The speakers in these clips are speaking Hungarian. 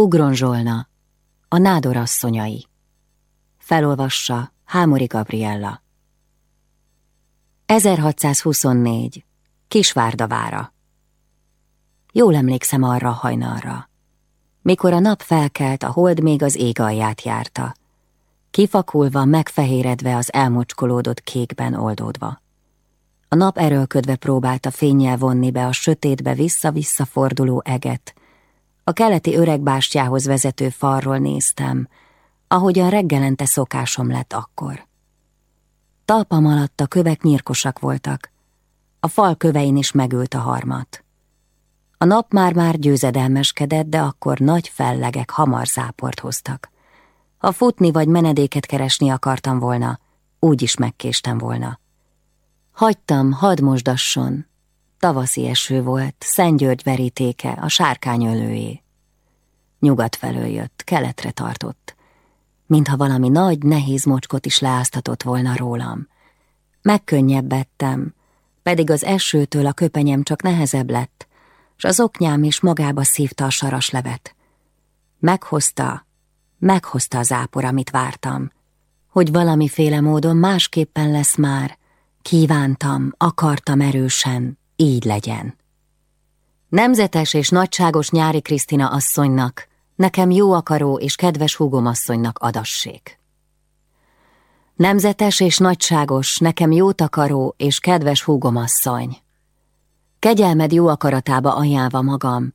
Ugron Zsolna, a nádor asszonyai. Felolvassa Hámori Gabriella. 1624. Kisvárdavára. Jól emlékszem arra hajnalra. Mikor a nap felkelt, a hold még az ég alját járta. Kifakulva, megfehéredve az elmocskolódott kékben oldódva. A nap erőlködve próbálta fényjel vonni be a sötétbe vissza-vissza forduló eget. A keleti öregbástyához vezető falról néztem, ahogyan reggelente szokásom lett akkor. Talpam alatt a kövek nyírkosak voltak. A fal kövein is megült a harmat. A nap már-már győzedelmeskedett, de akkor nagy fellegek hamar záport hoztak. Ha futni vagy menedéket keresni akartam volna, úgy is megkéstem volna. Hagytam, hadd mosdasson. Tavaszi eső volt, Szentgyörgy verítéke, a sárkány ölőjé. Nyugat felől jött, keletre tartott. Mintha valami nagy, nehéz mocskot is leáztatott volna rólam. Megkönnyebbettem, pedig az esőtől a köpenyem csak nehezebb lett, s az oknyám is magába szívta a saraslevet. Meghozta, meghozta az ápor, amit vártam, hogy valamiféle módon másképpen lesz már, Kívántam, akartam erősen, így legyen. Nemzetes és nagyságos nyári Krisztina asszonynak, nekem jó akaró és kedves húgom asszonynak adassék. Nemzetes és nagyságos, nekem jó takaró és kedves húgom asszony. Kegyelmed jó akaratába ajánlva magam,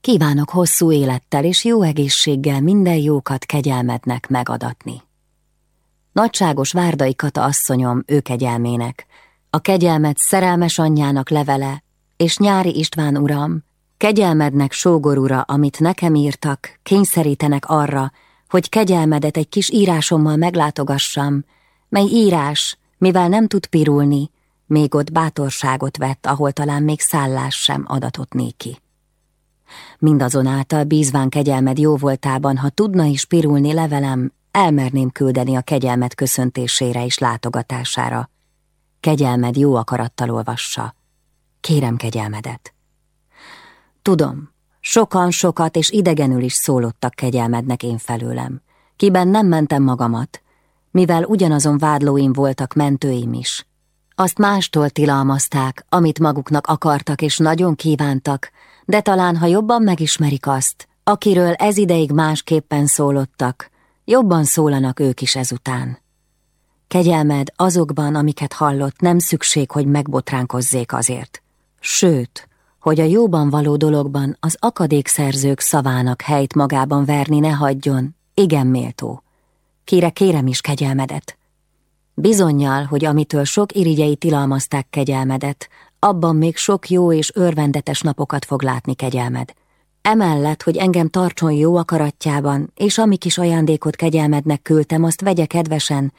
kívánok hosszú élettel és jó egészséggel minden jókat kegyelmednek megadatni. Nagyságos Várdai Kata asszonyom ő kegyelmének, a kegyelmet szerelmes anyjának levele, és nyári István uram, kegyelmednek sógor ura, amit nekem írtak, kényszerítenek arra, hogy kegyelmedet egy kis írásommal meglátogassam, mely írás, mivel nem tud pirulni, még ott bátorságot vett, ahol talán még szállás sem adatott néki. Mindazonáltal bízván kegyelmed jó voltában, ha tudna is pirulni levelem, elmerném küldeni a kegyelmed köszöntésére és látogatására. Kegyelmed jó akarattal olvassa. Kérem kegyelmedet. Tudom, sokan sokat és idegenül is szólottak kegyelmednek én felőlem, kiben nem mentem magamat, mivel ugyanazon vádlóim voltak mentőim is. Azt mástól tilalmazták, amit maguknak akartak és nagyon kívántak, de talán, ha jobban megismerik azt, akiről ez ideig másképpen szólottak, Jobban szólanak ők is ezután. Kegyelmed azokban, amiket hallott, nem szükség, hogy megbotránkozzék azért. Sőt, hogy a jóban való dologban az akadékszerzők szavának helyt magában verni ne hagyjon, igen méltó. Kire kérem is kegyelmedet. Bizonyal, hogy amitől sok irigyei tilalmazták kegyelmedet, abban még sok jó és örvendetes napokat fog látni kegyelmed. Emellett, hogy engem tartson jó akaratjában, és ami kis ajándékot kegyelmednek küldtem, azt vegye kedvesen,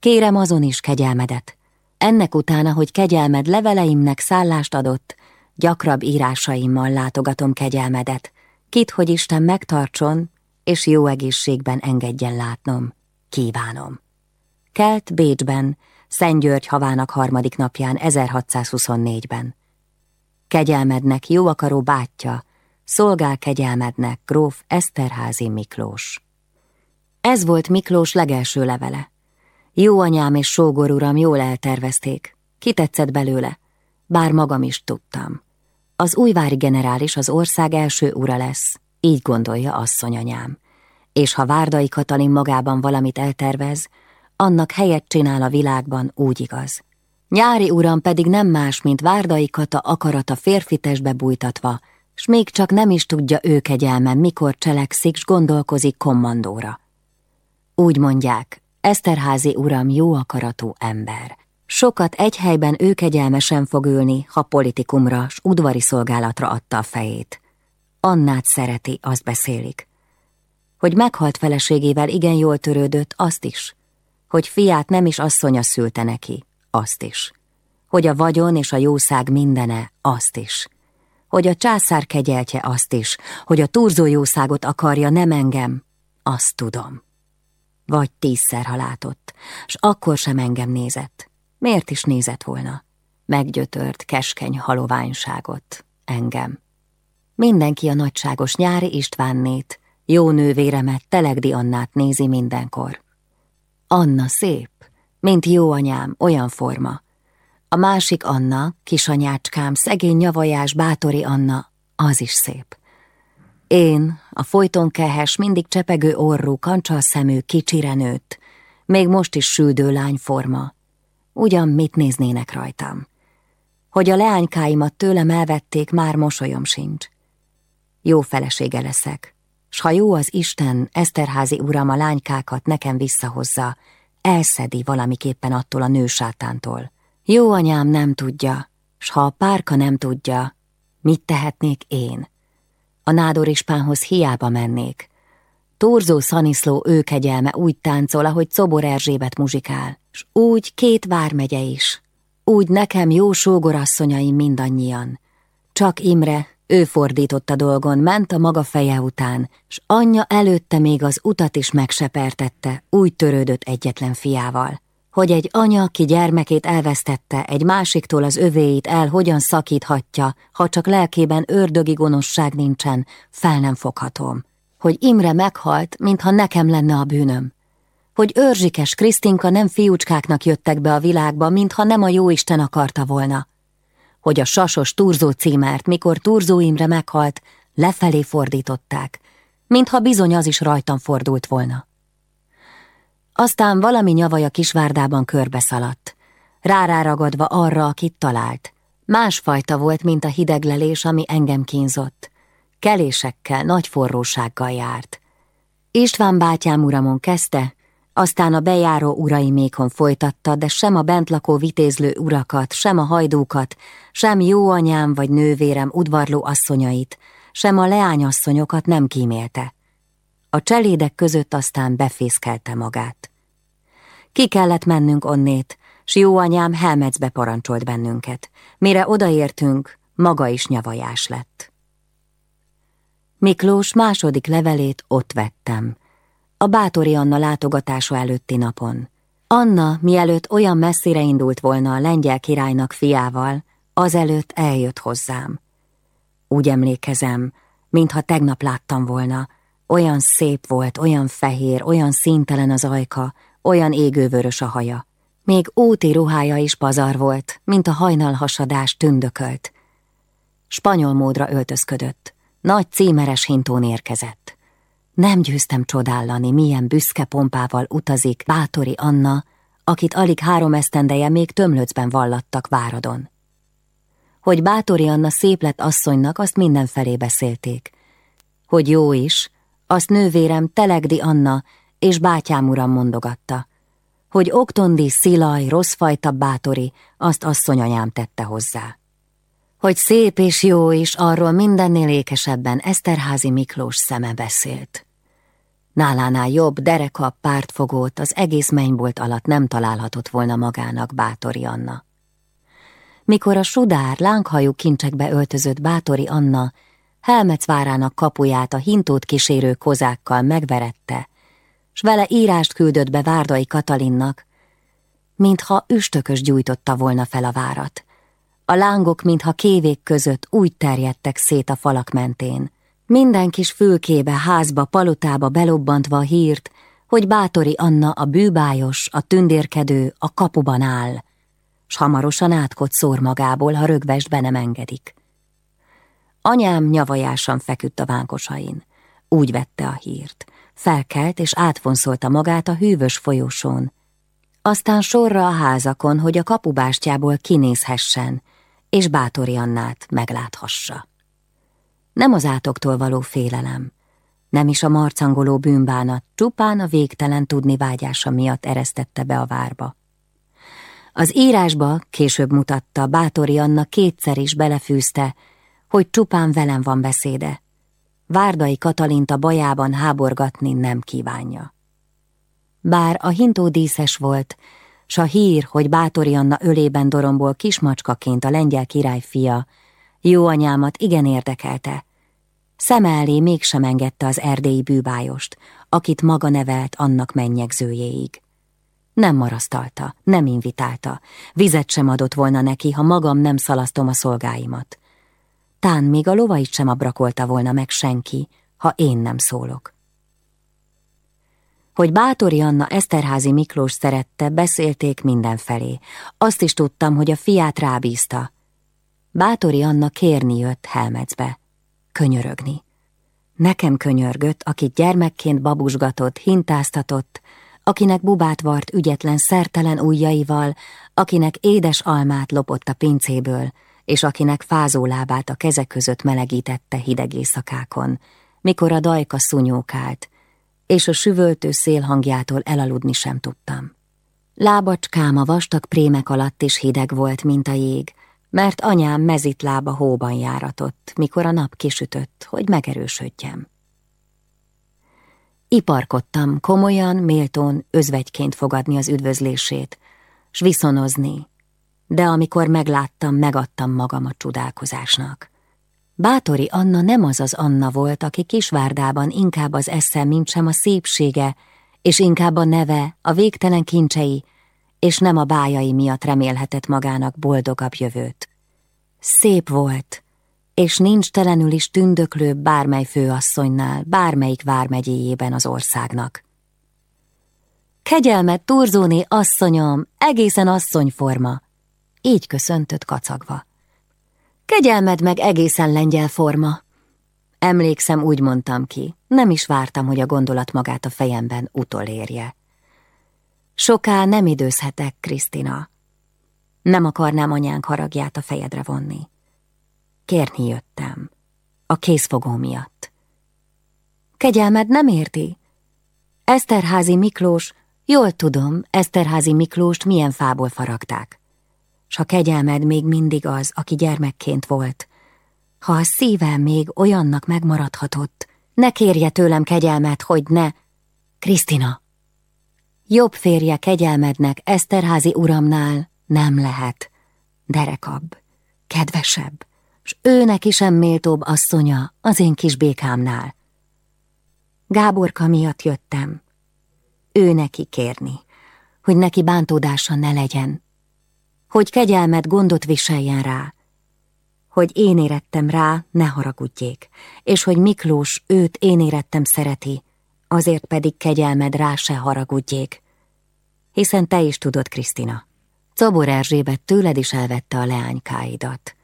kérem azon is kegyelmedet. Ennek utána, hogy kegyelmed leveleimnek szállást adott, gyakrab írásaimmal látogatom kegyelmedet, kit, hogy Isten megtartson, és jó egészségben engedjen látnom. Kívánom. Kelt Bécsben, Szent György havának harmadik napján 1624-ben. Kegyelmednek jó akaró bátyja, Szolgál kegyelmednek, gróf Eszterházi Miklós. Ez volt Miklós legelső levele. Jó anyám és sógor uram jól eltervezték. Kitetszett belőle, bár magam is tudtam. Az újvári generális az ország első ura lesz, így gondolja asszonyanyám. És ha Várdai Katalin magában valamit eltervez, annak helyet csinál a világban, úgy igaz. Nyári uram pedig nem más, mint Várdai Kata akarata férfitesbe bújtatva, s még csak nem is tudja ő kegyelmen, mikor cselekszik, s gondolkozik kommandóra. Úgy mondják, Eszterházi uram jó akaratú ember. Sokat egy helyben ő kegyelmesen fog ülni, ha politikumra s udvari szolgálatra adta a fejét. Annát szereti, azt beszélik. Hogy meghalt feleségével igen jól törődött, azt is. Hogy fiát nem is asszonya szülte neki, azt is. Hogy a vagyon és a jószág mindene, azt is hogy a császár kegyeltje azt is, hogy a turzó jószágot akarja, nem engem, azt tudom. Vagy tízszer, ha látott, s akkor sem engem nézett. Miért is nézett volna? Meggyötört, keskeny haloványságot, engem. Mindenki a nagyságos nyári Istvánnét, Jó nővéremet, Telegdi Annát nézi mindenkor. Anna szép, mint jó anyám, olyan forma. A másik Anna, kisanyácskám, szegény nyavajás, bátori Anna, az is szép. Én, a folyton kehes, mindig csepegő orrú, kancsal szemű, kicsire nőtt, még most is süldő lányforma. Ugyan mit néznének rajtam? Hogy a leánykáimat tőlem elvették, már mosolyom sincs. Jó felesége leszek, s ha jó az Isten, Eszterházi uram a lánykákat nekem visszahozza, elszedi valamiképpen attól a nősátántól. Jó anyám nem tudja, s ha a párka nem tudja, mit tehetnék én? A nádorispánhoz hiába mennék. Torzó Szaniszló ő kegyelme úgy táncol, ahogy Cobor Erzsébet muzsikál, s úgy két vármegye is. Úgy nekem jó sógorasszonyaim mindannyian. Csak Imre, ő fordított a dolgon, ment a maga feje után, s anyja előtte még az utat is megsepertette, úgy törődött egyetlen fiával. Hogy egy anya, ki gyermekét elvesztette, egy másiktól az övéit el hogyan szakíthatja, ha csak lelkében ördögi gonoszság nincsen, fel nem foghatom. Hogy Imre meghalt, mintha nekem lenne a bűnöm. Hogy Őrzsikes Krisztinka nem fiúcskáknak jöttek be a világba, mintha nem a jóisten akarta volna hogy a sasos Turzó címert, mikor Turzó Imre meghalt, lefelé fordították, mintha bizony az is rajtam fordult volna. Aztán valami nyavaj a kisvárdában körbeszaladt, ráráragadva arra, akit talált. Másfajta volt, mint a hideglelés, ami engem kínzott. Kelésekkel, nagy forrósággal járt. István bátyám uramon kezdte, aztán a bejáró urai mékon folytatta, de sem a bentlakó vitézlő urakat, sem a hajdúkat, sem jó anyám vagy nővérem udvarló asszonyait, sem a leányasszonyokat nem kímélte. A cselédek között aztán befészkelte magát. Ki kellett mennünk onnét, s jó anyám helmecbe parancsolt bennünket. Mire odaértünk, maga is nyavajás lett. Miklós második levelét ott vettem, a Bátori Anna látogatása előtti napon. Anna, mielőtt olyan messzire indult volna a lengyel királynak fiával, azelőtt eljött hozzám. Úgy emlékezem, mintha tegnap láttam volna, olyan szép volt, olyan fehér, olyan színtelen az ajka, olyan égővörös a haja. Még úti ruhája is pazar volt, mint a hajnalhasadás tündökölt. Spanyol módra öltözködött, nagy címeres hintón érkezett. Nem győztem csodállani, milyen büszke pompával utazik Bátori Anna, akit alig három esztendeje még tömlöcben vallattak Váradon. Hogy Bátori Anna szép lett asszonynak, azt mindenfelé beszélték. Hogy jó is, azt nővérem Telegdi Anna és bátyám uram mondogatta. Hogy Oktondi, Szilaj, rosszfajta Bátori, azt asszonyanyám tette hozzá. Hogy szép és jó is, arról mindennél ékesebben Eszterházi Miklós szeme beszélt. Nálánál jobb, dereka, pártfogót az egész mennybolt alatt nem találhatott volna magának Bátori Anna. Mikor a sudár lánghajú kincsekbe öltözött Bátori Anna Helmecvárának kapuját a hintót kísérő kozákkal megverette, s vele írást küldött be Várdai Katalinnak, mintha üstökös gyújtotta volna fel a várat. A lángok, mintha kévék között úgy terjedtek szét a falak mentén, minden kis fülkébe, házba, palotába belobbantva a hírt, hogy Bátori Anna a bűbájos, a tündérkedő a kapuban áll, s hamarosan átkot szór magából, ha rögvest be nem engedik. Anyám nyavajásan feküdt a vánkosain. Úgy vette a hírt. Felkelt és átfonszolta magát a hűvös folyósón. Aztán sorra a házakon, hogy a kapubástyából kinézhessen, és Bátori Annát megláthassa. Nem az átoktól való félelem, nem is a marcangoló bűnbánat, csupán a végtelen tudni vágyása miatt eresztette be a várba. Az írásba később mutatta, Bátori Anna kétszer is belefűzte, hogy csupán velem van beszéde. Várdai Katalint a bajában háborgatni nem kívánja. Bár a hintó díszes volt, s a hír, hogy Bátori Anna ölében dorombol kismacskaként a lengyel király fia, jó anyámat igen érdekelte, Szeme elé mégsem engedte az erdélyi bűbájost, akit maga nevelt annak mennyegzőjéig. Nem marasztalta, nem invitálta, vizet sem adott volna neki, ha magam nem szalasztom a szolgáimat. Tán még a lovait sem abrakolta volna meg senki, ha én nem szólok. Hogy Bátori Anna Eszterházi Miklós szerette, beszélték mindenfelé. Azt is tudtam, hogy a fiát rábízta. Bátori Anna kérni jött Helmecbe. Könyörögni. Nekem könyörgött, akit gyermekként babusgatott, hintáztatott, akinek bubát vart ügyetlen szertelen ujjaival, akinek édes almát lopott a pincéből, és akinek fázó lábát a keze között melegítette hideg éjszakákon, mikor a dajka szunyókált, és a süvöltő szél hangjától elaludni sem tudtam. Lábacskám a vastag prémek alatt is hideg volt, mint a jég, mert anyám mezitlába hóban járatott, mikor a nap kisütött, hogy megerősödjem. Iparkodtam komolyan, méltón, özvegyként fogadni az üdvözlését, s viszonozni, de amikor megláttam, megadtam magam a csodálkozásnak. Bátori Anna nem az az Anna volt, aki Kisvárdában inkább az esze, mint sem a szépsége, és inkább a neve, a végtelen kincsei, és nem a bájai miatt remélhetett magának boldogabb jövőt. Szép volt, és nincs telenül is tündöklő bármely főasszonynál, bármelyik vármegyéjében az országnak. Kegyelmet, Turzóné, asszonyom, egészen asszonyforma, így köszöntött kacagva. Kegyelmed meg egészen lengyel forma. Emlékszem, úgy mondtam ki, nem is vártam, hogy a gondolat magát a fejemben utolérje. Soká nem időzhetek, Krisztina. Nem akarnám anyánk haragját a fejedre vonni. Kérni jöttem. A készfogó miatt. Kegyelmed nem érti? Eszterházi Miklós, jól tudom, Eszterházi Miklóst milyen fából faragták. S a kegyelmed még mindig az, aki gyermekként volt. Ha a szívem még olyannak megmaradhatott, ne kérje tőlem kegyelmet, hogy ne... Krisztina! Jobb férje kegyelmednek Eszterházi uramnál nem lehet. Derekabb, kedvesebb, s őnek is sem méltóbb asszonya az én kis békámnál. Gáborka miatt jöttem. Ő neki kérni, hogy neki bántódása ne legyen, hogy kegyelmet gondot viseljen rá, hogy én érettem rá, ne haragudjék, és hogy Miklós őt én érettem szereti, azért pedig kegyelmed rá se haragudjék. Hiszen te is tudod, Krisztina, Czobor Erzsébet tőled is elvette a leánykáidat.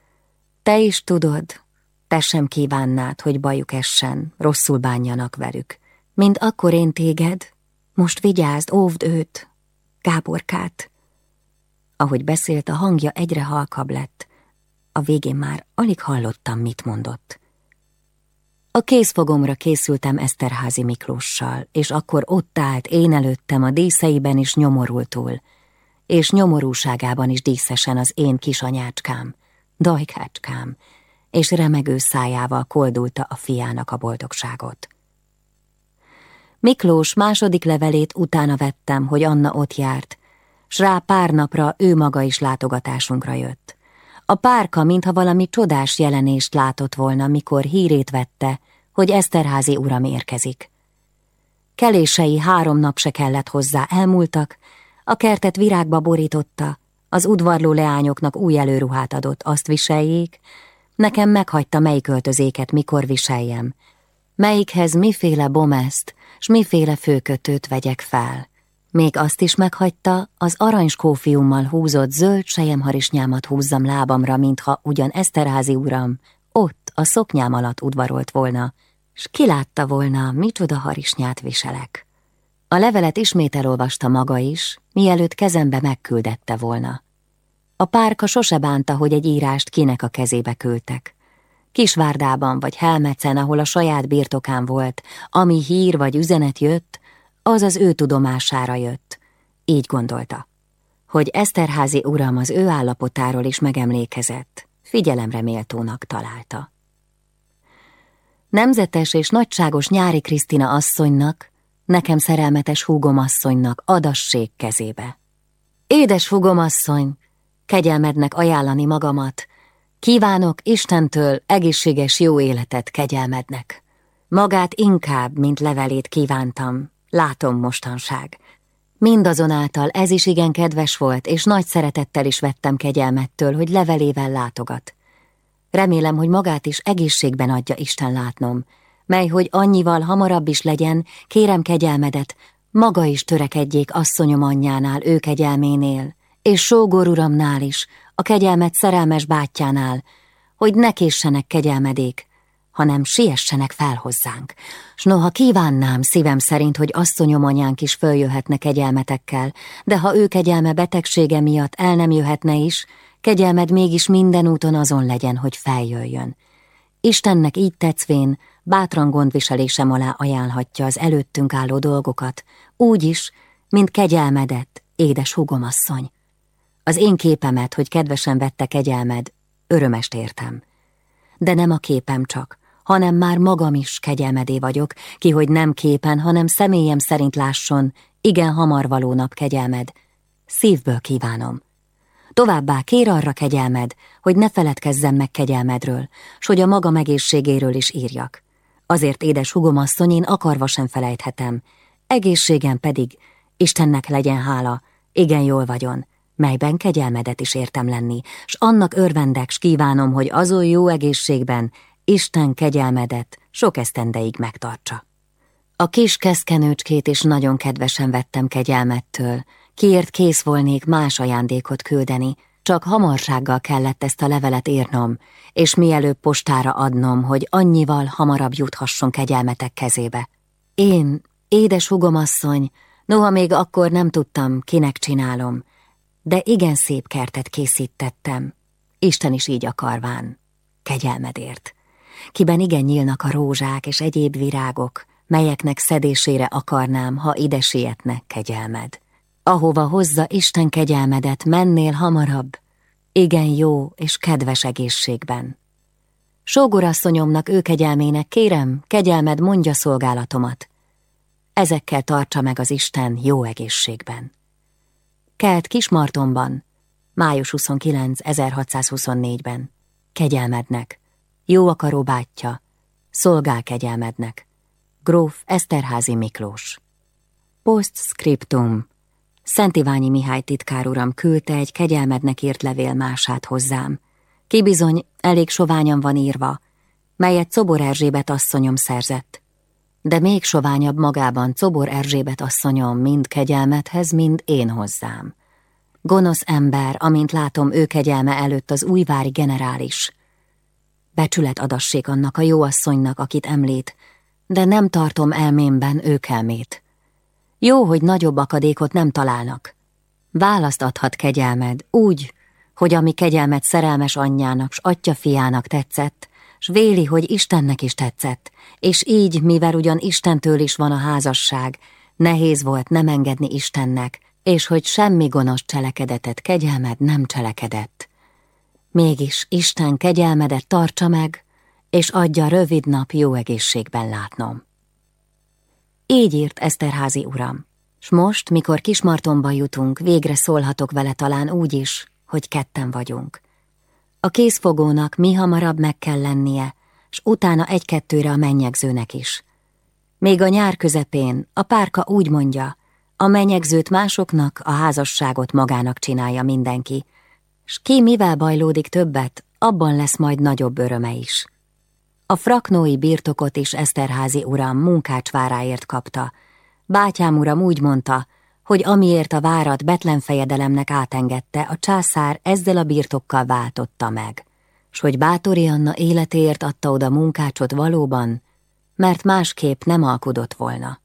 Te is tudod, te sem kívánnád, hogy bajuk essen, rosszul bánjanak velük. Mint akkor én téged, most vigyázd, óvd őt, Gáborkát. Ahogy beszélt, a hangja egyre halkabb lett. A végén már alig hallottam, mit mondott. A kézfogomra készültem Eszterházi Miklóssal, és akkor ott állt én előttem a díszeiben is nyomorultul, és nyomorúságában is díszesen az én kisanyácskám, dajkácskám, és remegő szájával koldulta a fiának a boldogságot. Miklós második levelét utána vettem, hogy Anna ott járt, s rá pár napra ő maga is látogatásunkra jött. A párka, mintha valami csodás jelenést látott volna, mikor hírét vette, hogy Eszterházi uram érkezik. Kelései három nap se kellett hozzá, elmúltak, a kertet virágba borította, az udvarló leányoknak új előruhát adott, azt viseljék, nekem meghagyta mely költözéket, mikor viseljem, melyikhez miféle bomeszt, s miféle főkötőt vegyek fel. Még azt is meghagyta, az aranyskófiummal húzott zöld sejemharisnyámat húzzam lábamra, mintha ugyan Eszterházi uram ott a szoknyám alatt udvarolt volna, s kilátta volna, micsoda harisnyát viselek. A levelet ismét elolvasta maga is, mielőtt kezembe megküldette volna. A párka sose bánta, hogy egy írást kinek a kezébe küldtek. Kisvárdában vagy Helmecen, ahol a saját birtokán volt, ami hír vagy üzenet jött, az az ő tudomására jött. Így gondolta, hogy Eszterházi uram az ő állapotáról is megemlékezett, figyelemre méltónak találta. Nemzetes és nagyságos nyári Krisztina asszonynak, nekem szerelmetes húgom asszonynak adassék kezébe. Édes húgom asszony, kegyelmednek ajánlani magamat, kívánok Istentől egészséges jó életet kegyelmednek. Magát inkább, mint levelét kívántam, látom mostanság. Mindazonáltal ez is igen kedves volt, és nagy szeretettel is vettem kegyelmettől, hogy levelével látogat. Remélem, hogy magát is egészségben adja Isten látnom, mely, hogy annyival hamarabb is legyen, kérem kegyelmedet, maga is törekedjék asszonyom anyjánál, ő kegyelménél, és sógor uramnál is, a kegyelmet szerelmes bátyjánál, hogy ne késsenek kegyelmedék, hanem siessenek fel hozzánk. S noha kívánnám szívem szerint, hogy asszonyom anyánk is följöhetne kegyelmetekkel, de ha ő kegyelme betegsége miatt el nem jöhetne is, kegyelmed mégis minden úton azon legyen, hogy feljöjjön. Istennek így tetszvén, bátran gondviselésem alá ajánlhatja az előttünk álló dolgokat, úgy is, mint kegyelmedet, édes hugomasszony. Az én képemet, hogy kedvesen vette kegyelmed, örömest értem. De nem a képem csak, hanem már magam is kegyelmedé vagyok, ki hogy nem képen, hanem személyem szerint lásson, igen hamar való nap kegyelmed. Szívből kívánom. Továbbá kér arra kegyelmed, hogy ne feledkezzem meg kegyelmedről, s hogy a maga megészségéről is írjak. Azért, édes hugomasszony, én akarva sem felejthetem. Egészségem pedig, Istennek legyen hála, igen jól vagyon, melyben kegyelmedet is értem lenni, s annak örvendek, s kívánom, hogy azon jó egészségben Isten kegyelmedet sok esztendeig megtartsa. A kis keszkenőcskét is nagyon kedvesen vettem kegyelmettől, kiért kész volnék más ajándékot küldeni, csak hamarsággal kellett ezt a levelet írnom, és mielőbb postára adnom, hogy annyival hamarabb juthasson kegyelmetek kezébe. Én, édes hugomasszony, noha még akkor nem tudtam, kinek csinálom, de igen szép kertet készítettem, Isten is így akarván, kegyelmedért, kiben igen nyílnak a rózsák és egyéb virágok, melyeknek szedésére akarnám, ha ide sietne kegyelmed. Ahova hozza Isten kegyelmedet, mennél hamarabb, igen jó és kedves egészségben. Sógorasszonyomnak ő kegyelmének kérem, kegyelmed mondja szolgálatomat. Ezekkel tartsa meg az Isten jó egészségben. Kelt Kismartonban, május 29, 1624-ben. Kegyelmednek, jó akaró bátyja, szolgál kegyelmednek. Gróf Eszterházi Miklós. Postscriptum. Szent Iványi Mihály titkár uram küldte egy kegyelmednek írt levél mását hozzám. Ki elég soványan van írva, melyet Czobor Erzsébet asszonyom szerzett. De még soványabb magában Czobor Erzsébet asszonyom mind kegyelmethez, mind én hozzám. Gonosz ember, amint látom ő kegyelme előtt az újvári generális. Becsület adassék annak a jó asszonynak, akit említ, de nem tartom elmémben őkelmét. Jó, hogy nagyobb akadékot nem találnak. Választ adhat kegyelmed, úgy, hogy ami kegyelmed szerelmes anyjának s atya fiának tetszett, s véli, hogy Istennek is tetszett, és így, mivel ugyan Istentől is van a házasság, nehéz volt nem engedni Istennek, és hogy semmi gonosz cselekedetet kegyelmed nem cselekedett. Mégis Isten kegyelmedet tartsa meg, és adja rövid nap jó egészségben látnom. Így írt Eszterházi uram, s most, mikor Kismartonba jutunk, végre szólhatok vele talán úgy is, hogy ketten vagyunk. A kézfogónak mi hamarabb meg kell lennie, s utána egy-kettőre a mennyegzőnek is. Még a nyár közepén a párka úgy mondja, a menyegzőt másoknak, a házasságot magának csinálja mindenki, s ki mivel bajlódik többet, abban lesz majd nagyobb öröme is. A fraknói birtokot is Eszterházi uram munkácsváráért kapta. Bátyám uram úgy mondta, hogy amiért a várat Betlenfejedelemnek átengedte, a császár ezzel a birtokkal váltotta meg, s hogy Bátori Anna életéért adta oda munkácsot valóban, mert másképp nem alkudott volna.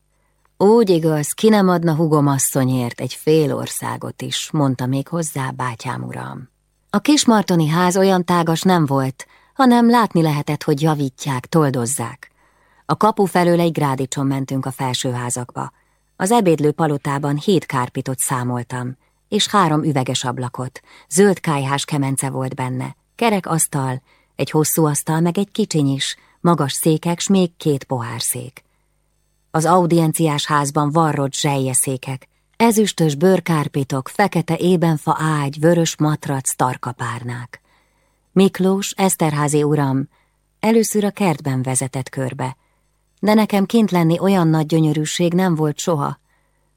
Úgy igaz, ki nem adna hugomasszonyért egy fél országot is, mondta még hozzá bátyám uram. A kismartoni ház olyan tágas nem volt, hanem látni lehetett, hogy javítják, toldozzák. A kapu felől egy grádicson mentünk a felsőházakba. Az ebédlő palotában hét kárpitot számoltam, és három üveges ablakot, zöld kájhás kemence volt benne, kerek asztal, egy hosszú asztal, meg egy kicsiny is, magas székek, s még két pohárszék. Az audienciás házban varrott zselyeszékek, ezüstös bőrkárpitok, fekete ébenfa ágy, vörös matrac, tarkapárnák. Miklós, Eszterházi uram, először a kertben vezetett körbe, de nekem kint lenni olyan nagy gyönyörűség nem volt soha.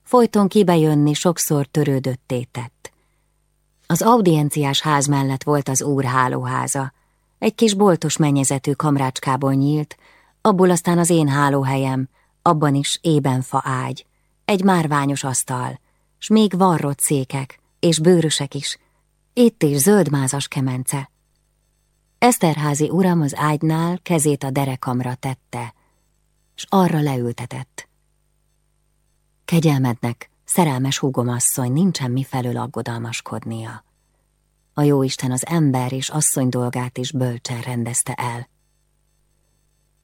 Folyton kibejönni sokszor törődötté tett. Az audienciás ház mellett volt az úr hálóháza. Egy kis boltos mennyezetű kamrácskából nyílt, abból aztán az én hálóhelyem, abban is ébenfa ágy, egy márványos asztal, s még varrott székek, és bőrösek is, itt is zöldmázas kemence. Eszterházi uram az ágynál kezét a derekamra tette, s arra leültetett. Kegyelmednek, szerelmes húgomasszony, nincsen mi felől aggodalmaskodnia. A jóisten az ember és asszony dolgát is bölcsen rendezte el.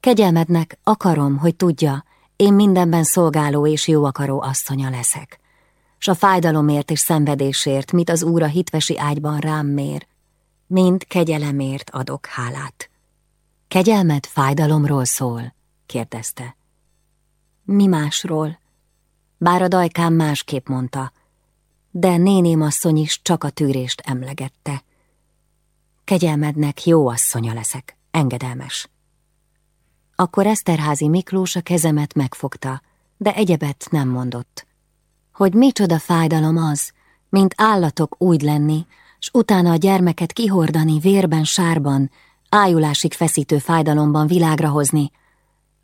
Kegyelmednek akarom, hogy tudja, én mindenben szolgáló és jó akaró asszonya leszek. S a fájdalomért és szenvedésért, mit az úr a hitvesi ágyban rám mér, mind kegyelemért adok hálát. Kegyelmed fájdalomról szól? kérdezte. Mi másról? Bár a dajkám másképp mondta, de néném asszony is csak a tűrést emlegette. Kegyelmednek jó asszonya leszek, engedelmes. Akkor Eszterházi Miklós a kezemet megfogta, de egyebet nem mondott. Hogy micsoda fájdalom az, mint állatok úgy lenni, s utána a gyermeket kihordani vérben, sárban, ájulásig feszítő fájdalomban világra hozni,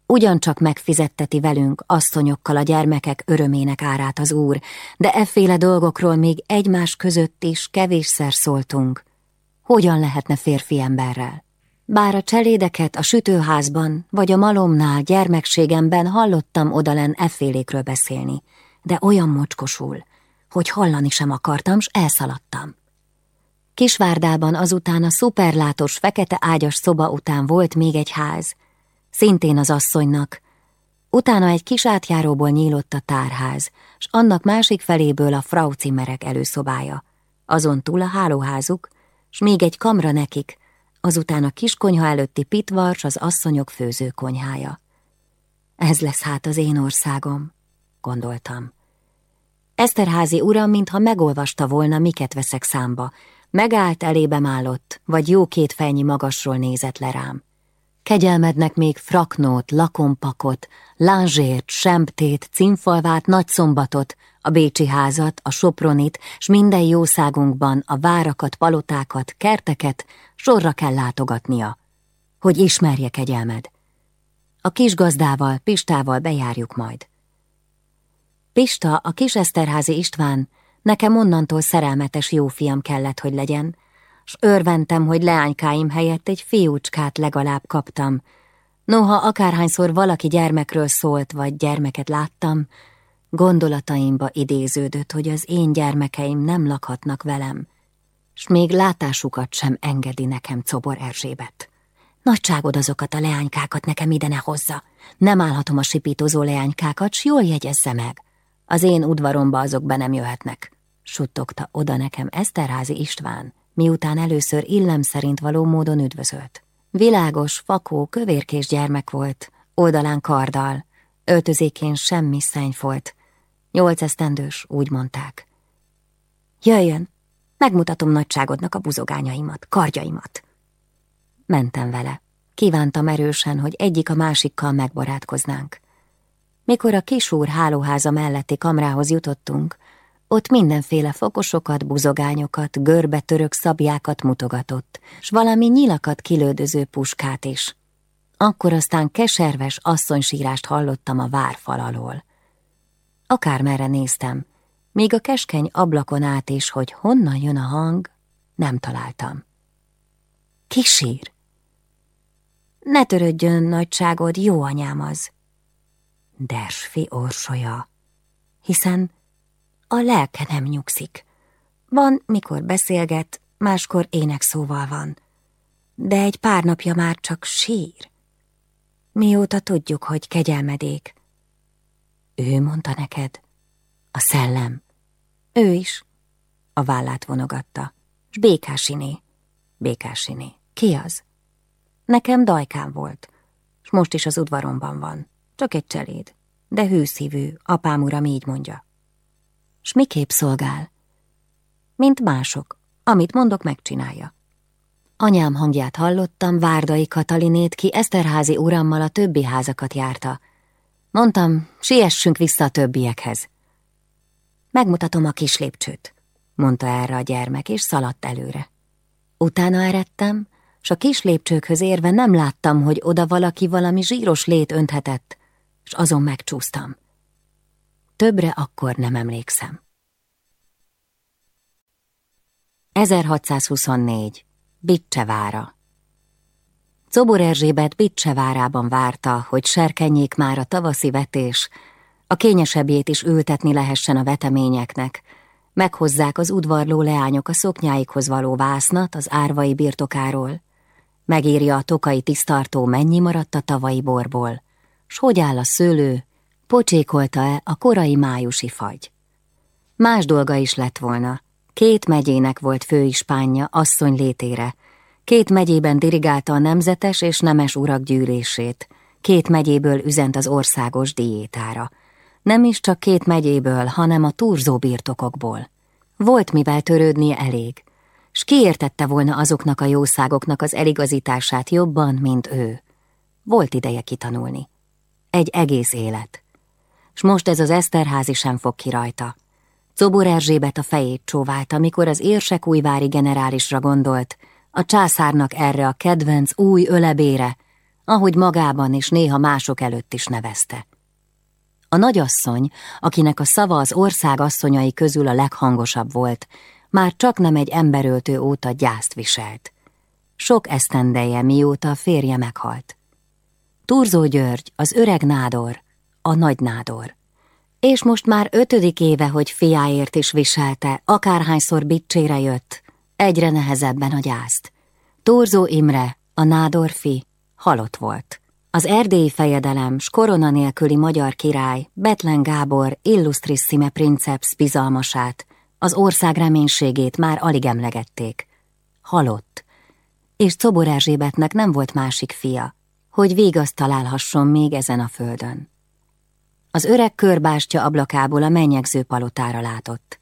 ugyancsak megfizetteti velünk asszonyokkal a gyermekek örömének árát az Úr, de efféle dolgokról még egymás között is kevésszer szóltunk. Hogyan lehetne férfi emberrel? Bár a cselédeket a sütőházban vagy a malomnál gyermekségemben hallottam odalen effélékről beszélni, de olyan mocskosul, hogy hallani sem akartam, s elszaladtam. Kisvárdában azután a szuperlátos fekete ágyas szoba után volt még egy ház, szintén az asszonynak. Utána egy kis átjáróból nyílott a tárház, s annak másik feléből a frau előszobája. Azon túl a hálóházuk, s még egy kamra nekik, azután a kiskonyha előtti pitvars az asszonyok főzőkonyhája. Ez lesz hát az én országom, gondoltam. Eszterházi uram, mintha megolvasta volna, miket veszek számba, megállt elébem állott, vagy jó két fejnyi magasról nézett le rám. Kegyelmednek még fraknót, lakompakot, lázsért, semptét, címfalvát, nagyszombatot, a Bécsi házat, a Sopronit, s minden jószágunkban a várakat, palotákat, kerteket sorra kell látogatnia, hogy ismerje kegyelmed. A kis gazdával, Pistával bejárjuk majd. Pista, a kis Eszterházi István, nekem onnantól szerelmetes jó fiam kellett, hogy legyen, s örventem, hogy leánykáim helyett egy fiúcskát legalább kaptam. Noha akárhányszor valaki gyermekről szólt, vagy gyermeket láttam, gondolataimba idéződött, hogy az én gyermekeim nem lakhatnak velem, s még látásukat sem engedi nekem Cobor Erzsébet. Nagyságod azokat a leánykákat nekem ide ne hozza. Nem állhatom a sipítozó leánykákat, s jól jegyezze meg. Az én udvaromba azok be nem jöhetnek, suttogta oda nekem Eszterházi István, miután először illem szerint való módon üdvözölt. Világos, fakó, kövérkés gyermek volt, oldalán kardal, öltözékén semmi szennyfolt. Nyolc esztendős, úgy mondták. Jöjjön, megmutatom nagyságodnak a buzogányaimat, kardjaimat. Mentem vele. Kívántam erősen, hogy egyik a másikkal megbarátkoznánk. Mikor a kisúr hálóháza melletti kamrához jutottunk, ott mindenféle fokosokat, buzogányokat, görbe török szabjákat mutogatott, s valami nyilakat kilődöző puskát is. Akkor aztán keserves asszonysírást hallottam a várfal alól. Akármerre néztem, még a keskeny ablakon át is, hogy honnan jön a hang, nem találtam. Kisír? Ne törődjön, nagyságod, jó anyám az. Dersfi orsolya, hiszen a lelke nem nyugszik. Van, mikor beszélget, máskor énekszóval van. De egy pár napja már csak sír. Mióta tudjuk, hogy kegyelmedék. Ő mondta neked? A szellem. Ő is. A vállát vonogatta. S Békásiné. Békásiné. Ki az? Nekem dajkám volt, s most is az udvaromban van. Csak egy cseléd, de hűszívű, apám uram így mondja. S miképp szolgál? Mint mások, amit mondok, megcsinálja. Anyám hangját hallottam, Várdai Katalinét, ki Eszterházi urammal a többi házakat járta. Mondtam, siessünk vissza a többiekhez. Megmutatom a kis lépcsőt, mondta erre a gyermek, és szaladt előre. Utána eredtem, s a kis lépcsőkhöz érve nem láttam, hogy oda valaki valami zsíros lét önthetett, s azon megcsúsztam. többre akkor nem emlékszem. 1624. Bicsevára Cobor Erzsébet Bicsevárában várta, hogy serkenjék már a tavaszi vetés, a kényesebbjét is ültetni lehessen a veteményeknek, meghozzák az udvarló leányok a szoknyáikhoz való vásznat az árvai birtokáról, megírja a tokai tisztartó mennyi maradt a tavai borból, s hogy áll a szőlő, pocsékolta-e a korai májusi fagy. Más dolga is lett volna, két megyének volt főispánja asszony létére, két megyében dirigálta a nemzetes és nemes urak gyűlését, két megyéből üzent az országos diétára, nem is csak két megyéből, hanem a turzó birtokokból. Volt mivel törődnie elég, s kiértette volna azoknak a jószágoknak az eligazítását jobban, mint ő. Volt ideje kitanulni. Egy egész élet. S most ez az Eszterházi sem fog ki rajta. Cobor Erzsébet a fejét csóvált, amikor az érsek újvári generálisra gondolt, a császárnak erre a kedvenc új ölebére, ahogy magában és néha mások előtt is nevezte. A nagyasszony, akinek a szava az ország asszonyai közül a leghangosabb volt, már csak nem egy emberöltő óta gyászt viselt. Sok esztendeje, mióta a férje meghalt. Turzó György, az öreg nádor, a nagy nádor. És most már ötödik éve, hogy fiáért is viselte, akárhányszor bicsére jött, egyre nehezebben a gyászt. Turzó Imre, a nádor fi, halott volt. Az erdélyi fejedelem s korona nélküli magyar király Betlen Gábor illustrissime princeps bizalmasát, az ország reménységét már alig emlegették. Halott, és Czobor Erzsébetnek nem volt másik fia, hogy végazt találhasson még ezen a földön. Az öreg körbástya ablakából a mennyegző palotára látott.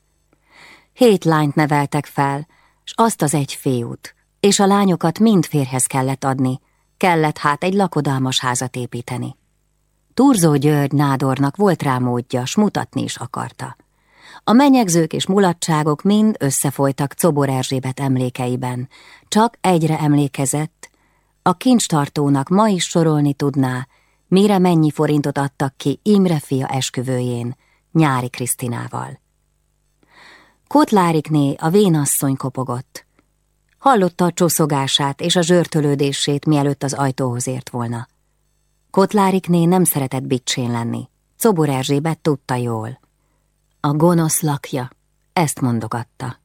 Hét lányt neveltek fel, s azt az egy fiút, és a lányokat mind férhez kellett adni, kellett hát egy lakodalmas házat építeni. Turzó György nádornak volt rá módja, s mutatni is akarta. A menyegzők és mulatságok mind összefolytak Cobor Erzsébet emlékeiben, csak egyre emlékezett, a kincstartónak ma is sorolni tudná, mire mennyi forintot adtak ki Imre fia esküvőjén, Nyári Krisztinával. Kotlárikné a vénasszony kopogott. Hallotta a csoszogását és a zsörtölődését, mielőtt az ajtóhoz ért volna. Kotlárikné nem szeretett bicsén lenni. Cobor Erzsébet tudta jól. A gonosz lakja, ezt mondogatta.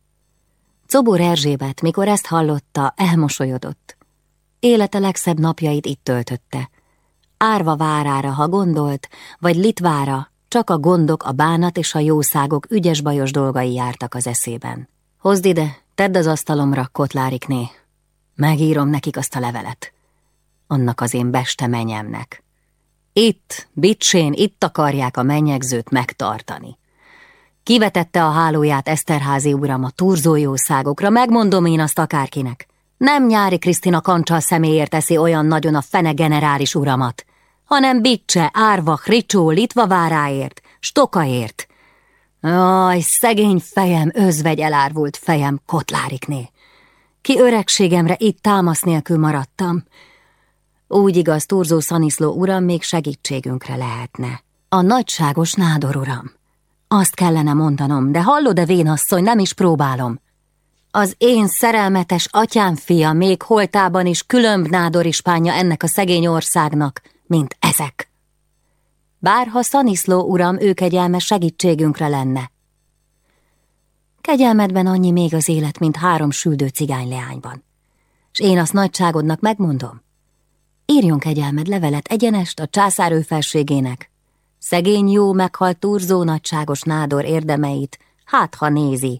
Cobor Erzsébet, mikor ezt hallotta, elmosolyodott. Élete legszebb napjait itt töltötte. Árva várára, ha gondolt, vagy Litvára, csak a gondok, a bánat és a jószágok ügyes-bajos dolgai jártak az eszében. Hozd ide, tedd az asztalomra, Kotlárikné. Megírom nekik azt a levelet. Annak az én beste menyemnek. Itt, Bicsén, itt akarják a menyegzőt megtartani. Kivetette a hálóját Eszterházi uram a turzójószágokra, megmondom én azt akárkinek. Nem nyári Krisztina kancsal személyért teszi olyan nagyon a fene generális uramat, hanem Bicse, Árva, Ricsó, Litva váráért, Stokaért. Aj, szegény fejem, özvegy elárvult fejem, Kotlárikné. Ki öregségemre itt támasz nélkül maradtam. Úgy igaz, Turzó Szaniszló uram még segítségünkre lehetne. A nagyságos nádor uram. Azt kellene mondanom, de hallod-e vénasszony, nem is próbálom. Az én szerelmetes atyám fia még holtában is különb nádor ispánja ennek a szegény országnak, mint ezek. Bárha Szaniszló uram ő kegyelmes segítségünkre lenne. Kegyelmedben annyi még az élet, mint három süldő cigány leányban. És én azt nagyságodnak megmondom. Írjon kegyelmed levelet egyenest a császár ő felségének, Szegény jó meghalt turzó nagyságos nádor érdemeit, hát ha nézi,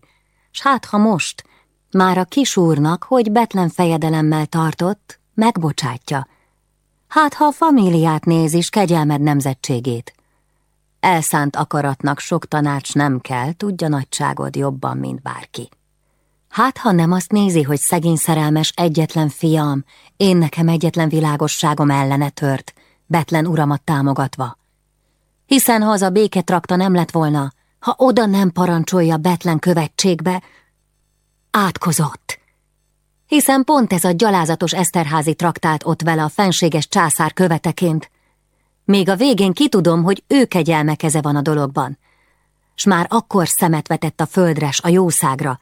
s hát ha most, már a kisúrnak, hogy betlen fejedelemmel tartott, megbocsátja. Hát ha a famíliát nézi, s kegyelmed nemzetségét. Elszánt akaratnak sok tanács nem kell, tudja nagyságod jobban, mint bárki. Hát, ha nem azt nézi, hogy szegény szerelmes egyetlen fiam, én nekem egyetlen világosságom ellene tört, betlen uramat támogatva hiszen ha az a béketrakta nem lett volna, ha oda nem parancsolja Betlen követségbe, átkozott. Hiszen pont ez a gyalázatos Eszterházi traktált ott vele a fenséges császár követeként. Még a végén kitudom, hogy ő kegyelme keze van a dologban, s már akkor szemet vetett a földres a jószágra.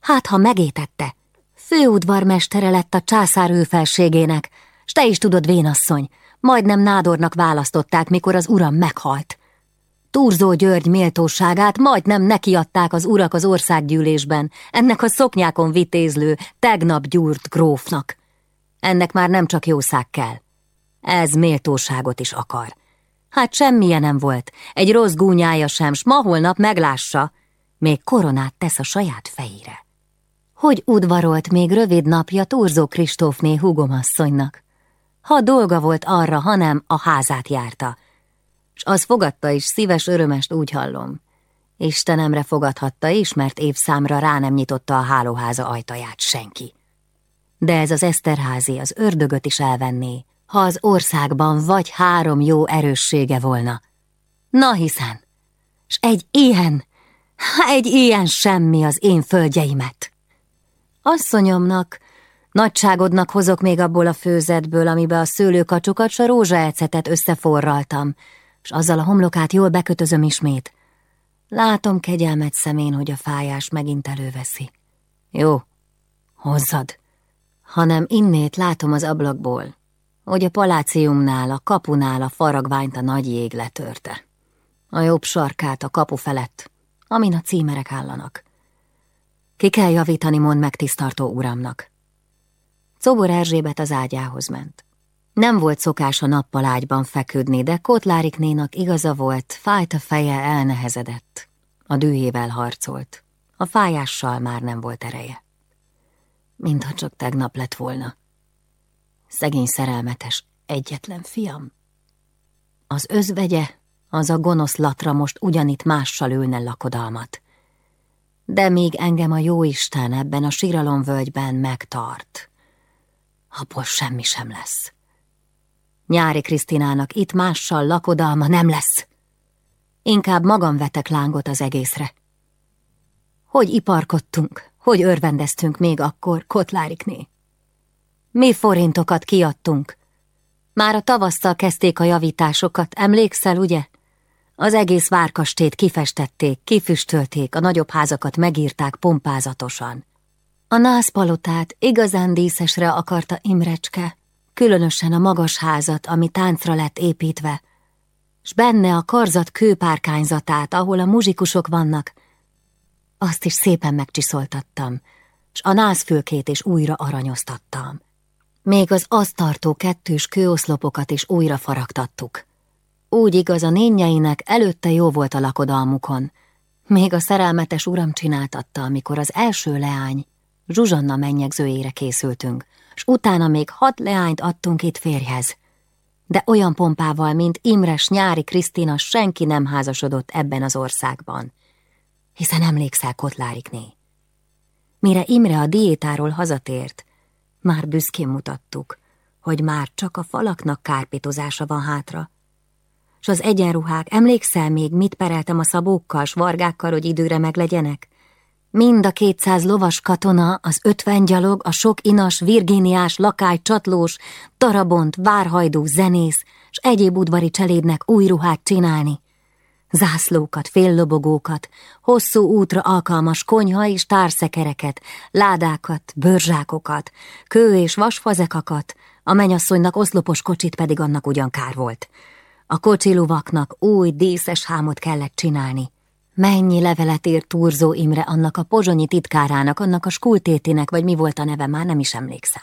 Hát, ha megétette, főudvarmestere lett a császár őfelségének, s te is tudod, vénasszony, majdnem nádornak választották, mikor az uram meghalt. Turzó György méltóságát majdnem nekiadták az urak az országgyűlésben, ennek a szoknyákon vitézlő, tegnap gyúrt grófnak. Ennek már nem csak jószág kell. Ez méltóságot is akar. Hát semmilyen nem volt, egy rossz gúnyája sem, s ma holnap meglássa, még koronát tesz a saját fejére. Hogy udvarolt még rövid napja Turzó Kristófné hugomasszonynak? Ha dolga volt arra, hanem a házát járta, s az fogadta is, szíves örömest úgy hallom. Istenemre fogadhatta is, mert évszámra rá nem nyitotta a hálóháza ajtaját senki. De ez az Eszterházi az ördögöt is elvenné, ha az országban vagy három jó erőssége volna. Na hiszen, s egy ilyen, egy ilyen semmi az én földjeimet. Asszonyomnak, nagyságodnak hozok még abból a főzetből, amibe a szőlőkacsokat s a rózsaecetet összeforraltam, s azzal a homlokát jól bekötözöm ismét. Látom kegyelmet szemén, hogy a fájás megint előveszi. Jó, hozzad, hanem innét látom az ablakból, hogy a paláciumnál, a kapunál a faragványt a nagy jég letörte. A jobb sarkát a kapu felett, amin a címerek állanak. Ki kell javítani, mond meg tisztartó uramnak. Czobor Erzsébet az ágyához ment. Nem volt szokás a nappal ágyban feküdni, de Kotláriknénak igaza volt, fájt a feje, elnehezedett. A dühével harcolt. A fájással már nem volt ereje. Mintha csak tegnap lett volna. Szegény szerelmetes, egyetlen fiam. Az özvegye, az a gonosz latra most ugyanitt mással ülne lakodalmat. De még engem a jóisten ebben a síralomvölgyben megtart. Abból semmi sem lesz. Nyári Krisztinának itt mással lakodalma nem lesz. Inkább magam vetek lángot az egészre. Hogy iparkodtunk, hogy örvendeztünk még akkor Kotlárikné. Mi forintokat kiadtunk. Már a tavasszal kezdték a javításokat, emlékszel, ugye? Az egész várkastét kifestették, kifüstölték, a nagyobb házakat megírták pompázatosan. A nászpalotát igazán díszesre akarta Imrecske, különösen a magas házat, ami táncra lett építve, s benne a karzat kőpárkányzatát, ahol a muzsikusok vannak, azt is szépen megcsiszoltattam, s a nászfülkét is újra aranyoztattam. Még az asztartó kettős kőoszlopokat is újra faragtattuk. Úgy igaz, a nényeinek előtte jó volt a lakodalmukon. Még a szerelmetes uram csináltatta, amikor az első leány, Zsuzsanna mennyegzőjére készültünk, s utána még hat leányt adtunk itt férjhez. De olyan pompával, mint Imres nyári Krisztina senki nem házasodott ebben az országban. Hiszen emlékszel Kotlárikné. Mire Imre a diétáról hazatért, már büszkén mutattuk, hogy már csak a falaknak kárpitozása van hátra. S az egyenruhák, emlékszel még, mit pereltem a szabókkal, s vargákkal, hogy időre meglegyenek? Mind a kétszáz lovas katona, az ötven gyalog, a sok inas, virginiás, lakály, csatlós, tarabont, várhajdú, zenész, s egyéb udvari cselédnek új ruhát csinálni. Zászlókat, féllobogókat, hosszú útra alkalmas konyha és társzekereket, ládákat, bőrzsákokat, kő és vasfazekakat, a menyasszonynak oszlopos kocsit pedig annak ugyan kár volt. A kocsiluvaknak új díszes hámot kellett csinálni, Mennyi levelet írt Turzó Imre annak a pozsonyi titkárának, annak a skultétinek, vagy mi volt a neve, már nem is emlékszem.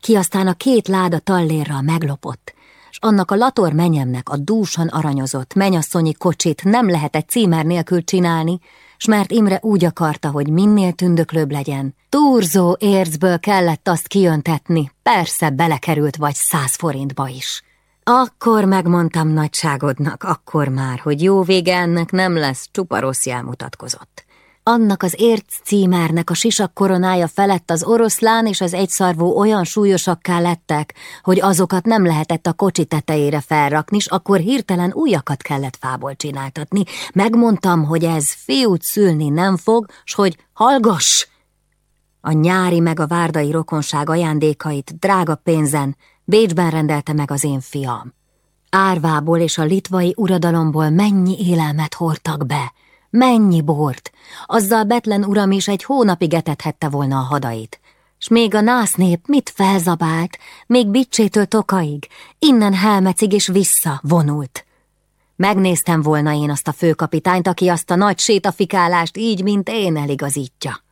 Ki aztán a két láda tallérral meglopott, és annak a lator menyemnek a dúsan aranyozott menyasszonyi kocsit nem lehetett címer nélkül csinálni, s mert Imre úgy akarta, hogy minél tündöklőbb legyen. Turzó ércből kellett azt kijöntetni, persze belekerült vagy száz forintba is. Akkor megmondtam nagyságodnak, akkor már, hogy jó vége ennek nem lesz, csupa rossz jel mutatkozott. Annak az érc címernek a sisak koronája felett az oroszlán és az egyszarvú olyan súlyosakká lettek, hogy azokat nem lehetett a kocsi tetejére felrakni, és akkor hirtelen újakat kellett fából csináltatni. Megmondtam, hogy ez fiút szülni nem fog, s hogy hallgass! A nyári meg a várdai rokonság ajándékait drága pénzen, Bécsben rendelte meg az én fiam. Árvából és a litvai uradalomból mennyi élelmet hordtak be, Mennyi bort! Azzal Betlen uram is egy hónapig etethette volna a hadait. S még a násznép mit felzabált, még Bicsétől Tokaig, innen Helmecig és vissza vonult. Megnéztem volna én azt a főkapitányt, aki azt a nagy sétafikálást így, mint én eligazítja.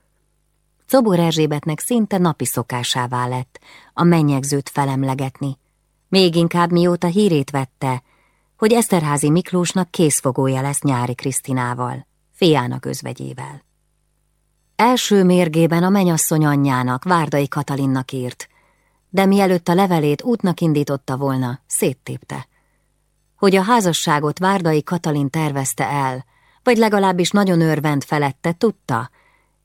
Czobor Erzsébetnek szinte napi szokásává lett a mennyegzőt felemlegetni. Még inkább mióta hírét vette, hogy Eszterházi Miklósnak készfogója lesz nyári Krisztinával, fiának özvegyével. Első mérgében a menyasszony anyjának, Várdai Katalinnak írt, de mielőtt a levelét útnak indította volna, széttépte. Hogy a házasságot Várdai Katalin tervezte el, vagy legalábbis nagyon örvend felette, tudta,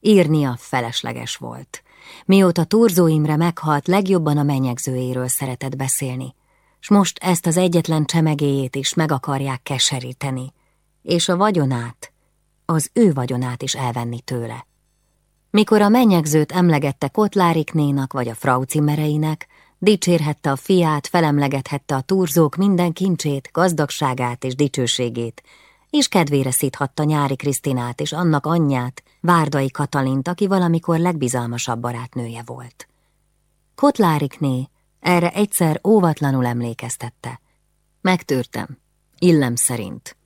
írnia felesleges volt. Mióta Turzó Imre meghalt, legjobban a menyegzőjéről szeretett beszélni, s most ezt az egyetlen csemegéjét is meg akarják keseríteni, és a vagyonát, az ő vagyonát is elvenni tőle. Mikor a mennyegzőt emlegette Kotláriknénak vagy a Frau Cimmereinek, dicsérhette a fiát, felemlegethette a turzók minden kincsét, gazdagságát és dicsőségét, és kedvére szíthatta nyári Krisztinát és annak anyját, Várdai Katalint, aki valamikor legbizalmasabb barátnője volt. Kotlárikné erre egyszer óvatlanul emlékeztette. Megtörtem, illem szerint.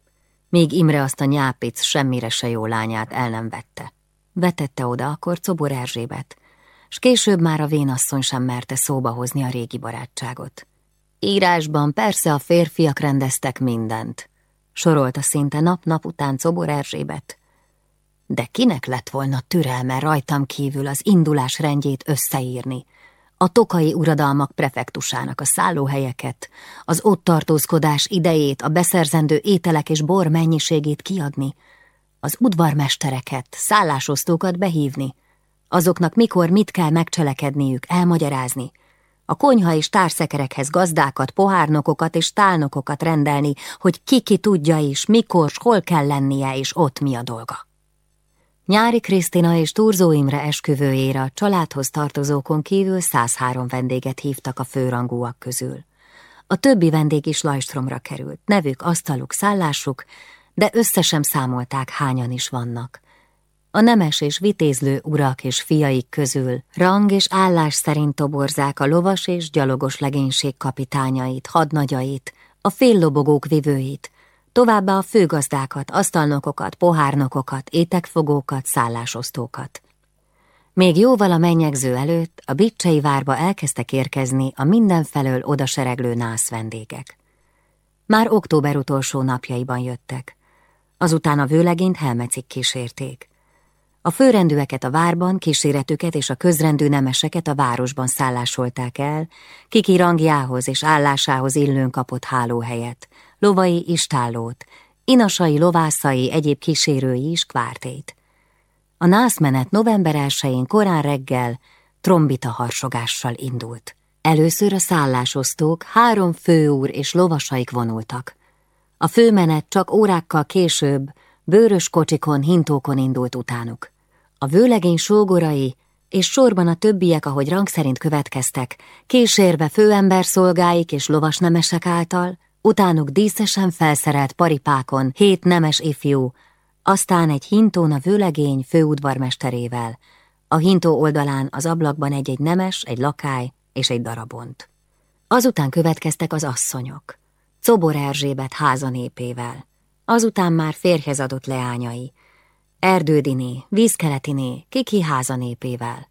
Még Imre azt a nyápic semmire se jó lányát el nem vette. Vetette oda akkor Cobor Erzsébet, s később már a vénasszony sem merte szóba hozni a régi barátságot. Írásban persze a férfiak rendeztek mindent, sorolta szinte nap-nap után Cobor Erzsébet. De kinek lett volna türelme rajtam kívül az indulás rendjét összeírni, a tokai uradalmak prefektusának a szállóhelyeket, az ott tartózkodás idejét, a beszerzendő ételek és bor mennyiségét kiadni, az udvarmestereket, szállásosztókat behívni, azoknak mikor mit kell megcselekedniük, elmagyarázni, a konyha és társzekerekhez gazdákat, pohárnokokat és tálnokokat rendelni, hogy ki-ki tudja is, mikor, hol kell lennie, és ott mi a dolga. Nyári Krisztina és Turzó Imre esküvőjére a családhoz tartozókon kívül 103 vendéget hívtak a főrangúak közül. A többi vendég is Lajstromra került, nevük, asztaluk, szállásuk, de össze sem számolták, hányan is vannak. A nemes és vitézlő urak és fiaik közül rang és állás szerint toborzák a lovas és gyalogos legénység kapitányait, hadnagyait, a féllobogók vivőit, továbbá a főgazdákat, asztalnokokat, pohárnokokat, étekfogókat, szállásosztókat. Még jóval a mennyegző előtt a Bicsei várba elkezdtek érkezni a mindenfelől odasereglő nász vendégek. Már október utolsó napjaiban jöttek. Azután a vőlegényt helmecik kísérték. A főrendűeket a várban, kíséretüket és a közrendű nemeseket a városban szállásolták el, kiki rangjához és állásához illőn kapott hálóhelyet, lovai istállót, inasai lovászai egyéb kísérői is kvártét. A nászmenet november 1 korán reggel trombita harsogással indult. Először a szállásosztók, három főúr és lovasaik vonultak. A főmenet csak órákkal később bőrös kocsikon, hintókon indult utánuk. A vőlegény sógorai és sorban a többiek, ahogy rang szerint következtek, kísérve főember szolgáik és lovas nemesek által, utánuk díszesen felszerelt paripákon hét nemes ifjú, aztán egy hintón a vőlegény főudvarmesterével, a hintó oldalán az ablakban egy-egy nemes, egy lakály és egy darabont. Azután következtek az asszonyok. Cobor Erzsébet házanépével, azután már férhez adott leányai, Erdődiné, Vízkeletiné, Kiki házanépével.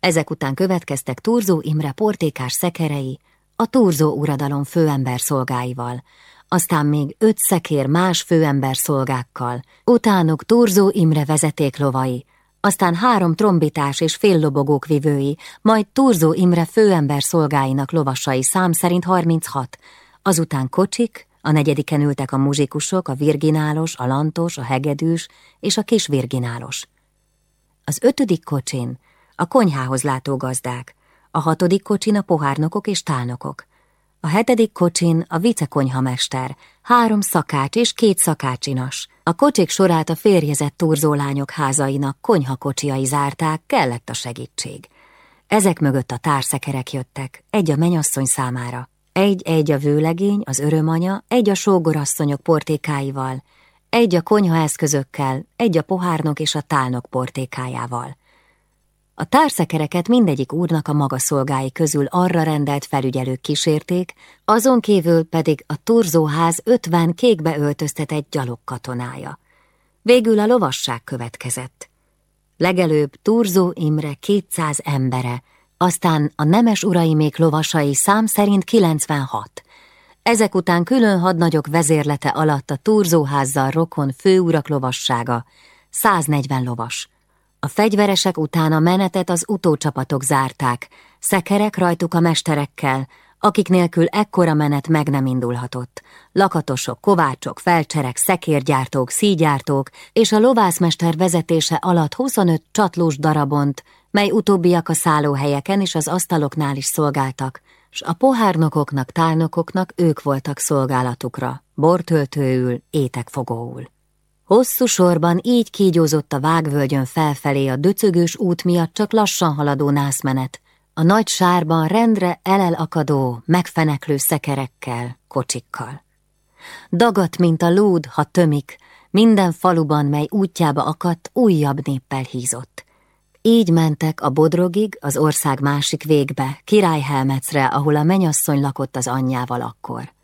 Ezek után következtek Turzó Imre portékás szekerei, a Turzó uradalom főember szolgáival, aztán még öt szekér más főember szolgákkal, utánuk Turzó Imre vezetéklovai, aztán három trombitás és féllobogók vivői, majd Turzó Imre főember szolgáinak lovasai szám szerint 36, azután kocsik, a negyediken ültek a muzsikusok, a virginálos, a lantos, a hegedűs és a kis virginálos. Az ötödik kocsin a konyhához látó gazdák, a hatodik kocsin a pohárnokok és tálnokok, a hetedik kocsin a vicekonyhamester, három szakács és két szakácsinas. A kocsik sorát a férjezett turzólányok házainak konyhakocsiai zárták, kellett a segítség. Ezek mögött a társzekerek jöttek, egy a menyasszony számára, egy-egy a vőlegény, az örömanya, egy a sógorasszonyok portékáival, Egy a konyhaeszközökkel, egy a pohárnok és a tálnok portékájával. A társzekereket mindegyik úrnak a maga szolgái közül arra rendelt felügyelők kísérték, azon kívül pedig a turzóház ötven kékbe öltöztetett gyalogkatonája. Végül a lovasság következett. Legelőbb Turzó Imre 200 embere, aztán a nemes uraimék lovasai szám szerint 96. Ezek után külön hadnagyok vezérlete alatt a Turzóházzal rokon főurak lovassága, 140 lovas. A fegyveresek után a menetet az utócsapatok zárták, szekerek rajtuk a mesterekkel, akik nélkül ekkora menet meg nem indulhatott. Lakatosok, kovácsok, felcserek, szekérgyártók, szígyártók és a lovászmester vezetése alatt 25 csatlós darabont, mely utóbbiak a szállóhelyeken és az asztaloknál is szolgáltak, s a pohárnokoknak, tálnokoknak ők voltak szolgálatukra, bortöltőül, étekfogóul. Hosszú sorban így kígyózott a vágvölgyön felfelé a döcögős út miatt csak lassan haladó nászmenet, a nagy sárban rendre elelakadó, megfeneklő szekerekkel, kocsikkal. Dagat, mint a lúd, ha tömik, minden faluban, mely útjába akadt, újabb néppel hízott. Így mentek a Bodrogig, az ország másik végbe, Királyhelmecre, ahol a menyasszony lakott az anyjával akkor.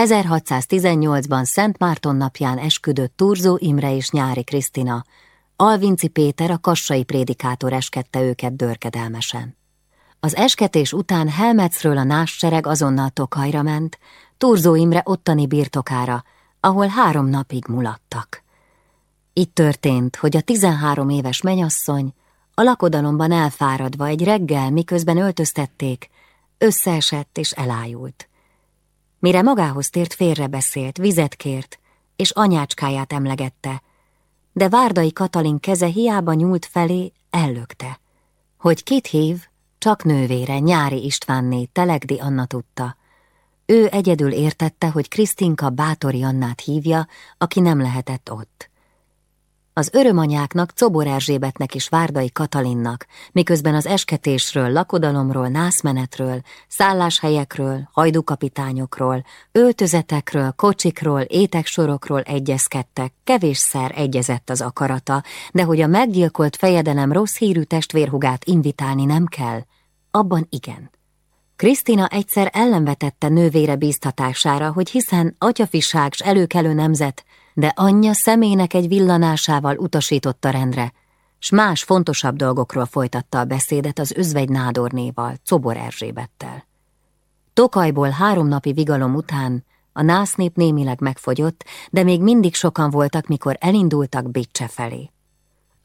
1618-ban Szent Márton napján esküdött Turzó Imre és Nyári Krisztina, Alvinci Péter a kassai prédikátor eskette őket dörkedelmesen. Az esketés után Helmecről a nássereg azonnal Tokajra ment, Turzó Imre ottani birtokára, ahol három napig mulattak. Itt történt, hogy a tizenhárom éves menyasszony a lakodalomban elfáradva egy reggel, miközben öltöztették, összeesett és elájult. Mire magához tért, félrebeszélt, vizet kért, és anyácskáját emlegette, de Várdai Katalin keze hiába nyúlt felé, ellökte. Hogy kit hív, csak nővére, Nyári Istvánné, Telegdi Anna tudta. Ő egyedül értette, hogy Krisztinka Bátori Annát hívja, aki nem lehetett ott. Az örömanyáknak Cobor Erzsébetnek és Várdai Katalinnak, miközben az esketésről, lakodalomról, nászmenetről, szálláshelyekről, hajdukapitányokról, öltözetekről, kocsikról, éteksorokról egyezkedtek, kevésszer egyezett az akarata, de hogy a meggyilkolt fejedelem rossz hírű testvérhugát invitálni nem kell, abban igen. Krisztina egyszer ellenvetette nővére bíztatására, hogy hiszen atyafiság s előkelő nemzet, de anyja szemének egy villanásával utasította rendre, s más fontosabb dolgokról folytatta a beszédet az özvegy nádornéval, Cobor Erzsébettel. Tokajból három napi vigalom után a násznép némileg megfogyott, de még mindig sokan voltak, mikor elindultak Bicse felé.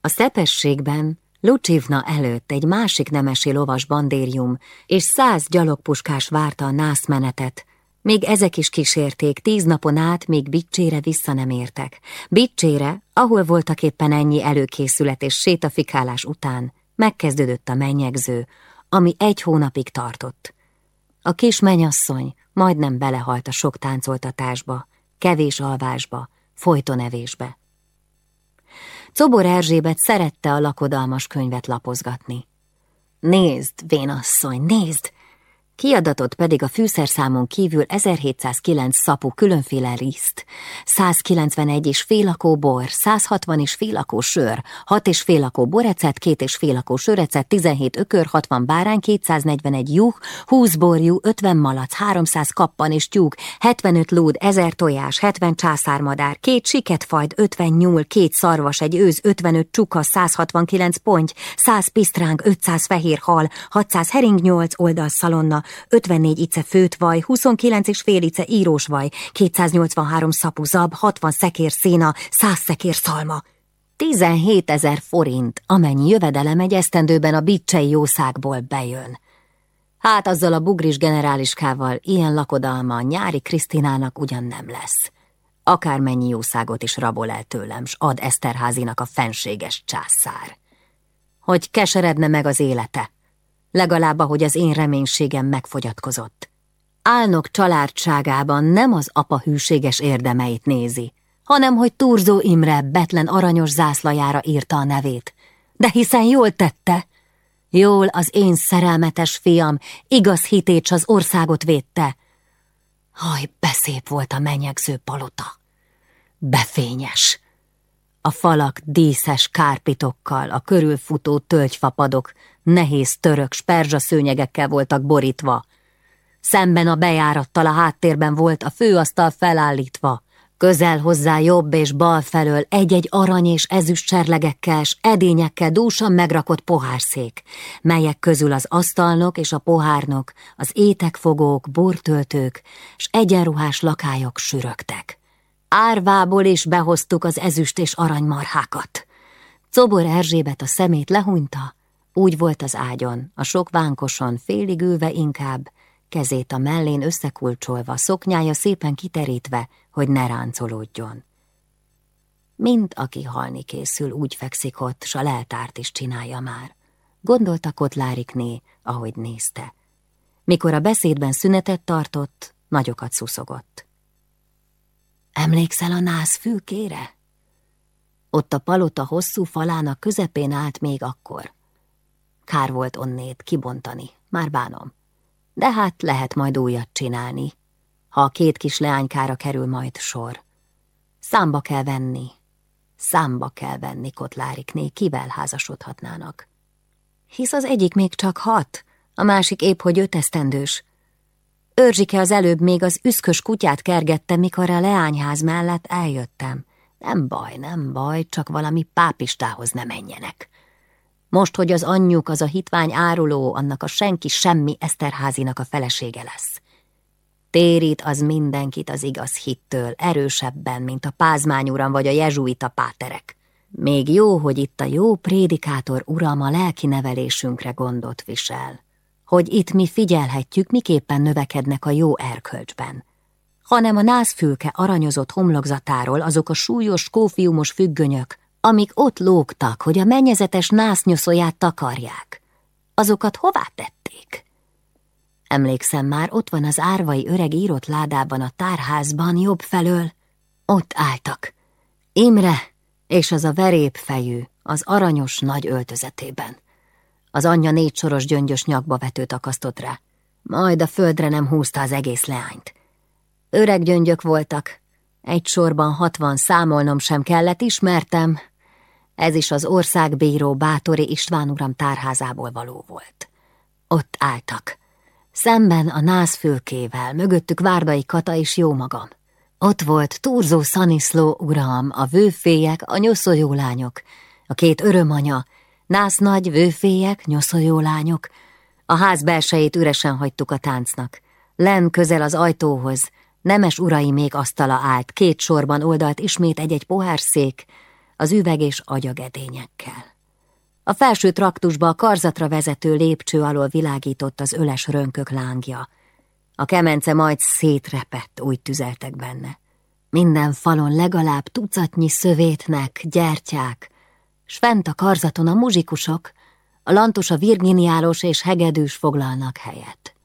A szepességben Lucsivna előtt egy másik nemesi lovas bandérium és száz gyalogpuskás várta a nászmenetet, még ezek is kísérték, tíz napon át, még Bicsére vissza nem értek. Bicsére, ahol voltak éppen ennyi előkészület és sétafikálás után, megkezdődött a mennyegző, ami egy hónapig tartott. A kis menyasszony majdnem belehalt a sok táncoltatásba, kevés alvásba, folytonevésbe. Cobor Erzsébet szerette a lakodalmas könyvet lapozgatni. Nézd, vénasszony, nézd! Kiadatott pedig a fűszerszámon kívül 1709 szapú különféle riszt, 191 és félakó bor, 160 és félakó sör, 6 és félakó borecet, 2 és félakó sörecet, 17 ökör, 60 bárány, 241 juh, 20 borjú, 50 malac, 300 kappan és tyúk, 75 lúd, 1000 tojás, 70 császármadár, két siketfajd, 50 nyúl, két szarvas, egy őz, 55 csuka, 169 ponty, 100 pisztráng, 500 fehér hal, 600 hering, 8 oldalszalonna, 54 ice főtvaj, 29 és fél ice írósvaj, 283 szapu zab, 60 szekér széna, 100 szekér szalma. 17 ezer forint, amennyi jövedelem egy esztendőben a bicsei jószágból bejön. Hát azzal a bugris generáliskával ilyen lakodalma nyári Krisztinának ugyan nem lesz. Akármennyi jószágot is rabol el tőlem, s ad Eszterházinak a fenséges császár. Hogy keseredne meg az élete, legalább ahogy az én reménységem megfogyatkozott. Álnok családságában nem az apa hűséges érdemeit nézi, hanem hogy Turzó Imre Betlen aranyos zászlajára írta a nevét. De hiszen jól tette. Jól az én szerelmetes fiam, igaz hitét az országot védte. Haj, beszép volt a menyegző palota. befényes. A falak díszes kárpitokkal, a körülfutó tölgyfapadok nehéz török sperzsa szőnyegekkel voltak borítva. Szemben a bejárattal a háttérben volt a főasztal felállítva, Közel hozzá jobb és bal felől egy-egy arany és ezüst cserlegekkel s edényekkel dúsan megrakott pohárszék, melyek közül az asztalnok és a pohárnok, az étekfogók, bortöltők s egyenruhás lakályok sürögtek. Árvából is behoztuk az ezüst és aranymarhákat. Cobor Erzsébet a szemét lehúnyta, úgy volt az ágyon, a sok vánkoson, félig ülve inkább, kezét a mellén összekulcsolva, szoknyája szépen kiterítve, hogy ne ráncolódjon. Mind aki halni készül, úgy fekszik ott, s a leltárt is csinálja már. Gondolta Kotlárikné, ahogy nézte. Mikor a beszédben szünetet tartott, nagyokat szuszogott. Emlékszel a nász fülkére? Ott a palota hosszú falának közepén állt még akkor. Kár volt onnét kibontani, már bánom. De hát lehet majd újat csinálni, ha a két kis leánykára kerül majd sor. Számba kell venni, számba kell venni Kotlárikné, kivel házasodhatnának. Hisz az egyik még csak hat, a másik épp hogy öt esztendős. Őrzsike az előbb még az üszkös kutyát kergette, mikor a leányház mellett eljöttem. Nem baj, nem baj, csak valami pápistához ne menjenek. Most, hogy az anyjuk, az a hitvány áruló, annak a senki semmi Eszterházinak a felesége lesz. Térít az mindenkit az igaz hittől, erősebben, mint a pázmányuram vagy a jezsuita páterek. Még jó, hogy itt a jó prédikátor uram a lelki nevelésünkre gondot visel. Hogy itt mi figyelhetjük, miképpen növekednek a jó erkölcsben. Hanem a nászfülke aranyozott homlokzatáról azok a súlyos, kófiumos függönyök, amik ott lógtak, hogy a mennyezetes násznyoszóját takarják. Azokat hová tették? Emlékszem már, ott van az árvai öreg írott ládában a tárházban jobb felől. Ott álltak. Imre és az a fejű, az aranyos nagy öltözetében. Az anyja négy soros gyöngyös nyakba vetőt akasztott rá. Majd a földre nem húzta az egész leányt. Öreg gyöngyök voltak. Egy sorban hatvan számolnom sem kellett, ismertem. Ez is az országbíró Bátori István uram tárházából való volt. Ott álltak Szemben a nászfülkével, mögöttük Várdai Kata és jó magam. Ott volt Turzó Szaniszló uram, a vőfélyek, a nyoszójó lányok, a két örömanya, nász nagy vőfélyek, nyoszójó lányok. A ház belsejét üresen hagytuk a táncnak. Len közel az ajtóhoz, nemes urai még asztala állt, két sorban oldalt ismét egy-egy pohárszék, az üveg és agyagedényekkel. A felső traktusba a karzatra vezető lépcső alól világított az öles rönkök lángja. A kemence majd szétrepett, úgy tüzeltek benne. Minden falon legalább tucatnyi szövétnek, gyertyák, s fent a karzaton a muzsikusok, a lantos a virginiálos és hegedűs foglalnak helyet.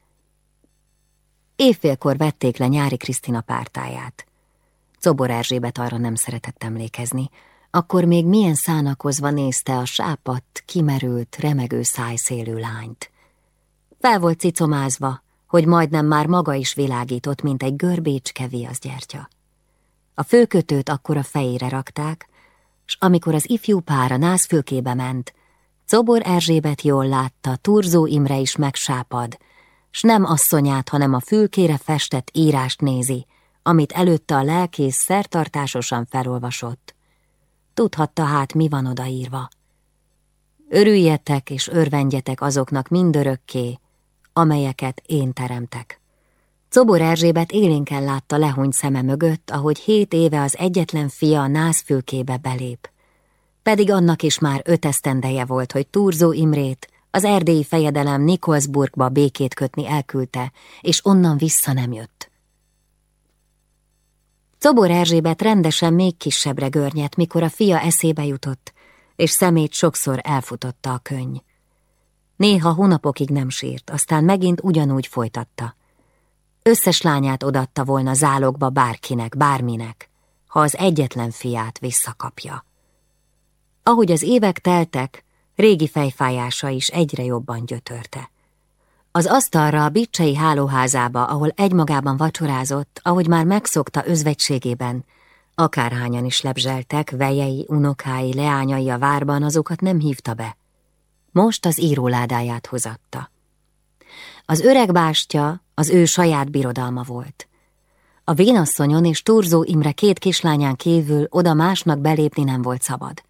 Évfélkor vették le nyári Krisztina pártáját. Cobor Erzsébet arra nem szeretett emlékezni, akkor még milyen szánakozva nézte a sápadt, kimerült, remegő szájszélű lányt. Fel volt cicomázva, hogy majdnem már maga is világított, mint egy görbécske viaszgyertya. A főkötőt akkor a fejére rakták, s amikor az ifjú pár a nászfülkébe ment, Cobor Erzsébet jól látta, Turzó Imre is megsápad, s nem asszonyát, hanem a fülkére festett írást nézi, amit előtte a lelkész szertartásosan felolvasott. Tudhatta hát, mi van odaírva. Örüljetek és örvendjetek azoknak mindörökké, amelyeket én teremtek. Cobor Erzsébet élénken látta lehúny szeme mögött, ahogy hét éve az egyetlen fia a nászfülkébe belép. Pedig annak is már öt esztendeje volt, hogy Turzó Imrét, az erdélyi fejedelem Nikolsburgba békét kötni elküldte, és onnan vissza nem jött. Cobor Erzsébet rendesen még kisebbre görnyet, mikor a fia eszébe jutott, és szemét sokszor elfutotta a könny. Néha hónapokig nem sírt, aztán megint ugyanúgy folytatta. Összes lányát odatta volna zálogba bárkinek, bárminek, ha az egyetlen fiát visszakapja. Ahogy az évek teltek, régi fejfájása is egyre jobban gyötörte. Az asztalra a bicsei hálóházába, ahol egymagában vacsorázott, ahogy már megszokta özvegységében, Akárhányan is lebzseltek, vejei, unokái, leányai a várban, azokat nem hívta be. Most az íróládáját hozatta. Az öreg bástya az ő saját birodalma volt. A vénasszonyon és Turzó Imre két kislányán kívül oda másnak belépni nem volt szabad.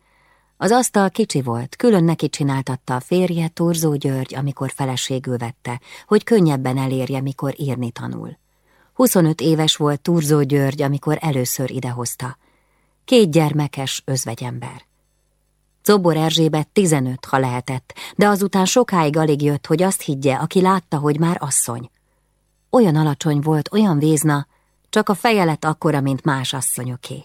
Az asztal kicsi volt, külön neki csináltatta a férje Turzó György, amikor feleségül vette, hogy könnyebben elérje, mikor írni tanul. 25 éves volt Turzó György, amikor először idehozta. Két gyermekes özvegyember. Czobor Erzsébet 15, ha lehetett, de azután sokáig alig jött, hogy azt higgye, aki látta, hogy már asszony. Olyan alacsony volt, olyan vézna, csak a feje lett akkora, mint más asszonyoké.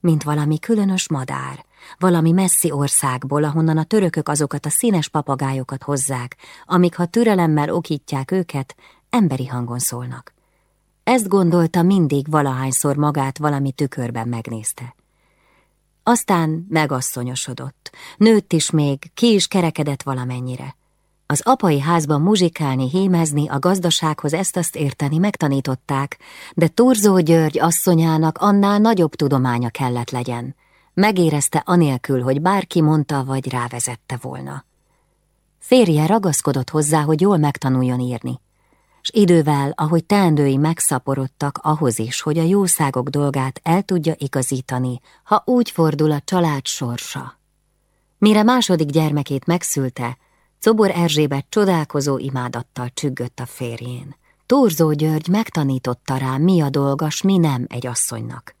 Mint valami különös madár, valami messzi országból, ahonnan a törökök azokat a színes papagájokat hozzák, amik, ha türelemmel okítják őket, emberi hangon szólnak. Ezt gondolta mindig valahányszor magát valami tükörben megnézte. Aztán megasszonyosodott, nőtt is még, ki is kerekedett valamennyire. Az apai házban muzsikálni, hémezni, a gazdasághoz ezt-azt érteni megtanították, de Turzó György asszonyának annál nagyobb tudománya kellett legyen. Megérezte anélkül, hogy bárki mondta vagy rávezette volna. Férje ragaszkodott hozzá, hogy jól megtanuljon írni s idővel, ahogy teendői megszaporodtak ahhoz is, hogy a jószágok dolgát el tudja igazítani, ha úgy fordul a család sorsa. Mire második gyermekét megszülte, Cobor Erzsébet csodálkozó imádattal csüggött a férjén. Torzó György megtanította rá, mi a dolgas, mi nem egy asszonynak.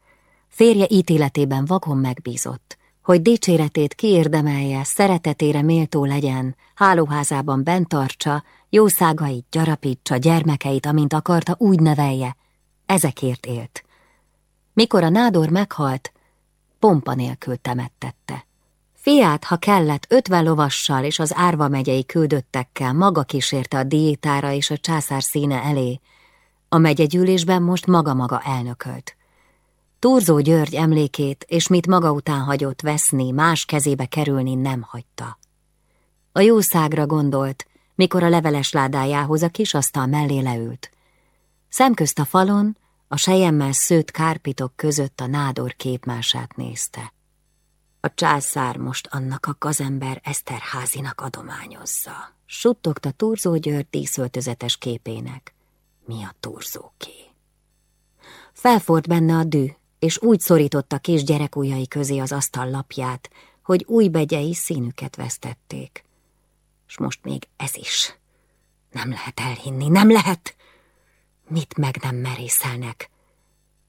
Férje ítéletében vakon megbízott, hogy dicséretét kiérdemelje, szeretetére méltó legyen, hálóházában bent tartsa, jószágait gyarapítsa, gyermekeit, amint akarta, úgy nevelje. Ezekért élt. Mikor a nádor meghalt, pompa nélkül temettette. Fiát, ha kellett, ötven lovassal és az árva megyei küldöttekkel maga kísérte a diétára és a császár színe elé. A megyegyűlésben most maga-maga elnökölt. Turzó György emlékét és mit maga után hagyott veszni, más kezébe kerülni nem hagyta. A jószágra gondolt, mikor a leveles ládájához a kis asztal mellé leült. Szemközt a falon, a sejemmel szőtt kárpitok között a nádor képmását nézte. A császár most annak a gazember Eszterházinak adományozza. Suttogta Turzó György díszöltözetes képének. Mi a turzóké? Felfort benne a dű, és úgy szorította kis gyerekujjai közé az asztal lapját, hogy új begyei színüket vesztették. És most még ez is. Nem lehet elhinni, nem lehet! Mit meg nem merészelnek?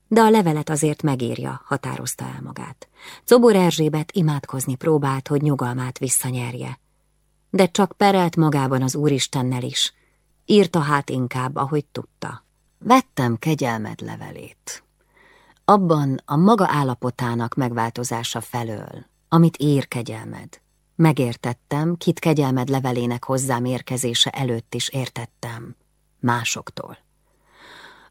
De a levelet azért megírja, határozta el magát. Cobor Erzsébet imádkozni próbált, hogy nyugalmát visszanyerje. De csak perelt magában az Úristennel is. Írta hát inkább, ahogy tudta. Vettem kegyelmed levelét. Abban a maga állapotának megváltozása felől, amit ír kegyelmed. Megértettem, kit kegyelmed levelének hozzám érkezése előtt is értettem. Másoktól.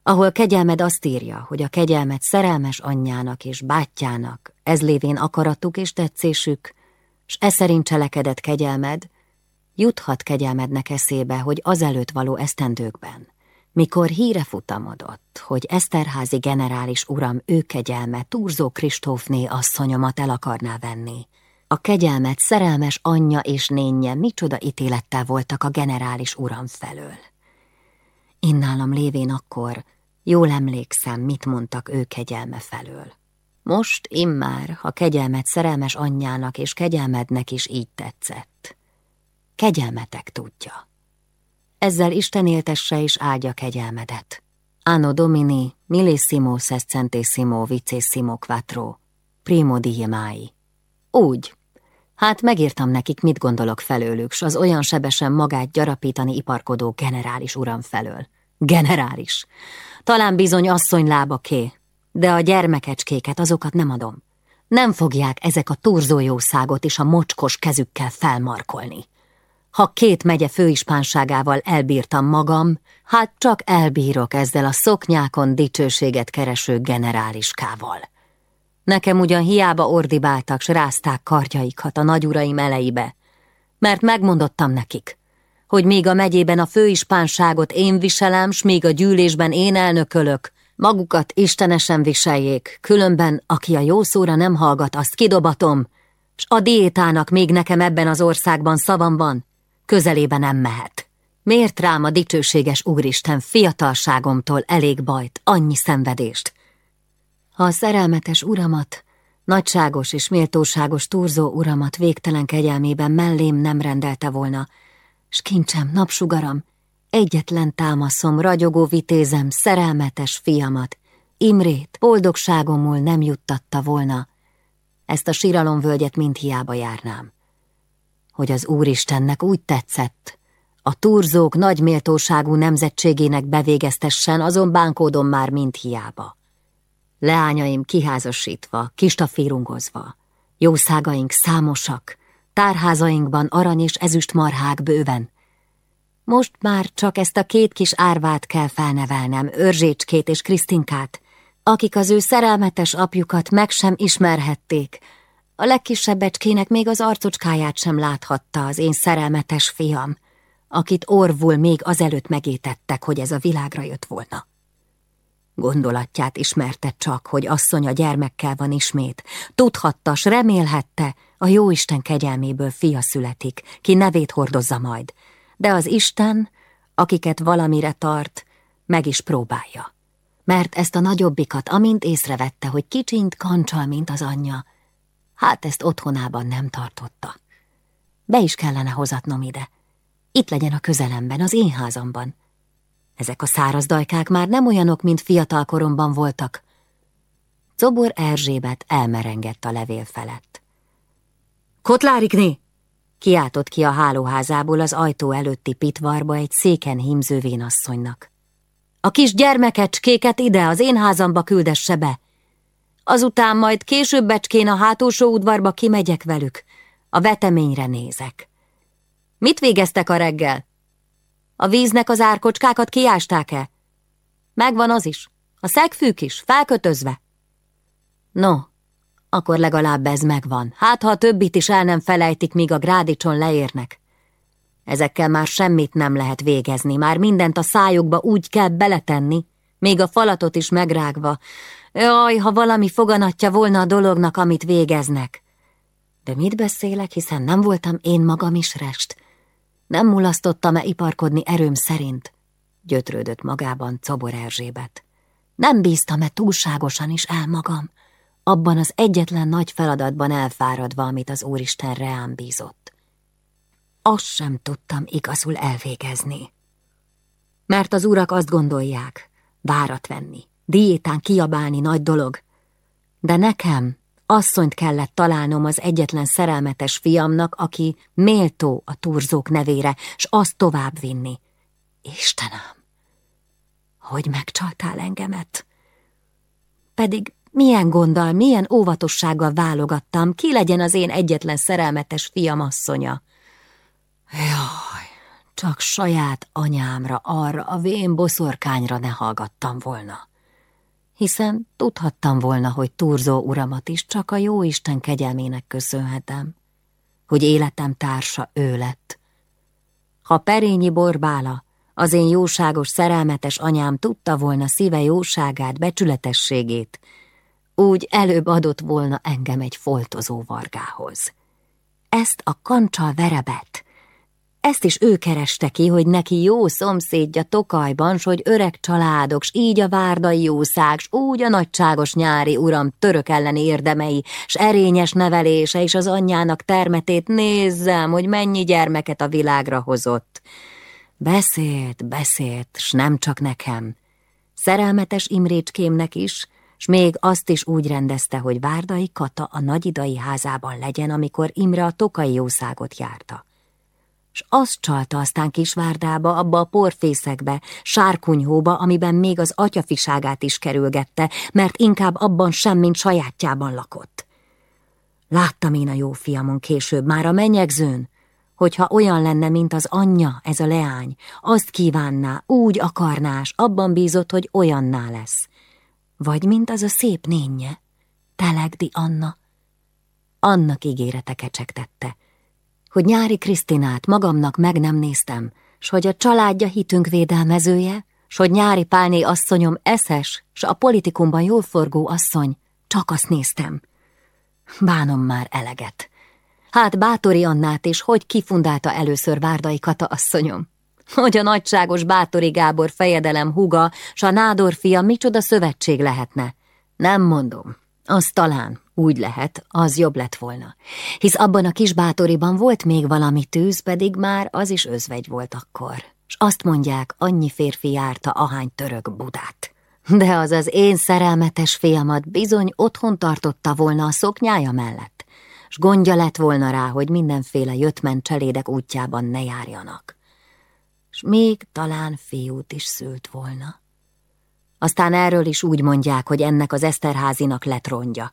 Ahol kegyelmed azt írja, hogy a kegyelmet szerelmes anyjának és bátyjának, ez lévén akaratuk és tetszésük, s e szerint cselekedett kegyelmed, juthat kegyelmednek eszébe, hogy azelőtt való esztendőkben, mikor híre futamodott, hogy Eszterházi generális uram ő kegyelme Turzó Kristófné asszonyomat el akarná venni, a kegyelmet szerelmes anyja és nénye micsoda ítélettel voltak a generális uram felől. Én nálam lévén akkor jól emlékszem, mit mondtak ő kegyelme felől. Most immár, ha kegyelmet szerelmes anyjának és kegyelmednek is így tetszett. Kegyelmetek tudja. Ezzel Isten éltesse és áldja kegyelmedet. Anno Domini, millissimo sescentissimo vicissimo quattro, primo die mai. Úgy, Hát megírtam nekik, mit gondolok felőlük, s az olyan sebesen magát gyarapítani iparkodó generális uram felől. Generális. Talán bizony asszony lábaké, de a gyermekecskéket azokat nem adom. Nem fogják ezek a turzójószágot és a mocskos kezükkel felmarkolni. Ha két megye főispánságával elbírtam magam, hát csak elbírok ezzel a szoknyákon dicsőséget kereső generáliskával. Nekem ugyan hiába ordibáltak, s rázták kardjaikat a nagyuraim elejébe, mert megmondottam nekik, hogy még a megyében a főispánságot én viselem, s még a gyűlésben én elnökölök, Magukat istenesen viseljék, különben, aki a jó szóra nem hallgat, azt kidobatom, s a diétának még nekem ebben az országban szavam van, közelébe nem mehet. Miért rám a dicsőséges Úristen fiatalságomtól elég bajt, annyi szenvedést? Ha a szerelmetes uramat, nagyságos és méltóságos túrzó uramat végtelen kegyelmében mellém nem rendelte volna, s kincsem, napsugaram, egyetlen támaszom, ragyogó vitézem, szerelmetes fiamat, Imrét boldogságomul nem juttatta volna, ezt a síralomvölgyet mind hiába járnám. Hogy az Úristennek úgy tetszett, a turzók nagy méltóságú nemzetségének bevégeztessen, azon bánkódom már mind hiába. Leányaim kiházasítva, kistafírungozva, jószágaink számosak, tárházainkban arany és ezüst marhák bőven. Most már csak ezt a két kis árvát kell felnevelnem, Örzsécskét és Krisztinkát, akik az ő szerelmetes apjukat meg sem ismerhették. A legkisebb becskének még az arcocskáját sem láthatta az én szerelmetes fiam, akit orvul még azelőtt megétettek, hogy ez a világra jött volna. Gondolatját ismerte csak, hogy asszony a gyermekkel van ismét. Tudhatta, s remélhette, a jóisten kegyelméből fia születik, ki nevét hordozza majd. De az Isten, akiket valamire tart, meg is próbálja. Mert ezt a nagyobbikat, amint észrevette, hogy kicsint kancsal, mint az anyja, hát ezt otthonában nem tartotta. Be is kellene hozatnom ide. Itt legyen a közelemben, az én házamban. Ezek a száraz dajkák már nem olyanok, mint fiatal koromban voltak. Cobor Erzsébet elmerengett a levél felett. Kotlárikné! Kiáltott ki a hálóházából az ajtó előtti pitvarba egy széken hímző vénasszonynak. A kis gyermekecskéket ide, az én házamba küldesse be. Azután majd később becskén a hátulsó udvarba kimegyek velük. A veteményre nézek. Mit végeztek a reggel? A víznek az árkocskákat kiásták-e? Megvan az is. A szegfűk is, felkötözve. No, akkor legalább ez megvan. Hát, ha a többit is el nem felejtik, míg a grádicson leérnek. Ezekkel már semmit nem lehet végezni, már mindent a szájukba úgy kell beletenni, még a falatot is megrágva. Jaj, ha valami foganatja volna a dolognak, amit végeznek. De mit beszélek, hiszen nem voltam én magam is rest. Nem mulasztottam-e iparkodni erőm szerint? Gyötrődött magában Czobor Erzsébet. Nem bíztam-e túlságosan is el magam, abban az egyetlen nagy feladatban elfáradva, amit az Úristen reám bízott. Azt sem tudtam igazul elvégezni. Mert az urak azt gondolják, várat venni, diétán kiabálni nagy dolog, de nekem Asszonyt kellett találnom az egyetlen szerelmetes fiamnak, aki méltó a turzók nevére, s azt tovább vinni. Istenem, hogy megcsaltál engemet? Pedig milyen gonddal, milyen óvatossággal válogattam, ki legyen az én egyetlen szerelmetes fiam asszonya. Jaj, csak saját anyámra, arra a vén boszorkányra ne hallgattam volna hiszen tudhattam volna, hogy Turzó uramat is csak a jó Isten kegyelmének köszönhetem, hogy életem társa ő lett. Ha Perényi Borbála, az én jóságos, szerelmetes anyám tudta volna szíve jóságát, becsületességét, úgy előbb adott volna engem egy foltozó vargához. Ezt a kancsal verebet, ezt is ő kereste ki, hogy neki jó szomszédja Tokajban, s hogy öreg családok, s így a várdai jószág, s úgy a nagyságos nyári uram török elleni érdemei, s erényes nevelése, és az anyjának termetét nézzem, hogy mennyi gyermeket a világra hozott. Beszélt, beszélt, s nem csak nekem. Szerelmetes Imrécskémnek is, s még azt is úgy rendezte, hogy Várdai Kata a nagyidai házában legyen, amikor Imre a tokai jószágot járta s azt csalta aztán Kisvárdába, abba a porfészekbe, sárkunyhóba, amiben még az atyafiságát is kerülgette, mert inkább abban sem, mint sajátjában lakott. Láttam én a jó fiamon később, már a menyegzőn, hogyha olyan lenne, mint az anyja, ez a leány, azt kívánná, úgy akarnás, abban bízott, hogy olyanná lesz. Vagy mint az a szép nénye, Telegdi Anna. Annak ígérete kecsegtette, hogy nyári Krisztinát magamnak meg nem néztem, s hogy a családja hitünk védelmezője, s hogy nyári pálné asszonyom eszes, s a politikumban jól forgó asszony, csak azt néztem. Bánom már eleget. Hát Bátori Annát is, hogy kifundálta először Várdai Kata asszonyom. Hogy a nagyságos Bátori Gábor fejedelem huga, s a Nádor fia micsoda szövetség lehetne. Nem mondom, az talán úgy lehet, az jobb lett volna. Hisz abban a kis bátoriban volt még valami tűz, pedig már az is özvegy volt akkor. S azt mondják, annyi férfi járta ahány török Budát. De az az én szerelmetes fiamat bizony otthon tartotta volna a szoknyája mellett, s gondja lett volna rá, hogy mindenféle jöttment cselédek útjában ne járjanak. S még talán fiút is szült volna. Aztán erről is úgy mondják, hogy ennek az Eszterházinak lett rongya.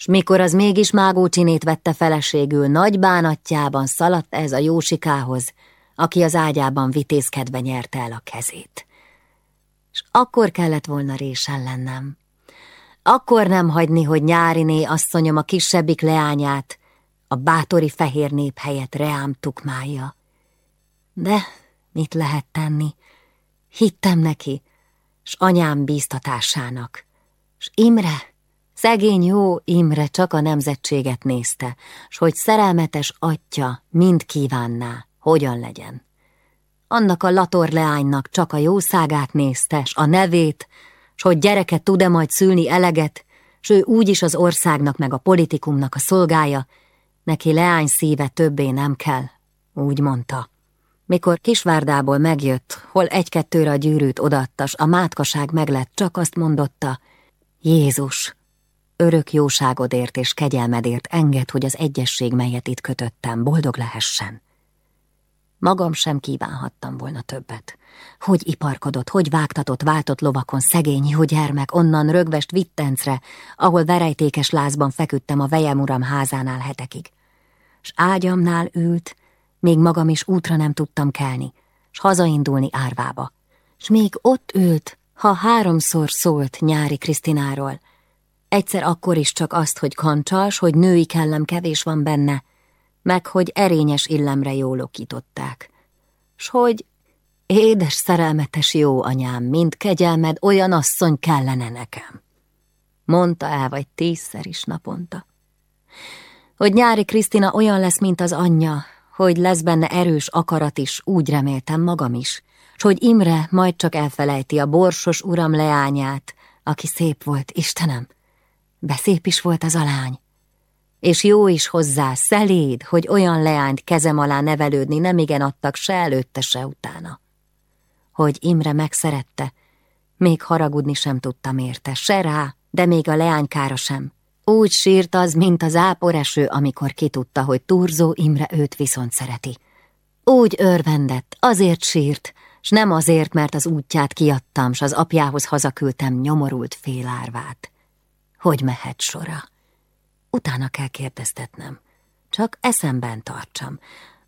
S mikor az mégis mágócsinét vette feleségül, nagy bánatjában szaladt ez a Jósikához, aki az ágyában vitézkedve nyerte el a kezét. És akkor kellett volna résen lennem. Akkor nem hagyni, hogy nyáriné asszonyom a kisebbik leányát, a bátori fehér nép helyett reám tukmálja. De mit lehet tenni? Hittem neki, s anyám bíztatásának. S Imre, szegény jó Imre csak a nemzetséget nézte, s hogy szerelmetes atya mind kívánná, hogyan legyen. Annak a lator leánynak csak a jószágát nézte, s a nevét, s hogy gyereket tud-e majd szülni eleget, s ő úgyis az országnak meg a politikumnak a szolgája, neki leány szíve többé nem kell, úgy mondta. Mikor Kisvárdából megjött, hol egy-kettőre a gyűrűt odattas, a mátkaság meglett, csak azt mondotta, Jézus, örök jóságodért és kegyelmedért enged, hogy az egyesség, melyet itt kötöttem, boldog lehessen. Magam sem kívánhattam volna többet. Hogy iparkodott, hogy vágtatott, váltott lovakon szegény jó gyermek, onnan rögvest Vittencre, ahol verejtékes lázban feküdtem a vejem uram házánál hetekig. S ágyamnál ült, még magam is útra nem tudtam kelni, s hazaindulni árvába. S még ott ült, ha háromszor szólt nyári Krisztináról. Egyszer akkor is csak azt, hogy kancsas, hogy női kellem kevés van benne, meg hogy erényes illemre jólokították. S hogy édes, szerelmetes jó anyám, mint kegyelmed, olyan asszony kellene nekem. Mondta el vagy tízszer is naponta. Hogy nyári Krisztina olyan lesz, mint az anyja, hogy lesz benne erős akarat is, úgy reméltem magam is, s hogy Imre majd csak elfelejti a borsos uram leányát, aki szép volt, Istenem, beszép is volt az a lány. És jó is hozzá, szeléd, hogy olyan leányt kezem alá nevelődni nem igen adtak se előtte, se utána. Hogy Imre megszerette, még haragudni sem tudtam érte, se rá, de még a leánykára sem. Úgy sírt az, mint az áporeső, amikor kitudta, hogy Turzó Imre őt viszont szereti. Úgy örvendett, azért sírt, s nem azért, mert az útját kiadtam, s az apjához hazaküldtem nyomorult félárvát. Hogy mehet sora? Utána kell kérdeztetnem. Csak eszemben tartsam.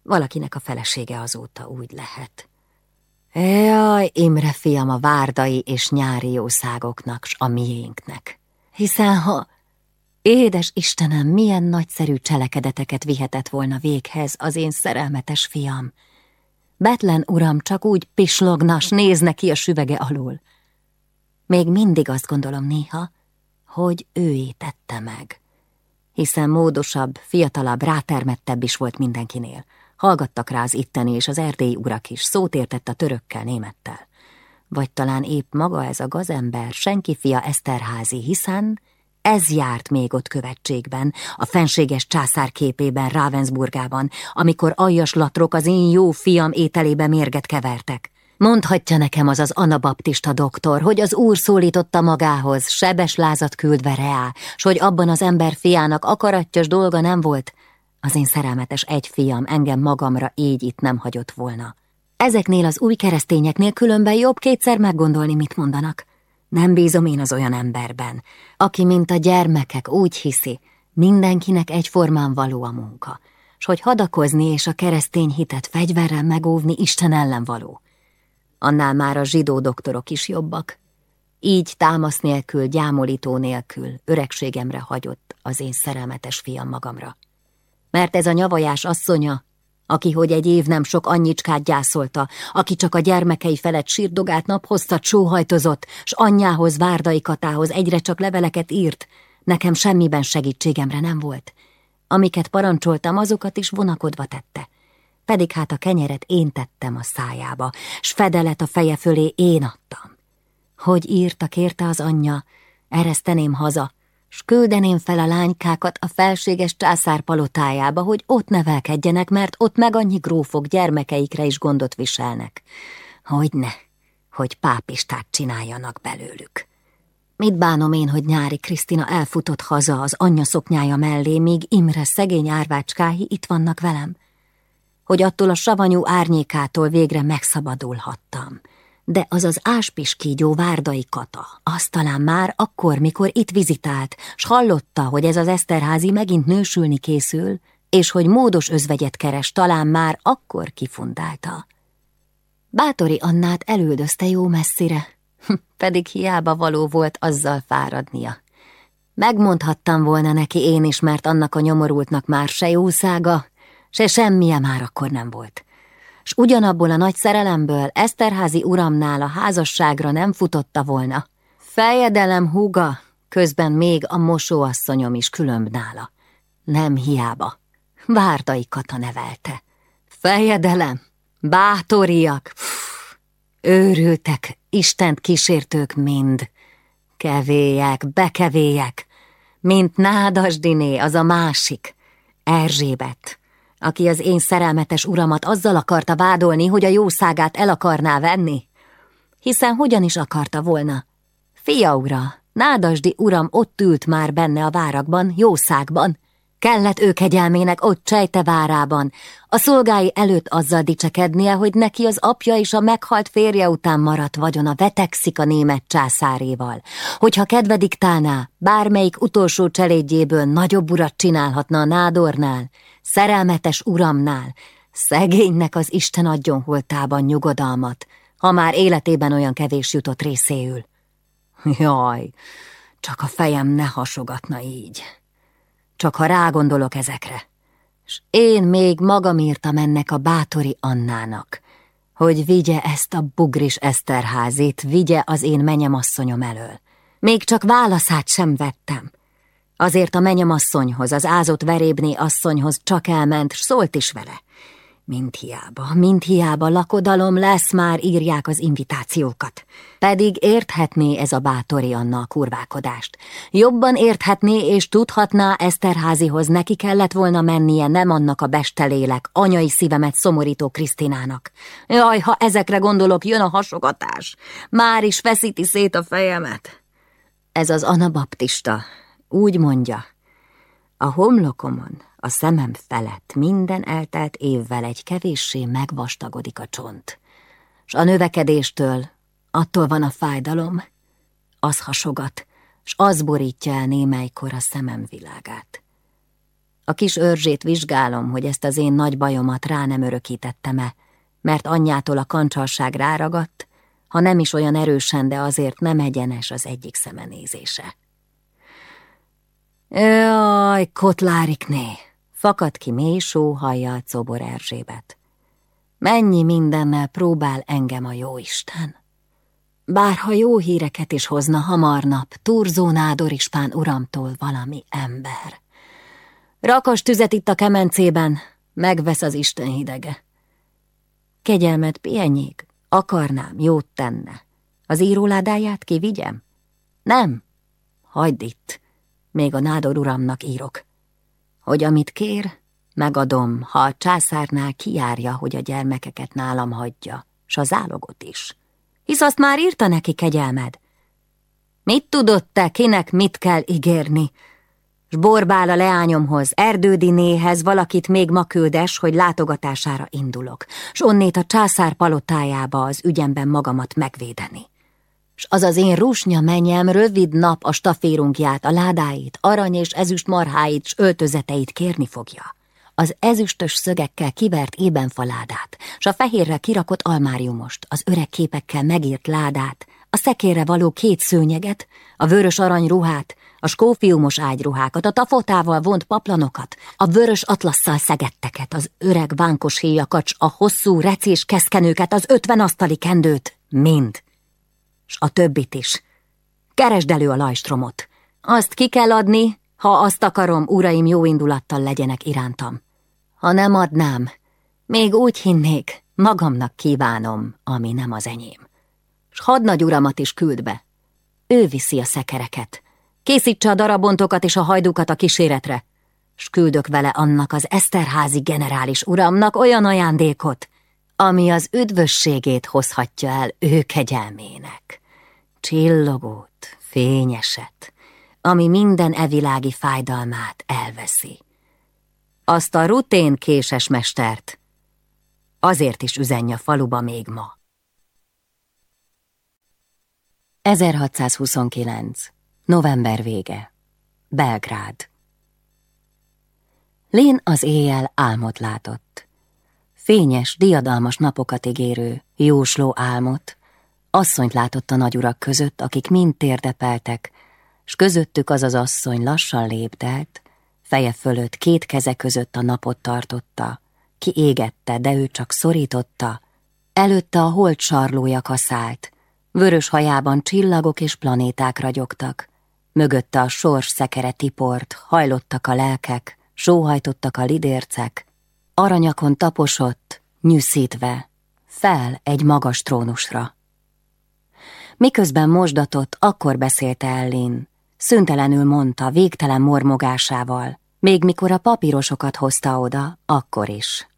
Valakinek a felesége azóta úgy lehet. Jaj, Imre fiam a várdai és nyári jószágoknak, s a miénknek. Hiszen ha Édes Istenem, milyen nagyszerű cselekedeteket vihetett volna véghez az én szerelmetes fiam. Betlen uram csak úgy pislognas, nézne ki a süvege alul. Még mindig azt gondolom néha, hogy ő ítette meg. Hiszen módosabb, fiatalabb, rátermettebb is volt mindenkinél. Hallgattak rá az itteni és az erdélyi urak is, szót értett a törökkel, némettel. Vagy talán épp maga ez a gazember, senki fia Eszterházi, hiszen ez járt még ott követségben, a fenséges császár képében, Ravensburgában, amikor aljas latrok az én jó fiam ételébe mérget kevertek. Mondhatja nekem az az anabaptista doktor, hogy az úr szólította magához, sebes lázat küldve reá, s hogy abban az ember fiának akarattyos dolga nem volt, az én szerelmetes egy fiam engem magamra így itt nem hagyott volna. Ezeknél az új keresztényeknél különben jobb kétszer meggondolni, mit mondanak. Nem bízom én az olyan emberben, aki, mint a gyermekek, úgy hiszi, mindenkinek egyformán való a munka, s hogy hadakozni és a keresztény hitet fegyverrel megóvni Isten ellen való. Annál már a zsidó doktorok is jobbak. Így támasz nélkül, gyámolító nélkül öregségemre hagyott az én szerelmetes fiam magamra. Mert ez a nyavajás asszonya, aki, hogy egy év nem sok annyicskát gyászolta, aki csak a gyermekei felett sírdogát naphoztat, sóhajtozott, s anyjához, Várdai Katához egyre csak leveleket írt, nekem semmiben segítségemre nem volt. Amiket parancsoltam, azokat is vonakodva tette. Pedig hát a kenyeret én tettem a szájába, s fedelet a feje fölé én adtam. Hogy írta, kérte az anyja, ereszteném haza, s küldeném fel a lánykákat a felséges császár palotájába, hogy ott nevelkedjenek, mert ott meg annyi grófok gyermekeikre is gondot viselnek. Hogy ne, hogy pápistát csináljanak belőlük. Mit bánom én, hogy nyári Krisztina elfutott haza az anyja szoknyája mellé, míg Imre szegény árvácskái itt vannak velem? Hogy attól a savanyú árnyékától végre megszabadulhattam de az az áspiskígyó várdai kata, az talán már akkor, mikor itt vizitált, s hallotta, hogy ez az Eszterházi megint nősülni készül, és hogy módos özvegyet keres, talán már akkor kifundálta. Bátori Annát elüldözte jó messzire, pedig hiába való volt azzal fáradnia. Megmondhattam volna neki én is, mert annak a nyomorultnak már se jószága, se semmije már akkor nem volt s ugyanabból a nagy szerelemből Eszterházi uramnál a házasságra nem futotta volna. Fejedelem húga, közben még a mosóasszonyom is különb nála. Nem hiába. Várdai Kata nevelte. Fejedelem, bátoriak, Pff, őrültek, Istent kísértők mind. Kevélyek, bekevélyek, mint Nádasdiné, az a másik, Erzsébet aki az én szerelmetes uramat azzal akarta vádolni, hogy a jószágát el akarná venni? Hiszen hogyan is akarta volna? Fia ura, nádasdi uram ott ült már benne a várakban, jószágban. Kellett ő kegyelmének ott csejte várában, a szolgái előtt azzal dicsekednie, hogy neki az apja és a meghalt férje után maradt vagyona vetekszik a német császáréval. Hogyha kedve diktálná, bármelyik utolsó cselédjéből nagyobb urat csinálhatna a nádornál, szerelmetes uramnál, szegénynek az Isten adjon holtában nyugodalmat, ha már életében olyan kevés jutott részéül. Jaj, csak a fejem ne hasogatna így. Csak ha rágondolok ezekre. S én még magam írtam ennek a bátori Annának, hogy vigye ezt a bugris Eszterházét, vigye az én menyemasszonyom elől. Még csak válaszát sem vettem. Azért a menyemasszonyhoz, az ázott verébné asszonyhoz csak elment, s szólt is vele. Mint hiába, mint hiába lakodalom lesz, már írják az invitációkat. Pedig érthetné ez a bátori Anna a kurvákodást. Jobban érthetné és tudhatná Eszterházihoz neki kellett volna mennie, nem annak a bestelélek, anyai szívemet szomorító Krisztinának. Jaj, ha ezekre gondolok, jön a hasogatás. Már is feszíti szét a fejemet. Ez az anabaptista, úgy mondja, a homlokomon, a szemem felett minden eltelt évvel egy kevéssé megvastagodik a csont, s a növekedéstől attól van a fájdalom, az hasogat, s az borítja el némelykor a szemem világát. A kis őrzsét vizsgálom, hogy ezt az én nagy bajomat rá nem örökítettem-e, mert anyjától a kancsalság ráragadt, ha nem is olyan erősen, de azért nem egyenes az egyik szemenézése. Jaj, kotlárikné! Fakad ki mély sóhajjal Cobor Erzsébet. Mennyi mindennel próbál engem a jóisten. Bárha jó híreket is hozna hamarnap, Turzó Nádor Ispán uramtól valami ember. Rakas tüzet itt a kemencében, megvesz az Isten hidege. Kegyelmet pihenjék, akarnám, jót tenne. Az íróládáját kivigyem? Nem, hagyd itt még a nádor uramnak írok, hogy amit kér, megadom, ha a császárnál kiárja, hogy a gyermekeket nálam hagyja, s a zálogot is. Hisz azt már írta neki kegyelmed. Mit tudott te, kinek mit kell ígérni? S borbál a leányomhoz, erdődinéhez valakit még ma küldes, hogy látogatására indulok, s onnét a császár palotájába az ügyemben magamat megvédeni s az az én rusnya menyem rövid nap a staférunkját, a ládáit, arany és ezüst marháit s öltözeteit kérni fogja. Az ezüstös szögekkel kivert ébenfaládát, s a fehérre kirakott almáriumost, az öreg képekkel megírt ládát, a szekérre való két szőnyeget, a vörös arany ruhát, a skófiumos ágyruhákat, a tafotával vont paplanokat, a vörös atlasszal szegetteket, az öreg vánkos héjakacs, a hosszú recés keszkenőket, az ötven asztali kendőt, mind. S a többit is. Keresd elő a lajstromot. Azt ki kell adni, ha azt akarom, uraim jó indulattal legyenek irántam. Ha nem adnám, még úgy hinnék, magamnak kívánom, ami nem az enyém. S hadnagy uramat is küld be. Ő viszi a szekereket. Készítse a darabontokat és a hajdukat a kíséretre, s küldök vele annak az Eszterházi generális uramnak olyan ajándékot, ami az üdvösségét hozhatja el ő kegyelmének. Csillogót, fényeset, ami minden evilági fájdalmát elveszi. Azt a rutén késes mestert azért is üzenje faluba még ma. 1629. November vége. Belgrád. Lén az éjjel álmot látott. Fényes, diadalmas napokat ígérő, jósló álmot. Asszonyt látott a nagyurak között, akik mind térdepeltek, s közöttük az az asszony lassan léptelt, feje fölött két keze között a napot tartotta, ki égette, de ő csak szorította, előtte a holt sarlója kaszált, vörös hajában csillagok és planéták ragyogtak, mögötte a sors szekere tiport, hajlottak a lelkek, sóhajtottak a lidércek, aranyakon taposott, nyűszítve, fel egy magas trónusra. Miközben mosdatott, akkor beszélte Ellin, szüntelenül mondta, végtelen mormogásával, még mikor a papírosokat hozta oda, akkor is.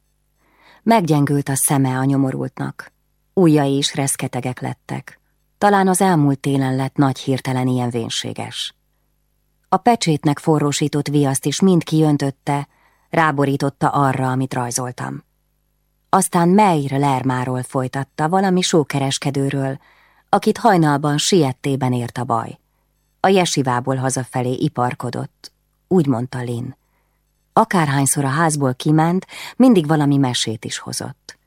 Meggyengült a szeme a nyomorultnak. Újjai is reszketegek lettek. Talán az elmúlt télen lett nagy hirtelen ilyen vénséges. A pecsétnek forrósított viaszt is mind kijöntötte, ráborította arra, amit rajzoltam. Aztán Meir Lermáról folytatta, valami sókereskedőről, akit hajnalban siettében ért a baj. A jesivából hazafelé iparkodott, úgy mondta Lin. Akárhányszor a házból kiment, mindig valami mesét is hozott.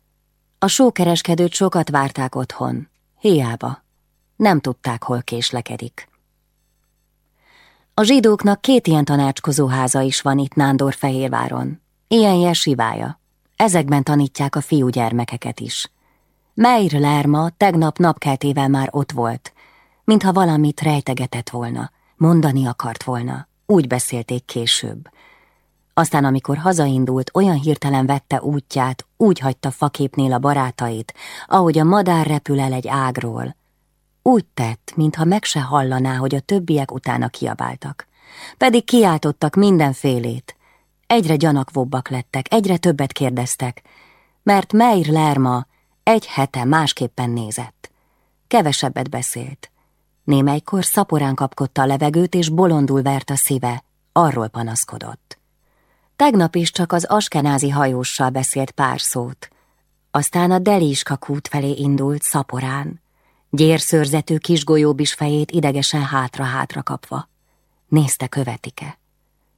A sókereskedőt sokat várták otthon, hiába. Nem tudták, hol késlekedik. A zsidóknak két ilyen tanácskozóháza is van itt Nándor-Fehérváron. Ilyen jesivája. Ezekben tanítják a fiúgyermekeket is. Meir Lerma tegnap napkeltével már ott volt, mintha valamit rejtegetett volna, mondani akart volna. Úgy beszélték később. Aztán, amikor hazaindult, olyan hirtelen vette útját, úgy hagyta faképnél a barátait, ahogy a madár repül el egy ágról. Úgy tett, mintha meg se hallaná, hogy a többiek utána kiabáltak. Pedig kiáltottak mindenfélét. Egyre gyanakvóbbak lettek, egyre többet kérdeztek, mert Meir Lerma egy hete másképpen nézett. Kevesebbet beszélt. Némelykor szaporán kapkodta a levegőt, és bolondul vert a szíve, arról panaszkodott. Tegnap is csak az askenázi hajóssal beszélt pár szót. Aztán a Deliska kút felé indult szaporán, gyérszörzető kisgolyóbis fejét idegesen hátra-hátra kapva. Nézte követike.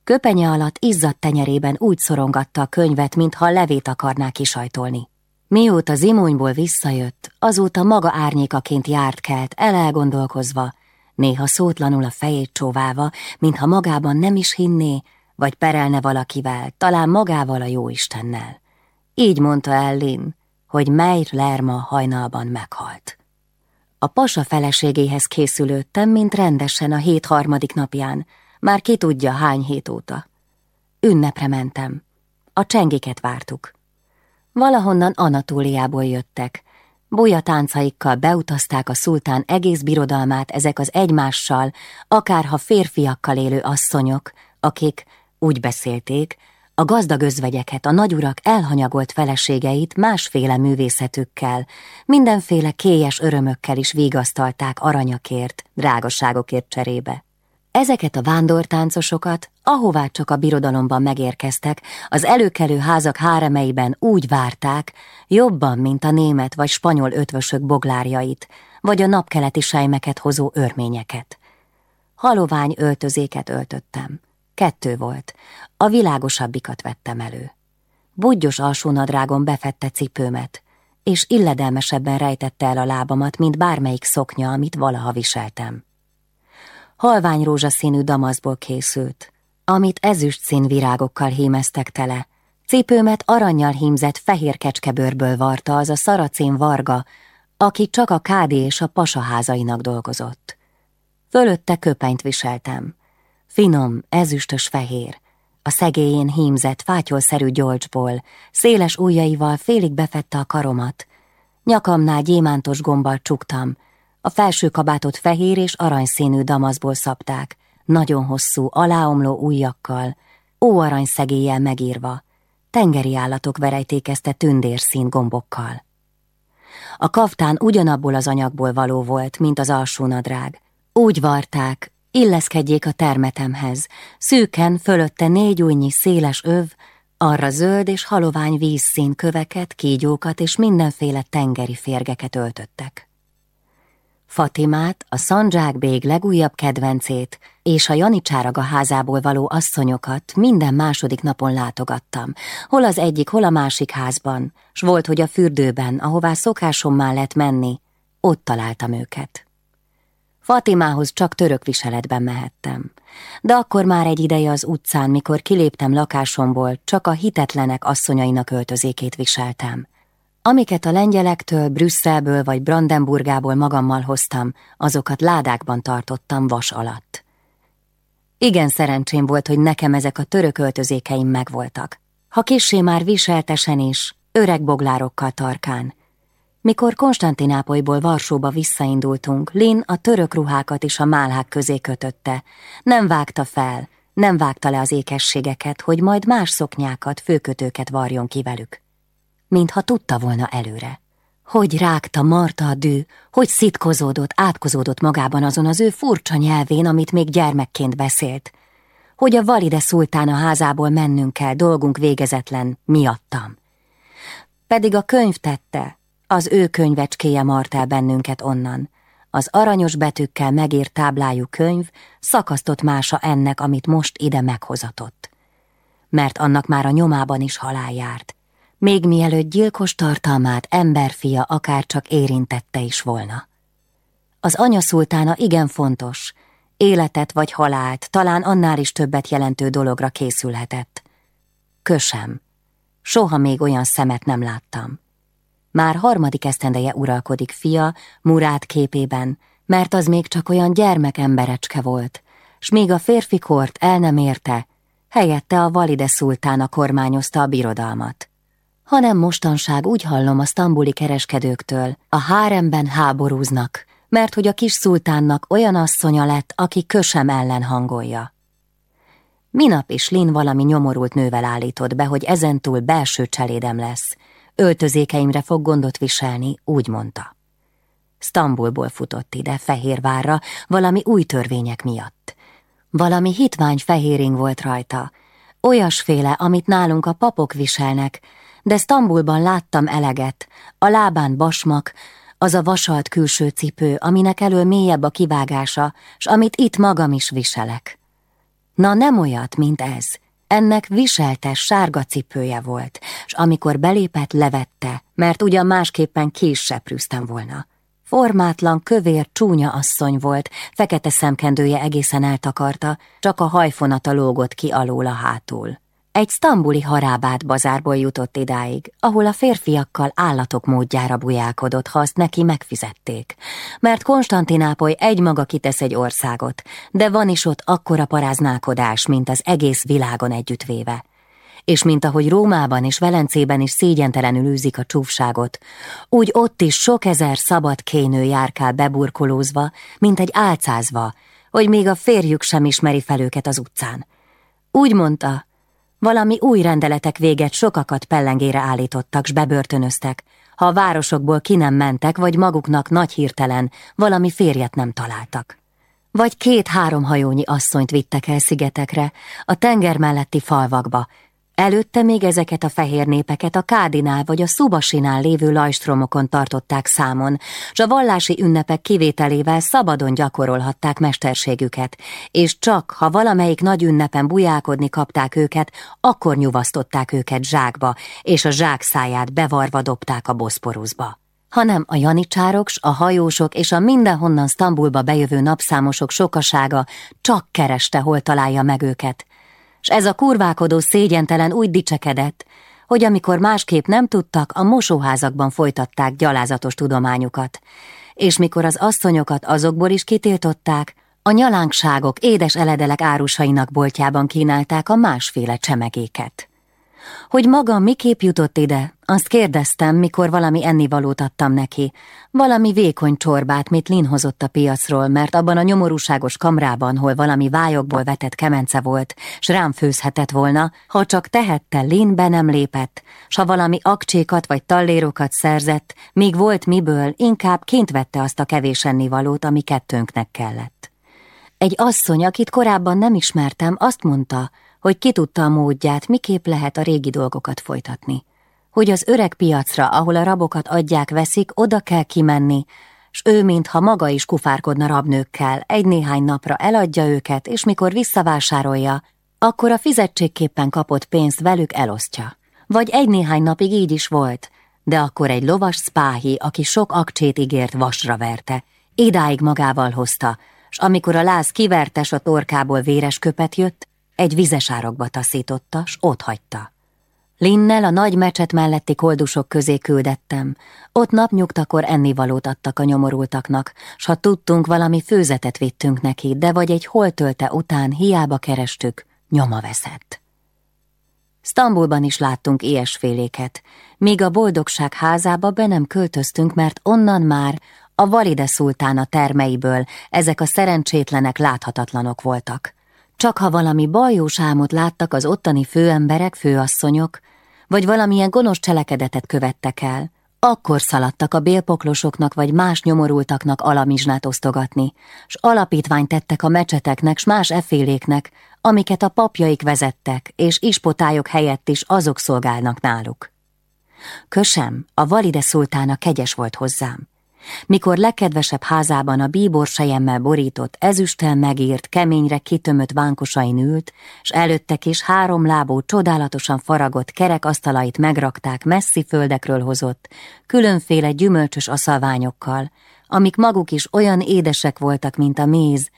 Köpenye alatt izzadt tenyerében úgy szorongatta a könyvet, mintha levét akarná kisajtolni. Mióta zimonyból visszajött, azóta maga árnyékaként járt kelt, elelgondolkozva, néha szótlanul a fejét csóválva, mintha magában nem is hinné, vagy perelne valakivel, talán magával a jóistennel. Így mondta Ellin, hogy Meir Lerma hajnalban meghalt. A pasa feleségéhez készülődtem, mint rendesen a hét harmadik napján, már ki tudja hány hét óta. Ünnepre mentem. A csengiket vártuk. Valahonnan Anatóliából jöttek. táncaikkal beutazták a szultán egész birodalmát ezek az egymással, akárha férfiakkal élő asszonyok, akik, úgy beszélték, a gazdag özvegyeket, a nagyurak elhanyagolt feleségeit másféle művészetükkel, mindenféle kélyes örömökkel is vigasztalták aranyakért, drágaságokért cserébe. Ezeket a vándortáncosokat, ahová csak a birodalomban megérkeztek, az előkelő házak háremeiben úgy várták, jobban, mint a német vagy spanyol ötvösök boglárjait, vagy a napkeleti sejmeket hozó örményeket. Halovány öltözéket öltöttem. Kettő volt, a világosabbikat vettem elő. Budgyos alsónadrágon befette cipőmet, és illedelmesebben rejtette el a lábamat, mint bármelyik szoknya, amit valaha viseltem. Halvány rózsaszínű damaszból készült, amit ezüst szín virágokkal hímeztek tele. Cipőmet aranyjal hímzett fehér kecskebőrből varta az a szaracén varga, aki csak a kádi és a pasaházainak dolgozott. Fölötte köpenyt viseltem. Finom, ezüstös fehér, a szegélyén hímzett, fátyolszerű gyolcsból, széles ujjaival félig befette a karomat. Nyakamnál gyémántos gombbal csuktam, a felső kabátot fehér és aranyszínű damaszból szabták, nagyon hosszú, aláomló ujjakkal, óarany szegéllyel megírva, tengeri állatok verejtékezte tündérszín gombokkal. A kaftán ugyanabból az anyagból való volt, mint az alsó nadrág. Úgy varták, illeszkedjék a termetemhez, szűken fölötte négy újnyi széles öv, arra zöld és halovány vízszín köveket, kígyókat és mindenféle tengeri férgeket öltöttek. Fatimát, a Szandzsák bég legújabb kedvencét és a Janicsáraga házából való asszonyokat minden második napon látogattam, hol az egyik, hol a másik házban, s volt, hogy a fürdőben, ahová szokásommal lett menni, ott találtam őket. Fatimához csak török viseletben mehettem, de akkor már egy ideje az utcán, mikor kiléptem lakásomból, csak a hitetlenek asszonyainak öltözékét viseltem. Amiket a lengyelektől, Brüsszelből vagy Brandenburgából magammal hoztam, azokat ládákban tartottam vas alatt. Igen szerencsém volt, hogy nekem ezek a török öltözékeim megvoltak. Ha kissé már viseltesen is, öreg boglárokkal tarkán. Mikor Konstantinápolyból Varsóba visszaindultunk, Lin a török ruhákat is a málhák közé kötötte. Nem vágta fel, nem vágta le az ékességeket, hogy majd más szoknyákat, főkötőket varjon ki velük mintha tudta volna előre. Hogy rágta Marta a dű, hogy szitkozódott, átkozódott magában azon az ő furcsa nyelvén, amit még gyermekként beszélt. Hogy a valide szultán a házából mennünk kell, dolgunk végezetlen, miattam. Pedig a könyv tette, az ő könyvecskéje mart el bennünket onnan. Az aranyos betűkkel megírt táblájú könyv szakasztott mása ennek, amit most ide meghozatott. Mert annak már a nyomában is halál járt, még mielőtt gyilkos tartalmát emberfia akár csak érintette is volna. Az anya szultána igen fontos, életet vagy halált, talán annál is többet jelentő dologra készülhetett. Kösem, soha még olyan szemet nem láttam. Már harmadik esztendeje uralkodik fia, Murát képében, mert az még csak olyan gyermekemberecske volt, s még a férfi kort el nem érte, helyette a valide szultána kormányozta a birodalmat hanem mostanság úgy hallom a sztambuli kereskedőktől, a háremben háborúznak, mert hogy a kis szultánnak olyan asszonya lett, aki kösem ellen hangolja. Minap is Lin valami nyomorult nővel állított be, hogy ezentúl belső cselédem lesz. Öltözékeimre fog gondot viselni, úgy mondta. Sztambulból futott ide, Fehérvárra, valami új törvények miatt. Valami hitvány fehéring volt rajta, olyasféle, amit nálunk a papok viselnek, de Sztambulban láttam eleget, a lábán basmak, az a vasalt külső cipő, aminek elől mélyebb a kivágása, s amit itt magam is viselek. Na nem olyat, mint ez. Ennek viseltes sárga cipője volt, s amikor belépett, levette, mert ugyan másképpen ki is volna. Formátlan, kövér, csúnya asszony volt, fekete szemkendője egészen eltakarta, csak a hajfonata lógott ki alól a hátul. Egy sztambuli harábát bazárból jutott idáig, ahol a férfiakkal állatok módjára bujálkodott, ha azt neki megfizették. Mert Konstantinápoly egymaga kitesz egy országot, de van is ott akkora paráználkodás, mint az egész világon együttvéve. És mint ahogy Rómában és Velencében is szégyentelenül űzik a csúfságot, úgy ott is sok ezer szabad kénő járkál beburkolózva, mint egy álcázva, hogy még a férjük sem ismeri fel őket az utcán. Úgy mondta, valami új rendeletek véget sokakat pellengére állítottak, s bebörtönöztek, ha a városokból ki nem mentek, vagy maguknak nagy hirtelen valami férjet nem találtak. Vagy két-három hajónyi asszonyt vittek el szigetekre, a tenger melletti falvakba, Előtte még ezeket a fehér népeket a Kádinál vagy a Szubasinál lévő lajstromokon tartották számon, s a vallási ünnepek kivételével szabadon gyakorolhatták mesterségüket, és csak, ha valamelyik nagy ünnepen bujálkodni kapták őket, akkor nyuvasztották őket zsákba, és a zsák száját bevarva dobták a boszporuszba. hanem a janicsárok, a hajósok és a mindenhonnan Sztambulba bejövő napszámosok sokasága csak kereste, hol találja meg őket. És ez a kurvákodó szégyentelen úgy dicsekedett, hogy amikor másképp nem tudtak, a mosóházakban folytatták gyalázatos tudományukat, és mikor az asszonyokat azokból is kitiltották, a nyalánkságok édes eledelek árusainak boltjában kínálták a másféle csemegéket. Hogy maga miképp jutott ide, azt kérdeztem, mikor valami ennivalót adtam neki. Valami vékony csorbát, mit Lin hozott a piacról, mert abban a nyomorúságos kamrában, hol valami vályokból vetett kemence volt, s rám főzhetett volna, ha csak tehette, Lin be nem lépett, s ha valami akcsékat vagy tallérokat szerzett, míg volt miből, inkább kint vette azt a kevés ennivalót, ami kettőnknek kellett. Egy asszony, akit korábban nem ismertem, azt mondta, hogy ki tudta a módját, miképp lehet a régi dolgokat folytatni. Hogy az öreg piacra, ahol a rabokat adják-veszik, oda kell kimenni, s ő, mintha maga is kufárkodna rabnőkkel, egy-néhány napra eladja őket, és mikor visszavásárolja, akkor a fizetségképpen kapott pénzt velük elosztja. Vagy egy-néhány napig így is volt, de akkor egy lovas spáhi, aki sok akcsét ígért, vasra verte, idáig magával hozta, s amikor a láz kivertes a torkából véres köpet jött, egy vizes árokba taszította, s ott hagyta. Linnel a nagy mecset melletti koldusok közé küldettem. Ott napnyugtakor ennivalót adtak a nyomorultaknak, s ha tudtunk, valami főzetet vittünk neki, de vagy egy holtölte után hiába kerestük, nyoma veszett. Sztambulban is láttunk ilyesféléket, míg a boldogság házába be nem költöztünk, mert onnan már a valide szultána termeiből ezek a szerencsétlenek láthatatlanok voltak. Csak ha valami bajós álmot láttak az ottani főemberek, főasszonyok, vagy valamilyen gonosz cselekedetet követtek el, akkor szaladtak a bélpoklosoknak vagy más nyomorultaknak alamizsnát osztogatni, s alapítványt tettek a mecseteknek s más eféléknek, amiket a papjaik vezettek, és ispotályok helyett is azok szolgálnak náluk. Kösem, a valide szultána kegyes volt hozzám. Mikor legkedvesebb házában a bíbor sejemmel borított, ezüstel megírt, keményre kitömött vánkosain ült, s előttek is három lábú, csodálatosan faragott kerekasztalait megrakták messzi földekről hozott, különféle gyümölcsös aszalványokkal, amik maguk is olyan édesek voltak, mint a méz,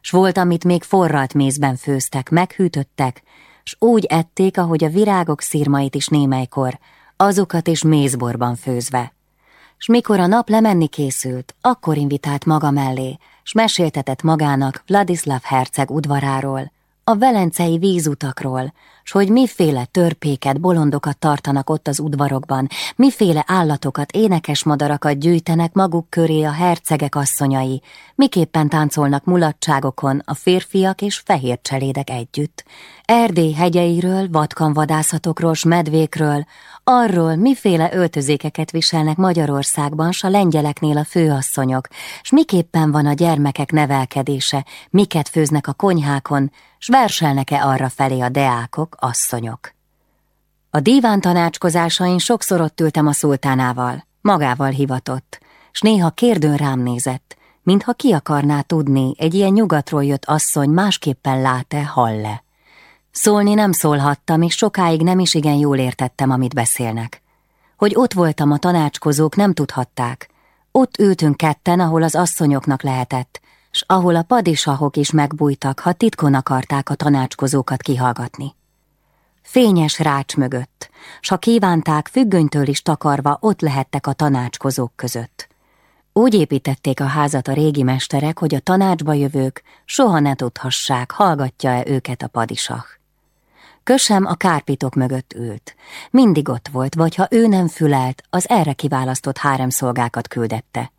s volt, amit még forralt mézben főztek, meghűtöttek, s úgy ették, ahogy a virágok szírmait is némelykor, azokat is mézborban főzve s mikor a nap lemenni készült, akkor invitált maga mellé, s meséltetett magának Vladislav herceg udvaráról, a velencei vízutakról, s hogy miféle törpéket, bolondokat tartanak ott az udvarokban, miféle állatokat, énekes madarakat gyűjtenek maguk köré a hercegek asszonyai, miképpen táncolnak mulatságokon a férfiak és fehér cselédek együtt. Erdély hegyeiről, vatkanvadászatokról s medvékről, arról, miféle öltözékeket viselnek Magyarországban s a lengyeleknél a főasszonyok, s miképpen van a gyermekek nevelkedése, miket főznek a konyhákon, s verselnek-e arra felé a deákok, asszonyok. A díván tanácskozásain sokszor ott ültem a szultánával, magával hivatott, s néha kérdőn rám nézett, mintha ki akarná tudni, egy ilyen nyugatról jött asszony másképpen lát-e, hall-e. Szólni nem szólhattam, és sokáig nem is igen jól értettem, amit beszélnek. Hogy ott voltam a tanácskozók, nem tudhatták. Ott ültünk ketten, ahol az asszonyoknak lehetett, s ahol a padisahok is megbújtak, ha titkon akarták a tanácskozókat kihallgatni. Fényes rács mögött, s ha kívánták, függönytől is takarva ott lehettek a tanácskozók között. Úgy építették a házat a régi mesterek, hogy a tanácsba jövők soha ne tudhassák, hallgatja-e őket a padisah. Kösem a kárpitok mögött ült. Mindig ott volt, vagy ha ő nem fülelt, az erre kiválasztott háremszolgákat küldette.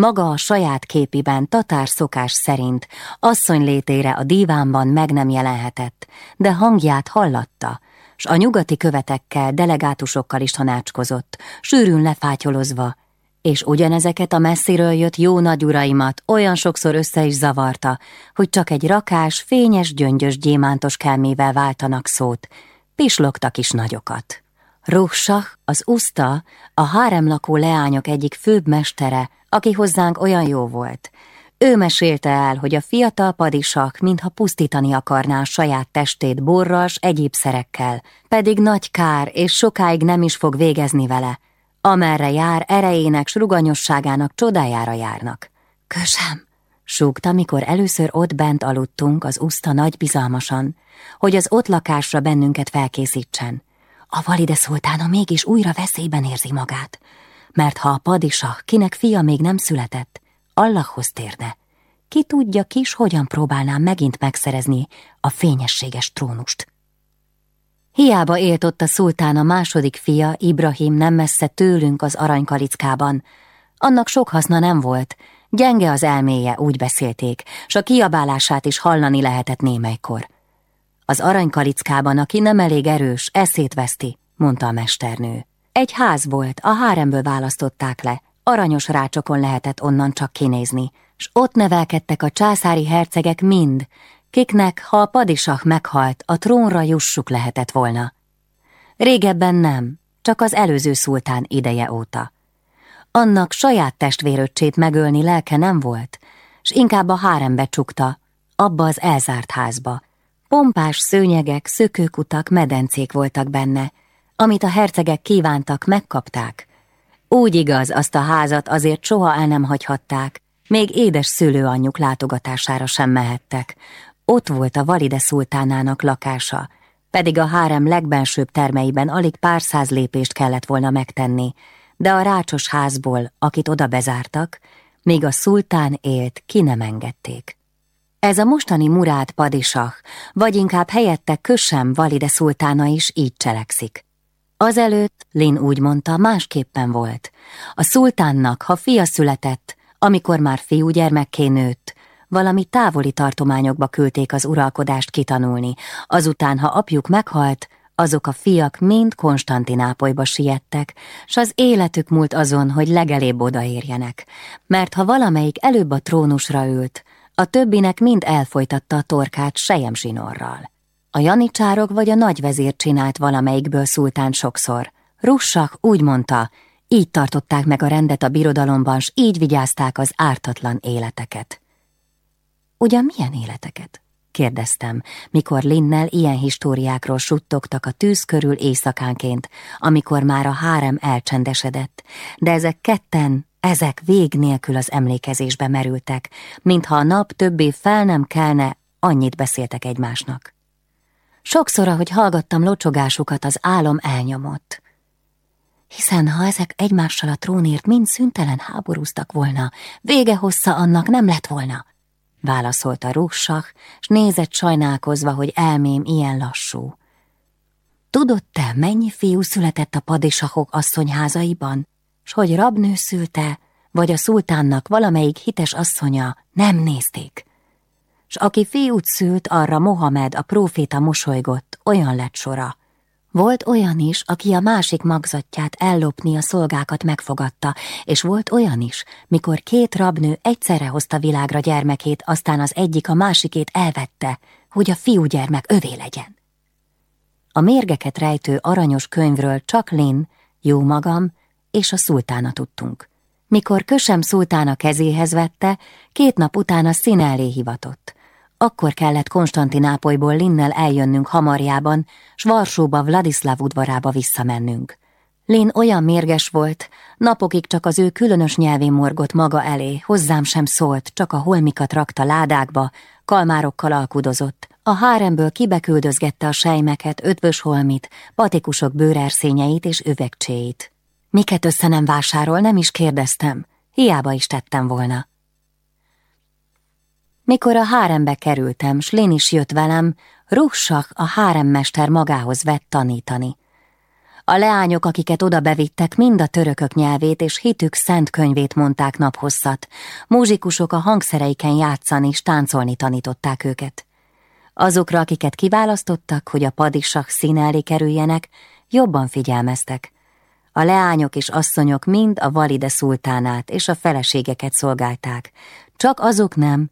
Maga a saját képiben tatár szokás szerint asszony létére a dívánban meg nem jelenhetett, de hangját hallatta, s a nyugati követekkel, delegátusokkal is tanácskozott, sűrűn lefátyolozva, és ugyanezeket a messziről jött jó nagyuraimat olyan sokszor össze is zavarta, hogy csak egy rakás, fényes, gyöngyös gyémántos kelmével váltanak szót, pislogtak is nagyokat. Ruhsach, az uszta, a háremlakó leányok egyik főbb mestere, aki hozzánk olyan jó volt. Ő mesélte el, hogy a fiatal padisak mintha pusztítani akarná a saját testét borras, egyéb szerekkel, pedig nagy kár, és sokáig nem is fog végezni vele, Amerre jár, erejének, sruganyosságának csodájára járnak. Kösem, súgta, mikor először ott bent aludtunk az uszta nagy bizalmasan, hogy az ott lakásra bennünket felkészítsen. A valide szultána mégis újra veszélyben érzi magát, mert ha a padisa, kinek fia még nem született, Allahhoz térne, ki tudja kis, hogyan próbálnám megint megszerezni a fényességes trónust. Hiába élt ott a szultán a második fia, Ibrahim nem messze tőlünk az aranykalickában. Annak sok haszna nem volt, gyenge az elméje, úgy beszélték, s a kiabálását is hallani lehetett némelykor. Az aranykalickában, aki nem elég erős, eszét veszti, mondta a mesternő. Egy ház volt, a háremből választották le, aranyos rácsokon lehetett onnan csak kinézni, s ott nevelkedtek a császári hercegek mind, kiknek, ha a padisah meghalt, a trónra jussuk lehetett volna. Régebben nem, csak az előző szultán ideje óta. Annak saját testvéröccsét megölni lelke nem volt, s inkább a hárembe csukta, abba az elzárt házba. Pompás szőnyegek, szökőkutak, medencék voltak benne, amit a hercegek kívántak, megkapták. Úgy igaz, azt a házat azért soha el nem hagyhatták, még édes szülőanyjuk látogatására sem mehettek, ott volt a Valide szultánának lakása, pedig a hárem legbensőbb termeiben alig pár száz lépést kellett volna megtenni, de a rácsos házból, akit oda bezártak, még a szultán élt, ki nem engedték. Ez a mostani Murát padisah, vagy inkább helyette Kösem Valide szultána is így cselekszik. Azelőtt, Lin úgy mondta, másképpen volt. A szultánnak, ha fia született, amikor már fiúgyermekké nőtt, valami távoli tartományokba küldték az uralkodást kitanulni, azután, ha apjuk meghalt, azok a fiak mind Konstantinápolyba siettek, s az életük múlt azon, hogy legelébb odaérjenek, mert ha valamelyik előbb a trónusra ült, a többinek mind elfolytatta a torkát sejem. A janicsárok vagy a nagyvezér csinált valamelyikből szultán sokszor. Russak úgy mondta, így tartották meg a rendet a birodalomban, s így vigyázták az ártatlan életeket. Ugyan milyen életeket? kérdeztem, mikor Linnel ilyen históriákról suttogtak a tűz körül éjszakánként, amikor már a hárem elcsendesedett, de ezek ketten, ezek vég nélkül az emlékezésbe merültek, mintha a nap többé fel nem kelne, annyit beszéltek egymásnak. Sokszor, ahogy hallgattam locsogásukat, az álom elnyomott. Hiszen ha ezek egymással a trónért mind szüntelen háborúztak volna, vége hossza annak nem lett volna, válaszolta Rússak, s nézett sajnálkozva, hogy elmém ilyen lassú. Tudod te, mennyi fiú született a padisahok asszonyházaiban, s hogy rabnő szülte, vagy a szultánnak valamelyik hites asszonya nem nézték? S aki fiút szült, arra Mohamed, a próféta mosolygott, olyan lett sora, volt olyan is, aki a másik magzatját ellopni a szolgákat megfogadta, és volt olyan is, mikor két rabnő egyszerre hozta világra gyermekét, aztán az egyik a másikét elvette, hogy a fiúgyermek övé legyen. A mérgeket rejtő aranyos könyvről csak Lin, jó magam és a szultána tudtunk. Mikor Kösem szultána kezéhez vette, két nap utána színellé hivatott. Akkor kellett Konstantinápolyból Linnel eljönnünk hamarjában, s Varsóba Vladislav udvarába visszamennünk. Lin olyan mérges volt, napokig csak az ő különös nyelvén morgott maga elé, hozzám sem szólt, csak a holmikat rakta ládákba, kalmárokkal alkudozott. A háremből kibeküldözgette a sejmeket, ötvös holmit, patikusok bőrerszényeit és üvegcséit. Miket össze nem vásárol, nem is kérdeztem, hiába is tettem volna. Mikor a hárembe kerültem, s Lén is jött velem, Russak a háremmester magához vett tanítani. A leányok, akiket oda bevittek, mind a törökök nyelvét és hitük szent könyvét mondták naphosszat. Múzsikusok a hangszereiken játszani és táncolni tanították őket. Azokra, akiket kiválasztottak, hogy a padisak színe elé kerüljenek, jobban figyelmeztek. A leányok és asszonyok mind a valide szultánát és a feleségeket szolgálták. Csak azok nem,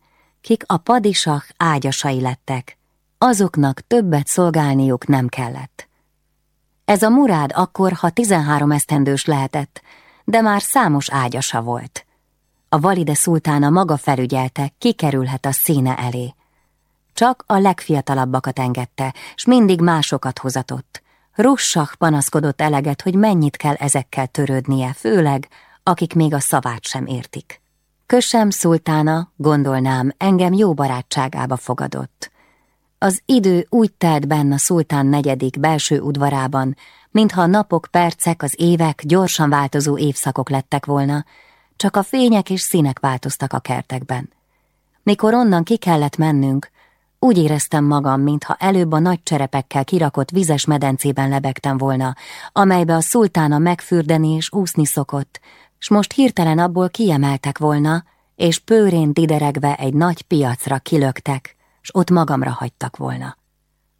kik a padisak ágyasai lettek, azoknak többet szolgálniuk nem kellett. Ez a murád akkor, ha tizenhárom esztendős lehetett, de már számos ágyasa volt. A valide szultána maga felügyelte, kikerülhet a színe elé. Csak a legfiatalabbakat engedte, s mindig másokat hozatott. Russach panaszkodott eleget, hogy mennyit kell ezekkel törődnie, főleg, akik még a szavát sem értik. Kösem szultána, gondolnám, engem jó barátságába fogadott. Az idő úgy telt benn a szultán negyedik belső udvarában, mintha a napok, percek, az évek gyorsan változó évszakok lettek volna, csak a fények és színek változtak a kertekben. Mikor onnan ki kellett mennünk, úgy éreztem magam, mintha előbb a nagy cserepekkel kirakott vizes medencében lebegtem volna, amelybe a szultána megfürdeni és úszni szokott, s most hirtelen abból kiemeltek volna, és pőrén dideregve egy nagy piacra kilöktek, s ott magamra hagytak volna.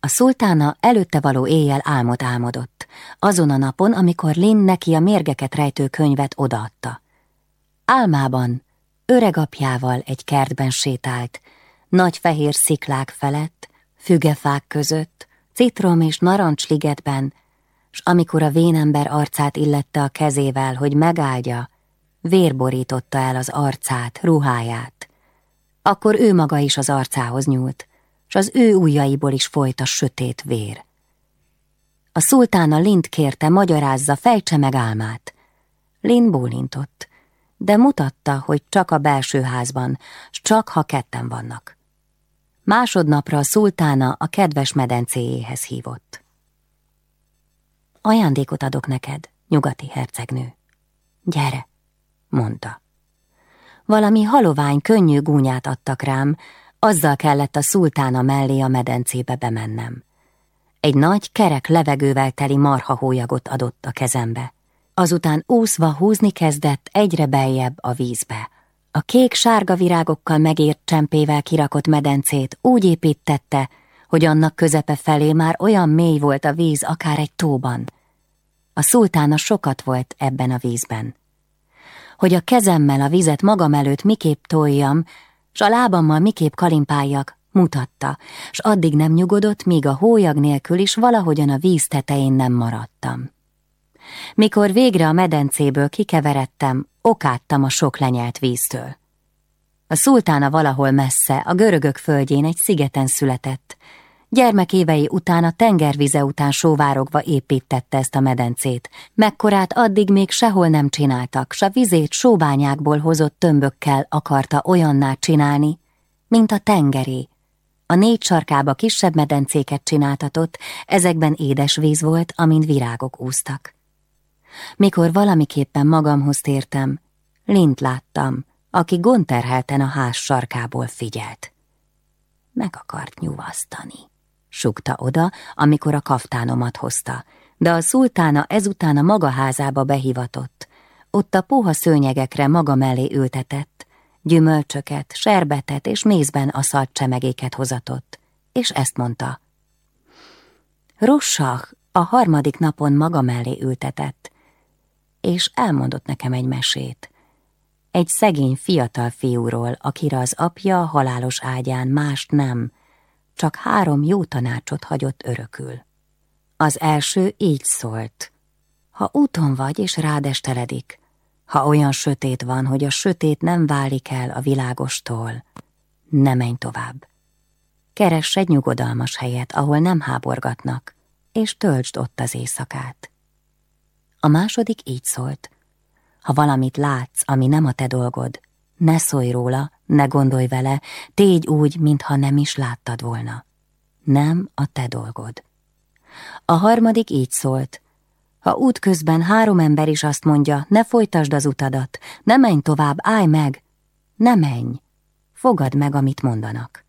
A szultána előtte való éjjel álmot álmodott, azon a napon, amikor Lin neki a mérgeket rejtő könyvet odaadta. Álmában öreg apjával egy kertben sétált, nagy fehér sziklák felett, fügefák között, citrom és narancsligetben, s amikor a vénember arcát illette a kezével, hogy megáldja, vérborította el az arcát, ruháját. Akkor ő maga is az arcához nyúlt, s az ő ujjaiból is folyt a sötét vér. A szultána Lind kérte, magyarázza, fejtse meg álmát. Lind bólintott, de mutatta, hogy csak a belső házban, s csak ha ketten vannak. Másodnapra a szultána a kedves medencéjéhez hívott. Ajándékot adok neked, nyugati hercegnő. Gyere, mondta. Valami halovány, könnyű gúnyát adtak rám, azzal kellett a szultána mellé a medencébe bemennem. Egy nagy, kerek levegővel teli marhahólyagot adott a kezembe. Azután úszva húzni kezdett egyre beljebb a vízbe. A kék-sárga virágokkal megért csempével kirakott medencét úgy építette, hogy annak közepe felé már olyan mély volt a víz, akár egy tóban. A szultána sokat volt ebben a vízben. Hogy a kezemmel a vizet magam előtt miképp toljam, s a lábammal miképp kalimpáljak, mutatta, s addig nem nyugodott, míg a hólyag nélkül is valahogyan a víz tetején nem maradtam. Mikor végre a medencéből kikeveredtem, okáttam a sok lenyelt víztől. A szultána valahol messze, a görögök földjén egy szigeten született. Gyermekévei után a tengervize után sóvárogva építette ezt a medencét, mekkorát addig még sehol nem csináltak, s a vizét sóbányákból hozott tömbökkel akarta olyanná csinálni, mint a tengeré. A négy sarkába kisebb medencéket csináltatott, ezekben édes víz volt, amint virágok úztak. Mikor valamiképpen magamhoz tértem, Lint láttam, aki gonterhelten a ház sarkából figyelt. Meg akart nyugasztani, sugta oda, amikor a kaftánomat hozta, de a szultána ezután a maga házába behivatott. Ott a puha szőnyegekre maga mellé ültetett, gyümölcsöket, serbetet és mézben szalt csemegéket hozatott, és ezt mondta. Rossach a harmadik napon maga mellé ültetett, és elmondott nekem egy mesét. Egy szegény fiatal fiúról, akire az apja halálos ágyán mást nem, csak három jó tanácsot hagyott örökül. Az első így szólt. Ha úton vagy és rádesteledik, ha olyan sötét van, hogy a sötét nem válik el a világostól, ne menj tovább. Keress egy nyugodalmas helyet, ahol nem háborgatnak, és töltsd ott az éjszakát. A második így szólt. Ha valamit látsz, ami nem a te dolgod, ne szólj róla, ne gondolj vele, tégy úgy, mintha nem is láttad volna. Nem a te dolgod. A harmadik így szólt. Ha útközben három ember is azt mondja, ne folytasd az utadat, ne menj tovább, állj meg, ne menj, fogad meg, amit mondanak.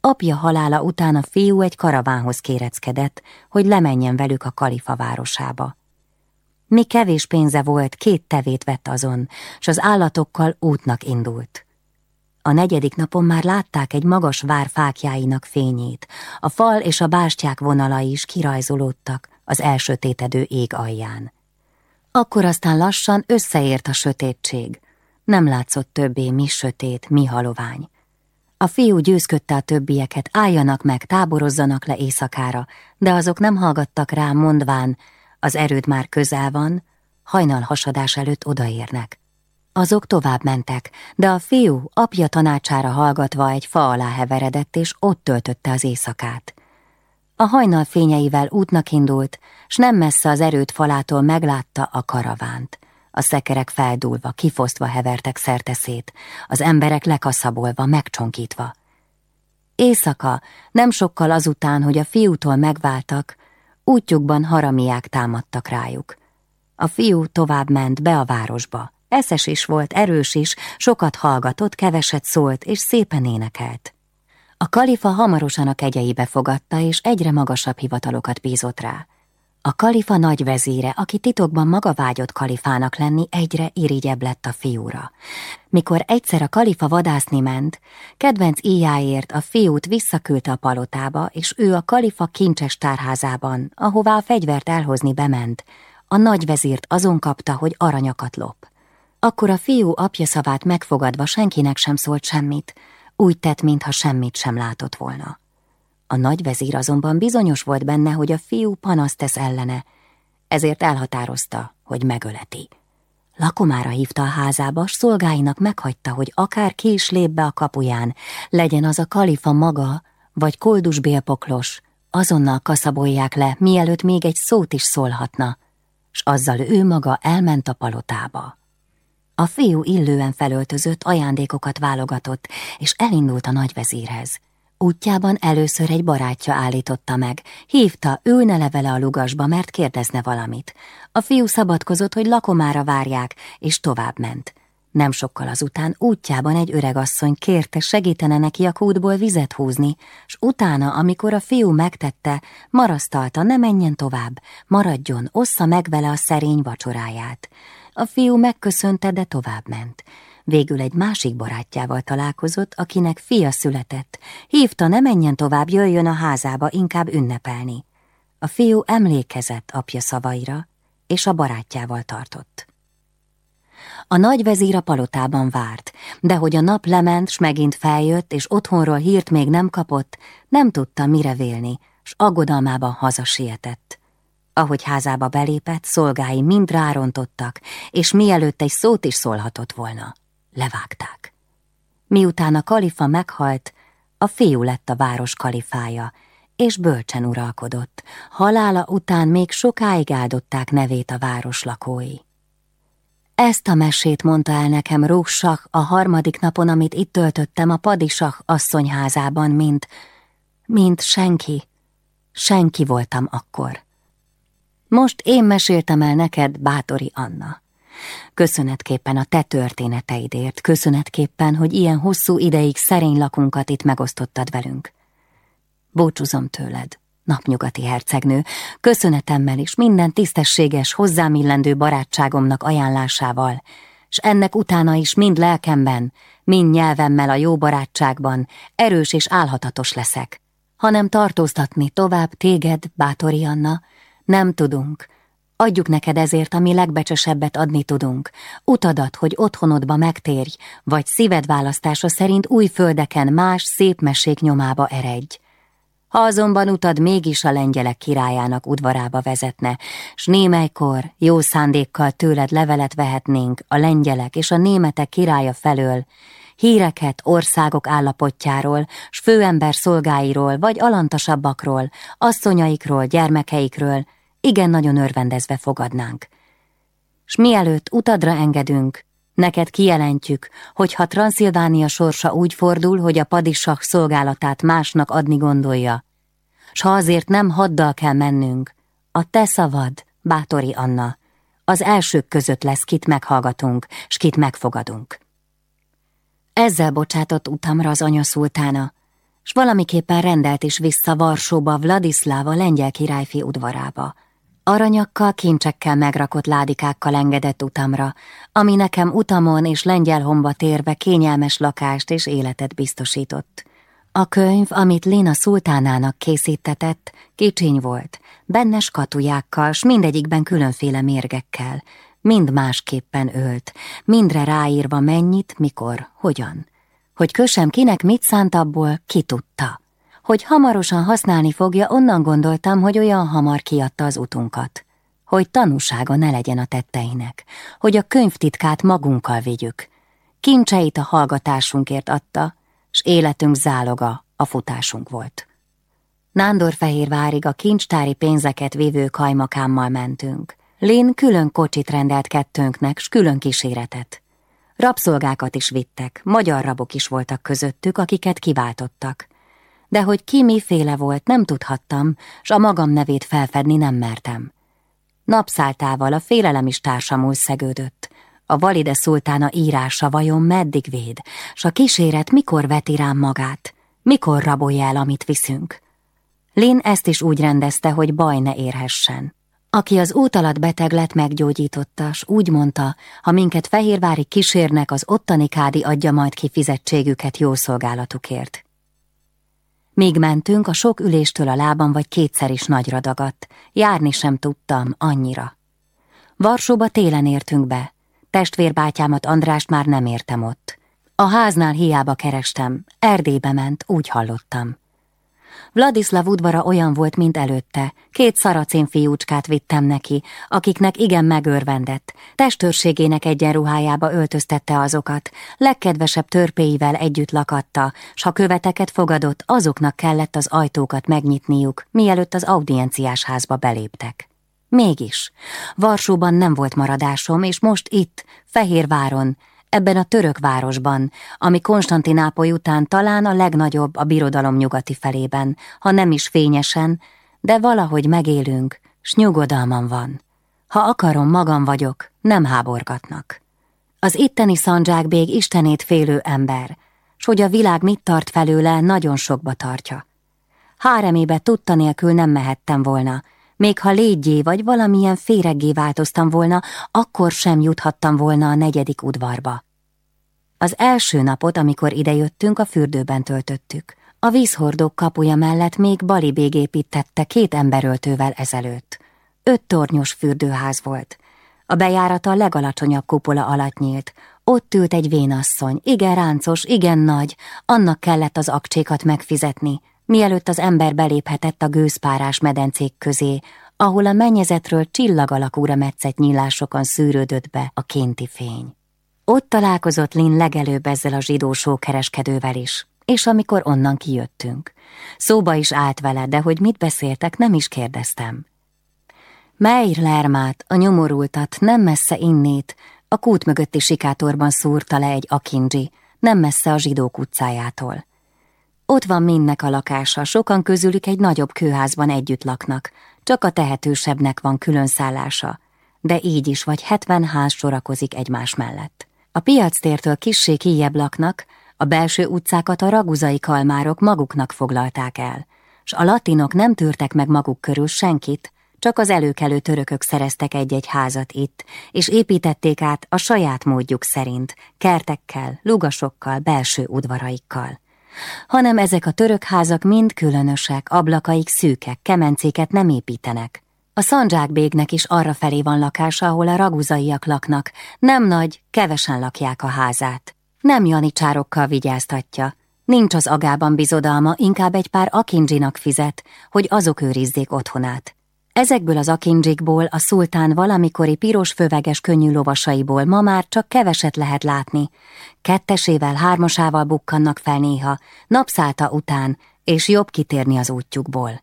Apja halála után a fiú egy karavánhoz kéreckedett, hogy lemenjen velük a kalifa városába. Mi kevés pénze volt, két tevét vett azon, s az állatokkal útnak indult. A negyedik napon már látták egy magas vár fákjáinak fényét, a fal és a bástyák vonalai is kirajzolódtak az elsötétedő ég alján. Akkor aztán lassan összeért a sötétség. Nem látszott többé mi sötét, mi halovány. A fiú győzködte a többieket, álljanak meg, táborozzanak le éjszakára, de azok nem hallgattak rá, mondván, az erőd már közel van, hajnal hasadás előtt odaérnek. Azok tovább mentek, de a fiú apja tanácsára hallgatva egy fa alá heveredett, és ott töltötte az éjszakát. A hajnal fényeivel útnak indult, s nem messze az erőt falától meglátta a karavánt. A szekerek feldúlva, kifosztva hevertek szerteszét, az emberek lekaszabolva, megcsonkítva. Éjszaka, nem sokkal azután, hogy a fiútól megváltak, útjukban haramiák támadtak rájuk. A fiú tovább ment be a városba. Eszes is volt, erős is, sokat hallgatott, keveset szólt, és szépen énekelt. A kalifa hamarosan a kegyeibe fogadta, és egyre magasabb hivatalokat bízott rá. A kalifa nagy vezére, aki titokban maga vágyott kalifának lenni, egyre irigyebb lett a fiúra. Mikor egyszer a kalifa vadászni ment, kedvenc íjáért a fiút visszaküldte a palotába, és ő a kalifa kincses tárházában, ahová a fegyvert elhozni bement, a nagy vezírt azon kapta, hogy aranyakat lop. Akkor a fiú apja szavát megfogadva senkinek sem szólt semmit, úgy tett, mintha semmit sem látott volna. A nagy vezír azonban bizonyos volt benne, hogy a fiú panaszt tesz ellene, ezért elhatározta, hogy megöleti. Lakomára hívta a házába, s szolgáinak meghagyta, hogy akár ki is lép be a kapuján, legyen az a kalifa maga, vagy koldus bélpoklos, azonnal kaszabolják le, mielőtt még egy szót is szólhatna, s azzal ő maga elment a palotába. A fiú illően felöltözött, ajándékokat válogatott, és elindult a nagyvezírhez. Útjában először egy barátja állította meg, hívta, ülne le vele a lugasba, mert kérdezne valamit. A fiú szabadkozott, hogy lakomára várják, és tovább ment. Nem sokkal azután útjában egy öregasszony kérte segítene neki a kútból vizet húzni, s utána, amikor a fiú megtette, marasztalta, ne menjen tovább, maradjon, ossza meg vele a szerény vacsoráját. A fiú megköszönte, de továbbment. Végül egy másik barátjával találkozott, akinek fia született. Hívta, ne menjen tovább, jöjjön a házába, inkább ünnepelni. A fiú emlékezett apja szavaira, és a barátjával tartott. A nagy vezír a palotában várt, de hogy a nap lement, s megint feljött, és otthonról hírt még nem kapott, nem tudta mire vélni, s aggodalmában hazasietett. Ahogy házába belépett, szolgái mind rárontottak, és mielőtt egy szót is szólhatott volna, levágták. Miután a kalifa meghalt, a fiú lett a város kalifája, és bölcsen uralkodott. Halála után még sokáig áldották nevét a város lakói. Ezt a mesét mondta el nekem Rússak a harmadik napon, amit itt töltöttem a padisak asszonyházában, mint, mint senki. Senki voltam akkor. Most én meséltem el neked, bátori Anna. Köszönetképpen a te történeteidért, köszönetképpen, hogy ilyen hosszú ideig szerény lakunkat itt megosztottad velünk. Búcsúzom tőled, napnyugati hercegnő, köszönetemmel is minden tisztességes, hozzám illendő barátságomnak ajánlásával, s ennek utána is mind lelkemben, mind nyelvemmel a jó barátságban erős és álhatatos leszek, hanem tartóztatni tovább téged, bátori Anna, nem tudunk. Adjuk neked ezért, ami legbecsesebbet adni tudunk. Utadat, hogy otthonodba megtérj, vagy szíved választása szerint új földeken más szép mesék nyomába eredj. Ha azonban utad mégis a lengyelek királyának udvarába vezetne, s némelykor jó szándékkal tőled levelet vehetnénk a lengyelek és a németek királya felől, híreket országok állapotjáról, s főember szolgáiról, vagy alantasabbakról, asszonyaikról, gyermekeikről, igen nagyon örvendezve fogadnánk. S mielőtt utadra engedünk, neked kijelentjük, hogy ha Transzilvánia sorsa úgy fordul, hogy a padissak szolgálatát másnak adni gondolja, s ha azért nem haddal kell mennünk, a te szavad, bátori Anna, az elsők között lesz, kit meghallgatunk, s kit megfogadunk. Ezzel bocsátott utamra az anya szultána, s valamiképpen rendelt is vissza Varsóba Vladislava lengyel királyfi udvarába, Aranyakkal, kincsekkel megrakott ládikákkal engedett utamra, ami nekem utamon és lengyelhomba térve kényelmes lakást és életet biztosított. A könyv, amit Lina szultánának készítetett, kicsiny volt, benne skatujákkal, s mindegyikben különféle mérgekkel, mind másképpen ölt, mindre ráírva mennyit, mikor, hogyan. Hogy kösem kinek mit szánt abból, ki tudta hogy hamarosan használni fogja, onnan gondoltam, hogy olyan hamar kiadta az utunkat. Hogy tanúsága ne legyen a tetteinek, hogy a könyvtitkát magunkkal vigyük. Kincseit a hallgatásunkért adta, s életünk záloga a futásunk volt. Nándorfehérvárig a kincstári pénzeket vívő kajmakámmal mentünk. Lin külön kocsit rendelt kettőnknek, s külön kíséretet. Rabszolgákat is vittek, magyar rabok is voltak közöttük, akiket kiváltottak. De hogy ki miféle volt, nem tudhattam, s a magam nevét felfedni nem mertem. Napszáltával a félelem is társamul szegődött. A valide szultána írása vajon meddig véd, s a kíséret mikor veti rám magát, mikor rabolja el, amit viszünk. Lin ezt is úgy rendezte, hogy baj ne érhessen. Aki az út alatt beteg lett, meggyógyította, s úgy mondta, ha minket Fehérvári kísérnek, az ottani kádi adja majd ki fizetségüket jó szolgálatukért. Míg mentünk, a sok üléstől a lábam vagy kétszer is nagyra dagadt, járni sem tudtam annyira. Varsóba télen értünk be, testvérbátyámat Andrást már nem értem ott. A háznál hiába kerestem, Erdélybe ment, úgy hallottam. Vladislav udvara olyan volt, mint előtte. Két szaracén fiúcskát vittem neki, akiknek igen megörvendett. Testőrségének egyenruhájába öltöztette azokat, legkedvesebb törpéivel együtt lakatta, s ha követeket fogadott, azoknak kellett az ajtókat megnyitniuk, mielőtt az audienciás házba beléptek. Mégis, Varsóban nem volt maradásom, és most itt, Fehérváron, ebben a török városban, ami Konstantinápoly után talán a legnagyobb a birodalom nyugati felében, ha nem is fényesen, de valahogy megélünk, s nyugodalmam van. Ha akarom, magam vagyok, nem háborgatnak. Az itteni szandzsákbég istenét félő ember, s hogy a világ mit tart felőle, nagyon sokba tartja. Háremébe tudta nélkül nem mehettem volna, még ha légyé vagy valamilyen féreggé változtam volna, akkor sem juthattam volna a negyedik udvarba. Az első napot, amikor idejöttünk, a fürdőben töltöttük. A vízhordók kapuja mellett még Balibég építette két emberöltővel ezelőtt. Öt tornyos fürdőház volt. A bejárata a legalacsonyabb kupola alatt nyílt. Ott ült egy vénasszony, igen ráncos, igen nagy, annak kellett az akcsékat megfizetni, mielőtt az ember beléphetett a gőzpárás medencék közé, ahol a mennyezetről csillag alakúra metszett nyílásokon szűrődött be a kénti fény. Ott találkozott Lin legelőbb ezzel a zsidó sókereskedővel is, és amikor onnan kijöttünk. Szóba is állt vele, de hogy mit beszéltek, nem is kérdeztem. Meir Lermát, a nyomorultat, nem messze innét, a kút mögötti sikátorban szúrta le egy akindzsi, nem messze a zsidók utcájától. Ott van mindnek a lakása, sokan közülük egy nagyobb kőházban együtt laknak, csak a tehetősebbnek van külön szállása, de így is vagy hetven ház sorakozik egymás mellett. A piactértől kissé kijebb laknak, a belső utcákat a raguzai kalmárok maguknak foglalták el, s a latinok nem tűrtek meg maguk körül senkit, csak az előkelő törökök szereztek egy-egy házat itt, és építették át a saját módjuk szerint, kertekkel, lugasokkal, belső udvaraikkal hanem ezek a török házak mind különösek, ablakaik szűkek, kemencéket nem építenek. A szandzsákbégnek is arra felé van lakása, ahol a raguzaiak laknak, nem nagy, kevesen lakják a házát. Nem janicsárokkal vigyáztatja, nincs az agában bizodalma, inkább egy pár akindzsinak fizet, hogy azok őrizzék otthonát. Ezekből az akindzsikból a szultán valamikori piros föveges könnyű lovasaiból ma már csak keveset lehet látni. Kettesével, hármasával bukkannak fel néha, napszálta után, és jobb kitérni az útjukból.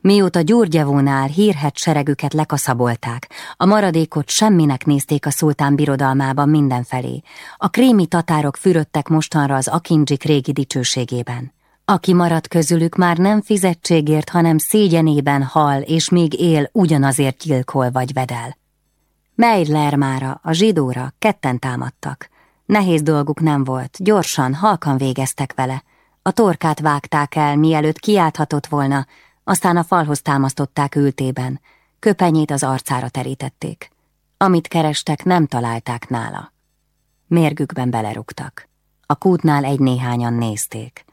Mióta Gyurgyevónál hírhet seregüket lekaszabolták, a maradékot semminek nézték a szultán birodalmában mindenfelé. A krémi tatárok fürödtek mostanra az akindzsik régi dicsőségében. Aki maradt közülük már nem fizetségért, hanem szégyenében hal, és még él, ugyanazért gyilkol vagy vedel. Meidlermára, a zsidóra ketten támadtak. Nehéz dolguk nem volt, gyorsan, halkan végeztek vele. A torkát vágták el, mielőtt kiálthatott volna, aztán a falhoz támasztották ültében, köpenyét az arcára terítették. Amit kerestek, nem találták nála. Mérgükben belerugtak. A kútnál egy-néhányan nézték.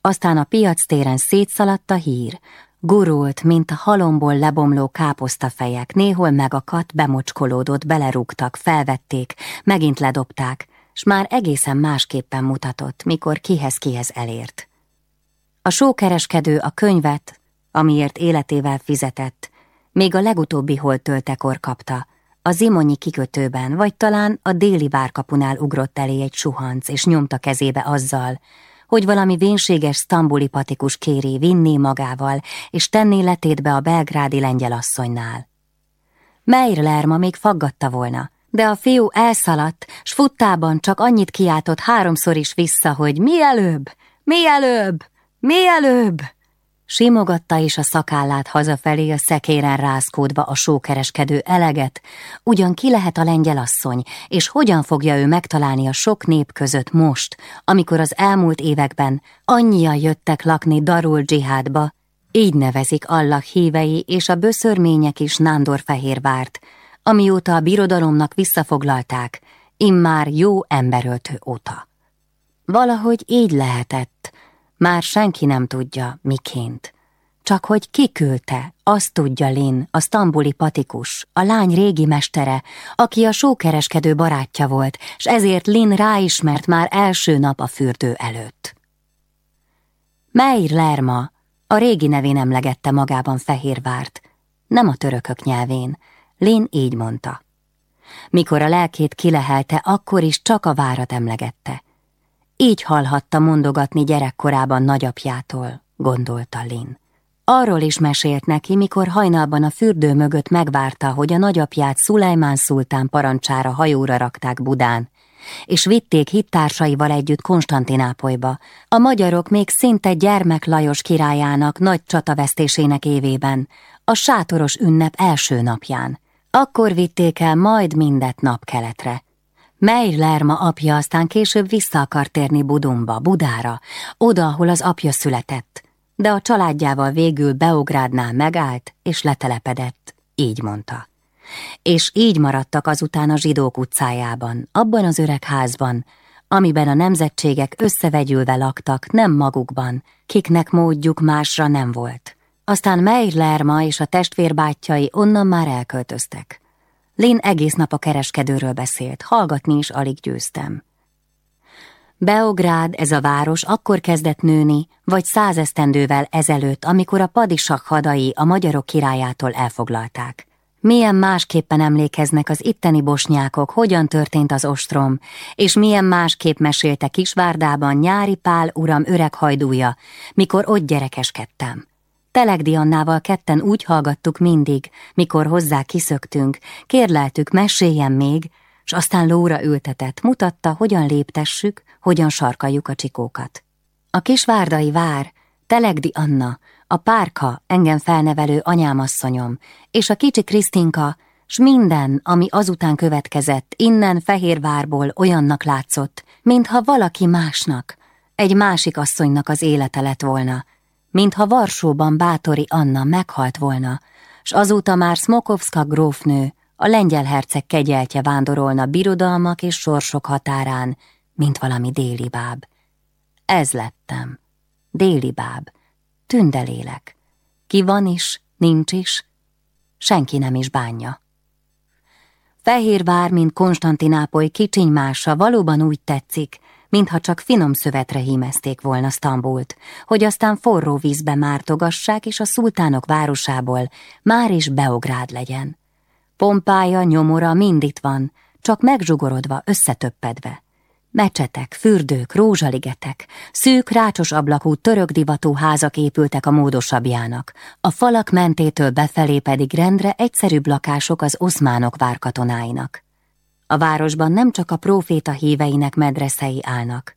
Aztán a piac téren szétszaladt a hír, gurult, mint a halomból lebomló káposztafejek, néhol megakadt, bemocskolódott, belerúgtak, felvették, megint ledobták, s már egészen másképpen mutatott, mikor kihez-kihez elért. A sókereskedő a könyvet, amiért életével fizetett, még a legutóbbi holtöltekor kapta, a zimonyi kikötőben, vagy talán a déli várkapunál ugrott elé egy suhanc, és nyomta kezébe azzal, hogy valami vénséges sztambuli patikus kéri vinni magával, és tenni letétbe a belgrádi lengyelasszonynál. Meir Lerma még faggatta volna, de a fiú elszaladt, s futtában csak annyit kiáltott háromszor is vissza, hogy mielőbb, mielőbb, mielőbb. Simogatta is a szakállát hazafelé a szekéren rázkódva a sókereskedő eleget, ugyan ki lehet a lengyelasszony, és hogyan fogja ő megtalálni a sok nép között most, amikor az elmúlt években annyian jöttek lakni Darul dzsihádba, így nevezik Allah hívei és a böszörmények is Nándorfehérvárt, amióta a birodalomnak visszafoglalták, immár jó emberöltő óta. Valahogy így lehetett, már senki nem tudja, miként. Csak hogy kiküldte, azt tudja Lin, a sztambuli patikus, a lány régi mestere, aki a sókereskedő barátja volt, s ezért Lin ráismert már első nap a fürdő előtt. Meir Lerma, a régi nevén emlegette magában Fehérvárt, nem a törökök nyelvén, Lin így mondta. Mikor a lelkét kilehelte, akkor is csak a várat emlegette. Így hallhatta mondogatni gyerekkorában nagyapjától, gondolta Lin. Arról is mesélt neki, mikor hajnalban a fürdő mögött megvárta, hogy a nagyapját Szulajmán szultán parancsára hajóra rakták Budán, és vitték hittársaival együtt Konstantinápolyba, a magyarok még szinte gyermek Lajos királyának nagy csatavesztésének évében, a sátoros ünnep első napján. Akkor vitték el majd mindet napkeletre. Mely Lerma apja aztán később vissza akart térni Budumba, Budára, oda, ahol az apja született, de a családjával végül Beográdnál megállt és letelepedett, így mondta. És így maradtak azután a zsidók utcájában, abban az öreg házban, amiben a nemzetségek összevegyülve laktak, nem magukban, kiknek módjuk másra nem volt. Aztán Meir Lerma és a testvérbátyjai onnan már elköltöztek. Lin egész nap a kereskedőről beszélt, hallgatni is alig győztem. Beográd, ez a város akkor kezdett nőni, vagy százesztendővel ezelőtt, amikor a padisak hadai a magyarok királyától elfoglalták. Milyen másképpen emlékeznek az itteni bosnyákok, hogyan történt az ostrom, és milyen másképp mesélte Kisvárdában nyári pál uram öreg hajdúja, mikor ott gyerekeskedtem. Telegdi Annával ketten úgy hallgattuk mindig, mikor hozzá kiszöktünk, kérleltük, meséljen még, s aztán lóra ültetett, mutatta, hogyan léptessük, hogyan sarkaljuk a csikókat. A kisvárdai vár, Telegdi Anna, a párka, engem felnevelő anyámasszonyom, és a kicsi Krisztinka, s minden, ami azután következett, innen Fehérvárból olyannak látszott, mintha valaki másnak, egy másik asszonynak az élete lett volna, mintha Varsóban Bátori Anna meghalt volna, s azóta már Smokovska grófnő, a lengyel herceg kegyeltje vándorolna birodalmak és sorsok határán, mint valami déli báb. Ez lettem. Déli báb. Tündelélek. Ki van is, nincs is, senki nem is bánja. Fehérvár, mint Konstantinápoly kicsiny mása valóban úgy tetszik, mintha csak finom szövetre hímezték volna Sztambult, hogy aztán forró vízbe mártogassák, és a szultánok városából már is Beográd legyen. Pompája, nyomora mind itt van, csak megzsugorodva, összetöppedve. Mecsetek, fürdők, rózsaligetek, szűk, rácsos ablakú, török divatú házak épültek a módosabbjának, a falak mentétől befelé pedig rendre egyszerűbb lakások az oszmánok várkatonáinak. A városban nem csak a próféta híveinek medreszei állnak.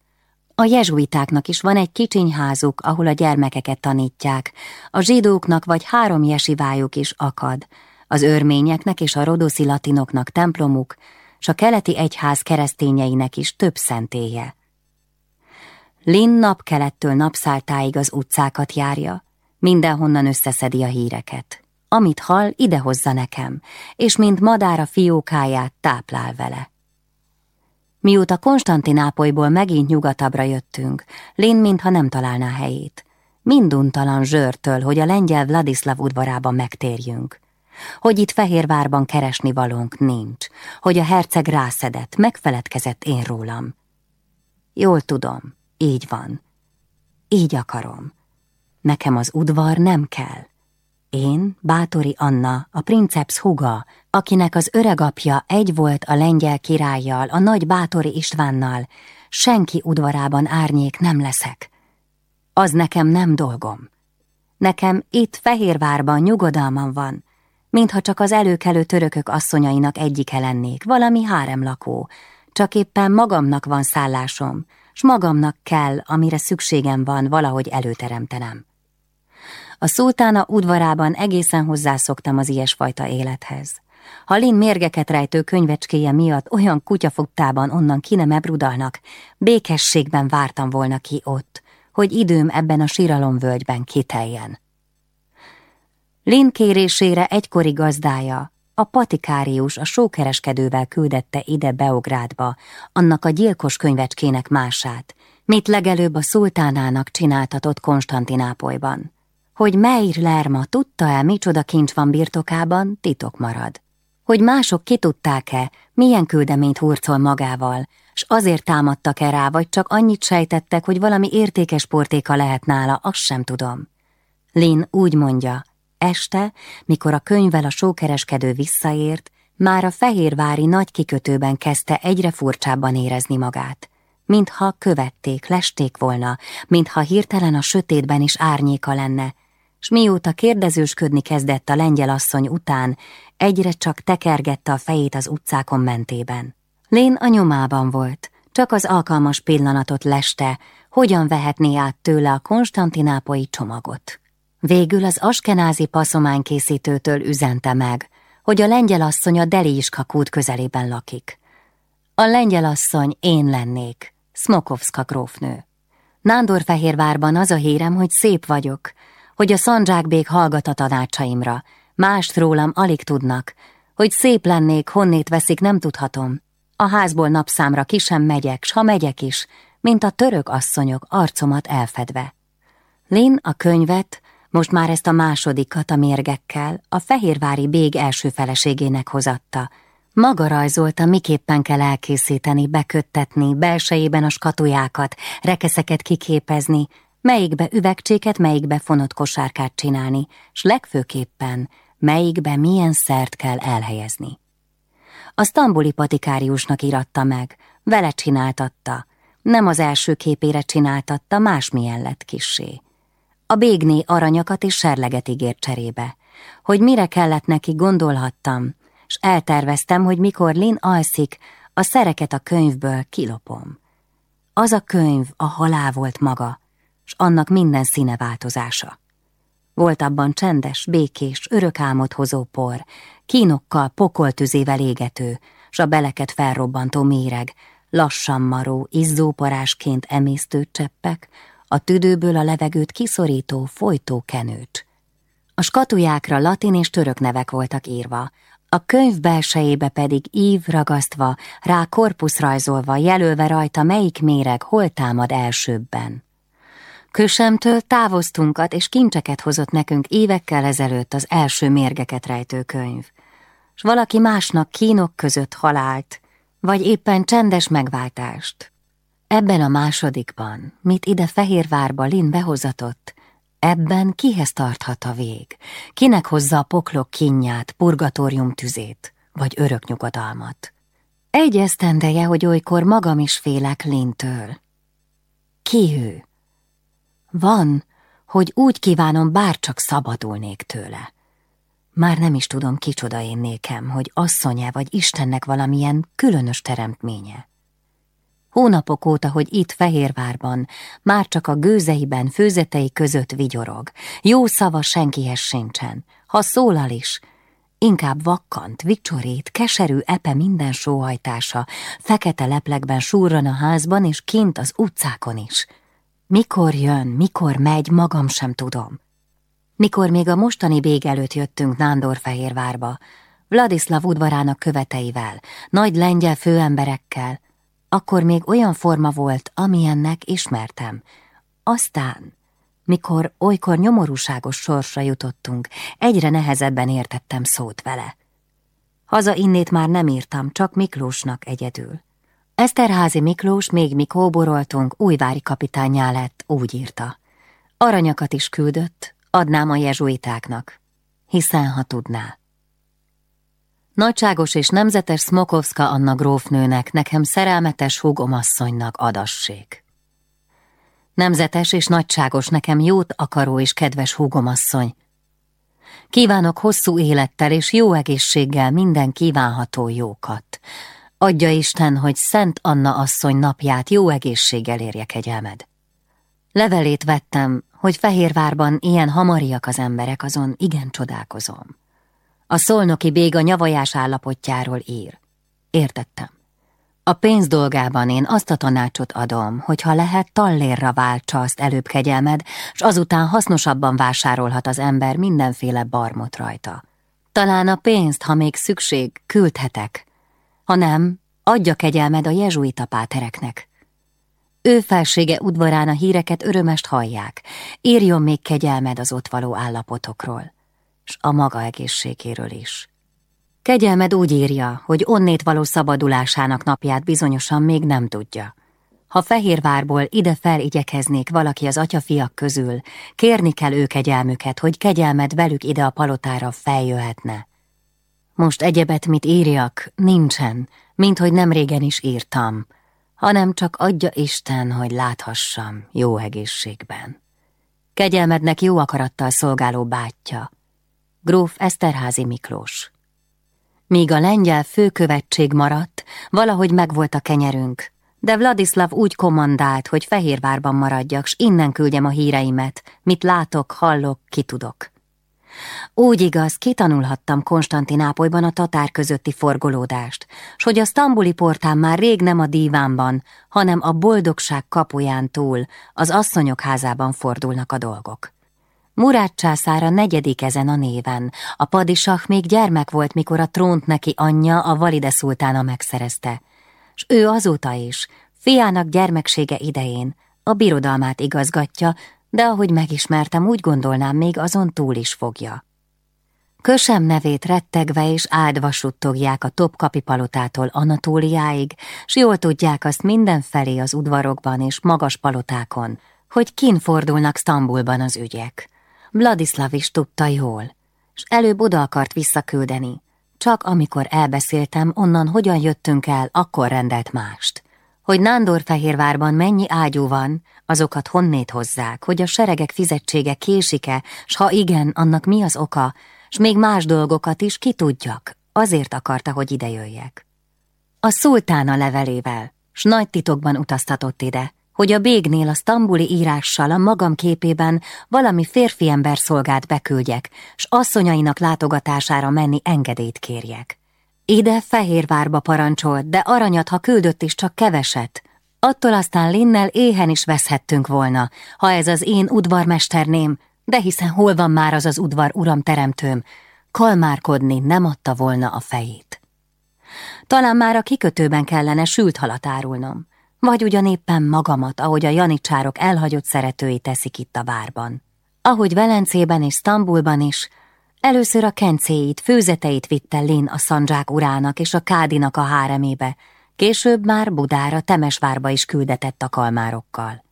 A jezsuitáknak is van egy kicsiny házuk, ahol a gyermekeket tanítják, a zsidóknak vagy három jesivájuk is akad, az örményeknek és a rodoszi latinoknak templomuk, s a keleti egyház keresztényeinek is több szentélye. Lin napkelettől napszáltáig az utcákat járja, mindenhonnan összeszedi a híreket. Amit hall, idehozza nekem, és mint a fiókáját táplál vele. Mióta Konstantinápolyból megint nyugatabbra jöttünk, Lin mintha nem találná helyét. Minduntalan zsörtől, hogy a lengyel Vladislav udvarában megtérjünk. Hogy itt Fehérvárban keresni valónk nincs, hogy a herceg rászedett, megfeledkezett én rólam. Jól tudom, így van. Így akarom. Nekem az udvar nem kell. Én, Bátori Anna, a princeps huga, akinek az öregapja egy volt a lengyel királlyal, a nagy Bátori Istvánnal, senki udvarában árnyék nem leszek. Az nekem nem dolgom. Nekem itt Fehérvárban nyugodalmam van, mintha csak az előkelő törökök asszonyainak egyike lennék, valami háremlakó, csak éppen magamnak van szállásom, s magamnak kell, amire szükségem van, valahogy előteremtenem. A szultána udvarában egészen hozzászoktam az ilyesfajta élethez. Ha Lin mérgeket rejtő könyvecskéje miatt olyan kutyafogtában onnan ki nem ebrudalnak, békességben vártam volna ki ott, hogy időm ebben a síralomvölgyben kiteljen. Lin kérésére egykori gazdája, a patikárius a sókereskedővel küldette ide Beográdba, annak a gyilkos könyvecskének mását, mit legelőbb a szultánának csináltatott Konstantinápolyban. Hogy Meir Lerma tudta-e, micsoda kincs van birtokában, titok marad. Hogy mások ki tudták-e, milyen küldeményt hurcol magával, s azért támadtak-e rá, vagy csak annyit sejtettek, hogy valami értékes portéka lehet nála, azt sem tudom. Lin úgy mondja, este, mikor a könyvvel a sókereskedő visszaért, már a fehérvári nagy kikötőben kezdte egyre furcsábban érezni magát. Mintha követték, lesték volna, mintha hirtelen a sötétben is árnyéka lenne, s mióta kérdezősködni kezdett a lengyel asszony után, egyre csak tekergette a fejét az utcákon mentében. Lén a nyomában volt, csak az alkalmas pillanatot leste, hogyan vehetné át tőle a konstantinápoi csomagot. Végül az askenázi készítőtől üzente meg, hogy a lengyel asszony a Deliiska kút közelében lakik. A lengyel asszony én lennék, Smokovska grófnő. Nándorfehérvárban az a hírem, hogy szép vagyok, hogy a szandzsákbék hallgat a tanácsaimra, mást rólam alig tudnak, hogy szép lennék, honnét veszik, nem tudhatom. A házból napszámra ki sem megyek, s ha megyek is, mint a török asszonyok arcomat elfedve. Lin a könyvet, most már ezt a másodikat a mérgekkel, a fehérvári bég első feleségének hozatta. Maga rajzolta, miképpen kell elkészíteni, beköttetni, belsejében a skatujákat, rekeszeket kiképezni, melyikbe üvegcséket, melyikbe fonott kosárkát csinálni, s legfőképpen, melyikbe milyen szert kell elhelyezni. A sztambuli patikáriusnak iratta meg, vele csináltatta, nem az első képére csináltatta, másmilyen lett kissé. A bégné aranyakat és serleget ígért cserébe. Hogy mire kellett neki, gondolhattam, s elterveztem, hogy mikor Lin alszik, a szereket a könyvből kilopom. Az a könyv a halál volt maga, s annak minden színe változása. Volt abban csendes, békés, örök álmot hozó por, kínokkal, pokoltüzével égető, s a beleket felrobbantó méreg, lassan maró, izzóparásként emésztő cseppek, a tüdőből a levegőt kiszorító, folytó kenőcs. A skatujákra latin és török nevek voltak írva, a könyv belsejébe pedig ív ragasztva, rá korpusz rajzolva, jelölve rajta melyik méreg hol támad elsőbben. Kösemtől távoztunkat és kincseket hozott nekünk évekkel ezelőtt az első mérgeket rejtő könyv, s valaki másnak kínok között halált, vagy éppen csendes megváltást. Ebben a másodikban, mit ide Fehérvárba Lin behozatott, ebben kihez tarthat a vég, kinek hozza a poklok kínját, purgatórium tüzét, vagy örök nyugodalmat. Egy esztendeje, hogy olykor magam is félek Lintől. Ki ő? Van, hogy úgy kívánom, bárcsak szabadulnék tőle. Már nem is tudom, kicsoda én nékem, hogy asszonyá vagy Istennek valamilyen különös teremtménye. Hónapok óta, hogy itt Fehérvárban, már csak a gőzeiben, főzetei között vigyorog. Jó szava senkihez sincsen. Ha szólal is, inkább vakkant, vicsorít, keserű epe minden sóhajtása, fekete leplekben súrran a házban és kint az utcákon is. Mikor jön, mikor megy, magam sem tudom. Mikor még a mostani bég előtt jöttünk Nándorfehérvárba, Vladislav udvarának követeivel, nagy lengyel főemberekkel, akkor még olyan forma volt, amilyennek ismertem. Aztán, mikor olykor nyomorúságos sorsra jutottunk, egyre nehezebben értettem szót vele. Haza innét már nem írtam, csak Miklósnak egyedül. Eszterházi Miklós, még mi kóboroltunk, újvári kapitányá lett, úgy írta. Aranyakat is küldött, adnám a jezsuitáknak, hiszen ha tudná. Nagyságos és nemzetes Smokovska Anna grófnőnek, nekem szerelmetes húgomasszonynak adassék. Nemzetes és nagyságos nekem jót akaró és kedves húgomasszony. Kívánok hosszú élettel és jó egészséggel minden kívánható jókat. Adja Isten, hogy Szent Anna asszony napját jó egészséggel érje kegyelmed. Levelét vettem, hogy Fehérvárban ilyen hamariak az emberek, azon igen csodálkozom. A szolnoki bég a nyavajás állapotjáról ír. Értettem. A pénz dolgában én azt a tanácsot adom, hogy ha lehet, tallérra váltsa azt előbb kegyelmed, s azután hasznosabban vásárolhat az ember mindenféle barmot rajta. Talán a pénzt, ha még szükség, küldhetek. Ha nem, adja kegyelmed a jezsuita pátereknek. Ő felsége udvarán a híreket örömest hallják, írjon még kegyelmed az ott való állapotokról, s a maga egészségéről is. Kegyelmed úgy írja, hogy onnét való szabadulásának napját bizonyosan még nem tudja. Ha Fehérvárból ide feligyekeznék valaki az atyafiak közül, kérni kell ő kegyelmüket, hogy kegyelmed velük ide a palotára feljöhetne. Most egyebet, mit írjak, nincsen, mint hogy nem régen is írtam, hanem csak adja Isten, hogy láthassam jó egészségben. Kegyelmednek jó akarattal szolgáló bátyja, gróf Eszterházi Miklós. Míg a lengyel főkövetség maradt, valahogy megvolt a kenyerünk, de Vladislav úgy kommandált, hogy Fehérvárban maradjak, s innen küldjem a híreimet, mit látok, hallok, ki tudok. Úgy igaz, kitanulhattam Konstantinápolyban a tatár közötti forgolódást, s hogy a sztambuli portán már rég nem a dívánban, hanem a boldogság kapuján túl, az asszonyok házában fordulnak a dolgok. Murát császára negyedik ezen a néven, a padisah még gyermek volt, mikor a trónt neki anyja, a Valide szultána megszerezte, s ő azóta is, fiának gyermeksége idején, a birodalmát igazgatja, de ahogy megismertem, úgy gondolnám, még azon túl is fogja. Kösem nevét rettegve és áldva suttogják a Topkapi palotától Anatóliáig, s jól tudják azt mindenfelé az udvarokban és magas palotákon, hogy kin fordulnak Sztambulban az ügyek. Vladislav is tudta jól, s előbb oda akart visszaküldeni, csak amikor elbeszéltem, onnan hogyan jöttünk el, akkor rendelt mást. Hogy Nándorfehérvárban mennyi ágyú van, azokat honnét hozzák, hogy a seregek fizetsége késike, s ha igen, annak mi az oka, s még más dolgokat is ki tudjak, azért akarta, hogy idejöjjek. A szultána levelével, s nagy titokban utaztatott ide, hogy a bégnél a sztambuli írással a magam képében valami férfi ember szolgált beküldjek, s asszonyainak látogatására menni engedélyt kérjek. Ide Fehérvárba parancsolt, de aranyat, ha küldött is csak keveset. Attól aztán Linnel éhen is veszhettünk volna, ha ez az én udvarmesterném, de hiszen hol van már az az udvar uram teremtőm, kalmárkodni nem adta volna a fejét. Talán már a kikötőben kellene sült halat árulnom, vagy ugyan éppen magamat, ahogy a janicsárok elhagyott szeretői teszik itt a várban. Ahogy Velencében és Sztambulban is, Először a kencéit, főzeteit vitte Lin a szandzsák urának és a kádinak a háremébe, később már Budára, Temesvárba is küldetett a kalmárokkal.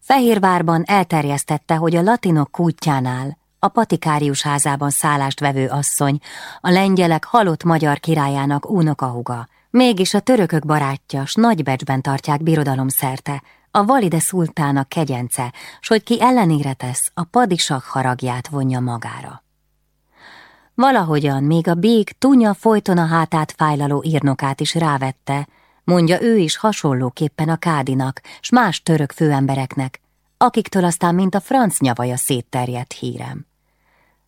Fehérvárban elterjesztette, hogy a latinok kútjánál, a patikárius házában szállást vevő asszony, a lengyelek halott magyar királyának unokahuga, mégis a törökök barátja, s nagybecsben tartják birodalom szerte, a valide szultának kegyence, s hogy ki ellenére tesz, a padisak haragját vonja magára. Valahogyan még a bég tunya folyton a hátát fájlaló írnokát is rávette, mondja ő is hasonlóképpen a kádinak, s más török főembereknek, akiktől aztán mint a franc nyavaja szétterjedt hírem.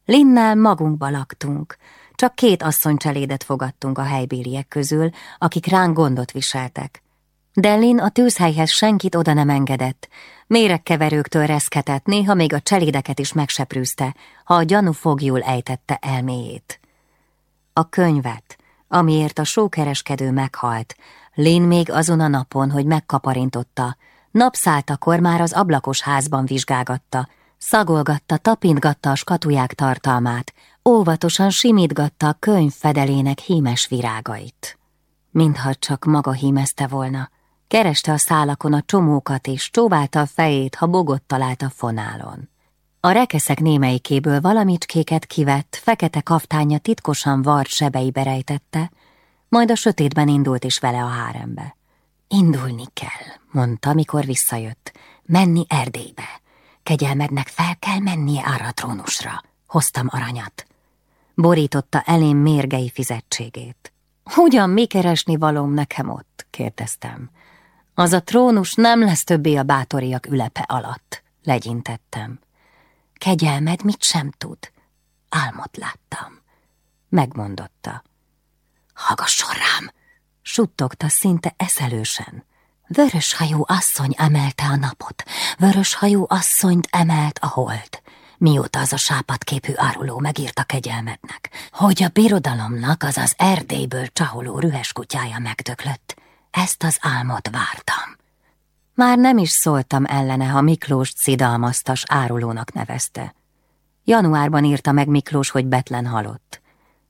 Linnel magunkba laktunk, csak két asszonycselédet fogadtunk a helybéliek közül, akik ránk gondot viseltek. Dellin a tűzhelyhez senkit oda nem engedett, méregkeverőktől reszketett, néha még a cselédeket is megseprűzte, ha a gyanú fogjul ejtette elméjét. A könyvet, amiért a sókereskedő meghalt, Lin még azon a napon, hogy megkaparintotta, napszáltakor már az ablakos házban vizsgálgatta, szagolgatta, tapintgatta a skatuják tartalmát, óvatosan simítgatta a könyv fedelének hímes virágait. Mintha csak maga hímezte volna, Kereste a szálakon a csomókat, és csóválta a fejét, ha bogot talált a fonálon. A rekeszek némelyikéből valamicskéket kivett, fekete kaftánya titkosan vart sebeibe rejtette, majd a sötétben indult is vele a hárembe. Indulni kell, mondta, mikor visszajött. Menni Erdélybe. Kegyelmednek fel kell mennie arra a trónusra. Hoztam aranyat. Borította elém mérgei fizetségét. Hogyan mi keresni valóm nekem ott? kérdeztem. Az a trónus nem lesz többé a bátoriak ülepe alatt, legyintettem. Kegyelmed mit sem tud. Álmot láttam. Megmondotta. Hallgasson rám! Suttogta szinte eszelősen. Vöröshajú asszony emelte a napot, vöröshajú asszonyt emelt a hold. Mióta az a sápatképű áruló megírta kegyelmednek, hogy a birodalomnak az az Erdélyből csaholó rühes kutyája megdöglött. Ezt az álmot vártam. Már nem is szóltam ellene, ha Miklós cidalmaztas árulónak nevezte. Januárban írta meg Miklós, hogy Betlen halott.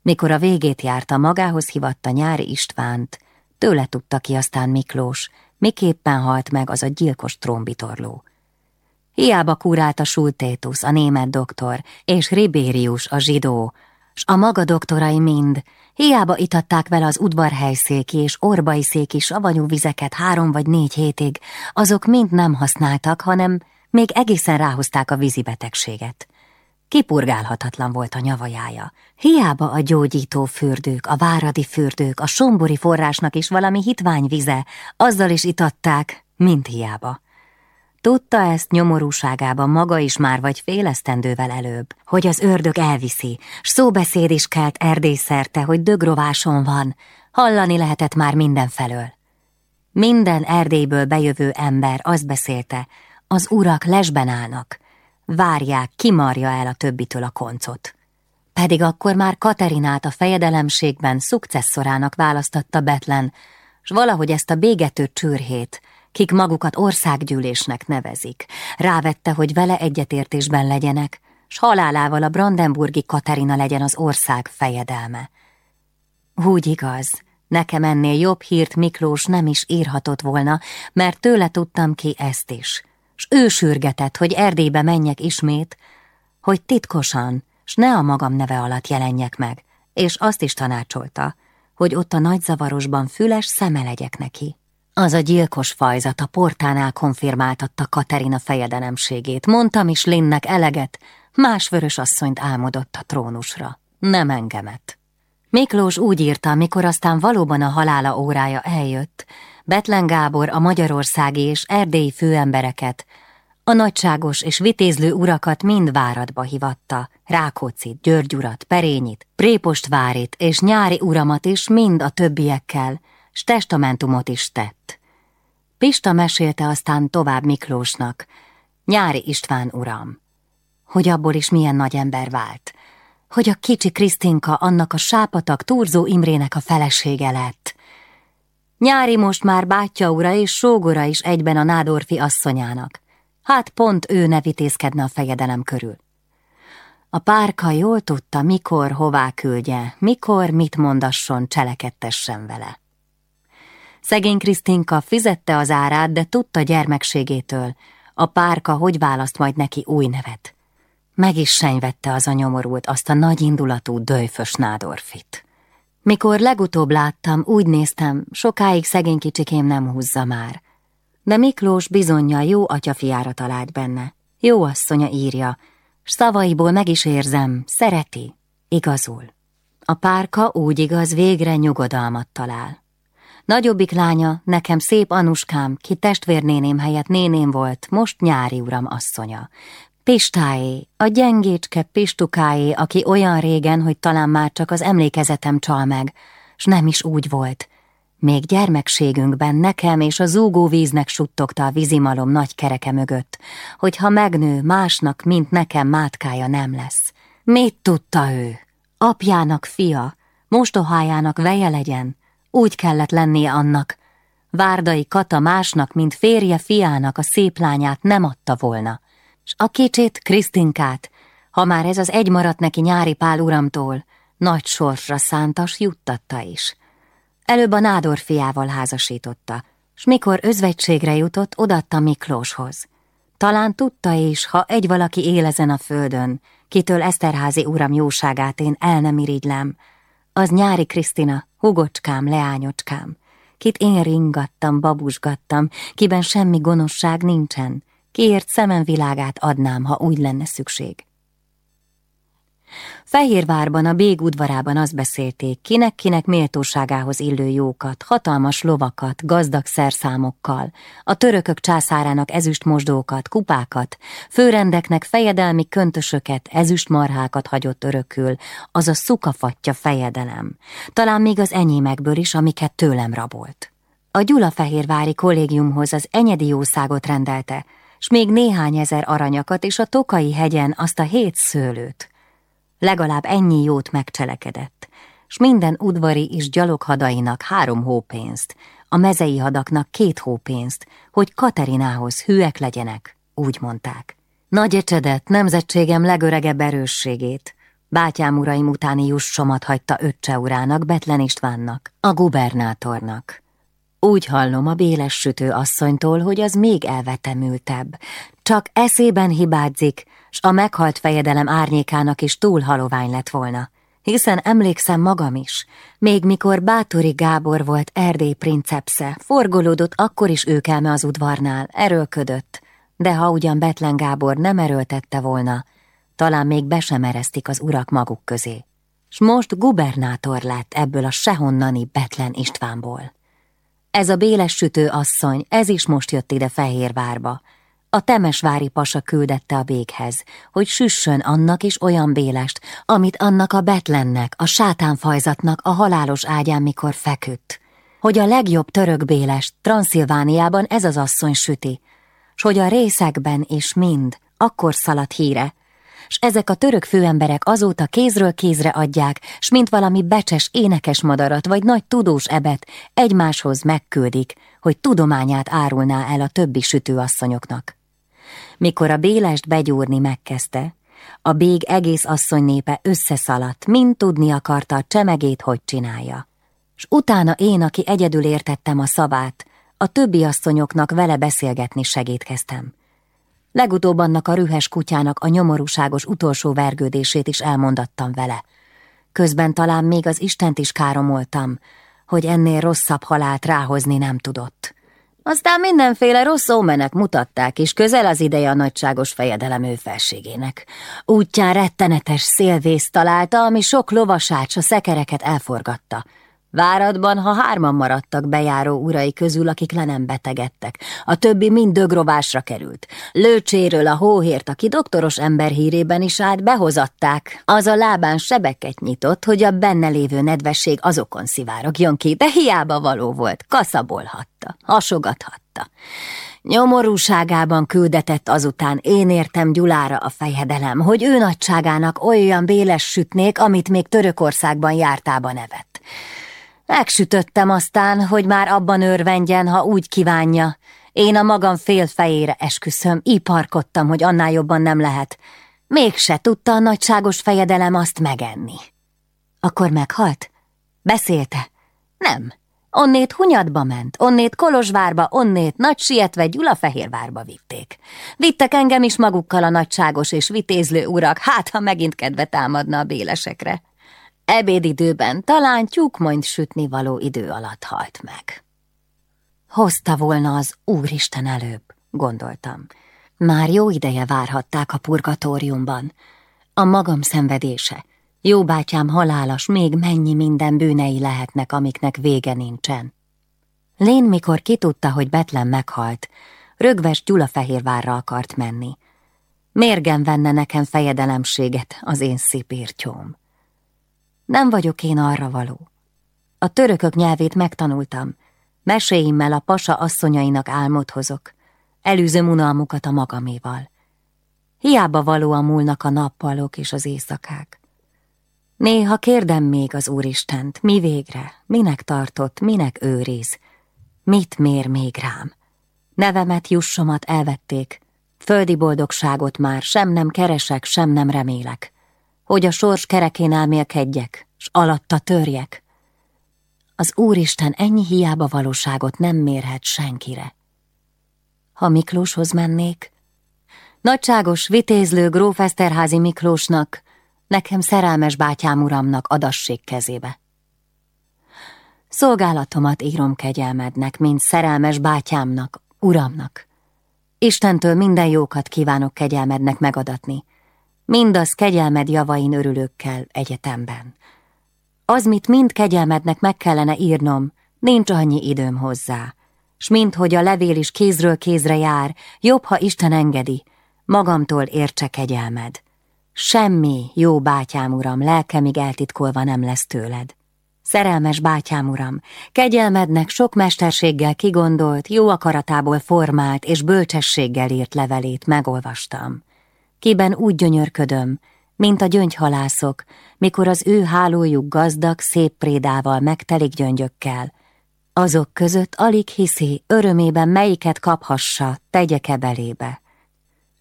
Mikor a végét járta, magához hivatta nyári Istvánt, tőle tudta ki aztán Miklós, miképpen halt meg az a gyilkos trómbitorló. Hiába a Sultétus, a német doktor, és Ribérius, a zsidó, s a maga doktorai mind, hiába itatták vele az udvarhelyszéki és orbai széki savanyú vizeket három vagy négy hétig, azok mind nem használtak, hanem még egészen ráhozták a vízibetegséget. Kipurgálhatatlan volt a nyavajája. Hiába a gyógyító fürdők, a váradi fürdők, a sombori forrásnak is valami hitvány vize, azzal is itatták, mint hiába. Tudta ezt nyomorúságában maga is már vagy félesztendővel előbb, hogy az ördög elviszi, s szóbeszéd is kelt erdészerte, hogy dögrováson van, hallani lehetett már mindenfelől. Minden Erdélyből bejövő ember azt beszélte, az urak lesben állnak, várják, kimarja el a többitől a koncot. Pedig akkor már Katerinát a fejedelemségben szukcesszorának választatta Betlen, s valahogy ezt a bégető csürhét, kik magukat országgyűlésnek nevezik, rávette, hogy vele egyetértésben legyenek, s halálával a brandenburgi Katerina legyen az ország fejedelme. Úgy igaz, nekem ennél jobb hírt Miklós nem is írhatott volna, mert tőle tudtam ki ezt is – s ő sürgetett, hogy Erdélybe menjek ismét, hogy titkosan, s ne a magam neve alatt jelenjek meg, és azt is tanácsolta, hogy ott a nagyzavarosban füles szeme legyek neki. Az a gyilkos fajzat a portánál konfirmáltatta Katerina fejedelemségét, mondtam is Linnek eleget, más vörös asszonyt álmodott a trónusra, nem engemet. Miklós úgy írta, mikor aztán valóban a halála órája eljött, Betlen Gábor a magyarországi és erdélyi főembereket, a nagyságos és vitézlő urakat mind váratba hivatta, Rákócit, György urat, Perényit, Prépostvárit és nyári uramat is mind a többiekkel, s testamentumot is tett. Pista mesélte aztán tovább Miklósnak, nyári István uram, hogy abból is milyen nagy ember vált, hogy a kicsi Krisztinka annak a sápatak Turzó Imrének a felesége lett, Nyári most már bátyja ura és sógora is egyben a nádorfi asszonyának. Hát pont ő ne vitézkedne a fejedelem körül. A párka jól tudta, mikor, hová küldje, mikor, mit mondasson, cselekedtessen vele. Szegény Krisztinka fizette az árát, de tudta gyermekségétől, a párka hogy választ majd neki új nevet. Meg is senyvette az a nyomorult azt a nagy indulatú döjfös nádorfit. Mikor legutóbb láttam, úgy néztem, sokáig szegény kicsikém nem húzza már. De Miklós bizonyja jó atyafiára talált benne. Jó asszonya írja, s szavaiból meg is érzem, szereti, igazul. A párka úgy igaz, végre nyugodalmat talál. Nagyobbik lánya, nekem szép Anuskám, ki testvérnéném helyett néném volt, most nyári uram asszonya. Pistáé, a gyengécske Pistukáé, aki olyan régen, hogy talán már csak az emlékezetem csal meg, s nem is úgy volt. Még gyermekségünkben nekem és a zúgó víznek suttogta a vízimalom nagy kereke mögött, hogy ha megnő, másnak, mint nekem mátkája nem lesz. Mit tudta ő? Apjának fia, mostohájának veje legyen, úgy kellett lennie annak. Várdai Kata másnak, mint férje fiának a szép lányát nem adta volna s a kicsit, Krisztinkát, ha már ez az egy maradt neki nyári pál uramtól, nagy sorsra szántas juttatta is. Előbb a nádor fiával házasította, s mikor özvegységre jutott, odatta Miklóshoz. Talán tudta is, ha egy valaki él ezen a földön, kitől Eszterházi uram jóságát én el nem irigylem, az nyári Krisztina, hugocskám, leányocskám, kit én ringattam, babusgattam, kiben semmi gonoszság nincsen, kiért szemen világát adnám, ha úgy lenne szükség. Fehérvárban, a bég udvarában azt beszélték, kinek-kinek méltóságához illő jókat, hatalmas lovakat, gazdag szerszámokkal, a törökök császárának ezüstmosdókat, kupákat, főrendeknek fejedelmi köntösöket, ezüstmarhákat hagyott örökül, az a szukafatja fejedelem, talán még az enyémekből is, amiket tőlem rabolt. A Gyulafehérvári kollégiumhoz az enyedi jószágot rendelte, s még néhány ezer aranyakat és a Tokai hegyen azt a hét szőlőt, legalább ennyi jót megcselekedett, s minden udvari és gyaloghadainak három hópénzt, a mezei hadaknak két hópénzt, hogy Katerinához hűek legyenek, úgy mondták. Nagy ecsedet, nemzetségem legöregebb erősségét, bátyám uraim utáni jussomat hagyta öccse urának, Betlen Istvánnak, a gubernátornak. Úgy hallom a béles sütő asszonytól, hogy az még elvetemültebb. Csak eszében hibádzik, s a meghalt fejedelem árnyékának is túl halovány lett volna. Hiszen emlékszem magam is, még mikor Bátori Gábor volt Erdély princepsze, forgolódott akkor is őkelme az udvarnál, erőlködött, de ha ugyan Betlen Gábor nem erőltette volna, talán még be sem eresztik az urak maguk közé. S most gubernátor lett ebből a sehonnani Betlen Istvánból. Ez a béles sütő asszony, ez is most jött ide Fehérvárba, a temesvári pasa küldette a béghez, hogy süssön annak is olyan bélest, amit annak a betlennek, a sátánfajzatnak a halálos ágyán mikor feküdt. Hogy a legjobb török bélest Transzilvániában ez az asszony süti, s hogy a részekben is mind, akkor szaladt híre, s ezek a török főemberek azóta kézről kézre adják, s mint valami becses énekes madarat vagy nagy tudós ebet egymáshoz megküldik, hogy tudományát árulná el a többi sütőasszonyoknak. Mikor a Bélest begyúrni megkezdte, a bég egész asszony népe összeszaladt, mind tudni akarta a csemegét, hogy csinálja. S utána én, aki egyedül értettem a szavát, a többi asszonyoknak vele beszélgetni segítkeztem. Legutóbb annak a rühes kutyának a nyomorúságos utolsó vergődését is elmondattam vele. Közben talán még az Istent is káromoltam, hogy ennél rosszabb halált ráhozni nem tudott. Aztán mindenféle rossz ómenek mutatták, és közel az ideje a nagyságos fejedelem ő felségének. Útján rettenetes szélvész találta, ami sok lovasát a szekereket elforgatta. Váradban, ha hárman maradtak bejáró urai közül, akik le nem betegedtek, a többi mind dögrovásra került. Lőcséről a hóhért, aki doktoros ember hírében is állt, behozatták. Az a lábán sebeket nyitott, hogy a benne lévő nedvesség azokon szivárogjon ki, de hiába való volt, kaszabolhatta, hasogathatta. Nyomorúságában küldetett azután én értem Gyulára a fejedelem, hogy ő nagyságának olyan béles sütnék, amit még Törökországban jártában evett. Megsütöttem aztán, hogy már abban örvendjen, ha úgy kívánja. Én a magam fél fejére esküszöm, iparkodtam, hogy annál jobban nem lehet. Mégse tudta a nagyságos fejedelem azt megenni. Akkor meghalt? Beszélte? Nem. Onnét Hunyadba ment, onnét Kolozsvárba, onnét nagy sietve Gyulafehérvárba vitték. Vittek engem is magukkal a nagyságos és vitézlő urak, hát ha megint kedve támadna a bélesekre. Ebédidőben talán tyúkmonyt sütni való idő alatt halt meg. Hozta volna az Úristen előbb, gondoltam. Már jó ideje várhatták a purgatóriumban. A magam szenvedése, jó bátyám halálas, még mennyi minden bűnei lehetnek, amiknek vége nincsen. Lén, mikor kitudta, hogy Betlen meghalt, rögves Gyulafehérvárra akart menni. Mérgen venne nekem fejedelemséget az én szipírtyóm. Nem vagyok én arra való. A törökök nyelvét megtanultam. Meséimmel a pasa asszonyainak álmot hozok. Elűzöm unalmukat a magaméval. Hiába valóan múlnak a nappalok és az éjszakák. Néha kérdem még az Úristent, mi végre, minek tartott, minek őriz, mit mér még rám. Nevemet, jussomat elvették, földi boldogságot már sem nem keresek, sem nem remélek hogy a sors kerekén elmélkedjek, s alatta törjek. Az Úristen ennyi hiába valóságot nem mérhet senkire. Ha Miklóshoz mennék, Nagyságos, vitézlő gróf Eszterházi Miklósnak, nekem szerelmes bátyám uramnak adassék kezébe. Szolgálatomat írom kegyelmednek, mint szerelmes bátyámnak, uramnak. Istentől minden jókat kívánok kegyelmednek megadatni, mindaz kegyelmed javain örülőkkel egyetemben. Az, mit mind kegyelmednek meg kellene írnom, nincs annyi időm hozzá, s mint hogy a levél is kézről kézre jár, jobb, ha Isten engedi, magamtól értse kegyelmed. Semmi, jó bátyám uram, lelkemig eltitkolva nem lesz tőled. Szerelmes bátyám uram, kegyelmednek sok mesterséggel kigondolt, jó akaratából formált és bölcsességgel írt levelét megolvastam. Kiben úgy gyönyörködöm, mint a gyöngyhalászok, mikor az ő hálójuk gazdag, szép prédával megtelik gyöngyökkel. Azok között alig hiszi, örömében melyiket kaphassa, tegye belébe.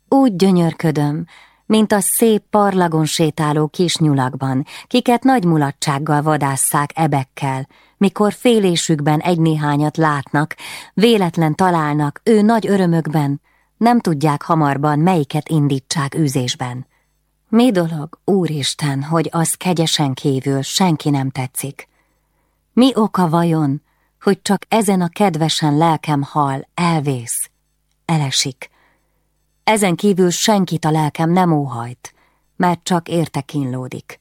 Úgy gyönyörködöm, mint a szép parlagon sétáló kis nyulakban, kiket nagy mulatsággal vadásszák ebekkel, mikor félésükben egy-néhányat látnak, véletlen találnak, ő nagy örömökben, nem tudják hamarban, melyiket indítsák űzésben. Mi dolog, Úristen, hogy az kegyesen kívül senki nem tetszik? Mi oka vajon, hogy csak ezen a kedvesen lelkem hal, elvész, elesik? Ezen kívül senkit a lelkem nem óhajt, mert csak érte kínlódik.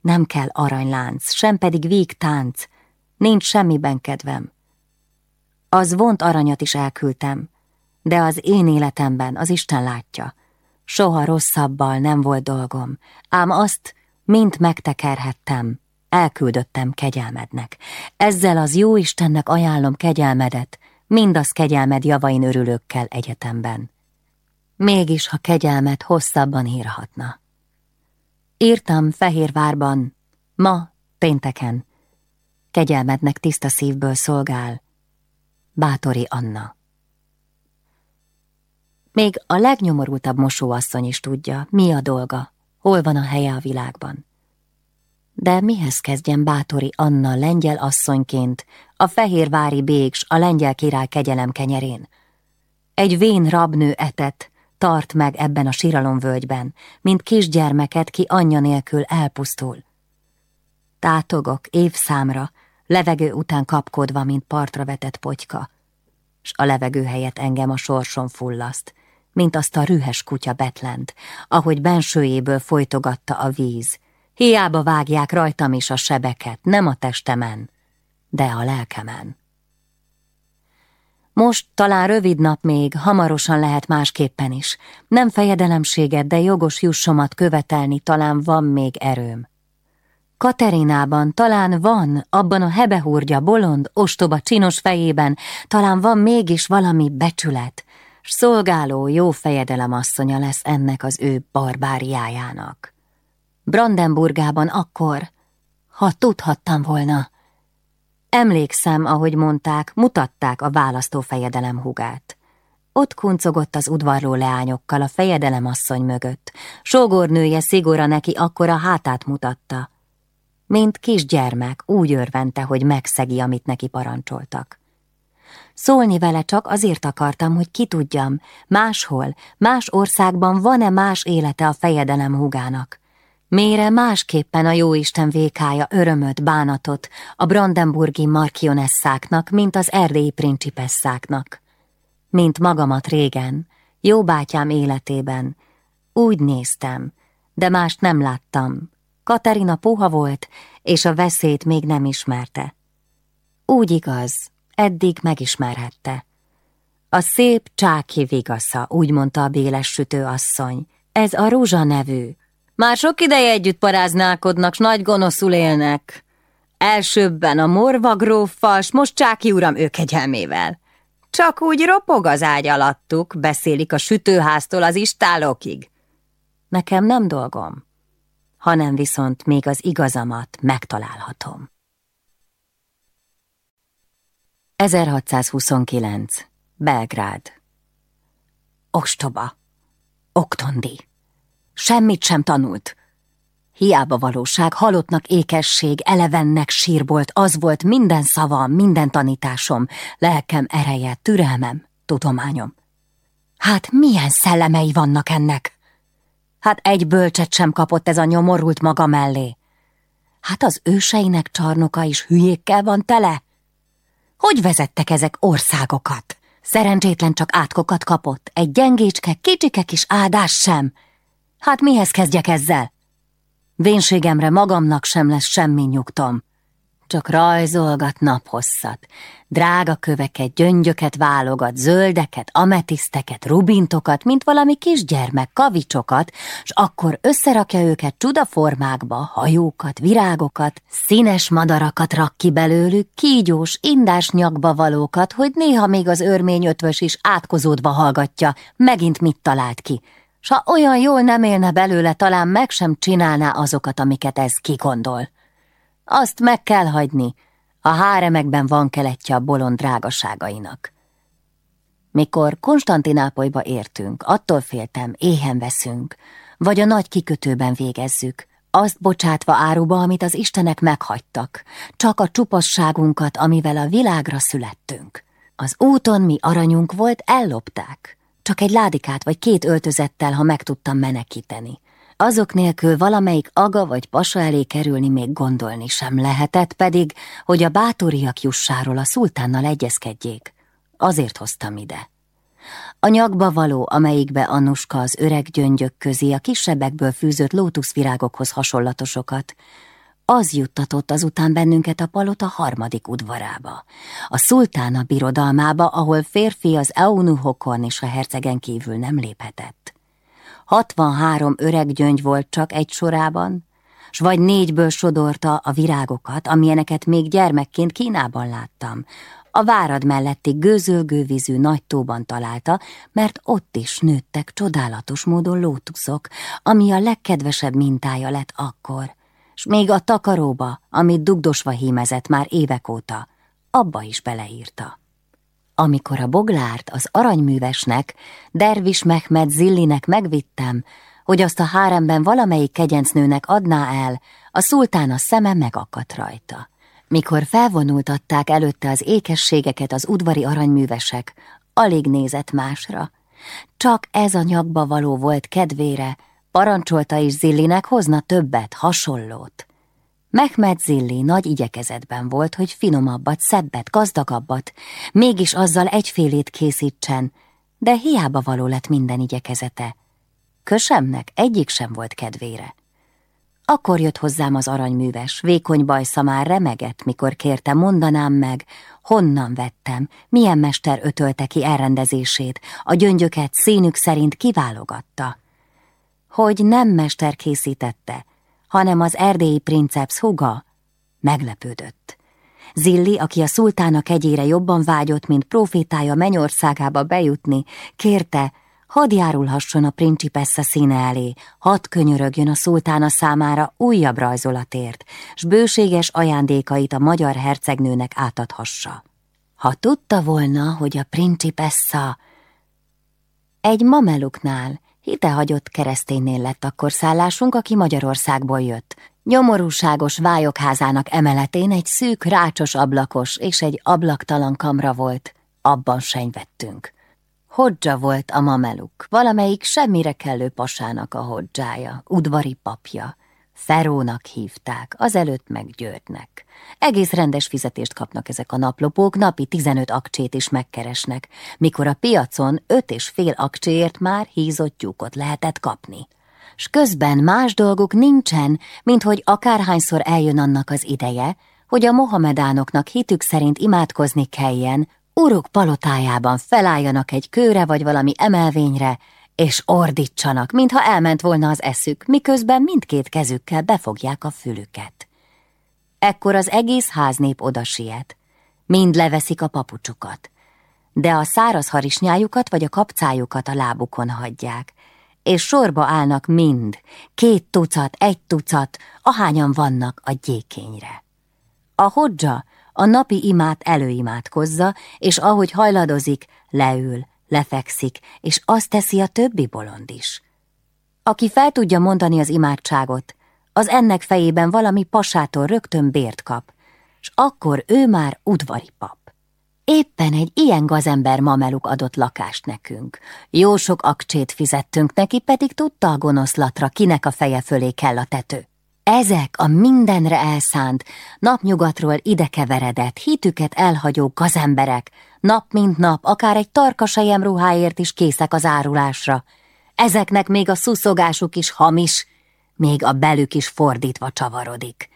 Nem kell aranylánc, sem pedig vígtánc, nincs semmiben kedvem. Az vont aranyat is elküldtem, de az én életemben az Isten látja. Soha rosszabbal nem volt dolgom, ám azt mint megtekerhettem, elküldöttem kegyelmednek. Ezzel az jó Istennek ajánlom kegyelmedet, mindaz kegyelmed javain örülőkkel egyetemben. Mégis, ha kegyelmet hosszabban írhatna. Írtam Fehérvárban, ma, pénteken. Kegyelmednek tiszta szívből szolgál. Bátori Anna. Még a legnyomorultabb mosóasszony is tudja, mi a dolga, hol van a helye a világban. De mihez kezdjen Bátori Anna lengyel asszonyként, a fehérvári béks, a lengyel király kegyelem kenyerén? Egy vén rabnő etet, tart meg ebben a síralomvölgyben, mint kisgyermeket, ki anyja nélkül elpusztul. Tátogok évszámra, levegő után kapkodva, mint partra vetett potyka, s a levegő helyett engem a sorson fullaszt, mint azt a rühes kutya betlent, ahogy bensőjéből folytogatta a víz. Hiába vágják rajtam is a sebeket, nem a testemen, de a lelkemen. Most talán rövid nap még, hamarosan lehet másképpen is. Nem fejedelemséget, de jogos jussomat követelni talán van még erőm. Katerinában talán van, abban a hebehúrgya, bolond, ostoba, csinos fejében, talán van mégis valami becsület, s szolgáló jó fejedelem asszonya lesz ennek az ő barbáriájának. Brandenburgában akkor, ha tudhattam volna, Emlékszem, ahogy mondták, mutatták a választófejedelem hugát. Ott kuncogott az udvarló leányokkal a fejedelem asszony mögött. Sógornője szigora neki akkor a hátát mutatta. Mint kisgyermek úgy örvente, hogy megszegi, amit neki parancsoltak. Szólni vele csak azért akartam, hogy ki tudjam, máshol, más országban van-e más élete a fejedelem húgának. Mére másképpen a jóisten vékája örömöt, bánatot a brandenburgi markionesszáknak, mint az erdélyi principesszáknak. Mint magamat régen, jó bátyám életében. Úgy néztem, de mást nem láttam. Katerina puha volt, és a veszélyt még nem ismerte. Úgy igaz, eddig megismerhette. A szép csáki vigasza, úgy mondta a béles sütő asszony. Ez a Rózsa nevű, már sok ideje együtt paráználkodnak, s nagy gonoszul élnek. Elsőbben a morva gróffal, s most Csáki uram ő kegyelmével. Csak úgy ropog az ágy alattuk, beszélik a sütőháztól az istálókig. Nekem nem dolgom, hanem viszont még az igazamat megtalálhatom. 1629. Belgrád Ostoba Oktondi Semmit sem tanult. Hiába valóság, halottnak ékesség, elevennek sírbolt, az volt minden szavam, minden tanításom, lelkem ereje, türelmem, tudományom. Hát milyen szellemei vannak ennek? Hát egy bölcset sem kapott ez a nyomorult maga mellé. Hát az őseinek csarnoka is hülyékkel van tele? Hogy vezettek ezek országokat? Szerencsétlen csak átkokat kapott, egy gyengécske, kicsike kis áldás sem. Hát mihez kezdjek ezzel? Vénségemre magamnak sem lesz semmi nyugtom. Csak rajzolgat naphosszat, drága köveket, gyöngyöket válogat, zöldeket, ametiszteket, rubintokat, mint valami kisgyermek, kavicsokat, s akkor összerakja őket csudaformákba, hajókat, virágokat, színes madarakat rak ki belőlük, kígyós, indás nyakba valókat, hogy néha még az örmény ötvös is átkozódva hallgatja, megint mit talált ki, s ha olyan jól nem élne belőle, talán meg sem csinálná azokat, amiket ez kigondol. Azt meg kell hagyni, a háremekben van keletje a bolond drágaságainak. Mikor Konstantinápolyba értünk, attól féltem, éhen veszünk, vagy a nagy kikötőben végezzük, azt bocsátva áruba, amit az istenek meghagytak, csak a csupasságunkat, amivel a világra születtünk. Az úton mi aranyunk volt, ellopták. Csak egy ládikát vagy két öltözettel, ha meg tudtam menekíteni. Azok nélkül valamelyik aga vagy pasa elé kerülni még gondolni sem lehetett, pedig, hogy a bátoriak jussáról a szultánnal egyezkedjék. Azért hoztam ide. A nyakba való, amelyikbe Annuska az öreg gyöngyök közé a kisebbekből fűzött lótuszvirágokhoz hasonlatosokat, az juttatott azután bennünket a palota harmadik udvarába, a szultána birodalmába, ahol férfi az eunuhokon és a hercegen kívül nem léphetett. Hatvanhárom öreg gyöngy volt csak egy sorában, s vagy négyből sodorta a virágokat, amilyeneket még gyermekként Kínában láttam. A várad melletti gőzölgő nagy tóban találta, mert ott is nőttek csodálatos módon lótuszok, ami a legkedvesebb mintája lett akkor, s még a takaróba, amit dugdosva hímezett már évek óta, abba is beleírta. Amikor a boglárt az aranyművesnek, Dervis Mehmed Zillinek megvittem, hogy azt a háremben valamelyik kegyencnőnek adná el, a szultán a szeme megakadt rajta. Mikor felvonultatták előtte az ékességeket az udvari aranyművesek, alig nézett másra. Csak ez a nyakba való volt kedvére, parancsolta is Zillinek hozna többet, hasonlót. Mehmed Zilli nagy igyekezetben volt, hogy finomabbat, szebbet, gazdagabbat, mégis azzal egyfélét készítsen, de hiába való lett minden igyekezete. Kösemnek egyik sem volt kedvére. Akkor jött hozzám az aranyműves, vékony bajsza már remegett, mikor kérte, mondanám meg, honnan vettem, milyen mester ötölte ki elrendezését, a gyöngyöket színük szerint kiválogatta. Hogy nem mester készítette, hanem az erdélyi princeps huga, meglepődött. Zilli, aki a szultána kegyére jobban vágyott, mint profétája mennyországába bejutni, kérte, hadd járulhasson a principessa színe elé, hadd könyörögjön a szultána számára újabb rajzolatért, s bőséges ajándékait a magyar hercegnőnek átadhassa. Ha tudta volna, hogy a principessa egy mameluknál, Hitehagyott kereszténynél lett akkor szállásunk, aki Magyarországból jött. Nyomorúságos vályokházának emeletén egy szűk, rácsos ablakos és egy ablaktalan kamra volt. Abban senyvettünk. Hodzsa volt a mameluk, valamelyik semmire kellő pasának a hodzsája, udvari papja. Ferónak hívták, azelőtt meg Györgynek. Egész rendes fizetést kapnak ezek a naplopók, napi 15 akcsét is megkeresnek, mikor a piacon öt és fél akcséért már hízott tyúkot lehetett kapni. S közben más dolguk nincsen, mint hogy akárhányszor eljön annak az ideje, hogy a mohamedánoknak hitük szerint imádkozni kelljen, uruk palotájában felálljanak egy kőre vagy valami emelvényre, és ordítsanak, mintha elment volna az eszük, miközben mindkét kezükkel befogják a fülüket. Ekkor az egész háznép oda siet. Mind leveszik a papucsukat, de a száraz harisnyájukat vagy a kapcájukat a lábukon hagyják, és sorba állnak mind, két tucat, egy tucat, ahányan vannak a gyékényre. A hodzsa a napi imát előimádkozza, és ahogy hajladozik, leül, lefekszik, és azt teszi a többi bolond is. Aki fel tudja mondani az imádságot, az ennek fejében valami pasától rögtön bért kap, s akkor ő már udvari pap. Éppen egy ilyen gazember mameluk adott lakást nekünk. Jó sok akcsét fizettünk neki, pedig tudta a gonoszlatra, kinek a feje fölé kell a tető. Ezek a mindenre elszánt, napnyugatról ide keveredett, hitüket elhagyó gazemberek, nap mint nap, akár egy tarkasejem ruháért is készek az árulásra. Ezeknek még a szuszogásuk is hamis, még a belük is fordítva csavarodik.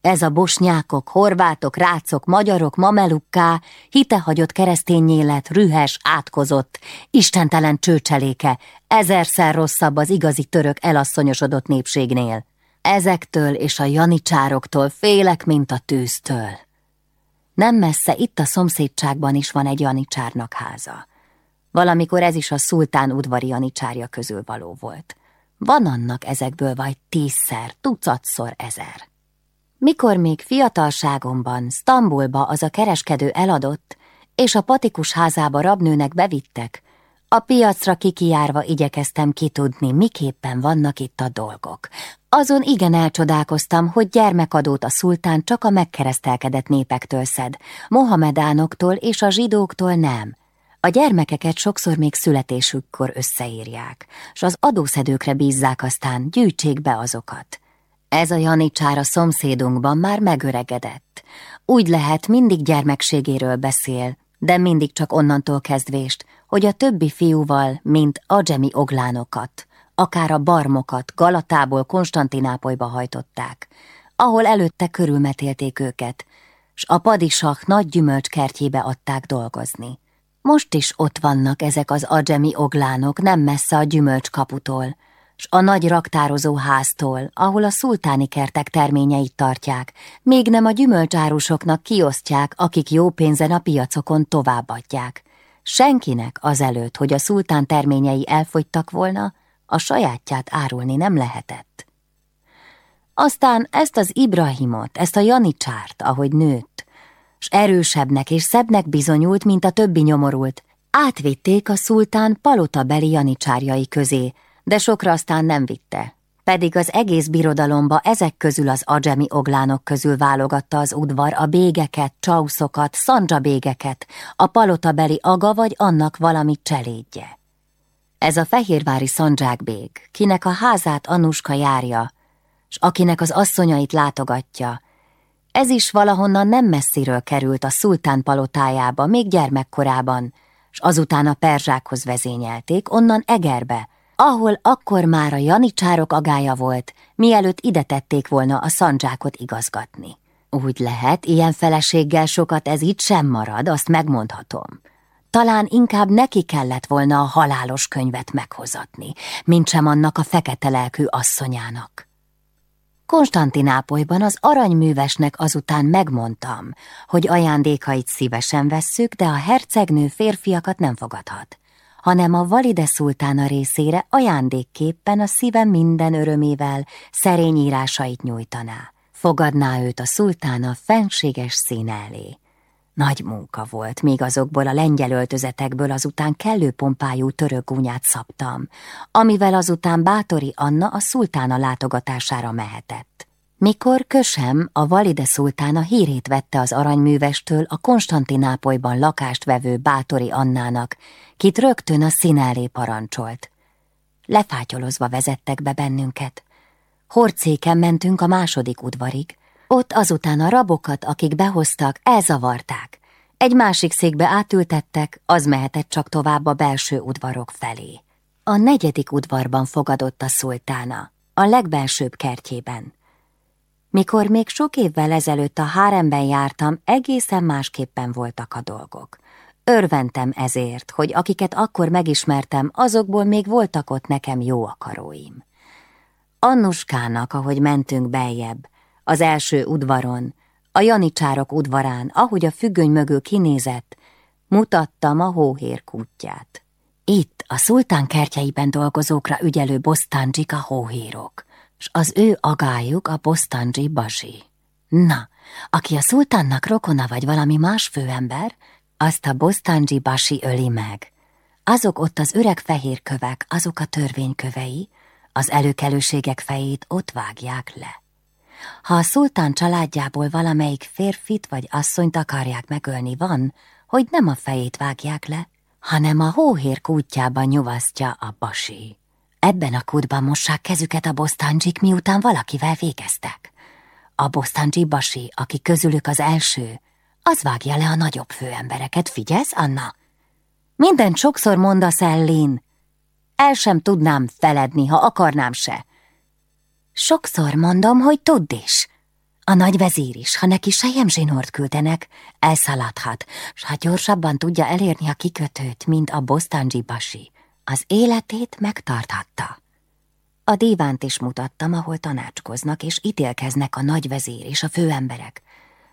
Ez a bosnyákok, horvátok, rácok, magyarok, mamelukká, hitehagyott keresztény élet, rühes, átkozott, istentelen csőcseléke, ezerszer rosszabb az igazi török elasszonyosodott népségnél. Ezektől és a janicsároktól félek, mint a tűztől. Nem messze itt a szomszédságban is van egy janicsárnak háza. Valamikor ez is a szultán udvari janicsárja közül való volt. Van annak ezekből vagy tízszer, tucatszor ezer. Mikor még fiatalságomban Sztambulba az a kereskedő eladott, és a patikus házába rabnőnek bevittek, a piacra kikijárva igyekeztem kitudni, miképpen vannak itt a dolgok. Azon igen elcsodálkoztam, hogy gyermekadót a szultán csak a megkeresztelkedett népektől szed, mohamedánoktól és a zsidóktól nem. A gyermekeket sokszor még születésükkor összeírják, s az adószedőkre bízzák aztán, gyűjtsék be azokat. Ez a Janicsár a szomszédunkban már megöregedett. Úgy lehet, mindig gyermekségéről beszél, de mindig csak onnantól kezdvést, hogy a többi fiúval, mint adzsemi oglánokat, akár a barmokat Galatából Konstantinápolyba hajtották, ahol előtte körülmetélték őket, s a padisak nagy gyümölcskertjébe adták dolgozni. Most is ott vannak ezek az adzsemi oglánok nem messze a gyümölcskaputól, s a nagy raktározó háztól, ahol a szultáni kertek terményeit tartják, még nem a gyümölcsárusoknak kiosztják, akik jó pénzen a piacokon továbbadják. Senkinek azelőtt, hogy a szultán terményei elfogytak volna, a sajátját árulni nem lehetett. Aztán ezt az Ibrahimot, ezt a Janicsárt, ahogy nőtt, s erősebbnek és szebbnek bizonyult, mint a többi nyomorult, átvitték a szultán palotabeli janicsárjai közé, de sokra aztán nem vitte. Pedig az egész birodalomba ezek közül az adzsemi oglánok közül válogatta az udvar a bégeket, csauszokat, szandzsa bégeket, a palotabeli aga vagy annak valami cselédje. Ez a fehérvári szandzsákbég, kinek a házát Anuska járja, s akinek az asszonyait látogatja, ez is valahonnan nem messziről került a szultán palotájába, még gyermekkorában, s azután a perzsákhoz vezényelték, onnan Egerbe, ahol akkor már a janicsárok agája volt, mielőtt ide tették volna a szandzsákot igazgatni. Úgy lehet, ilyen feleséggel sokat ez itt sem marad, azt megmondhatom. Talán inkább neki kellett volna a halálos könyvet meghozatni, mint sem annak a fekete lelkű asszonyának. Konstantinápolyban az aranyművesnek azután megmondtam, hogy ajándékait szívesen vesszük, de a hercegnő férfiakat nem fogadhat hanem a valide szultána részére ajándékképpen a szíve minden örömével szerény írásait nyújtaná. Fogadná őt a szultána fenséges szín elé. Nagy munka volt, még azokból a lengyel öltözetekből azután kellő pompájú török gúnyát szabtam, amivel azután Bátori Anna a szultána látogatására mehetett. Mikor Kösem, a Valide szultána hírét vette az aranyművestől a Konstantinápolyban lakást vevő Bátori Annának, kit rögtön a szín elé parancsolt. Lefátyolozva vezettek be bennünket. Horcéken mentünk a második udvarig. Ott azután a rabokat, akik behoztak, elzavarták. Egy másik székbe átültettek, az mehetett csak tovább a belső udvarok felé. A negyedik udvarban fogadott a szultána, a legbelsőbb kertjében. Mikor még sok évvel ezelőtt a háremben jártam, egészen másképpen voltak a dolgok. Örventem ezért, hogy akiket akkor megismertem, azokból még voltak ott nekem jó akaróim. Annuskának, ahogy mentünk beljebb, az első udvaron, a janicsárok udvarán, ahogy a függöny mögül kinézett, mutattam a hóhér. Itt, a szultán kertjeiben dolgozókra ügyelő bosztáncsik a hóhérok, s az ő agályuk a bosztándzsi bazsi. Na, aki a szultánnak rokona vagy valami más főember, azt a bosztándzsi basi öli meg. Azok ott az öreg fehér kövek, azok a törvénykövei, az előkelőségek fejét ott vágják le. Ha a szultán családjából valamelyik férfit vagy asszonyt akarják megölni, van, hogy nem a fejét vágják le, hanem a hóhér kútjában nyuvasztja a basi. Ebben a kútban mossák kezüket a bosztáncsik, miután valakivel végeztek. A bosztáncsik basi, aki közülük az első, az vágja le a nagyobb főembereket, figyelsz, Anna? Mindent sokszor mondasz el, Lin. El sem tudnám feledni, ha akarnám se. Sokszor mondom, hogy tudd is. A nagy vezír is, ha neki zsinort küldenek, elszaladhat, s ha gyorsabban tudja elérni a kikötőt, mint a bosztánzsi basi, az életét megtarthatta. A dívánt is mutattam, ahol tanácskoznak és ítélkeznek a nagy vezír és a főemberek,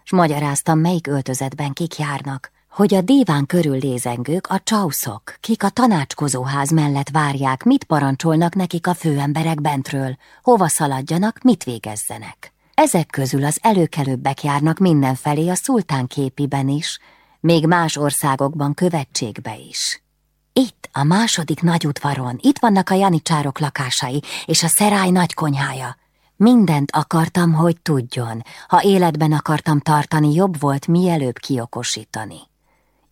s magyaráztam, melyik öltözetben kik járnak, hogy a díván körül lézengők a csauszok, kik a tanácskozóház mellett várják, mit parancsolnak nekik a főemberek bentről, hova szaladjanak, mit végezzenek. Ezek közül az előkelőbbek járnak mindenfelé a szultán képiben is, még más országokban követségbe is. Itt, a második nagy udvaron, itt vannak a janicsárok lakásai és a szerály nagy konyhája. Mindent akartam, hogy tudjon. Ha életben akartam tartani, jobb volt mielőbb kiokosítani.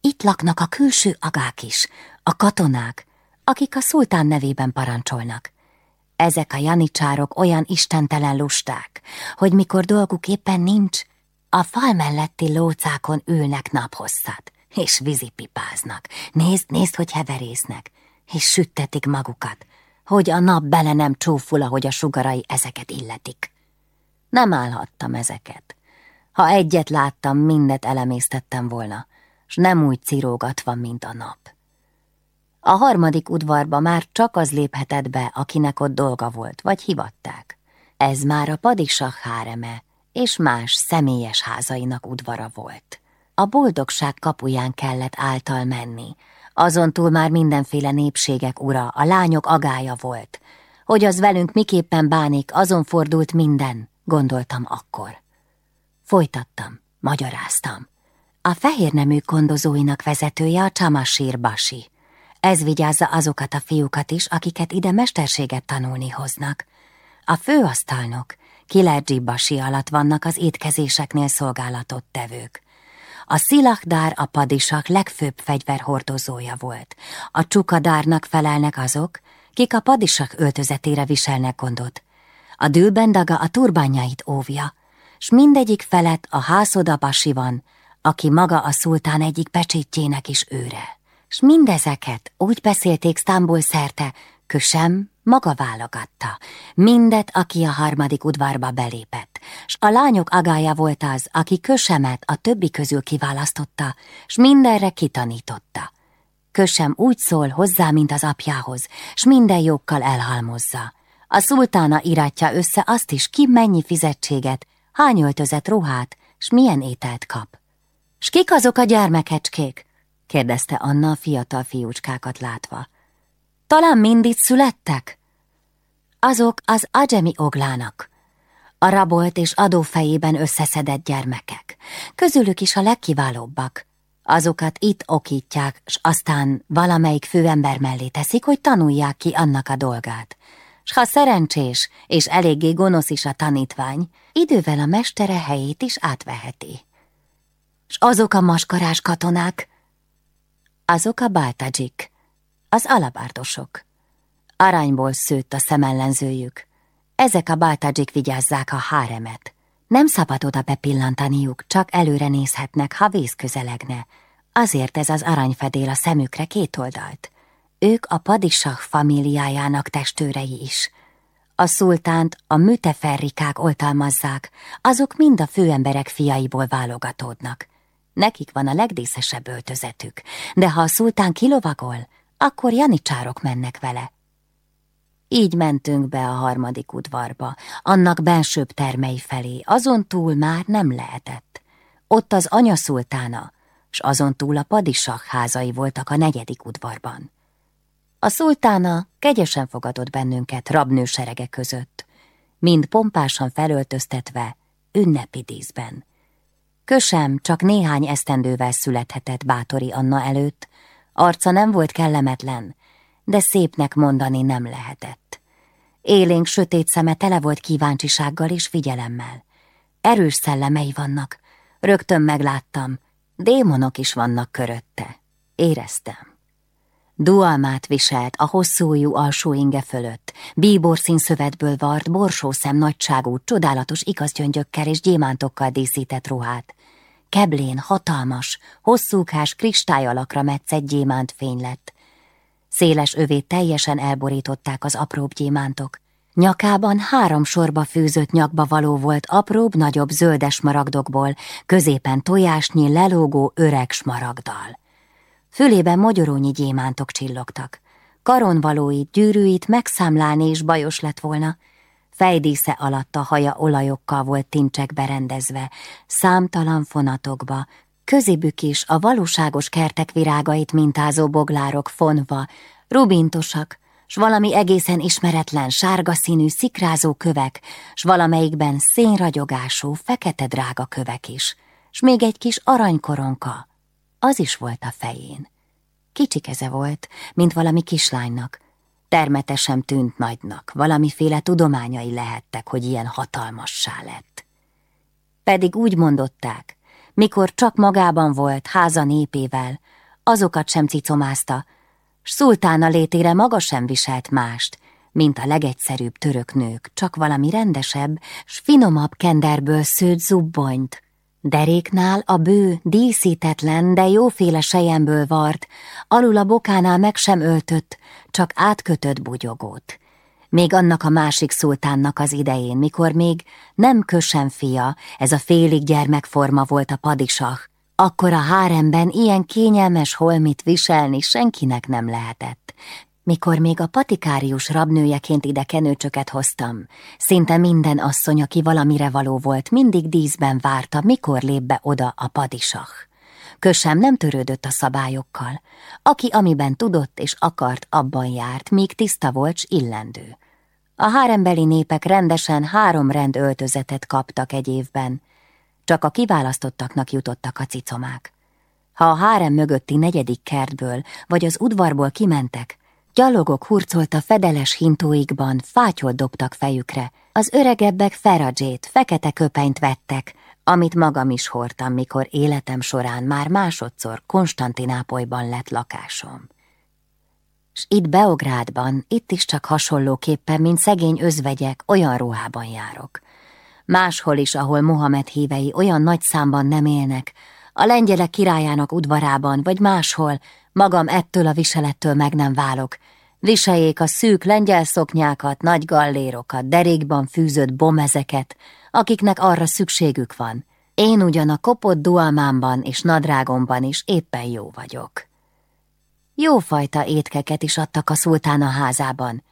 Itt laknak a külső agák is, a katonák, akik a szultán nevében parancsolnak. Ezek a janicsárok olyan istentelen lusták, hogy mikor dolguk éppen nincs, a fal melletti lócákon ülnek naphosszat, és vízipipáznak. Nézd, nézd, hogy heverésznek, és süttetik magukat, hogy a nap bele nem csúful, ahogy a sugarai ezeket illetik. Nem állhattam ezeket. Ha egyet láttam, mindet elemésztettem volna, s nem úgy cirógatva, mint a nap. A harmadik udvarba már csak az léphetett be, akinek ott dolga volt, vagy hivatták. Ez már a padisah háreme, és más személyes házainak udvara volt. A boldogság kapuján kellett által menni, azon túl már mindenféle népségek ura, a lányok agája volt. Hogy az velünk miképpen bánik, azon fordult minden, gondoltam akkor. Folytattam, magyaráztam. A fehér nemű kondozóinak vezetője a Csamasír Basi. Ez vigyázza azokat a fiúkat is, akiket ide mesterséget tanulni hoznak. A főasztalnok, Kilergyi Basi alatt vannak az étkezéseknél szolgálatot tevők. A szilakdár a padisak legfőbb fegyverhordozója volt. A csukadárnak felelnek azok, kik a padisak öltözetére viselnek gondot. A dülbendaga a turbányait óvja, s mindegyik felett a házodabasi van, aki maga a szultán egyik pecsétjének is őre. S mindezeket úgy beszélték Sztambul szerte, Kösem maga válogatta, mindet, aki a harmadik udvarba belépett, s a lányok agája volt az, aki Kösemet a többi közül kiválasztotta, s mindenre kitanította. Kösem úgy szól hozzá, mint az apjához, s minden jókkal elhalmozza. A szultána iratja össze azt is, ki mennyi fizetséget, hány öltözet ruhát, s milyen ételt kap. S kik azok a gyermekecskék? kérdezte Anna a fiatal fiúcskákat látva. Talán mind itt születtek? Azok az Ajemi oglának, a rabolt és adófejében összeszedett gyermekek. Közülük is a legkiválóbbak. Azokat itt okítják, s aztán valamelyik főember mellé teszik, hogy tanulják ki annak a dolgát. S ha szerencsés és eléggé gonosz is a tanítvány, idővel a mestere helyét is átveheti. S azok a maskarás katonák, azok a báltajik, az alabárdosok. Aranyból szőtt a szemellenzőjük. Ezek a báltajik vigyázzák a háremet. Nem szabad oda bepillantaniuk, csak előre nézhetnek, ha vész közelegne. Azért ez az aranyfedél a szemükre két oldalt. Ők a padisah famíliájának testőrei is. A szultánt a müteferrikák oltalmazzák, azok mind a főemberek fiaiból válogatódnak. Nekik van a legdíszesebb öltözetük, de ha a szultán kilovagol, akkor janicsárok mennek vele. Így mentünk be a harmadik udvarba, annak bensőbb termei felé, azon túl már nem lehetett. Ott az anya szultána, s azon túl a padisak házai voltak a negyedik udvarban. A szultána kegyesen fogadott bennünket rabnőserege között, mind pompásan felöltöztetve, ünnepi díszben. Kösem csak néhány esztendővel születhetett Bátori Anna előtt, arca nem volt kellemetlen, de szépnek mondani nem lehetett. Élénk sötét szeme tele volt kíváncsisággal és figyelemmel. Erős szellemei vannak. Rögtön megláttam. Démonok is vannak körötte. Éreztem. Dualmát viselt a hosszújú alsó inge fölött, bíbor színszövetből vart, borsószem nagyságú, csodálatos igazgyöngyökkel és gyémántokkal díszített ruhát. Keblén hatalmas, hosszúkás kristály alakra metszett gyémánt fény lett. Széles övét teljesen elborították az apróbb gyémántok. Nyakában három sorba fűzött nyakba való volt apróbb, nagyobb zöldes maragdokból, középen tojásnyi lelógó öreg smaragdal. Fülében mogyorónyi gyémántok csillogtak. Karonvalóit, gyűrűit megszámlálni is bajos lett volna. Fejdísze alatt a haja olajokkal volt tincsekbe rendezve, számtalan fonatokba, közébük is a valóságos kertek virágait mintázó boglárok fonva, rubintosak, s valami egészen ismeretlen sárga színű szikrázó kövek, s valamelyikben szénragyogású, fekete drága kövek is, s még egy kis aranykoronka, az is volt a fején. Kicsi keze volt, mint valami kislánynak. Termete sem tűnt nagynak, valamiféle tudományai lehettek, hogy ilyen hatalmassá lett. Pedig úgy mondották, mikor csak magában volt, háza népével, azokat sem cicomázta, s szultána létére maga sem viselt mást, mint a legegyszerűbb török nők, csak valami rendesebb, s finomabb kenderből szőtt zubbonyt, Deréknál a bő, díszítetlen, de jóféle sejemből vart, alul a bokánál meg sem öltött, csak átkötött bugyogót. Még annak a másik szultánnak az idején, mikor még nem kösen fia, ez a félig gyermekforma volt a padisah, akkor a háremben ilyen kényelmes holmit viselni senkinek nem lehetett, mikor még a patikárius rabnőjeként ide kenőcsöket hoztam, szinte minden asszony, aki valamire való volt, mindig díszben várta, mikor lép be oda a padisah. Kösem nem törődött a szabályokkal. Aki amiben tudott és akart, abban járt, míg tiszta volt s illendő. A hárembeli népek rendesen három rend öltözetet kaptak egy évben. Csak a kiválasztottaknak jutottak a cicomák. Ha a hárem mögötti negyedik kertből vagy az udvarból kimentek, Gyalogok hurcolt fedeles hintóikban, fátyol dobtak fejükre. Az öregebbek feradzsét, fekete köpenyt vettek, amit magam is hordtam, mikor életem során már másodszor Konstantinápolyban lett lakásom. S itt Beográdban, itt is csak hasonlóképpen, mint szegény özvegyek, olyan ruhában járok. Máshol is, ahol Mohamed hívei olyan nagy számban nem élnek, a lengyelek királyának udvarában, vagy máshol, magam ettől a viselettől meg nem válok. Viseljék a szűk lengyel szoknyákat, nagy gallérokat, derékban fűzött bomezeket, akiknek arra szükségük van. Én ugyan a kopott dualmámban és nadrágomban is éppen jó vagyok. Jófajta étkeket is adtak a szultán a házában.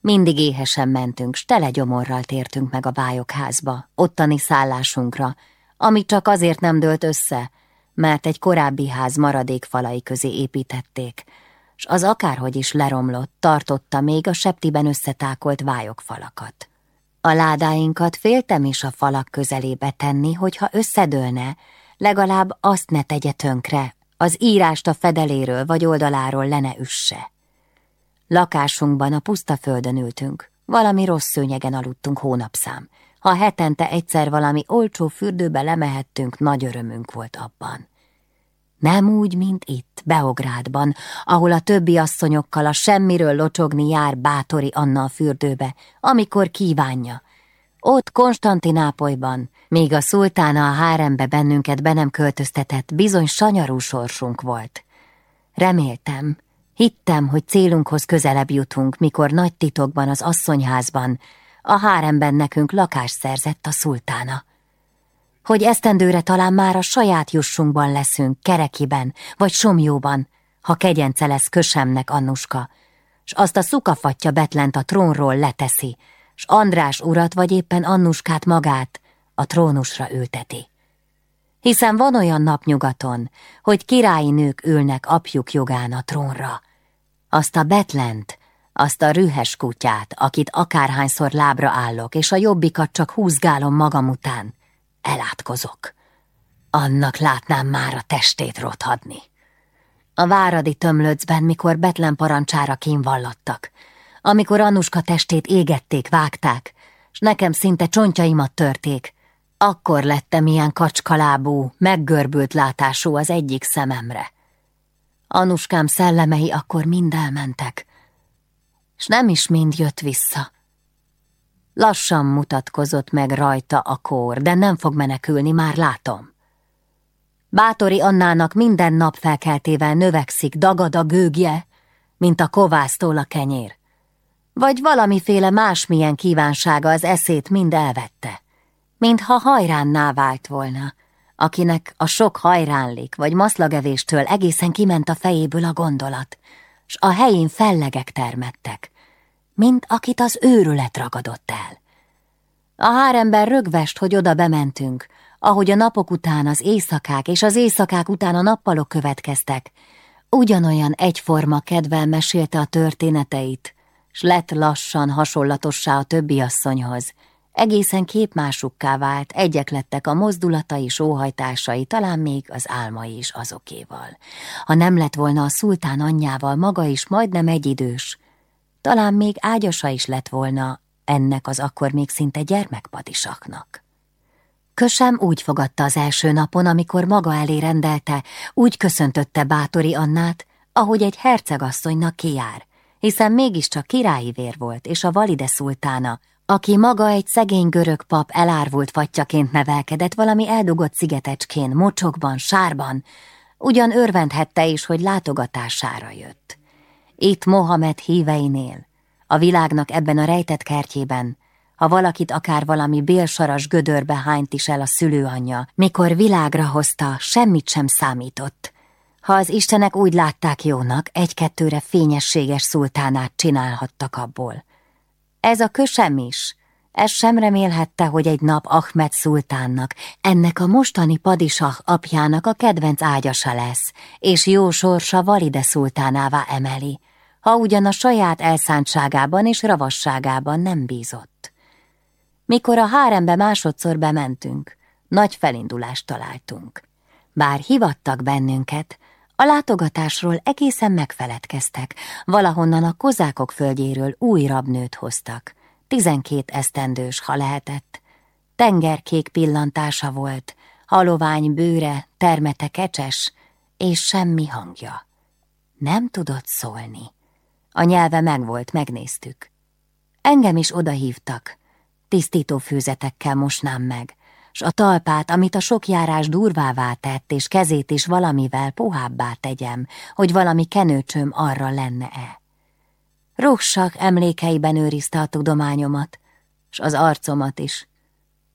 Mindig éhesen mentünk, s tele gyomorral tértünk meg a bályokházba, ottani szállásunkra, ami csak azért nem dőlt össze, mert egy korábbi ház maradék falai közé építették, s az akárhogy is leromlott, tartotta még a septiben összetákolt vályokfalakat. A ládáinkat féltem is a falak közelébe tenni, hogyha összedőlne, legalább azt ne tegye tönkre, az írást a fedeléről vagy oldaláról le ne üsse. Lakásunkban a puszta földön ültünk, valami rossz szőnyegen aludtunk hónapszám, ha hetente egyszer valami olcsó fürdőbe lemehettünk, nagy örömünk volt abban. Nem úgy, mint itt, Beográdban, ahol a többi asszonyokkal a semmiről locsogni jár Bátori Anna a fürdőbe, amikor kívánja. Ott Konstantinápolyban, még a szultána a hárembe bennünket be nem költöztetett, bizony sanyarú sorsunk volt. Reméltem, hittem, hogy célunkhoz közelebb jutunk, mikor nagy titokban az asszonyházban, a háremben nekünk lakást szerzett a szultána. Hogy esztendőre talán már a saját jussunkban leszünk, kerekiben, vagy somjóban, ha kegyence lesz kösemnek Annuska, s azt a szukafatja betlent a trónról leteszi, s András urat vagy éppen Annuskát magát a trónusra ülteti. Hiszen van olyan nap nyugaton, hogy királyi nők ülnek apjuk jogán a trónra. Azt a betlent, azt a rühes kutyát, akit akárhányszor lábra állok, és a jobbikat csak húzgálom magam után, elátkozok. Annak látnám már a testét rothadni. A váradi tömlöcben, mikor Betlen parancsára kínvallattak, amikor Anuska testét égették, vágták, s nekem szinte csontjaimat törték, Akkor lettem ilyen kacskalábú, meggörbült látású az egyik szememre. Anuskám szellemei akkor mind elmentek, s nem is mind jött vissza. Lassan mutatkozott meg rajta a kór, de nem fog menekülni, már látom. Bátori Annának minden nap felkeltével növekszik, dagad a gőgje, mint a kovásztól a kenyér. Vagy valamiféle másmilyen kívánsága az eszét mind elvette, mintha hajránná vált volna, akinek a sok hajránlik vagy maszlagevéstől egészen kiment a fejéből a gondolat, s a helyén fellegek termettek, mint akit az őrület ragadott el. A hárember rögvest, hogy oda bementünk, ahogy a napok után az éjszakák és az éjszakák után a nappalok következtek, ugyanolyan egyforma kedvel mesélte a történeteit, s lett lassan hasonlatossá a többi asszonyhoz. Egészen képmásukká vált, egyek lettek a mozdulatai, sóhajtásai, talán még az álmai is azokéval. Ha nem lett volna a szultán anyjával maga is majdnem egyidős, talán még ágyasa is lett volna ennek az akkor még szinte gyermekpadisaknak. Kösem úgy fogadta az első napon, amikor maga elé rendelte, úgy köszöntötte Bátori Annát, ahogy egy hercegasszonynak kijár, hiszen mégiscsak királyi vér volt, és a valide szultána, aki maga egy szegény görög pap elárvult fattyaként nevelkedett valami eldugott szigetecskén, mocsokban, sárban, ugyan örvendhette is, hogy látogatására jött. Itt Mohamed híveinél, a világnak ebben a rejtett kertjében, ha valakit akár valami bélsaras gödörbe hányt is el a szülőanyja, mikor világra hozta, semmit sem számított. Ha az istenek úgy látták jónak, egy-kettőre fényességes szultánát csinálhattak abból. Ez a kösem is. Ez sem remélhette, hogy egy nap Ahmed szultánnak, ennek a mostani padisah apjának a kedvenc ágyasa lesz, és jó sorsa Valide szultánává emeli, ha ugyan a saját elszántságában és ravasságában nem bízott. Mikor a hárembe másodszor bementünk, nagy felindulást találtunk. Bár hivattak bennünket, a látogatásról egészen megfeledkeztek, valahonnan a kozákok földjéről új rabnőt hoztak. Tizenkét esztendős, ha lehetett. Tengerkék pillantása volt, halovány bőre, termete kecses, és semmi hangja. Nem tudott szólni. A nyelve megvolt, megnéztük. Engem is odahívtak, tisztító főzetekkel mosnám meg, s a talpát, amit a sok járás durvává tett, és kezét is valamivel puhábbá tegyem, hogy valami kenőcsöm arra lenne-e. Rossak emlékeiben őrizte a tudományomat, s az arcomat is.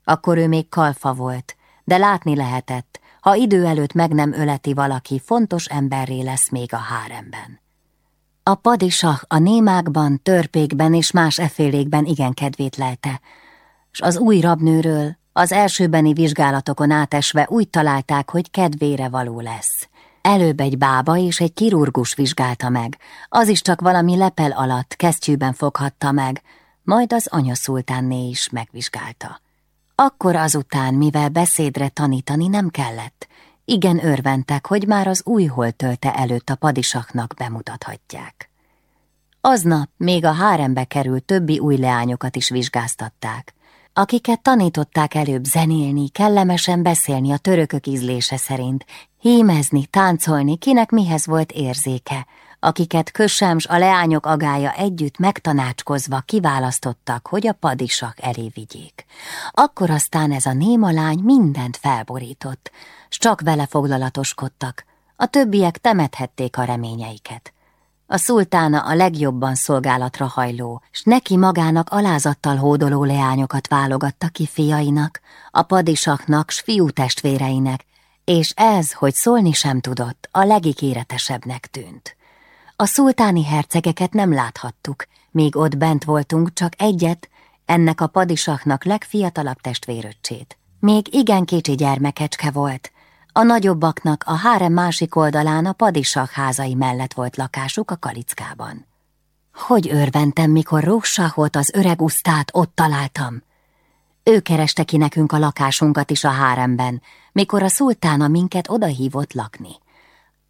Akkor ő még kalfa volt, de látni lehetett, ha idő előtt meg nem öleti valaki, fontos emberré lesz még a háremben. A padisah a némákban, törpékben és más efélékben igen kedvét lelte, s az új rabnőről az elsőbeni vizsgálatokon átesve úgy találták, hogy kedvére való lesz. Előbb egy bába és egy kirurgus vizsgálta meg, az is csak valami lepel alatt, kesztyűben foghatta meg, majd az anyaszultánné is megvizsgálta. Akkor azután, mivel beszédre tanítani nem kellett, igen örventek, hogy már az új holtölte előtt a padisaknak bemutathatják. Aznap még a hárembe került többi új leányokat is vizsgáztatták, akiket tanították előbb zenélni, kellemesen beszélni a törökök ízlése szerint, hímezni, táncolni, kinek mihez volt érzéke, akiket kösems a leányok agája együtt megtanácskozva kiválasztottak, hogy a padisak elé vigyék. Akkor aztán ez a néma lány mindent felborított, s csak vele foglalatoskodtak, a többiek temethették a reményeiket. A szultána a legjobban szolgálatra hajló, s neki magának alázattal hódoló leányokat válogatta ki fiainak, a padisaknak s fiú testvéreinek, és ez, hogy szólni sem tudott, a legíkéretesebbnek tűnt. A szultáni hercegeket nem láthattuk, míg ott bent voltunk csak egyet, ennek a padisaknak legfiatalabb testvéröccsét. Még igen kicsi gyermekecske volt, a nagyobbaknak a hárem másik oldalán a padisak házai mellett volt lakásuk a kalickában. Hogy örventem, mikor Rósahot, az öreg usztát ott találtam. Ő kereste ki nekünk a lakásunkat is a háremben, mikor a szultána minket odahívott lakni.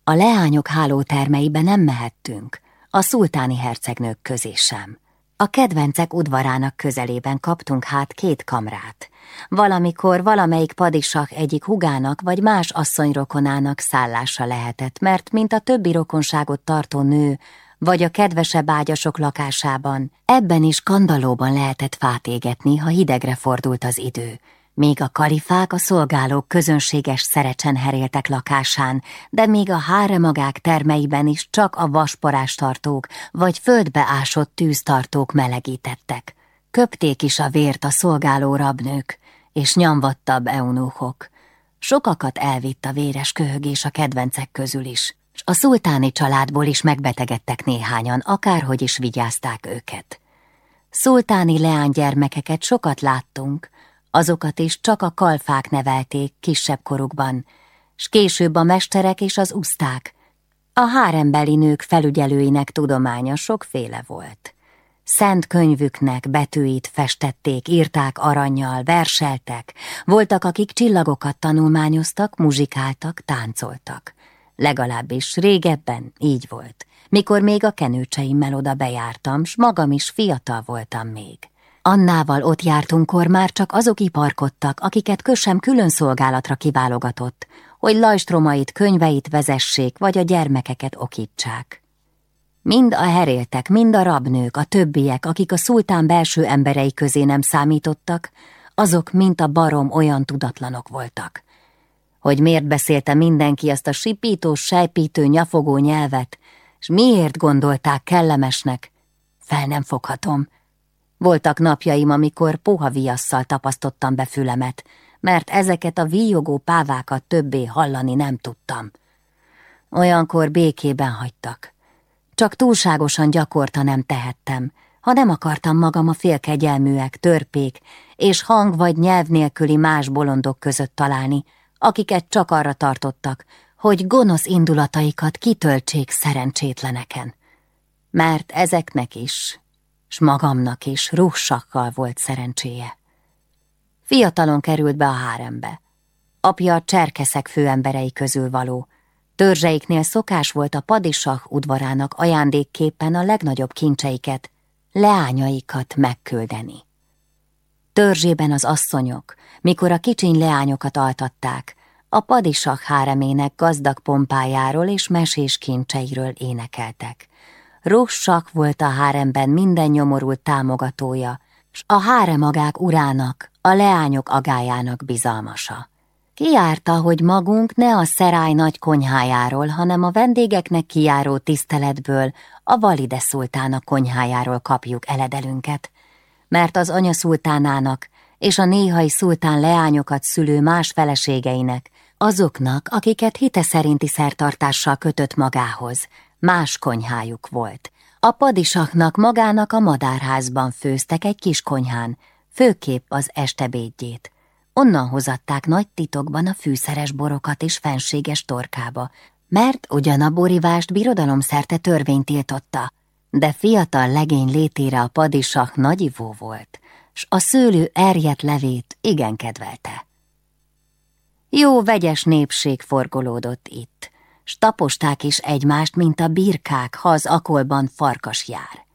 A leányok hálótermeibe nem mehettünk, a szultáni hercegnők közé sem. A kedvencek udvarának közelében kaptunk hát két kamrát, Valamikor valamelyik padisak egyik hugának vagy más asszonyrokonának szállása lehetett, mert mint a többi rokonságot tartó nő, vagy a kedvesebb ágyasok lakásában, ebben is kandalóban lehetett fát égetni, ha hidegre fordult az idő. Még a kalifák a szolgálók közönséges szerecsen heréltek lakásán, de még a háremagák termeiben is csak a vasporástartók vagy földbe ásott tűztartók melegítettek. Köpték is a vért a szolgáló rabnők, és nyomvattabb eunuchok. Sokakat elvitt a véres köhögés a kedvencek közül is, s a szultáni családból is megbetegedtek néhányan, akárhogy is vigyázták őket. Szultáni leánygyermekeket sokat láttunk, azokat is csak a kalfák nevelték kisebb korukban, s később a mesterek és az uszták. A hárembeli nők felügyelőinek tudománya sokféle volt. Szent könyvüknek betűit festették, írták aranyjal, verseltek, voltak, akik csillagokat tanulmányoztak, muzsikáltak, táncoltak. Legalábbis régebben így volt, mikor még a kenőcseimmel oda bejártam, s magam is fiatal voltam még. Annával ott jártunkkor már csak azok iparkodtak, akiket kösem külön szolgálatra kiválogatott, hogy lajstromait, könyveit vezessék, vagy a gyermekeket okítsák. Mind a heréltek, mind a rabnők, a többiek, akik a szultán belső emberei közé nem számítottak, azok, mint a barom, olyan tudatlanok voltak. Hogy miért beszélte mindenki azt a sipító, sejpítő, nyafogó nyelvet, és miért gondolták kellemesnek, fel nem foghatom. Voltak napjaim, amikor puha viasszal tapasztottam be fülemet, mert ezeket a víjogó pávákat többé hallani nem tudtam. Olyankor békében hagytak. Csak túlságosan gyakorta nem tehettem, ha nem akartam magam a félkegyelműek, törpék és hang vagy nyelv nélküli más bolondok között találni, akiket csak arra tartottak, hogy gonosz indulataikat kitöltsék szerencsétleneken. Mert ezeknek is, s magamnak is rússakkal volt szerencséje. Fiatalon került be a hárembe. Apja a cserkeszek főemberei közül való, Törzseiknél szokás volt a padisah udvarának ajándékképpen a legnagyobb kincseiket, leányaikat megküldeni. Törzsében az asszonyok, mikor a kicsiny leányokat altatták, a padisah háremének gazdag pompájáról és mesés kincseiről énekeltek. Rossak volt a háremben minden nyomorult támogatója, s a háremagák urának, a leányok agájának bizalmasa. Kiárta, hogy magunk ne a szerály nagy konyhájáról, hanem a vendégeknek kijáró tiszteletből a valide szultána konyhájáról kapjuk eledelünket, mert az anya szultánának és a néhai szultán leányokat szülő más feleségeinek, azoknak, akiket hite szerinti szertartással kötött magához, más konyhájuk volt. A padisaknak magának a madárházban főztek egy kis konyhán, főképp az estebédjét. Onnan hozatták nagy titokban a fűszeres borokat és fenséges torkába, mert ugyan a borivást birodalomszerte törvény tiltotta, de fiatal legény létére a padisak nagyivó volt, s a szőlő erjet levét igen kedvelte. Jó vegyes népség forgolódott itt, s taposták is egymást, mint a birkák, ha az akolban farkas jár.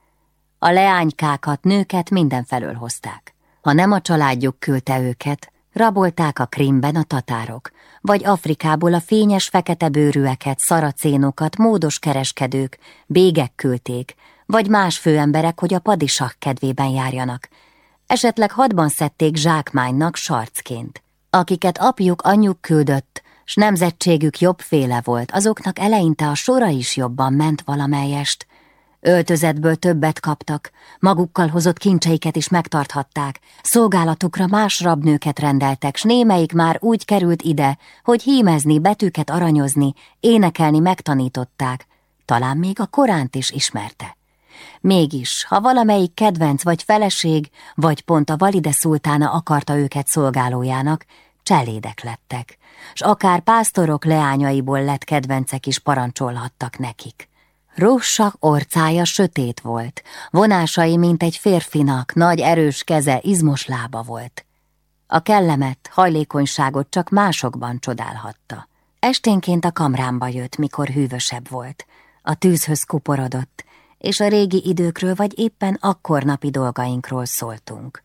A leánykákat, nőket mindenfelől hozták. Ha nem a családjuk küldte őket, Rabolták a Krimben a tatárok, vagy Afrikából a fényes fekete bőrűeket, szaracénokat, módos kereskedők, bégek küldték, vagy más főemberek, hogy a padisak kedvében járjanak. Esetleg hadban szedték zsákmánynak sarcként. Akiket apjuk anyjuk küldött, s nemzetségük jobbféle volt, azoknak eleinte a sora is jobban ment valamelyest, Öltözetből többet kaptak, magukkal hozott kincseiket is megtarthatták, szolgálatukra más rabnőket rendeltek, s némelyik már úgy került ide, hogy hímezni, betűket aranyozni, énekelni megtanították, talán még a Koránt is ismerte. Mégis, ha valamelyik kedvenc vagy feleség, vagy pont a valide szultána akarta őket szolgálójának, cselédek lettek, s akár pásztorok leányaiból lett kedvencek is parancsolhattak nekik. Rossak orcája sötét volt, vonásai, mint egy férfinak, nagy erős keze, izmos lába volt. A kellemet, hajlékonyságot csak másokban csodálhatta. Esténként a kamrámba jött, mikor hűvösebb volt. A tűzhöz kuporodott, és a régi időkről vagy éppen akkor napi dolgainkról szóltunk.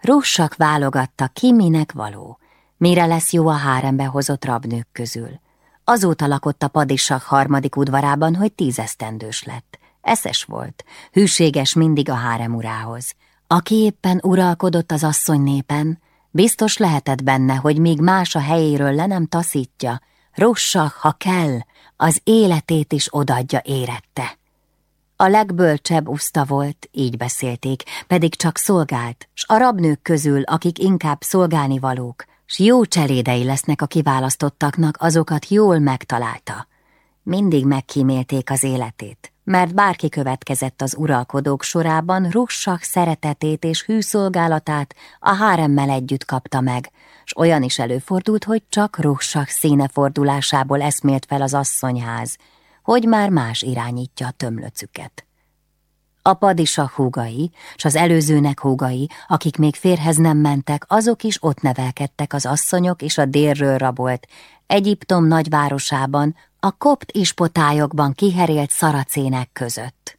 Rossak válogatta, ki minek való, mire lesz jó a hárembe hozott rabnők közül. Azóta lakott a padisak harmadik udvarában, hogy tízesztendős lett. Eszes volt, hűséges mindig a hárem urához. Aki éppen uralkodott az asszony népen, biztos lehetett benne, hogy még más a helyéről le nem taszítja, Rossak, ha kell, az életét is odadja érette. A legbölcsebb uszta volt, így beszélték, pedig csak szolgált, s a rabnők közül, akik inkább szolgálni valók, s jó cselédei lesznek a kiválasztottaknak, azokat jól megtalálta. Mindig megkímélték az életét, mert bárki következett az uralkodók sorában, russak szeretetét és hűszolgálatát a háremmel együtt kapta meg, s olyan is előfordult, hogy csak russak színe fordulásából eszmélt fel az asszonyház, hogy már más irányítja a tömlöcüket. A padisa húgai, s az előzőnek húgai, akik még férhez nem mentek, azok is ott nevelkedtek az asszonyok és a délről rabolt, Egyiptom nagyvárosában, a kopt ispotályokban kiherélt szaracének között.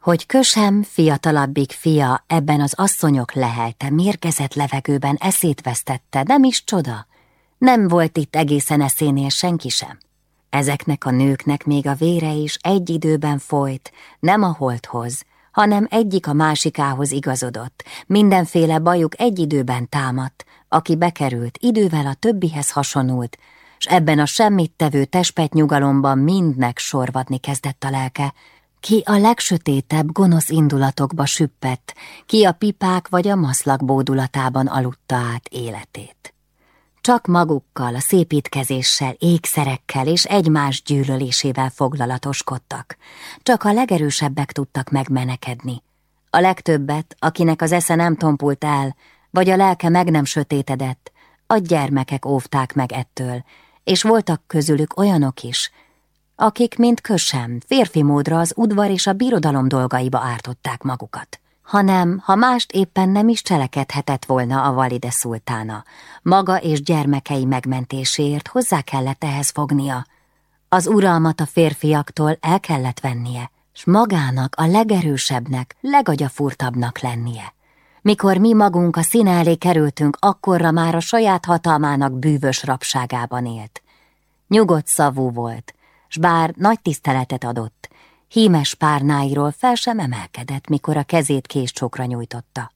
Hogy kösem, fiatalabbik fia ebben az asszonyok lehelte, mérgezett levegőben eszét vesztette, nem is csoda. Nem volt itt egészen eszénél senki sem. Ezeknek a nőknek még a vére is egy időben folyt, nem a holthoz, hanem egyik a másikához igazodott, mindenféle bajuk egy időben támadt, aki bekerült, idővel a többihez hasonult, s ebben a semmit tevő tespet nyugalomban mindnek sorvadni kezdett a lelke, ki a legsötétebb gonosz indulatokba süppett, ki a pipák vagy a maszlak bódulatában aludta át életét. Csak magukkal, a szépítkezéssel, ékszerekkel és egymás gyűlölésével foglalatoskodtak. Csak a legerősebbek tudtak megmenekedni. A legtöbbet, akinek az esze nem tompult el, vagy a lelke meg nem sötétedett, a gyermekek óvták meg ettől, és voltak közülük olyanok is, akik, mint kösem, férfi módra az udvar és a birodalom dolgaiba ártották magukat hanem ha mást éppen nem is cselekedhetett volna a valide szultána. Maga és gyermekei megmentéséért hozzá kellett ehhez fognia. Az uralmat a férfiaktól el kellett vennie, s magának a legerősebbnek, legagyafurtabbnak lennie. Mikor mi magunk a színe elé kerültünk, akkorra már a saját hatalmának bűvös rabságában élt. Nyugodt szavú volt, s bár nagy tiszteletet adott, hímes párnáiról fel sem emelkedett, mikor a kezét késcsokra nyújtotta.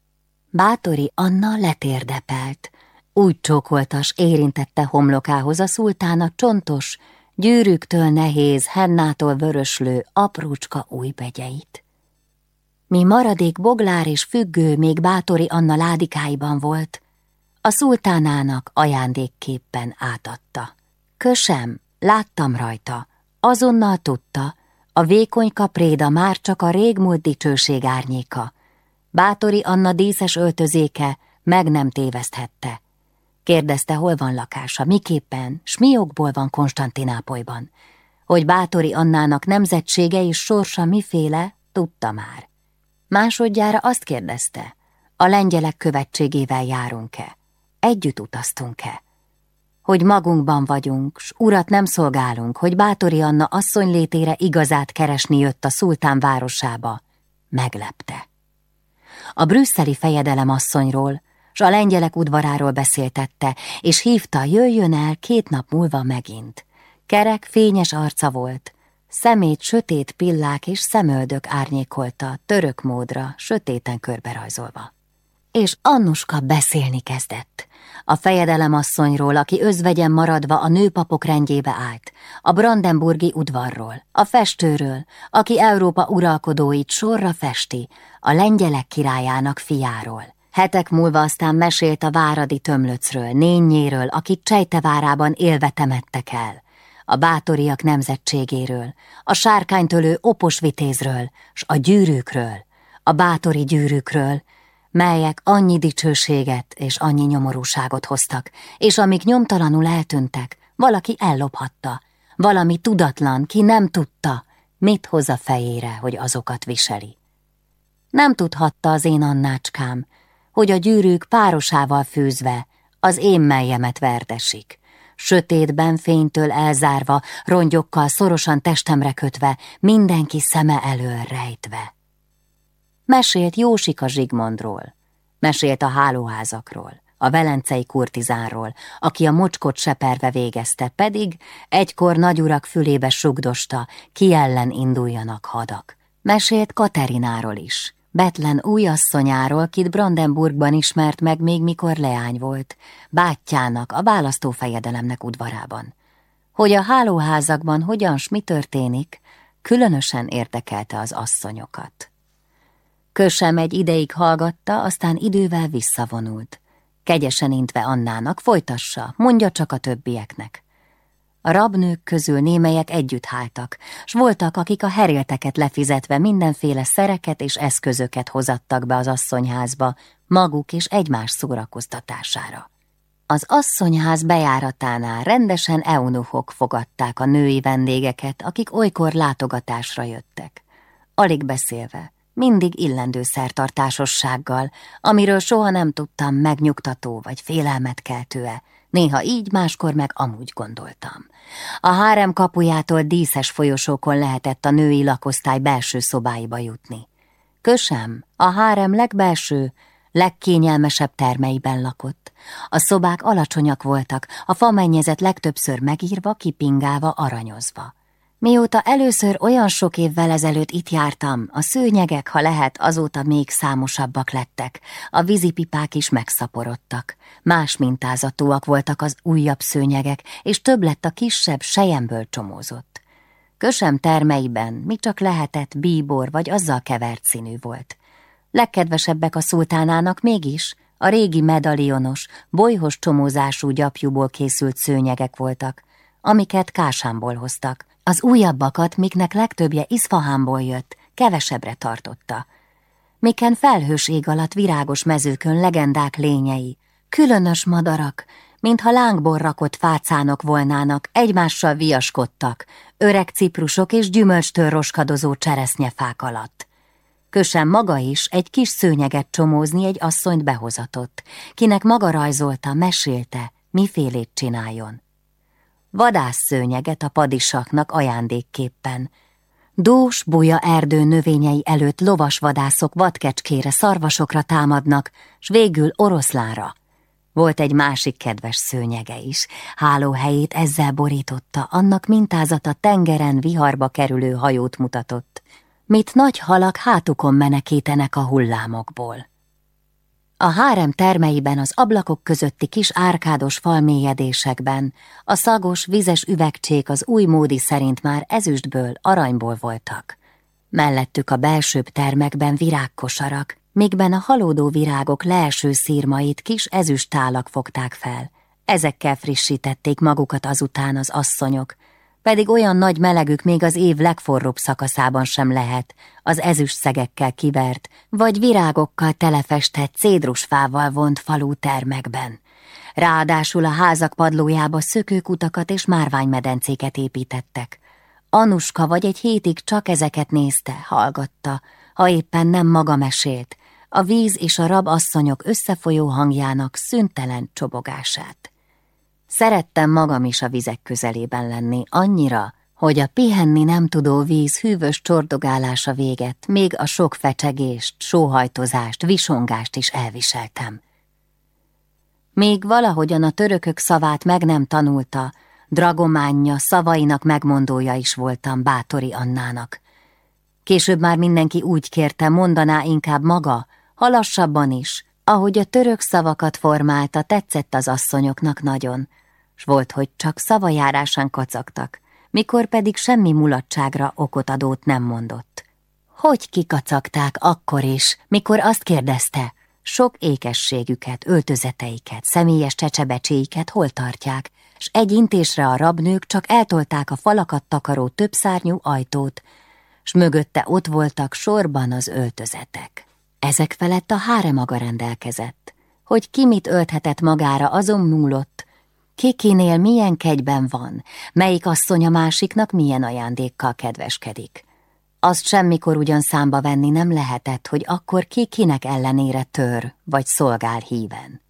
Bátori Anna letérdepelt, úgy csókoltas érintette homlokához a szultána csontos, gyűrűktől nehéz, hennától vöröslő, aprócska új begyeit. Mi maradék boglár és függő még Bátori Anna ládikáiban volt, a szultánának ajándékképpen átadta. Kösem, láttam rajta, azonnal tudta, a vékony kapréda már csak a régmúlt dicsőség árnyéka. Bátori Anna díszes öltözéke meg nem téveszthette. Kérdezte, hol van lakása, miképpen, s mi okból van Konstantinápolyban. Hogy Bátori Annának nemzetsége és sorsa miféle, tudta már. Másodjára azt kérdezte, a lengyelek követségével járunk-e, együtt utaztunk-e hogy magunkban vagyunk, s urat nem szolgálunk, hogy Bátori Anna asszony létére igazát keresni jött a szultán városába, meglepte. A brüsszeli fejedelem asszonyról, s a lengyelek udvaráról beszéltette, és hívta, jöjjön el két nap múlva megint. Kerek, fényes arca volt, szemét sötét pillák és szemöldök árnyékolta, török módra, sötéten körberajzolva. És Annuska beszélni kezdett a fejedelem asszonyról, aki özvegyen maradva a nőpapok rendjébe állt, a Brandenburgi udvarról, a festőről, aki Európa uralkodóit sorra festi, a lengyelek királyának fiáról. Hetek múlva aztán mesélt a váradi tömlöcről, nényéről, akit Csejtevárában élve temettek el, a bátoriak nemzetségéről, a sárkánytölő opos vitézről, s a gyűrűkről, a bátori gyűrűkről, melyek annyi dicsőséget és annyi nyomorúságot hoztak, és amik nyomtalanul eltűntek, valaki ellophatta, valami tudatlan, ki nem tudta, mit hoz a fejére, hogy azokat viseli. Nem tudhatta az én annácskám, hogy a gyűrűk párosával fűzve az én melyemet verdesik, sötétben fénytől elzárva, rongyokkal szorosan testemre kötve, mindenki szeme elől rejtve mesélt Jósika Zsigmondról. Mesélt a hálóházakról, a velencei kurtizánról, aki a mocskot seperve végezte, pedig egykor nagyurak fülébe sugdosta, ki ellen induljanak hadak. Mesélt Katerináról is, Betlen újasszonyáról, kit Brandenburgban ismert meg még mikor leány volt, bátyjának, a választófejedelemnek udvarában. Hogy a hálóházakban hogyan s mi történik, különösen érdekelte az asszonyokat. Kösem egy ideig hallgatta, aztán idővel visszavonult. Kegyesen intve Annának, folytassa, mondja csak a többieknek. A rabnők közül némelyek együtt háltak, s voltak, akik a herélteket lefizetve mindenféle szereket és eszközöket hozattak be az asszonyházba, maguk és egymás szórakoztatására. Az asszonyház bejáratánál rendesen eunuchok fogadták a női vendégeket, akik olykor látogatásra jöttek. Alig beszélve, mindig illendő szertartásossággal, amiről soha nem tudtam megnyugtató vagy félelmet keltőe, néha így, máskor meg amúgy gondoltam. A hárem kapujától díszes folyosókon lehetett a női lakosztály belső szobáiba jutni. Kösem, a hárem legbelső, legkényelmesebb termeiben lakott. A szobák alacsonyak voltak, a famennyezet legtöbbször megírva, kipingálva, aranyozva. Mióta először olyan sok évvel ezelőtt itt jártam, a szőnyegek, ha lehet, azóta még számosabbak lettek, a vízipipák is megszaporodtak. Más mintázatúak voltak az újabb szőnyegek, és több lett a kisebb, sejemből csomózott. Kösem termeiben mi csak lehetett bíbor vagy azzal kevert színű volt. Legkedvesebbek a szultánának mégis a régi medalionos, bolyhos csomózású gyapjúból készült szőnyegek voltak, amiket Kásámból hoztak, az újabbakat, miknek legtöbbje Iszfahánból jött, kevesebbre tartotta. Miken felhős ég alatt virágos mezőkön legendák lényei, különös madarak, mintha lángból rakott fácánok volnának, egymással viaskodtak, öreg ciprusok és gyümölcstől roskadozó cseresznyefák alatt. Kösen maga is egy kis szőnyeget csomózni egy asszonyt behozatott, kinek maga rajzolta, mesélte, mifélét csináljon vadászszőnyeget a padisaknak ajándékképpen. Dós, buja erdő növényei előtt lovas vadászok vadkecskére, szarvasokra támadnak, s végül oroszlára. Volt egy másik kedves szőnyege is, hálóhelyét ezzel borította, annak mintázata tengeren viharba kerülő hajót mutatott, mit nagy halak hátukon menekítenek a hullámokból. A hárem termeiben az ablakok közötti kis árkádos falmélyedésekben a szagos, vizes üvegcsék az új módi szerint már ezüstből, aranyból voltak. Mellettük a belsőbb termekben virágkosarak, mígben a halódó virágok leeső szírmait kis ezüsttálak fogták fel. Ezekkel frissítették magukat azután az asszonyok, pedig olyan nagy melegük még az év legforróbb szakaszában sem lehet, az ezüst szegekkel kivert, vagy virágokkal telefestett cédrusfával vont falú termekben. Ráadásul a házak padlójába szökőkutakat és márványmedencéket építettek. Anuska vagy egy hétig csak ezeket nézte, hallgatta, ha éppen nem maga mesélt, a víz és a rab asszonyok összefolyó hangjának szüntelen csobogását. Szerettem magam is a vizek közelében lenni, annyira, hogy a pihenni nem tudó víz hűvös csordogálása véget, még a sok fecsegést, sóhajtozást, visongást is elviseltem. Még valahogyan a törökök szavát meg nem tanulta, dragománja, szavainak megmondója is voltam Bátori Annának. Később már mindenki úgy kérte, mondaná inkább maga, halassabban is, ahogy a török szavakat formálta, tetszett az asszonyoknak nagyon, s volt, hogy csak szavajárásán kacagtak, mikor pedig semmi mulatságra okot adót nem mondott. Hogy kikacagták akkor is, mikor azt kérdezte, sok ékességüket, öltözeteiket, személyes csecsebecséiket hol tartják, s egy intésre a rabnők csak eltolták a falakat takaró többszárnyú ajtót, s mögötte ott voltak sorban az öltözetek. Ezek felett a háre maga rendelkezett, hogy ki mit ölthetett magára, azon múlott, kikinél milyen kegyben van, melyik asszony a másiknak milyen ajándékkal kedveskedik. Azt semmikor ugyan számba venni nem lehetett, hogy akkor ki kinek ellenére tör vagy szolgál híven.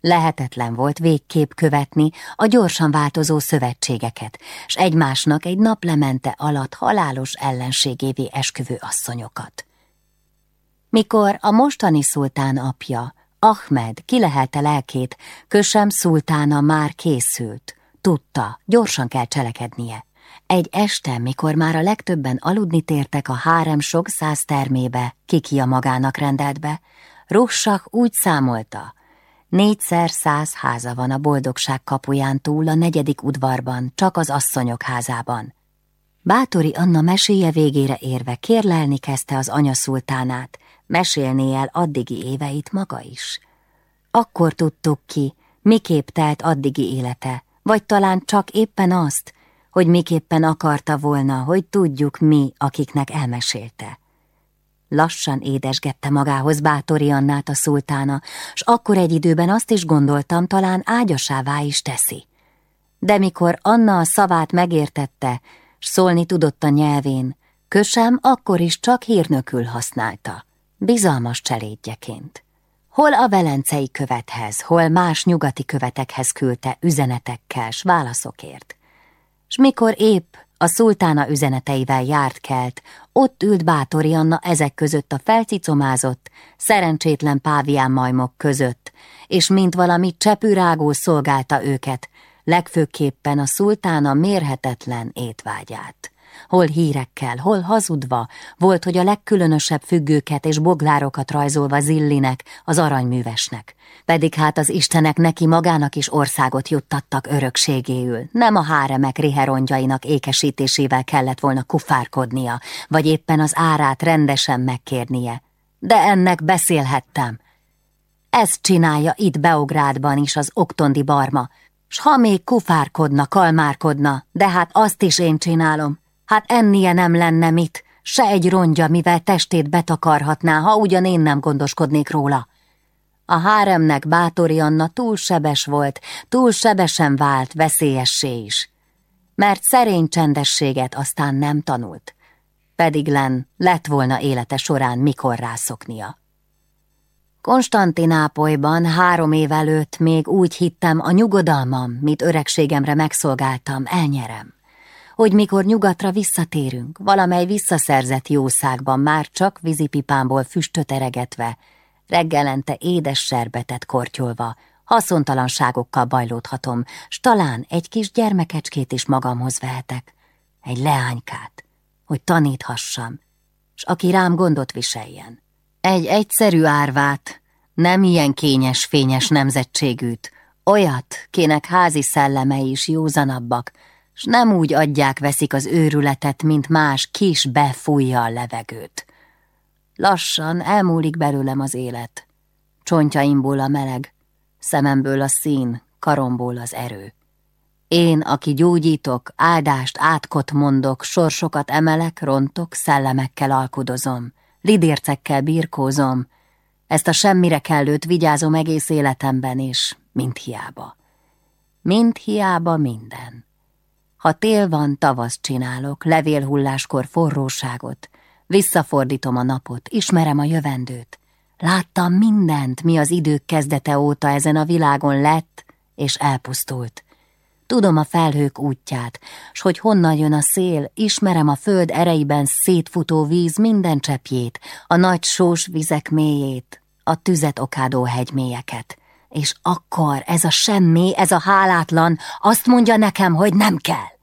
Lehetetlen volt végképp követni a gyorsan változó szövetségeket, s egymásnak egy naplemente alatt halálos ellenségévé esküvő asszonyokat. Mikor a mostani szultán apja, Ahmed kilehelte lelkét, Kösem szultána már készült. Tudta, gyorsan kell cselekednie. Egy este, mikor már a legtöbben aludni tértek a hárem sok száz termébe, a magának rendelt be, Russak úgy számolta, négyszer száz háza van a boldogság kapuján túl a negyedik udvarban, csak az asszonyok házában. Bátori Anna meséje végére érve kérlelni kezdte az anyaszultánát, mesélné el addigi éveit maga is. Akkor tudtuk ki, miképp telt addigi élete, vagy talán csak éppen azt, hogy miképpen akarta volna, hogy tudjuk mi, akiknek elmesélte. Lassan édesgette magához Bátori Annát a szultána, s akkor egy időben azt is gondoltam, talán ágyasává is teszi. De mikor Anna a szavát megértette, s szólni tudott a nyelvén, Kösem akkor is csak hírnökül használta, bizalmas cselédjeként. Hol a velencei követhez, hol más nyugati követekhez küldte üzenetekkel s válaszokért. S mikor épp a szultána üzeneteivel járt kelt, ott ült Bátori Anna ezek között a felcicomázott, szerencsétlen pávián majmok között, és mint valami csepürágó szolgálta őket, legfőképpen a szultána mérhetetlen étvágyát hol hírekkel, hol hazudva, volt, hogy a legkülönösebb függőket és boglárokat rajzolva Zillinek, az aranyművesnek. Pedig hát az istenek neki magának is országot juttattak örökségéül, nem a háremek riherondjainak ékesítésével kellett volna kufárkodnia, vagy éppen az árát rendesen megkérnie. De ennek beszélhettem. Ezt csinálja itt Beográdban is az oktondi barma, s ha még kufárkodna, kalmárkodna, de hát azt is én csinálom. Hát ennie nem lenne mit, se egy rongya, mivel testét betakarhatná, ha ugyan én nem gondoskodnék róla. A háremnek Bátori Anna túl sebes volt, túl sebesen vált, veszélyessé is. Mert szerény csendességet aztán nem tanult. Pedig len lett volna élete során mikor rászoknia. Konstantinápolyban három év előtt még úgy hittem, a nyugodalmam, mit öregségemre megszolgáltam, elnyerem hogy mikor nyugatra visszatérünk, valamely visszaszerzett jószágban már csak vízipipámból füstöt eregetve, reggelente édes serbetet kortyolva, haszontalanságokkal bajlódhatom, s talán egy kis gyermekecskét is magamhoz vehetek, egy leánykát, hogy taníthassam, s aki rám gondot viseljen. Egy egyszerű árvát, nem ilyen kényes, fényes nemzetségűt, olyat, kinek házi szellemei is józanabbak, s nem úgy adják-veszik az őrületet, mint más kis befújja a levegőt. Lassan elmúlik belőlem az élet. Csontjaimból a meleg, szememből a szín, karomból az erő. Én, aki gyógyítok, áldást, átkot mondok, sorsokat emelek, rontok, szellemekkel alkudozom, lidércekkel birkózom, ezt a semmire kellőt vigyázom egész életemben is, mint hiába. Mint hiába minden. Ha tél van, tavasz csinálok, levélhulláskor forróságot, visszafordítom a napot, ismerem a jövendőt. Láttam mindent, mi az idők kezdete óta ezen a világon lett és elpusztult. Tudom a felhők útját, s hogy honnan jön a szél, ismerem a föld ereiben szétfutó víz minden cseppjét, a nagy sós vizek mélyét, a tüzet okádó hegymélyeket. És akkor ez a semmi, ez a hálátlan azt mondja nekem, hogy nem kell.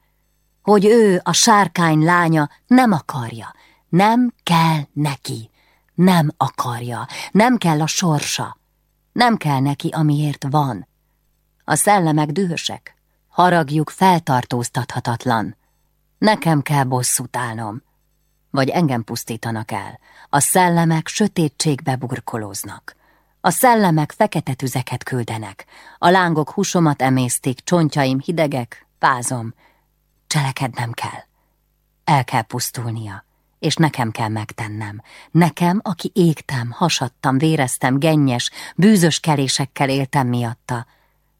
Hogy ő, a sárkány lánya, nem akarja. Nem kell neki. Nem akarja. Nem kell a sorsa. Nem kell neki, amiért van. A szellemek dühösek. Haragjuk feltartóztathatatlan. Nekem kell bosszút állnom. Vagy engem pusztítanak el. A szellemek sötétségbe burkolóznak. A szellemek fekete tüzeket küldenek, a lángok húsomat emésztik, csontjaim hidegek, vázom. Cselekednem kell. El kell pusztulnia, és nekem kell megtennem. Nekem, aki égtem, hasadtam, véreztem, gennyes, bűzös kelésekkel éltem miatta.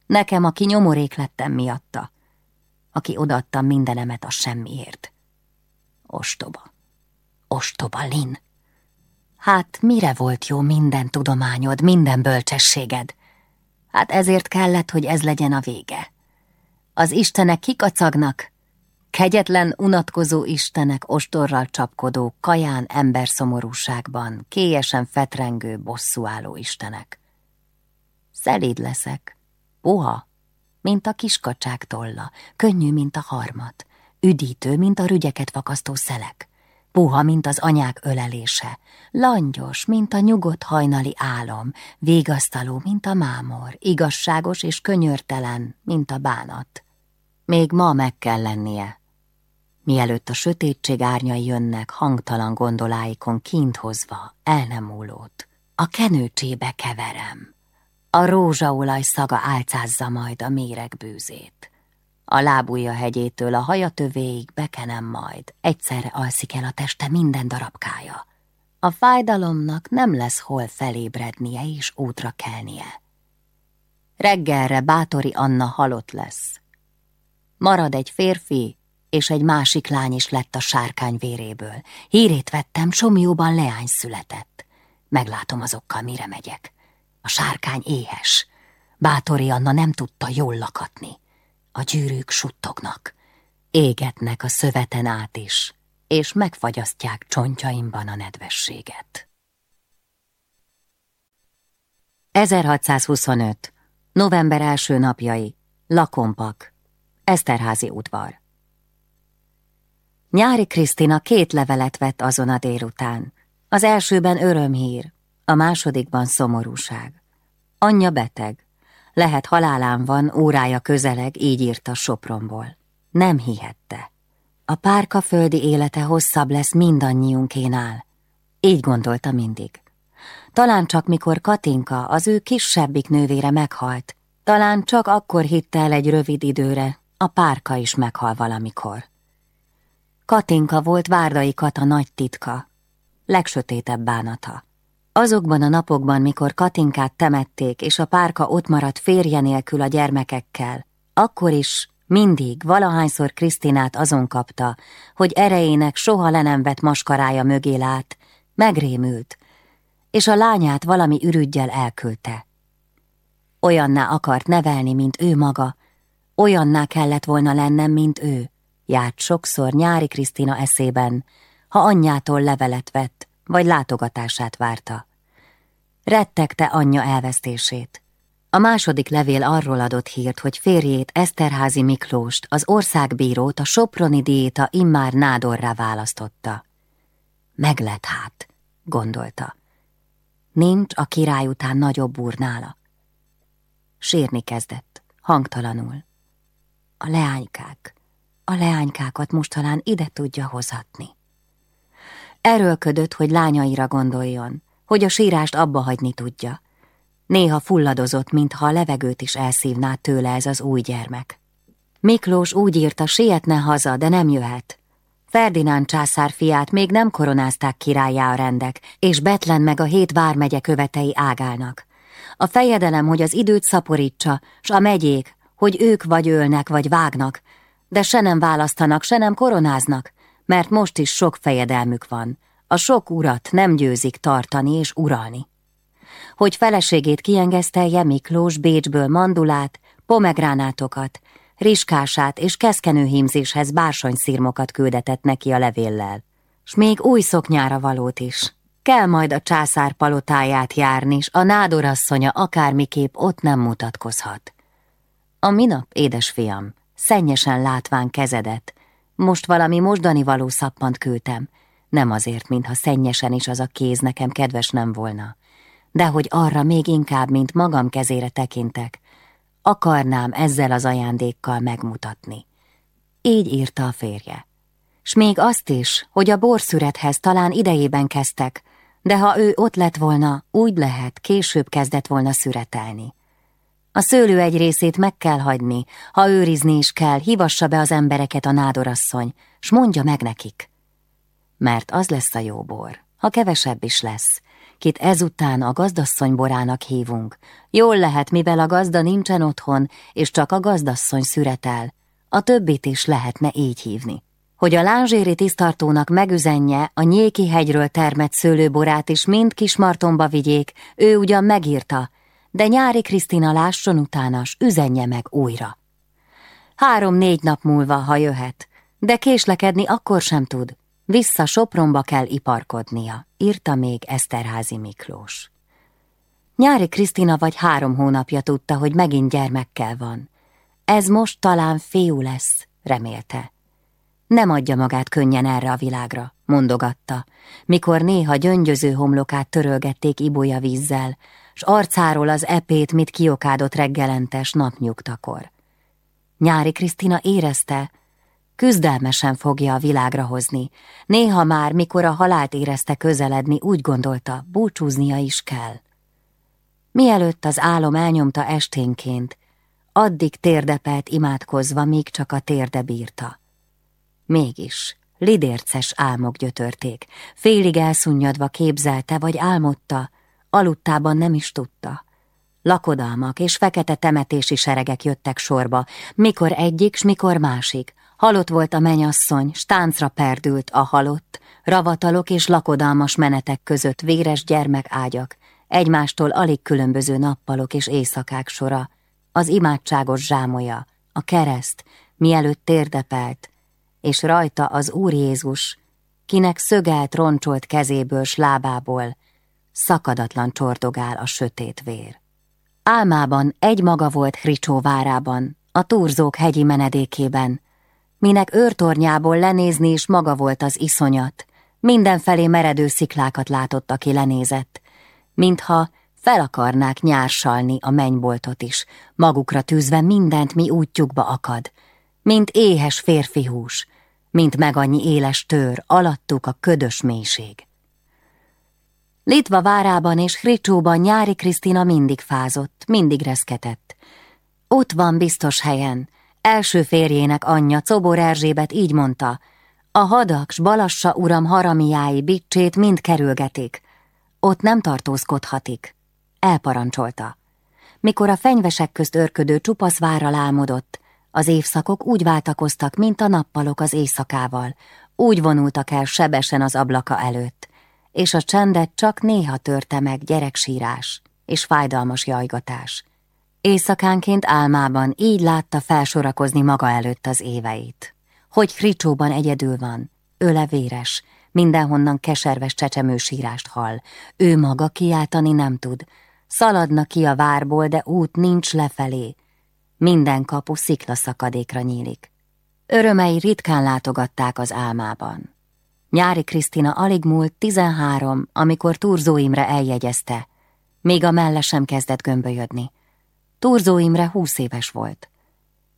Nekem, aki nyomorék lettem miatta. Aki odaadtam mindenemet a semmiért. Ostoba. Ostoba, Lin. Hát mire volt jó minden tudományod, minden bölcsességed? Hát ezért kellett, hogy ez legyen a vége. Az istenek kikacagnak, kegyetlen, unatkozó istenek ostorral csapkodó, kaján emberszomorúságban, kélyesen fetrengő, bosszúálló istenek. Szelíd leszek, puha, mint a kiskacsák tolla, könnyű, mint a harmat, üdítő, mint a rügyeket fakasztó szelek, puha, mint az anyák ölelése, langyos, mint a nyugodt hajnali álom, végasztaló, mint a mámor, igazságos és könyörtelen, mint a bánat. Még ma meg kell lennie. Mielőtt a sötétség árnyai jönnek hangtalan gondoláikon kint hozva, el nem múlót. A kenőcsébe keverem. A rózsaolaj szaga álcázza majd a méreg bűzét. A lábúja hegyétől a haja tövéig bekenem majd, egyszerre alszik el a teste minden darabkája. A fájdalomnak nem lesz hol felébrednie és útra kelnie. Reggelre Bátori Anna halott lesz. Marad egy férfi, és egy másik lány is lett a sárkány véréből. Hírét vettem, Somjóban leány született. Meglátom azokkal, mire megyek. A sárkány éhes. Bátori Anna nem tudta jól lakatni. A gyűrűk suttognak. Égetnek a szöveten át is, és megfagyasztják csontjaimban a nedvességet. 1625. November első napjai. Lakompak. Eszterházi udvar. Nyári Krisztina két levelet vett azon a délután. Az elsőben örömhír, a másodikban szomorúság. Anyja beteg. Lehet halálán van, órája közeleg, így írta Sopronból. Nem hihette. A párka földi élete hosszabb lesz mindannyiunkénál. Így gondolta mindig. Talán csak mikor Katinka, az ő kisebbik nővére meghalt, talán csak akkor hitte el egy rövid időre, a párka is meghal valamikor. Katinka volt Várdai Kata nagy titka, legsötétebb bánata. Azokban a napokban, mikor Katinkát temették, és a párka ott maradt férje nélkül a gyermekekkel, akkor is mindig, valahányszor Krisztinát azon kapta, hogy erejének soha le nem vett maskarája mögé lát, megrémült, és a lányát valami ürügyjel elküldte. Olyanná akart nevelni, mint ő maga, olyanná kellett volna lennem, mint ő, járt sokszor nyári Krisztina eszében, ha anyjától levelet vett, vagy látogatását várta. Rettegte anyja elvesztését. A második levél arról adott hírt, hogy férjét Eszterházi Miklóst, az országbírót a Soproni diéta immár nádorrá választotta. Meglett hát, gondolta. Nincs a király után nagyobb úr nála. Sírni kezdett, hangtalanul. A leánykák, a leánykákat most talán ide tudja hozatni. Erőlködött, hogy lányaira gondoljon, hogy a sírást abba hagyni tudja. Néha fulladozott, mintha a levegőt is elszívná tőle ez az új gyermek. Miklós úgy írta, sietne haza, de nem jöhet. Ferdinánd császár fiát még nem koronázták királyá a rendek, és Betlen meg a hét vármegye követei ágálnak. A fejedelem, hogy az időt szaporítsa, s a megyék, hogy ők vagy ölnek, vagy vágnak, de se nem választanak, se nem koronáznak, mert most is sok fejedelmük van. A sok urat nem győzik tartani és uralni. Hogy feleségét kiengesztelje Miklós Bécsből mandulát, pomegránátokat, riskását és keszkenőhímzéshez bársonyszírmokat küldetett neki a levéllel. S még új szoknyára valót is. Kell majd a császár palotáját járni, s a nádorasszonya akármiképp ott nem mutatkozhat. A minap, édesfiam, szennyesen látván kezedet, most valami mosdani való szappant küldtem, nem azért, mintha szennyesen is az a kéz nekem kedves nem volna, de hogy arra még inkább, mint magam kezére tekintek, akarnám ezzel az ajándékkal megmutatni. Így írta a férje. S még azt is, hogy a borszürethez talán idejében kezdtek, de ha ő ott lett volna, úgy lehet, később kezdett volna szüretelni. A szőlő egy részét meg kell hagyni, ha őrizni is kell, hívassa be az embereket a nádorasszony, s mondja meg nekik. Mert az lesz a jó bor, ha kevesebb is lesz, kit ezután a gazdasszony borának hívunk. Jól lehet, mivel a gazda nincsen otthon, és csak a gazdasszony szüretel, a többit is lehetne így hívni. Hogy a lázséri tisztartónak megüzenje, a nyéki hegyről termett szőlőborát is mind Kismartonba vigyék, ő ugyan megírta, de nyári Krisztina lásson utánas, üzenje meg újra. Három-négy nap múlva, ha jöhet, de késlekedni akkor sem tud. Vissza Sopronba kell iparkodnia, írta még Eszterházi Miklós. Nyári Krisztina vagy három hónapja tudta, hogy megint gyermekkel van. Ez most talán fiú lesz, remélte. Nem adja magát könnyen erre a világra, mondogatta, mikor néha gyöngyöző homlokát törölgették ibolya vízzel, s arcáról az epét, mit kiokádott reggelentes napnyugtakor. Nyári Krisztina érezte, küzdelmesen fogja a világra hozni. Néha már, mikor a halált érezte közeledni, úgy gondolta, búcsúznia is kell. Mielőtt az álom elnyomta esténként, addig térdepelt imádkozva, míg csak a térde bírta. Mégis, lidérces álmok gyötörték, félig elszunnyadva képzelte vagy álmodta, aludtában nem is tudta. Lakodalmak és fekete temetési seregek jöttek sorba, mikor egyik, s mikor másik. Halott volt a menyasszony, stáncra perdült a halott, ravatalok és lakodalmas menetek között véres gyermekágyak, egymástól alig különböző nappalok és éjszakák sora, az imádságos zsámoja, a kereszt, mielőtt térdepelt, és rajta az Úr Jézus, kinek szögelt, roncsolt kezéből s lábából szakadatlan csordogál a sötét vér. Álmában egy maga volt Hricsó várában, a túrzók hegyi menedékében, minek őrtornyából lenézni is maga volt az iszonyat, mindenfelé meredő sziklákat látott, aki lenézett, mintha fel akarnák nyársalni a mennyboltot is, magukra tűzve mindent, mi útjukba akad, mint éhes férfi hús, mint meg annyi éles tör, alattuk a ködös mélység. Litva várában és Hricsóban nyári Krisztina mindig fázott, mindig reszketett. Ott van biztos helyen. Első férjének anyja, Cobor Erzsébet így mondta, a hadak s balassa uram haramiái bicsét mind kerülgetik. Ott nem tartózkodhatik. Elparancsolta. Mikor a fenyvesek közt örködő csupasz várral álmodott, az évszakok úgy váltakoztak, mint a nappalok az éjszakával, úgy vonultak el sebesen az ablaka előtt, és a csendet csak néha törte meg gyereksírás és fájdalmas jajgatás. Éjszakánként álmában így látta felsorakozni maga előtt az éveit. Hogy Kricsóban egyedül van, öle véres, mindenhonnan keserves csecsemősírást hall, ő maga kiáltani nem tud, szaladna ki a várból, de út nincs lefelé, minden kapu sziklaszakadékra nyílik. Örömei ritkán látogatták az álmában. Nyári Krisztina alig múlt tizenhárom, amikor Turzó Imre eljegyezte. Még a melle sem kezdett gömbölyödni. Turzó Imre húsz éves volt.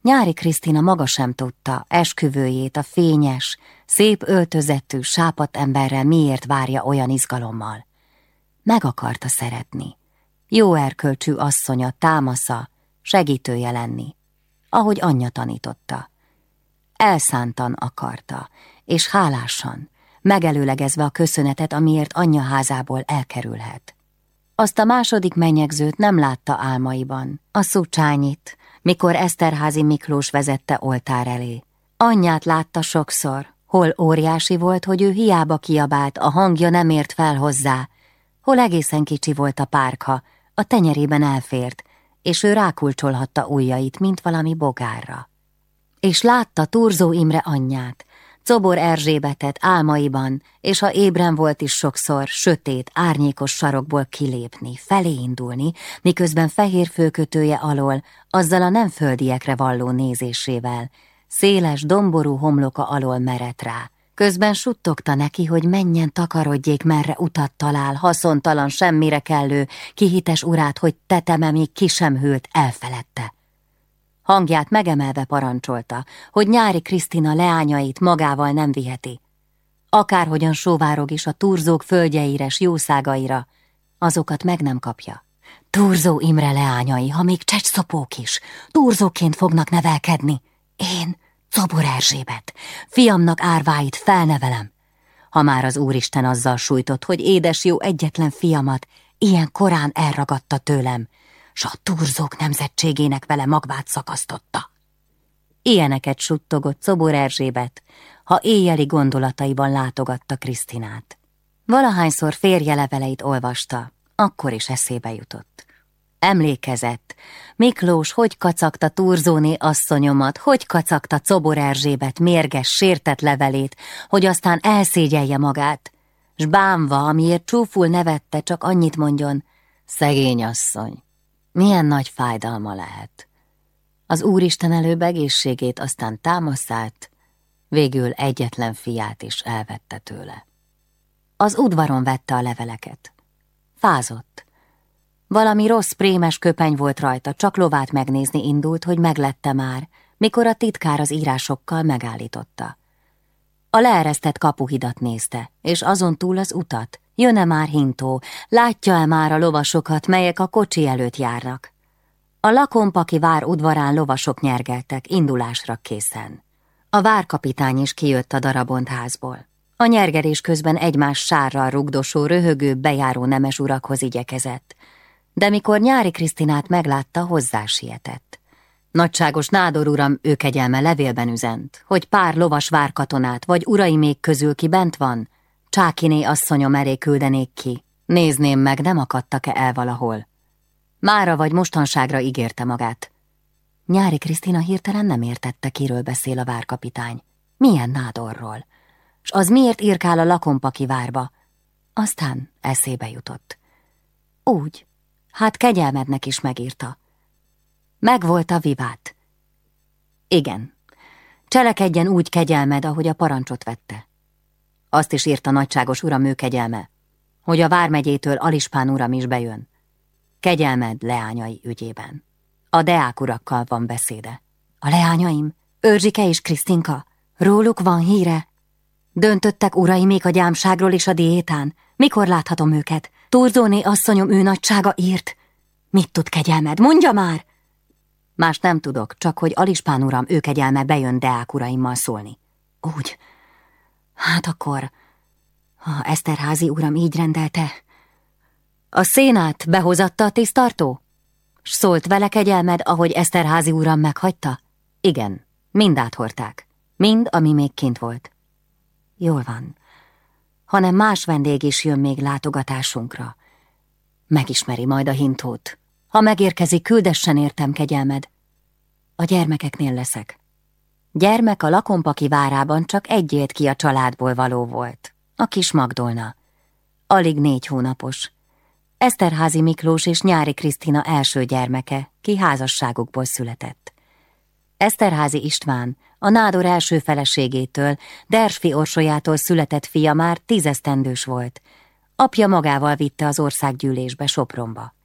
Nyári Krisztina maga sem tudta, esküvőjét a fényes, szép öltözettű, sápat emberrel miért várja olyan izgalommal. Meg akarta szeretni. Jó erkölcsű asszonya, támasza, segítője lenni, ahogy anyja tanította. Elszántan akarta, és hálásan, megelőlegezve a köszönetet, amiért anyja házából elkerülhet. Azt a második menyegzőt nem látta álmaiban, a szucsányit, mikor Eszterházi Miklós vezette oltár elé. Anyját látta sokszor, hol óriási volt, hogy ő hiába kiabált, a hangja nem ért fel hozzá, hol egészen kicsi volt a párka, a tenyerében elfért, és ő rákulcsolhatta ujjait, mint valami bogárra. És látta Turzó Imre anyját, Cobor Erzsébetet álmaiban, és ha ébren volt is sokszor, sötét, árnyékos sarokból kilépni, felé indulni, miközben fehér főkötője alól, azzal a nem földiekre valló nézésével, széles, domború homloka alól merett rá. Közben suttogta neki, hogy menjen takarodjék, merre utat talál, haszontalan, semmire kellő, kihites urát, hogy teteme még ki sem hűlt, elfeledte. Hangját megemelve parancsolta, hogy nyári Krisztina leányait magával nem viheti. Akárhogyan sóvárog is a turzók földjeires jószágaira, azokat meg nem kapja. Turzó Imre leányai, ha még csecsszopók is, turzóként fognak nevelkedni. Én, Czobor Erzsébet, fiamnak árváit felnevelem. Ha már az Úristen azzal sújtott, hogy édes jó egyetlen fiamat ilyen korán elragadta tőlem, s a turzók nemzetségének vele magvát szakasztotta. Ilyeneket suttogott Szobor Erzsébet, ha éjjeli gondolataiban látogatta Krisztinát. Valahányszor férje leveleit olvasta, akkor is eszébe jutott. Emlékezett, Miklós hogy kacagta Turzóné asszonyomat, hogy kacagta Czobor Erzsébet mérges, sértett levelét, hogy aztán elszégyelje magát, s bámva, amiért csúful nevette, csak annyit mondjon, Szegény asszony, milyen nagy fájdalma lehet. Az Úristen előbb egészségét aztán támaszát, végül egyetlen fiát is elvette tőle. Az udvaron vette a leveleket. Fázott. Valami rossz prémes köpeny volt rajta, csak lovát megnézni indult, hogy meglette már, mikor a titkár az írásokkal megállította. A leeresztett kapuhidat nézte, és azon túl az utat. Jön-e már hintó, látja-e már a lovasokat, melyek a kocsi előtt járnak? A lakompaki vár udvarán lovasok nyergeltek, indulásra készen. A várkapitány is kijött a darabont házból. A nyergerés közben egymás sárral rugdosó, röhögő, bejáró nemes urakhoz igyekezett. De mikor nyári Krisztinát meglátta, hozzá sietett. Nagyságos nádor uram, ő kegyelme levélben üzent, hogy pár lovas várkatonát, vagy urai közül ki bent van, Csákiné asszonyom elé küldenék ki. Nézném meg, nem akadtak-e el valahol. Mára vagy mostanságra ígérte magát. Nyári Krisztina hirtelen nem értette, kiről beszél a várkapitány. Milyen nádorról? S az miért írkál a lakompaki várba? Aztán eszébe jutott. Úgy, hát kegyelmednek is megírta. Megvolt a vivát. Igen, cselekedjen úgy kegyelmed, ahogy a parancsot vette. Azt is írta nagyságos uram ő kegyelme, hogy a vármegyétől Alispán uram is bejön. Kegyelmed leányai ügyében. A deák urakkal van beszéde. A leányaim? Őrzsike és Krisztinka? Róluk van híre? Döntöttek urai még a gyámságról és a diétán? Mikor láthatom őket? Turzóné asszonyom ő nagysága írt. Mit tud kegyelmed? Mondja már! Más nem tudok, csak hogy Alispán uram ő kegyelme bejön deák uraimmal szólni. Úgy. Hát akkor, ha Eszterházi uram így rendelte... A szénát behozatta a tisztartó? S szólt vele kegyelmed, ahogy Eszterházi uram meghagyta? Igen, mind áthorták. Mind, ami még kint volt. Jól van. Hanem más vendég is jön még látogatásunkra. Megismeri majd a hintót. Ha megérkezik, küldessen értem kegyelmed. A gyermekeknél leszek. Gyermek a lakompaki várában csak egy élt ki a családból való volt. A kis Magdolna. Alig négy hónapos. Eszterházi Miklós és Nyári Krisztina első gyermeke, ki házasságukból született. Eszterházi István, a nádor első feleségétől, Dersfi Orsolyától született fia már tízesztendős volt. Apja magával vitte az országgyűlésbe Sopronba.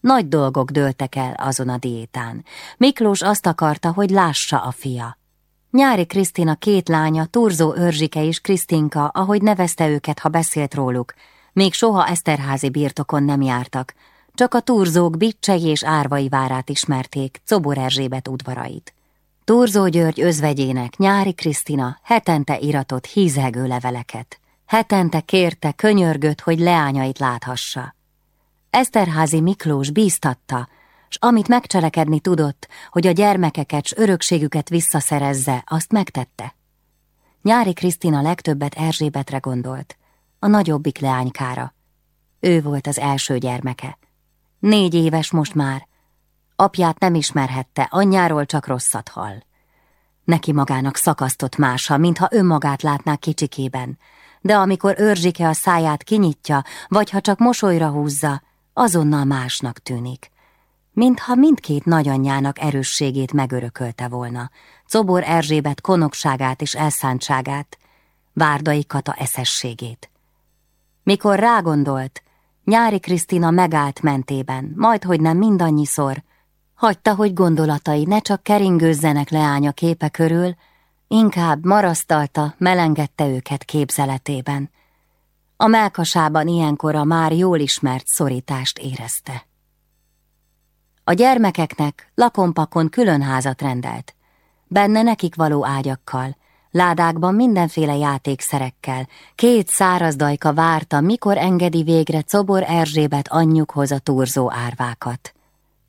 Nagy dolgok dőltek el azon a diétán. Miklós azt akarta, hogy lássa a fia. Nyári Krisztina két lánya, Turzó Örzsike és Krisztinka, ahogy nevezte őket, ha beszélt róluk, még soha Eszterházi birtokon nem jártak, csak a Turzók Bicsei és Árvai várát ismerték, Cobor Erzsébet udvarait. Turzó György özvegyének Nyári Krisztina hetente iratott hízelgő leveleket. Hetente kérte, könyörgött, hogy leányait láthassa. Eszterházi Miklós bíztatta, s amit megcselekedni tudott, hogy a gyermekeket s örökségüket visszaszerezze, azt megtette. Nyári Krisztina legtöbbet Erzsébetre gondolt, a nagyobbik leánykára. Ő volt az első gyermeke. Négy éves most már. Apját nem ismerhette, anyjáról csak rosszat hall. Neki magának szakasztott mása, mintha önmagát látná kicsikében, de amikor őrzsike a száját kinyitja, vagy ha csak mosolyra húzza, azonnal másnak tűnik. Mintha mindkét nagyanyjának erősségét megörökölte volna, Cobor Erzsébet konokságát és elszántságát, Várdai Kata eszességét. Mikor rágondolt, nyári Krisztina megállt mentében, majd hogy nem mindannyiszor, hagyta, hogy gondolatai ne csak keringőzzenek leánya képe körül, inkább marasztalta, melengedte őket képzeletében. A melkasában ilyenkor a már jól ismert szorítást érezte. A gyermekeknek lakompakon külön házat rendelt, benne nekik való ágyakkal, ládákban mindenféle játékszerekkel, két száraz dajka várta, mikor engedi végre Cobor Erzsébet anyjukhoz a turzó árvákat.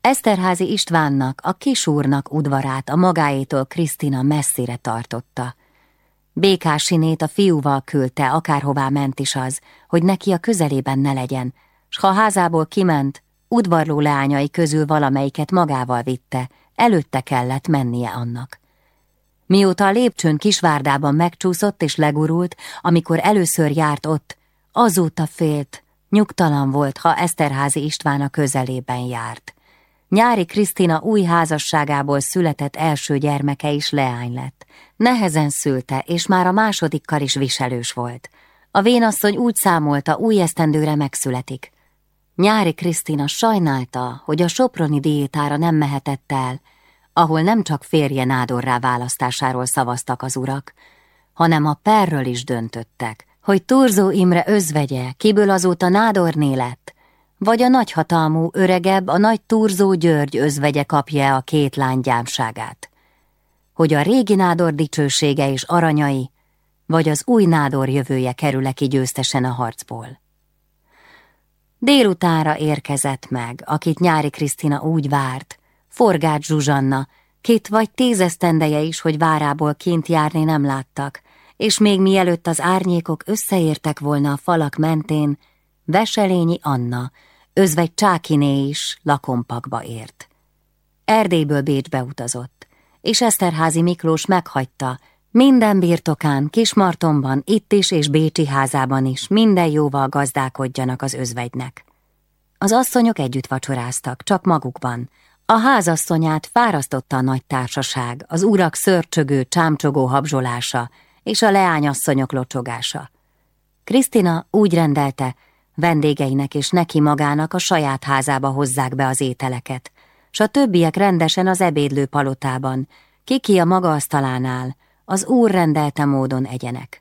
Eszterházi Istvánnak, a kisúrnak udvarát a magáétól Krisztina messzire tartotta. Békásinét a fiúval küldte, akárhová ment is az, hogy neki a közelében ne legyen, s ha házából kiment, udvarló leányai közül valamelyiket magával vitte, előtte kellett mennie annak. Mióta a lépcsőn kisvárdában megcsúszott és legurult, amikor először járt ott, azóta félt, Nyugtalan volt, ha Eszterházi István a közelében járt. Nyári Krisztina új házasságából született első gyermeke is leány lett. Nehezen szülte, és már a másodikkal is viselős volt. A vénasszony úgy számolta, új esztendőre megszületik. Nyári Krisztina sajnálta, hogy a soproni diétára nem mehetett el, ahol nem csak férje nádorrá választásáról szavaztak az urak, hanem a perről is döntöttek, hogy Turzó Imre özvegye, kiből azóta nádorné lett, vagy a nagyhatalmú öregebb, a nagy Turzó György özvegye kapja a két lány gyámságát. Hogy a régi nádor dicsősége és aranyai, vagy az új nádor jövője kerül-e ki győztesen a harcból. Délutánra érkezett meg, akit nyári Krisztina úgy várt, Forgács Zsuzsanna, két vagy tízesztendeje is, hogy várából kint járni nem láttak, és még mielőtt az árnyékok összeértek volna a falak mentén, Veselényi Anna, özvegy Csákiné is lakompakba ért. Erdélyből Bécsbe utazott, és Eszterházi Miklós meghagyta, minden birtokán, Kismartonban, itt is és Bécsi házában is minden jóval gazdálkodjanak az özvegynek. Az asszonyok együtt vacsoráztak, csak magukban. A házasszonyát fárasztotta a nagy társaság, az urak szörcsögő, csámcsogó habzsolása és a leányasszonyok locsogása. Krisztina úgy rendelte, vendégeinek és neki magának a saját házába hozzák be az ételeket, s a többiek rendesen az ebédlő palotában, kiki a maga asztalánál, az úr rendelte módon egyenek.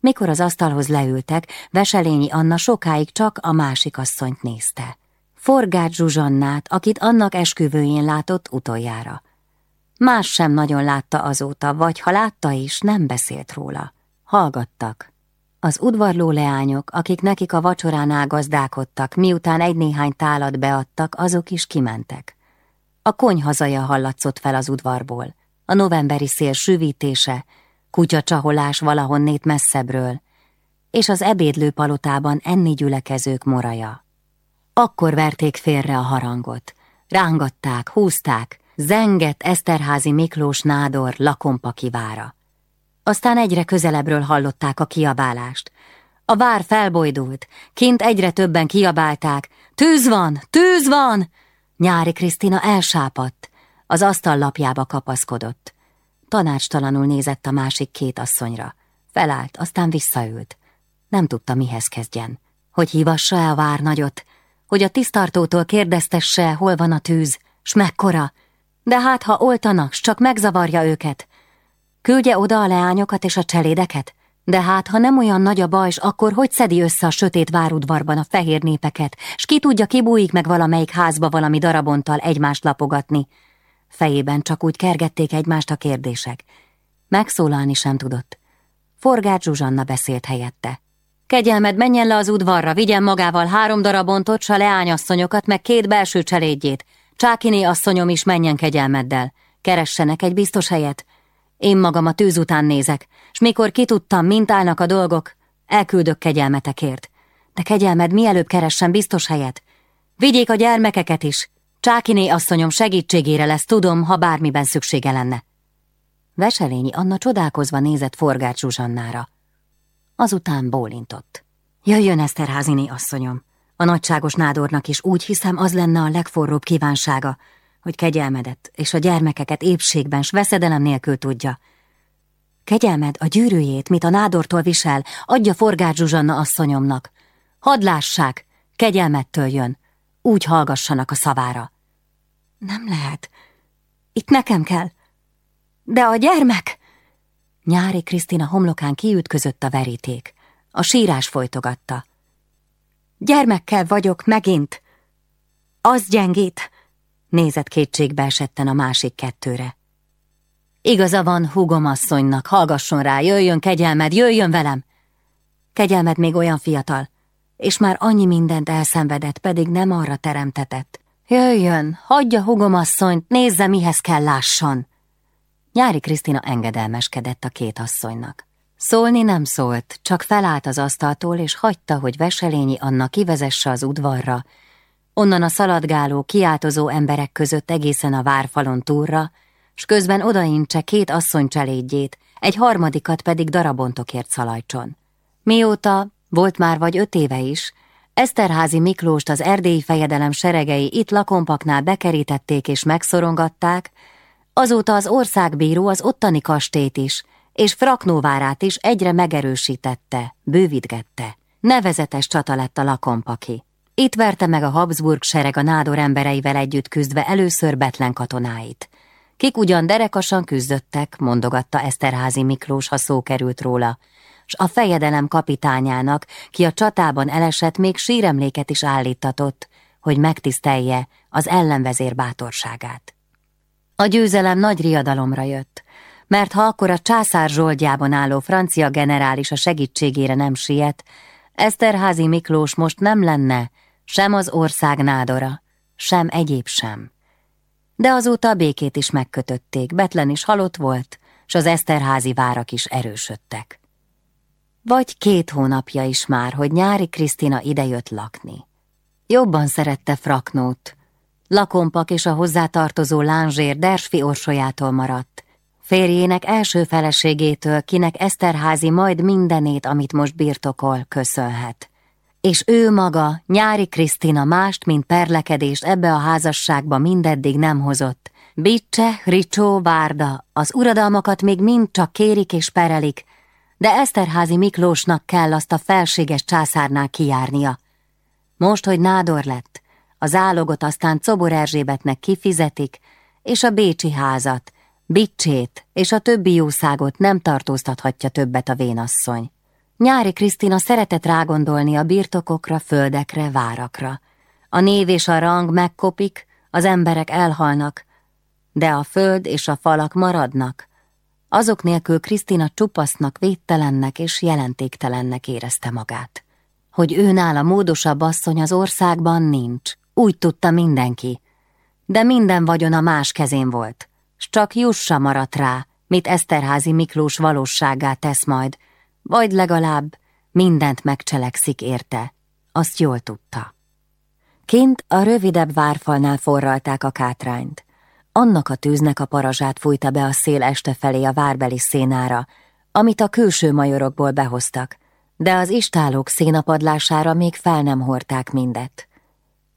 Mikor az asztalhoz leültek, Veselényi Anna sokáig csak a másik asszonyt nézte. Forgács Zsuzsannát, akit annak esküvőjén látott utoljára. Más sem nagyon látta azóta, vagy ha látta is, nem beszélt róla. Hallgattak. Az udvarló leányok, akik nekik a vacsoránál gazdálkodtak, miután egy-néhány tálat beadtak, azok is kimentek. A konyhazaja hallatszott fel az udvarból a novemberi szél süvítése, kutyacsaholás valahonnét messzebbről, és az ebédlő palotában enni gyülekezők moraja. Akkor verték félre a harangot, rángatták, húzták, zengett Eszterházi Miklós nádor lakompa kivára. Aztán egyre közelebbről hallották a kiabálást. A vár felbojdult, kint egyre többen kiabálták, tűz van, tűz van! Nyári Krisztina elsápadt, az asztal lapjába kapaszkodott. Tanácstalanul nézett a másik két asszonyra. Felállt, aztán visszaült. Nem tudta, mihez kezdjen. Hogy hívassa-e a várnagyot? Hogy a tisztartótól kérdeztesse, hol van a tűz, s mekkora? De hát, ha oltanak, s csak megzavarja őket. Küldje oda a leányokat és a cselédeket? De hát, ha nem olyan nagy a baj, akkor hogy szedi össze a sötét várudvarban a fehér népeket, s ki tudja, kibújik meg valamelyik házba valami darabonttal egymást lapogatni? Fejében csak úgy kergették egymást a kérdések. Megszólalni sem tudott. Forgács Zsuzsanna beszélt helyette. Kegyelmed, menjen le az udvarra, vigyen magával három darabontot, s a leányasszonyokat, meg két belső cselédjét. Csákiné asszonyom is menjen kegyelmeddel. Keressenek egy biztos helyet. Én magam a tűz után nézek, s mikor kitudtam, mint állnak a dolgok, elküldök kegyelmetekért. De kegyelmed mielőbb keressen biztos helyet. Vigyék a gyermekeket is, Csákiné asszonyom segítségére lesz, tudom, ha bármiben szüksége lenne. Veselényi Anna csodálkozva nézett Forgács Zsuzsannára. Azután bólintott. Jöjjön, Eszterháziné asszonyom. A nagyságos nádornak is úgy hiszem az lenne a legforróbb kívánsága, hogy kegyelmedet és a gyermekeket épségben s veszedelem nélkül tudja. Kegyelmed a gyűrűjét, mit a nádortól visel, adja Forgács Zsuzsanna asszonyomnak. Hadd lássák, kegyelmettől jön, úgy hallgassanak a szavára. Nem lehet. Itt nekem kell. De a gyermek... Nyári Krisztina homlokán kiütközött a veríték. A sírás folytogatta. Gyermekkel vagyok megint. Az gyengít. Nézett kétségbe esetten a másik kettőre. Igaza van húgom asszonynak, hallgasson rá, jöjjön kegyelmed, jöjjön velem. Kegyelmed még olyan fiatal, és már annyi mindent elszenvedett, pedig nem arra teremtetett. Jöjjön, hagyja hugomasszonyt, nézze, mihez kell lásson. Nyári Krisztina engedelmeskedett a két asszonynak. Szólni nem szólt, csak felállt az asztaltól, és hagyta, hogy Veselényi Anna kivezesse az udvarra, onnan a szaladgáló, kiáltozó emberek között egészen a várfalon túlra, s közben odaincse két asszony cselédjét, egy harmadikat pedig darabontokért szalajcson. Mióta, volt már vagy öt éve is, Eszterházi Miklóst az erdélyi fejedelem seregei itt lakompaknál bekerítették és megszorongatták, azóta az országbíró az ottani kastét is, és Fraknóvárát is egyre megerősítette, bővítgette. Nevezetes csata lett a lakompaki. Itt verte meg a Habsburg sereg a nádor embereivel együtt küzdve először Betlen katonáit. Kik ugyan derekasan küzdöttek, mondogatta Eszterházi Miklós, ha szó került róla, s a fejedelem kapitányának, ki a csatában elesett, még síremléket is állítatott, hogy megtisztelje az ellenvezér bátorságát. A győzelem nagy riadalomra jött, mert ha akkor a császár zsoldjában álló francia generális a segítségére nem siet, Eszterházi Miklós most nem lenne sem az ország nádora, sem egyéb sem. De azóta békét is megkötötték, Betlen is halott volt, s az Eszterházi várak is erősödtek. Vagy két hónapja is már, hogy nyári Krisztina idejött lakni. Jobban szerette Fraknót. Lakompak és a hozzátartozó lánzsér Dersfi orsolyától maradt. Férjének első feleségétől, kinek Eszterházi majd mindenét, amit most birtokol, köszönhet. És ő maga, nyári Krisztina mást, mint perlekedést ebbe a házasságba mindeddig nem hozott. Bicse, Ricsó, Várda, az uradalmakat még mind csak kérik és perelik, de Eszterházi Miklósnak kell azt a felséges császárnál kijárnia. Most, hogy nádor lett, az álogot aztán Czobor Erzsébetnek kifizetik, és a Bécsi házat, Bicsét és a többi jószágot nem tartóztathatja többet a vénasszony. Nyári Krisztina szeretett rágondolni a birtokokra, földekre, várakra. A név és a rang megkopik, az emberek elhalnak, de a föld és a falak maradnak, azok nélkül Krisztina csupasznak, védtelennek és jelentéktelennek érezte magát. Hogy ő nála módosabb asszony az országban nincs, úgy tudta mindenki. De minden vagyona más kezén volt, s csak Jussa maradt rá, mit Eszterházi Miklós valóságát tesz majd, vagy legalább mindent megcselekszik érte. Azt jól tudta. Kint a rövidebb várfalnál forralták a kátrányt. Annak a tűznek a parazsát fújta be a szél este felé a várbeli szénára, amit a külső majorokból behoztak, de az istálók szénapadlására még fel nem hordták mindet.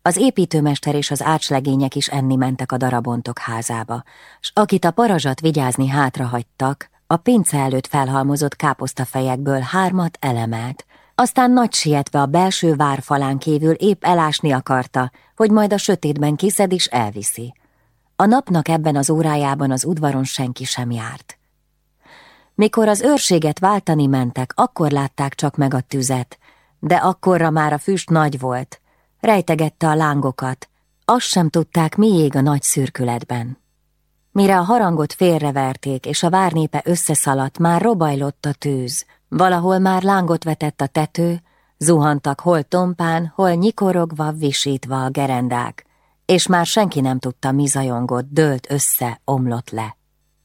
Az építőmester és az ácslegények is enni mentek a darabontok házába, s akit a parazsat vigyázni hátra hagytak, a pince előtt felhalmozott káposztafejekből hármat elemelt, aztán nagy sietve a belső várfalán kívül épp elásni akarta, hogy majd a sötétben kiszed is elviszi. A napnak ebben az órájában az udvaron senki sem járt. Mikor az őrséget váltani mentek, akkor látták csak meg a tüzet, de akkorra már a füst nagy volt, rejtegette a lángokat, azt sem tudták, mi ég a nagy szürkületben. Mire a harangot félreverték, és a várnépe összeszaladt, már robajlott a tűz, valahol már lángot vetett a tető, zuhantak hol tompán, hol nyikorogva, visítva a gerendák, és már senki nem tudta, mi zajongott, dőlt össze, omlott le.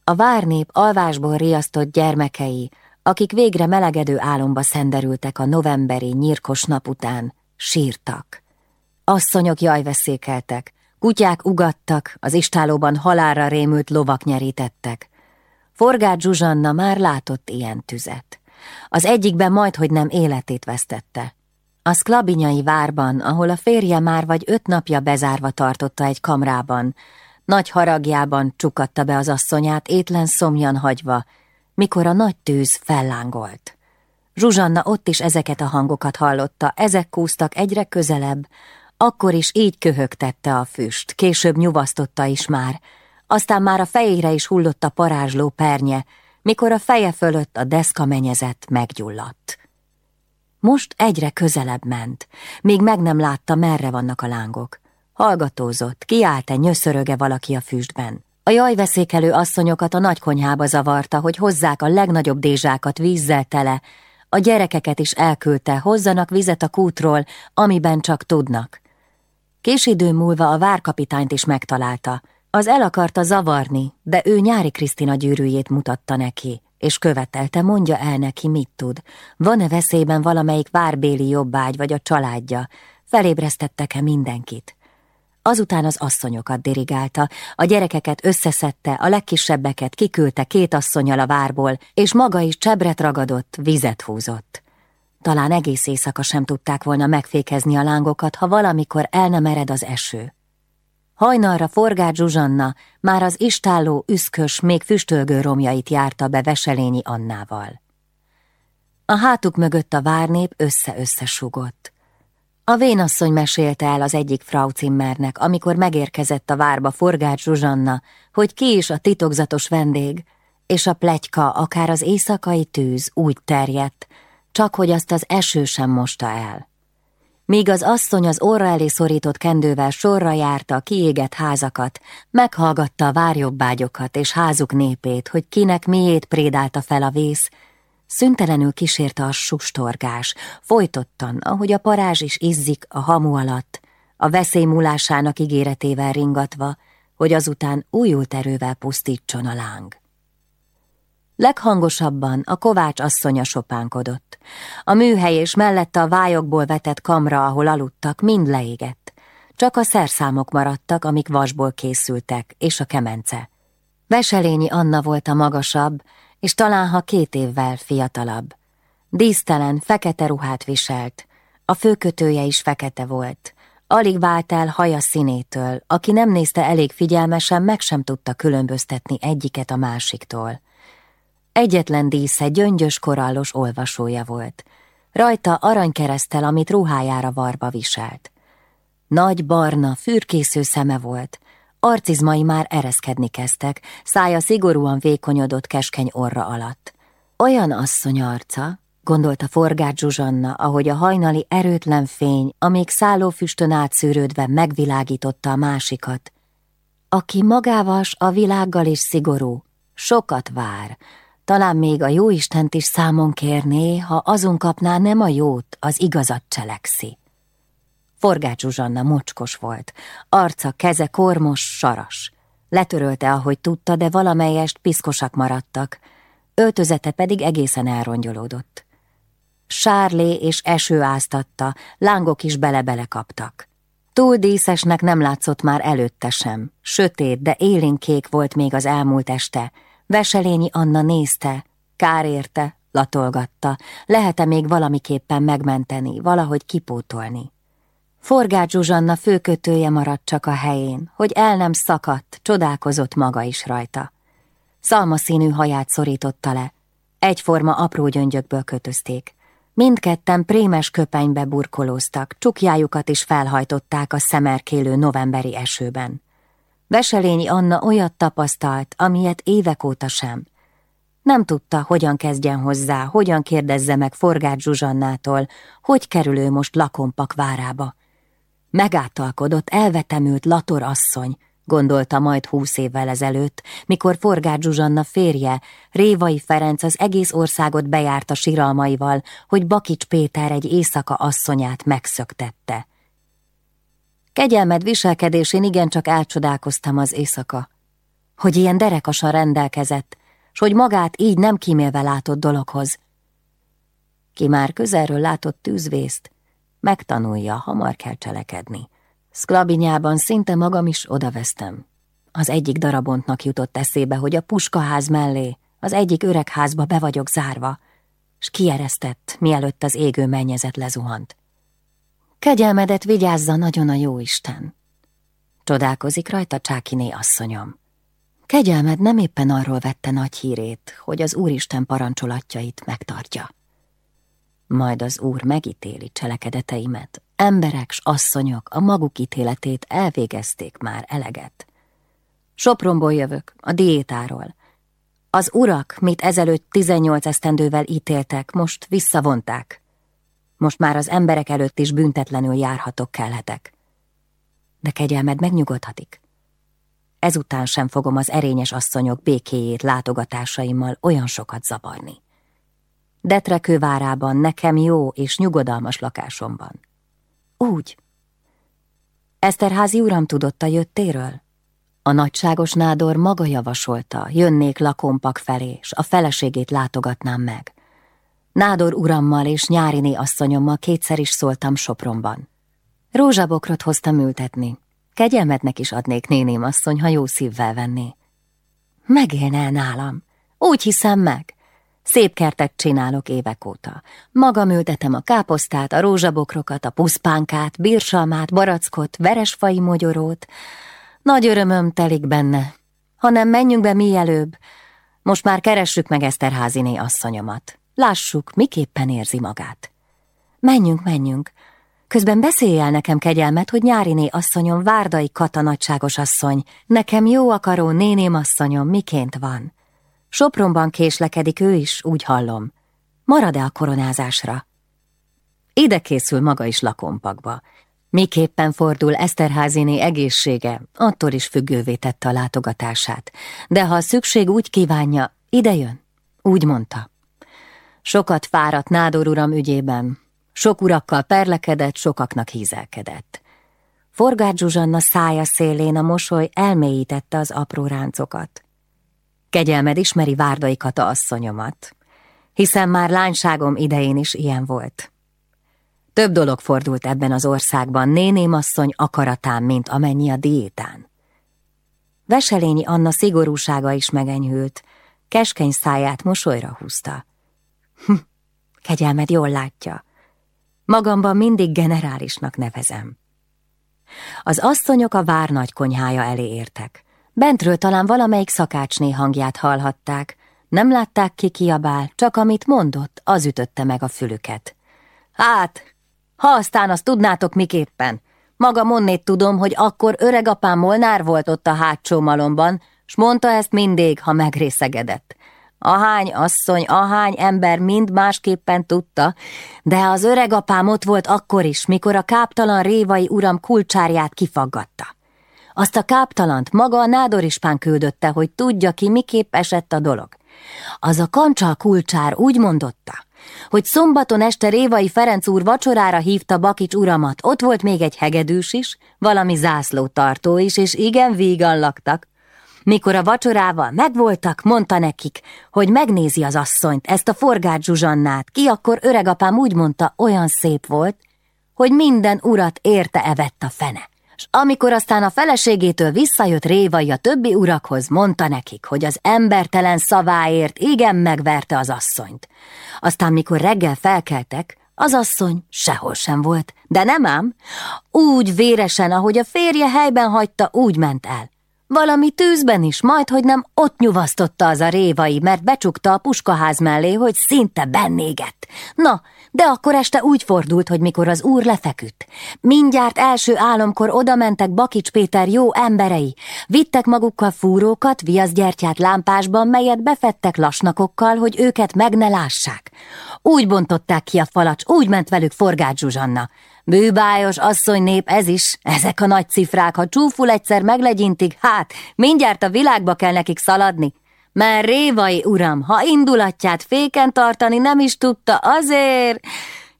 A várnép alvásból riasztott gyermekei, akik végre melegedő álomba szenderültek a novemberi nyírkos nap után, sírtak. Asszonyok jajveszékeltek, kutyák ugattak, az istálóban halálra rémült lovak nyerítettek. Forgát Zsuzsanna már látott ilyen tüzet. Az egyikben majd, hogy nem életét vesztette. A szklabinyai várban, ahol a férje már vagy öt napja bezárva tartotta egy kamrában, nagy haragjában csukatta be az asszonyát étlen szomjan hagyva, mikor a nagy tűz fellángolt. Zsuzsanna ott is ezeket a hangokat hallotta, ezek kúztak egyre közelebb, akkor is így köhögtette a füst, később nyugasztotta is már, aztán már a fejére is hullott a parázsló pernye, mikor a feje fölött a deszka menyezet meggyulladt. Most egyre közelebb ment, még meg nem látta, merre vannak a lángok. Hallgatózott, kiállt-e nyöszöröge valaki a füstben. A jajveszékelő asszonyokat a nagy konyhába zavarta, hogy hozzák a legnagyobb dézsákat vízzel tele, a gyerekeket is elküldte, hozzanak vizet a kútról, amiben csak tudnak. Kés idő múlva a várkapitányt is megtalálta. Az el akarta zavarni, de ő nyári Krisztina gyűrűjét mutatta neki és követelte, mondja el neki, mit tud. Van-e veszélyben valamelyik várbéli jobbágy vagy a családja? Felébresztettek-e mindenkit? Azután az asszonyokat dirigálta, a gyerekeket összeszedte, a legkisebbeket kiküldte két asszonyal a várból, és maga is csebret ragadott, vizet húzott. Talán egész éjszaka sem tudták volna megfékezni a lángokat, ha valamikor el nem ered az eső. Hajnalra Forgács Zsuzsanna már az istálló, üszkös, még füstölgő romjait járta be Veselényi Annával. A hátuk mögött a várnép össze-össze sugott. A vénasszony mesélte el az egyik Frau Zimmernek, amikor megérkezett a várba Forgács Zsuzsanna, hogy ki is a titokzatos vendég, és a plegyka, akár az éjszakai tűz úgy terjedt, csak hogy azt az eső sem mosta el. Míg az asszony az orra elé szorított kendővel sorra járta a kiégett házakat, meghallgatta a várjobbágyokat és házuk népét, hogy kinek miét prédálta fel a vész, szüntelenül kísérte a sustorgás, folytottan, ahogy a parázs is izzik a hamu alatt, a veszély múlásának ígéretével ringatva, hogy azután újult erővel pusztítson a láng. Leghangosabban a kovács asszonya sopánkodott. A műhely és mellette a vályokból vetett kamra, ahol aludtak, mind leégett. Csak a szerszámok maradtak, amik vasból készültek, és a kemence. Veselényi Anna volt a magasabb, és talán ha két évvel fiatalabb. Dísztelen, fekete ruhát viselt, a főkötője is fekete volt. Alig vált el haja színétől, aki nem nézte elég figyelmesen, meg sem tudta különböztetni egyiket a másiktól. Egyetlen dísze gyöngyös korallos olvasója volt. Rajta aranykeresztel, amit ruhájára varba viselt. Nagy, barna, fürkésző szeme volt, arcizmai már ereszkedni kezdtek, szája szigorúan vékonyodott keskeny orra alatt. Olyan asszony arca, gondolta Forgács Zsuzsanna, ahogy a hajnali erőtlen fény, amíg szállófüstön átszűrődve megvilágította a másikat, aki magával a világgal is szigorú, sokat vár, talán még a jóistent is számon kérné, ha azon kapná nem a jót, az igazat cselekszi. Forgács Zsuzsanna mocskos volt, arca, keze kormos, saras. Letörölte, ahogy tudta, de valamelyest piszkosak maradtak, öltözete pedig egészen elrongyolódott. Sárlé és eső áztatta, lángok is bele-bele kaptak. Túl díszesnek nem látszott már előtte sem, sötét, de élénkék volt még az elmúlt este, Veselényi Anna nézte, kár érte, latolgatta, lehet-e még valamiképpen megmenteni, valahogy kipótolni. Forgács Zsuzsanna főkötője maradt csak a helyén, hogy el nem szakadt, csodálkozott maga is rajta. Szalmaszínű haját szorította le, egyforma apró gyöngyökből kötözték. Mindketten prémes köpenybe burkolóztak, csukjájukat is felhajtották a szemerkélő novemberi esőben. Veselényi Anna olyat tapasztalt, amilyet évek óta sem. Nem tudta, hogyan kezdjen hozzá, hogyan kérdezze meg Forgács Zsuzsannától, hogy kerül ő most lakompak várába. Megáltalkodott, elvetemült Lator asszony, gondolta majd húsz évvel ezelőtt, mikor Forgács Zsuzsanna férje, Révai Ferenc az egész országot bejárta siralmaival, hogy Bakics Péter egy éjszaka asszonyát megszöktette. Kegyelmed viselkedésén igencsak elcsodálkoztam az éjszaka, hogy ilyen derekasan rendelkezett, s hogy magát így nem kímélve látott dologhoz. Ki már közelről látott tűzvészt, megtanulja, hamar kell cselekedni. Szklabinyában szinte magam is odavesztem. Az egyik darabontnak jutott eszébe, hogy a puskaház mellé, az egyik öregházba be vagyok zárva, s kieresztett, mielőtt az égő mennyezet lezuhant. Kegyelmedet vigyázza nagyon a jóisten. Csodálkozik rajta Csákiné asszonyom. Kegyelmed nem éppen arról vette nagy hírét, hogy az Úristen parancsolatjait megtartja. Majd az Úr megítéli cselekedeteimet. Emberek s asszonyok a maguk ítéletét elvégezték már eleget. Sopronból jövök, a diétáról. Az urak, mit ezelőtt 18 esztendővel ítéltek, most visszavonták. Most már az emberek előtt is büntetlenül járhatok kelhetek. De kegyelmed megnyugodhatik. Ezután sem fogom az erényes asszonyok békéjét látogatásaimmal olyan sokat zavarni. Detrekővárában nekem jó és nyugodalmas lakásom van. Úgy. Eszterházi uram tudott a jöttéről? A nagyságos nádor maga javasolta, jönnék lakompak felé, s a feleségét látogatnám meg. Nádor urammal és nyáriné asszonyommal kétszer is szóltam Sopronban. Rózsabokrot hoztam ültetni. Kegyelmetnek is adnék néném asszony, ha jó szívvel venné. Megélne nálam. Úgy hiszem meg. Szép kertet csinálok évek óta. Magam ültetem a káposztát, a rózsabokrokat, a puszpánkát, bírsalmát, barackot, veresfai mogyorót. Nagy örömöm telik benne. Hanem menjünk be mielőbb. Most már keressük meg Eszterháziné asszonyomat. Lássuk, miképpen érzi magát. Menjünk, menjünk. Közben beszélj el nekem kegyelmet, hogy nyáriné asszonyom Várdai Kata nagyságos asszony, nekem jó akaró néném asszonyom miként van. Sopronban késlekedik ő is, úgy hallom. Marad-e a koronázásra? Ide készül maga is lakompakba. Miképpen fordul Eszterháziné egészsége, attól is függővé tette a látogatását. De ha a szükség úgy kívánja, ide jön. Úgy mondta. Sokat fáradt Nádor uram ügyében. Sok urakkal perlekedett, sokaknak hízelkedett. Forgát Zsuzsanna szája szélén a mosoly elmélyítette az apró ráncokat. Kegyelmed ismeri Várdai Kata asszonyomat, hiszen már lányságom idején is ilyen volt. Több dolog fordult ebben az országban, néném asszony akaratán, mint amennyi a diétán. Veselényi Anna szigorúsága is megenyhült, keskeny száját mosolyra húzta. Hm, kegyelmed jól látja. Magamban mindig generálisnak nevezem. Az asszonyok a vár nagy konyhája elé értek. Bentről talán valamelyik szakácsné hangját hallhatták. Nem látták ki kiabál, csak amit mondott, az ütötte meg a fülüket. Hát, ha aztán azt tudnátok miképpen. Maga monnét tudom, hogy akkor öregapám Molnár volt ott a hátsó malomban, s mondta ezt mindig, ha megrészegedett. Ahány asszony, ahány ember mind másképpen tudta, de az öregapám ott volt akkor is, mikor a káptalan révai uram kulcsárját kifaggatta. Azt a káptalant maga a nádorispán küldötte, hogy tudja ki, miképp esett a dolog. Az a kancsa kulcsár úgy mondotta, hogy szombaton este Révai Ferenc úr vacsorára hívta Bakics uramat, ott volt még egy hegedűs is, valami zászlótartó is, és igen vígan laktak. Mikor a vacsorával megvoltak, mondta nekik, hogy megnézi az asszonyt, ezt a forgát Zsuzsannát, ki akkor öregapám úgy mondta, olyan szép volt, hogy minden urat érte evett a fene. S amikor aztán a feleségétől visszajött Révai a többi urakhoz, mondta nekik, hogy az embertelen szaváért igen megverte az asszonyt. Aztán mikor reggel felkeltek, az asszony sehol sem volt, de nem ám, úgy véresen, ahogy a férje helyben hagyta, úgy ment el. Valami tűzben is, majd hogy nem ott nyuvasztotta az a révai, mert becsukta a puskaház mellé, hogy szinte bennégett. Na, de akkor este úgy fordult, hogy mikor az úr lefeküdt. Mindjárt első álomkor odamentek Bakics Péter jó emberei. Vittek magukkal fúrókat, viaszgyertyát lámpásban, melyet befettek lasnakokkal, hogy őket meg ne lássák. Úgy bontották ki a falacs, úgy ment velük Forgács Zsuzsanna. Bűbájos asszony nép ez is, ezek a nagy cifrák, ha csúful egyszer meglegyintik, hát mindjárt a világba kell nekik szaladni. Mert Révai uram, ha indulatját féken tartani nem is tudta, azért...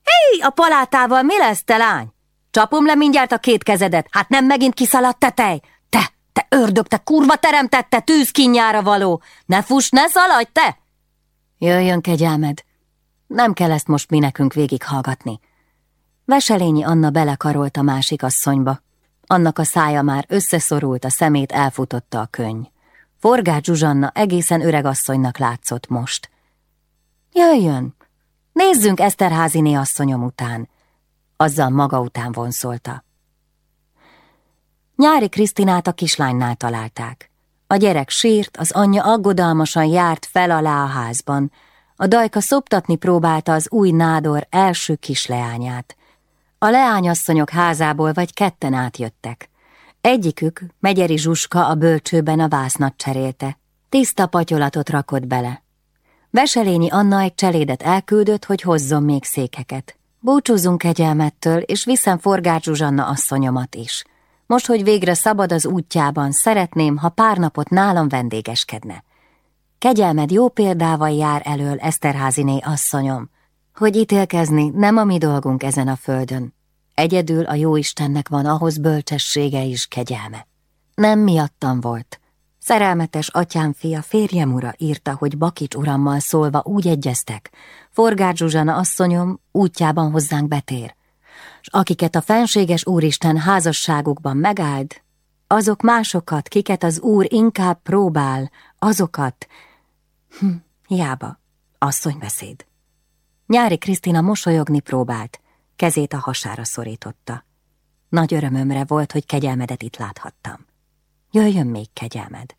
Hé, a palátával mi lesz, te lány? Csapom le mindjárt a két kezedet, hát nem megint kiszaladt tetej? Te, te ördög, te kurva teremtette, tűzkinyára való! Ne fuss, ne szaladj, te! Jöjjön, kegyelmed! Nem kell ezt most mi nekünk végighallgatni. Veselényi Anna belekarolt a másik asszonyba. Annak a szája már összeszorult, a szemét elfutotta a könny. Forgács Zsuzsanna egészen öregasszonynak látszott most. Jöjjön, nézzünk Eszterháziné asszonyom után. Azzal maga után vonszolta. Nyári Krisztinát a kislánynál találták. A gyerek sírt, az anyja aggodalmasan járt fel alá a házban. A dajka szoptatni próbálta az új nádor első kisleányát. A leányasszonyok házából vagy ketten átjöttek. Egyikük, Megyeri Zsuska a bölcsőben a vásznat cserélte. Tiszta patyolatot rakott bele. Veselényi Anna egy cselédet elküldött, hogy hozzon még székeket. Búcsúzunk kegyelmettől, és viszem Forgács Zsuzsanna asszonyomat is. Most, hogy végre szabad az útjában, szeretném, ha pár napot nálam vendégeskedne. Kegyelmed jó példával jár elől, Eszterháziné asszonyom, hogy ítélkezni nem a mi dolgunk ezen a földön. Egyedül a Jóistennek van ahhoz bölcsessége és kegyelme. Nem miattam volt. Szerelmetes atyám fia férjem ura írta, hogy Bakics urammal szólva úgy egyeztek, Forgács Zsuzsana asszonyom útjában hozzánk betér, s akiket a fenséges úristen házasságukban megáld, azok másokat, kiket az úr inkább próbál, azokat, hm, hiába, Asszonybeszéd. Nyári Krisztina mosolyogni próbált, kezét a hasára szorította. Nagy örömömre volt, hogy kegyelmedet itt láthattam. Jöjjön még kegyelmed.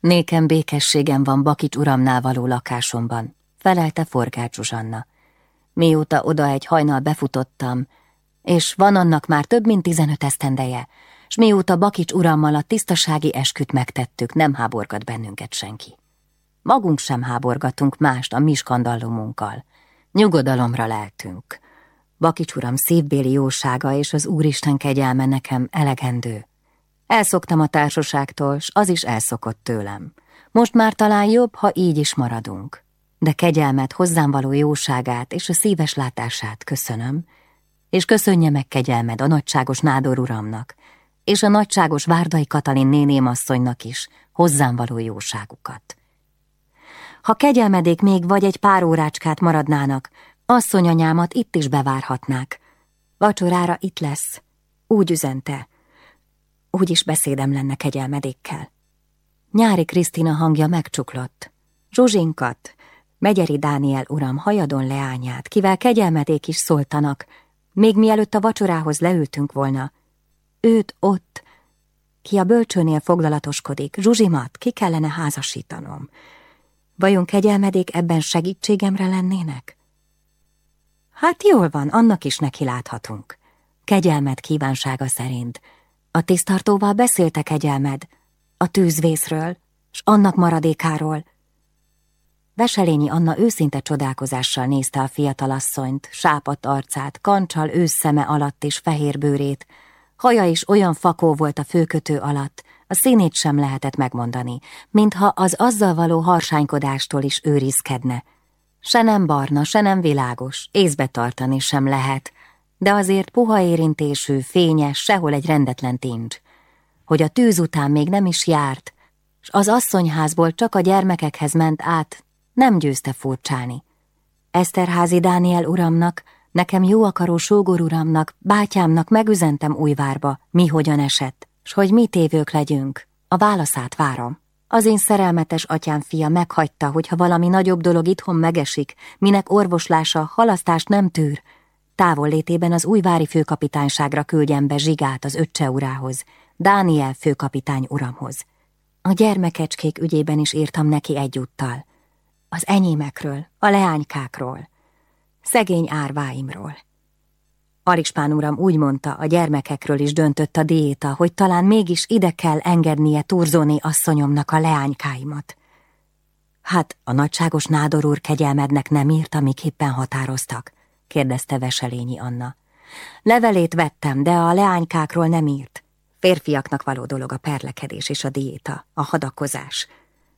Nékem békességem van Bakics uramnál való lakásomban, felelte Forgács Zsuzsanna. Mióta oda egy hajnal befutottam, és van annak már több mint tizenöt esztendeje, s mióta Bakics urammal a tisztasági esküt megtettük, nem háborgat bennünket senki. Magunk sem háborgatunk mást a mi skandalumunkkal. Nyugodalomra leltünk. Bakics uram szívbéli jósága és az Úristen kegyelme nekem elegendő. Elszoktam a társaságtól, s az is elszokott tőlem. Most már talán jobb, ha így is maradunk. De kegyelmet, hozzám való jóságát és a szíves látását köszönöm, és köszönje meg kegyelmed a nagyságos nádor uramnak, és a nagyságos Várdai Katalin néném asszonynak is hozzám való jóságukat. Ha kegyelmedék még vagy egy pár órácskát maradnának, asszonyanyámat itt is bevárhatnák. Vacsorára itt lesz. Úgy üzente. Úgy is beszédem lenne kegyelmedékkel. Nyári Krisztina hangja megcsuklott. Zsuzsinkat, Megyeri Dániel uram hajadon leányát, kivel kegyelmedék is szóltanak, még mielőtt a vacsorához leültünk volna. Őt ott, ki a bölcsőnél foglalatoskodik, Zsuzsimat ki kellene házasítanom. Vajon kegyelmedék ebben segítségemre lennének? Hát jól van, annak is neki láthatunk. Kegyelmed kívánsága szerint. A tisztartóval beszélte kegyelmed, a tűzvészről, s annak maradékáról. Veselényi Anna őszinte csodálkozással nézte a fiatalasszonyt, sápadt arcát, kancsal ősszeme alatt és fehér bőrét. Haja is olyan fakó volt a főkötő alatt, a színét sem lehetett megmondani, mintha az azzal való harsánykodástól is őrizkedne. Se nem barna, se nem világos, észbe tartani sem lehet, de azért puha érintésű, fényes, sehol egy rendetlen tincs. Hogy a tűz után még nem is járt, s az asszonyházból csak a gyermekekhez ment át, nem győzte furcsálni. Eszterházi Dániel uramnak, nekem jó akaró sógor uramnak, bátyámnak megüzentem újvárba, mi hogyan esett, s hogy mi tévők legyünk. A válaszát várom. Az én szerelmetes atyám fia meghagyta, hogy ha valami nagyobb dolog itthon megesik, minek orvoslása halasztást nem tűr, távol létében az újvári főkapitányságra küldjem be Zsigát az öccse urához, Dániel főkapitány uramhoz. A gyermekecskék ügyében is írtam neki egyúttal. Az enyémekről, a leánykákról, szegény árváimról. Arispán uram úgy mondta, a gyermekekről is döntött a diéta, hogy talán mégis ide kell engednie Turzóni asszonyomnak a leánykáimat. Hát a nagyságos nádor úr kegyelmednek nem írt, amiképpen határoztak, kérdezte Veselényi Anna. Levelét vettem, de a leánykákról nem írt. Férfiaknak való dolog a perlekedés és a diéta, a hadakozás.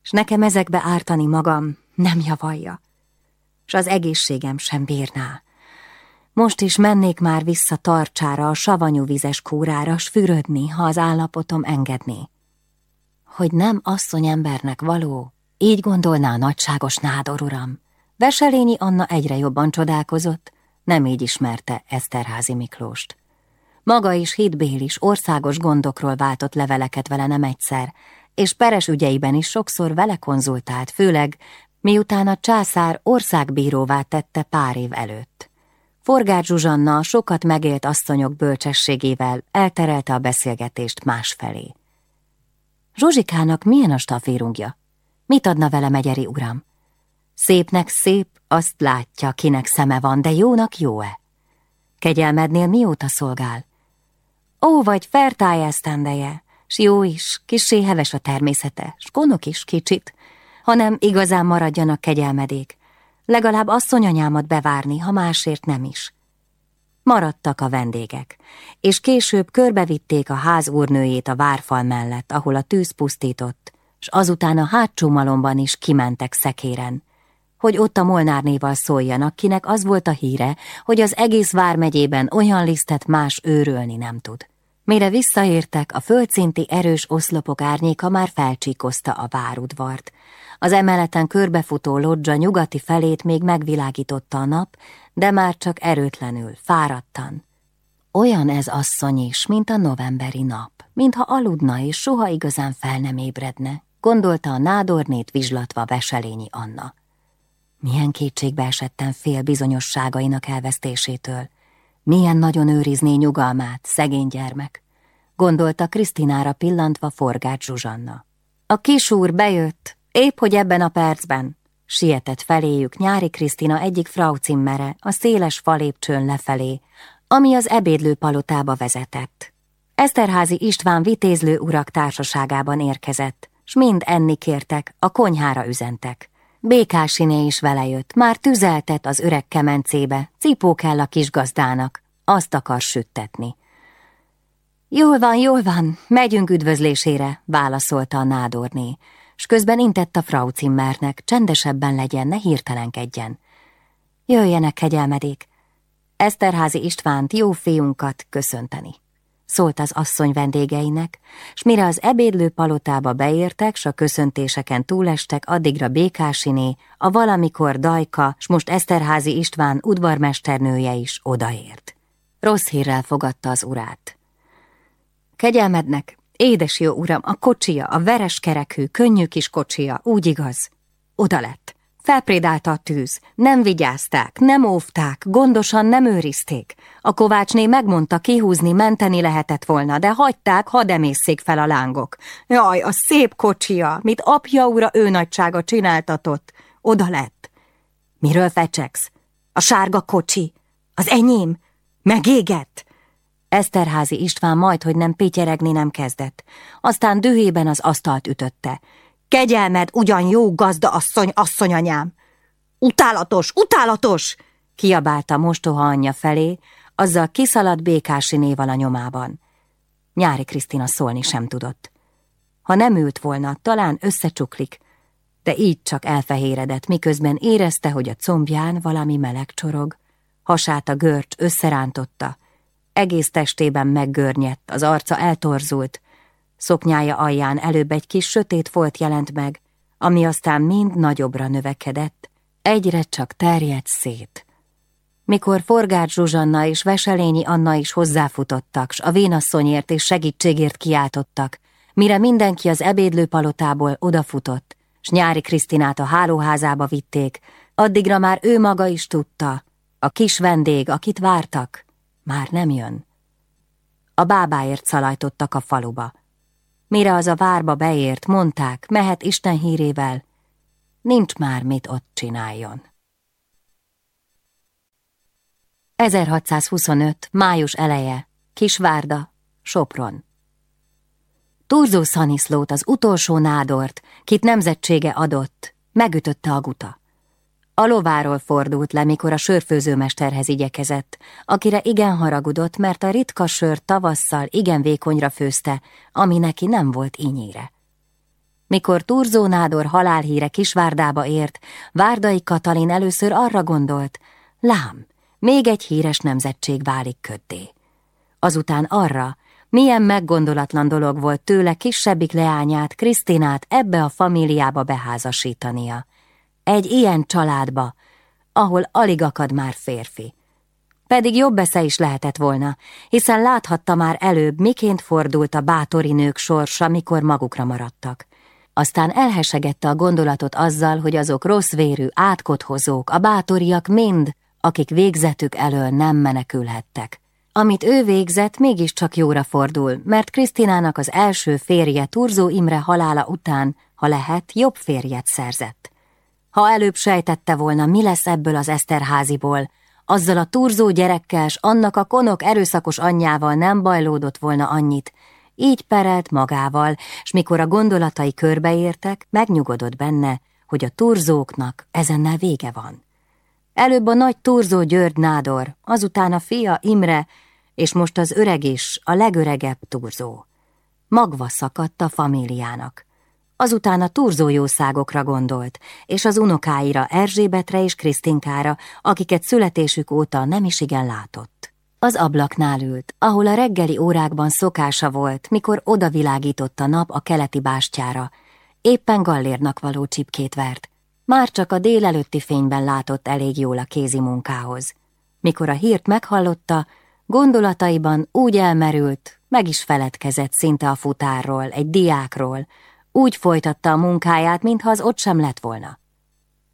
S nekem ezekbe ártani magam nem javalja. S az egészségem sem bírná. Most is mennék már vissza tarcsára, a savanyú vizes kúrára, s fürödni, ha az állapotom engedné. Hogy nem asszony embernek való, így gondolná a nagyságos nádor uram. Veselényi Anna egyre jobban csodálkozott, nem így ismerte Eszterházi Miklóst. Maga is hitbélis, országos gondokról váltott leveleket vele nem egyszer, és peres ügyeiben is sokszor vele konzultált, főleg miután a császár országbíróvá tette pár év előtt. Forgács Zsuzsanna sokat megélt asszonyok bölcsességével elterelte a beszélgetést másfelé. Zsuzsikának milyen a stafírungja? Mit adna vele megyeri uram? Szépnek szép, azt látja, kinek szeme van, de jónak jó-e? Kegyelmednél mióta szolgál? Ó, vagy fertájesztendeje, s jó is, kisé heves a természete, s konok is kicsit, hanem igazán maradjanak kegyelmedék, legalább asszonyanyámat bevárni, ha másért nem is. Maradtak a vendégek, és később körbevitték a ház úrnőjét a várfal mellett, ahol a tűz pusztított, s azután a hátsó malomban is kimentek szekéren, hogy ott a Molnárnéval szóljanak, kinek az volt a híre, hogy az egész vármegyében olyan lisztet más őrölni nem tud. Mire visszaértek, a földszinti erős oszlopok árnyéka már felcsíkozta a várudvart, az emeleten körbefutó lodzsa nyugati felét még megvilágította a nap, de már csak erőtlenül, fáradtan. Olyan ez asszony is, mint a novemberi nap, mintha aludna és soha igazán fel nem ébredne, gondolta a nádornét vizslatva Veselényi Anna. Milyen kétségbe esettem fél bizonyosságainak elvesztésétől. Milyen nagyon őrizné nyugalmát, szegény gyermek. Gondolta Krisztinára pillantva Forgács Zsuzsanna. A kisúr bejött, épp hogy ebben a percben. Sietett feléjük nyári Krisztina egyik fraucimmere a széles falépcsőn lefelé, ami az ebédlő palotába vezetett. Eszterházi István vitézlő urak társaságában érkezett, s mind enni kértek, a konyhára üzentek. Békásiné is vele jött, már tüzeltet az öreg kemencébe, cipó kell a kis gazdának, azt akar süttetni. Jól van, jól van, megyünk üdvözlésére, válaszolta a nádorné, s közben intett a Frau Zimmernek, csendesebben legyen, ne hirtelenkedjen. Jöjjenek, kegyelmedék, Eszterházi Istvánt, jó fiunkat köszönteni szólt az asszony vendégeinek, s mire az ebédlő palotába beértek, s a köszöntéseken túlestek, addigra Békásiné, a valamikor Dajka, s most Eszterházi István udvarmesternője is odaért. Rossz hírrel fogadta az urát. Kegyelmednek, édes jó uram, a kocsia, a veres kerekű, könnyű kis kocsia, úgy igaz. Oda lett. Felprédálta a tűz, nem vigyázták, nem óvták, gondosan nem őrizték. A kovácsné megmondta kihúzni, menteni lehetett volna, de hagyták, ha emészszék fel a lángok. Jaj, a szép kocsia, mit apja ura ő nagysága csináltatott. Oda lett. Miről fecseksz? A sárga kocsi? Az enyém? Megégett? Eszterházi István majd, hogy nem pétyeregni nem kezdett. Aztán dühében az asztalt ütötte. Kegyelmed ugyan jó gazda asszony, asszonyanyám. Utálatos, utálatos! kiabálta mostoha anyja felé, azzal kiszaladt békási néval a nyomában. Nyári Krisztina szólni sem tudott. Ha nem ült volna, talán összecsuklik, de így csak elfehéredett, miközben érezte, hogy a combján valami meleg csorog. Hasát a görcs összerántotta, egész testében meggörnyedt, az arca eltorzult, Szoknyája alján előbb egy kis sötét folt jelent meg, ami aztán mind nagyobbra növekedett, egyre csak terjedt szét. Mikor Forgács Zsuzsanna és Veselényi Anna is hozzáfutottak, s a vénasszonyért és segítségért kiáltottak, mire mindenki az ebédlő palotából odafutott, s nyári Krisztinát a hálóházába vitték, addigra már ő maga is tudta, a kis vendég, akit vártak, már nem jön. A bábáért szalajtottak a faluba. Mire az a várba beért, mondták, mehet Isten hírével, nincs már mit ott csináljon. 1625. május eleje, Kisvárda, Sopron. Turzó Szaniszlót, az utolsó nádort, kit nemzetsége adott, megütötte a guta. A lováról fordult le, mikor a sörfőzőmesterhez igyekezett, akire igen haragudott, mert a ritka sör tavasszal igen vékonyra főzte, ami neki nem volt ínyére. Mikor Turzó Nádor halálhíre Kisvárdába ért, Várdai Katalin először arra gondolt, lám, még egy híres nemzetség válik köddé. Azután arra, milyen meggondolatlan dolog volt tőle kisebbik leányát, Krisztinát ebbe a famíliába beházasítania egy ilyen családba, ahol alig akad már férfi. Pedig jobb esze is lehetett volna, hiszen láthatta már előbb, miként fordult a bátori nők sorsa, mikor magukra maradtak. Aztán elhesegette a gondolatot azzal, hogy azok rossz vérű, átkothozók, a bátoriak mind, akik végzetük elől nem menekülhettek. Amit ő végzett, mégiscsak jóra fordul, mert Krisztinának az első férje Turzó Imre halála után, ha lehet, jobb férjet szerzett. Ha előbb sejtette volna, mi lesz ebből az Eszterháziból, azzal a turzó gyerekkel s annak a konok erőszakos anyjával nem bajlódott volna annyit, így perelt magával, s mikor a gondolatai körbeértek, megnyugodott benne, hogy a turzóknak ezennel vége van. Előbb a nagy turzó György Nádor, azután a fia Imre, és most az öreg is, a legöregebb turzó. Magva szakadt a famíliának. Azután a turzójószágokra gondolt, és az unokáira, Erzsébetre és Krisztinkára, akiket születésük óta nem is igen látott. Az ablaknál ült, ahol a reggeli órákban szokása volt, mikor odavilágított a nap a keleti bástyára. Éppen gallérnak való csipkét vert. Már csak a délelőtti fényben látott elég jól a kézi munkához. Mikor a hírt meghallotta, gondolataiban úgy elmerült, meg is feledkezett szinte a futárról, egy diákról, úgy folytatta a munkáját, mintha az ott sem lett volna.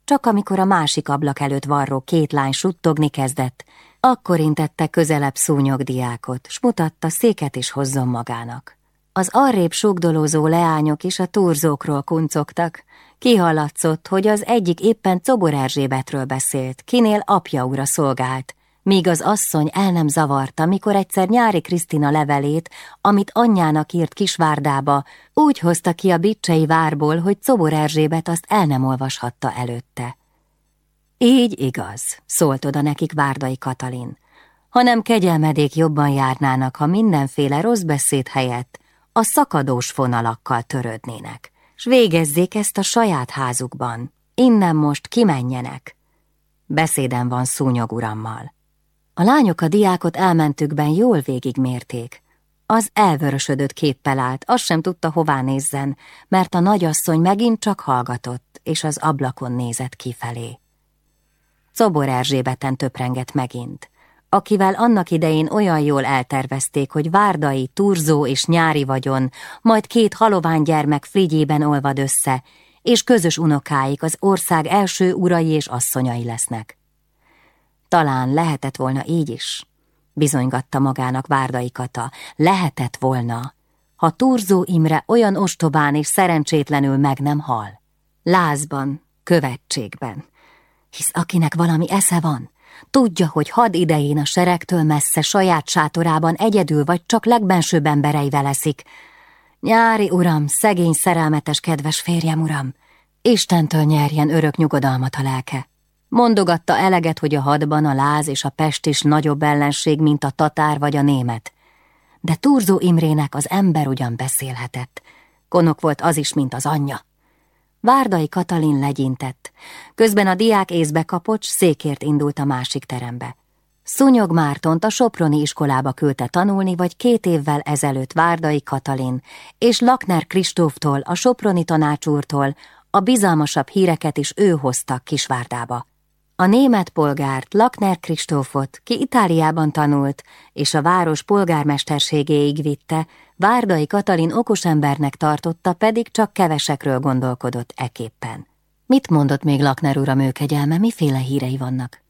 csak amikor a másik ablak előtt varró két lány suttogni kezdett, akkor intette közelebb szúnyogdiákot, s mutatta széket is hozzon magának. Az arrébb sugdolózó leányok is a turzókról kuncogtak, kihallatszott, hogy az egyik éppen Cobor Erzsébetről beszélt, kinél apja ura szolgált, míg az asszony el nem zavarta, mikor egyszer nyári Krisztina levelét, amit anyjának írt Kisvárdába, úgy hozta ki a bicsei várból, hogy Cobor Erzsébet azt el nem olvashatta előtte. Így igaz, szólt oda nekik Várdai Katalin, hanem kegyelmedék jobban járnának, ha mindenféle rossz beszéd helyett a szakadós fonalakkal törődnének, s végezzék ezt a saját házukban, innen most kimenjenek. Beszéden van szúnyog urammal. A lányok a diákot elmentükben jól végigmérték. Az elvörösödött képpel állt, azt sem tudta hová nézzen, mert a nagyasszony megint csak hallgatott, és az ablakon nézett kifelé. Cobor Erzsébeten töprengett megint, akivel annak idején olyan jól eltervezték, hogy várdai, turzó és nyári vagyon, majd két halovány gyermek frigyében olvad össze, és közös unokáik az ország első urai és asszonyai lesznek. Talán lehetett volna így is, bizonygatta magának Várdai Kata, lehetett volna, ha Turzó Imre olyan ostobán és szerencsétlenül meg nem hal. Lázban, követségben, hisz akinek valami esze van, tudja, hogy had idején a seregtől messze saját sátorában egyedül vagy csak legbensőbb embereivel eszik. Nyári uram, szegény szerelmetes kedves férjem uram, Istentől nyerjen örök nyugodalmat a lelke. Mondogatta eleget, hogy a hadban a láz és a pest is nagyobb ellenség, mint a tatár vagy a német. De Turzó Imrének az ember ugyan beszélhetett. Konok volt az is, mint az anyja. Várdai Katalin legyintett. Közben a diák észbe kapott, székért indult a másik terembe. Szúnyog Mártont a Soproni iskolába küldte tanulni, vagy két évvel ezelőtt Várdai Katalin, és Lakner Kristóftól, a Soproni tanácsúrtól a bizalmasabb híreket is ő hoztak Kisvárdába. A német polgárt, Lakner Kristófot, ki Itáliában tanult, és a város polgármesterségéig vitte, Várdai Katalin okos embernek tartotta, pedig csak kevesekről gondolkodott eképpen. Mit mondott még Lakner uram ő kegyelme, miféle hírei vannak?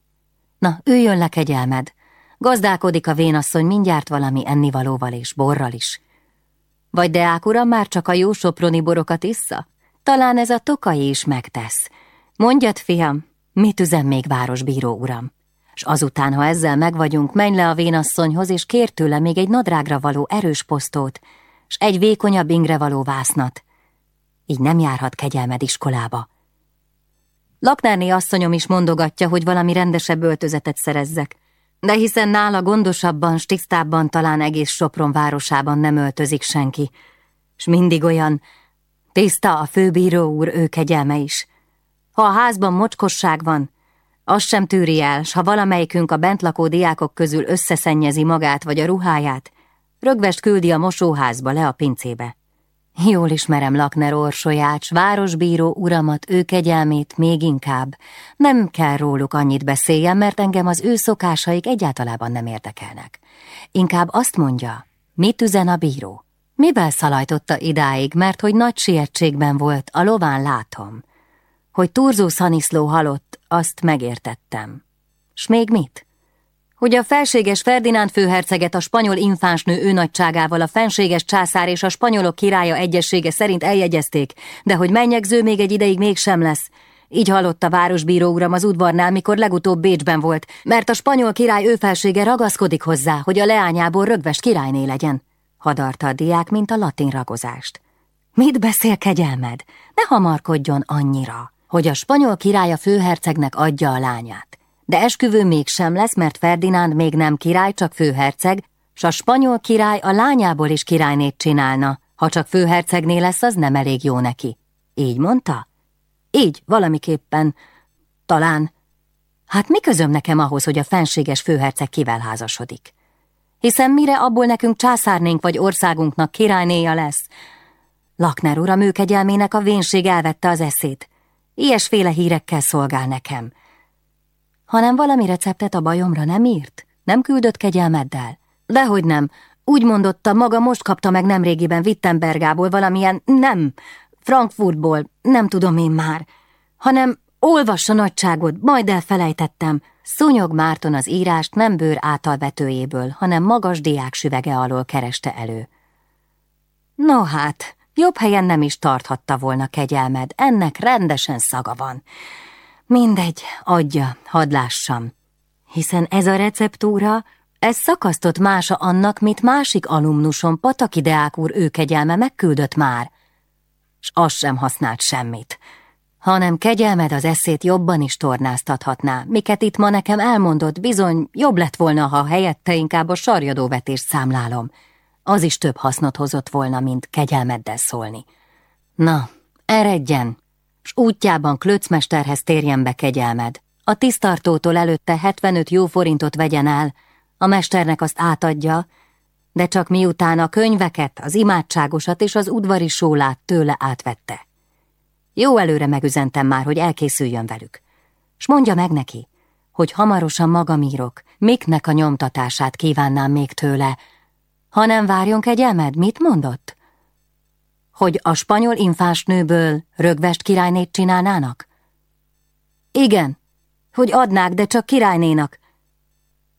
Na, üljön le kegyelmed. Gazdálkodik a vénasszony mindjárt valami ennivalóval és borral is. Vagy Deák uram már csak a jó soproni borokat issza? Talán ez a tokai is megtesz. Mondjad, fiam, Mit üzen még városbíró uram? S azután, ha ezzel megvagyunk, menj le a vénasszonyhoz, és kér tőle még egy nadrágra való erős posztót, s egy vékonyabb ingre való vásznat. Így nem járhat kegyelmed iskolába. Laknárné asszonyom is mondogatja, hogy valami rendesebb öltözetet szerezzek, de hiszen nála gondosabban, stisztábban talán egész Sopron városában nem öltözik senki, s mindig olyan tiszta a főbíró úr ő kegyelme is, ha a házban mocskosság van, az sem tűri el, s ha valamelyikünk a bentlakó diákok közül összeszennyezi magát vagy a ruháját, rögvest küldi a mosóházba le a pincébe. Jól ismerem Lakner orsolyát, s városbíró uramat, ő kegyelmét még inkább. Nem kell róluk annyit beszéljem, mert engem az ő szokásaik egyáltalában nem érdekelnek. Inkább azt mondja, mit üzen a bíró? Mivel szalajtotta idáig, mert hogy nagy sietségben volt, a lován látom. Hogy Turzó Szaniszló halott, azt megértettem. S még mit? Hogy a felséges Ferdinánd főherceget a spanyol infánsnő őnagyságával a fenséges császár és a spanyolok királya egyessége szerint eljegyezték, de hogy mennyegző még egy ideig mégsem lesz. Így hallott a városbíró uram az udvarnál, mikor legutóbb Bécsben volt, mert a spanyol király őfelsége ragaszkodik hozzá, hogy a leányából rögvest királyné legyen. Hadarta a diák, mint a latin ragozást. Mit beszél kegyelmed? Ne hamarkodjon annyira hogy a spanyol király a főhercegnek adja a lányát. De esküvő mégsem lesz, mert Ferdinánd még nem király, csak főherceg, s a spanyol király a lányából is királynét csinálna. Ha csak főhercegné lesz, az nem elég jó neki. Így mondta? Így, valamiképpen. Talán. Hát mi közöm nekem ahhoz, hogy a fenséges főherceg kivel házasodik? Hiszen mire abból nekünk császárnénk vagy országunknak királynéja lesz? Lakner uram őkegyelmének a vénség elvette az eszét. Ilyesféle hírekkel szolgál nekem. Hanem valami receptet a bajomra nem írt? Nem küldött kegyelmeddel? Dehogy nem. Úgy mondotta, maga most kapta meg nemrégiben Wittenbergából valamilyen, nem, Frankfurtból, nem tudom én már, hanem Olvassa nagyságod, majd elfelejtettem. Szúnyog Márton az írást nem bőr általvetőjéből, hanem magas diák süvege alól kereste elő. No hát, jobb helyen nem is tarthatta volna kegyelmed, ennek rendesen szaga van. Mindegy, adja, hadd lássam. Hiszen ez a receptúra, ez szakasztott mása annak, mit másik alumnusom Pataki Deák úr ő kegyelme megküldött már. S az sem használt semmit hanem kegyelmed az eszét jobban is tornáztathatná, miket itt ma nekem elmondott, bizony jobb lett volna, ha helyette inkább a sarjadóvetést számlálom. Az is több hasznot hozott volna, mint kegyelmeddel szólni. Na, eredjen, s útjában klöcmesterhez térjen be kegyelmed. A tisztartótól előtte 75 jó forintot vegyen el, a mesternek azt átadja, de csak miután a könyveket, az imádságosat és az udvari sólát tőle átvette. Jó előre megüzentem már, hogy elkészüljön velük. S mondja meg neki, hogy hamarosan magam írok, miknek a nyomtatását kívánnám még tőle. Ha nem várjon kegyelmed, mit mondott? Hogy a spanyol infás nőből rögvest királynét csinálnának? Igen, hogy adnák, de csak királynénak.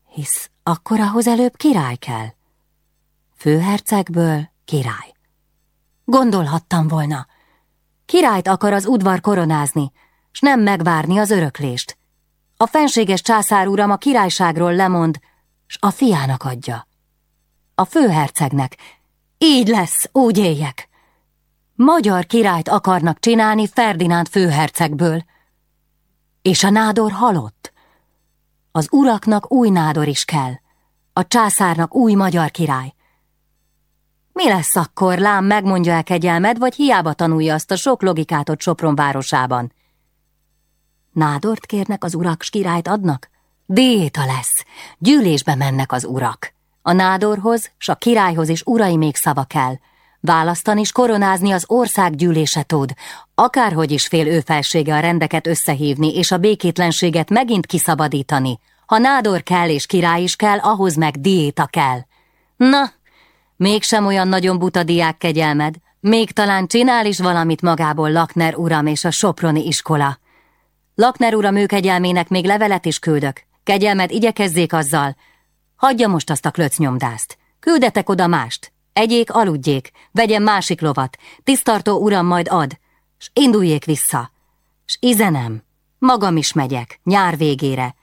Hisz akkor ahhoz előbb király kell. Főhercegből király. Gondolhattam volna, Királyt akar az udvar koronázni, s nem megvárni az öröklést. A fenséges császár uram a királyságról lemond, s a fiának adja. A főhercegnek. Így lesz, úgy éljek. Magyar királyt akarnak csinálni Ferdinánd főhercegből. És a nádor halott. Az uraknak új nádor is kell. A császárnak új magyar király. Mi lesz akkor, lám megmondja el kegyelmed, vagy hiába tanulja azt a sok logikát ott Sopron városában? Nádort kérnek az urak, s királyt adnak? Diéta lesz. Gyűlésbe mennek az urak. A nádorhoz, s a királyhoz is urai még szava kell. Választani és koronázni az ország gyűlése tud. Akárhogy is fél ő felsége a rendeket összehívni, és a békétlenséget megint kiszabadítani. Ha nádor kell és király is kell, ahhoz meg diéta kell. Na, Mégsem olyan nagyon buta diák kegyelmed, még talán csinál is valamit magából Lakner uram és a Soproni iskola. Lakner uram ő kegyelmének még levelet is küldök. Kegyelmed igyekezzék azzal. Hagyja most azt a klöcnyomdást. Küldetek oda mást. Egyék, aludjék, vegyen másik lovat. Tisztartó uram majd ad. S induljék vissza. S izenem, magam is megyek, nyár végére.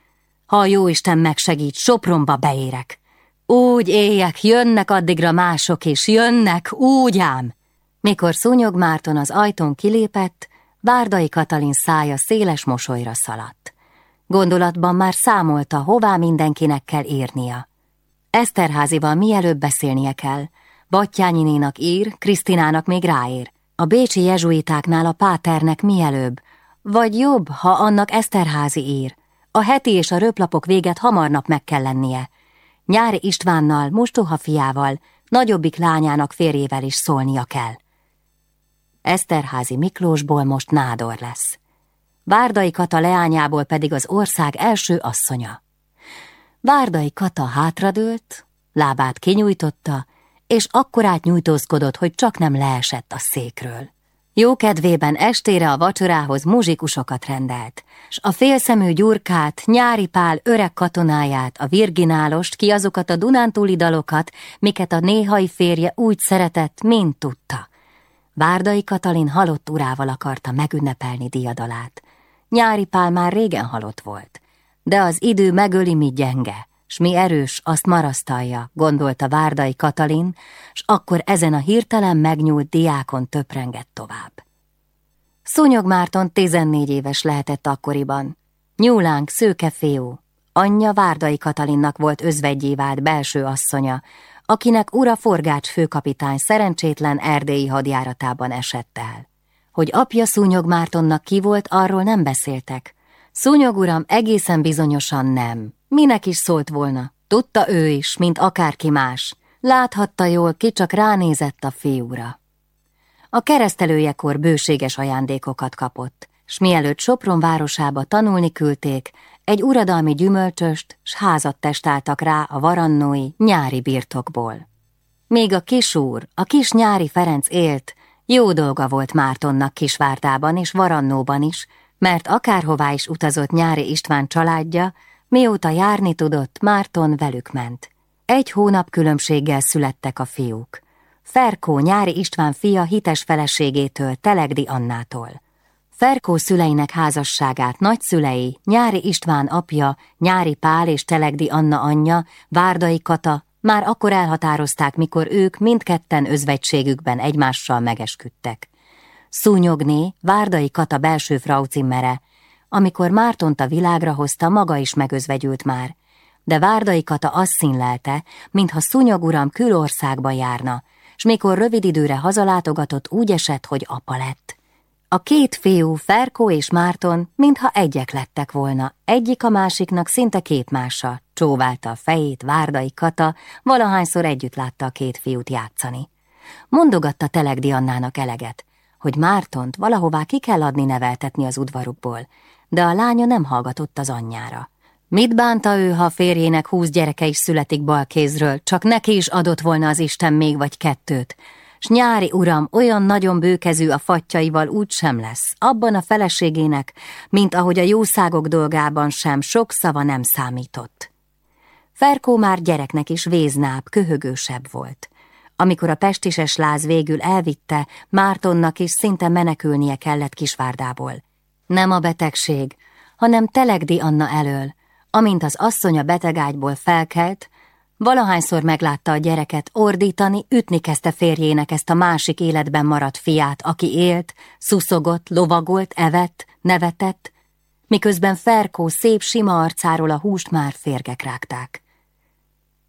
Ha a jóisten megsegít, Sopronba beérek. Úgy éjek, jönnek addigra mások is, jönnek, úgy ám! Mikor Szúnyog Márton az ajtón kilépett, Várdai Katalin szája széles mosolyra szaladt. Gondolatban már számolta, hová mindenkinek kell írnia. Eszterházival mielőbb beszélnie kell. Battyányinénak ír, Krisztinának még ráér. A bécsi jezsuitáknál a páternek mielőbb. Vagy jobb, ha annak Eszterházi ír. A heti és a röplapok véget hamarnap meg kell lennie. Nyári Istvánnal, mostoha fiával, nagyobbik lányának férjével is szólnia kell. Eszterházi Miklósból most nádor lesz. Várdai Kata leányából pedig az ország első asszonya. Várdai Kata hátradőlt, lábát kinyújtotta, és akkorát nyújtózkodott, hogy csak nem leesett a székről. Jó kedvében estére a vacsorához muzsikusokat rendelt, s a félszemű gyurkát, nyári pál öreg katonáját, a virginálost, ki azokat a Dunántúli dalokat, miket a néhai férje úgy szeretett, mint tudta. Várdai Katalin halott urával akarta megünnepelni diadalát. Nyári pál már régen halott volt, de az idő megöli, mi gyenge, s mi erős, azt marasztalja, gondolta Várdai Katalin, s akkor ezen a hirtelen megnyúlt diákon töprengett tovább. Szúnyog Márton 14 éves lehetett akkoriban. Nyúlánk, szőke fiú. Anyja Várdai Katalinnak volt özvegyé vált belső asszonya, akinek ura Forgács főkapitány szerencsétlen erdélyi hadjáratában esett el. Hogy apja Szúnyog Mártonnak ki volt, arról nem beszéltek. Szúnyog uram egészen bizonyosan nem. Minek is szólt volna? Tudta ő is, mint akárki más. Láthatta jól, ki csak ránézett a fiúra. A keresztelőjekor bőséges ajándékokat kapott, s mielőtt Sopron városába tanulni küldték, egy uradalmi gyümölcsöst s házat testáltak rá a varannói nyári birtokból. Még a kisúr, a kis nyári Ferenc élt, jó dolga volt Mártonnak Kisvárdában és Varannóban is, mert akárhová is utazott nyári István családja, mióta járni tudott, Márton velük ment. Egy hónap különbséggel születtek a fiúk. Ferkó nyári István fia hites feleségétől, Telegdi Annától. Ferkó szüleinek házasságát nagyszülei, Nyári István apja, Nyári Pál és Telegdi Anna anyja, Várdai Kata már akkor elhatározták, mikor ők mindketten özvegységükben egymással megesküdtek. Szúnyogné, Várdai Kata belső fraucimmere, amikor Mártont a világra hozta, maga is megözvegyült már, de Várdai Kata azt színlelte, mintha szúnyog uram külországba járna, s mikor rövid időre hazalátogatott, úgy esett, hogy apa lett. A két fiú, Ferkó és Márton, mintha egyek lettek volna, egyik a másiknak szinte képmása, csóválta a fejét Várdai Kata, valahányszor együtt látta a két fiút játszani. Mondogatta Telegdi Annának eleget, hogy Mártont valahová ki kell adni neveltetni az udvarukból, de a lánya nem hallgatott az anyjára. Mit bánta ő, ha férjének húsz gyereke is születik balkézről, csak neki is adott volna az Isten még vagy kettőt, s nyári uram olyan nagyon bőkezű a fattyaival úgy sem lesz, abban a feleségének, mint ahogy a jószágok dolgában sem sok szava nem számított. Ferkó már gyereknek is véznább, köhögősebb volt. Amikor a pestises láz végül elvitte, Mártonnak is szinte menekülnie kellett Kisvárdából. Nem a betegség, hanem Telegdi Anna elől, amint az asszony a betegágyból felkelt, Valahányszor meglátta a gyereket ordítani, ütni kezdte férjének ezt a másik életben maradt fiát, aki élt, szuszogott, lovagolt, evett, nevetett, miközben Ferkó szép sima arcáról a húst már férgek rágták.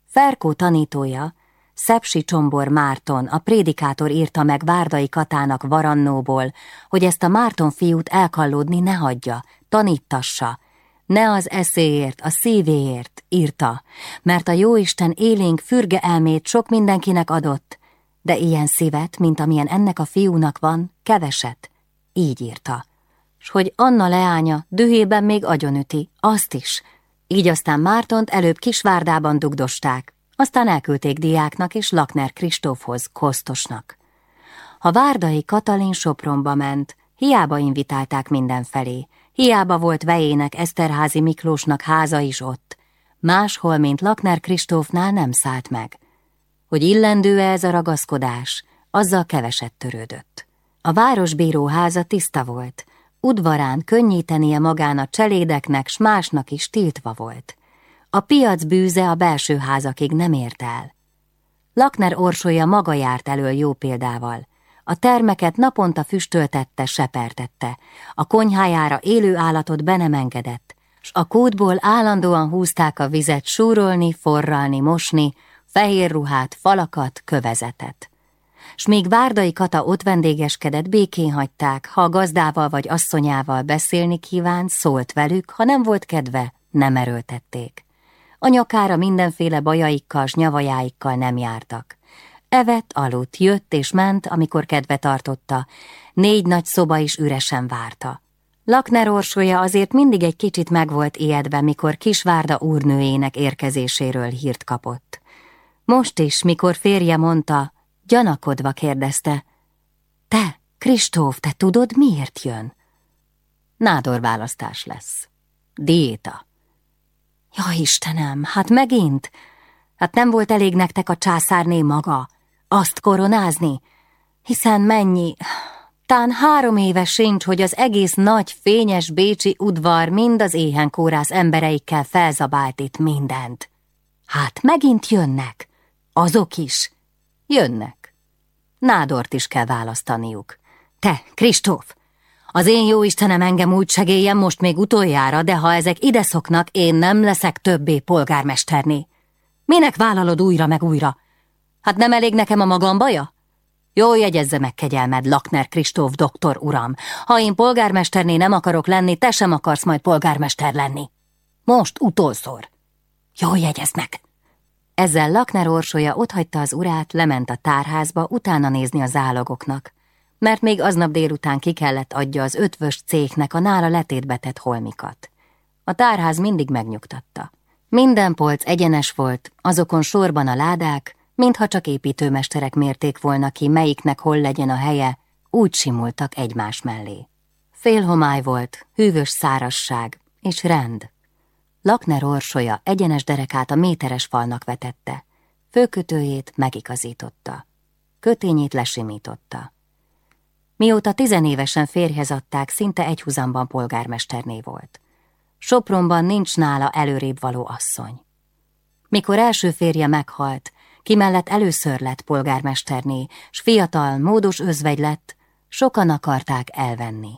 Ferkó tanítója, Szepsi Csombor Márton, a prédikátor írta meg Várdai Katának Varannóból, hogy ezt a Márton fiút elkallódni ne hagyja, tanítassa, ne az eszéért, a szívéért, írta, mert a jóisten élénk fürge elmét sok mindenkinek adott, de ilyen szívet, mint amilyen ennek a fiúnak van, keveset. Így írta. S hogy Anna leánya dühében még agyonüti, azt is. Így aztán Mártont előbb Kisvárdában dugdosták, aztán elküldték diáknak és Lakner Kristófhoz, Kosztosnak. Ha Várdai Katalin Sopronba ment, hiába invitálták mindenfelé, Hiába volt vejének Eszterházi Miklósnak háza is ott, máshol, mint Lakner Kristófnál nem szállt meg. Hogy illendő-e ez a ragaszkodás, azzal keveset törődött. A városbíró háza tiszta volt, udvarán könnyítenie magán a cselédeknek, s másnak is tiltva volt. A piac bűze a belső házakig nem ért el. Lakner orsolya maga járt elől jó példával, a termeket naponta füstöltette, sepertette, a konyhájára élő állatot be nem engedett, s a kútból állandóan húzták a vizet súrolni, forralni, mosni, fehér ruhát, falakat, kövezetet. S még Várdai Kata ott vendégeskedett, békén hagyták, ha a gazdával vagy asszonyával beszélni kívánt, szólt velük, ha nem volt kedve, nem erőltették. A nyakára mindenféle bajaikkal s nyavajáikkal nem jártak. Evett, aludt, jött és ment, amikor kedve tartotta. Négy nagy szoba is üresen várta. Lakner orsolya azért mindig egy kicsit meg volt ijedve, mikor Kisvárda úrnőjének érkezéséről hírt kapott. Most is, mikor férje mondta, gyanakodva kérdezte, Te, Kristóf, te tudod, miért jön? Nádorválasztás lesz. Diéta. Ja, Istenem, hát megint? Hát nem volt elég nektek a császárné maga? Azt koronázni? Hiszen mennyi, tán három éves sincs, hogy az egész nagy, fényes bécsi udvar mind az éhen kórász embereikkel felzabált itt mindent. Hát megint jönnek. Azok is. Jönnek. Nádort is kell választaniuk. Te, Kristóf, az én jó Istenem engem úgy segélyen most még utoljára, de ha ezek ide szoknak, én nem leszek többé polgármesterné. Minek vállalod újra meg újra? Hát nem elég nekem a magam baja? Jó, jegyezze meg kegyelmed, Lakner Kristóf doktor uram. Ha én polgármesterné nem akarok lenni, te sem akarsz majd polgármester lenni. Most utolszor. Jó, jegyezd meg. Ezzel Lakner orsolya otthagyta az urát, lement a tárházba, utána nézni a zálogoknak, mert még aznap délután ki kellett adja az ötvös céhnek a nála letétbetett holmikat. A tárház mindig megnyugtatta. Minden polc egyenes volt, azokon sorban a ládák, mintha csak építőmesterek mérték volna ki, melyiknek hol legyen a helye, úgy simultak egymás mellé. Félhomály volt, hűvös szárasság és rend. Lakner orsolya egyenes derekát a méteres falnak vetette, főkötőjét megigazította, kötényét lesimította. Mióta tizenévesen férjhez adták, szinte egyhuzamban polgármesterné volt. Sopronban nincs nála előrébb való asszony. Mikor első férje meghalt, ki mellett először lett polgármesterné, s fiatal, módos özvegy lett, sokan akarták elvenni.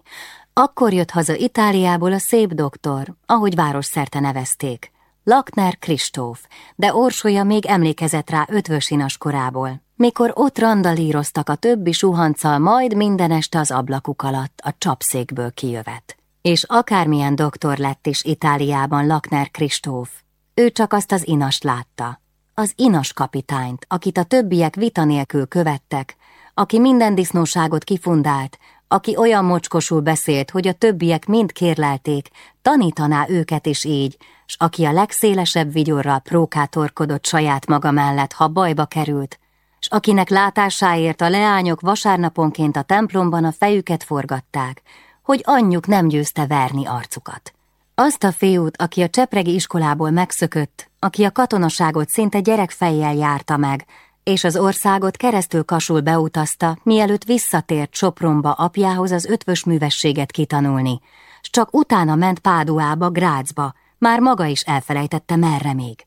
Akkor jött haza Itáliából a szép doktor, ahogy városszerte nevezték, Lakner Kristóf, de orsolya még emlékezett rá ötvösinas korából, mikor ott randalíroztak a többi suhanccal, majd minden este az ablakuk alatt a csapszékből kijövet. És akármilyen doktor lett is Itáliában Lakner Kristóf, ő csak azt az inast látta. Az inas kapitányt, akit a többiek vita nélkül követtek, aki minden disznóságot kifundált, aki olyan mocskosul beszélt, hogy a többiek mind kérlelték, tanítaná őket is így, s aki a legszélesebb vigyorral prókátorkodott saját maga mellett, ha bajba került, s akinek látásáért a leányok vasárnaponként a templomban a fejüket forgatták, hogy anyjuk nem győzte verni arcukat. Azt a fiút, aki a csepregi iskolából megszökött, aki a katonaságot szinte gyerekfejjel járta meg, és az országot keresztül kasul beutazta, mielőtt visszatért Sopronba apjához az ötvös művességet kitanulni, s csak utána ment Páduába, Grácsba, már maga is elfelejtette merre még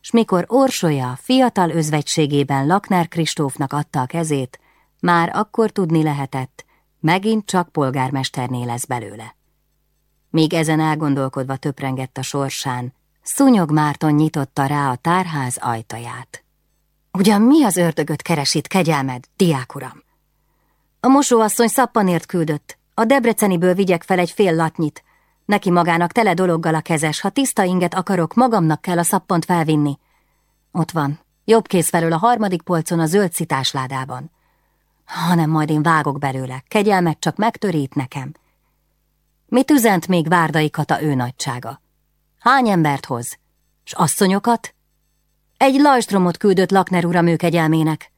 s mikor Orsolya fiatal özvegységében Lakner Kristófnak adta a kezét, már akkor tudni lehetett, megint csak polgármesterné lesz belőle. Míg ezen elgondolkodva töprengett a sorsán, Szúnyog Márton nyitotta rá a tárház ajtaját. Ugyan mi az ördögöt keresít, kegyelmed, diákuram? A mosóasszony szappanért küldött, a Debreceniből vigyek fel egy fél latnyit, Neki magának tele dologgal a kezes, ha tiszta inget akarok, magamnak kell a szappont felvinni. Ott van, jobb kéz felől a harmadik polcon a zöld citásládában. Hanem majd én vágok belőle, kegyelmet csak megtörít nekem. Mit üzent még Várdai Kata ő nagysága? Hány embert hoz? S asszonyokat? Egy lajstromot küldött Lakner uram ő kegyelmének.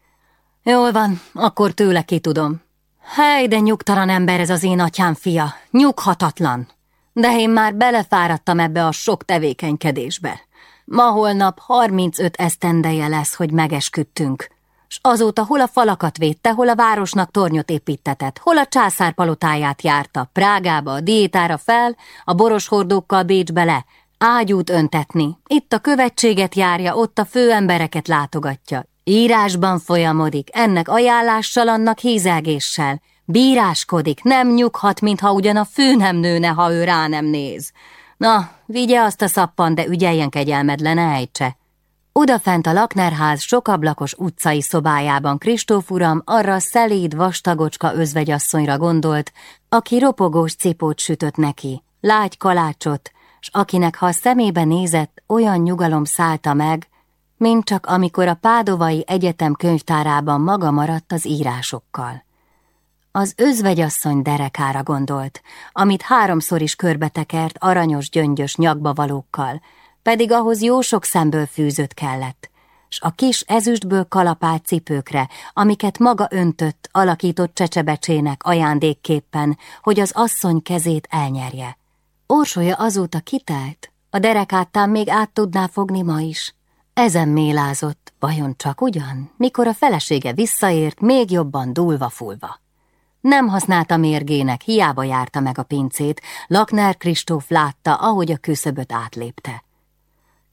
Jól van, akkor tőle ki tudom. Hely, de nyugtalan ember ez az én atyám fia, nyughatatlan. De én már belefáradtam ebbe a sok tevékenykedésbe. Ma holnap 35 esztendeje lesz, hogy megesküdtünk. S azóta hol a falakat védte, hol a városnak tornyot építetett, hol a császár palotáját járta, Prágába, a diétára fel, a boros hordókkal Bécsbe le, ágyút öntetni. Itt a követséget járja, ott a főembereket látogatja. Írásban folyamodik, ennek ajánlással, annak hízelgéssel. Bíráskodik, nem nyughat, mintha ugyan a fő nem nőne, ha ő rá nem néz. Na, vigye azt a szappan, de ügyeljen kegyelmedlen, ejtse. Odafent a Laknerház sokablakos utcai szobájában Kristóf uram arra szelíd, vastagocska özvegyasszonyra gondolt, aki ropogós cipót sütött neki, lágy kalácsot, s akinek, ha a szemébe nézett, olyan nyugalom szállta meg, mint csak amikor a Pádovai Egyetem könyvtárában maga maradt az írásokkal. Az özvegyasszony derekára gondolt, amit háromszor is körbetekert aranyos gyöngyös nyakbavalókkal, pedig ahhoz jó sok szemből fűzött kellett, s a kis ezüstből kalapált cipőkre, amiket maga öntött, alakított csecsebecsének ajándékképpen, hogy az asszony kezét elnyerje. Orsolya azóta kitelt, a derekáttán még át tudná fogni ma is. Ezen mélázott, vajon csak ugyan, mikor a felesége visszaért, még jobban dúlva-fulva. Nem használta mérgének, hiába járta meg a pincét, Lakner Kristóf látta, ahogy a küszöböt átlépte.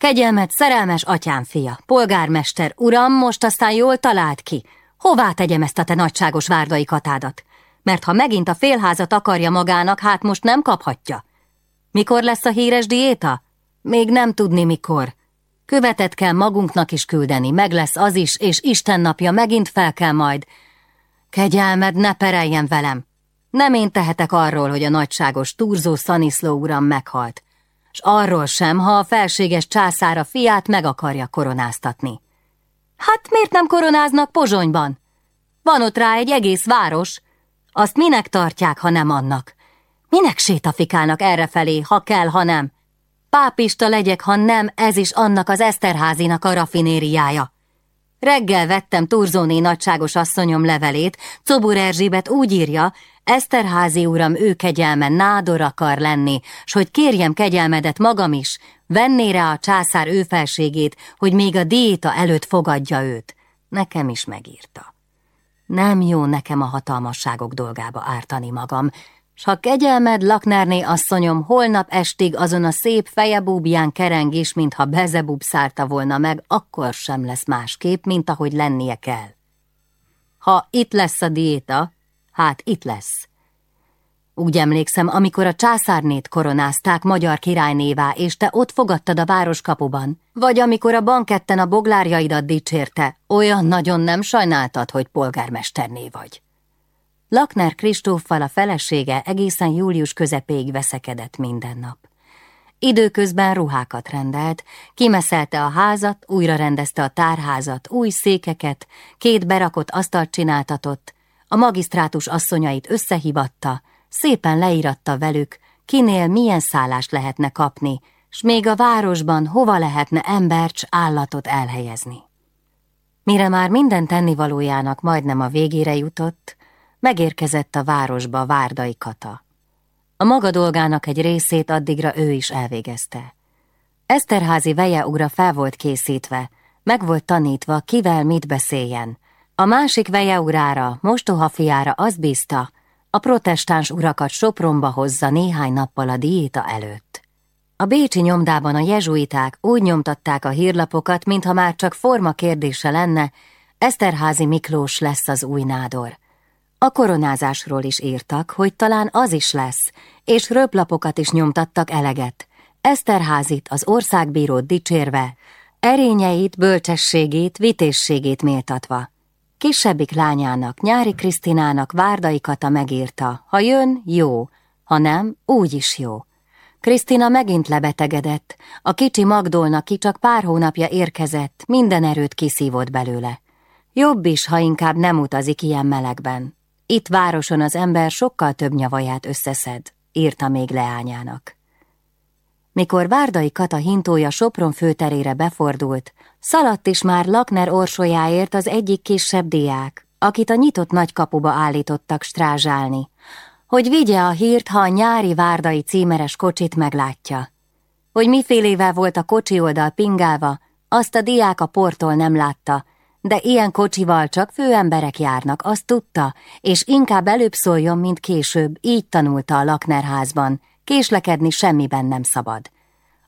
Kegyelmet, szerelmes atyám fia, polgármester, uram, most aztán jól talált ki. Hová tegyem ezt a te nagyságos várdai katádat? Mert ha megint a félházat akarja magának, hát most nem kaphatja. Mikor lesz a híres diéta? Még nem tudni mikor. Követet kell magunknak is küldeni, meg lesz az is, és Isten napja megint fel kell majd, Kegyelmed, ne pereljen velem! Nem én tehetek arról, hogy a nagyságos Turzó Szaniszló uram meghalt, s arról sem, ha a felséges császár a fiát meg akarja koronáztatni. Hát miért nem koronáznak Pozsonyban? Van ott rá egy egész város. Azt minek tartják, ha nem annak? Minek sétafikálnak errefelé, ha kell, ha nem? Pápista legyek, ha nem, ez is annak az Eszterházinak a rafinériája. Reggel vettem Turzóné nagyságos asszonyom levelét, Cobur Erzsébet úgy írja, Eszterházi uram ő kegyelmen nádor akar lenni, s hogy kérjem kegyelmedet magam is, venné rá a császár ő felségét, hogy még a diéta előtt fogadja őt. Nekem is megírta. Nem jó nekem a hatalmasságok dolgába ártani magam, s ha kegyelmed, Laknerné asszonyom, holnap estig azon a szép fejebúbján kereng is, mintha Bezebub szárta volna meg, akkor sem lesz másképp, mint ahogy lennie kell. Ha itt lesz a diéta, hát itt lesz. Úgy emlékszem, amikor a császárnét koronázták magyar királynévá, és te ott fogadtad a városkapuban, vagy amikor a banketten a boglárjaidat dicsérte, olyan nagyon nem sajnáltad, hogy polgármesterné vagy. Lakner Kristóffal a felesége egészen július közepéig veszekedett minden nap. Időközben ruhákat rendelt, kimeszelte a házat, újra rendezte a tárházat, új székeket, két berakott asztalt csináltatott, a magisztrátus asszonyait összehivatta, szépen leíratta velük, kinél milyen szállást lehetne kapni, s még a városban hova lehetne embercs állatot elhelyezni. Mire már minden tennivalójának majdnem a végére jutott, megérkezett a városba Várdai Kata. A maga dolgának egy részét addigra ő is elvégezte. Eszterházi veje ugra fel volt készítve, meg volt tanítva, kivel mit beszéljen. A másik veje urára, mostoha fiára az bízta, a protestáns urakat Sopronba hozza néhány nappal a diéta előtt. A bécsi nyomdában a jezsuiták úgy nyomtatták a hírlapokat, mintha már csak forma kérdése lenne, Eszterházi Miklós lesz az új nádor. A koronázásról is írtak, hogy talán az is lesz, és röplapokat is nyomtattak eleget. Eszterházit, az országbírót dicsérve, erényeit, bölcsességét, vitézségét méltatva. Kisebbik lányának, Nyári Krisztinának Várdai Kata megírta, ha jön, jó, ha nem, úgy is jó. Krisztina megint lebetegedett, a kicsi Magdolna, ki csak pár hónapja érkezett, minden erőt kiszívott belőle. Jobb is, ha inkább nem utazik ilyen melegben. Itt városon az ember sokkal több nyavaját összeszed, írta még leányának. Mikor Várdai Kata hintója Sopron főterére befordult, szaladt is már Lakner orsolyáért az egyik kisebb diák, akit a nyitott nagykapuba állítottak strázsálni, hogy vigye a hírt, ha a nyári várdai címeres kocsit meglátja. Hogy mifélével volt a kocsi oldal pingálva, azt a diák a portól nem látta, de ilyen kocsival csak főemberek járnak, azt tudta, és inkább előbb szóljon, mint később, így tanulta a Laknerházban, késlekedni semmiben nem szabad.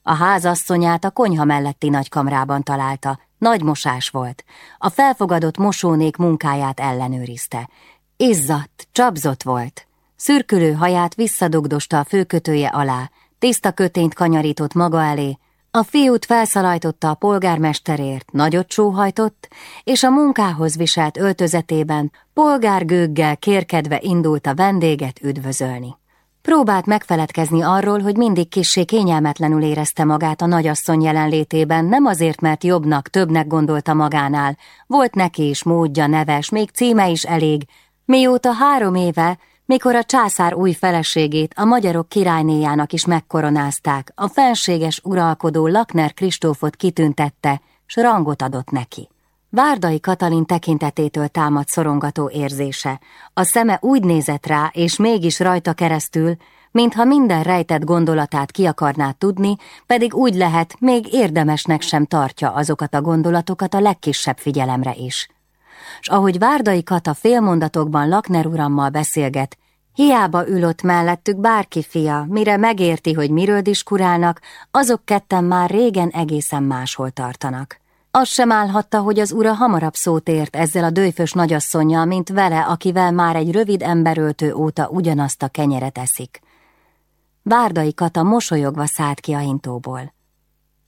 A házasszonyát a konyha melletti nagykamrában találta, nagy mosás volt. A felfogadott mosónék munkáját ellenőrizte. Izzadt, csapzott volt. Szürkülő haját visszadugdosta a főkötője alá, tiszta kötényt kanyarított maga elé, a fiút felszalajtotta a polgármesterért, nagyot sóhajtott, és a munkához viselt öltözetében polgárgőggel kérkedve indult a vendéget üdvözölni. Próbált megfeledkezni arról, hogy mindig kissé kényelmetlenül érezte magát a nagyasszony jelenlétében, nem azért, mert jobbnak, többnek gondolta magánál. Volt neki is módja, neves, még címe is elég. Mióta három éve mikor a császár új feleségét, a magyarok királynéjának is megkoronázták, a fenséges uralkodó Lakner Kristófot kitüntette, s rangot adott neki. Várdai Katalin tekintetétől támadt szorongató érzése. A szeme úgy nézett rá, és mégis rajta keresztül, mintha minden rejtett gondolatát ki akarná tudni, pedig úgy lehet, még érdemesnek sem tartja azokat a gondolatokat a legkisebb figyelemre is s ahogy Várdai Kata félmondatokban Lakner urammal beszélget, hiába ülött mellettük bárki fia, mire megérti, hogy miről diskurálnak, azok ketten már régen egészen máshol tartanak. Az sem állhatta, hogy az ura hamarabb szót ért ezzel a dőfös nagyasszonyjal, mint vele, akivel már egy rövid emberöltő óta ugyanazt a kenyeret eszik. Várdai Kata mosolyogva szállt ki a hintóból.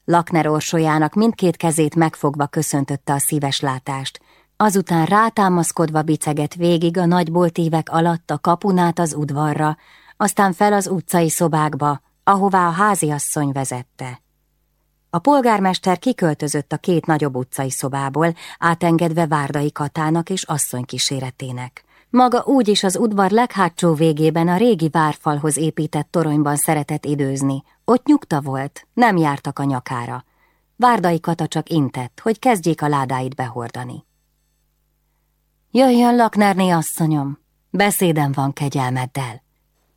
Lakner orsolyának mindkét kezét megfogva köszöntötte a szíves látást, Azután rátámaszkodva biceget végig a nagyboltívek alatt a kapunát az udvarra, aztán fel az utcai szobákba, ahová a háziasszony vezette. A polgármester kiköltözött a két nagyobb utcai szobából, átengedve Várdai Katának és asszony kíséretének. Maga úgyis az udvar leghátsó végében a régi várfalhoz épített toronyban szeretett időzni. Ott nyugta volt, nem jártak a nyakára. Várdai Kata csak intett, hogy kezdjék a ládáit behordani. Jöjjön, Laknerné asszonyom, beszédem van kegyelmeddel.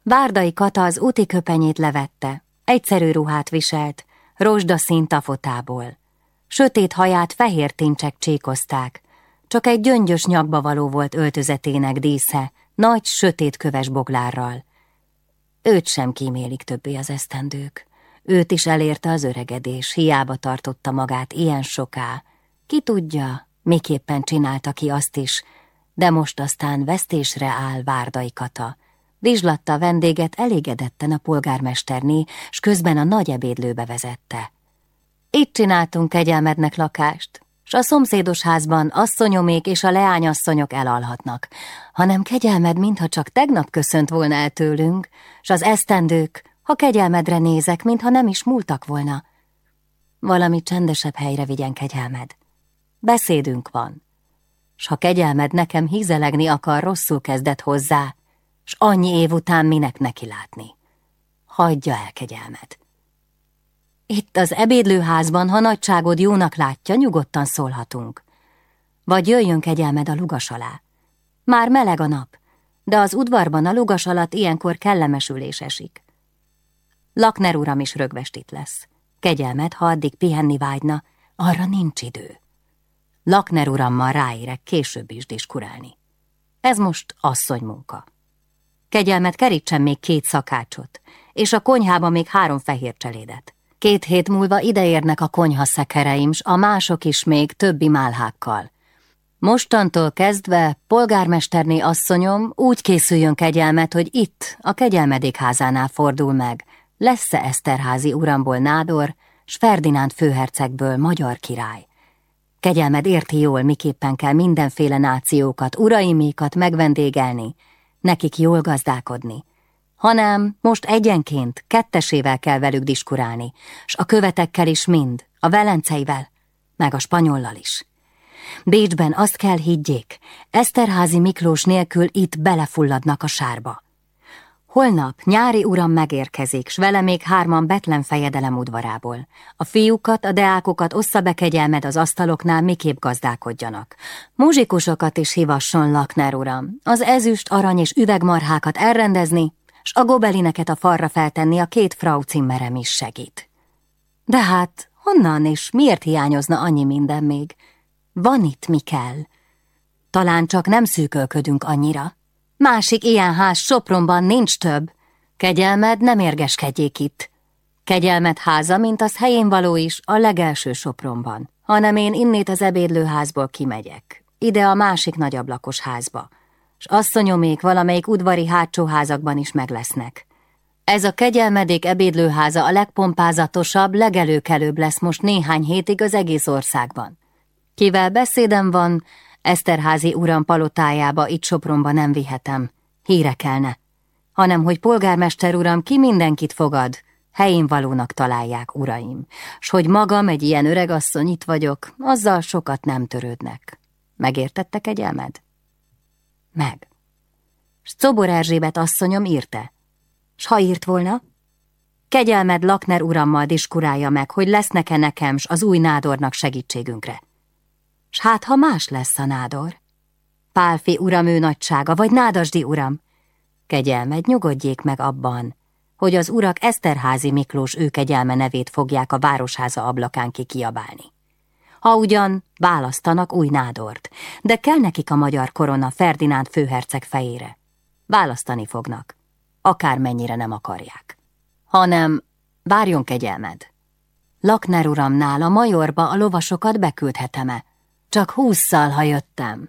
Várdai Kata az úti köpenyét levette, egyszerű ruhát viselt, rozsdaszín tafotából. Sötét haját fehér tincsek csíkozták, csak egy gyöngyös nyakba való volt öltözetének dísze, nagy, sötét köves boglárral. Őt sem kímélik többé az esztendők. Őt is elérte az öregedés, hiába tartotta magát ilyen soká. Ki tudja, miképpen csinálta ki azt is, de most aztán vesztésre áll Várdai Kata. Vizslatta a vendéget elégedetten a polgármesterné, s közben a nagy ebédlőbe vezette. Itt csináltunk kegyelmednek lakást, s a szomszédos házban asszonyomék és a leányasszonyok elalhatnak, hanem kegyelmed, mintha csak tegnap köszönt volna el tőlünk, s az esztendők, ha kegyelmedre nézek, mintha nem is múltak volna. Valami csendesebb helyre vigyen kegyelmed. Beszédünk van. S ha kegyelmed nekem hízelegni akar, rosszul kezdett hozzá, s annyi év után minek neki látni. Hagyja el kegyelmed. Itt az ebédlőházban, ha nagyságod jónak látja, nyugodtan szólhatunk. Vagy jöjjön kegyelmed a lugas alá. Már meleg a nap, de az udvarban a lugas alatt ilyenkor kellemes esik. Lakner uram is rögvestit lesz. Kegyelmed, ha addig pihenni vágyna, arra nincs idő. Lakner urammal ráérek később is diskurálni. Ez most asszony munka. Kegyelmet kerítsen még két szakácsot, és a konyhába még három fehér cselédet. Két hét múlva ideérnek a konyha szekereim, s a mások is még többi málhákkal. Mostantól kezdve polgármesterné asszonyom úgy készüljön kegyelmet, hogy itt, a kegyelmedék házánál fordul meg. Lesz-e Eszterházi uramból nádor, s Ferdinánd főhercegből magyar király. Kegyelmed érti jól, miképpen kell mindenféle nációkat, uraimékat megvendégelni, nekik jól gazdálkodni, hanem most egyenként, kettesével kell velük diskurálni, s a követekkel is mind, a velenceivel, meg a spanyollal is. Bécsben azt kell higgyék, Eszterházi Miklós nélkül itt belefulladnak a sárba. Holnap nyári uram megérkezik, s vele még hárman Betlen fejedelem udvarából. A fiúkat, a deákokat ossza be az asztaloknál, miképp gazdálkodjanak. Muzsikusokat is hívasson Lakner uram, az ezüst, arany és üvegmarhákat elrendezni, s a gobelineket a falra feltenni a két frau cimmerem is segít. De hát honnan és miért hiányozna annyi minden még? Van itt mi kell. Talán csak nem szűkölködünk annyira. Másik ilyen ház Sopronban nincs több. Kegyelmed nem érgeskedjék itt. Kegyelmed háza, mint az helyén való is, a legelső Sopronban, hanem én innét az ebédlőházból kimegyek. Ide a másik nagyablakos házba s asszonyomék valamelyik udvari hátsó házakban is meglesznek. Ez a kegyelmedék ebédlőháza a legpompázatosabb, legelőkelőbb lesz most néhány hétig az egész országban. Kivel beszédem van, Eszterházi uram palotájába itt Sopronba nem vihetem, híre kelne, hanem hogy polgármester uram ki mindenkit fogad, helyén valónak találják, uraim, s hogy magam egy ilyen öregasszony itt vagyok, azzal sokat nem törődnek. Megértettek egyelmed? Meg. S Czobor Erzsébet asszonyom írte. S ha írt volna? Kegyelmed Lakner urammal diskurálja meg, hogy lesznek-e nekem s az új nádornak segítségünkre. S hát, ha más lesz a nádor? Pálfi uram ő nagysága, vagy nádasdi uram? Kegyelmed, nyugodjék meg abban, hogy az urak Eszterházi Miklós ő kegyelme nevét fogják a városháza ablakán ki kiabálni. Ha ugyan választanak új nádort, de kell nekik a magyar korona Ferdinánd főherceg fejére. Választani fognak, akármennyire nem akarják. Hanem várjon kegyelmed. Lakner uramnál a majorba a lovasokat beküldhetem-e? Csak húszszal, ha jöttem.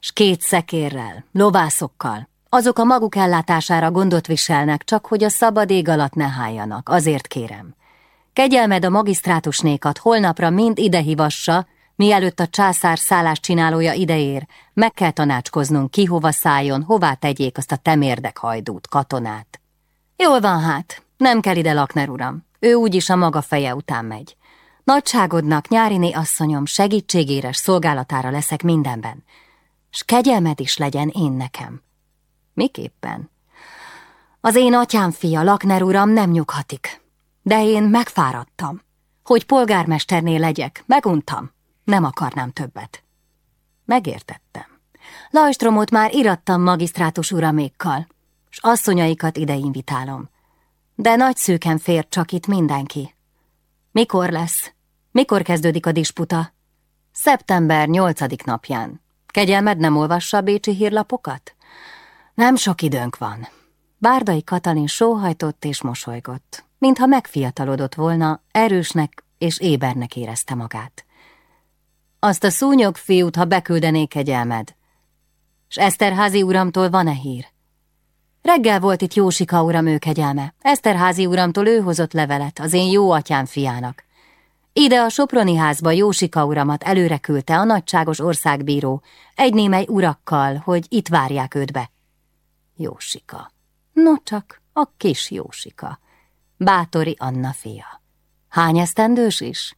S két szekérrel, lovászokkal. Azok a maguk ellátására gondot viselnek, csak hogy a szabad ég alatt ne háljanak, azért kérem. Kegyelmed a magisztrátusnékat holnapra mind idehívassa, mielőtt a császár szállás csinálója ideér, meg kell tanácskoznunk, ki hova szálljon, hová tegyék azt a temérdek hajdút, katonát. Jól van hát, nem kell ide Lakner uram, ő úgyis a maga feje után megy. Nagyságodnak, nyáriné asszonyom, segítségére, szolgálatára leszek mindenben, s kegyelmed is legyen én nekem. Miképpen? Az én atyám fia, Lakner uram, nem nyughatik. De én megfáradtam. hogy polgármesternél legyek, meguntam. Nem akarnám többet. Megértettem. Lajstromot már irattam magisztrátus uramékkal, s asszonyaikat ide invitálom. De nagy szűken fér csak itt mindenki. Mikor lesz? Mikor kezdődik a disputa? Szeptember nyolcadik napján. Kegyelmed nem olvassa a bécsi hírlapokat? Nem sok időnk van. Bárdai Katalin sóhajtott és mosolygott, mintha megfiatalodott volna, erősnek és ébernek érezte magát. Azt a szúnyog fiút, ha beküldenék kegyelmed. S Eszterházi uramtól van-e hír? Reggel volt itt Jósika uram ő kegyelme. Eszterházi uramtól ő hozott levelet, az én jó atyám fiának. Ide a Soproni házba Jósika uramat előre küldte a nagyságos országbíró, egy némely urakkal, hogy itt várják őt be. Jósika. No csak, a kis Jósika. Bátori Anna fia. Hány esztendős is?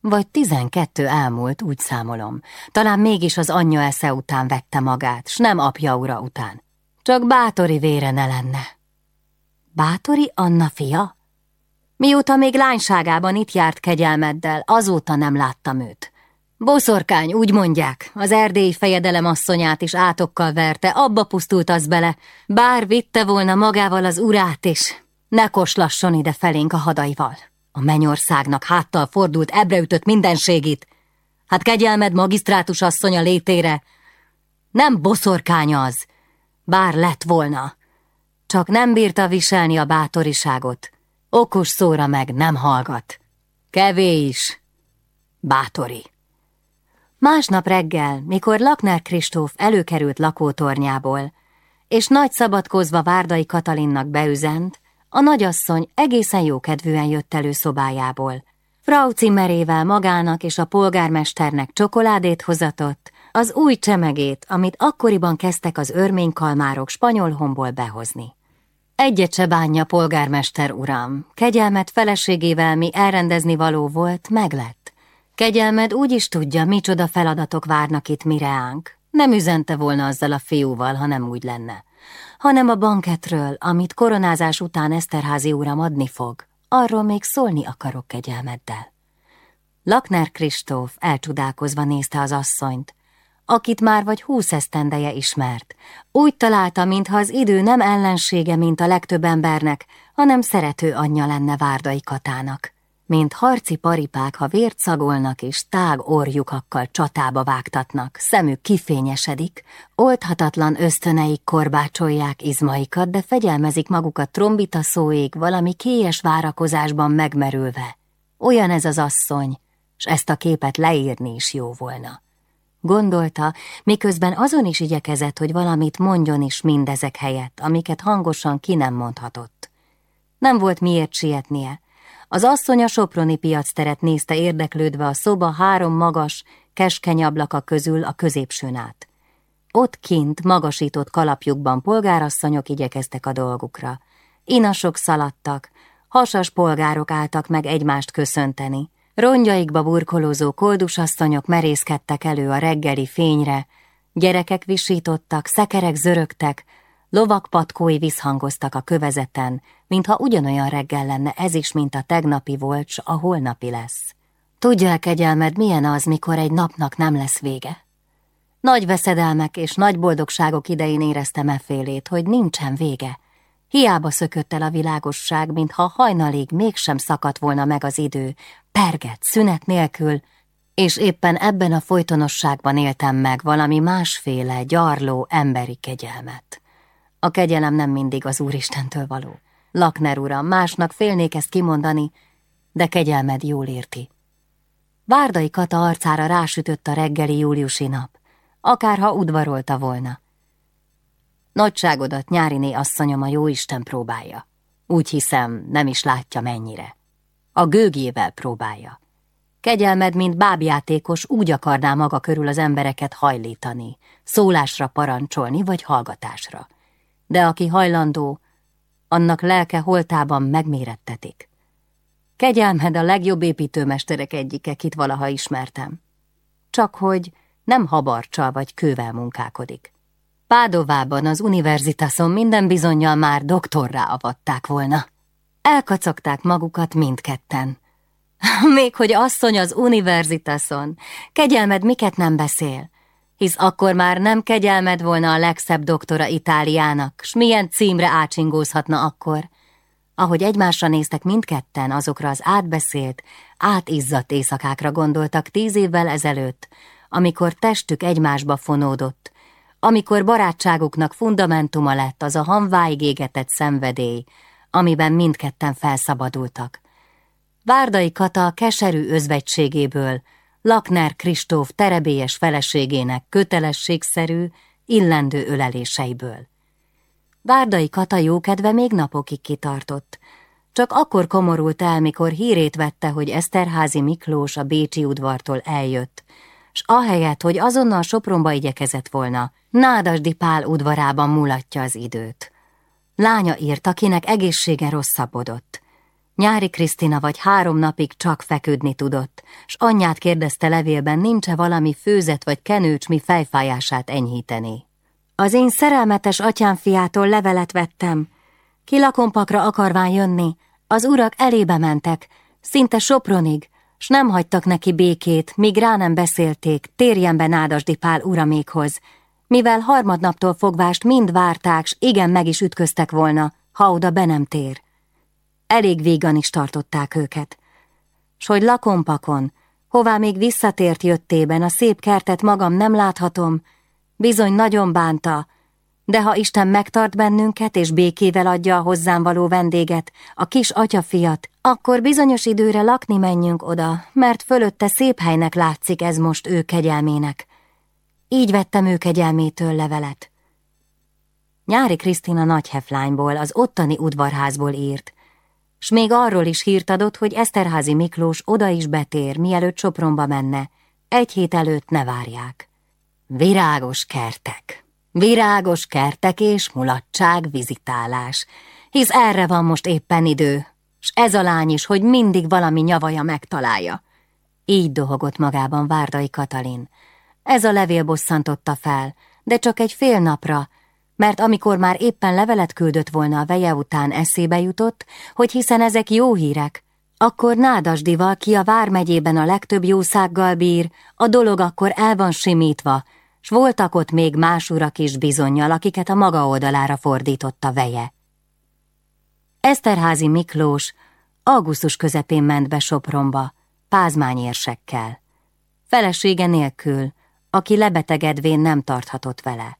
Vagy tizenkettő elmúlt, úgy számolom. Talán mégis az anyja esze után vette magát, s nem apja ura után. Csak bátori vére ne lenne. Bátori Anna fia? Mióta még lányságában itt járt kegyelmeddel, azóta nem láttam őt. Boszorkány, úgy mondják, az erdélyi fejedelem asszonyát is átokkal verte, abba pusztult az bele, bár vitte volna magával az urát is. Ne koslasson ide felénk a hadaival. A mennyországnak háttal fordult, ebreütött mindenségit. Hát kegyelmed magisztrátus asszonya létére. Nem boszorkány az, bár lett volna. Csak nem bírta viselni a bátoriságot. Okos szóra meg nem hallgat. Kevés is. Bátori. Másnap reggel, mikor Lakner Kristóf előkerült lakótornyából, és nagy szabadkozva Várdai Katalinnak beüzent, a nagyasszony egészen jókedvűen jött elő szobájából. Frau Zimmerével magának és a polgármesternek csokoládét hozatott, az új csemegét, amit akkoriban kezdtek az örménykalmárok spanyol homból behozni. Egyet se bánja, polgármester uram, kegyelmet feleségével mi elrendezni való volt, meglett. Kegyelmed úgy is tudja, micsoda feladatok várnak itt mireánk. Nem üzente volna azzal a fiúval, ha nem úgy lenne. Hanem a banketről, amit koronázás után Eszterházi uram adni fog, arról még szólni akarok kegyelmeddel. Lakner Kristóf elcsodálkozva nézte az asszonyt, akit már vagy húsz esztendeje ismert. Úgy találta, mintha az idő nem ellensége, mint a legtöbb embernek, hanem szerető anyja lenne Várdai Katának. Mint harci paripák, ha vért szagolnak és tág orjukakkal csatába vágtatnak, szemük kifényesedik, oldhatatlan ösztöneik korbácsolják izmaikat, de fegyelmezik magukat trombita szóig, valami kélyes várakozásban megmerülve. Olyan ez az asszony, s ezt a képet leírni is jó volna. Gondolta, miközben azon is igyekezett, hogy valamit mondjon is mindezek helyett, amiket hangosan ki nem mondhatott. Nem volt miért sietnie. Az asszony a Soproni piacteret nézte érdeklődve a szoba három magas, keskeny ablaka közül a középsőn át. Ott kint, magasított kalapjukban polgárasszonyok igyekeztek a dolgukra. Inasok szaladtak, hasas polgárok álltak meg egymást köszönteni, Rongyaikba burkolózó koldusasszonyok merészkedtek elő a reggeli fényre, gyerekek visítottak, szekerek zörögtek, lovak patkói visszhangoztak a kövezeten, mintha ugyanolyan reggel lenne ez is, mint a tegnapi volt, s a holnapi lesz. Tudja kegyelmed, milyen az, mikor egy napnak nem lesz vége? Nagy veszedelmek és nagy boldogságok idején éreztem e félét, hogy nincsen vége. Hiába szökött el a világosság, mintha hajnalig mégsem szakadt volna meg az idő, perget, szünet nélkül, és éppen ebben a folytonosságban éltem meg valami másféle, gyarló, emberi kegyelmet. A kegyelem nem mindig az Úristentől való. Lakner uram, másnak félnék ezt kimondani, de kegyelmed jól érti. Várdai Kata arcára rásütött a reggeli júliusi nap, akárha udvarolta volna. Nagyságodat nyáriné asszonyom a jóisten próbálja. Úgy hiszem, nem is látja mennyire. A gőgével próbálja. Kegyelmed, mint bábjátékos, úgy akarná maga körül az embereket hajlítani, szólásra parancsolni vagy hallgatásra. De aki hajlandó, annak lelke holtában megmérettetik. Kegyelmed a legjobb építőmesterek egyike, kit valaha ismertem. Csak hogy nem habarcsal vagy kővel munkálkodik. Pádovában az univerzitason minden bizonyal már doktorrá avatták volna. Elkacagták magukat mindketten. Még hogy asszony az univerzitason, kegyelmed miket nem beszél, hisz akkor már nem kegyelmed volna a legszebb doktora Itáliának, s milyen címre ácsingózhatna akkor. Ahogy egymásra néztek mindketten, azokra az átbeszélt, átizzadt éjszakákra gondoltak tíz évvel ezelőtt, amikor testük egymásba fonódott, amikor barátságuknak fundamentuma lett az a hanváig égetett szenvedély, amiben mindketten felszabadultak. Várdai Kata keserű özvegységéből, Lakner Kristóf terebélyes feleségének kötelességszerű, illendő öleléseiből. Várdai Kata jókedve még napokig kitartott. Csak akkor komorult el, mikor hírét vette, hogy Eszterházi Miklós a Bécsi udvartól eljött, s ahelyett, hogy azonnal Sopronba igyekezett volna, Nádasdi Pál udvarában mulatja az időt. Lánya írt, akinek egészsége rosszabbodott. Nyári Krisztina vagy három napig csak feküdni tudott, s anyját kérdezte levélben, nincs-e valami főzet vagy kenőcs, mi fejfájását enyhíteni. Az én szerelmetes atyám fiától levelet vettem. Kilakompakra akarván jönni, az urak elébe mentek, szinte Sopronig, s nem hagytak neki békét, míg rá nem beszélték, térjen be Nádasdi Pál uramékhoz, mivel harmadnaptól fogvást mind várták, s igen meg is ütköztek volna, ha oda be nem tér. Elég vígan is tartották őket. S hogy lakompakon, hová még visszatért jöttében, a szép kertet magam nem láthatom, bizony nagyon bánta, de ha Isten megtart bennünket, és békével adja a hozzám való vendéget, a kis atyafiat, akkor bizonyos időre lakni menjünk oda, mert fölötte szép helynek látszik ez most ő kegyelmének. Így vettem ő kegyelmétől levelet. Nyári Krisztina nagyheflányból, az ottani udvarházból írt, s még arról is hírt adott, hogy Eszterházi Miklós oda is betér, mielőtt Sopronba menne, egy hét előtt ne várják. Virágos kertek, virágos kertek és mulatság, vizitálás, hisz erre van most éppen idő, s ez a lány is, hogy mindig valami nyavaja megtalálja. Így dohogott magában Várdai Katalin. Ez a levél bosszantotta fel, de csak egy fél napra, mert amikor már éppen levelet küldött volna a veje után eszébe jutott, hogy hiszen ezek jó hírek, akkor Nádasdival, ki a Vármegyében a legtöbb jószággal bír, a dolog akkor el van simítva, s voltak ott még más urak is bizonyal, akiket a maga oldalára fordította veje. Eszterházi Miklós augusztus közepén ment be Sopronba, pázmányérsekkel. Felesége nélkül, aki lebetegedvén nem tarthatott vele.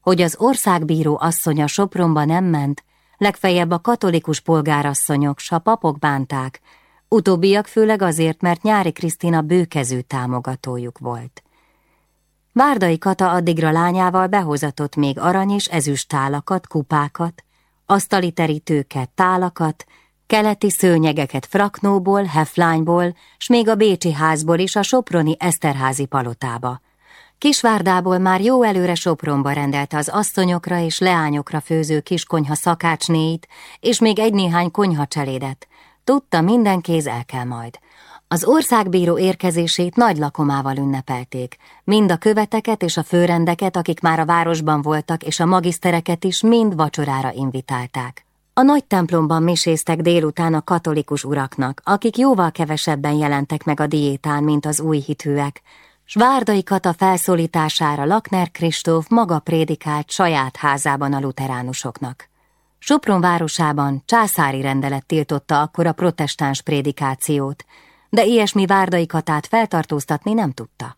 Hogy az országbíró asszonya Sopronba nem ment, legfeljebb a katolikus polgárasszonyok s a papok bánták, utóbbiak főleg azért, mert nyári Krisztina bőkezű támogatójuk volt. Várdai Kata addigra lányával behozatott még arany és ezüst tálakat, kupákat, asztali terítőket, tálakat, keleti szőnyegeket fraknóból, heflányból, s még a Bécsi házból is a Soproni Eszterházi palotába. Kisvárdából már jó előre Sopronba rendelte az asszonyokra és leányokra főző kiskonyha szakácsnéit, és még egy-néhány konyha cselédet. Tudta, minden kéz el kell majd. Az országbíró érkezését nagy lakomával ünnepelték, mind a követeket és a főrendeket, akik már a városban voltak, és a magisztereket is mind vacsorára invitálták. A nagy templomban miséztek délután a katolikus uraknak, akik jóval kevesebben jelentek meg a diétán, mint az új hitűek, s Várdai Kata felszólítására Lakner Kristóf maga prédikált saját házában a luteránusoknak. Sopron városában császári rendelet tiltotta akkor a protestáns prédikációt, de ilyesmi Várdai Katát feltartóztatni nem tudta.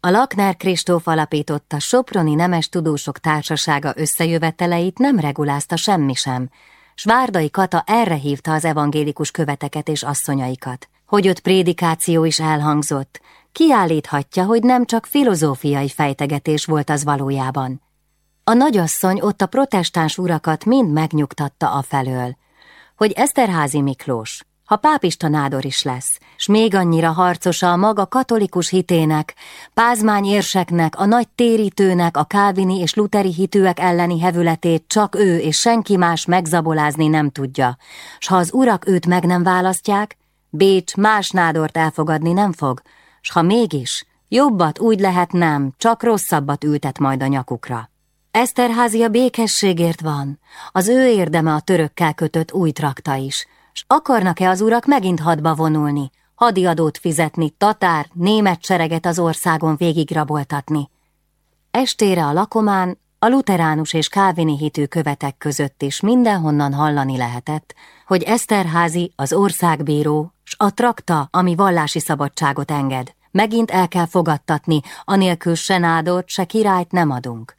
A Lakner Kristóf alapította Soproni Nemes Tudósok Társasága összejöveteleit nem regulázta semmi sem, s Várdai Kata erre hívta az evangélikus követeket és asszonyaikat, hogy ott prédikáció is elhangzott, kiállíthatja, hogy nem csak filozófiai fejtegetés volt az valójában. A nagyasszony ott a protestáns urakat mind megnyugtatta a felől, hogy Eszterházi Miklós, ha pápista nádor is lesz, s még annyira harcosa a maga katolikus hitének, pázmány érseknek, a nagy térítőnek, a kávini és luteri hitűek elleni hevületét csak ő és senki más megzabolázni nem tudja, s ha az urak őt meg nem választják, Bécs más nádort elfogadni nem fog, s ha mégis, jobbat úgy lehet nem, csak rosszabbat ültet majd a nyakukra. Eszterházi a békességért van, az ő érdeme a törökkel kötött új trakta is, s akarnak-e az urak megint hadba vonulni, hadiadót fizetni, tatár, német sereget az országon végigraboltatni. Estére a lakomán, a luteránus és kávini hitű követek között is mindenhonnan hallani lehetett, hogy Eszterházi, az országbíró, s a trakta, ami vallási szabadságot enged, megint el kell fogadtatni, anélkül se nádort, se királyt nem adunk.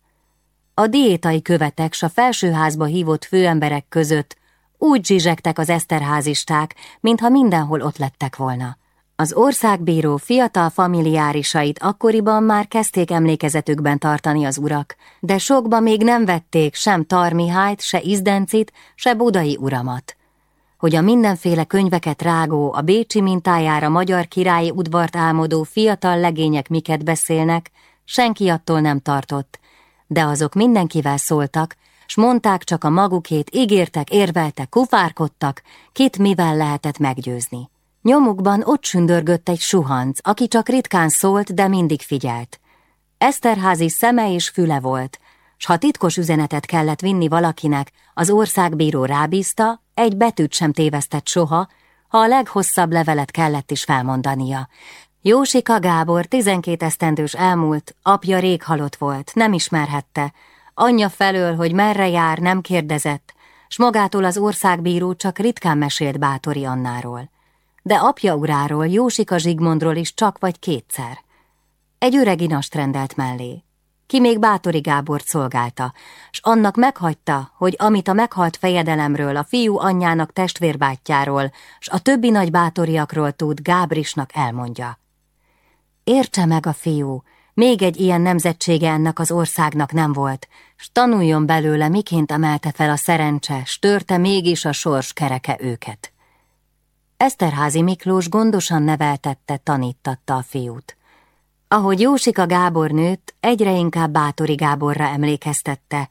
A diétai követek s a felsőházba hívott főemberek között úgy zsizsegtek az eszterházisták, mintha mindenhol ott lettek volna. Az országbíró fiatal familiárisait akkoriban már kezdték emlékezetükben tartani az urak, de sokba még nem vették sem Tarmihájt, se Izdencit, se Budai uramat. Hogy a mindenféle könyveket rágó, a Bécsi mintájára magyar királyi udvart álmodó fiatal legények miket beszélnek, senki attól nem tartott, de azok mindenkivel szóltak, s mondták csak a magukét, ígértek, érveltek, kufárkodtak, kit mivel lehetett meggyőzni. Nyomukban ott sündörgött egy suhanc, aki csak ritkán szólt, de mindig figyelt. Eszterházi szeme és füle volt, s ha titkos üzenetet kellett vinni valakinek, az országbíró rábízta, egy betűt sem tévesztett soha, ha a leghosszabb levelet kellett is felmondania. Jósika Gábor tizenkét esztendős elmúlt, apja rég halott volt, nem ismerhette, anyja felől, hogy merre jár, nem kérdezett, s magától az országbíró csak ritkán mesélt Bátori Annáról. De apja uráról, Jósika Zsigmondról is csak vagy kétszer. Egy öreg inast rendelt mellé, ki még Bátori Gábort szolgálta, s annak meghagyta, hogy amit a meghalt fejedelemről, a fiú anyjának testvérbátyjáról, s a többi nagy bátoriakról tud, Gábrisnak elmondja. Értse meg a fiú, még egy ilyen nemzetsége ennek az országnak nem volt, s tanuljon belőle, miként emelte fel a szerencse, s törte mégis a sors kereke őket. Eszterházi Miklós gondosan neveltette, tanítatta a fiút. Ahogy Jósika Gábor nőtt, egyre inkább Bátori Gáborra emlékeztette.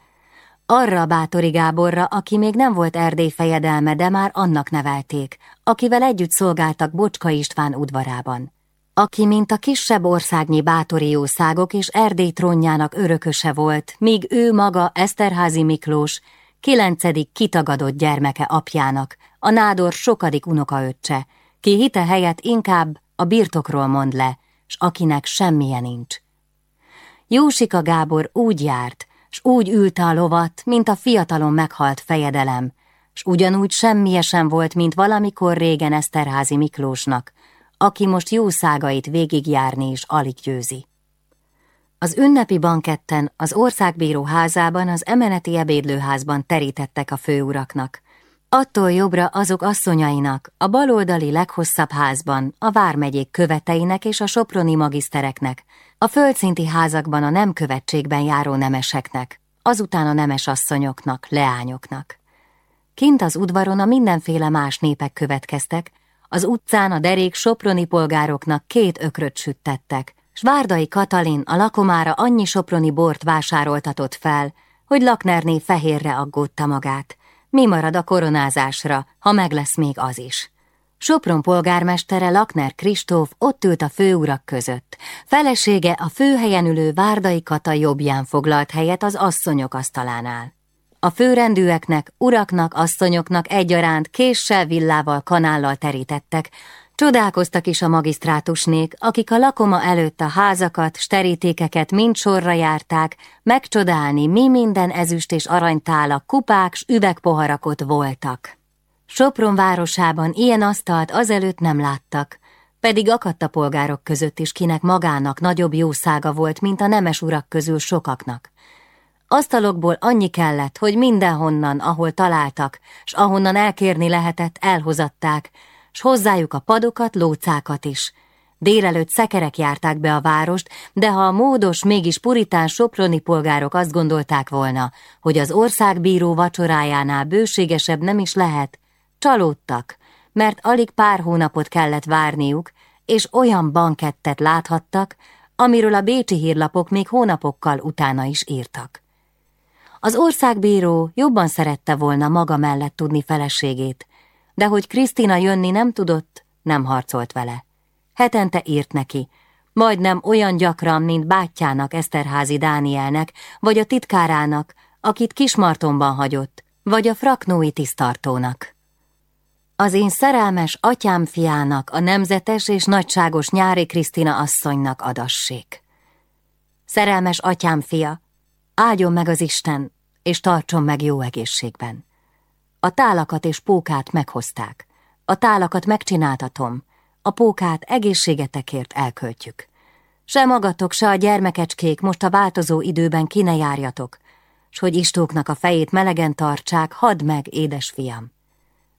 Arra a Bátori Gáborra, aki még nem volt Erdély fejedelme, de már annak nevelték, akivel együtt szolgáltak Bocska István udvarában aki mint a kisebb országnyi bátori jószágok és Erdély trónjának örököse volt, míg ő maga Eszterházi Miklós, kilencedik kitagadott gyermeke apjának, a nádor sokadik unokaöccse, ki hite helyett inkább a birtokról mond le, s akinek semmije nincs. Jósika Gábor úgy járt, s úgy ülte a lovat, mint a fiatalon meghalt fejedelem, s ugyanúgy semmije sem volt, mint valamikor régen Eszterházi Miklósnak, aki most jószágait végigjárni is alig győzi. Az ünnepi banketten az országbíró házában az emeneti ebédlőházban terítettek a főuraknak. Attól jobbra azok asszonyainak, a baloldali leghosszabb házban, a vármegyék követeinek és a soproni magisztereknek, a földszinti házakban a nem követségben járó nemeseknek, azután a nemes asszonyoknak, leányoknak. Kint az udvaron a mindenféle más népek következtek, az utcán a derék soproni polgároknak két ökröt süttettek, s Várdai Katalin a lakomára annyi soproni bort vásároltatott fel, hogy Laknerné fehérre aggódta magát. Mi marad a koronázásra, ha meg lesz még az is? Sopron polgármestere Lakner Kristóf ott ült a főurak között. Felesége a főhelyen ülő Várdai Kata jobbján foglalt helyet az asszonyok asztalánál. A főrendűeknek, uraknak, asszonyoknak egyaránt késsel, villával, kanállal terítettek, Csodálkoztak is a magisztrátusnék, akik a lakoma előtt a házakat, sterítékeket mind sorra járták, megcsodálni, mi minden ezüst és aranytálak, kupák s üvegpoharak ott voltak. Sopron városában ilyen asztalt azelőtt nem láttak, pedig akadt a polgárok között is, kinek magának nagyobb jószága volt, mint a nemes urak közül sokaknak. Asztalokból annyi kellett, hogy mindenhonnan, ahol találtak, s ahonnan elkérni lehetett, elhozatták, s hozzájuk a padokat, lócákat is. Délelőtt szekerek járták be a várost, de ha a módos, mégis puritán soproni polgárok azt gondolták volna, hogy az országbíró vacsorájánál bőségesebb nem is lehet, csalódtak, mert alig pár hónapot kellett várniuk, és olyan bankettet láthattak, amiről a bécsi hírlapok még hónapokkal utána is írtak. Az országbíró jobban szerette volna maga mellett tudni feleségét, de hogy Krisztina jönni nem tudott, nem harcolt vele. Hetente írt neki, majdnem olyan gyakran, mint bátyjának Eszterházi Dánielnek, vagy a titkárának, akit Kismartonban hagyott, vagy a fraknói tisztartónak. Az én szerelmes atyám fiának, a nemzetes és nagyságos nyári Krisztina asszonynak adassék. Szerelmes atyám fia, áldjon meg az Isten, és tartson meg jó egészségben. A tálakat és pókát meghozták. A tálakat megcsináltatom, a pókát egészségetekért elköltjük. Se magatok, se a gyermekecskék most a változó időben ki ne járjatok, s hogy istóknak a fejét melegen tartsák, hadd meg, édes fiam.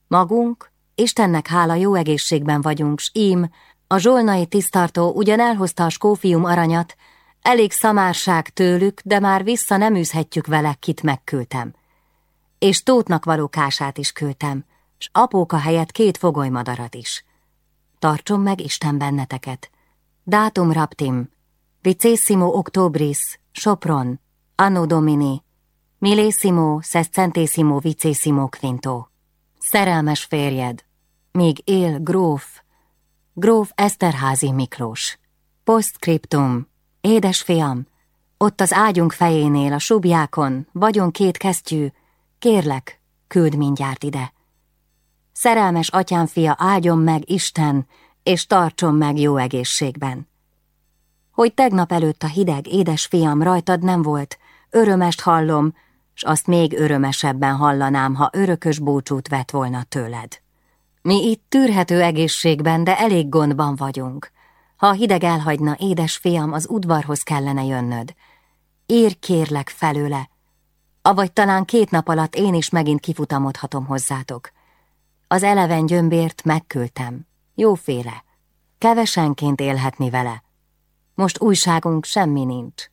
Magunk, Istennek hála jó egészségben vagyunk, s ím, a zsolnai tisztartó ugyan elhozta a skófium aranyat, elég szamárság tőlük, de már vissza nem űzhetjük vele, kit megküldtem. És Tótnak való kását is küldtem, s apóka helyett két fogolymadarat is. Tartson meg Isten benneteket. Dátum raptim, vicésimo octobris, Sopron, anno domini, millésimo sescentésimo vicésimo quinto. Szerelmes férjed, még él gróf, gróf Eszterházi Miklós. Postscriptum, édes fiam, ott az ágyunk fejénél, a subjákon, vagyon két kesztyű, kérlek, küld mindjárt ide. Szerelmes atyám fia, áldjon meg Isten, és tartson meg jó egészségben. Hogy tegnap előtt a hideg, édes fiam rajtad nem volt, örömest hallom, s azt még örömesebben hallanám, ha örökös búcsút vett volna tőled. Mi itt tűrhető egészségben, de elég gondban vagyunk. Ha a hideg elhagyna, édes fiam, az udvarhoz kellene jönnöd. Írj kérlek felőle, avagy talán két nap alatt én is megint kifutamodhatom hozzátok. Az eleven gyömbért megküldtem, jóféle, kevesenként élhetni vele. Most újságunk semmi nincs.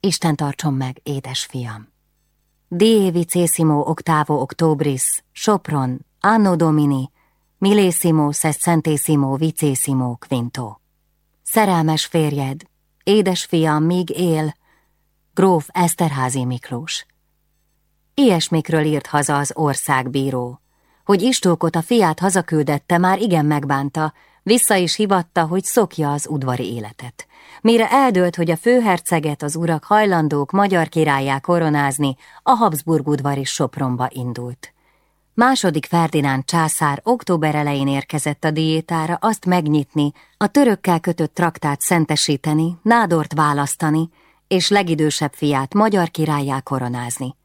Isten tartson meg, édes fiam. Dievi Césimo Octavo Octobris, Sopron, Anno Domini, Millésimo Sessentésimo Vicésimo Quinto. Szerelmes férjed, édes fiam még él, gróf Eszterházi Miklós. Ilyesmikről írt haza az országbíró. Hogy Istókot a fiát hazaküldette, már igen megbánta, vissza is hivatta, hogy szokja az udvari életet. Mire eldőlt, hogy a főherceget az urak hajlandók magyar királyá koronázni, a Habsburg udvar is Sopronba indult. Második Ferdinánd császár október elején érkezett a diétára azt megnyitni, a törökkel kötött traktát szentesíteni, nádort választani, és legidősebb fiát magyar királyá koronázni.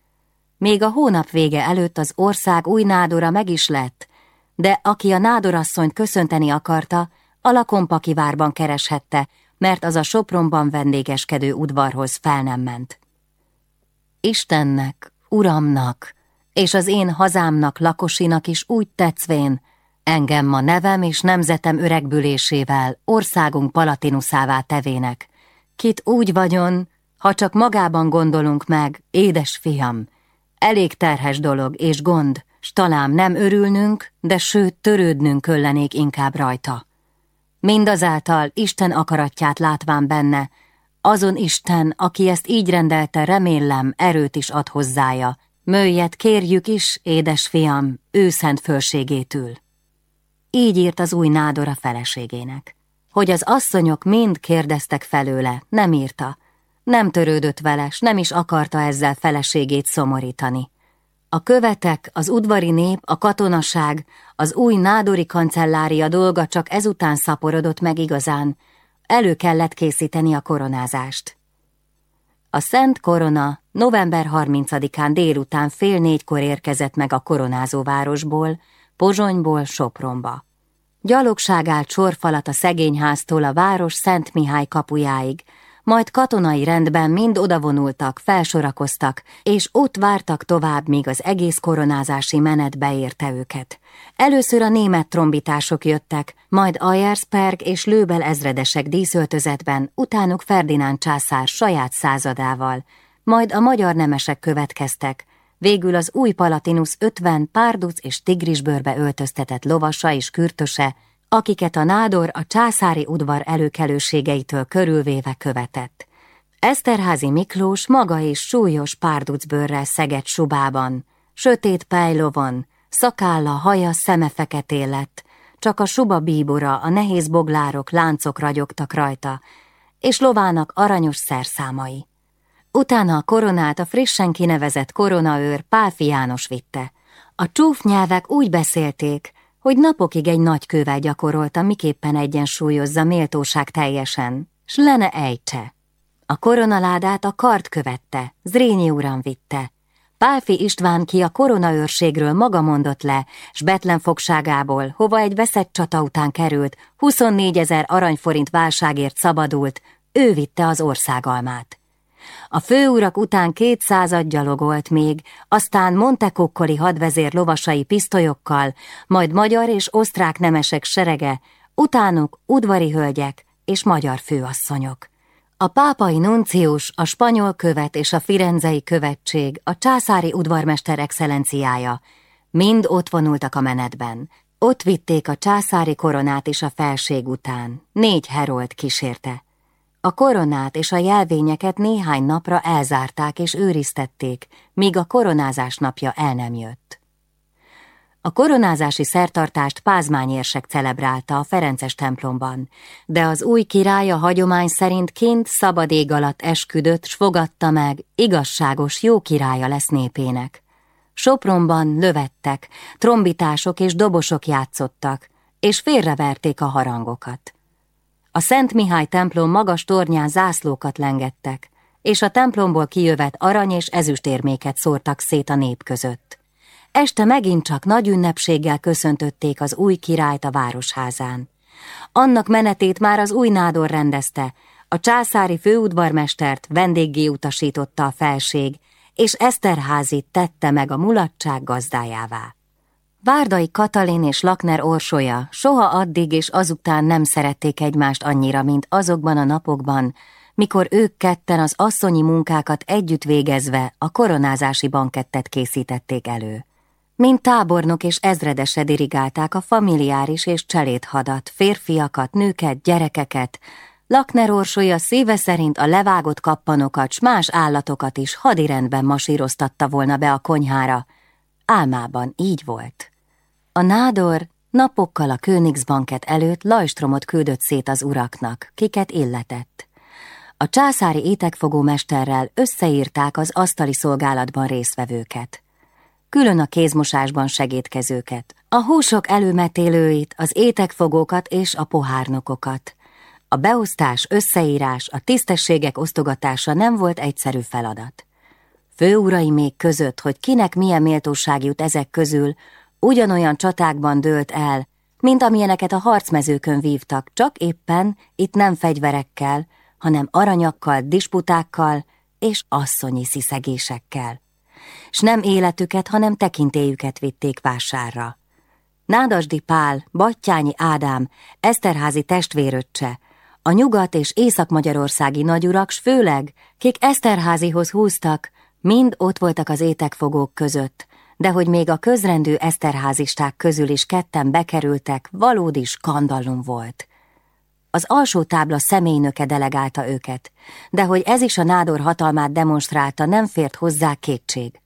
Még a hónap vége előtt az ország új nádora meg is lett, de aki a nádorasszonyt köszönteni akarta, a Lakompaki várban kereshette, mert az a Sopronban vendégeskedő udvarhoz fel nem ment. Istennek, Uramnak, és az én hazámnak lakosinak is úgy tetszvén, engem ma nevem és nemzetem öregbülésével országunk palatinuszává tevének, kit úgy vagyon, ha csak magában gondolunk meg, édes fiam, elég terhes dolog és gond, s talán nem örülnünk, de sőt törődnünk köllenék inkább rajta. Mindazáltal Isten akaratját látván benne, azon Isten, aki ezt így rendelte, remélem, erőt is ad hozzája, Mölyet kérjük is, édes fiam, ő szent fölségétől. Így írt az új nádor a feleségének. Hogy az asszonyok mind kérdeztek felőle, nem írta. Nem törődött vele, s nem is akarta ezzel feleségét szomorítani. A követek, az udvari nép, a katonaság, az új nádori kancellária dolga csak ezután szaporodott meg igazán. Elő kellett készíteni a koronázást. A Szent Korona november 30-án délután fél négykor érkezett meg a koronázóvárosból, Pozsonyból Sopronba. Gyalogság állt sorfalat a szegényháztól a város Szent Mihály kapujáig, majd katonai rendben mind odavonultak, felsorakoztak, és ott vártak tovább, míg az egész koronázási menet beérte őket. Először a német trombitások jöttek, majd Ayersperg és Lőbel ezredesek díszöltözetben, utánuk Ferdinánd császár saját századával, majd a magyar nemesek következtek, végül az új Palatinus 50 párduc és tigrisbőrbe öltöztetett lovasa és kürtöse, akiket a nádor a császári udvar előkelőségeitől körülvéve követett. Eszterházi Miklós maga is súlyos párducbőrrel szegett subában, sötét pejlovon, szakálla, haja, szeme feketé lett, csak a suba bíbora, a nehéz boglárok, láncok ragyogtak rajta, és lovának aranyos szerszámai. Utána a koronát a frissen kinevezett koronaőr Pálfi János vitte. A csúf nyelvek úgy beszélték, hogy napokig egy nagy kővel gyakorolta, miképpen egyensúlyozza méltóság teljesen, s lene ejtse. A koronaládát a kart követte, Zrínyi uram vitte. Pálfi István ki a koronaőrségről maga mondott le, s Betlen fogságából, hova egy veszett csata után került, 24 ezer aranyforint válságért szabadult, ő vitte az országalmát. A főurak után kétszázad gyalogolt még, aztán Montekokkoli hadvezér lovasai pisztolyokkal, majd magyar és osztrák nemesek serege, utánuk udvari hölgyek és magyar főasszonyok. A pápai nuncius, a spanyol követ és a firenzei követség, a császári udvarmester excellenciája, mind ott vonultak a menetben. Ott vitték a császári koronát is a felség után, négy herold kísérte. A koronát és a jelvényeket néhány napra elzárták és őriztették, míg a koronázás napja el nem jött. A koronázási szertartást pázmányérsek celebrálta a Ferences templomban, de az új király a hagyomány szerint kint szabad ég alatt esküdött, s fogadta meg, igazságos, jó királya lesz népének. Sopronban lövettek, trombitások és dobosok játszottak, és félreverték a harangokat. A Szent Mihály templom magas tornyán zászlókat lengettek, és a templomból kijövet arany és ezüstérméket szórtak szét a nép között. Este megint csak nagy ünnepséggel köszöntötték az új királyt a városházán. Annak menetét már az új nádor rendezte, a császári főudvarmestert vendéggé utasította a felség, és Eszterházit tette meg a mulatság gazdájává. Várdai Katalin és Lakner orsolya soha addig és azután nem szerették egymást annyira, mint azokban a napokban, mikor ők ketten az asszonyi munkákat együtt végezve a koronázási bankettet készítették elő. Mint tábornok és ezredese dirigálták a familiáris és cselédhadat, férfiakat, nőket, gyerekeket, Lakner orsolya szíve szerint a levágott kappanokat s más állatokat is hadirendben masíroztatta volna be a konyhára. Álmában így volt. A nádor napokkal a Königsbanket előtt Lajstromot küldött szét az uraknak, kiket illetett. A császári étekfogó mesterrel összeírták az asztali szolgálatban résztvevőket. Külön a kézmosásban segítkezőket, a húsok előmetélőit, az étekfogókat és a pohárnokokat. A beosztás, összeírás, a tisztességek osztogatása nem volt egyszerű feladat. Főurai még között, hogy kinek milyen méltóság jut ezek közül, ugyanolyan csatákban dőlt el, mint amilyeneket a harcmezőkön vívtak, csak éppen itt nem fegyverekkel, hanem aranyakkal, disputákkal és asszonyi sziszegésekkel. S nem életüket, hanem tekintélyüket vitték vásárra. Nádasdi Pál, Battyányi Ádám, Eszterházi testvéröccse, a nyugat- és észak-magyarországi nagyurak, s főleg, kik Eszterházihoz húztak, mind ott voltak az étekfogók között, de hogy még a közrendű eszterházisták közül is ketten bekerültek, valódi skandalum volt. Az alsó tábla személynöke delegálta őket, de hogy ez is a nádor hatalmát demonstrálta, nem fért hozzá kétség.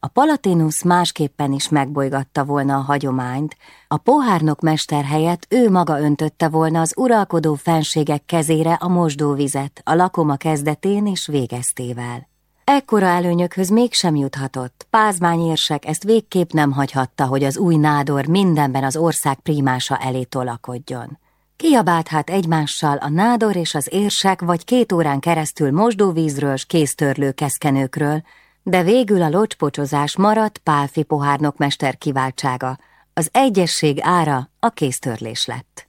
A Palatinus másképpen is megbolygatta volna a hagyományt, a pohárnok mester helyett ő maga öntötte volna az uralkodó fenségek kezére a mosdóvizet, a lakoma kezdetén és végeztével. Ekkora előnyökhöz mégsem juthatott, pázmányérsek ezt végképp nem hagyhatta, hogy az új nádor mindenben az ország primása elé tolakodjon. Kiabált hát egymással a nádor és az érsek vagy két órán keresztül mosdóvízről s kéztörlő keszkenőkről, de végül a locspocsozás maradt Pálfi pohárnok mester kiváltsága, az egyesség ára a kéztörlés lett.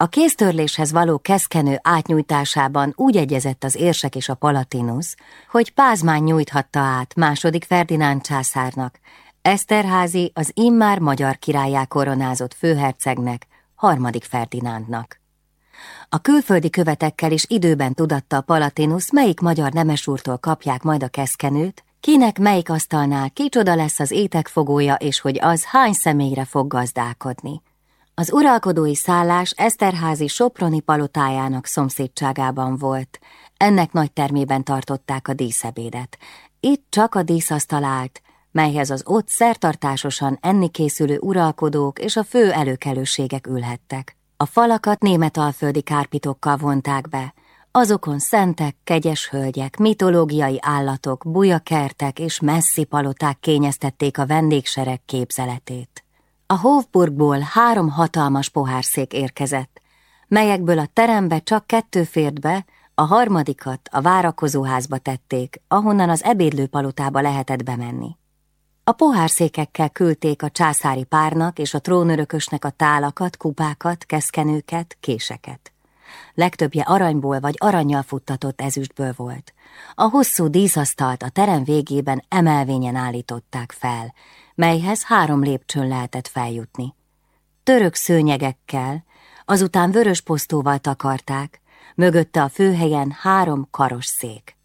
A kéztörléshez való keszkenő átnyújtásában úgy egyezett az érsek és a Palatinus, hogy Pázmány nyújthatta át második Ferdinánd császárnak, Eszterházi az immár magyar királyá koronázott főhercegnek, harmadik Ferdinándnak. A külföldi követekkel is időben tudatta a Palatinus, melyik magyar nemesúrtól kapják majd a keszkenőt, kinek melyik asztalnál kicsoda lesz az étekfogója, és hogy az hány személyre fog gazdálkodni. Az uralkodói szállás Eszterházi Soproni palotájának szomszédságában volt. Ennek nagy termében tartották a díszebédet. Itt csak a díszasztal állt, melyhez az ott szertartásosan enni készülő uralkodók és a fő előkelőségek ülhettek. A falakat német alföldi kárpitokkal vonták be, azokon szentek, kegyes hölgyek, mitológiai állatok, bujakertek és messzi paloták kényeztették a vendégsereg képzeletét. A Hofburgból három hatalmas pohárszék érkezett, melyekből a terembe csak kettő fért be, a harmadikat a várakozóházba tették, ahonnan az ebédlőpalotába lehetett bemenni. A pohárszékekkel küldték a császári párnak és a trónörökösnek a tálakat, kupákat, keszkenőket, késeket. Legtöbbje aranyból vagy aranyjal futtatott ezüstből volt. A hosszú díszasztalt a terem végében emelvényen állították fel, melyhez három lépcsőn lehetett feljutni. Török szőnyegekkel, azután vörös posztóval takarták, mögötte a főhelyen három karos szék.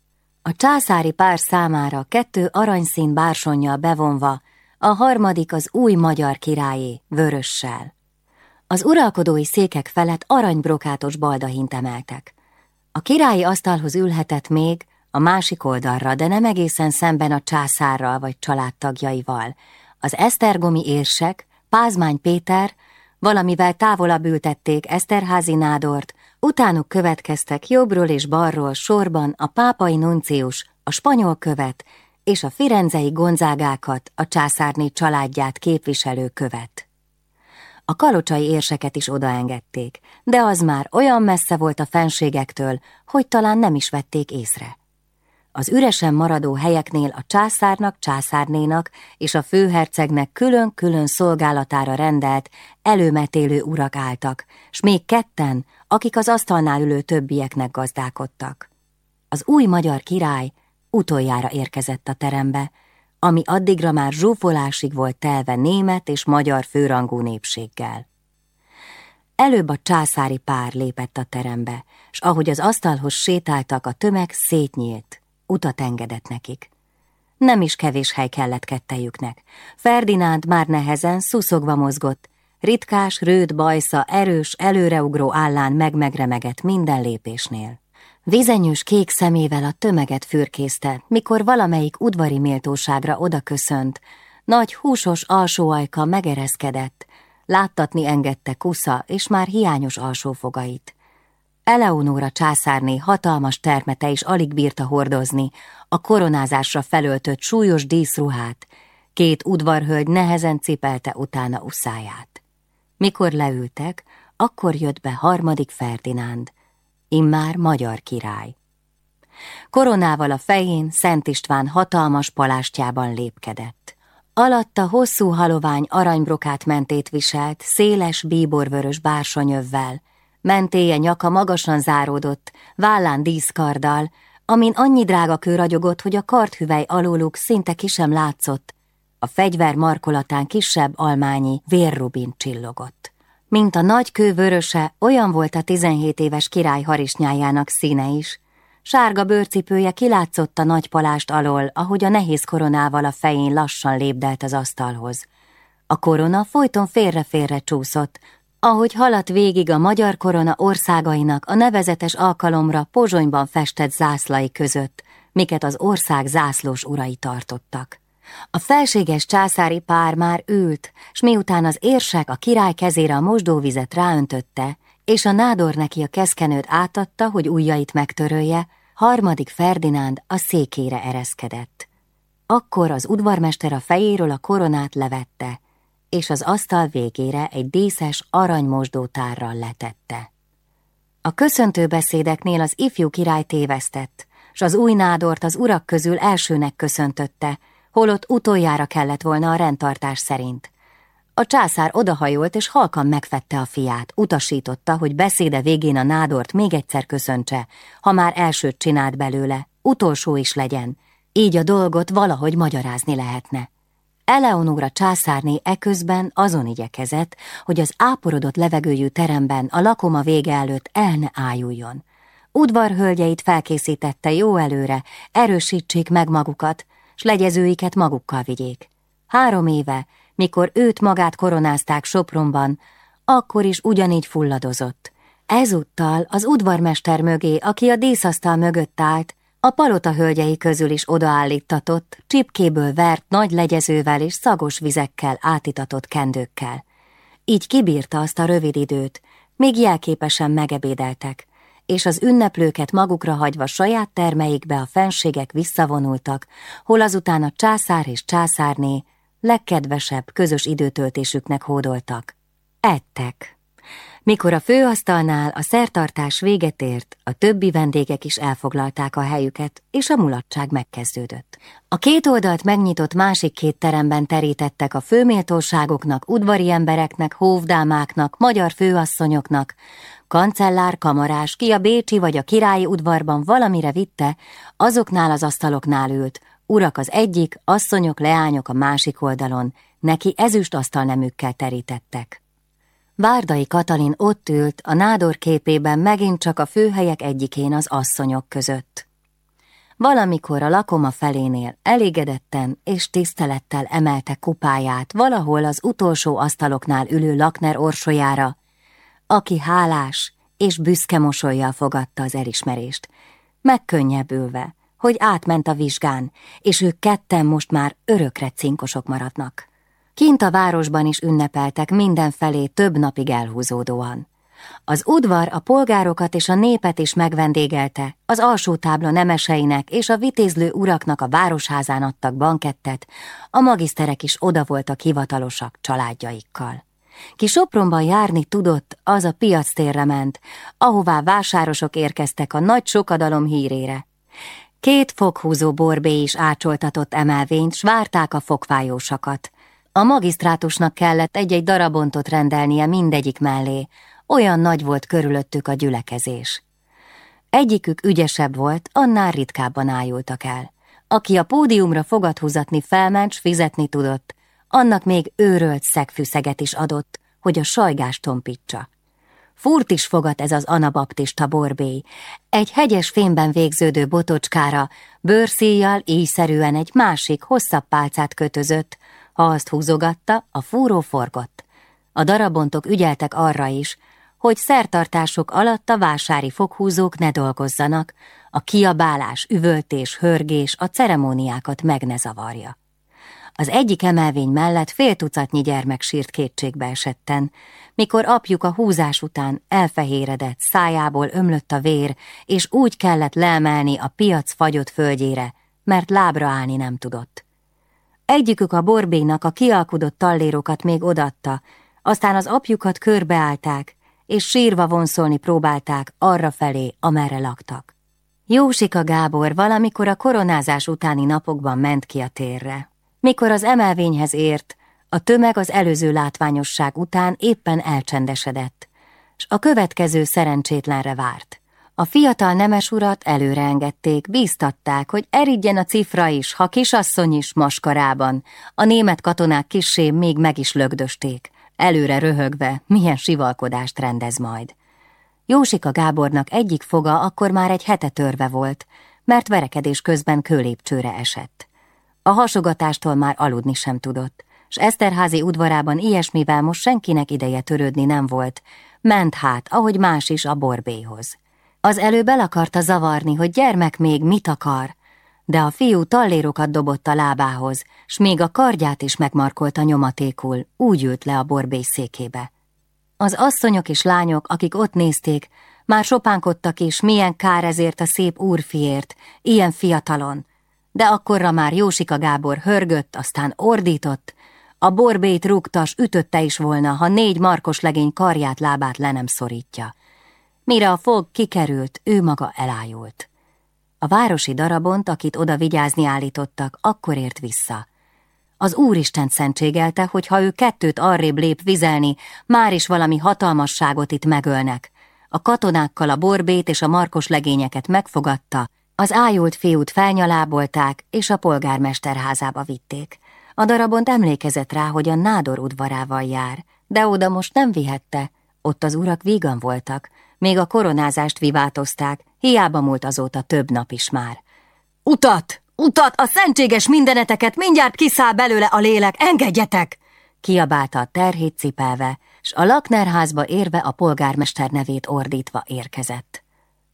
A császári pár számára kettő aranyszín bársonnyal bevonva, a harmadik az új magyar királyé, vörössel. Az uralkodói székek felett aranybrokátos baldahint emeltek. A királyi asztalhoz ülhetett még a másik oldalra, de nem egészen szemben a császárral vagy családtagjaival. Az esztergomi érsek, Pázmány Péter, valamivel távolabb ültették Eszterházi nádort, utánuk következtek jobbról és balról sorban a pápai nuncius, a spanyol követ és a firenzei gonzágákat, a császárné családját képviselő követ. A kalocsai érseket is odaengedték, de az már olyan messze volt a fenségektől, hogy talán nem is vették észre. Az üresen maradó helyeknél a császárnak, császárnénak és a főhercegnek külön-külön szolgálatára rendelt, előmetélő urak álltak, s még ketten, akik az asztalnál ülő többieknek gazdálkodtak. Az új magyar király utoljára érkezett a terembe, ami addigra már zsúfolásig volt telve német és magyar főrangú népséggel. Előbb a császári pár lépett a terembe, s ahogy az asztalhoz sétáltak, a tömeg szétnyílt, utat engedett nekik. Nem is kevés hely kellett kettejüknek. Ferdinánd már nehezen, szuszogva mozgott, ritkás, rőd bajsza, erős, előreugró állán megmegremegett minden lépésnél. Vizenyős kék szemével a tömeget fürkészte, mikor valamelyik udvari méltóságra odaköszönt, nagy húsos alsóajka megereszkedett, láttatni engedte kusza és már hiányos alsófogait. Eleonóra császárné hatalmas termete is alig bírta hordozni, a koronázásra felöltött súlyos díszruhát, két udvarhölgy nehezen cipelte utána uszáját. Mikor leültek, akkor jött be harmadik Ferdinánd, immár magyar király. Koronával a fején Szent István hatalmas palástjában lépkedett. Alatta hosszú halovány aranybrokát mentét viselt, széles bíborvörös bársonyövvel, mentéje nyaka magasan záródott, vállán díszkarddal, amin annyi drága kő ragyogott, hogy a kardhüvely alóluk szinte ki sem látszott, a fegyver markolatán kisebb almányi vérrubin csillogott. Mint a nagy kő vöröse, olyan volt a 17 éves király harisnyájának színe is. Sárga bőrcipője kilátszott a nagy palást alól, ahogy a nehéz koronával a fején lassan lépdelt az asztalhoz. A korona folyton félre-félre csúszott, ahogy haladt végig a magyar korona országainak a nevezetes alkalomra pozsonyban festett zászlai között, miket az ország zászlós urai tartottak. A felséges császári pár már ült, s miután az érsek a király kezére a mosdóvizet ráöntötte, és a nádor neki a keszkenőt átadta, hogy ujjait megtörölje, harmadik Ferdinánd a székére ereszkedett. Akkor az udvarmester a fejéről a koronát levette, és az asztal végére egy díszes aranymosdótárral letette. A köszöntő beszédeknél az ifjú király tévesztett, s az új nádort az urak közül elsőnek köszöntötte, holott utoljára kellett volna a rendtartás szerint. A császár odahajolt és halkan megfette a fiát, utasította, hogy beszéde végén a nádort még egyszer köszöntse, ha már elsőt csinált belőle, utolsó is legyen, így a dolgot valahogy magyarázni lehetne. Eleonóra császárné eközben azon igyekezett, hogy az áporodott levegőjű teremben a lakoma vége előtt el ne ájuljon. Udvarhölgyeit felkészítette jó előre, erősítsék meg magukat, s legyezőiket magukkal vigyék. Három éve, mikor őt magát koronázták Sopronban, akkor is ugyanígy fulladozott. Ezúttal az udvarmester mögé, aki a díszasztal mögött állt, a palota hölgyei közül is odaállítatott, csipkéből vert nagy legyezővel és szagos vizekkel átitatott kendőkkel. Így kibírta azt a rövid időt, még jelképesen megebédeltek, és az ünneplőket magukra hagyva saját termeikbe a fenségek visszavonultak, hol azután a császár és császárné legkedvesebb közös időtöltésüknek hódoltak. Ettek. Mikor a főasztalnál a szertartás véget ért, a többi vendégek is elfoglalták a helyüket, és a mulatság megkezdődött. A két oldalt megnyitott másik két teremben terítettek a főméltóságoknak, udvari embereknek, hóvdámáknak, magyar főasszonyoknak, kancellár, kamarás, ki a bécsi vagy a királyi udvarban valamire vitte, azoknál az asztaloknál ült, urak az egyik, asszonyok, leányok a másik oldalon, neki ezüst asztalnemükkel terítettek. Várdai Katalin ott ült, a nádor képében megint csak a főhelyek egyikén az asszonyok között. Valamikor a lakoma felénél elégedetten és tisztelettel emelte kupáját valahol az utolsó asztaloknál ülő Lakner orsolyára, aki hálás és büszke mosolyjal fogadta az elismerést, megkönnyebbülve, hogy átment a vizsgán, és ők ketten most már örökre cinkosok maradnak. Kint a városban is ünnepeltek mindenfelé több napig elhúzódóan. Az udvar a polgárokat és a népet is megvendégelte, az alsó tábla nemeseinek és a vitézlő uraknak a városházán adtak bankettet, a magiszterek is oda voltak hivatalosak családjaikkal. Ki Sopronban járni tudott, az a piac térre ment, ahová vásárosok érkeztek a nagy sokadalom hírére. Két foghúzó borbé is ácsoltatott emelvényt, s várták a fogfájósakat. A magisztrátusnak kellett egy-egy darabontot rendelnie mindegyik mellé, olyan nagy volt körülöttük a gyülekezés. Egyikük ügyesebb volt, annál ritkábban ájultak el. Aki a pódiumra fogat húzatni felment, fizetni tudott, annak még őrölt szegfűszeget is adott, hogy a sajgás tompítsa. Furt is fogat ez az anabaptista borbély, egy hegyes fémben végződő botocskára, bőrszíjjal íjszerűen egy másik, hosszabb pálcát kötözött, ha azt húzogatta, a fúró forgott. A darabontok ügyeltek arra is, hogy szertartások alatt a vásári foghúzók ne dolgozzanak, a kiabálás, üvöltés, hörgés a ceremóniákat meg ne zavarja. Az egyik emelvény mellett fél tucatnyi gyermek sírt kétségbe esetten, mikor apjuk a húzás után elfehéredett, szájából ömlött a vér, és úgy kellett leemelni a piac fagyott földjére, mert lábra állni nem tudott. Egyikük a borbénak a kialkudott tallérokat még odatta, aztán az apjukat körbeállták, és sírva vonszolni próbálták arra felé, amerre laktak. Jósika Gábor valamikor a koronázás utáni napokban ment ki a térre. Mikor az emelvényhez ért, a tömeg az előző látványosság után éppen elcsendesedett, s a következő szerencsétlenre várt. A fiatal nemes urat előre bíztatták, hogy eridjen a cifra is, ha kisasszony is maskarában. A német katonák kissé még meg is lögdösték, előre röhögve, milyen sivalkodást rendez majd. Jósika Gábornak egyik foga akkor már egy hete törve volt, mert verekedés közben kőlépcsőre esett. A hasogatástól már aludni sem tudott, s Eszterházi udvarában ilyesmivel most senkinek ideje törődni nem volt, ment hát, ahogy más is a borbéhoz. Az előbb el akarta zavarni, hogy gyermek még mit akar, de a fiú tallérokat dobott a lábához, s még a kardját is megmarkolta nyomatékul, úgy ült le a borbély székébe. Az asszonyok és lányok, akik ott nézték, már sopánkodtak is, milyen kár ezért a szép úrfiért, ilyen fiatalon, de akkorra már Jósika Gábor hörgött, aztán ordított, a borbét rúgtas ütötte is volna, ha négy markos legény karját, lábát le nem szorítja. Mire a fog kikerült, ő maga elájult. A városi darabont, akit oda vigyázni állítottak, akkor ért vissza. Az Úristen szentségelte, hogy ha ő kettőt arrébb lép vizelni, már is valami hatalmasságot itt megölnek. A katonákkal a borbét és a markos legényeket megfogadta, az ájult fiút felnyalábolták, és a polgármester házába vitték. A darabont emlékezett rá, hogy a nádor udvarával jár, de oda most nem vihette, ott az urak vígan voltak, még a koronázást vivátozták, hiába múlt azóta több nap is már. Utat! Utat! A szentséges mindeneteket mindjárt kiszáll belőle a lélek, engedjetek! Kiabálta a terhét cipelve, s a Laknerházba érve a polgármester nevét ordítva érkezett.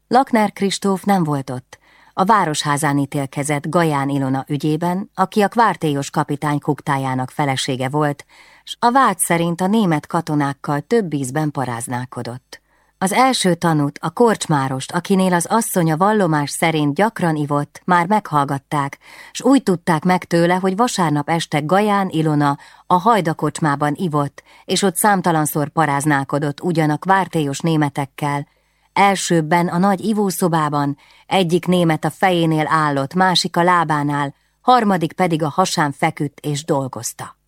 Lakner Kristóf nem volt ott, a városházán ítélkezett Gaján Ilona ügyében, aki a kvártélyos kapitány kuktájának felesége volt, s a vád szerint a német katonákkal több ízben paráználkodott. Az első tanút, a korcsmárost, akinél az asszony a vallomás szerint gyakran ivott, már meghallgatták, s úgy tudták meg tőle, hogy vasárnap este Gaján Ilona a hajdakocsmában ivott, és ott számtalanszor paráználkodott ugyanak vártélyos németekkel. Elsőbben a nagy ivószobában, egyik német a fejénél állott, másik a lábánál, harmadik pedig a hasán feküdt és dolgozta.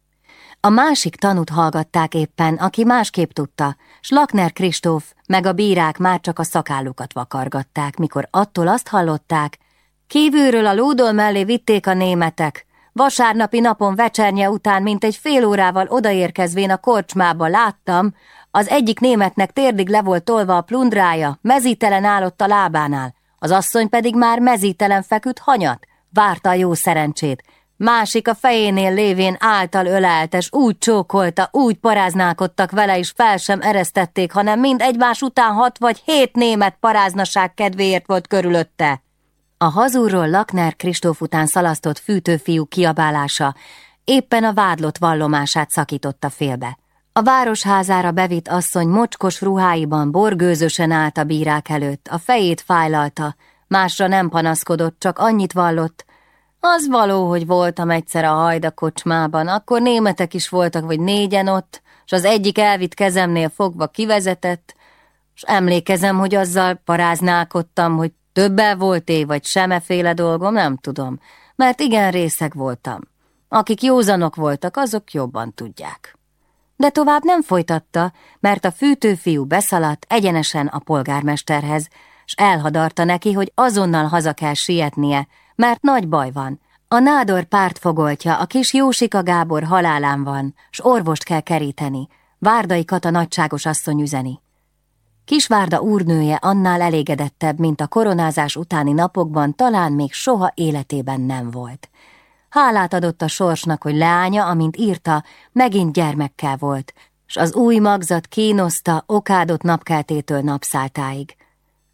A másik tanút hallgatták éppen, aki másképp tudta, s Lakner Kristóf meg a bírák már csak a szakállukat vakargatták, mikor attól azt hallották, kívülről a lódol mellé vitték a németek, vasárnapi napon vecsernye után, mint egy fél órával odaérkezvén a korcsmába láttam, az egyik németnek térdig le volt tolva a plundrája, mezítelen állott a lábánál, az asszony pedig már mezítelen feküdt hanyat, várta a jó szerencsét, Másik a fejénél lévén által öleltes, úgy csókolta, úgy paráználkodtak vele, és fel sem eresztették, hanem mind egymás után hat vagy hét német paráznaság kedvéért volt körülötte. A hazúról Lakner Kristóf után szalasztott fűtőfiú kiabálása éppen a vádlott vallomását szakította félbe. A városházára bevitt asszony mocskos ruháiban borgőzösen állt a bírák előtt, a fejét fájlalta, másra nem panaszkodott, csak annyit vallott, az való, hogy voltam egyszer a hajda kocsmában, akkor németek is voltak, vagy négyen ott, és az egyik elvitt kezemnél fogva kivezetett, és emlékezem, hogy azzal paráználkodtam, hogy többel volté, vagy semeféle dolgom, nem tudom, mert igen részeg voltam. Akik józanok voltak, azok jobban tudják. De tovább nem folytatta, mert a fűtőfiú beszaladt egyenesen a polgármesterhez, s elhadarta neki, hogy azonnal haza kell sietnie, mert nagy baj van. A nádor pártfogoltja, a kis Jósika Gábor halálán van, s orvost kell keríteni. Várdai Kata nagyságos asszony üzeni. Kisvárda úrnője annál elégedettebb, mint a koronázás utáni napokban talán még soha életében nem volt. Hálát adott a sorsnak, hogy leánya, amint írta, megint gyermekkel volt, s az új magzat kínoszta okádott napkeltétől napszáltáig.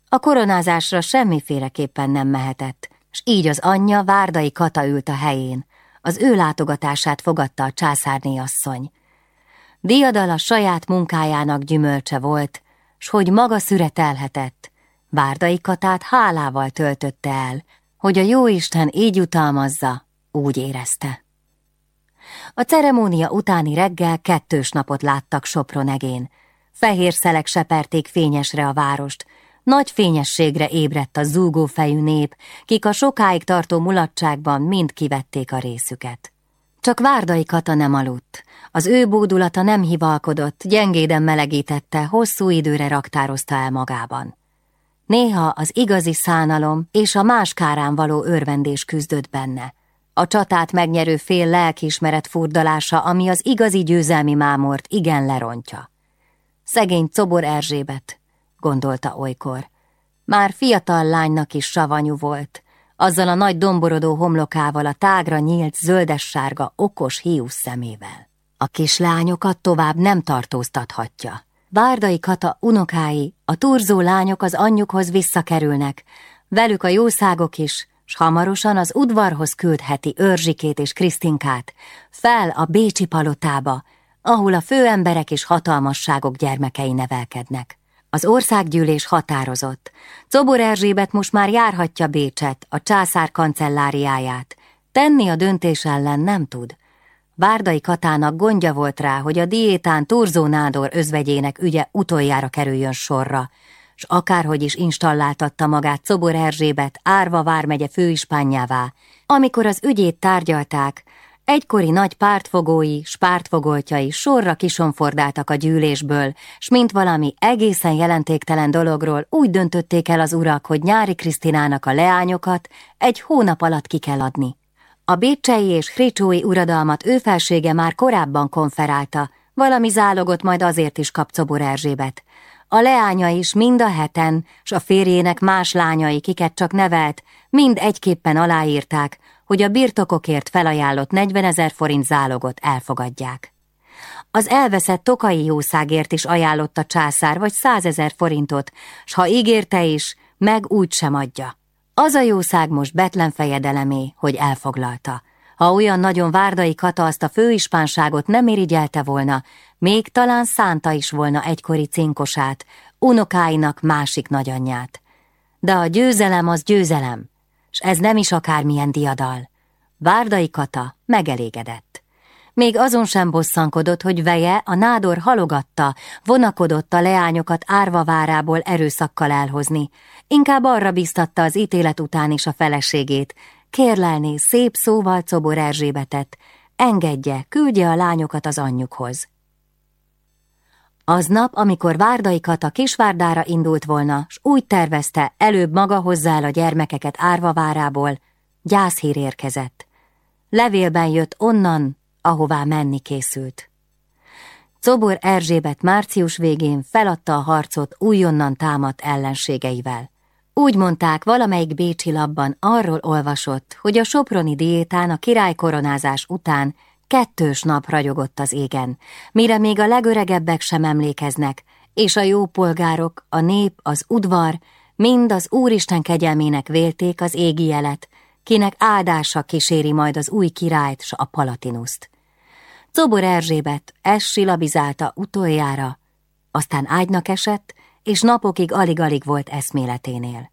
A koronázásra semmiféleképpen nem mehetett, s így az anyja Várdai Kata ült a helyén. Az ő látogatását fogadta a császárné asszony. Diadal a saját munkájának gyümölcse volt, s hogy maga szüretelhetett. Várdai Katát hálával töltötte el, hogy a jóisten így utalmazza, úgy érezte. A ceremónia utáni reggel kettős napot láttak Sopronegén. Fehér szelek seperték fényesre a várost, nagy fényességre ébredt a zúgófejű nép, kik a sokáig tartó mulatságban mind kivették a részüket. Csak Várdai Kata nem aludt. Az ő bódulata nem hivalkodott, gyengéden melegítette, hosszú időre raktározta el magában. Néha az igazi szánalom és a más kárán való örvendés küzdött benne. A csatát megnyerő fél lelkiismeret furdalása, ami az igazi győzelmi mámort igen lerontja. Szegény Cobor Erzsébet, gondolta olykor. Már fiatal lánynak is savanyú volt, azzal a nagy domborodó homlokával, a tágra nyílt, zöldes-sárga, okos hiú szemével. A kislányokat tovább nem tartóztathatja. Várdai Kata unokái, a turzó lányok az anyjukhoz visszakerülnek, velük a jószágok is, s hamarosan az udvarhoz küldheti Örzsikét és Krisztinkát, fel a Bécsi palotába, ahol a főemberek és hatalmasságok gyermekei nevelkednek. Az országgyűlés határozott. Cobor Erzsébet most már járhatja Bécset, a császár kancelláriáját. Tenni a döntés ellen nem tud. Várdai Katának gondja volt rá, hogy a diétán Turzó Nádor özvegyének ügye utoljára kerüljön sorra, s akárhogy is installáltatta magát Cobor Erzsébet Árva vármegye főispánjává, amikor az ügyét tárgyalták, Egykori nagy pártfogói, spártfogoltjai sorra kisonfordáltak a gyűlésből, s mint valami egészen jelentéktelen dologról úgy döntötték el az urak, hogy nyári Krisztinának a leányokat egy hónap alatt ki kell adni. A bécsei és hricsói uradalmat ő felsége már korábban konferálta, valami zálogot majd azért is kap Cobor Erzsébet. A leánya is mind a heten, s a férjének más lányai, kiket csak nevelt, mind egyképpen aláírták, hogy a birtokokért felajánlott 40 ezer forint zálogot elfogadják. Az elveszett tokai jószágért is ajánlott a császár vagy százezer forintot, s ha ígérte is, meg úgy sem adja. Az a jószág most Betlen fejedelemé, hogy elfoglalta. Ha olyan nagyon várdai kata azt a főispánságot nem irigyelte volna, még talán szánta is volna egykori cinkosát, unokáinak másik nagyanyját. De a győzelem az győzelem, s ez nem is akármilyen diadal. Várdai Kata megelégedett. Még azon sem bosszankodott, hogy veje a nádor halogatta, vonakodott a leányokat árvavárából erőszakkal elhozni. Inkább arra biztatta az ítélet után is a feleségét, kérlelni szép szóval Cobor Erzsébetet, engedje, küldje a lányokat az anyjukhoz. Aznap, amikor Várdai Kata Kisvárdára indult volna, s úgy tervezte, előbb maga hozzá a gyermekeket árvavárából, gyászhír érkezett. Levélben jött onnan, ahová menni készült. Cobor Erzsébet március végén feladta a harcot újonnan támadt ellenségeivel. Úgy mondták, valamelyik bécsi labban arról olvasott, hogy a soproni diétán a király koronázás után kettős nap ragyogott az égen, mire még a legöregebbek sem emlékeznek, és a jó polgárok, a nép, az udvar, mind az Úristen kegyelmének vélték az égi jelet, kinek áldása kíséri majd az új királyt s a Palatinuszt. Cobor Erzsébet ezt silabizálta utoljára, aztán ágynak esett, és napokig alig-alig volt eszméleténél.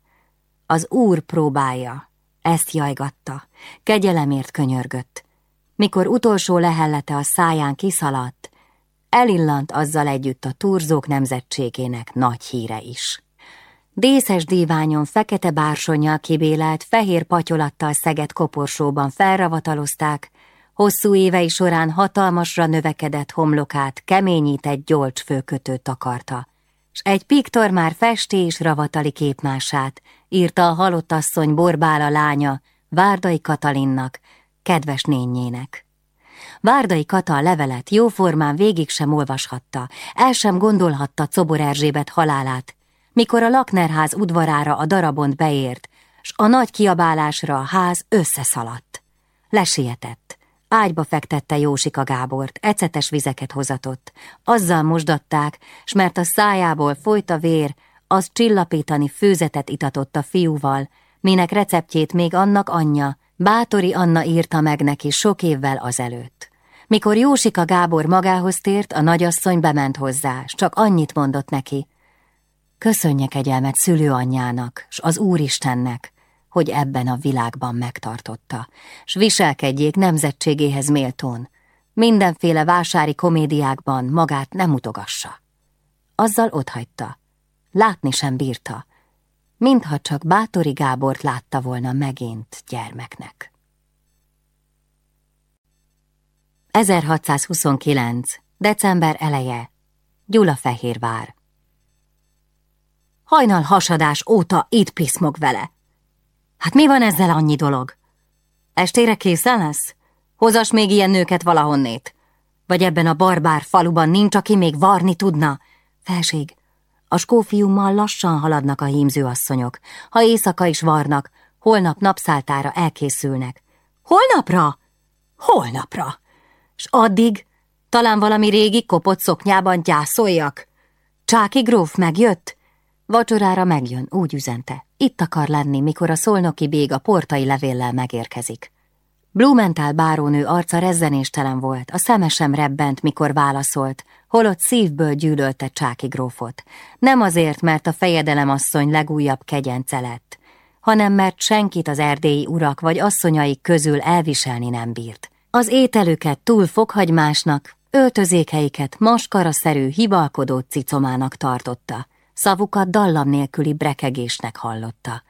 Az úr próbálja, ezt jajgatta, kegyelemért könyörgött. Mikor utolsó lehellete a száján kiszaladt, elillant azzal együtt a turzók nemzetségének nagy híre is. Dészes díványon fekete bársonyjal kibélelt, fehér patyolattal szegett koporsóban felravatalozták, hosszú évei során hatalmasra növekedett homlokát keményített gyolcs főkötő takarta, s egy piktor már festi és ravatali képmását írta a halott asszony Borbála lánya Várdai Katalinnak, kedves nényének. Várdai Kata a levelet jóformán végig sem olvashatta, el sem gondolhatta Cobor Erzsébet halálát, mikor a Laknerház udvarára a darabont beért, s a nagy kiabálásra a ház összeszaladt. Lesietett. Ágyba fektette Jósika Gábort, ecetes vizeket hozatott. Azzal mosdatták, s mert a szájából folyt a vér, az csillapítani főzetet itatott a fiúval, minek receptjét még annak anyja, Bátori Anna írta meg neki sok évvel azelőtt. Mikor Jósika Gábor magához tért, a nagyasszony bement hozzá, s csak annyit mondott neki. Köszönje kegyelmet szülőanyjának, s az Úristennek, hogy ebben a világban megtartotta, s viselkedjék nemzetségéhez méltón, mindenféle vásári komédiákban magát nem utogassa. Azzal otthagyta. Látni sem bírta, mintha csak Bátori Gábort látta volna megint gyermeknek. 1629. december eleje Gyulafehérvár Hajnal hasadás óta itt piszmog vele. Hát mi van ezzel annyi dolog? Estére készen lesz? Hozas még ilyen nőket valahonnét? Vagy ebben a barbár faluban nincs, aki még varni tudna? Felség, a skófiummal lassan haladnak a hímzőasszonyok. Ha éjszaka is varnak, holnap napszáltára elkészülnek. Holnapra? Holnapra. S addig talán valami régi kopott szoknyában gyászoljak? Csáki gróf megjött? Vacsorára megjön, úgy üzente. Itt akar lenni, mikor a szolnoki bég a portai levéllel megérkezik. Blumenthal bárónő arca rezzenéstelen volt, a szeme sem rebbent, mikor válaszolt, holott szívből gyűlölte Csáki grófot. Nem azért, mert a fejedelem asszony legújabb kegyence lett, hanem mert senkit az erdélyi urak vagy asszonyaik közül elviselni nem bírt. Az ételüket túl fokhagymásnak, öltözékeiket maskaraszerű, hibalkodó cicomának tartotta. Szavukat dallam nélküli brekegésnek hallotta.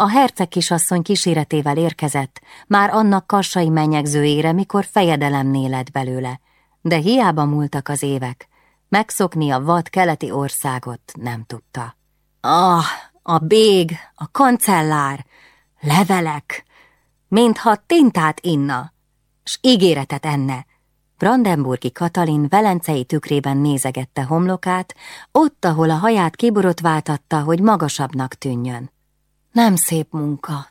A herceg kisasszony kíséretével érkezett, már annak kassai menyegzőjére, mikor fejedelemné lett belőle, de hiába múltak az évek, megszokni a vad keleti országot nem tudta. Ah, a bég, a kancellár, levelek, mintha tintát inna, s ígéretet enne, Brandenburgi Katalin velencei tükrében nézegette homlokát, ott, ahol a haját kiborotváltatta, hogy magasabbnak tűnjön. Nem szép munka,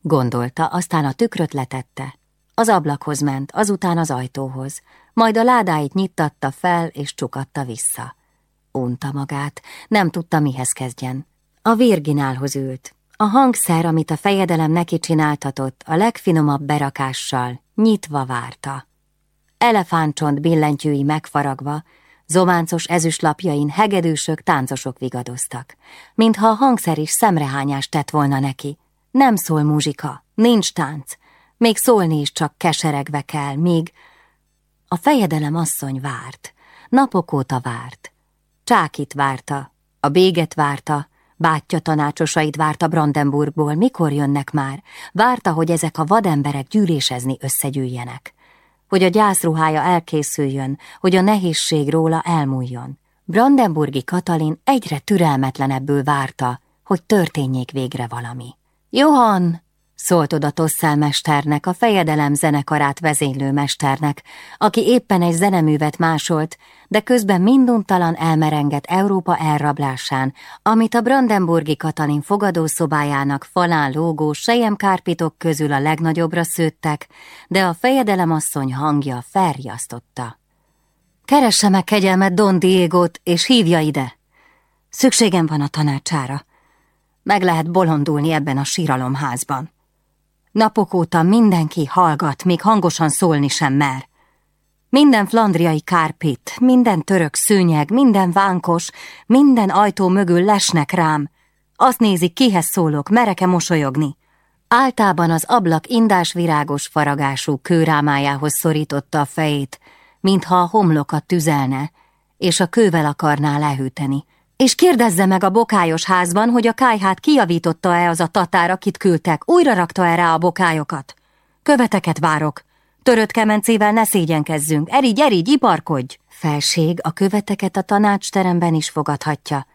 gondolta, aztán a tükröt letette. Az ablakhoz ment, azután az ajtóhoz, majd a ládáit nyittatta fel és csukatta vissza. Unta magát, nem tudta mihez kezdjen. A virginálhoz ült. A hangszer, amit a fejedelem neki csináltatott, a legfinomabb berakással, nyitva várta elefántcsont billentyűi megfaragva, Zománcos ezüstlapjain hegedűsök, táncosok vigadoztak. Mintha a hangszer is szemrehányást tett volna neki. Nem szól muzsika, nincs tánc, még szólni is csak keseregve kell, míg... A fejedelem asszony várt, napok óta várt. Csákit várta, a béget várta, bátyja tanácsosait várta Brandenburgból, mikor jönnek már, várta, hogy ezek a vademberek gyűlésezni összegyűjjenek hogy a gyászruhája elkészüljön, hogy a nehézség róla elmúljon. Brandenburgi Katalin egyre türelmetlenebbül várta, hogy történjék végre valami. Johan! Szólt oda Tosszel mesternek, a fejedelem zenekarát vezénylő mesternek, aki éppen egy zeneművet másolt, de közben minduntalan elmerengett Európa elrablásán, amit a Brandenburgi Katalin fogadószobájának falán lógó sejemkárpitok közül a legnagyobbra szőttek, de a fejedelem asszony hangja felriasztotta. Keresse meg kegyelmet Don Diego-t, és hívja ide. Szükségem van a tanácsára. Meg lehet bolondulni ebben a síralomházban. Napok óta mindenki hallgat, még hangosan szólni sem mer. Minden flandriai kárpit, minden török szőnyeg, minden vánkos, minden ajtó mögül lesnek rám. Azt nézik, kihez szólok, mereke mosolyogni. Áltában az ablak indásvirágos faragású kőrámájához szorította a fejét, mintha a homlokat tüzelne, és a kővel akarná lehűteni. És kérdezze meg a bokályos házban, hogy a kájhát kijavította-e az a tatár, akit küldtek, újra rakta-e rá a bokályokat. Követeket várok. Törött kemencével ne szégyenkezzünk. Erigy, erigy, iparkodj! Felség a követeket a tanácsteremben is fogadhatja.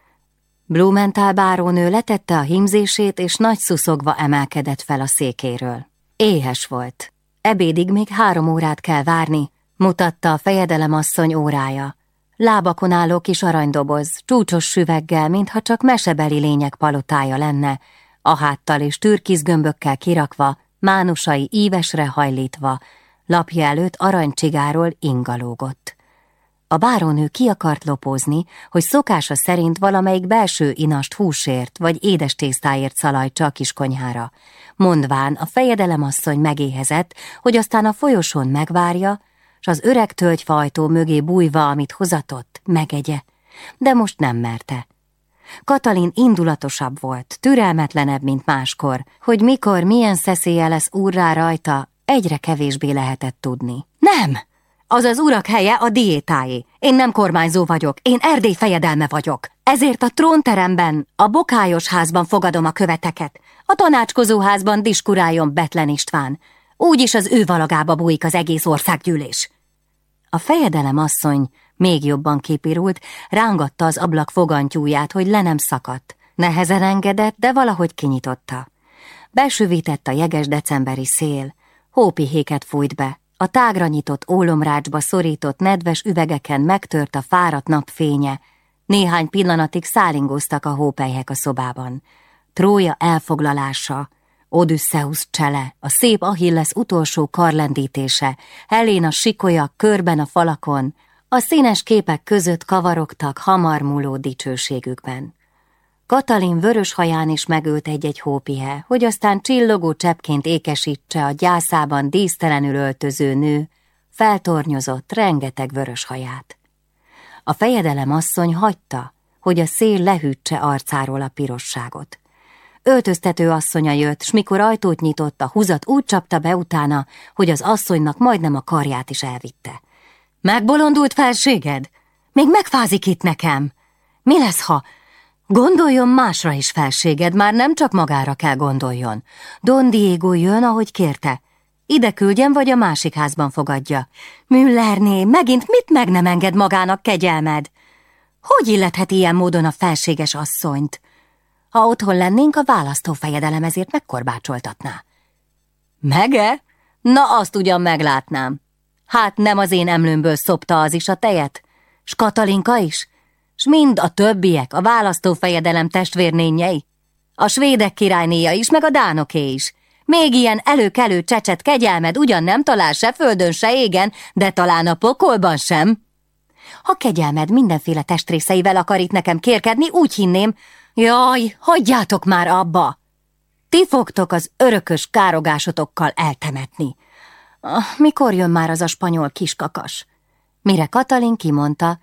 Blumenthal bárónő letette a himzését, és nagy szuszogva emelkedett fel a székéről. Éhes volt. Ebédig még három órát kell várni, mutatta a fejedelemasszony órája. Lábakon álló kis aranydoboz, csúcsos süveggel, mintha csak mesebeli lények palotája lenne, a háttal és türkizgömbökkel kirakva, mánusai ívesre hajlítva, lapja előtt aranycsigáról ingalógott. A bárónő ki akart lopózni, hogy szokása szerint valamelyik belső inast húsért vagy édes tésztáért szalajtsa a kiskonyhára. Mondván a fejedelemasszony megéhezett, hogy aztán a folyosón megvárja, s az öreg tölgyfajtó mögé bújva, amit hozatott, megegye, de most nem merte. Katalin indulatosabb volt, türelmetlenebb, mint máskor, hogy mikor, milyen szeszélye lesz úrrá rajta, egyre kevésbé lehetett tudni. Nem! Az az urak helye a diétáé. Én nem kormányzó vagyok, én Erdély fejedelme vagyok. Ezért a trónteremben, a bokályos házban fogadom a követeket. A tanácskozó házban diskuráljon Betlen István. Úgyis az ő valagába bújik az egész országgyűlés. A fejedelem asszony még jobban kipirult, rángatta az ablak fogantyúját, hogy le nem szakadt. Nehezen engedett, de valahogy kinyitotta. Besüvített a jeges decemberi szél, hópihéket fújt be, a tágra nyitott ólomrácsba szorított nedves üvegeken megtört a fáradt napfénye, néhány pillanatig szálingoztak a hópelyhek a szobában. Trója elfoglalása, Odüsszeusz csele, a szép Achilles utolsó karlendítése, Helena sikolya körben a falakon, a színes képek között kavarogtak hamar múló dicsőségükben. Katalin vörös haján is megült egy-egy hópihe, hogy aztán csillogó cseppként ékesítse a gyászában dísztelenül öltöző nő, feltornyozott rengeteg vörös haját. A fejedelem asszony hagyta, hogy a szél lehűtse arcáról a pirosságot. Öltöztető asszonya jött, s mikor ajtót nyitott, a húzat úgy csapta be utána, hogy az asszonynak majdnem a karját is elvitte. Megbolondult felséged? Még megfázik itt nekem. Mi lesz, ha... Gondoljon másra is felséged, már nem csak magára kell gondoljon. Don Diego jön, ahogy kérte. Ide küldjen, vagy a másik házban fogadja. Müllerné, megint mit meg nem enged magának kegyelmed? Hogy illethet ilyen módon a felséges asszonyt? Ha otthon lennénk, a választófejedelem ezért megkorbácsoltatná. Mege? Na, azt ugyan meglátnám. Hát nem az én emlőmből szopta az is a tejet? S Katalinka is? S mind a többiek, a választófejedelem testvérnényei? A svédek királynéja is, meg a dánoké is. Még ilyen előkelő csecset kegyelmed ugyan nem talál se földön, se égen, de talán a pokolban sem. Ha kegyelmed mindenféle testrészeivel akar itt nekem kérkedni, úgy hinném, Jaj, hagyjátok már abba! Ti fogtok az örökös károgásotokkal eltemetni. Ah, mikor jön már az a spanyol kiskakas? Mire Katalin kimondta,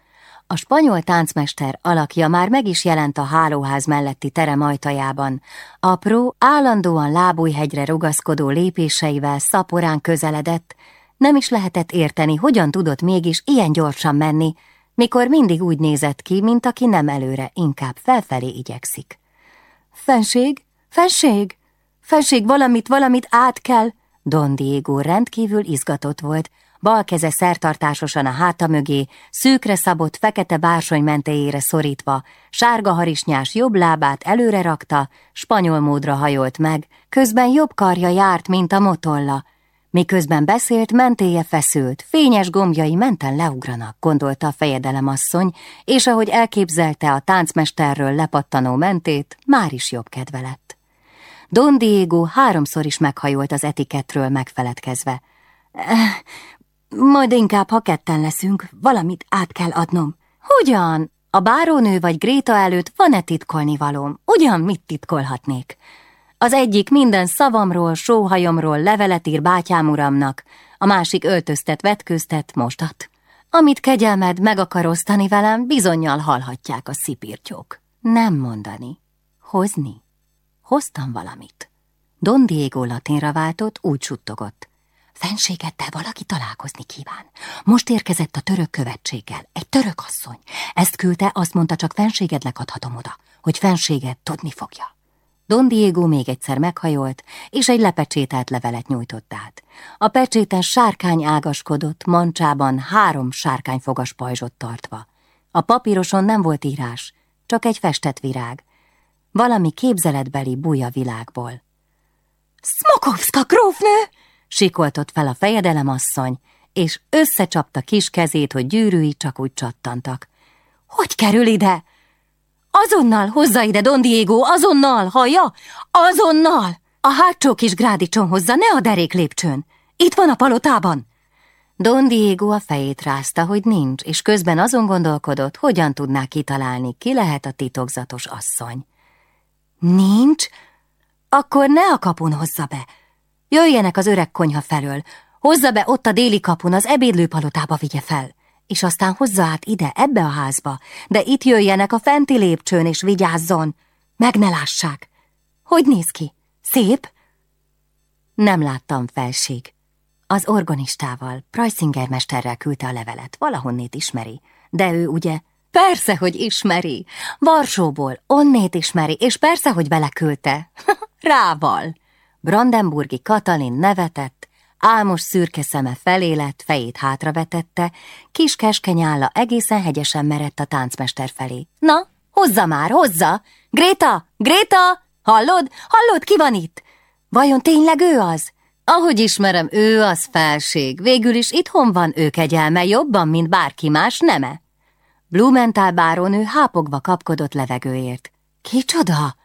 A spanyol táncmester alakja már meg is jelent a hálóház melletti terem ajtajában. Apró, állandóan lábújhegyre rugaszkodó lépéseivel szaporán közeledett, nem is lehetett érteni, hogyan tudott mégis ilyen gyorsan menni, mikor mindig úgy nézett ki, mint aki nem előre, inkább felfelé igyekszik. Fenség, fenség, fenség, valamit, valamit át kell. Don Diego rendkívül izgatott volt, bal keze szertartásosan a háta mögé, szűkre szabott fekete bársony mentéjére szorítva, sárga harisnyás jobb lábát előre rakta, spanyol módra hajolt meg, közben jobb karja járt, mint a motolla, Miközben beszélt, mentéje feszült, fényes gombjai menten leugranak, gondolta a fejedelemasszony, és ahogy elképzelte a táncmesterről lepattanó mentét, már is jobb kedve lett. Don Diego háromszor is meghajolt az etikettről megfeledkezve. Eh, majd inkább, ha ketten leszünk, valamit át kell adnom. Hogyan? A bárónő vagy Gréta előtt van-e titkolni valóm? Ugyan mit titkolhatnék? Az egyik minden szavamról, sóhajomról levelet ír bátyám uramnak, a másik öltöztet, vetköztet, mostat. Amit kegyelmed meg akar osztani velem, bizonyal hallhatják a szipirtyók. Nem mondani. Hozni. Hoztam valamit. Don Diego latinra váltott, úgy suttogott. Fenségedtel valaki találkozni kíván. Most érkezett a török követséggel. Egy török asszony. Ezt küldte, azt mondta, csak fenségednek adhatom oda, hogy fenséged tudni fogja. Don Diego még egyszer meghajolt, és egy lepecsételt levelet nyújtott át. A pecséten sárkány ágaskodott, mancsában három sárkányfogas pajzsot tartva. A papíroson nem volt írás, csak egy festett virág. Valami képzeletbeli buja világból. Smokovska grófnő! sikoltott fel a fejedelemasszony, és összecsapta kis kezét, hogy gyűrűi csak úgy csattantak. Hogy kerül ide? Azonnal hozza ide, Don Diego, azonnal, hallja? Azonnal! A hátsó kis grádicson hozza, ne a derék lépcsőn. Itt van a palotában. Don Diego a fejét rázta, hogy nincs, és közben azon gondolkodott, hogyan tudná kitalálni, ki lehet a titokzatos asszony. Nincs? Akkor ne a kapun hozza be. Jöjjenek az öreg konyha felől. Hozza be ott a déli kapun, az ebédlőpalotába vigye fel és aztán hozza át ide, ebbe a házba, de itt jöjjenek a fenti lépcsőn, és vigyázzon. Meg ne lássák. Hogy néz ki? Szép? Nem láttam felség. Az organistával, Preisinger mesterrel küldte a levelet, valahonnét ismeri. De ő ugye, persze, hogy ismeri. Varsóból, onnét ismeri, és persze, hogy beleküldte. Rával. Brandenburgi Katalin nevetett, Álmos szürke szeme felé lett, fejét hátravetette, kis keskeny álla egészen hegyesen merett a táncmester felé. Na, hozza már, hozza! Gréta, Gréta! Hallod? Hallod, ki van itt? Vajon tényleg ő az? Ahogy ismerem, ő az felség. Végül is itthon van ő kegyelme jobban, mint bárki más neme. Blumenthal bárónő hápogva kapkodott levegőért. Kicsoda?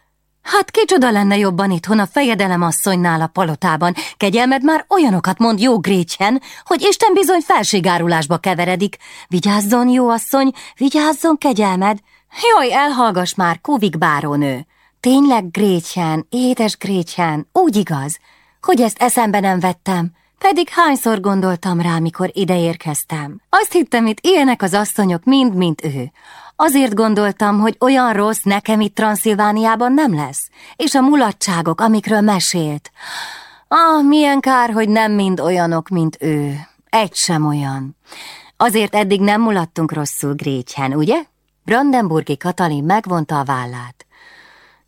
Hát kicsoda lenne jobban itthon a fejedelem asszonynál a palotában. Kegyelmed már olyanokat mond jó Grécsen, hogy Isten bizony felségárulásba keveredik. Vigyázzon, jó asszony, vigyázzon, kegyelmed. Jaj, elhallgass már, Kuvik bárónő. Tényleg Grécsen, édes Grécsen, úgy igaz, hogy ezt eszembe nem vettem. Pedig hányszor gondoltam rá, mikor ide érkeztem. Azt hittem, itt ilyenek az asszonyok mind, mint ő. Azért gondoltam, hogy olyan rossz nekem itt Transzilvániában nem lesz, és a mulatságok, amikről mesélt. Ah, milyen kár, hogy nem mind olyanok, mint ő. Egy sem olyan. Azért eddig nem mulattunk rosszul Grécsen, ugye? Brandenburgi Katalin megvonta a vállát.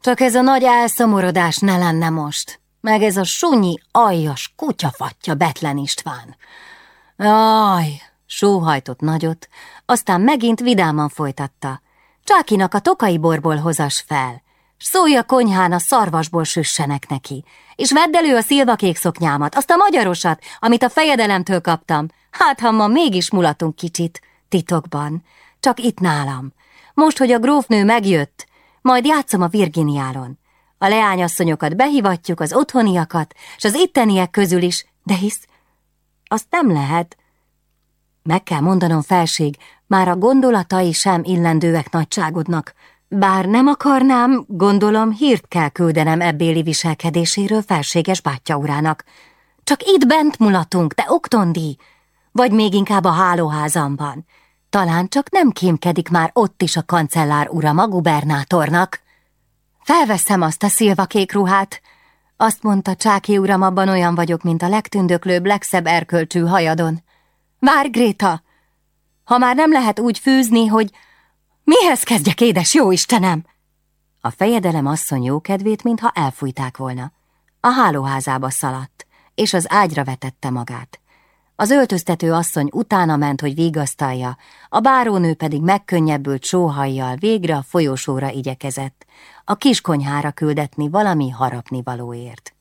Csak ez a nagy elszomorodás ne lenne most, meg ez a sunyi, aljas kutyafatja Betlen István. Aj, sóhajtott nagyot, aztán megint vidáman folytatta. Csákinak a tokai borból hozas fel, s szólj a konyhán a szarvasból süssenek neki, és vedd elő a szilvakék szoknyámat, azt a magyarosat, amit a fejedelemtől kaptam. Hát, ha ma mégis mulatunk kicsit, titokban, csak itt nálam. Most, hogy a grófnő megjött, majd játszom a Virginiálon. A leányasszonyokat behivatjuk, az otthoniakat, s az itteniek közül is, de hisz, azt nem lehet, meg kell mondanom, felség, már a gondolatai sem illendőek nagyságodnak. Bár nem akarnám, gondolom, hírt kell küldenem ebbéli viselkedéséről felséges bátyaurának. Csak itt bent mulatunk, te oktondi, vagy még inkább a hálóházamban. Talán csak nem kémkedik már ott is a kancellár uram a gubernátornak. Felveszem azt a szilvakék ruhát. Azt mondta Csáki uram, abban olyan vagyok, mint a legtündöklőbb, legszebb erkölcsű hajadon. Várj, Gréta! Ha már nem lehet úgy fűzni, hogy mihez kezdjek, édes jó Istenem? A fejedelem asszony jókedvét, mintha elfújták volna. A hálóházába szaladt, és az ágyra vetette magát. Az öltöztető asszony utána ment, hogy vigasztalja, a bárónő pedig megkönnyebbült sóhajjal végre a folyosóra igyekezett, a kiskonyhára küldetni valami harapni valóért.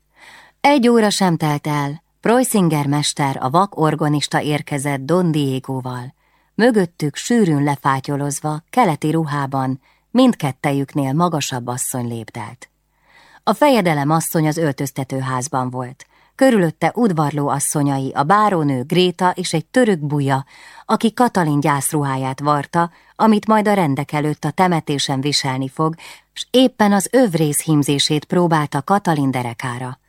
Egy óra sem telt el, Preussinger mester, a vak organista érkezett Don Diego-val. Mögöttük sűrűn lefátyolozva, keleti ruhában, mindkettejüknél magasabb asszony lépdelt. A fejedelem asszony az öltöztetőházban volt. Körülötte udvarló asszonyai, a bárónő Gréta és egy török buja, aki Katalin gyászruháját varta, amit majd a rendek előtt a temetésen viselni fog, s éppen az övrész hímzését próbálta Katalin derekára.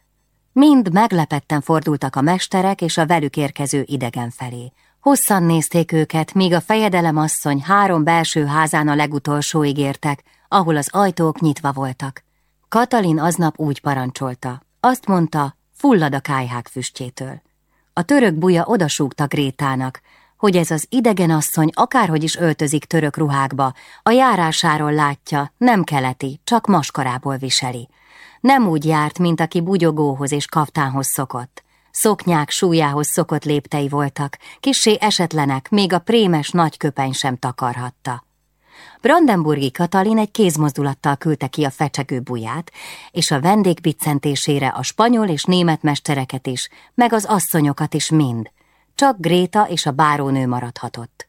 Mind meglepetten fordultak a mesterek és a velük érkező idegen felé. Hosszan nézték őket, míg a fejedelem asszony három belső házán a legutolsóig értek, ahol az ajtók nyitva voltak. Katalin aznap úgy parancsolta. Azt mondta, fullad a kájhák füstjétől. A török buja odasúgta Grétának, hogy ez az idegen asszony akárhogy is öltözik török ruhákba, a járásáról látja, nem keleti, csak maskarából viseli. Nem úgy járt, mint aki bugyogóhoz és kaftánhoz szokott. Szoknyák súlyához szokott léptei voltak, kissé esetlenek, még a prémes nagy köpeny sem takarhatta. Brandenburgi Katalin egy kézmozdulattal küldte ki a fecsegő buját, és a vendég biccentésére a spanyol és német mestereket is, meg az asszonyokat is mind. Csak Gréta és a bárónő maradhatott.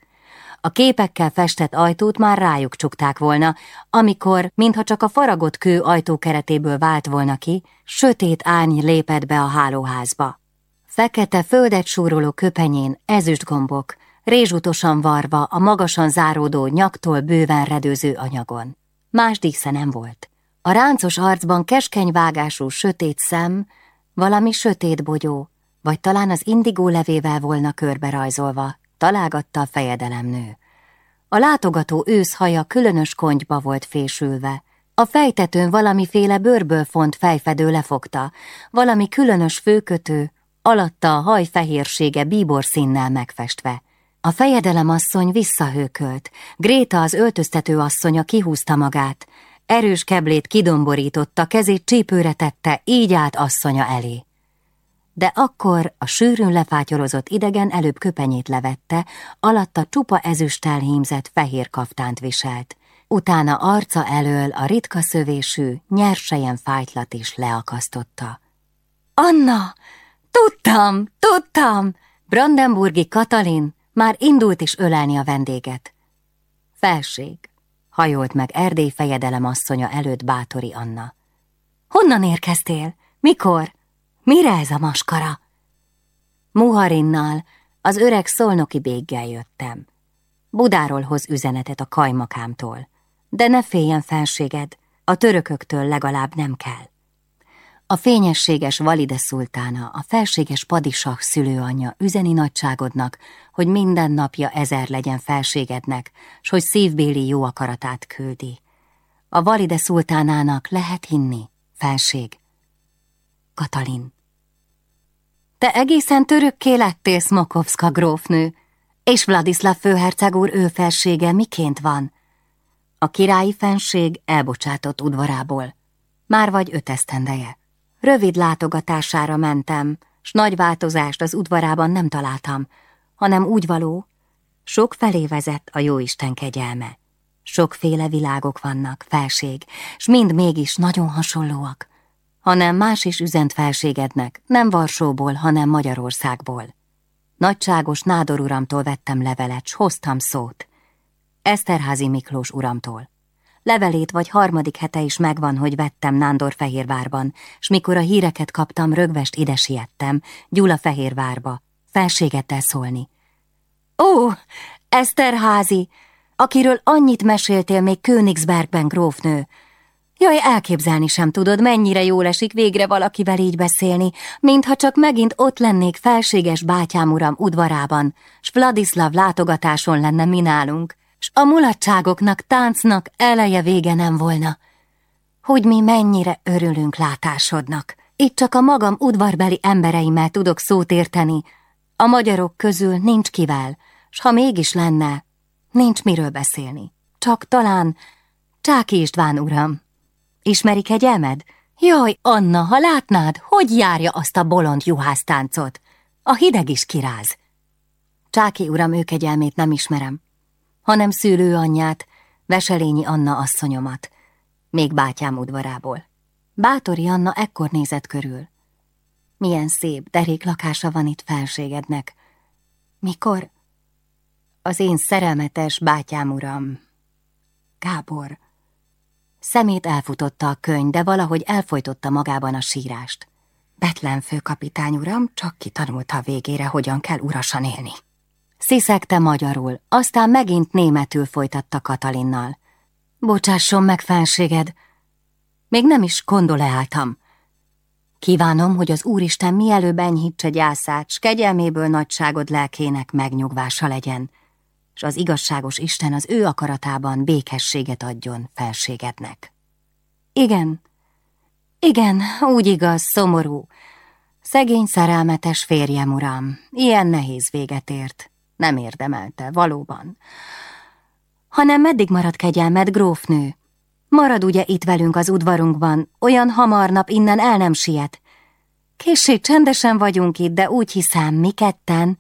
A képekkel festett ajtót már rájuk csukták volna, amikor, mintha csak a faragott kő ajtókeretéből vált volna ki, sötét ány lépett be a hálóházba. Fekete földet súroló köpenyén ezüstgombok, rézsutosan varva a magasan záródó nyaktól bőven redőző anyagon. Más dísze nem volt. A ráncos arcban keskeny vágású sötét szem, valami sötét bogyó, vagy talán az indigó levével volna körbe rajzolva, találgatta a fejedelemnő. A látogató ősz haja különös kontyba volt fésülve, a fejtetőn valamiféle bőrből font fejfedő lefogta, valami különös főkötő, alatta a haj fehérsége bíbor színnel megfestve. A fejedelem asszony visszahőkölt, Gréta az öltöztető asszonya kihúzta magát, erős keblét kidomborította, kezét csípőre tette, így állt asszonya elé. De akkor a sűrűn lefátyolozott idegen előbb köpenyét levette, alatta csupa ezüsttel hímzett fehér kaftánt viselt. Utána arca elől a ritka szövésű, nyersejen fájtlat is leakasztotta. Anna! Tudtam, tudtam! Brandenburgi Katalin már indult is ölelni a vendéget. Felség, hajolt meg Erdély fejedelem asszonya előtt bátori Anna. Honnan érkeztél? Mikor? Mire ez a maskara? Muharinnal, az öreg szolnoki béggel jöttem. Budáról hoz üzenetet a kajmakámtól. De ne féljen felséged, a törököktől legalább nem kell. A fényességes Valide szultána, a felséges padisah szülőanyja üzeni nagyságodnak, hogy minden napja ezer legyen felségednek, s hogy szívbéli jó akaratát küldi. A Valide szultánának lehet hinni, felség. Katalin. Te egészen törökké lettél, Smokovska grófnő, és Vladislav főherceg úr ő felsége miként van? A királyi fenség elbocsátott udvarából. Már vagy öt esztendeje. Rövid látogatására mentem, s nagy változást az udvarában nem találtam, hanem úgy való, sok felé vezet a jóisten kegyelme. Sokféle világok vannak, felség, s mind mégis nagyon hasonlóak, hanem más is üzent felségednek, nem Varsóból, hanem Magyarországból. Nagyságos Nádor uramtól vettem levelet, s hoztam szót. Eszterházi Miklós uramtól. Levelét vagy harmadik hete is megvan, hogy vettem Nándor Fehérvárban, s mikor a híreket kaptam, rögvest ide siettem, Gyula Fehérvárba, felségettel szólni. Ó, Eszterházi, akiről annyit meséltél még Königsbergben, grófnő, Jaj, elképzelni sem tudod, mennyire jól esik végre valakivel így beszélni, mintha csak megint ott lennék felséges bátyám uram udvarában, s Vladislav látogatáson lenne mi nálunk, s a mulatságoknak, táncnak eleje vége nem volna. Hogy mi mennyire örülünk látásodnak. Itt csak a magam udvarbeli embereimmel tudok szót érteni. A magyarok közül nincs kivel, s ha mégis lenne, nincs miről beszélni. Csak talán Csáki István uram. Ismeri kegyelmed? Jaj, Anna, ha látnád, hogy járja azt a bolond juhásztáncot. A hideg is kiráz. Csáki uram ő kegyelmét nem ismerem, hanem szülő anyját, Veselényi Anna asszonyomat, még bátyám udvarából. Bátori Anna ekkor nézett körül. Milyen szép, derék lakása van itt felségednek. Mikor? Az én szerelmetes bátyám uram. Gábor. Szemét elfutotta a könyv, de valahogy elfolytotta magában a sírást. Betlen főkapitány uram csak kitanulta a végére, hogyan kell urasan élni. Sziszegte magyarul, aztán megint németül folytatta Katalinnal. Bocsásson meg, fenséged, még nem is kondoleáltam. Kívánom, hogy az Úristen mielőbb enyhítse gyászát, s kegyelméből nagyságod lelkének megnyugvása legyen, és az igazságos Isten az ő akaratában békességet adjon felségednek. Igen, igen, úgy igaz, szomorú. Szegény szerelmetes férjem, uram, ilyen nehéz véget ért. Nem érdemelte, valóban. Hanem meddig marad kegyelmed, grófnő? Marad ugye itt velünk az udvarunkban, olyan hamar nap innen el nem siet. Kissé csendesen vagyunk itt, de úgy hiszem, mi ketten.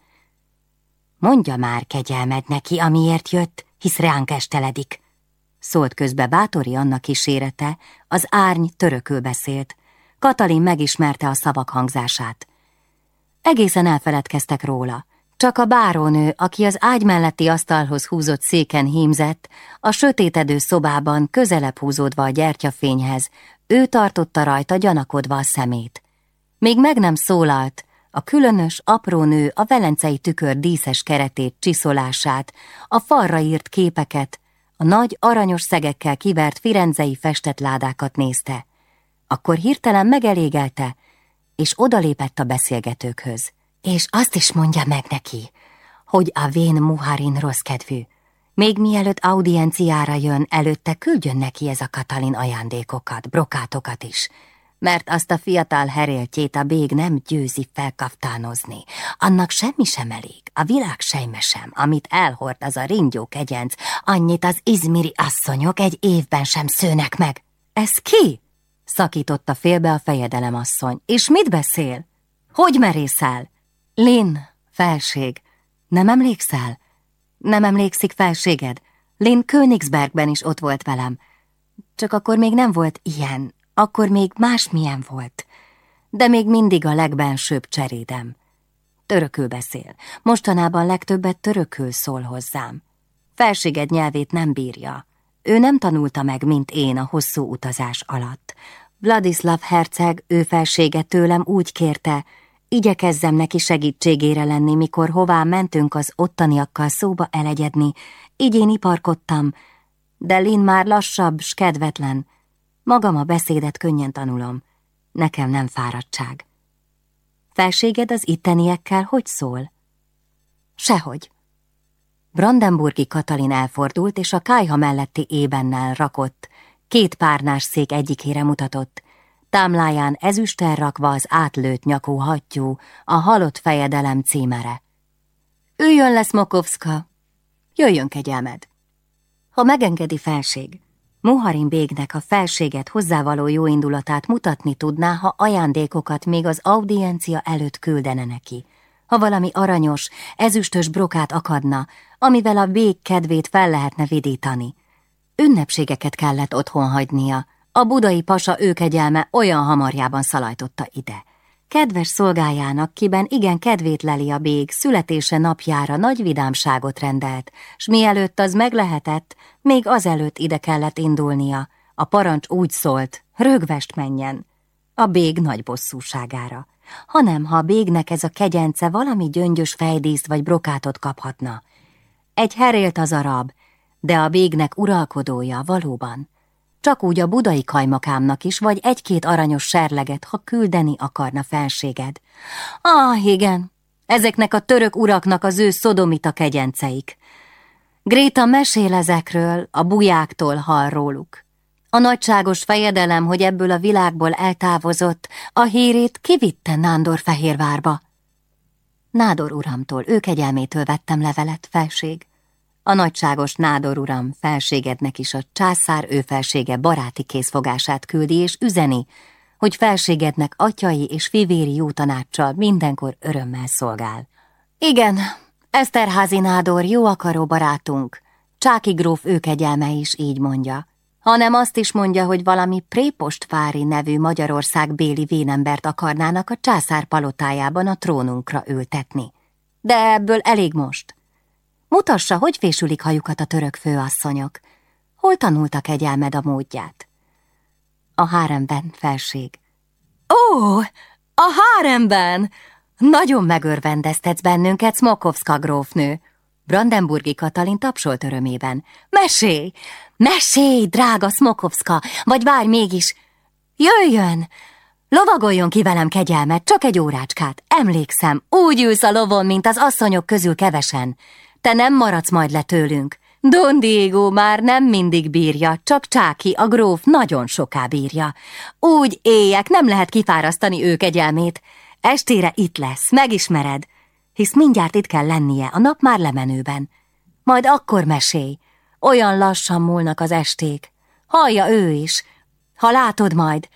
Mondja már kegyelmed neki, amiért jött, hisz ránk esteledik. Szólt közbe Bátori Anna kísérete, az árny törökül beszélt. Katalin megismerte a szavak hangzását. Egészen elfeledkeztek róla. Csak a bárónő, aki az ágy melletti asztalhoz húzott széken hímzett, a sötétedő szobában közelebb húzódva a gyertyafényhez, ő tartotta rajta gyanakodva a szemét. Még meg nem szólalt, a különös, apró nő a velencei tükör díszes keretét, csiszolását, a falra írt képeket, a nagy, aranyos szegekkel kivert firenzei festetládákat nézte. Akkor hirtelen megelégelte, és odalépett a beszélgetőkhöz. És azt is mondja meg neki, hogy a vén Muharin rossz kedvű. Még mielőtt audienciára jön, előtte küldjön neki ez a Katalin ajándékokat, brokátokat is, mert azt a fiatal heréltjét a bég nem győzi felkaftánozni. Annak semmi sem elég, a világ sejme sem, amit elhord az a ringyó kegyenc, annyit az izmiri asszonyok egy évben sem szőnek meg. Ez ki? Szakította félbe a fejedelem asszony. És mit beszél? Hogy merészel? Lin, felség, nem emlékszel? Nem emlékszik felséged? Lin Königsbergben is ott volt velem. Csak akkor még nem volt ilyen, akkor még másmilyen volt. De még mindig a legbensőbb cserédem. Törökül beszél. Mostanában legtöbbet törökül szól hozzám. Felséged nyelvét nem bírja. Ő nem tanulta meg, mint én a hosszú utazás alatt. Vladislav herceg ő felsége tőlem úgy kérte, Igyekezzem neki segítségére lenni, mikor hová mentünk az ottaniakkal szóba elegyedni, így én iparkodtam, de Lin már lassabb, s kedvetlen. Magam a beszédet könnyen tanulom. Nekem nem fáradtság. Felséged az itteniekkel hogy szól? Sehogy. Brandenburgi Katalin elfordult, és a kájha melletti ébennel rakott, két párnás szék egyikére mutatott, támláján ezüstel rakva az átlőtt nyakú hattyú, a halott fejedelem címere. Üljön lesz, Mokovska! Jöjjön, kegyelmed! Ha megengedi felség, Muharin bégnek a felséget hozzávaló jóindulatát mutatni tudná, ha ajándékokat még az audiencia előtt küldene neki. Ha valami aranyos, ezüstös brokát akadna, amivel a bég kedvét fel lehetne vidítani. Ünnepségeket kellett otthon hagynia, a budai pasa őkegyelme olyan hamarjában szalajtotta ide. Kedves szolgájának, kiben igen kedvét leli a bég, születése napjára nagy vidámságot rendelt, s mielőtt az meglehetett, még azelőtt ide kellett indulnia. A parancs úgy szólt, rögvest menjen. A bég nagy bosszúságára. Hanem, ha a bégnek ez a kegyence valami gyöngyös fejdíszt vagy brokátot kaphatna. Egy herélt az arab, de a bégnek uralkodója valóban. Csak úgy a budai kajmakámnak is, vagy egy-két aranyos serleget, ha küldeni akarna felséged. Ah, igen, ezeknek a török uraknak az ő szodomita kegyenceik. Gréta mesél ezekről, a bujáktól hall róluk. A nagyságos fejedelem, hogy ebből a világból eltávozott, a hírét kivitte Nándor Fehérvárba. Nádor uramtól, ő kegyelmétől vettem levelet, felség. A nagyságos Nádor uram felségednek is a császár ő felsége baráti készfogását küldi és üzeni, hogy felségednek atyai és fivéri jó tanácssal mindenkor örömmel szolgál. Igen, Eszterházi Nádor jó akaró barátunk, Csáki gróf ő kegyelme is így mondja, hanem azt is mondja, hogy valami Prépostvári nevű Magyarország béli vénembert akarnának a császár palotájában a trónunkra ültetni. De ebből elég most. Mutassa, hogy fésülik hajukat a török főasszonyok. Hol tanultak egyelmed a módját? A háremben, felség. Ó, a háremben! Nagyon megörvendeztetsz bennünket, Smokovska grófnő. Brandenburgi Katalin tapsolt örömében. Mesélj! Mesélj, drága Smokovska! Vagy várj mégis! Jöjjön! Lovagoljon ki velem kegyelmet, csak egy órácskát. Emlékszem, úgy ülsz a lovon, mint az asszonyok közül kevesen. Te nem maradsz majd le tőlünk. Don Diego már nem mindig bírja, csak Csáki, a gróf nagyon soká bírja. Úgy éjek, nem lehet kifárasztani ő kegyelmét. Estére itt lesz, megismered, hisz mindjárt itt kell lennie, a nap már lemenőben. Majd akkor mesélj, olyan lassan múlnak az esték. Hallja ő is, ha látod majd.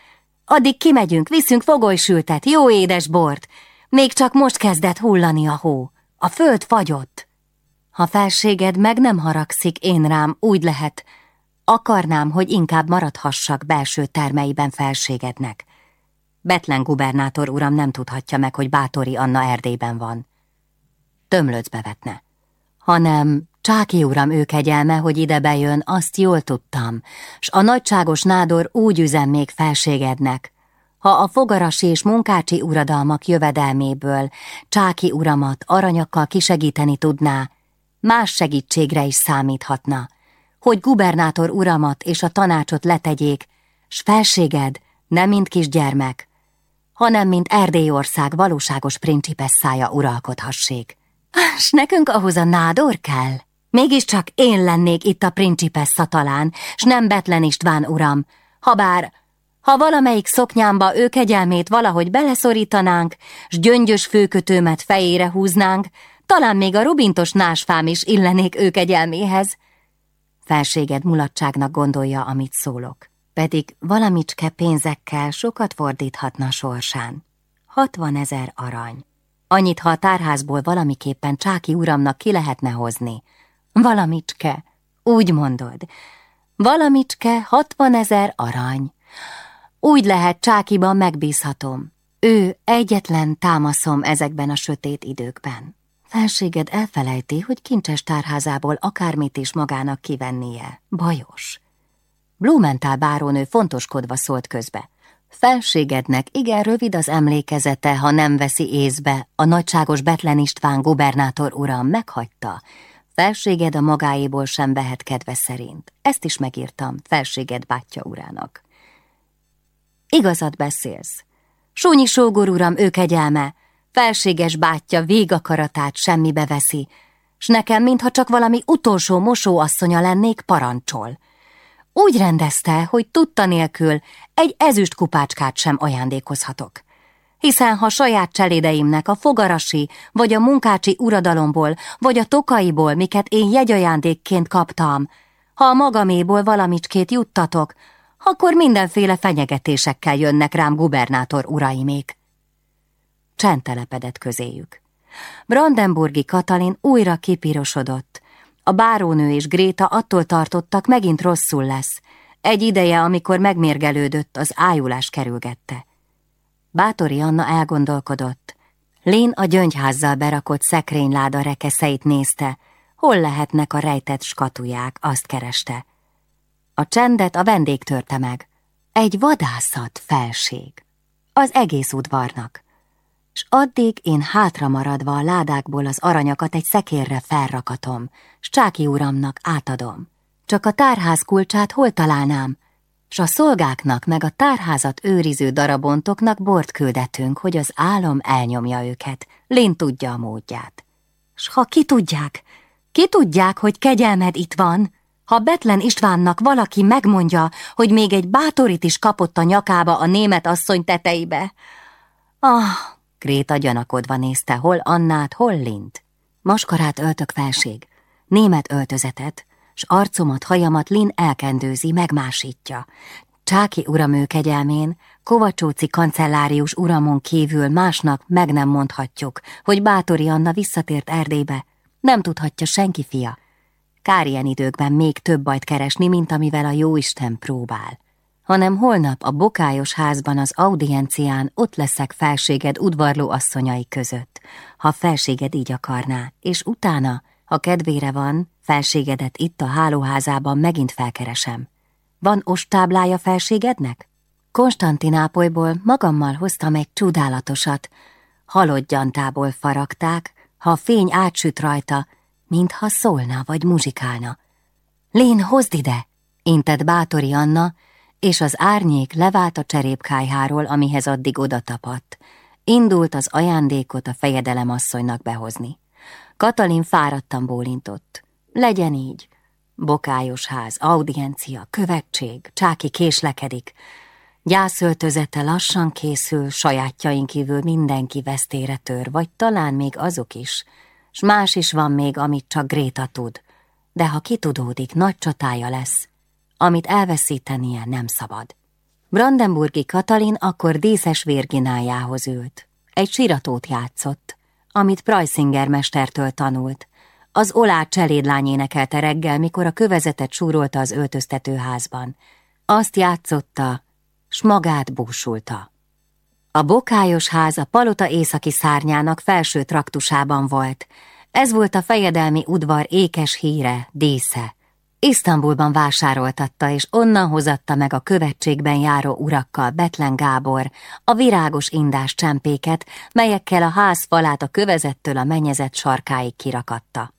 Addig kimegyünk, viszünk fogolysültet, jó édes bort. Még csak most kezdett hullani a hó. A föld fagyott. Ha felséged meg nem haragszik én rám, úgy lehet. Akarnám, hogy inkább maradhassak belső termeiben felségednek. Betlen gubernátor uram nem tudhatja meg, hogy Bátori Anna Erdélyben van. Tömlöcbe vetne. Hanem Csáki uram ő kegyelme, hogy ide bejön, azt jól tudtam, s a nagyságos nádor úgy üzem még felségednek, ha a fogarasi és munkácsi uradalmak jövedelméből Csáki uramat aranyakkal kisegíteni tudná, más segítségre is számíthatna, hogy gubernátor uramat és a tanácsot letegyék, s felséged nem mint kisgyermek, hanem mint Erdélyország valóságos principesszája uralkodhassék. S nekünk ahhoz a nádor kell? Mégiscsak én lennék itt a principessa talán, s nem Betlen István uram, habár ha valamelyik szoknyámba ő kegyelmét valahogy beleszorítanánk, s gyöngyös főkötőmet fejére húznánk, talán még a rubintos násfám is illenék ő kegyelméhez. Felséged mulatságnak gondolja, amit szólok pedig valamicske pénzekkel sokat fordíthatna sorsán. Hatvan ezer arany. Annyit, ha a tárházból valamiképpen Csáki uramnak ki lehetne hozni. Valamicske, úgy mondod. Valamicske, hatvan ezer arany. Úgy lehet, Csákiban megbízhatom. Ő egyetlen támaszom ezekben a sötét időkben. Felséged elfelejti, hogy kincses tárházából akármit is magának kivennie. Bajos. Blumenthal bárónő fontoskodva szólt közbe. Felségednek igen rövid az emlékezete, ha nem veszi észbe, a nagyságos Betlen István gubernátor uram meghagyta. Felséged a magáéból sem vehet kedve szerint. Ezt is megírtam felséged bátyja urának. Igazat beszélsz. Súnyi sógor uram, ő kegyelme, felséges bátyja végakaratát semmibe veszi, s nekem, mintha csak valami utolsó mosóasszonya lennék, parancsol. Úgy rendezte, hogy tudta nélkül egy ezüst kupácskát sem ajándékozhatok. Hiszen ha saját cselédeimnek a fogarasi, vagy a munkácsi uradalomból, vagy a tokaiból, miket én jegyajándékként kaptam, ha a magaméból valamicskét juttatok, akkor mindenféle fenyegetésekkel jönnek rám gubernátor uraimék. Csend telepedett közéjük. Brandenburgi Katalin újra kipirosodott, a bárónő és Gréta attól tartottak, megint rosszul lesz. Egy ideje, amikor megmérgelődött, az ájulás kerülgette. Bátori Anna elgondolkodott. Lén a gyöngyházzal berakott szekrényláda rekeszeit nézte, hol lehetnek a rejtett skatuják, azt kereste. A csendet a vendég törte meg. Egy vadászat felség. Az egész udvarnak s addig én hátra maradva a ládákból az aranyakat egy szekérre felrakatom, s Csáki uramnak átadom. Csak a tárház kulcsát hol találnám? s a szolgáknak meg a tárházat őriző darabontoknak bort küldetünk, hogy az álom elnyomja őket. Lén tudja a módját. S ha ki tudják, ki tudják, hogy kegyelmed itt van, ha Betlen Istvánnak valaki megmondja, hogy még egy bátorit is kapott a nyakába a német asszony teteibe. Ah, Gréta gyanakodva nézte, hol Annát, hol Lint. Maskarát öltök felség, német öltözetet, s arcomat, hajamat Lin elkendőzi, megmásítja. Csáki uramő kegyelmén, Kovacsóci kancellárius uramon kívül másnak meg nem mondhatjuk, hogy Bátori Anna visszatért Erdélybe. Nem tudhatja senki fia. Kár ilyen időkben még több bajt keresni, mint amivel a jóisten próbál. Hanem holnap a bokályos házban az audiencián ott leszek felséged udvarló asszonyai között, ha felséged így akarná, és utána, ha kedvére van, felségedet itt a hálóházában megint felkeresem. Van ostáblája felségednek? Konstantinápolyból magammal hoztam egy csodálatosat. Halottgyantából faragták, ha a fény átsüt rajta, mintha szólna vagy muzsikálna. Lén, hozd ide! intett bátori Anna, és az árnyék levált a cserépkájháról, amihez addig oda. Indult az ajándékot a fejedelem asszonynak behozni. Katalin fáradtan bólintott. Legyen így. Bokályos ház, audiencia, követség, csáki késlekedik. Gyászöltözete lassan készül, sajátjaink kívül mindenki vesztére tör, vagy talán még azok is, s más is van még, amit csak Gréta tud. De ha kitudódik, nagy csatája lesz, amit elveszítenie nem szabad. Brandenburgi Katalin akkor díszes Virginájához ült. Egy siratót játszott, amit Preisinger mestertől tanult. Az olá cselédlány énekelte reggel, mikor a kövezetet súrolta az öltöztetőházban. Azt játszotta, s magát búsulta. A bokályos ház a palota északi szárnyának felső traktusában volt. Ez volt a fejedelmi udvar ékes híre, dísze. Isztambulban vásároltatta, és onnan hozatta meg a követségben járó urakkal Betlen Gábor a virágos indás csempéket, melyekkel a ház falát a kövezettől a menyezet sarkáig kirakatta.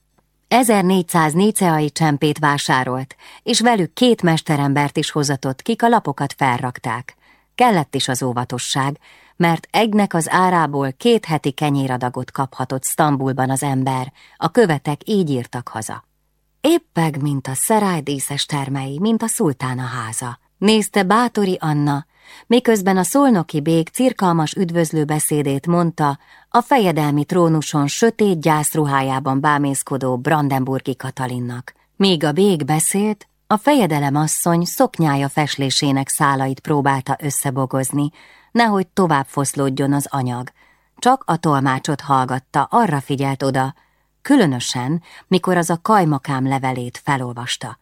1400 níceai csempét vásárolt, és velük két mesterembert is hozatott, kik a lapokat felrakták. Kellett is az óvatosság, mert egynek az árából két heti kenyéradagot kaphatott Sztambulban az ember, a követek így írtak haza. Éppeg, mint a szerály díszes termei, mint a szultána háza. Nézte Bátori Anna, miközben a szolnoki bég cirkalmas üdvözlő beszédét mondta a fejedelmi trónuson sötét gyászruhájában bámészkodó Brandenburgi Katalinnak. Míg a bég beszélt, a fejedelem asszony szoknyája feslésének szálait próbálta összebogozni, nehogy tovább foszlódjon az anyag. Csak a tolmácsot hallgatta, arra figyelt oda, különösen, mikor az a kajmakám levelét felolvasta.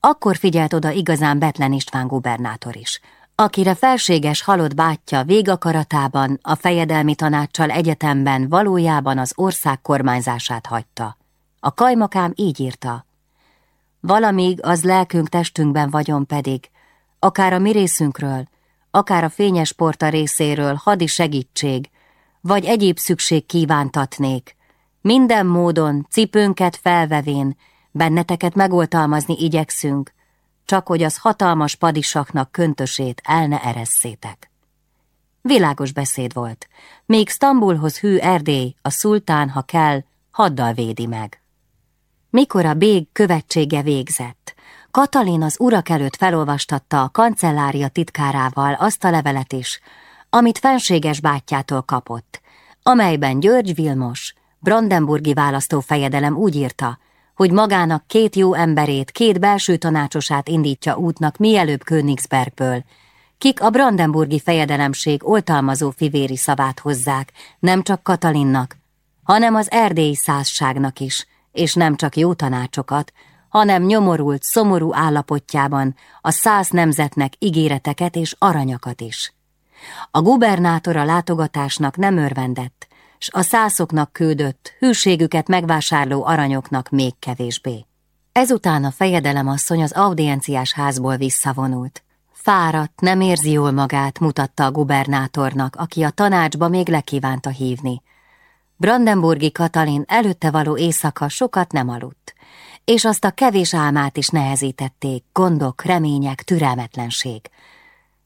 Akkor figyelt oda igazán Betlen István gubernátor is, akire felséges halott bátyja végakaratában a fejedelmi tanácssal egyetemben valójában az ország kormányzását hagyta. A kajmakám így írta. Valamíg az lelkünk testünkben vagyon pedig, akár a mi részünkről, akár a fényes porta részéről hadi segítség, vagy egyéb szükség kívántatnék, minden módon cipőnket felvevén, benneteket megoltalmazni igyekszünk, csak hogy az hatalmas padisaknak köntösét el ne eresszétek. Világos beszéd volt, még Stambulhoz hű Erdély, a szultán, ha kell, haddal védi meg. Mikor a bég követsége végzett, Katalin az urak előtt felolvastatta a kancellária titkárával azt a levelet is, amit fenséges bátyjától kapott, amelyben György Vilmos, Brandenburgi választófejedelem úgy írta, hogy magának két jó emberét, két belső tanácsosát indítja útnak mielőbb Königsbergből, kik a Brandenburgi fejedelemség oltalmazó fivéri szavát hozzák, nem csak Katalinnak, hanem az erdélyi százságnak is, és nem csak jó tanácsokat, hanem nyomorult, szomorú állapotjában a száz nemzetnek ígéreteket és aranyakat is. A gubernátor a látogatásnak nem örvendett, s a szászoknak küldött, hűségüket megvásárló aranyoknak még kevésbé. Ezután a fejedelemasszony az audienciás házból visszavonult. Fáradt, nem érzi jól magát, mutatta a gubernátornak, aki a tanácsba még lekívánta hívni. Brandenburgi Katalin előtte való éjszaka sokat nem aludt, és azt a kevés álmát is nehezítették, gondok, remények, türelmetlenség.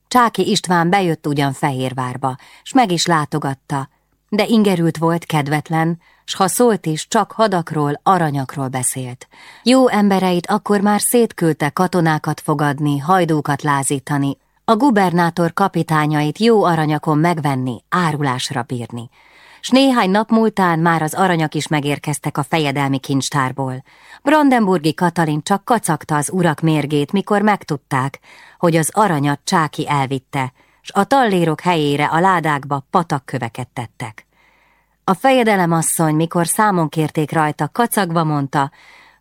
Csáki István bejött ugyan Fehérvárba, s meg is látogatta, de ingerült volt, kedvetlen, s ha szólt is, csak hadakról, aranyakról beszélt. Jó embereit akkor már szétküldte katonákat fogadni, hajdókat lázítani, a gubernátor kapitányait jó aranyakon megvenni, árulásra bírni. S néhány nap múltán már az aranyak is megérkeztek a fejedelmi kincstárból. Brandenburgi Katalin csak kacagta az urak mérgét, mikor megtudták, hogy az aranyat Csáki elvitte, s a tallérok helyére a ládákba patakköveket tettek. A fejedelemasszony, mikor számon kérték rajta, kacagva mondta,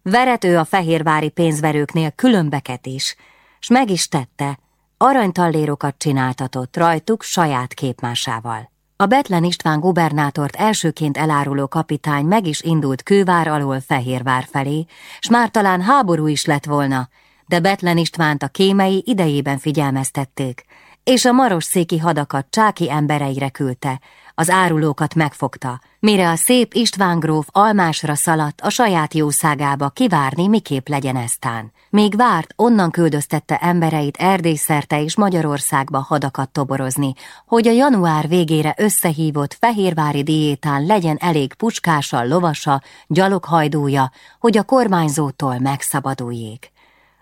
veret ő a fehérvári pénzverőknél különbeket is, s meg is tette, aranytallérokat csináltatott rajtuk saját képmásával. A Betlen István gubernátort elsőként eláruló kapitány meg is indult kővár alól Fehérvár felé, s már talán háború is lett volna, de Betlen Istvánt a kémei idejében figyelmeztették, és a marosszéki hadakat csáki embereire küldte, az árulókat megfogta, mire a szép István gróf almásra szaladt a saját jószágába kivárni, miképp legyen eztán. Még várt, onnan küldöztette embereit Erdélyszerte és Magyarországba hadakat toborozni, hogy a január végére összehívott fehérvári diétán legyen elég puskása, lovasa, gyaloghajdúja, hogy a kormányzótól megszabaduljék.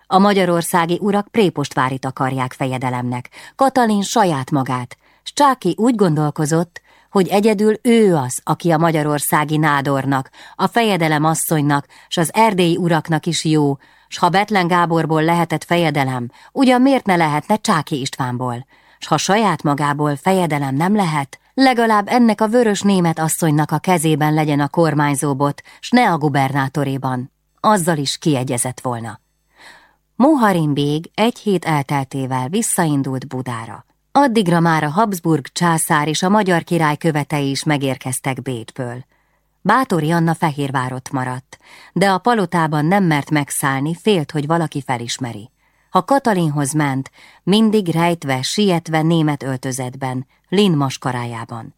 A magyarországi urak prépostvárit akarják fejedelemnek, Katalin saját magát, Csáki úgy gondolkozott, hogy egyedül ő az, aki a magyarországi nádornak, a fejedelem asszonynak, s az erdélyi uraknak is jó, s ha Betlen Gáborból lehetett fejedelem, ugyan miért ne lehetne Csáki Istvánból? S ha saját magából fejedelem nem lehet, legalább ennek a vörös német asszonynak a kezében legyen a kormányzóbot, s ne a gubernátoréban. Azzal is kiegyezett volna. Muharin bég egy hét elteltével visszaindult Budára. Addigra már a Habsburg császár és a magyar király követei is megérkeztek Bécsből. Bátori Anna Fehérvárot maradt, de a palotában nem mert megszállni, félt, hogy valaki felismeri. Ha Katalinhoz ment, mindig rejtve, sietve német öltözetben, Lin maskarájában.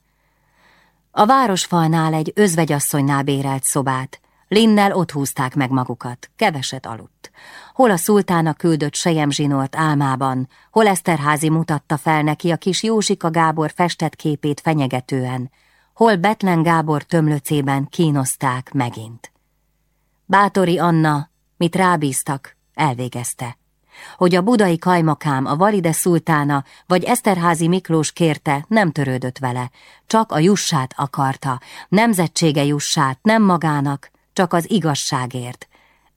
A városfalnál egy özvegyasszonynál bérelt szobát, Linnel ott húzták meg magukat, keveset aludt. Hol a szultána küldött sejemzsinort álmában, hol Eszterházi mutatta fel neki a kis Józsika Gábor festett képét fenyegetően, hol Betlen Gábor tömlöcében kínozták megint. Bátori Anna, mit rábíztak, elvégezte. Hogy a budai kajmakám, a valide szultána vagy Eszterházi Miklós kérte, nem törődött vele, csak a jussát akarta, nemzetsége jussát, nem magának, csak az igazságért.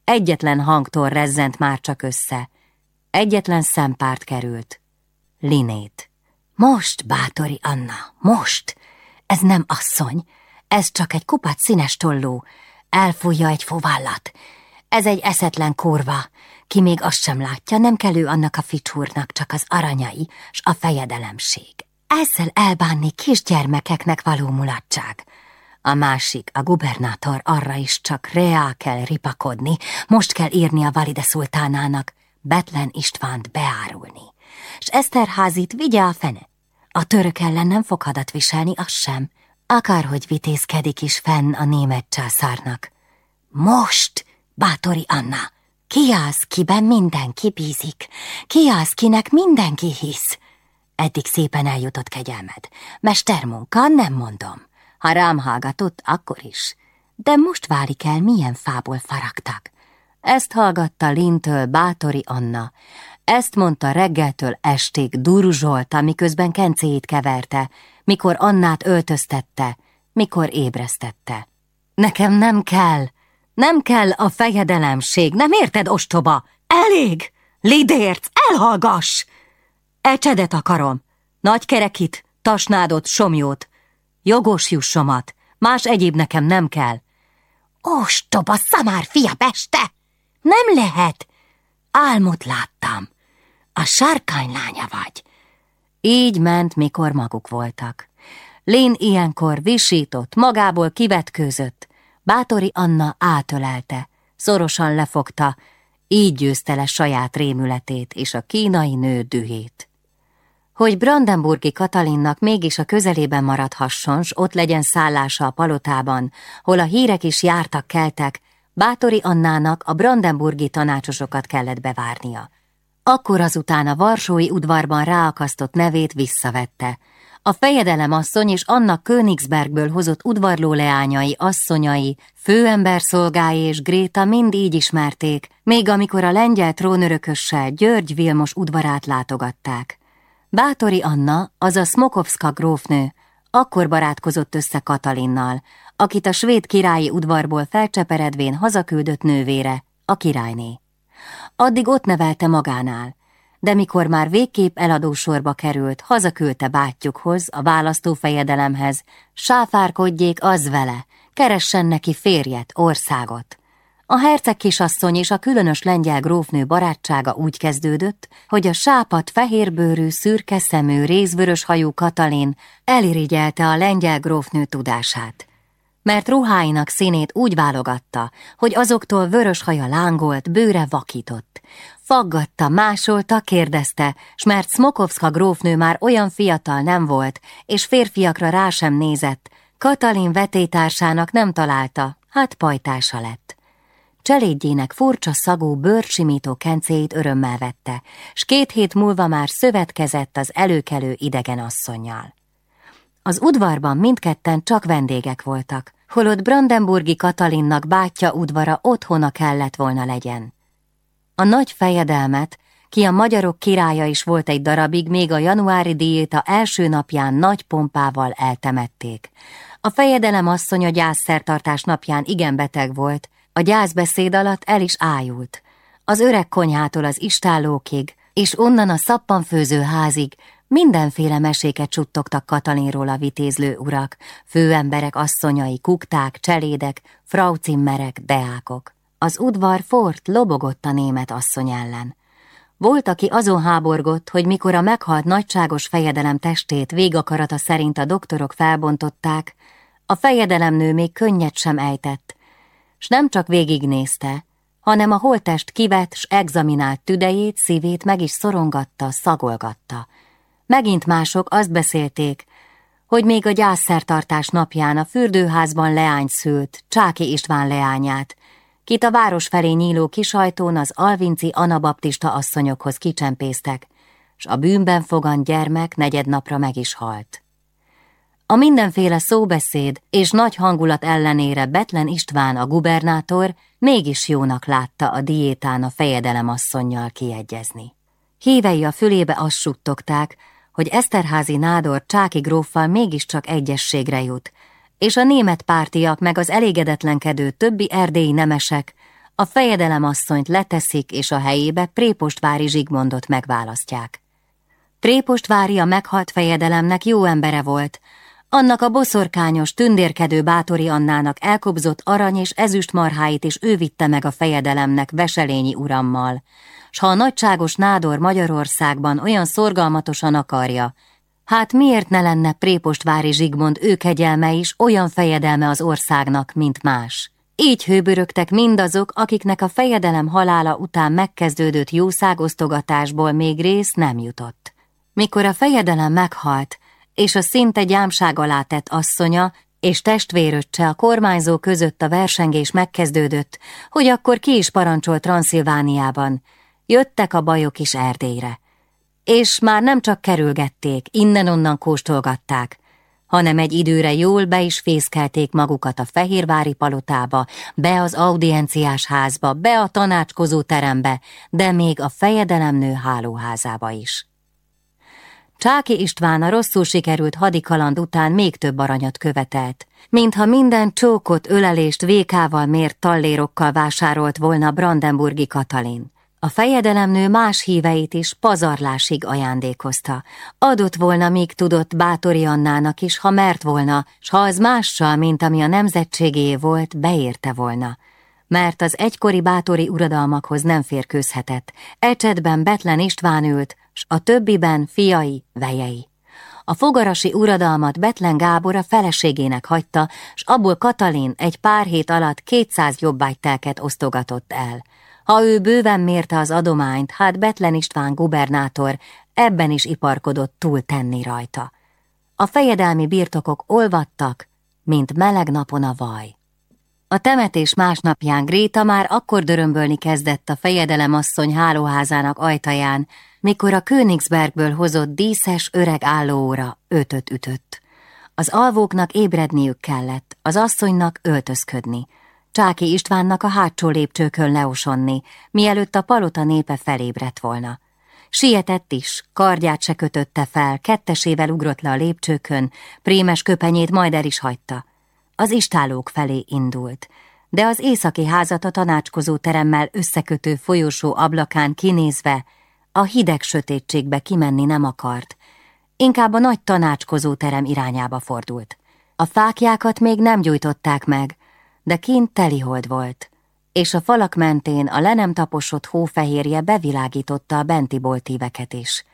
Egyetlen hangtól rezzent már csak össze. Egyetlen szempárt került. Linét. Most, bátori Anna, most! Ez nem asszony, ez csak egy kupat színes tolló. Elfújja egy fovállat. Ez egy eszetlen kurva, ki még azt sem látja, nem kellő annak a ficsúrnak csak az aranyai s a fejedelemség. Ezzel elbánni kisgyermekeknek való mulatság. A másik, a gubernátor arra is csak reá kell ripakodni, most kell írni a Valide szultánának, Betlen Istvánt beárulni. S Eszterházit vigye a fene. A török ellen nem fog hadat viselni, az sem. Akárhogy vitézkedik is fenn a német császárnak. Most, bátori Anna, kiász, kiben mindenki bízik, kiász, kinek mindenki hisz. Eddig szépen eljutott kegyelmed. Mestermunka, nem mondom. Ha rám hallgatott, akkor is. De most válik el, milyen fából faragtak. Ezt hallgatta Lintől Bátori Anna. Ezt mondta reggeltől estig Duru Zsolt, miközben kencéjét keverte, mikor Annát öltöztette, mikor ébresztette. Nekem nem kell, nem kell a fejedelemség, nem érted, ostoba? Elég! Lidérc, elhallgass! Ecsedet akarom, nagy kerekit, tasnádot, somjót, Jogos jussomat, más egyéb nekem nem kell. Ostoba szamár fia beste! Nem lehet! Álmot láttam. A sárkánylánya vagy. Így ment, mikor maguk voltak. Lén ilyenkor visított, magából kivetkőzött. Bátori Anna átölelte, szorosan lefogta, így győzte le saját rémületét és a kínai nő dühét. Hogy Brandenburgi Katalinnak mégis a közelében maradhasson, s ott legyen szállása a palotában, hol a hírek is jártak keltek, Bátori Annának a brandenburgi tanácsosokat kellett bevárnia. Akkor azután a Varsói udvarban ráakasztott nevét visszavette. A fejedelem asszony és annak Königsbergből hozott udvarló leányai, asszonyai, főemberszolgái és Gréta mind így ismerték, még amikor a lengyel trónörökössel György Vilmos udvarát látogatták. Bátori Anna, azaz Smokovska grófnő, akkor barátkozott össze Katalinnal, akit a svéd királyi udvarból felcseperedvén hazaküldött nővére, a királyné. Addig ott nevelte magánál, de mikor már végképp eladósorba került, hazaküldte bátyjukhoz, a választófejedelemhez, sáfárkodjék az vele, keressen neki férjet, országot. A herceg kisasszony és a különös lengyel grófnő barátsága úgy kezdődött, hogy a sápat fehérbőrű, szürke szemű, rézvörös hajú Katalin elirigyelte a lengyel grófnő tudását. Mert ruháinak színét úgy válogatta, hogy azoktól vörös haja lángolt, bőre vakított. Faggatta, másolta, kérdezte, s mert Smokovska grófnő már olyan fiatal nem volt, és férfiakra rá sem nézett, Katalin vetétársának nem találta, hát pajtása lett. Cselédjének furcsa szagú bőrsimító kencéit örömmel vette, s két hét múlva már szövetkezett az előkelő idegen asszonnyal. Az udvarban mindketten csak vendégek voltak, holott Brandenburgi Katalinnak bátyja udvara otthona kellett volna legyen. A nagy fejedelmet, ki a magyarok királya is volt egy darabig, még a januári diéta első napján nagy pompával eltemették. A fejedelem asszony a gyászszertartás napján igen beteg volt, a gyászbeszéd alatt el is ájult. Az öreg konyhától az istállókig, és onnan a szappanfőző házig mindenféle meséket csuttogtak Katalinról a vitézlő urak, főemberek, asszonyai, kukták, cselédek, fraucimmerek, deákok. Az udvar fort lobogott a német asszony ellen. Volt, aki azon háborgott, hogy mikor a meghalt nagyságos fejedelem testét végakarata szerint a doktorok felbontották, a fejedelemnő még könnyet sem ejtett, s nem csak végignézte, hanem a holtest kivett s examinált tüdejét, szívét meg is szorongatta, szagolgatta. Megint mások azt beszélték, hogy még a gyászszertartás napján a fürdőházban leány szült, Csáki István leányát, kit a város felé nyíló kisajtón az alvinci anabaptista asszonyokhoz kicsempésztek, s a bűnben fogant gyermek negyednapra meg is halt. A mindenféle szóbeszéd és nagy hangulat ellenére Betlen István a gubernátor mégis jónak látta a diétán a fejedelem asszonynal kiegyezni. Hívei a fülébe azt suttogták, hogy Eszterházi nádor Csáki gróffal mégiscsak egyességre jut, és a német pártiak meg az elégedetlenkedő többi erdélyi nemesek a fejedelem asszonyt leteszik és a helyébe Prépostvári Zsigmondot megválasztják. Prépostvári a meghalt fejedelemnek jó embere volt, annak a boszorkányos, tündérkedő bátori Annának elkobzott arany és ezüst marháit is ő vitte meg a fejedelemnek veselényi urammal, s ha a nagyságos nádor Magyarországban olyan szorgalmatosan akarja, hát miért ne lenne Prépostvári Zsigmond ő kegyelme is olyan fejedelme az országnak, mint más? Így hőbörögtek mindazok, akiknek a fejedelem halála után megkezdődött jószágosztogatásból még rész nem jutott. Mikor a fejedelem meghalt, és a szinte gyámság alá tett asszonya és testvéröccse a kormányzó között a versengés megkezdődött, hogy akkor ki is parancsol Transzilvániában. Jöttek a bajok is Erdélyre. És már nem csak kerülgették, innen-onnan kóstolgatták, hanem egy időre jól be is fészkelték magukat a Fehérvári palotába, be az audienciás házba, be a tanácskozó terembe, de még a fejedelemnő hálóházába is. Csáki István a rosszul sikerült hadikaland után még több aranyat követelt, mintha minden csókot, ölelést vékával mért tallérokkal vásárolt volna Brandenburgi Katalin. A fejedelemnő más híveit is pazarlásig ajándékozta. Adott volna, míg tudott Bátori Annának is, ha mert volna, s ha az mással, mint ami a nemzetségé volt, beérte volna mert az egykori bátori uradalmakhoz nem férkőzhetett. Ecsetben Betlen István ült, s a többiben fiai, vejei. A fogarasi uradalmat Betlen Gábor a feleségének hagyta, s abból Katalin egy pár hét alatt kétszáz jobbágytelket osztogatott el. Ha ő bőven mérte az adományt, hát Betlen István gubernátor ebben is iparkodott túl tenni rajta. A fejedelmi birtokok olvadtak, mint meleg napon a vaj. A temetés másnapján Gréta már akkor dörömbölni kezdett a fejedelem asszony hálóházának ajtaján, mikor a Königsbergből hozott díszes öreg állóóra ötöt ütött. Az alvóknak ébredniük kellett, az asszonynak öltözködni. Csáki Istvánnak a hátsó lépcsőkön leosonni, mielőtt a palota népe felébredt volna. Sietett is, kardját se kötötte fel, kettesével ugrott le a lépcsőkön, prémes köpenyét majd el is hagyta. Az istálók felé indult, de az északi házat a tanácskozó teremmel összekötő folyosó ablakán kinézve a hideg sötétségbe kimenni nem akart, inkább a nagy tanácskozó terem irányába fordult. A fákjákat még nem gyújtották meg, de kint telihold volt, és a falak mentén a le nem taposott hófehérje bevilágította a benti boltíveket is.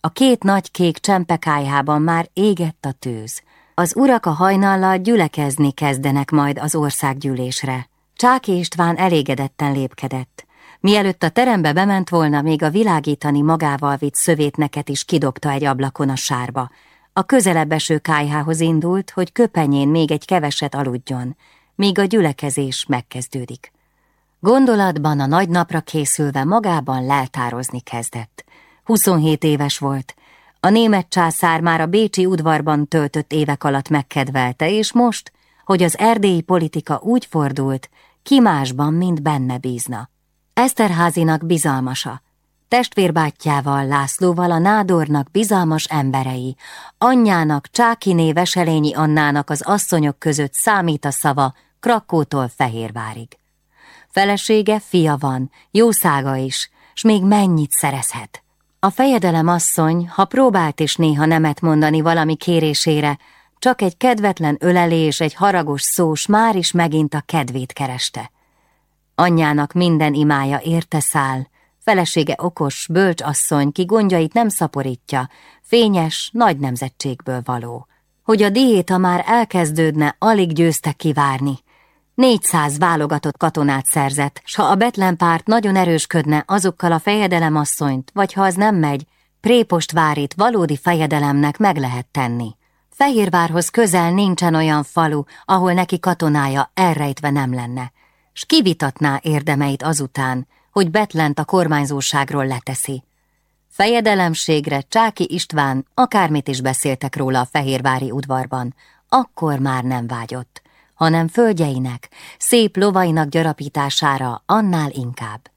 A két nagy kék csempekájhában már égett a tűz. Az urak a hajnallal gyülekezni kezdenek majd az országgyűlésre. Csáki István elégedetten lépkedett. Mielőtt a terembe bement volna, még a világítani magával vitt szövétneket is kidobta egy ablakon a sárba. A közelebb eső kájhához indult, hogy köpenyén még egy keveset aludjon, míg a gyülekezés megkezdődik. Gondolatban a nagy napra készülve magában leltározni kezdett. 27 éves volt. A német császár már a bécsi udvarban töltött évek alatt megkedvelte, és most, hogy az erdélyi politika úgy fordult, ki másban, mint benne bízna. Eszterházinak bizalmasa, testvérbátyjával, Lászlóval a nádornak bizalmas emberei, anyjának, Csákiné Veselényi Annának az asszonyok között számít a szava Krakótól Fehérvárig. Felesége, fia van, jószága is, s még mennyit szerezhet. A fejedelem asszony, ha próbált is néha nemet mondani valami kérésére, csak egy kedvetlen ölelés, egy haragos szós már is megint a kedvét kereste. Anyjának minden imája érte száll, felesége okos, bölcs asszony, ki gondjait nem szaporítja, fényes, nagy nemzetségből való. Hogy a diéta már elkezdődne, alig győztek kivárni, Négyszáz válogatott katonát szerzett, s ha a Betlen párt nagyon erősködne azokkal a fejedelemasszonyt, vagy ha az nem megy, Prépostvárit valódi fejedelemnek meg lehet tenni. Fehérvárhoz közel nincsen olyan falu, ahol neki katonája elrejtve nem lenne, s kivitatná érdemeit azután, hogy Betlent a kormányzóságról leteszi. Fejedelemségre Csáki István akármit is beszéltek róla a fehérvári udvarban, akkor már nem vágyott hanem földjeinek, szép lovainak gyarapítására annál inkább.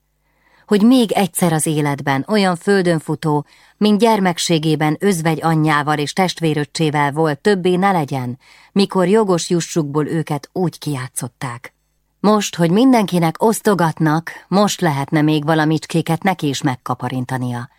Hogy még egyszer az életben olyan földön futó, mint gyermekségében özvegy anyjával és testvéröccsével volt, többé ne legyen, mikor jogos jussukból őket úgy kiátszották. Most, hogy mindenkinek osztogatnak, most lehetne még valamicskéket neki is megkaparintania,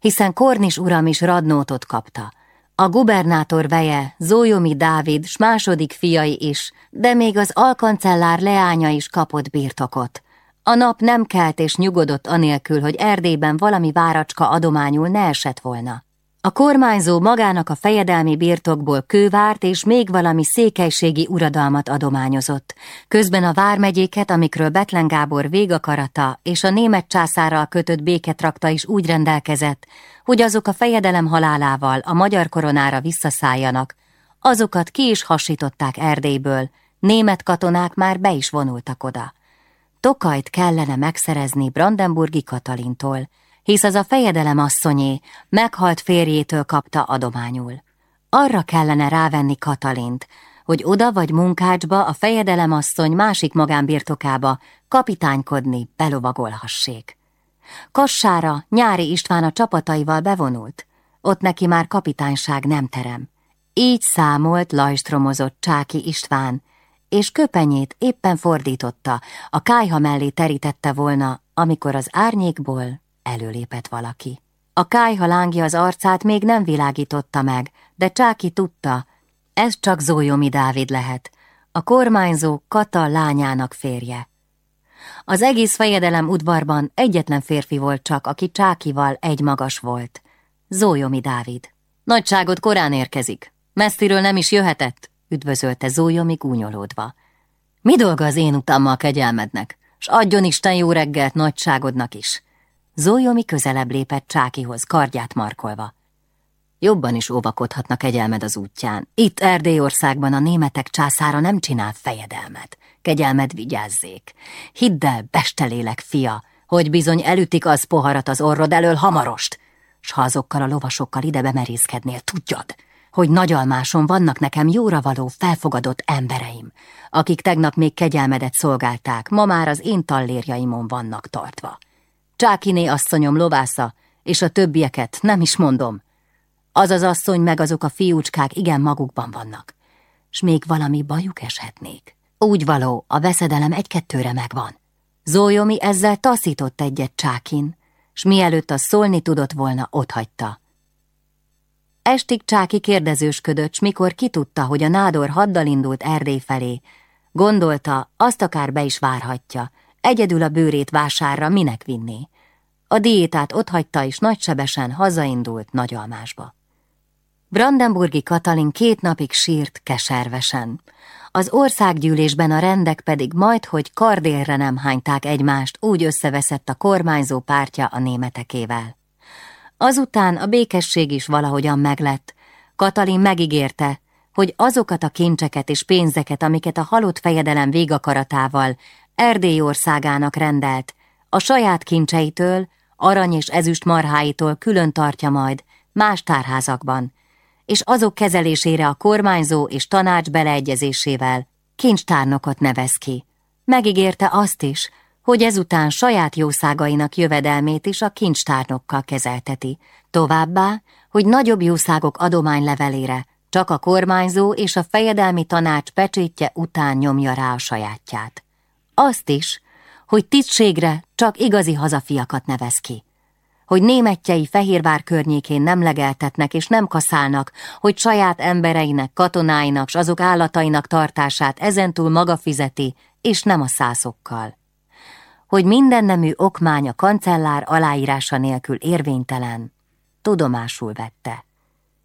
hiszen Kornis uram is radnótot kapta, a gubernátor veje, Zójomi Dávid, s második fiai is, de még az alkancellár leánya is kapott birtokot. A nap nem kelt és nyugodott anélkül, hogy Erdélyben valami váracska adományul ne esett volna. A kormányzó magának a fejedelmi birtokból kővárt és még valami székelységi uradalmat adományozott. Közben a vármegyéket, amikről Betlen Gábor végakarata és a német császárral kötött béketrakta is úgy rendelkezett, hogy azok a fejedelem halálával a magyar koronára visszaszálljanak, azokat ki is hasították Erdélyből, német katonák már be is vonultak oda. Tokajt kellene megszerezni Brandenburgi Katalintól, hisz az a fejedelem asszonyé, meghalt férjétől kapta adományul. Arra kellene rávenni Katalint, hogy oda vagy munkácsba a fejedelem asszony másik magánbirtokába kapitánykodni belovagolhassék. Kassára Nyári István a csapataival bevonult, ott neki már kapitányság nem terem. Így számolt, lajstromozott Csáki István, és köpenyét éppen fordította, a kájha mellé terítette volna, amikor az árnyékból előlépett valaki. A kájha lángja az arcát még nem világította meg, de Csáki tudta, ez csak Zójomi Dávid lehet, a kormányzó Kata lányának férje. Az egész fejedelem udvarban egyetlen férfi volt csak, aki Csákival egy magas volt. Zójomi Dávid. Nagyságot korán érkezik. Messziről nem is jöhetett, üdvözölte Zójomi gúnyolódva. Mi dolga az én utammal kegyelmednek, s adjon Isten jó reggelt nagyságodnak is. Zójomi közelebb lépett Csákihoz, kardját markolva. Jobban is óvakodhatnak kegyelmed az útján. Itt Erdélyországban a németek császára nem csinál fejedelmet. Kegyelmed vigyázzék. Hidd el, bestelélek, fia, hogy bizony elütik az poharat az orrod elől hamarost, s ha azokkal a lovasokkal ide bemerészkednél, tudjad, hogy nagyalmáson vannak nekem jóra való, felfogadott embereim, akik tegnap még kegyelmedet szolgálták, ma már az én tallérjaimon vannak tartva. Csákiné asszonyom lovásza, és a többieket nem is mondom. Az az asszony meg azok a fiúcskák igen magukban vannak, s még valami bajuk eshetnék. Úgy való, a veszedelem egy-kettőre megvan. Zólyomi ezzel taszított egyet Csákin, s mielőtt a szólni tudott volna, otthagyta. Estig Csáki kérdezősködött, s mikor kitudta, hogy a nádor haddal indult Erdély felé, gondolta, azt akár be is várhatja, egyedül a bőrét vásárra minek vinné. A diétát otthagyta, és nagysebesen hazaindult Nagyalmásba. Brandenburgi Katalin két napig sírt keservesen. Az országgyűlésben a rendek pedig majd, hogy kardélre nem hányták egymást, úgy összeveszett a kormányzó pártja a németekével. Azután a békesség is valahogyan meglett. Katalin megígérte, hogy azokat a kincseket és pénzeket, amiket a halott fejedelem végakaratával Erdély országának rendelt, a saját kincseitől, arany és ezüst marháitól külön tartja majd, más tárházakban, és azok kezelésére a kormányzó és tanács beleegyezésével kincstárnokot nevez ki. Megígérte azt is, hogy ezután saját jószágainak jövedelmét is a kincstárnokkal kezelteti, továbbá, hogy nagyobb jószágok adománylevelére csak a kormányzó és a fejedelmi tanács pecsétje után nyomja rá a sajátját. Azt is, hogy tisztségre csak igazi hazafiakat nevez ki hogy németjei Fehérvár környékén nem legeltetnek és nem kaszálnak, hogy saját embereinek, katonáinak s azok állatainak tartását ezentúl maga fizeti, és nem a szászokkal. Hogy minden nemű okmány a kancellár aláírása nélkül érvénytelen, tudomásul vette.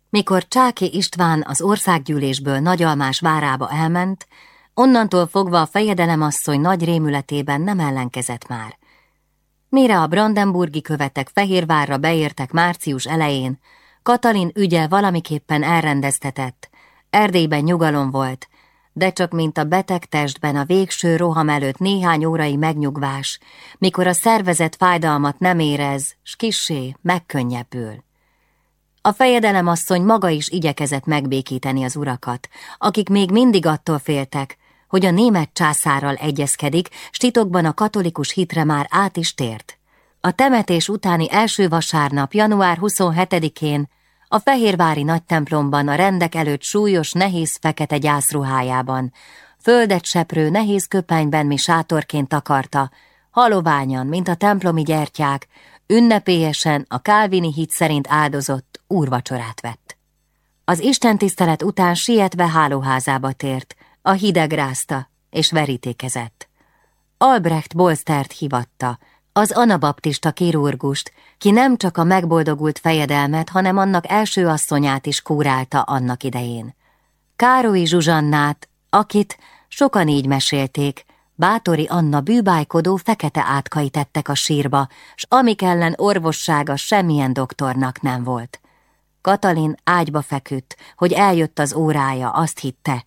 Mikor Csáki István az országgyűlésből Nagyalmás várába elment, onnantól fogva a fejedelemasszony nagy rémületében nem ellenkezett már. Mire a brandenburgi követek Fehérvárra beértek március elején, Katalin ügye valamiképpen elrendeztetett, Erdélyben nyugalom volt, de csak mint a beteg testben a végső roham előtt néhány órai megnyugvás, mikor a szervezet fájdalmat nem érez, s kissé megkönnyebbül. A fejedelem asszony maga is igyekezett megbékíteni az urakat, akik még mindig attól féltek, hogy a német császárral egyezkedik, s a katolikus hitre már át is tért. A temetés utáni első vasárnap, január 27-én a Fehérvári nagytemplomban a rendek előtt súlyos, nehéz fekete gyászruhájában, földet seprő, nehéz köpenyben mi sátorként takarta, haloványan, mint a templomi gyertyák, ünnepélyesen a kálvini hit szerint áldozott úrvacsorát vett. Az istentisztelet után sietve hálóházába tért, a hideg rázta, és verítékezett. Albrecht Bolstert hivatta, az anabaptista kirurgust, ki nem csak a megboldogult fejedelmet, hanem annak első asszonyát is kúrálta annak idején. Károly Zsuzsannát, akit sokan így mesélték, Bátori Anna bűbájkodó fekete átkai tettek a sírba, s amik ellen orvossága semmilyen doktornak nem volt. Katalin ágyba feküdt, hogy eljött az órája, azt hitte,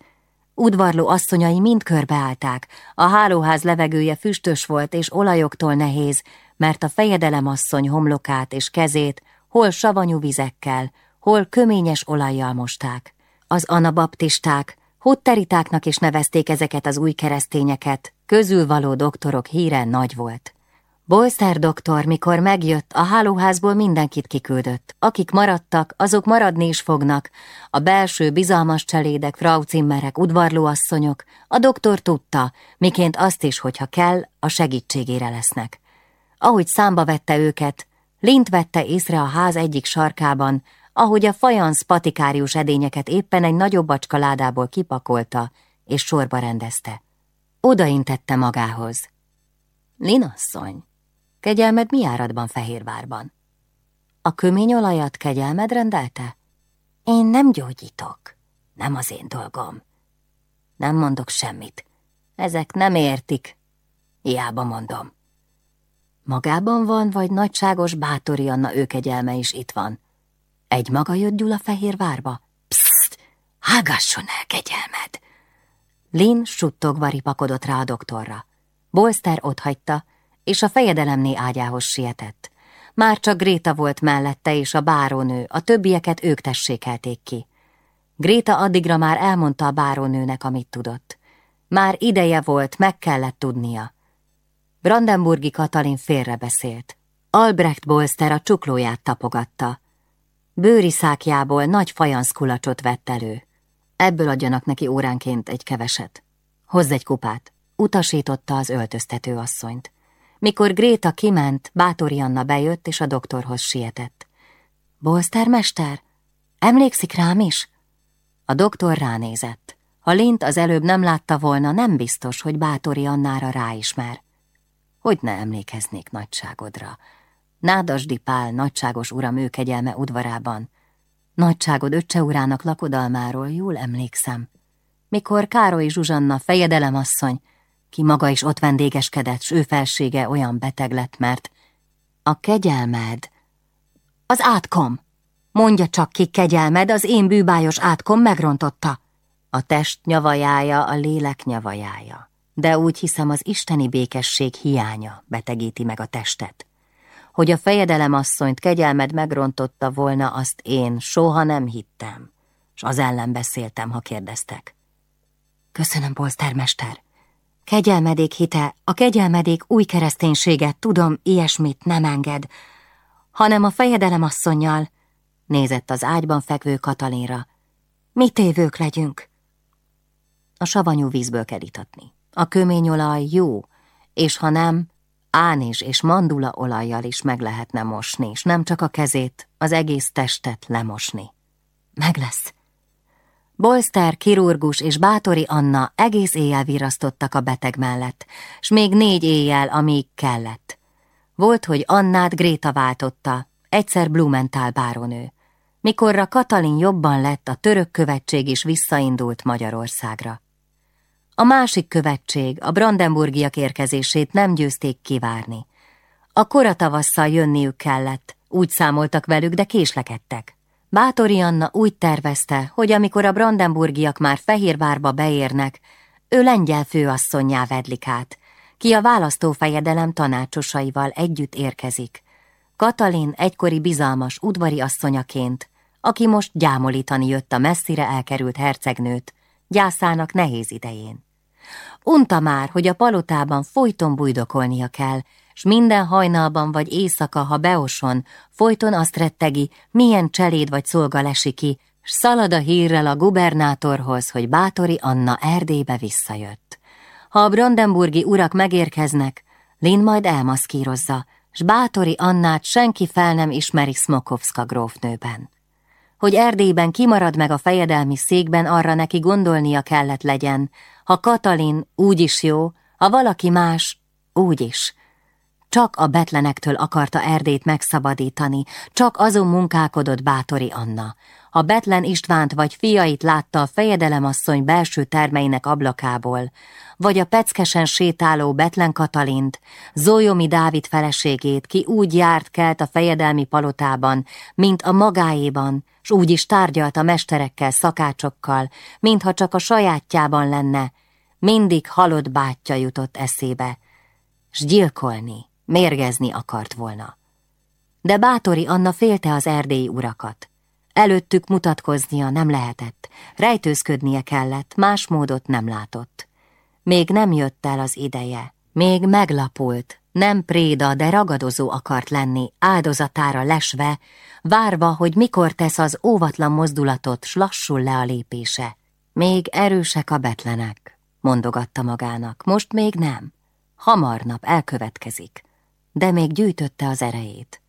Udvarló asszonyai mind körbeállták, a hálóház levegője füstös volt és olajoktól nehéz, mert a fejedelem asszony homlokát és kezét hol savanyú vizekkel, hol köményes olajjal mosták. Az anabaptisták, hotteritáknak is nevezték ezeket az új keresztényeket, közülvaló doktorok híre nagy volt. Bolszer doktor, mikor megjött, a hálóházból mindenkit kiküldött. Akik maradtak, azok maradni is fognak. A belső bizalmas cselédek, fraucimmerek, udvarlóasszonyok. A doktor tudta, miként azt is, hogyha kell, a segítségére lesznek. Ahogy számba vette őket, Lint vette észre a ház egyik sarkában, ahogy a fajansz patikárius edényeket éppen egy nagyobb bacska ládából kipakolta, és sorba rendezte. Odaintette magához. Linasszony, Kegyelmed mi áradban Fehérvárban? A köményolajat kegyelmed rendelte? Én nem gyógyítok. Nem az én dolgom. Nem mondok semmit. Ezek nem értik. Hiába mondom. Magában van, vagy nagyságos bátori Anna őkegyelme is itt van. Egy maga jött Gyula Fehérvárba? Pszt! Hágasson el, kegyelmed! Lin suttogva ripakodott rá a doktorra. Bolster otthagyta, és a fejedelemné ágyához sietett. Már csak Gréta volt mellette, és a bárónő, a többieket ők tessékelték ki. Gréta addigra már elmondta a bárónőnek, amit tudott. Már ideje volt, meg kellett tudnia. Brandenburgi Katalin félrebeszélt. Albrecht Bolster a csuklóját tapogatta. Bőri szákjából nagy fajanszkulacsot vett elő. Ebből adjanak neki óránként egy keveset. Hozz egy kupát, utasította az öltöztető asszonyt. Mikor Gréta kiment, Bátori Anna bejött, és a doktorhoz sietett. Bolster mester? Emlékszik rám is? A doktor ránézett. Ha Lint az előbb nem látta volna, nem biztos, hogy Bátori Annára ráismer. Hogy ne emlékeznék nagyságodra. Nádasdi Pál, nagyságos uram ő udvarában. Nagyságod öccse urának lakodalmáról jól emlékszem. Mikor Károly Zsuzsanna fejedelemasszony, ki maga is ott vendégeskedett, s ő felsége olyan beteg lett, mert a kegyelmed, az átkom, mondja csak ki kegyelmed, az én bűbájos átkom megrontotta. A test nyavajája, a lélek nyavajája, de úgy hiszem az isteni békesség hiánya betegíti meg a testet. Hogy a fejedelem asszonyt kegyelmed megrontotta volna, azt én soha nem hittem, s az ellen beszéltem, ha kérdeztek. Köszönöm, polsztermester. Kegyelmedék hite, a kegyelmedék új kereszténységet, tudom, ilyesmit nem enged, hanem a fejedelem asszonynal, nézett az ágyban fekvő Katalinra. Mi tévők legyünk? A savanyú vízből kell itatni. A köményolaj jó, és ha nem, ánis és mandula olajjal is meg lehetne mosni, és nem csak a kezét, az egész testet lemosni. Meg lesz. Bolster, kirurgus és Bátori Anna egész éjjel virasztottak a beteg mellett, s még négy éjjel, amíg kellett. Volt, hogy Annát Gréta váltotta, egyszer Blumenthal báronő. Mikorra Katalin jobban lett, a török követség is visszaindult Magyarországra. A másik követség, a brandenburgiak érkezését nem győzték kivárni. A kora tavasszal jönniük kellett, úgy számoltak velük, de késlekedtek. Bátori Anna úgy tervezte, hogy amikor a brandenburgiak már Fehérvárba beérnek, ő lengyel főasszonyjá vedlik át, ki a választófejedelem tanácsosaival együtt érkezik. Katalin egykori bizalmas udvari asszonyaként, aki most gyámolítani jött a messzire elkerült hercegnőt, gyászának nehéz idején. Unta már, hogy a palotában folyton bujdokolnia kell, s minden hajnalban vagy éjszaka, ha beoson, folyton azt rettegi, milyen cseléd vagy szolga lesi ki, s szalad a hírrel a gubernátorhoz, hogy Bátori Anna Erdélybe visszajött. Ha a brandenburgi urak megérkeznek, Lin majd elmaszkírozza, s Bátori Annát senki fel nem ismeri Smokovska grófnőben. Hogy Erdélyben kimarad meg a fejedelmi székben, arra neki gondolnia kellett legyen, ha Katalin úgy is jó, ha valaki más úgy is. Csak a betlenektől akarta Erdét megszabadítani, csak azon munkálkodott Bátori Anna. Ha Betlen Istvánt vagy fiait látta a fejedelemasszony belső termeinek ablakából, vagy a peckesen sétáló Betlen Katalint, Zolyomi Dávid feleségét, ki úgy járt kelt a fejedelmi palotában, mint a magáéban, s úgy is tárgyalt a mesterekkel, szakácsokkal, mintha csak a sajátjában lenne, mindig halott bátyja jutott eszébe, s gyilkolni, mérgezni akart volna. De Bátori Anna félte az erdélyi urakat. Előttük mutatkoznia nem lehetett, rejtőzködnie kellett, más módot nem látott. Még nem jött el az ideje, még meglapult, nem préda, de ragadozó akart lenni, áldozatára lesve, várva, hogy mikor tesz az óvatlan mozdulatot, s lassul le a lépése. Még erősek a betlenek, mondogatta magának, most még nem. Hamar nap elkövetkezik, de még gyűjtötte az erejét.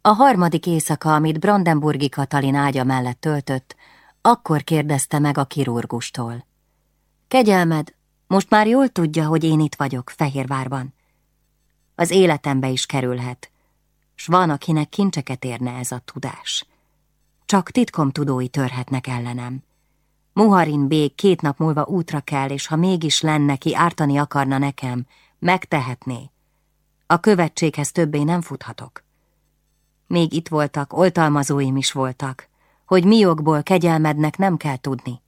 A harmadik éjszaka, amit Brandenburgi Katalin ágya mellett töltött, akkor kérdezte meg a kirurgustól. Kegyelmed, most már jól tudja, hogy én itt vagyok, Fehérvárban. Az életembe is kerülhet, s van, akinek kincseket érne ez a tudás. Csak titkom tudói törhetnek ellenem. Muharin bég két nap múlva útra kell, és ha mégis lenne, ki ártani akarna nekem, megtehetné. A követséghez többé nem futhatok. még itt voltak, oltalmazóim is voltak, hogy mi jogból kegyelmednek nem kell tudni.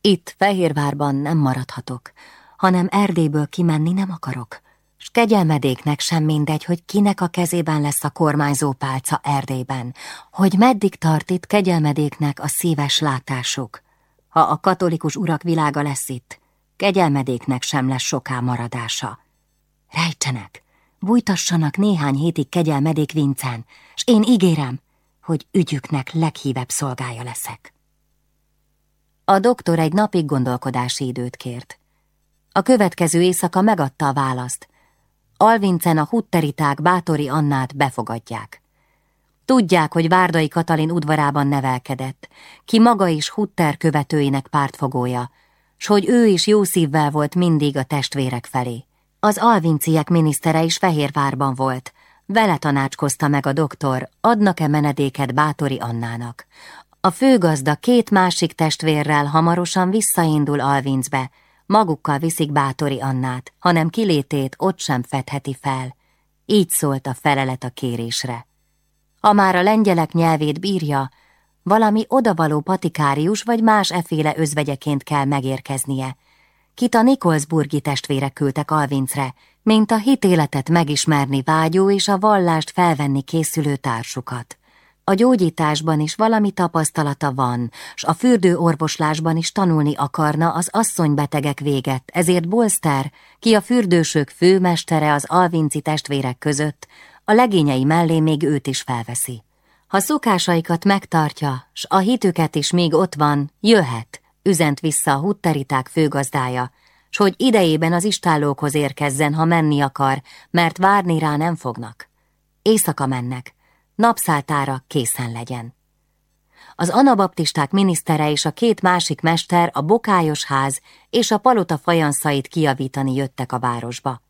Itt, Fehérvárban nem maradhatok, hanem Erdélyből kimenni nem akarok, s kegyelmedéknek sem mindegy, hogy kinek a kezében lesz a kormányzó pálca Erdélyben, hogy meddig tart itt kegyelmedéknek a szíves látásuk. Ha a katolikus urak világa lesz itt, kegyelmedéknek sem lesz soká maradása. Rejtsenek, bújtassanak néhány hétig kegyelmedék vincen, s én ígérem, hogy ügyüknek leghívebb szolgája leszek. A doktor egy napig gondolkodási időt kért. A következő éjszaka megadta a választ. Alvincen a hutteriták Bátori Annát befogadják. Tudják, hogy Várdai Katalin udvarában nevelkedett, ki maga is Hutter követőinek pártfogója, s hogy ő is jó szívvel volt mindig a testvérek felé. Az alvinciek minisztere is Fehérvárban volt, vele tanácskozta meg a doktor, adnak-e menedéket Bátori Annának. A főgazda két másik testvérrel hamarosan visszaindul Alvincbe, magukkal viszik Bátori Annát, hanem kilétét ott sem fedheti fel. Így szólt a felelet a kérésre. Ha már a lengyelek nyelvét bírja, valami odavaló patikárius vagy más eféle özvegyeként kell megérkeznie. Kit a Nikolsburgi testvérek küldtek Alvincre, mint a hitéletet megismerni vágyó és a vallást felvenni készülő társukat. A gyógyításban is valami tapasztalata van, s a fürdőorvoslásban is tanulni akarna az asszonybetegek véget, ezért Bolster, ki a fürdősök főmestere az alvinci testvérek között, a legényei mellé még őt is felveszi. Ha szokásaikat megtartja, s a hitüket is még ott van, jöhet, üzent vissza a hutteriták főgazdája, s hogy idejében az istállókhoz érkezzen, ha menni akar, mert várni rá nem fognak. Éjszaka mennek, napszáltára készen legyen. Az anabaptisták minisztere és a két másik mester a bokályos ház és a palota fajanszait kiavítani jöttek a városba.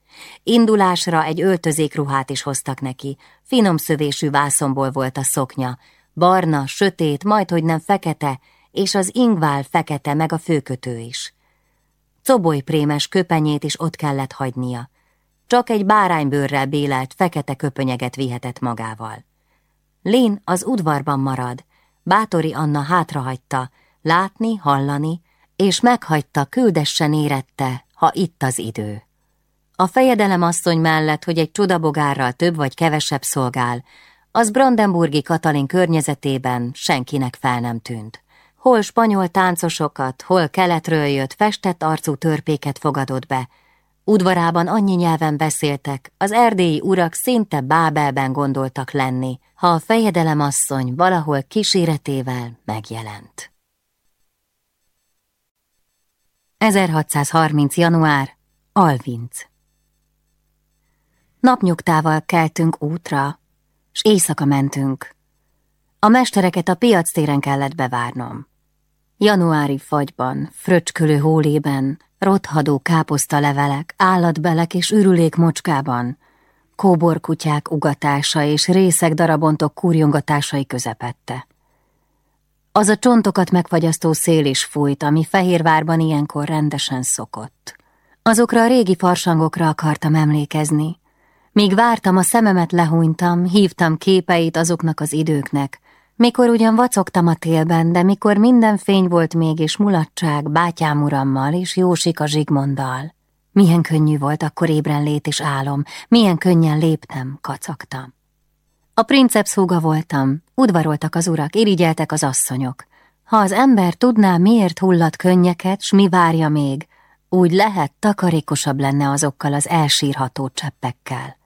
Indulásra egy öltözékruhát is hoztak neki, finom szövésű vászomból volt a szoknya, barna, sötét, majdhogy nem fekete, és az ingvál fekete meg a főkötő is. Cobolyprémes köpenyét is ott kellett hagynia. Csak egy báránybőrrel bélelt fekete köpönyeget vihetett magával. Lén az udvarban marad, Bátori Anna hátrahagyta, látni, hallani, és meghagyta, küldessen érette, ha itt az idő. A fejedelem asszony mellett, hogy egy csodabogárral több vagy kevesebb szolgál, az Brandenburgi Katalin környezetében senkinek fel nem tűnt. Hol spanyol táncosokat, hol keletről jött festett arcú törpéket fogadott be. Udvarában annyi nyelven beszéltek, az erdélyi urak szinte Bábelben gondoltak lenni, ha a fejedelem asszony valahol kíséretével megjelent. 1630. január, Alvinc Napnyugtával keltünk útra, s éjszaka mentünk. A mestereket a piac téren kellett bevárnom. Januári fagyban, fröcskölő hólében, rothadó káposztalevelek, állatbelek és ürülék mocskában, kóborkutyák ugatása és részek darabontok kurjongatásai közepette. Az a csontokat megfagyasztó szél is fújt, ami Fehérvárban ilyenkor rendesen szokott. Azokra a régi farsangokra akartam emlékezni. Míg vártam, a szememet lehúnytam, hívtam képeit azoknak az időknek, mikor ugyan vacogtam a télben, de mikor minden fény volt még és mulatság bátyám urammal és Jósika Zsigmonddal. Milyen könnyű volt akkor ébrenlét és álom, milyen könnyen léptem, kacagtam. A princeps húga voltam, udvaroltak az urak, irigyeltek az asszonyok. Ha az ember tudná, miért hullat könnyeket, s mi várja még, úgy lehet takarékosabb lenne azokkal az elsírható cseppekkel.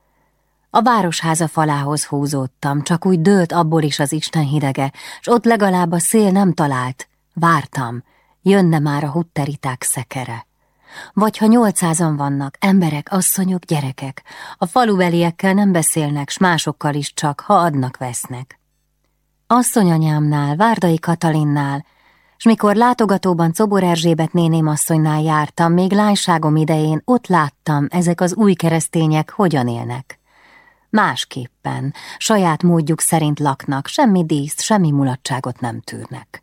A városháza falához húzódtam, csak úgy dőlt abból is az Isten hidege, s ott legalább a szél nem talált. Vártam, jönne már a hutteriták szekere. Vagy ha nyolcázan vannak, emberek, asszonyok, gyerekek, a falubeliekkel nem beszélnek, s másokkal is csak, ha adnak-vesznek. Asszonyanyámnál, Várdai Katalinnál, s mikor látogatóban Cobor Erzsébet néném asszonynál jártam, még lányságom idején ott láttam, ezek az új keresztények hogyan élnek. Másképpen, saját módjuk szerint laknak, semmi díszt, semmi mulatságot nem tűrnek.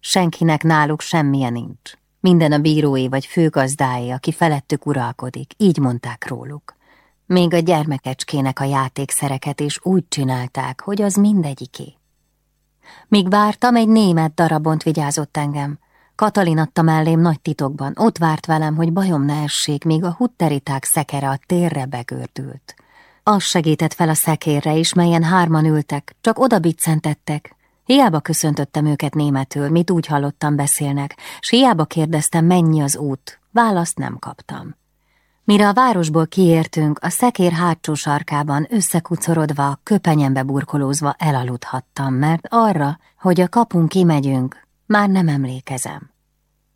Senkinek náluk semmilyen nincs. Minden a bírói vagy főgazdáé, aki felettük uralkodik, így mondták róluk. Még a gyermekecskének a játékszereket is úgy csinálták, hogy az mindegyiké. Míg vártam, egy német darabont vigyázott engem. Katalin adta mellém nagy titokban, ott várt velem, hogy bajom ne essék, míg a hutteriták szekere a térre begördült. Az segített fel a szekérre is, melyen hárman ültek, csak oda biccentettek. Hiába köszöntöttem őket németül, mit úgy hallottam beszélnek, s hiába kérdeztem, mennyi az út, választ nem kaptam. Mire a városból kiértünk, a szekér hátsó sarkában összekucorodva, köpenyembe burkolózva elaludhattam, mert arra, hogy a kapun kimegyünk, már nem emlékezem.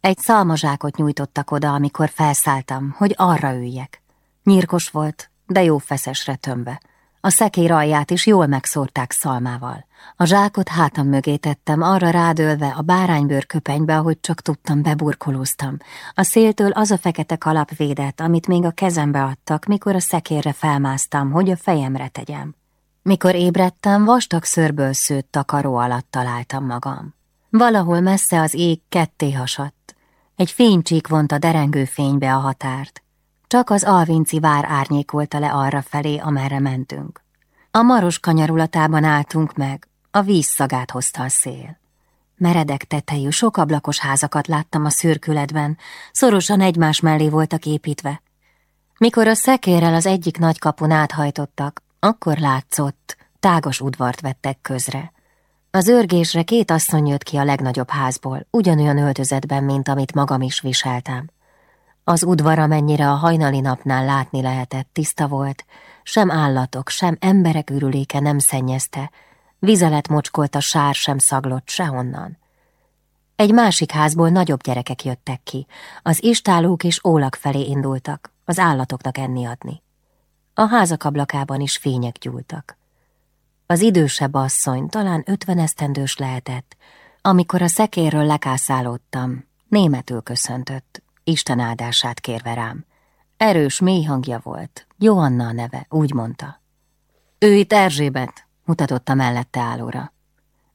Egy szalmazsákot nyújtottak oda, amikor felszálltam, hogy arra üljek. Nyírkos volt, de jó feszesre tömve. A szekér alját is jól megszórták szalmával. A zsákot hátam mögé tettem, arra rádölve a báránybőr köpenybe, ahogy csak tudtam, beburkolóztam. A széltől az a fekete kalap védett, amit még a kezembe adtak, mikor a szekérre felmásztam, hogy a fejemre tegyem. Mikor ébredtem, vastag szörből szőtt takaró alatt találtam magam. Valahol messze az ég ketté hasadt. Egy fénycsík vonta derengő fénybe a határt. Csak az alvinci vár árnyékolta le arra felé, amerre mentünk. A maros kanyarulatában álltunk meg, a víz szagát hozta a szél. Meredek tetejű, sok ablakos házakat láttam a szürkületben, szorosan egymás mellé voltak építve. Mikor a szekérrel az egyik nagy kapun áthajtottak, akkor látszott, tágos udvart vettek közre. Az örgésre két asszony jött ki a legnagyobb házból, ugyanolyan öltözetben, mint amit magam is viseltem. Az udvar, amennyire a hajnali napnál látni lehetett, tiszta volt, sem állatok, sem emberek ürüléke nem szennyezte, vizelet mocskolta a sár sem szaglott sehonnan. Egy másik házból nagyobb gyerekek jöttek ki, az istálók és ólak felé indultak, az állatoknak enni adni. A házak ablakában is fények gyúltak. Az idősebb asszony talán ötven esztendős lehetett, amikor a szekérről lekászálódtam, németül köszöntött, Isten áldását kérve rám. Erős, mély hangja volt, Joanna a neve, úgy mondta. Ő itt Erzsébet, mutatott a mellette állóra.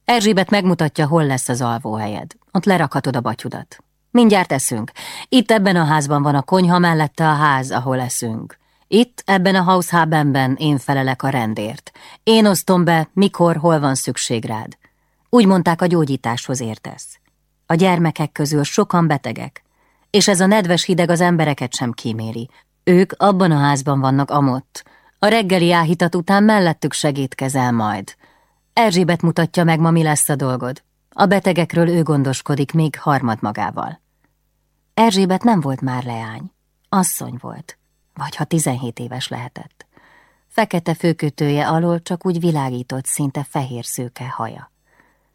Erzsébet megmutatja, hol lesz az alvóhelyed. Ott lerakhatod a batyudat. Mindjárt eszünk. Itt ebben a házban van a konyha mellette a ház, ahol eszünk. Itt, ebben a househabenben én felelek a rendért. Én osztom be, mikor, hol van szükség rád. Úgy mondták, a gyógyításhoz értesz. A gyermekek közül sokan betegek, és ez a nedves hideg az embereket sem kíméri. Ők abban a házban vannak amott. A reggeli áhítat után mellettük segítkezel majd. Erzsébet mutatja meg ma, mi lesz a dolgod. A betegekről ő gondoskodik még harmad magával. Erzsébet nem volt már leány. Asszony volt, vagy ha tizenhét éves lehetett. Fekete főkötője alól csak úgy világított szinte fehér szőke haja.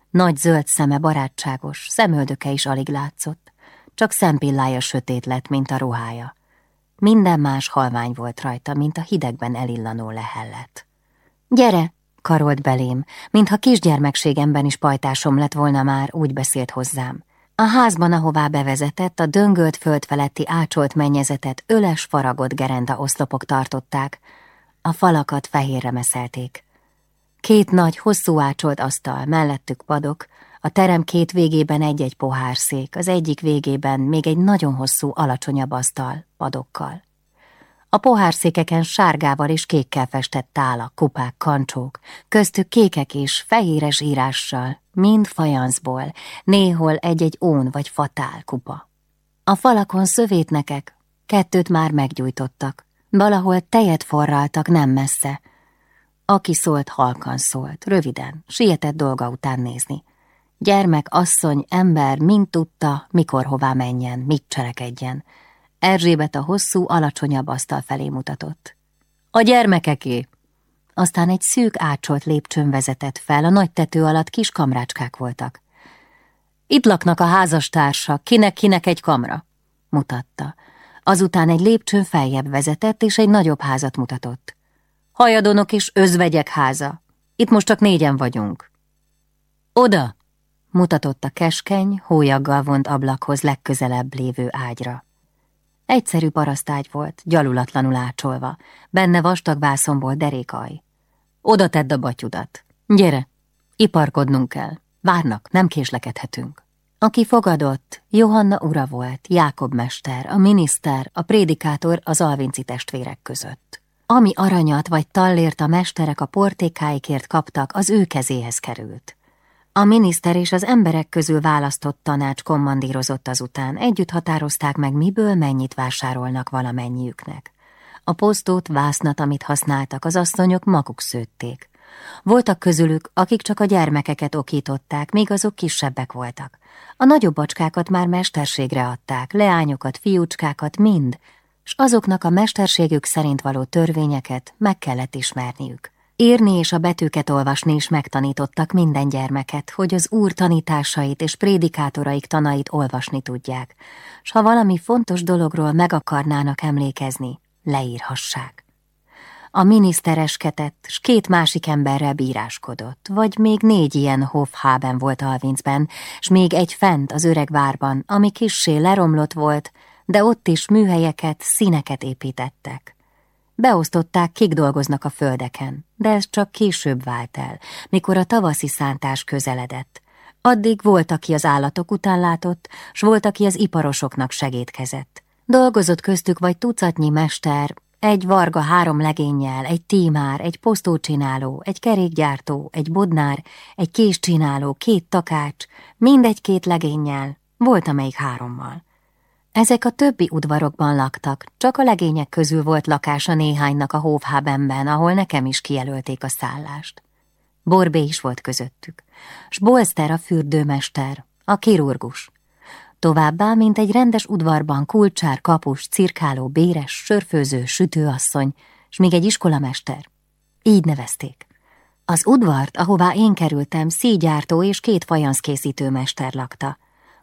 Nagy zöld szeme barátságos, szemöldöke is alig látszott, csak szempillája sötét lett, mint a ruhája. Minden más halvány volt rajta, mint a hidegben elillanó lehellet. Gyere, karolt belém, mintha kisgyermekségemben is pajtásom lett volna már, úgy beszélt hozzám. A házban, ahová bevezetett, a döngölt föld feletti ácsolt mennyezetet öles faragott gerenda oszlopok tartották, a falakat fehérre meszelték. Két nagy, hosszú ácsolt asztal, mellettük padok, a terem két végében egy-egy pohárszék, az egyik végében még egy nagyon hosszú, alacsonyabb asztal, padokkal. A pohárszékeken sárgával és kékkel festett tálak, kupák, kancsók, köztük kékek és fehéres írással, mind fajanszból, néhol egy-egy ón vagy fatál kupa. A falakon szövétnekek, kettőt már meggyújtottak, valahol tejet forraltak nem messze. Aki szólt, halkan szólt, röviden, sietett dolga után nézni. Gyermek, asszony, ember mind tudta, mikor hová menjen, mit cselekedjen. Erzsébet a hosszú, alacsonyabb asztal felé mutatott. A gyermekeké! Aztán egy szűk ácsolt lépcsőn vezetett fel, a nagy tető alatt kis kamrácskák voltak. Itt laknak a házastársak, kinek-kinek egy kamra, mutatta. Azután egy lépcsőn feljebb vezetett, és egy nagyobb házat mutatott. Hajadonok és özvegyek háza. Itt most csak négyen vagyunk. Oda! Mutatott a keskeny, hólyaggal vont ablakhoz legközelebb lévő ágyra. Egyszerű parasztágy volt, gyalulatlanul ácsolva, benne vastag vászomból derékaj. Oda tedd a batyudat. Gyere, iparkodnunk kell. Várnak, nem késlekedhetünk. Aki fogadott, Johanna ura volt, Jákob mester, a miniszter, a prédikátor az alvinci testvérek között. Ami aranyat vagy tallért a mesterek a portékáikért kaptak, az ő kezéhez került. A miniszter és az emberek közül választott tanács kommandírozott azután, együtt határozták meg, miből mennyit vásárolnak valamennyiüknek. A posztót, vásznat, amit használtak, az asszonyok maguk szőtték. Voltak közülük, akik csak a gyermekeket okították, még azok kisebbek voltak. A nagyobb bacskákat már mesterségre adták, leányokat, fiúcskákat, mind, s azoknak a mesterségük szerint való törvényeket meg kellett ismerniük. Írni és a betűket olvasni is megtanítottak minden gyermeket, hogy az úr tanításait és prédikátoraik tanait olvasni tudják, s ha valami fontos dologról meg akarnának emlékezni, leírhassák. A minisztereskedett, s két másik emberrel bíráskodott, vagy még négy ilyen Hofhában volt Alvincben, s még egy fent az öreg várban, ami kissé leromlott volt, de ott is műhelyeket, színeket építettek. Beosztották, kik dolgoznak a földeken, de ez csak később vált el, mikor a tavaszi szántás közeledett. Addig volt, aki az állatok után látott, s volt, aki az iparosoknak segítkezett. Dolgozott köztük vagy tucatnyi mester, egy varga három legénnyel, egy tímár, egy posztócsináló, egy kerékgyártó, egy bodnár, egy késcsináló, két takács, mindegy két legénnyel, volt amelyik hárommal. Ezek a többi udvarokban laktak, csak a legények közül volt lakása néhánynak a Hóvhábenben, ahol nekem is kijelölték a szállást. Borbé is volt közöttük, s Bolster a fürdőmester, a kirurgus. Továbbá, mint egy rendes udvarban kulcsár, kapus, cirkáló, béres, sörfőző, sütőasszony, s még egy iskolamester. Így nevezték. Az udvart, ahová én kerültem, szígyártó és két fajanszkészítőmester lakta.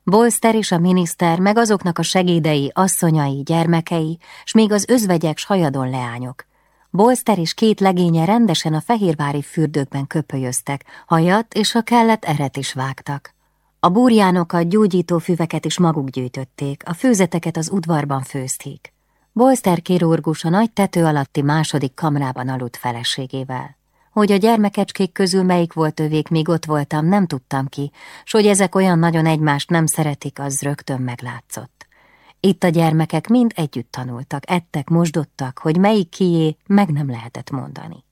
Bolster és a miniszter, meg azoknak a segédei, asszonyai, gyermekei, s még az özvegyek, s hajadon leányok. Bolster és két legénye rendesen a fehérvári fürdőkben köpölyöztek, hajat és ha kellett eret is vágtak. A burjánokat, gyógyító füveket is maguk gyűjtötték, a főzeteket az udvarban főzték. Bolster kirurgus a nagy tető alatti második kamrában aludt feleségével. Hogy a gyermekecskék közül melyik volt övék, míg ott voltam, nem tudtam ki, s hogy ezek olyan nagyon egymást nem szeretik, az rögtön meglátszott. Itt a gyermekek mind együtt tanultak, ettek, mosdottak, hogy melyik kié, meg nem lehetett mondani.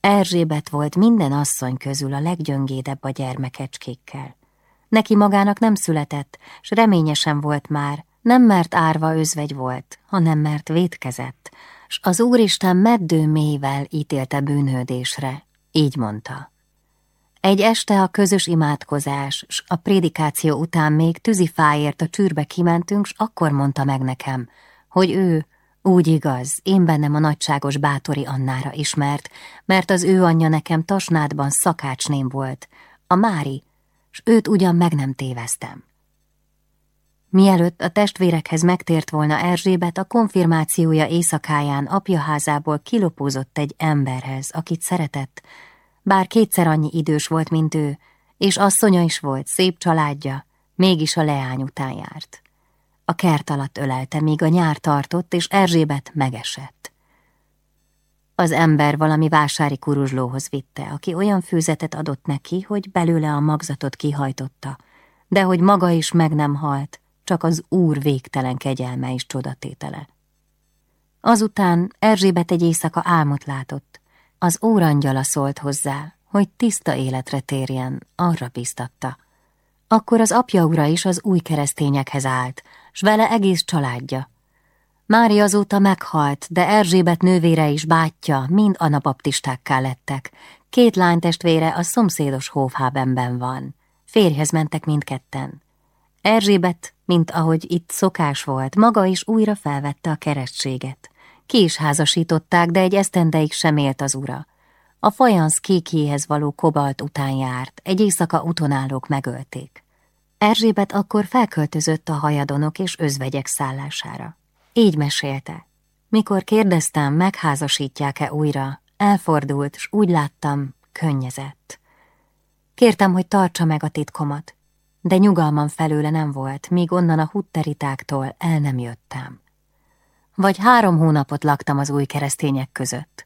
Erzsébet volt minden asszony közül a leggyöngédebb a gyermekecskékkel. Neki magának nem született, s reményesen volt már, nem mert árva özvegy volt, hanem mert vétkezett, s az Úristen meddő mélyvel ítélte bűnhődésre, így mondta. Egy este a közös imádkozás, s a prédikáció után még tűzifáért a csűrbe kimentünk, s akkor mondta meg nekem, hogy ő, úgy igaz, én bennem a nagyságos bátori Annára ismert, mert az ő anyja nekem Tasnádban szakácsném volt, a Mári, s őt ugyan meg nem téveztem. Mielőtt a testvérekhez megtért volna Erzsébet, a konfirmációja éjszakáján apjaházából kilopózott egy emberhez, akit szeretett, bár kétszer annyi idős volt, mint ő, és asszonya is volt, szép családja, mégis a leány után járt. A kert alatt ölelte, míg a nyár tartott, és Erzsébet megesett. Az ember valami vásári kuruzslóhoz vitte, aki olyan főzetet adott neki, hogy belőle a magzatot kihajtotta, de hogy maga is meg nem halt, csak az Úr végtelen kegyelme és csodatétele. Azután Erzsébet egy éjszaka álmot látott. Az órangyala szólt hozzá, hogy tiszta életre térjen, arra biztatta. Akkor az apja ura is az új keresztényekhez állt, s vele egész családja. Mária azóta meghalt, de Erzsébet nővére is bátyja mind anabaptistákká lettek. Két lánytestvére a szomszédos Hófhábenben van. Férjhez mentek mindketten. Erzsébet, mint ahogy itt szokás volt, maga is újra felvette a keresztséget. Ki is házasították, de egy esztendeig sem élt az ura. A fajansz kékjéhez való kobalt után járt, egy éjszaka utonállók megölték. Erzsébet akkor felköltözött a hajadonok és özvegyek szállására. Így mesélte. Mikor kérdeztem, megházasítják-e újra, elfordult, s úgy láttam, könnyezett. Kértem, hogy tartsa meg a titkomat, de nyugalmam felőle nem volt, míg onnan a hutteritáktól el nem jöttem. Vagy három hónapot laktam az új keresztények között.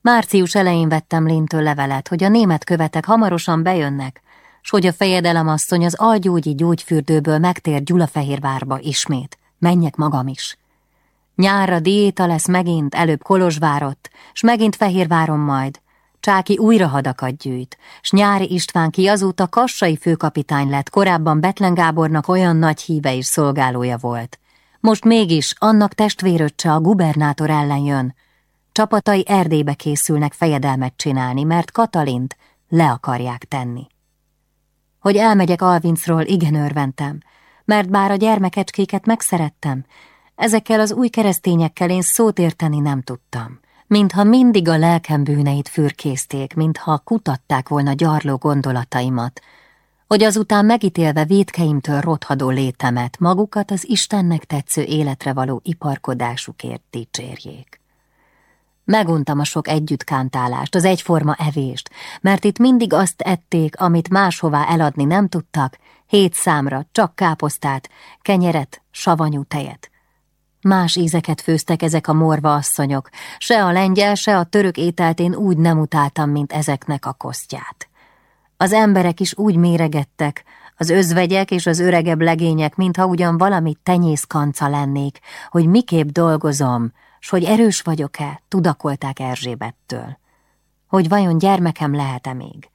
Március elején vettem Lintől levelet, hogy a német követek hamarosan bejönnek, s hogy a fejedelem asszony az algyógyi gyógyfürdőből megtér Gyulafehérvárba ismét. Menjek magam is. Nyárra diéta lesz megint, előbb Kolozsvárott, s megint Fehérváron majd. Csáki újra hadakat gyűjt, s Nyári István ki azóta kassai főkapitány lett, korábban Betlen Gábornak olyan nagy híve és szolgálója volt. Most mégis annak testvéröccse a gubernátor ellen jön. Csapatai Erdélybe készülnek fejedelmet csinálni, mert Katalint le akarják tenni. Hogy elmegyek Alvincról, igen örventem, mert bár a gyermekecskéket megszerettem, ezekkel az új keresztényekkel én szót érteni nem tudtam. Mintha mindig a lelkem bűneit fürkészték, mintha kutatták volna gyarló gondolataimat, hogy azután megítélve védkeimtől rothadó létemet, magukat az Istennek tetsző életre való iparkodásukért dicsérjék. Meguntam a sok együttkántálást, az egyforma evést, mert itt mindig azt ették, amit máshová eladni nem tudtak, hét számra, csak káposztát, kenyeret, savanyú tejet. Más ízeket főztek ezek a morva asszonyok, se a lengyel, se a török ételt én úgy nem utáltam, mint ezeknek a kosztját. Az emberek is úgy méregettek, az özvegyek és az öregebb legények, mintha ugyan valami tenyészkanca lennék, hogy miképp dolgozom, s hogy erős vagyok-e, tudakolták Erzsébettől. Hogy vajon gyermekem lehet-e még?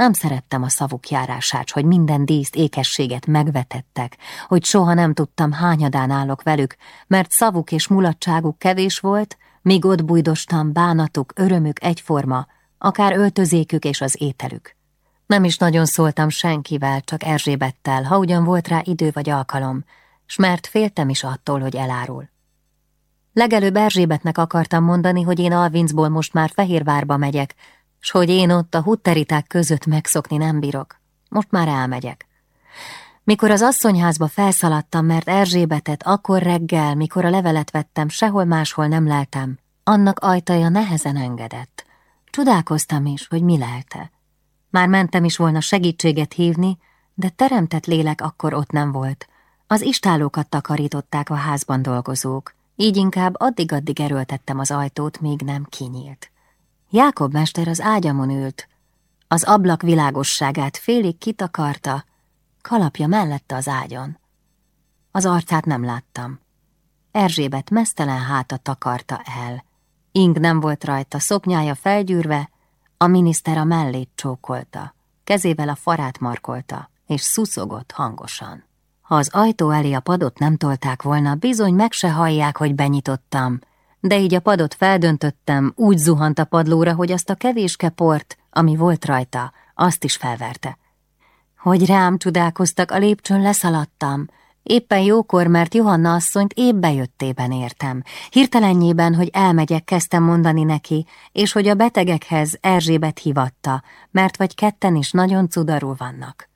Nem szerettem a szavuk járását, hogy minden díszt ékességet megvetettek, hogy soha nem tudtam hányadán állok velük, mert szavuk és mulatságuk kevés volt, míg ott bújdostam bánatuk, örömük egyforma, akár öltözékük és az ételük. Nem is nagyon szóltam senkivel, csak Erzsébettel, ha ugyan volt rá idő vagy alkalom, s mert féltem is attól, hogy elárul. Legelőbb Erzsébetnek akartam mondani, hogy én Alvincból most már Fehérvárba megyek, s hogy én ott a hutteriták között megszokni nem bírok. Most már elmegyek. Mikor az asszonyházba felszaladtam, mert Erzsébetet akkor reggel, mikor a levelet vettem, sehol máshol nem leltem, annak ajtaja nehezen engedett. Csodálkoztam is, hogy mi lelte. Már mentem is volna segítséget hívni, de teremtett lélek akkor ott nem volt. Az istálókat takarították a házban dolgozók, így inkább addig-addig erőltettem az ajtót, míg nem kinyílt. Jákob mester az ágyamon ült, az ablak világosságát félig kitakarta, kalapja mellette az ágyon. Az arcát nem láttam. Erzsébet mesztelen háta takarta el. Ing nem volt rajta, szoknyája felgyűrve, a miniszter a mellét csókolta, kezével a farát markolta, és szuszogott hangosan. Ha az ajtó elé a padot nem tolták volna, bizony meg se hallják, hogy benyitottam, de így a padot feldöntöttem, úgy zuhant a padlóra, hogy azt a kevéske port, ami volt rajta, azt is felverte. Hogy rám csodálkoztak, a lépcsőn leszaladtam, Éppen jókor, mert Johanna asszonyt épp bejöttében értem. Hirtelennyében, hogy elmegyek, kezdtem mondani neki, és hogy a betegekhez Erzsébet hivatta, mert vagy ketten is nagyon cudarul vannak.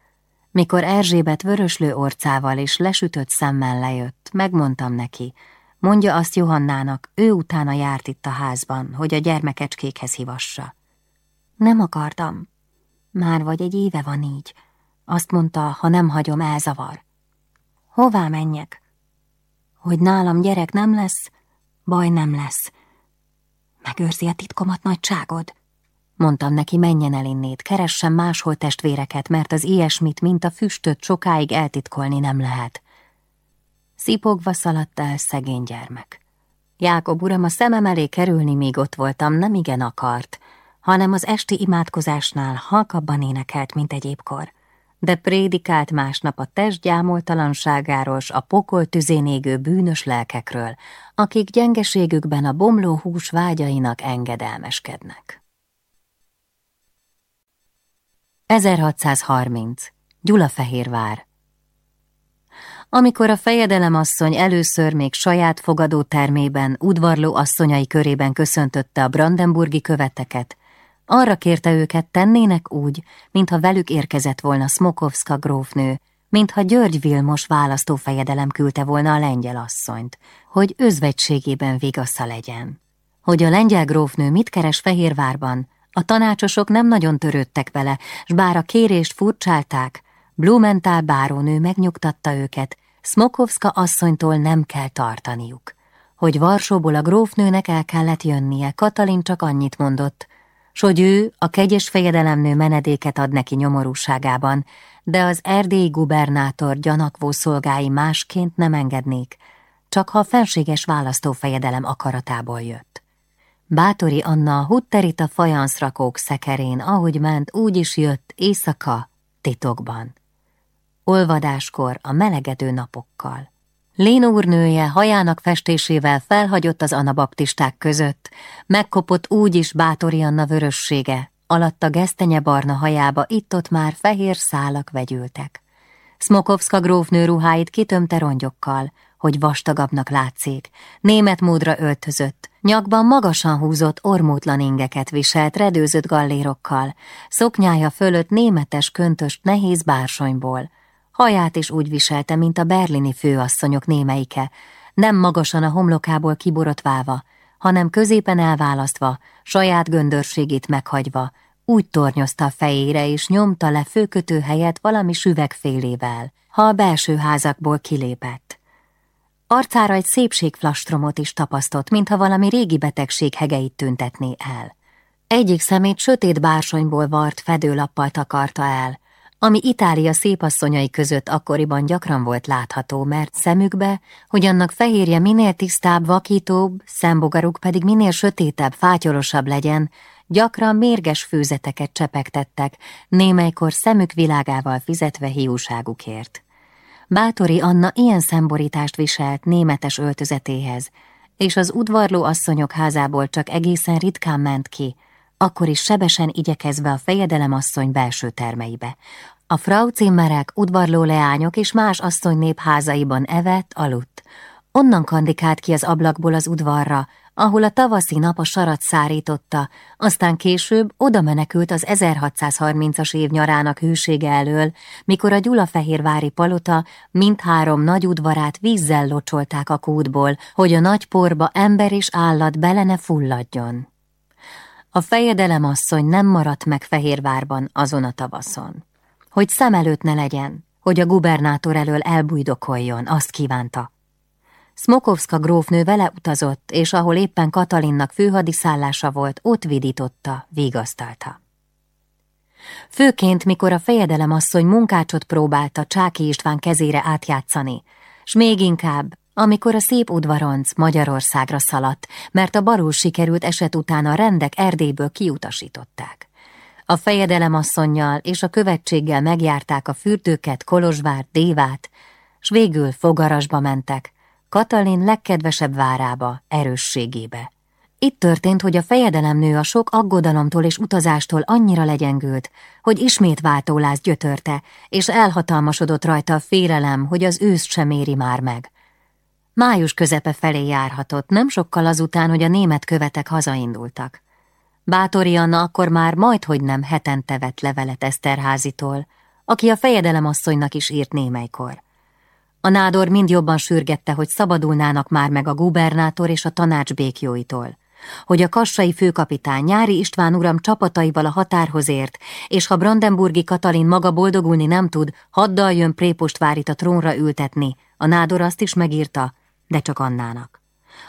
Mikor Erzsébet vöröslő orcával és lesütött szemmel lejött, megmondtam neki, mondja azt Johannának, ő utána járt itt a házban, hogy a gyermekecskékhez hivassa. Nem akartam. Már vagy egy éve van így. Azt mondta, ha nem hagyom, elzavar. Hová menjek? Hogy nálam gyerek nem lesz, baj nem lesz. Megőrzi a titkomat nagyságod? Mondtam neki, menjen el innét, keressen máshol testvéreket, mert az ilyesmit, mint a füstöt sokáig eltitkolni nem lehet. Szipogva szaladt el szegény gyermek. Jákob uram, a szemem elé kerülni, míg ott voltam, nem igen akart, hanem az esti imádkozásnál halkabban énekelt, mint egyébkor de prédikált másnap a test gyámoltalanságáról s a pokol tüzén égő bűnös lelkekről, akik gyengeségükben a bomló hús vágyainak engedelmeskednek. 1630. Gyulafehérvár Amikor a fejedelem asszony először még saját fogadó termében, udvarló asszonyai körében köszöntötte a brandenburgi követeket, arra kérte őket tennének úgy, mintha velük érkezett volna Smokovska grófnő, mintha György Vilmos választófejedelem küldte volna a lengyel asszonyt, hogy özvegységében vigasza legyen. Hogy a lengyel grófnő mit keres Fehérvárban, a tanácsosok nem nagyon törődtek vele, s bár a kérést furcsálták, Blumenthal bárónő megnyugtatta őket, Smokovska asszonytól nem kell tartaniuk. Hogy Varsóból a grófnőnek el kellett jönnie, Katalin csak annyit mondott, s hogy ő, a kegyes fejedelemnő menedéket ad neki nyomorúságában, de az erdélyi gubernátor gyanakvó szolgái másként nem engednék, csak ha a fenséges választófejedelem akaratából jött. Bátori Anna a hutterita fajanszrakók szekerén, ahogy ment, úgy is jött éjszaka, titokban. Olvadáskor a melegedő napokkal. Lén úrnője hajának festésével felhagyott az anabaptisták között, megkopott úgy is Bátori Anna vörössége, alatta gesztenye barna hajába itt-ott már fehér szálak vegyültek. Smokovska grófnő ruháit kitömte rongyokkal, hogy vastagabbnak látszik, német módra öltözött, nyakban magasan húzott ormótlan ingeket viselt redőzött gallérokkal, szoknyája fölött németes köntöst nehéz bársonyból, haját is úgy viselte, mint a berlini főasszonyok némeike, nem magasan a homlokából kiborotválva, hanem középen elválasztva, saját göndörségét meghagyva, úgy tornyozta a fejére és nyomta le főkötő helyet valami süvegfélével, ha a belső házakból kilépett. Arcára egy szépségflastromot is tapasztott, mintha valami régi betegség hegeit tüntetné el. Egyik szemét sötét bársonyból vart fedőlappal takarta el, ami Itália szépasszonyai között akkoriban gyakran volt látható, mert szemükbe, hogy annak fehérje minél tisztább, vakítóbb, szembogaruk pedig minél sötétebb, fátyolosabb legyen, gyakran mérges főzeteket csepegtettek, némelykor szemük világával fizetve hiúságukért. Bátori Anna ilyen szemborítást viselt németes öltözetéhez, és az udvarló asszonyok házából csak egészen ritkán ment ki, akkor is sebesen igyekezve a fejedelemasszony belső termeibe. A Frau Zimmerek, udvarló leányok és más asszonynép házaiban evett, aludt. Onnan kandikált ki az ablakból az udvarra, ahol a tavaszi nap a sarat szárította, aztán később oda menekült az 1630-as év nyarának hűsége elől, mikor a Gyulafehérvári palota mindhárom nagy udvarát vízzel locsolták a kútból, hogy a nagy porba ember és állat bele ne fulladjon. A fejedelem asszony nem maradt meg Fehérvárban azon a tavaszon. Hogy szem előtt ne legyen, hogy a gubernátor elől elbújdokoljon, azt kívánta. Smokovska grófnő vele utazott, és ahol éppen Katalinnak főhadiszállása volt, ott vidította, vigasztalta. Főként, mikor a fejedelem asszony munkácsot próbálta Csáki István kezére átjátszani, s még inkább, amikor a szép udvaronc Magyarországra szaladt, mert a barul sikerült eset után a rendek Erdélyből kiutasították. A fejedelem asszonynal és a követséggel megjárták a fürdőket, Kolozsvárt, Dévát, s végül fogarasba mentek, Katalin legkedvesebb várába, erősségébe. Itt történt, hogy a fejedelemnő a sok aggodalomtól és utazástól annyira legyengült, hogy ismét váltólász gyötörte, és elhatalmasodott rajta a félelem, hogy az őszt sem éri már meg. Május közepe felé járhatott, nem sokkal azután, hogy a német követek hazaindultak. Bátori Anna akkor már majdhogy nem hetente vett levelet Eszterházitól, aki a fejedelemasszonynak is írt némelykor. A nádor mind jobban sürgette, hogy szabadulnának már meg a gubernátor és a tanács békjóitól, hogy a kassai főkapitány Nyári István uram csapataival a határhoz ért, és ha Brandenburgi Katalin maga boldogulni nem tud, haddal jön Prépostvárit a trónra ültetni, a nádor azt is megírta, de csak Annának,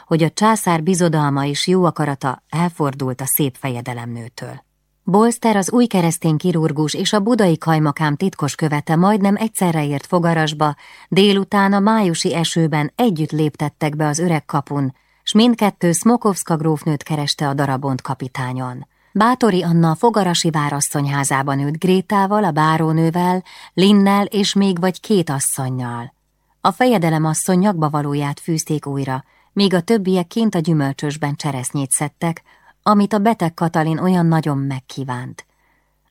hogy a császár bizodalma és jó akarata elfordult a szép fejedelemnőtől. Bolster az új keresztény kirurgus és a budai kajmakám titkos követe majdnem egyszerre ért fogarasba, délután a májusi esőben együtt léptettek be az öreg kapun, s mindkettő Smokovska grófnőt kereste a darabont kapitányon. Bátori Anna a fogarasi várasszonyházában ült Grétával, a bárónővel, Linnel és még vagy két asszonnyal. A fejedelem asszony nyakba valóját fűzték újra, míg a többiek kint a gyümölcsösben cseresznyét szedtek, amit a beteg Katalin olyan nagyon megkívánt.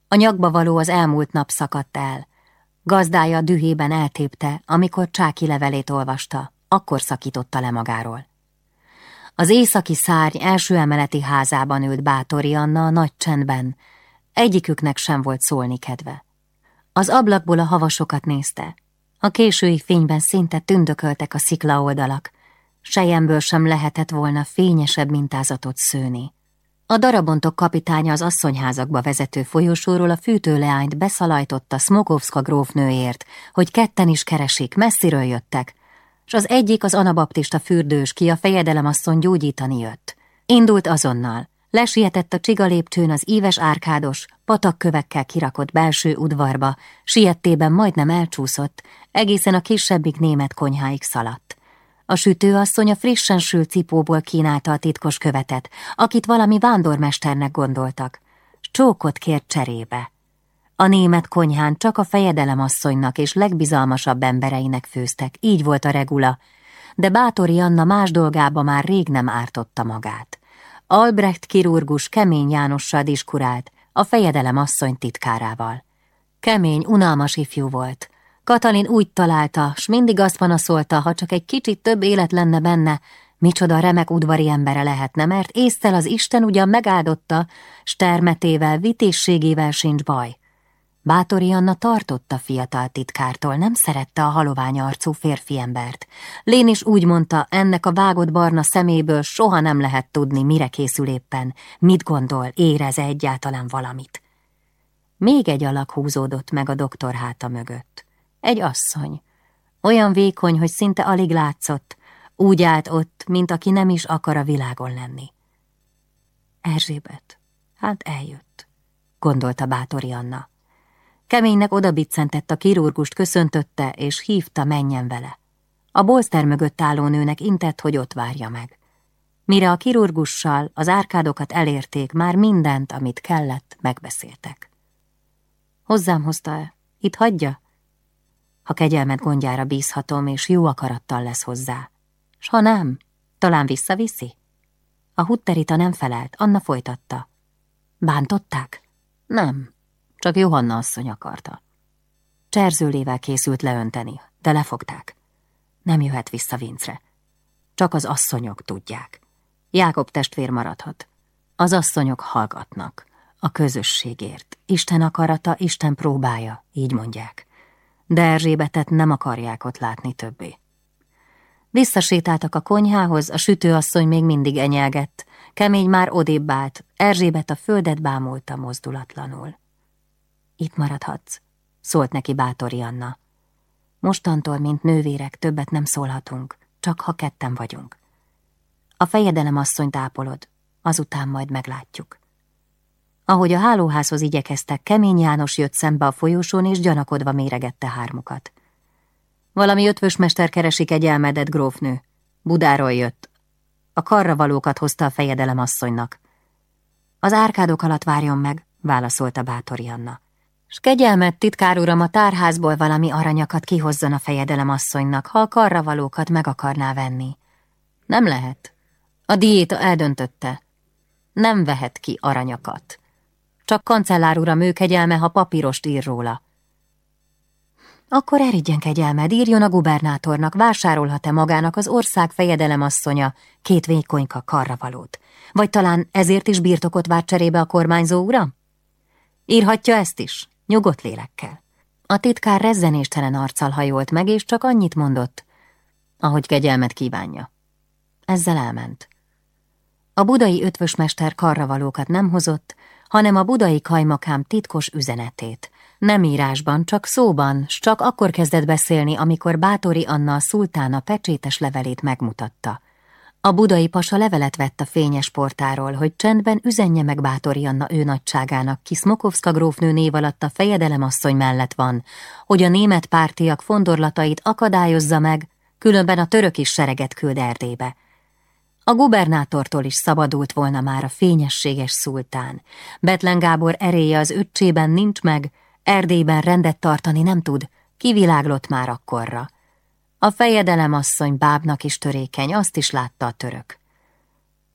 A nyakba való az elmúlt nap szakadt el. Gazdája dühében eltépte, amikor Csáki levelét olvasta, akkor szakította le magáról. Az északi szárny első emeleti házában ült Bátori Anna a nagy csendben, egyiküknek sem volt szólni kedve. Az ablakból a havasokat nézte. A késői fényben szinte tündököltek a szikla oldalak, sejemből sem lehetett volna fényesebb mintázatot szőni. A darabontok kapitánya az asszonyházakba vezető folyosóról a fűtőleányt beszalajtotta Smokovska grófnőért, hogy ketten is keresik, messziről jöttek, s az egyik az anabaptista fürdős, ki a fejedelemasszony gyógyítani jött. Indult azonnal, lesietett a csigalépcsőn az íves árkádos, patakkövekkel kirakott belső udvarba, siettében majdnem elcsúszott, egészen a kisebbik német konyháig szaladt. A sütőasszony a frissen sült cipóból kínálta a titkos követet, akit valami vándormesternek gondoltak, csókot kért cserébe. A német konyhán csak a fejedelemasszonynak és legbizalmasabb embereinek főztek, így volt a regula, de Bátori Anna más dolgába már rég nem ártotta magát. Albrecht kirurgus kemény Jánossal diskurált, a fejedelem asszony titkárával. Kemény, unalmas ifjú volt. Katalin úgy találta, s mindig azt panaszolta, ha csak egy kicsit több élet lenne benne, micsoda remek udvari embere lehetne, mert észtel az Isten ugyan megáldotta, s termetével, vitészségével sincs baj. Bátori Anna tartotta fiatal titkártól, nem szerette a halovány arcú férfiembert. Lén is úgy mondta, ennek a vágott barna szeméből soha nem lehet tudni, mire készül éppen, mit gondol, érez -e egyáltalán valamit. Még egy alak húzódott meg a doktor háta mögött. Egy asszony. Olyan vékony, hogy szinte alig látszott, úgy állt ott, mint aki nem is akar a világon lenni. Erzsébet, hát eljött, gondolta Bátori Anna. Keménynek odabiccentett a kirurgust, köszöntötte, és hívta menjen vele. A bolszter mögött álló nőnek intett, hogy ott várja meg. Mire a kirurgussal az árkádokat elérték, már mindent, amit kellett, megbeszéltek. Hozzám hozta-e? Itt hagyja? Ha kegyelmet gondjára bízhatom, és jó akarattal lesz hozzá. S ha nem, talán visszaviszi? A hutterita nem felelt, Anna folytatta. Bántották? Nem, csak Johanna asszony akarta. Cserzőlével készült leönteni, de lefogták. Nem jöhet vissza Vincre. Csak az asszonyok tudják. Jákob testvér maradhat. Az asszonyok hallgatnak. A közösségért. Isten akarata, Isten próbája, így mondják. De Erzsébetet nem akarják ott látni többé. Visszasétáltak a konyhához, a sütőasszony még mindig enyelgett. Kemény már odébb állt, Erzsébet a földet bámulta mozdulatlanul. Itt maradhatsz, szólt neki bátori Anna. Mostantól, mint nővérek, többet nem szólhatunk, csak ha ketten vagyunk. A fejedelem asszony tápolod, azután majd meglátjuk. Ahogy a hálóházhoz igyekeztek, Kemény János jött szembe a folyosón, és gyanakodva méregette hármukat. Valami ötvös mester keresik egy elmedett grófnő. Budáról jött. A karra valókat hozta a fejedelem asszonynak. Az árkádok alatt várjon meg, válaszolta bátori Anna. S kegyelmet, titkár uram, a tárházból valami aranyakat kihozzon a fejedelem asszonynak, ha a karravalókat meg akarná venni. Nem lehet. A diéta eldöntötte. Nem vehet ki aranyakat. Csak kancellár uram ő kegyelme, ha papírost ír róla. Akkor erigyen kegyelmed, írjon a gubernátornak, vásárolhat-e magának az ország fejedelem asszonya két vékonyka karravalót. Vagy talán ezért is birtokot vár cserébe a kormányzó ura? Írhatja ezt is, nyugodt lélekkel. A titkár rezzenéstelen arccal hajolt meg, és csak annyit mondott, ahogy kegyelmet kívánja. Ezzel elment. A budai ötvösmester karravalókat nem hozott, hanem a budai kajmakám titkos üzenetét. Nem írásban, csak szóban, s csak akkor kezdett beszélni, amikor Bátori Anna a szultána pecsétes levelét megmutatta. A budai pasa levelet vett a fényes portáról, hogy csendben üzenje meg Bátori Anna ő nagyságának, ki Smokovska grófnő név alatt a fejedelemasszony mellett van, hogy a német pártiak fondorlatait akadályozza meg, különben a török is sereget küld Erdélybe. A gubernátortól is szabadult volna már a fényességes szultán. Betlen Gábor eréje az öccsében nincs meg, Erdélyben rendet tartani nem tud, kiviláglott már akkorra. A fejedelem asszony bábnak is törékeny, azt is látta a török.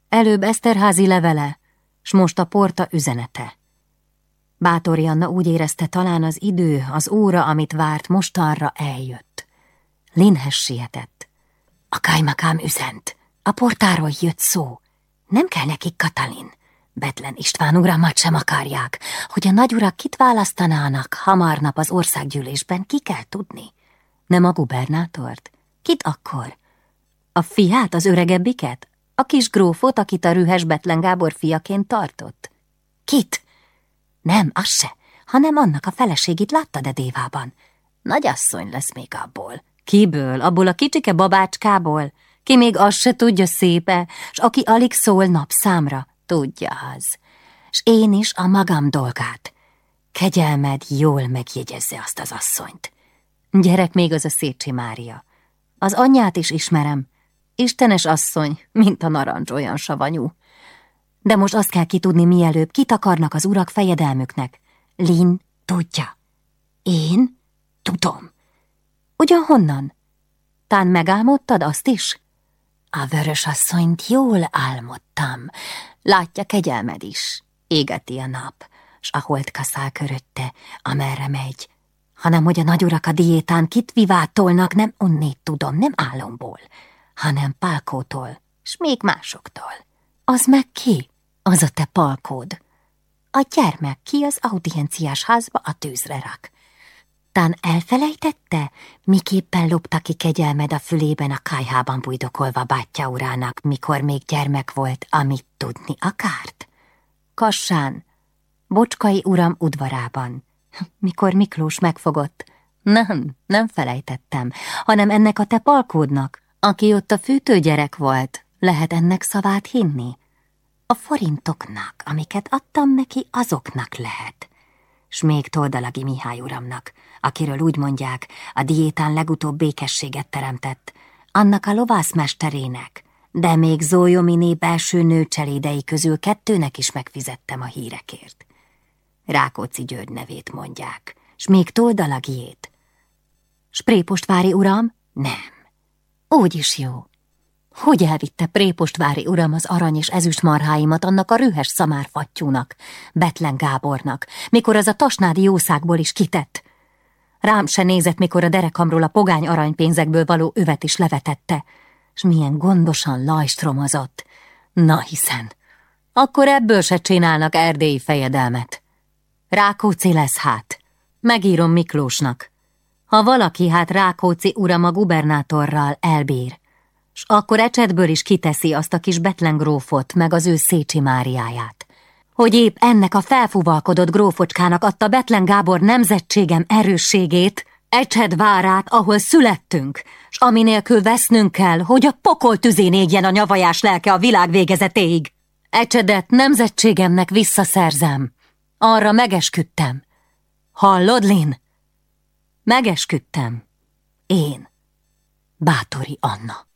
Előbb Eszterházi levele, s most a porta üzenete. Bátori Anna úgy érezte, talán az idő, az óra, amit várt, mostanra eljött. Linhes sietett. A kájmakám üzent. A portáról jött szó. Nem kell nekik Katalin. Betlen István uramat sem akarják, hogy a nagyurak kit választanának hamarnap az országgyűlésben, ki kell tudni. Nem a gubernátort? Kit akkor? A fiát, az öregebbiket? A kis grófot, akit a rühes Betlen Gábor fiaként tartott? Kit? Nem, az se, hanem annak a feleségét láttad-e dévában? Nagyasszony lesz még abból. Kiből? Abból a kicsike babácskából? Ki még azt se tudja szépe, s aki alig szól napszámra, tudja az. S én is a magam dolgát. Kegyelmed jól megjegyezze azt az asszonyt. Gyerek még az a Szécsi Mária. Az anyját is ismerem, Istenes asszony, mint a narancs olyan savanyú. De most azt kell kitudni mielőbb, kit akarnak az urak fejedelmüknek. Lin tudja. Én? Tudom. Ugyan honnan? Tán megálmodtad azt is? A vörös asszonyt jól álmodtam. Látja kegyelmed is. Égeti a nap, s a hold kaszál körötte, amerre megy. Hanem, hogy a nagyurak a diétán kit vivátolnak, nem onnét tudom, nem álomból, hanem pálkótól, s még másoktól. Az meg ki? Az a te palkód. A gyermek ki az audienciás házba a tűzre rak. Tán elfelejtette, miképpen lopta ki kegyelmed a fülében a kájhában bujdokolva bátyja urának, mikor még gyermek volt, amit tudni akárt? Kassán, Bocskai uram udvarában, mikor Miklós megfogott. Nem, nem felejtettem, hanem ennek a te palkódnak, aki ott a fűtőgyerek volt, lehet ennek szavát hinni? A forintoknak, amiket adtam neki, azoknak lehet. S még Toldalagi Mihály uramnak, akiről úgy mondják, a diétán legutóbb békességet teremtett, annak a lovászmesterének, de még Zójominé belső nőcselédei közül kettőnek is megfizettem a hírekért. Rákóczi György nevét mondják, s még Toldalagiét. Sprépostvári uram? Nem. Úgy is jó. Hogy elvitte Prépostvári uram az arany és ezüst marháimat annak a rühes szamárfattyúnak, Betlen Gábornak, mikor az a tasnádi jószágból is kitett? Rám se nézett, mikor a derekamról a pogány aranypénzekből való övet is levetette, s milyen gondosan lajstromozott. Na hiszen, akkor ebből se csinálnak erdélyi fejedelmet. Rákóczi lesz hát. Megírom Miklósnak. Ha valaki hát Rákóczi uram a gubernátorral elbír, s akkor ecsetből is kiteszi azt a kis Betlen grófot, meg az ő Szécsi Máriáját. Hogy épp ennek a felfuvalkodott grófocskának adta Betlen Gábor nemzetségem erősségét, Ecsed várát, ahol születtünk, s ami nélkül vesznünk kell, hogy a pokol tüzén égjen a nyavajás lelke a világ végezetéig. Ecsedet nemzetségemnek visszaszerzem. Arra megesküdtem. Hallod, Lin? Megesküdtem. Én. Bátori Anna.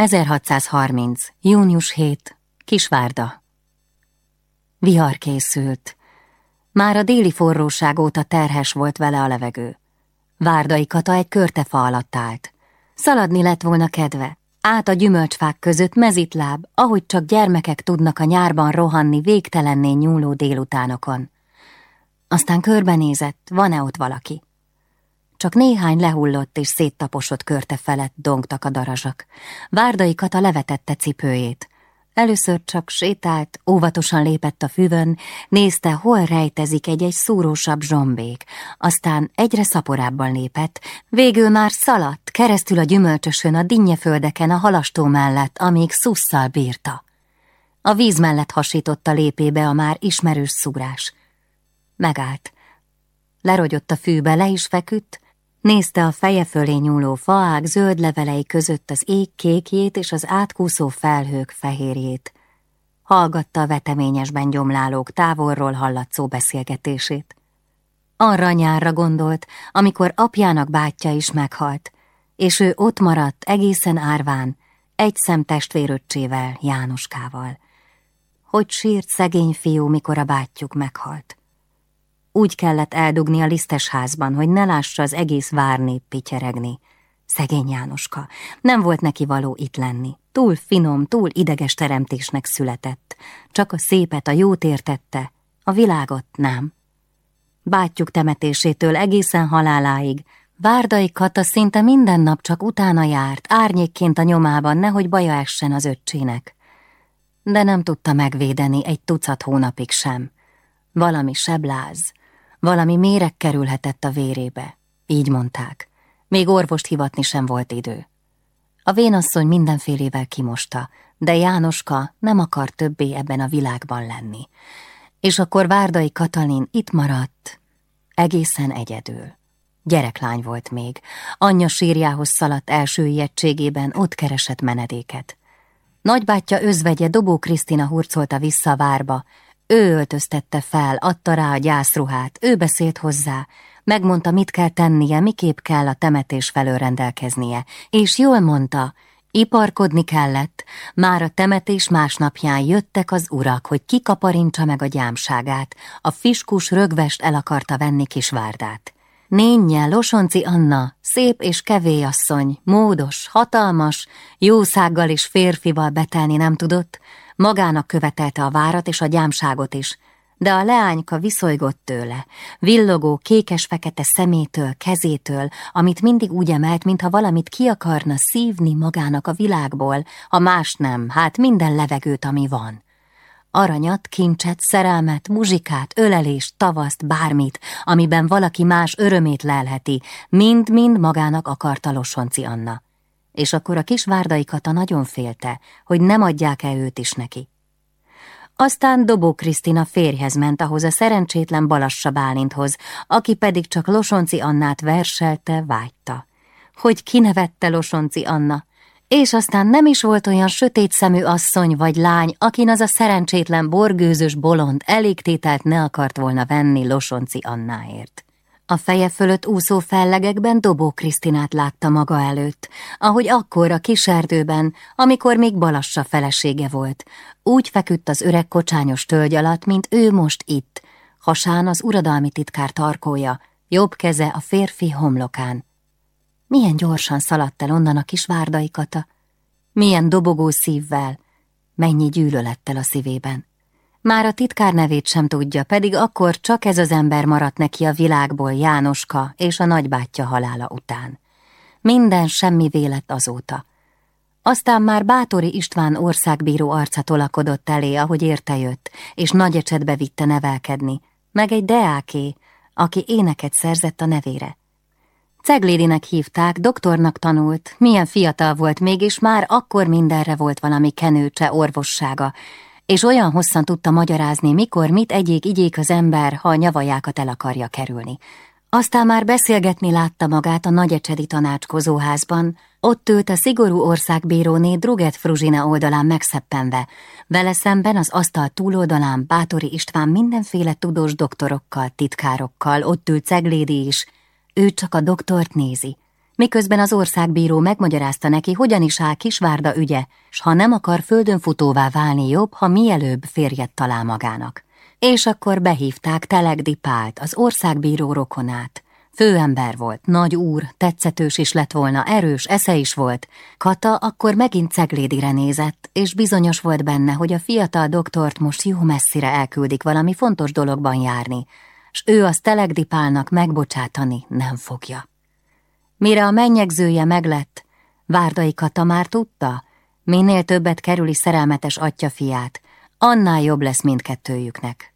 1630. Június 7. Kisvárda. Vihar készült. Már a déli forróság óta terhes volt vele a levegő. Várdai Kata egy körtefa alatt állt. Szaladni lett volna kedve. Át a gyümölcsfák között mezitláb, ahogy csak gyermekek tudnak a nyárban rohanni végtelenné nyúló délutánokon. Aztán körbenézett, van-e ott valaki. Csak néhány lehullott és széttaposott körte felett dongtak a darazsak. Várdai Kata levetette cipőjét. Először csak sétált, óvatosan lépett a füvön, nézte, hol rejtezik egy-egy szúrósabb zsombék, aztán egyre szaporábban lépett, végül már szaladt keresztül a gyümölcsösön a dinnyeföldeken a halastó mellett, amíg szusszal bírta. A víz mellett hasította lépébe a már ismerős szúrás. Megállt. Lerogyott a fűbe, le is feküdt, Nézte a feje fölé nyúló faák zöld levelei között az ég kékjét és az átkúszó felhők fehérjét. Hallgatta a veteményesben gyomlálók távolról hallatszó beszélgetését. Arra nyárra gondolt, amikor apjának bátyja is meghalt, és ő ott maradt egészen árván, egy szem testvéröccsével, Jánoskával. Hogy sírt szegény fiú, mikor a bátyjuk meghalt. Úgy kellett eldugni a lisztes házban, hogy ne lássa az egész várnép pityeregni. Szegény Jánoska, nem volt neki való itt lenni. Túl finom, túl ideges teremtésnek született. Csak a szépet, a jót értette, a világot nem. Bátyjuk temetésétől egészen haláláig Várdai Kata szinte minden nap csak utána járt, árnyékként a nyomában, nehogy baja essen az öccsének. De nem tudta megvédeni egy tucat hónapig sem. Valami sebláz, valami méreg kerülhetett a vérébe, így mondták. Még orvost hivatni sem volt idő. A vénasszony mindenfélével kimosta, de Jánoska nem akar többé ebben a világban lenni. És akkor Várdai Katalin itt maradt, egészen egyedül. Gyereklány volt még, anyja sírjához szaladt első ijegységében, ott keresett menedéket. Nagybátyja özvegye Dobó Krisztina hurcolta vissza a várba, ő öltöztette fel, adta rá a gyászruhát, ő beszélt hozzá, megmondta, mit kell tennie, miképp kell a temetés felől rendelkeznie, és jól mondta, Iparkodni kellett, már a temetés másnapján jöttek az urak, hogy kikaparincsa meg a gyámságát, a fiskus rögvest el akarta venni kisvárdát. Nénye, Losonci Anna, szép és kevéjasszony, módos, hatalmas, jószággal és férfival betelni nem tudott, magának követelte a várat és a gyámságot is, de a leányka viszolygott tőle, villogó, kékes-fekete szemétől, kezétől, amit mindig úgy emelt, mintha valamit ki akarna szívni magának a világból, ha más nem, hát minden levegőt, ami van. Aranyat, kincset, szerelmet, muzsikát, ölelést, tavaszt, bármit, amiben valaki más örömét lelheti, mind-mind magának akarta Losonci Anna. És akkor a kis várdai Kata nagyon félte, hogy nem adják-e őt is neki. Aztán Dobó Krisztina férjhez ment ahhoz a szerencsétlen Balassa Bálinthoz, aki pedig csak Losonci Annát verselte, vágyta. Hogy kinevette Losonci Anna, és aztán nem is volt olyan sötét szemű asszony vagy lány, akin az a szerencsétlen borgőzös bolond elégtételt ne akart volna venni Losonci Annáért. A feje fölött úszó fellegekben Dobó Krisztinát látta maga előtt, ahogy akkor a kiserdőben, amikor még Balassa felesége volt. Úgy feküdt az öreg kocsányos tölgy alatt, mint ő most itt, hasán az uradalmi titkár tarkója, jobb keze a férfi homlokán. Milyen gyorsan szaladt el onnan a kis várdai kata, milyen dobogó szívvel, mennyi gyűlölettel a szívében. Már a titkár nevét sem tudja, pedig akkor csak ez az ember maradt neki a világból Jánoska és a nagybátyja halála után. Minden semmi vélet azóta. Aztán már Bátori István országbíró arca tolakodott elé, ahogy érte jött, és nagy ecsetbe vitte nevelkedni, meg egy deáké, aki éneket szerzett a nevére. Ceglédinek hívták, doktornak tanult, milyen fiatal volt még, és már akkor mindenre volt valami kenőcse, orvossága, és olyan hosszan tudta magyarázni, mikor mit egyék igyék az ember, ha a nyavajákat el akarja kerülni. Aztán már beszélgetni látta magát a nagyecsedi tanácskozóházban, ott ült a szigorú országbíróné Druget Fruzsina oldalán megszeppenve, vele szemben az asztal túloldalán Bátori István mindenféle tudós doktorokkal, titkárokkal, ott ült Ceglédi is, ő csak a doktort nézi, miközben az országbíró megmagyarázta neki, hogyan is áll Kisvárda ügye, s ha nem akar földönfutóvá válni jobb, ha mielőbb férjet talál magának. És akkor behívták Telegdi Pált, az országbíró rokonát. Főember volt, nagy úr, tetszetős is lett volna, erős, esze is volt. Kata akkor megint Ceglédire nézett, és bizonyos volt benne, hogy a fiatal doktort most jó messzire elküldik valami fontos dologban járni, s ő azt Telegdi Pálnak megbocsátani nem fogja. Mire a mennyegzője meglett, Várdai Kata már tudta, minél többet kerüli szerelmetes atya fiát, annál jobb lesz mindkettőjüknek.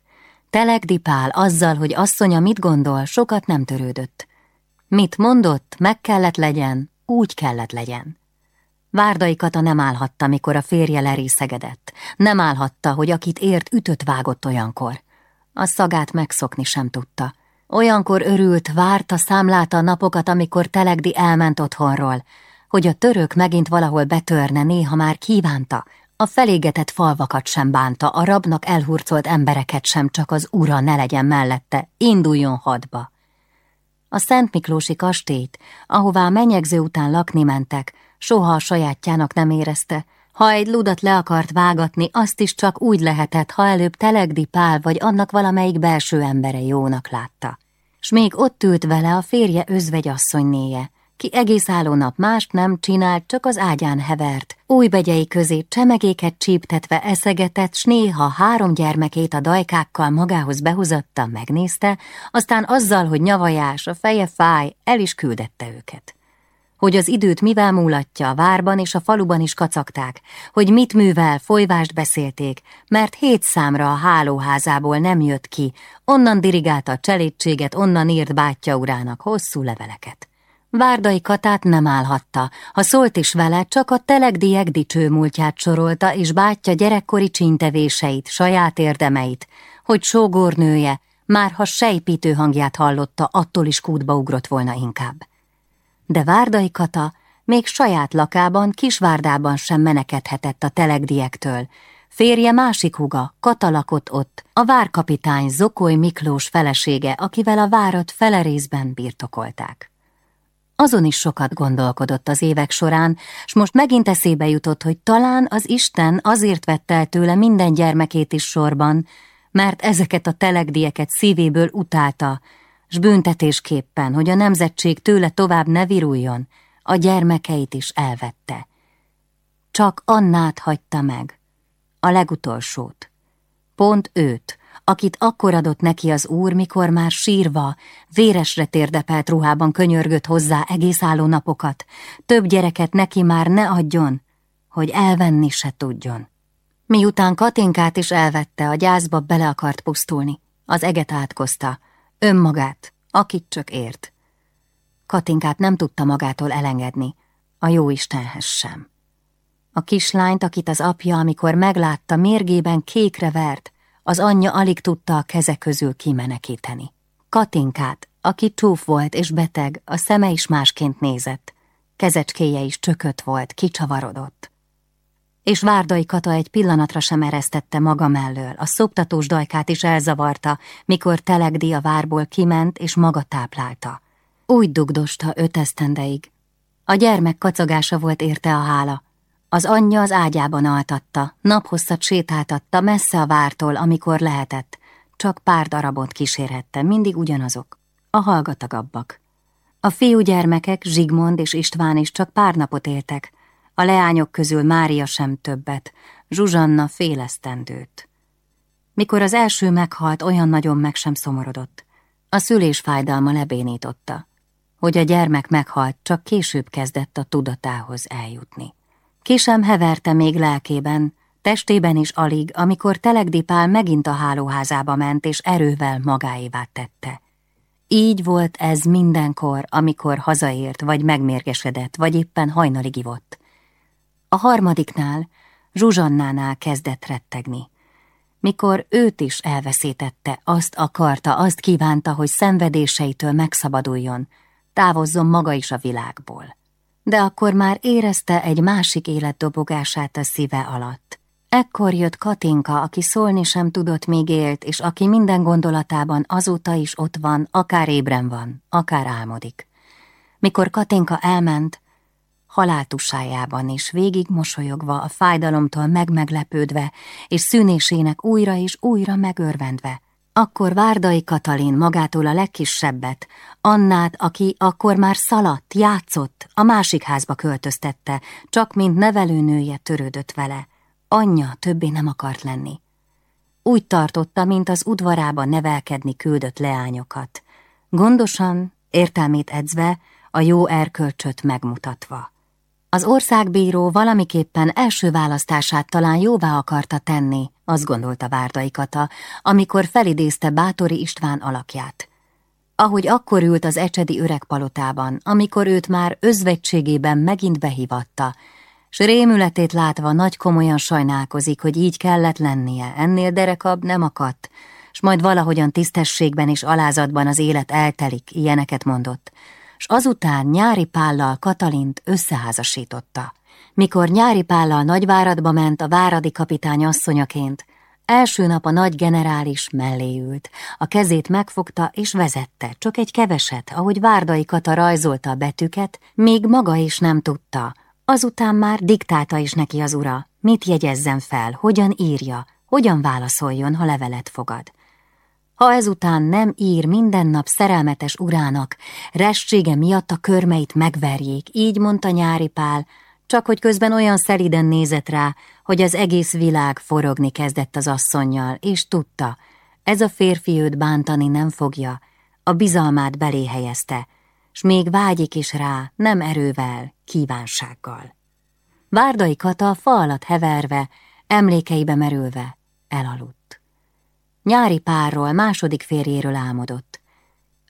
Telegdi Pál azzal, hogy asszonya mit gondol, sokat nem törődött. Mit mondott, meg kellett legyen, úgy kellett legyen. Várdai Kata nem állhatta, mikor a férje lerészegedett. Nem állhatta, hogy akit ért, ütött vágott olyankor. A szagát megszokni sem tudta. Olyankor örült, várta, számlálta a napokat, amikor Telegdi elment otthonról, hogy a török megint valahol betörne, néha már kívánta, a felégetett falvakat sem bánta, a rabnak elhurcolt embereket sem, csak az ura ne legyen mellette, induljon hadba. A Szent Miklósi kastélyt, ahová a menyegző után lakni mentek, soha a sajátjának nem érezte, ha egy ludat le akart vágatni, azt is csak úgy lehetett, ha előbb Telegdi Pál vagy annak valamelyik belső embere jónak látta. S még ott ült vele a férje özvegyasszonynéje, ki egész álló nap mást nem csinált, csak az ágyán hevert, új begyei közé csemegéket csíptetve eszegetett, s néha három gyermekét a dajkákkal magához behozatta, megnézte, aztán azzal, hogy nyavajás, a feje fáj, el is küldette őket hogy az időt mivel múlatja, a várban és a faluban is kacagták, hogy mit művel, folyvást beszélték, mert hét számra a hálóházából nem jött ki, onnan dirigálta a cselédséget, onnan írt bátyja urának hosszú leveleket. Várdai Katát nem állhatta, ha szólt is vele, csak a telegdiek dicső múltját sorolta, és bátyja gyerekkori csíntevéseit, saját érdemeit, hogy sógornője, már ha sejpítő hangját hallotta, attól is kútba ugrott volna inkább de Várdai Kata még saját lakában, Kisvárdában sem menekedhetett a telegdiektől, Férje másik huga, Katalakot ott, a várkapitány Zokoly Miklós felesége, akivel a várat fele részben birtokolták. Azon is sokat gondolkodott az évek során, s most megint eszébe jutott, hogy talán az Isten azért vette el tőle minden gyermekét is sorban, mert ezeket a telegdieket szívéből utálta, s büntetésképpen, hogy a nemzetség tőle tovább ne viruljon, a gyermekeit is elvette. Csak Annát hagyta meg, a legutolsót. Pont őt, akit akkor adott neki az úr, mikor már sírva, véresre térdepelt ruhában könyörgött hozzá egész álló napokat, több gyereket neki már ne adjon, hogy elvenni se tudjon. Miután Katinkát is elvette, a gyászba bele akart pusztulni, az eget átkozta, önmagát, akit csak ért. Katinkát nem tudta magától elengedni, a jó Istenhez sem. A kislányt, akit az apja, amikor meglátta, mérgében kékre vert, az anyja alig tudta a keze közül kimenekíteni. Katinkát, aki csúf volt és beteg, a szeme is másként nézett. Kezecskéje is csökött volt, kicsavarodott. És Várdai Kata egy pillanatra sem eresztette maga mellől, a szoptatós dajkát is elzavarta, mikor Telegdi a várból kiment és maga táplálta. Úgy dugdosta öt esztendeig. A gyermek kacagása volt érte a hála, az anyja az ágyában altatta, naphosszat sétáltatta messze a vártól, amikor lehetett. Csak pár darabot kísérhette, mindig ugyanazok. A hallgatagabbak. A fiúgyermekek, Zsigmond és István is csak pár napot éltek. A leányok közül Mária sem többet, Zsuzsanna félesztendőt. Mikor az első meghalt, olyan nagyon meg sem szomorodott. A szülés fájdalma lebénította. Hogy a gyermek meghalt, csak később kezdett a tudatához eljutni. Ki sem heverte még lelkében, testében is alig, amikor Telegdipál megint a hálóházába ment, és erővel magáévá tette. Így volt ez mindenkor, amikor hazaért, vagy megmérgesedett, vagy éppen hajnalig ivott. A harmadiknál, Zsuzsannánál kezdett rettegni. Mikor őt is elveszítette, azt akarta, azt kívánta, hogy szenvedéseitől megszabaduljon, távozzon maga is a világból de akkor már érezte egy másik élet dobogását a szíve alatt. Ekkor jött Katinka, aki szólni sem tudott, még élt, és aki minden gondolatában azóta is ott van, akár ébren van, akár álmodik. Mikor Katinka elment, haláltusájában is végig mosolyogva, a fájdalomtól megmeglepődve, és szűnésének újra és újra megörvendve, akkor Várdai Katalin magától a legkisebbet, Annát, aki akkor már szaladt, játszott, a másik házba költöztette, csak mint nevelőnője törődött vele. Anyja többé nem akart lenni. Úgy tartotta, mint az udvarába nevelkedni küldött leányokat. Gondosan, értelmét edzve, a jó erkölcsöt megmutatva. Az országbíró valamiképpen első választását talán jóvá akarta tenni, azt gondolta Várdai Kata, amikor felidézte Bátori István alakját. Ahogy akkor ült az ecsedi öregpalotában, amikor őt már özvegységében megint behívatta, s rémületét látva nagy komolyan sajnálkozik, hogy így kellett lennie, ennél derekabb nem akadt, s majd valahogyan tisztességben és alázatban az élet eltelik, ilyeneket mondott, s azután nyári pállal Katalint összeházasította. Mikor nyári pállal Nagyváradba ment a váradi kapitány asszonyaként, első nap a nagy generális mellé ült, a kezét megfogta és vezette, csak egy keveset, ahogy Várdai Kata rajzolta a betűket, még maga is nem tudta. Azután már diktálta is neki az ura, mit jegyezzen fel, hogyan írja, hogyan válaszoljon, ha levelet fogad. Ha ezután nem ír minden nap szerelmetes urának, restsége miatt a körmeit megverjék, így mondta nyári pál, csak hogy közben olyan szeliden nézett rá, hogy az egész világ forogni kezdett az asszonnyal, és tudta, ez a férfi őt bántani nem fogja, a bizalmát belé helyezte, s még vágyik is rá, nem erővel, kívánsággal. Várdai Kata fa alatt heverve, emlékeibe merülve, elaludt. Nyári párról, második férjéről álmodott.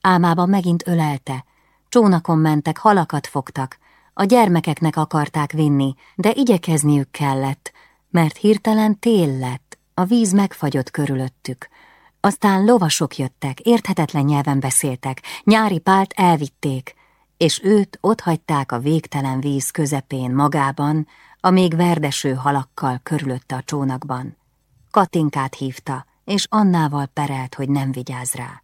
Álmában megint ölelte, csónakon mentek, halakat fogtak, a gyermekeknek akarták vinni, de igyekezniük kellett, mert hirtelen tél lett, a víz megfagyott körülöttük. Aztán lovasok jöttek, érthetetlen nyelven beszéltek, nyári pált elvitték, és őt ott hagyták a végtelen víz közepén magában, a még verdeső halakkal körülötte a csónakban. Katinkát hívta, és Annával perelt, hogy nem vigyáz rá.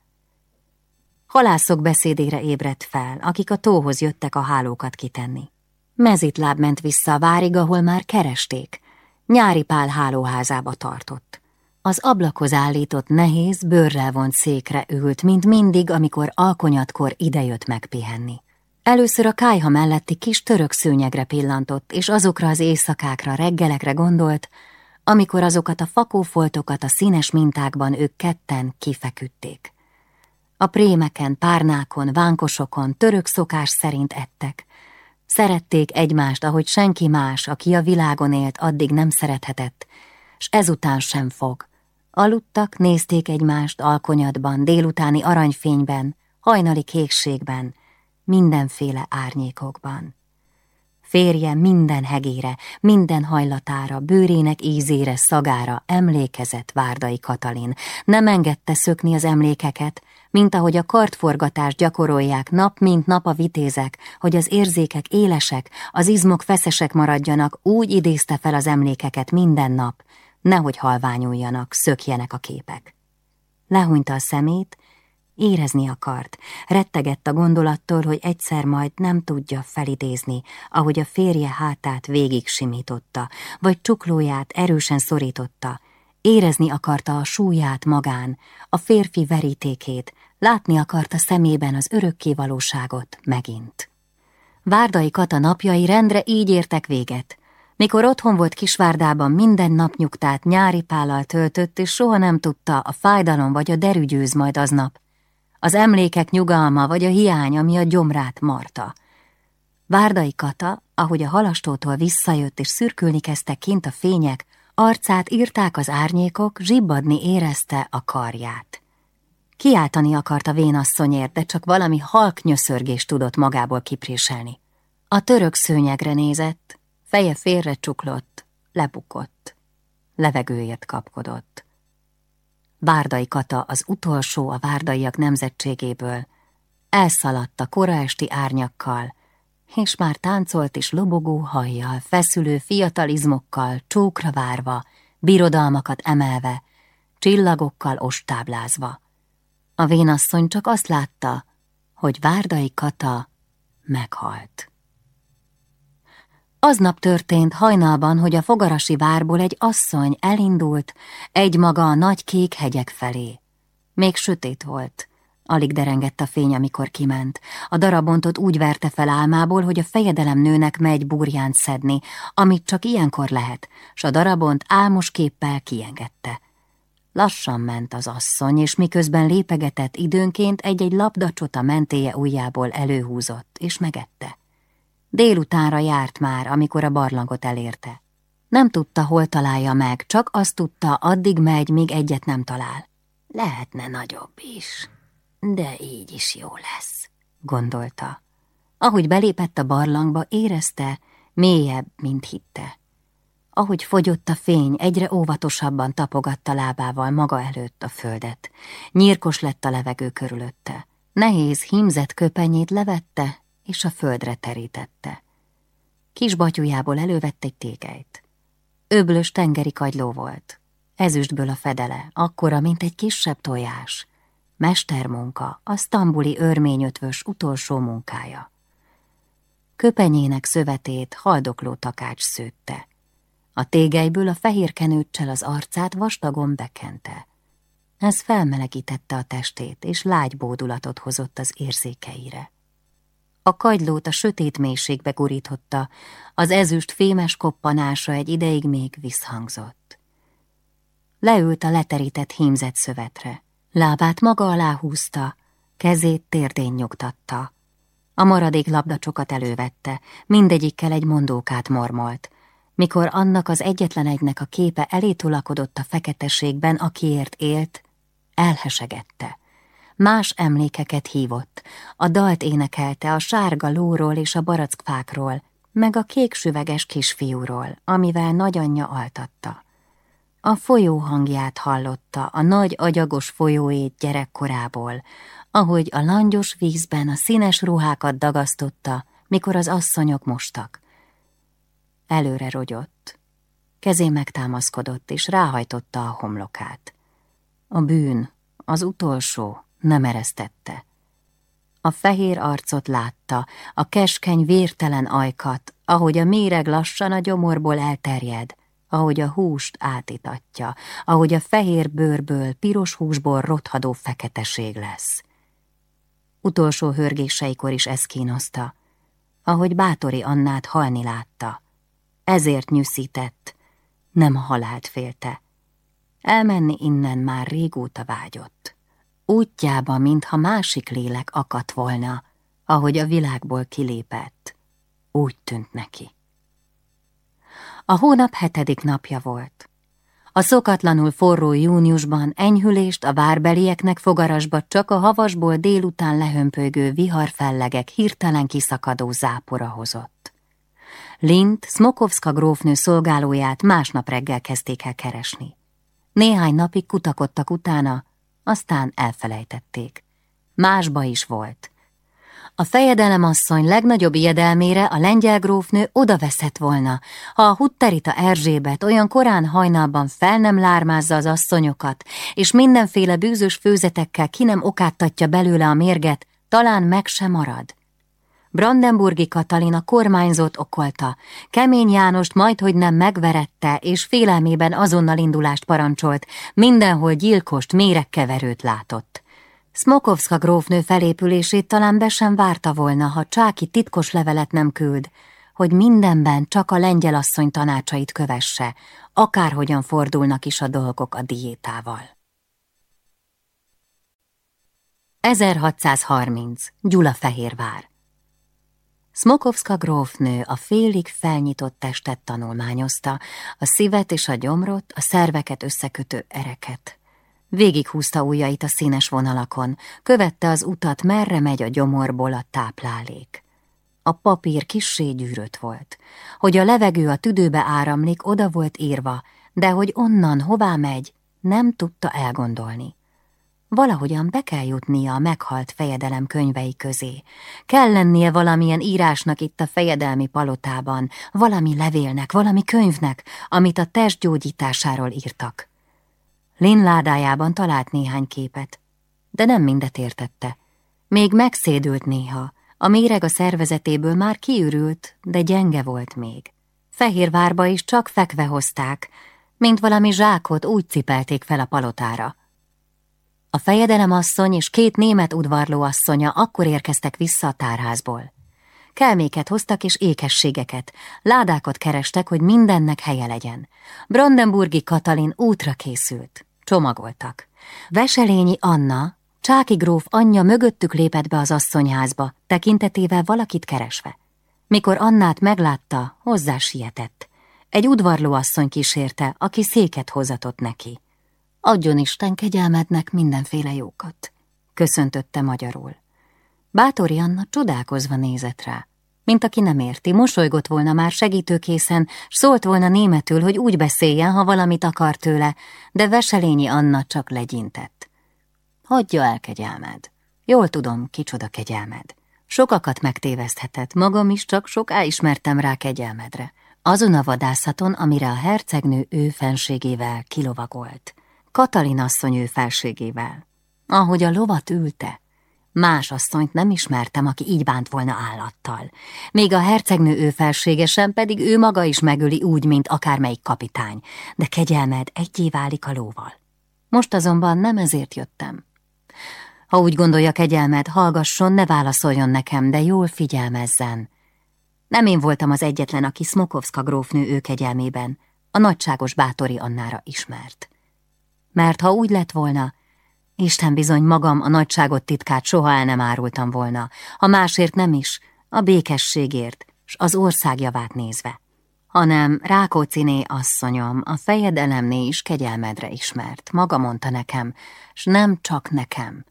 Halászok beszédére ébredt fel, akik a tóhoz jöttek a hálókat kitenni. Mezitláb ment vissza a várig, ahol már keresték. Nyári pál hálóházába tartott. Az ablakhoz állított nehéz, bőrrel vont székre ült, mint mindig, amikor alkonyatkor idejött megpihenni. Először a kájha melletti kis török szőnyegre pillantott, és azokra az éjszakákra, reggelekre gondolt, amikor azokat a fakófoltokat a színes mintákban ők ketten kifeküdték. A prémeken, párnákon, vánkosokon török szokás szerint ettek. Szerették egymást, ahogy senki más, aki a világon élt, addig nem szerethetett, s ezután sem fog. Aludtak, nézték egymást alkonyatban, délutáni aranyfényben, hajnali kékségben, mindenféle árnyékokban. Férje minden hegére, minden hajlatára, bőrének ízére, szagára emlékezett Várdai Katalin. Nem engedte szökni az emlékeket, mint ahogy a kartforgatást gyakorolják nap mint nap a vitézek, hogy az érzékek élesek, az izmok feszesek maradjanak, úgy idézte fel az emlékeket minden nap, nehogy halványuljanak, szökjenek a képek. Lehúnyta a szemét, Érezni akart, rettegett a gondolattól, hogy egyszer majd nem tudja felidézni, ahogy a férje hátát végig simította, vagy csuklóját erősen szorította. Érezni akarta a súlyát magán, a férfi verítékét, látni akarta szemében az örökké valóságot megint. Várdai Kata napjai rendre így értek véget. Mikor otthon volt Kisvárdában, minden nap nyugtát nyári pállal töltött, és soha nem tudta, a fájdalom vagy a derű győz majd aznap, az emlékek nyugalma vagy a hiány, ami a gyomrát marta. Várdai Kata, ahogy a halastótól visszajött és szürkülni kezdtek kint a fények, arcát írták az árnyékok, zsibbadni érezte a karját. Kiáltani akart a vénasszonyért, de csak valami halk nyöszörgés tudott magából kipréselni. A török szőnyegre nézett, feje félre csuklott, lebukott, levegőért kapkodott. Várdai Kata az utolsó a várdaiak nemzetségéből. Elszaladt a koraesti árnyakkal, és már táncolt is lobogó hajjal, feszülő fiatalizmokkal, csókra várva, birodalmakat emelve, csillagokkal ostáblázva. A vénasszony csak azt látta, hogy Várdai Kata meghalt. Aznap történt hajnalban, hogy a fogarasi várból egy asszony elindult egy maga a nagy kék hegyek felé. Még sötét volt. Alig derengett a fény, amikor kiment. A darabontot úgy verte fel álmából, hogy a fejedelem nőnek megy burján szedni, amit csak ilyenkor lehet, s a darabont álmos képpel kiengedte. Lassan ment az asszony, és miközben lépegetett időnként egy-egy labdacsot a mentéje ujjából előhúzott, és megette. Délutánra járt már, amikor a barlangot elérte. Nem tudta, hol találja meg, csak azt tudta, addig megy, míg egyet nem talál. Lehetne nagyobb is, de így is jó lesz, gondolta. Ahogy belépett a barlangba, érezte, mélyebb, mint hitte. Ahogy fogyott a fény, egyre óvatosabban tapogatta lábával maga előtt a földet. Nyírkos lett a levegő körülötte. Nehéz, hímzett köpenyét levette, és a földre terítette. Kis batyujából elővett egy tégelyt. Öblös tengeri kagyló volt. Ezüstből a fedele, akkora, mint egy kisebb tojás. Mestermunka, a sztambuli örményötvös utolsó munkája. Köpenyének szövetét haldokló takács szőtte. A tégelyből a fehér kenőccsel az arcát vastagon bekente. Ez felmelegítette a testét, és lágy bódulatot hozott az érzékeire. A kagylót a sötét mélységbe gurította, az ezüst fémes koppanása egy ideig még visszhangzott. Leült a leterített hímzett szövetre. Lábát maga alá húzta, kezét térdén nyugtatta. A maradék labdacsokat elővette, mindegyikkel egy mondókát mormolt. Mikor annak az egyetlen egynek a képe elétulakodott a feketeségben, akiért élt, elhesegette. Más emlékeket hívott, a dalt énekelte a sárga lóról és a barackfákról, meg a kék süveges kisfiúról, amivel nagyanyja altatta. A folyó hangját hallotta, a nagy agyagos folyóét gyerekkorából, ahogy a langyos vízben a színes ruhákat dagasztotta, mikor az asszonyok mostak. Előre rogyott, kezé megtámaszkodott, és ráhajtotta a homlokát. A bűn, az utolsó, nem eresztette. A fehér arcot látta, a keskeny vértelen ajkat, ahogy a méreg lassan a gyomorból elterjed, ahogy a húst átitatja, ahogy a fehér bőrből, piros húsból rothadó feketeség lesz. Utolsó hörgéseikor is ez kínoszta, ahogy Bátori Annát halni látta. Ezért nyűszített, nem a halált félte. Elmenni innen már régóta vágyott. Útjába, mintha másik lélek akadt volna, ahogy a világból kilépett. Úgy tűnt neki. A hónap hetedik napja volt. A szokatlanul forró júniusban enyhülést a várbelieknek fogarasba csak a havasból délután lehömpölygő viharfellegek hirtelen kiszakadó zápora hozott. Lint, Smokovska grófnő szolgálóját másnap reggel kezdték el keresni. Néhány napig kutakodtak utána, aztán elfelejtették. Másba is volt. A fejedelemasszony legnagyobb ijedelmére a lengyel grófnő odaveszett volna, ha a hutterita Erzsébet olyan korán hajnalban fel nem lármázza az asszonyokat, és mindenféle bűzös főzetekkel ki nem okáttatja belőle a mérget, talán meg se marad. Brandenburgi Katalina kormányzót okolta, Kemény Jánost majdhogy nem megverette, és félelmében azonnal indulást parancsolt, mindenhol gyilkost, méregkeverőt látott. Smokovska grófnő felépülését talán be sem várta volna, ha Csáki titkos levelet nem küld, hogy mindenben csak a lengyel asszony tanácsait kövesse, akárhogyan fordulnak is a dolgok a diétával. 1630. Gyulafehérvár Smokovska grófnő a félig felnyitott testet tanulmányozta, a szívet és a gyomrot, a szerveket összekötő ereket. Végighúzta ujjait a színes vonalakon, követte az utat, merre megy a gyomorból a táplálék. A papír kissé gyűrött volt. Hogy a levegő a tüdőbe áramlik, oda volt írva, de hogy onnan hová megy, nem tudta elgondolni. Valahogyan be kell jutnia a meghalt fejedelem könyvei közé. Kell lennie valamilyen írásnak itt a fejedelmi palotában, valami levélnek, valami könyvnek, amit a test gyógyításáról írtak. Lin ládájában talált néhány képet, de nem mindet értette. Még megszédült néha, a méreg a szervezetéből már kiürült, de gyenge volt még. Fehérvárba is csak fekve hozták, mint valami zsákot úgy cipelték fel a palotára. A fejedelem asszony és két német udvarló asszonya akkor érkeztek vissza a tárházból. Kelméket hoztak és ékességeket, ládákat kerestek, hogy mindennek helye legyen. Brandenburgi Katalin útra készült. Csomagoltak. Veselényi Anna, Csáki gróf anyja mögöttük lépett be az asszonyházba, tekintetével valakit keresve. Mikor Annát meglátta, hozzá sietett. Egy udvarló asszony kísérte, aki széket hozatott neki. Adjon Isten kegyelmednek mindenféle jókat, köszöntötte magyarul. Bátori Anna csodálkozva nézett rá, mint aki nem érti, mosolygott volna már segítőkészen, s szólt volna németül, hogy úgy beszéljen, ha valamit akar tőle, de Veselényi Anna csak legyintett. Hagyja el kegyelmed. Jól tudom, kicsoda kegyelmed. Sokakat megtéveszthetett, magam is csak soká ismertem rá kegyelmedre. Azon a vadászaton, amire a hercegnő ő fenségével kilovagolt. Katalin asszony ő felségével. Ahogy a lovat ülte, más asszonyt nem ismertem, aki így bánt volna állattal. Még a hercegnő ő felsége sem, pedig ő maga is megöli úgy, mint akármelyik kapitány, de kegyelmed egyé válik a lóval. Most azonban nem ezért jöttem. Ha úgy gondolja kegyelmed, hallgasson, ne válaszoljon nekem, de jól figyelmezzen. Nem én voltam az egyetlen, aki Smokovska grófnő ő kegyelmében, a nagyságos bátori Annára ismert mert ha úgy lett volna, Isten bizony magam a nagyságot titkát soha el nem árultam volna, ha másért nem is, a békességért, s az ország javát nézve, hanem Rákóciné asszonyom, a fejedelemné is kegyelmedre ismert, maga mondta nekem, s nem csak nekem,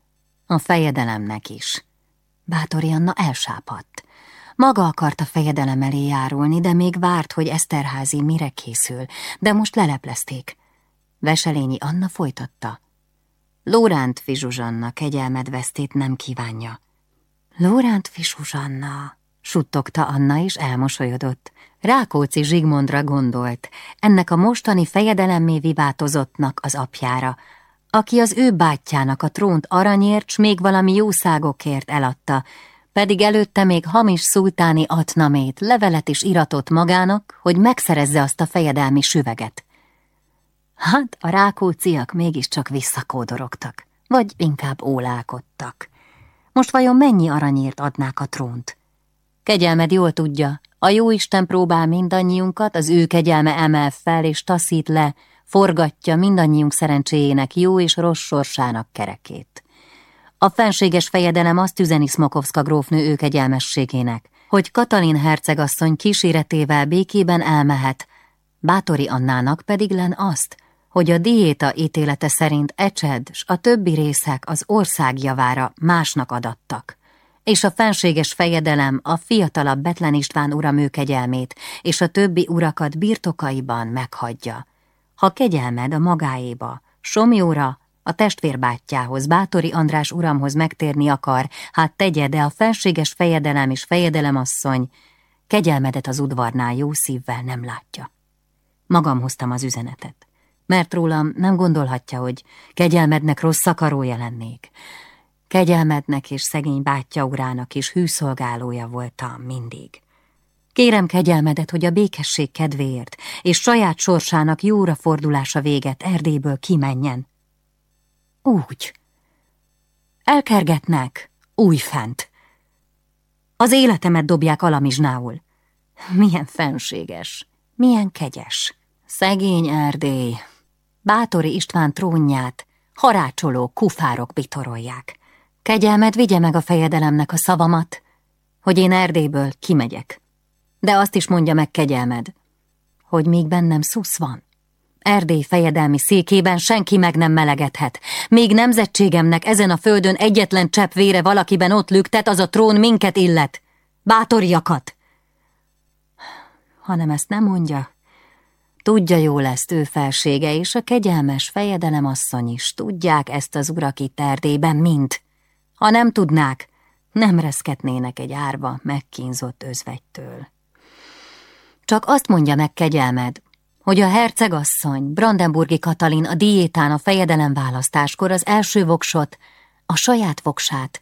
a fejedelemnek is. Bátori Anna elsápadt. Maga akarta fejedelem elé járulni, de még várt, hogy Eszterházi mire készül, de most leleplezték. Veselényi Anna folytatta. Lóránt Fizsuzsanna kegyelmed vesztét nem kívánja. Lóránt Fizsuzsanna, suttogta Anna és elmosolyodott. Rákóczi Zsigmondra gondolt, ennek a mostani fejedelemmé viváltozottnak az apjára, aki az ő bátyjának a trónt aranyért, s még valami jószágokért eladta, pedig előtte még hamis szultáni atnamét, levelet is iratott magának, hogy megszerezze azt a fejedelmi süveget. Hát a rákóciak mégiscsak visszakódorogtak, vagy inkább ólálkodtak. Most vajon mennyi aranyért adnák a trónt? Kegyelmed jól tudja, a jóisten próbál mindannyiunkat, az ő kegyelme emel fel és taszít le, forgatja mindannyiunk szerencséjének jó és rossz sorsának kerekét. A fenséges fejedelem azt üzeni Smokovska grófnő ő kegyelmességének, hogy Katalin hercegasszony kíséretével békében elmehet, Bátori Annának pedig len azt, hogy a diéta ítélete szerint Ecsed s a többi részek az ország javára másnak adattak, és a fenséges fejedelem a fiatalabb Betlen István ura műkegyelmét és a többi urakat birtokaiban meghagyja. Ha kegyelmed a magáéba, Somjóra, a testvérbátyjához, Bátori András uramhoz megtérni akar, hát tegye, de a fenséges fejedelem és fejedelemasszony kegyelmedet az udvarnál jó szívvel nem látja. Magam hoztam az üzenetet mert rólam nem gondolhatja, hogy kegyelmednek rossz akarója lennék. Kegyelmednek és szegény bátyja urának is hűszolgálója voltam mindig. Kérem kegyelmedet, hogy a békesség kedvéért és saját sorsának jóra fordulása véget Erdélyből kimenjen. Úgy. Elkergetnek, újfent. Az életemet dobják alamizsnául. Milyen fenséges, milyen kegyes. Szegény Erdély, Bátori István trónját harácsoló kufárok bitorolják. Kegyelmed vigye meg a fejedelemnek a szavamat, hogy én Erdélyből kimegyek. De azt is mondja meg kegyelmed, hogy még bennem szusz van. Erdély fejedelmi székében senki meg nem melegedhet. Még nemzetségemnek ezen a földön egyetlen csepp vére valakiben ott lüktet, az a trón minket illet. Bátoriakat! Hanem ezt nem mondja, Tudja jól ezt ő felsége, és a kegyelmes fejedelem asszony is tudják ezt az urak itt Erdélyben mind. Ha nem tudnák, nem reszketnének egy árva, megkínzott özvegytől. Csak azt mondja meg kegyelmed, hogy a hercegasszony, Brandenburgi Katalin a diétán a fejedelem választáskor az első voksot, a saját voksát,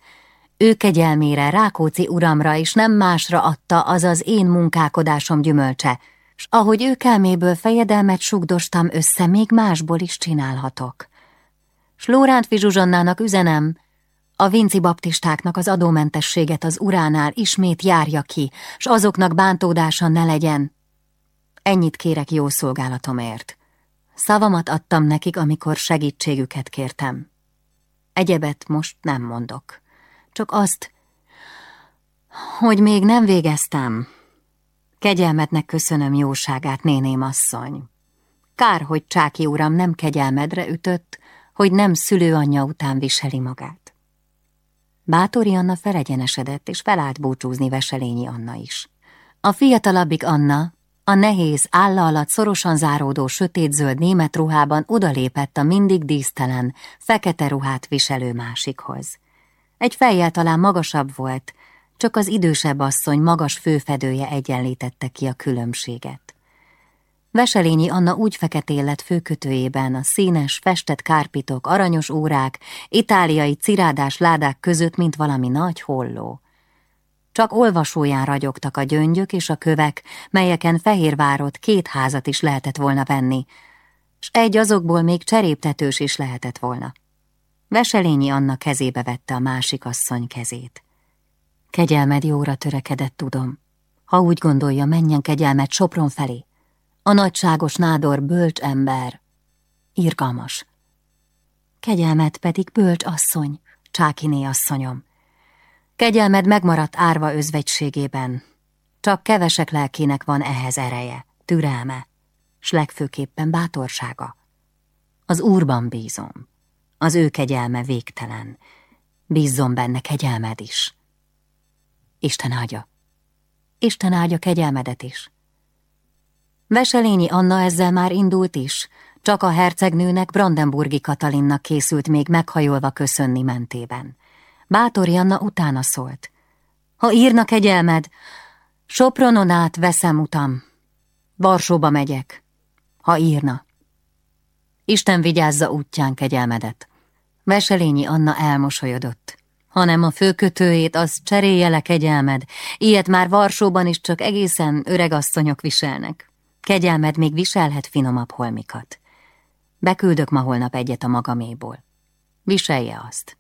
ő kegyelmére, Rákóczi uramra és nem másra adta az az én munkálkodásom gyümölcse, s ahogy ők elméből fejedelmet sugdostam össze, még másból is csinálhatok. S Lórántfi üzenem, a vinci baptistáknak az adómentességet az uránál ismét járja ki, s azoknak bántódása ne legyen. Ennyit kérek jó szolgálatomért. Szavamat adtam nekik, amikor segítségüket kértem. Egyebet most nem mondok. Csak azt, hogy még nem végeztem, Kegyelmednek köszönöm jóságát, néném asszony. Kár, hogy Csáki uram nem kegyelmedre ütött, hogy nem szülőanyja után viseli magát. Bátori Anna felegyenesedett, és felállt búcsúzni Veselényi Anna is. A fiatalabbik Anna, a nehéz, álla alatt szorosan záródó sötétzöld német ruhában odalépett a mindig dísztelen, fekete ruhát viselő másikhoz. Egy fejjel talán magasabb volt, csak az idősebb asszony magas főfedője egyenlítette ki a különbséget. Veselényi Anna úgy feketén lett főkötőjében a színes, festett kárpitok, aranyos órák, itáliai cirádás ládák között, mint valami nagy holló. Csak olvasóján ragyogtak a gyöngyök és a kövek, melyeken Fehérvárot két házat is lehetett volna venni, s egy azokból még cseréptetős is lehetett volna. Veselényi Anna kezébe vette a másik asszony kezét. Kegyelmed jóra törekedett, tudom. Ha úgy gondolja, menjen kegyelmet Sopron felé. A nagyságos nádor bölcs ember. Irgalmas. Kegyelmet pedig bölcs asszony, Csákiné asszonyom. Kegyelmed megmaradt árva özvegységében. Csak kevesek lelkének van ehhez ereje, türelme, s legfőképpen bátorsága. Az Úrban bízom. Az ő kegyelme végtelen. Bízzom benne kegyelmed is. Isten áldja. Isten áldja kegyelmedet is. Veselényi Anna ezzel már indult is, Csak a hercegnőnek Brandenburgi Katalinnak készült még meghajolva köszönni mentében. Bátori Anna utána szólt. Ha írnak egy elmed, Sopronon át veszem utam. Varsóba megyek, ha írna. Isten vigyázza útján kegyelmedet. Veselényi Anna elmosolyodott. Hanem a főkötőjét, az cserélje le kegyelmed. Ilyet már Varsóban is csak egészen öregasszonyok viselnek. Kegyelmed még viselhet finomabb holmikat. Beküldök ma holnap egyet a magaméból. Viselje azt.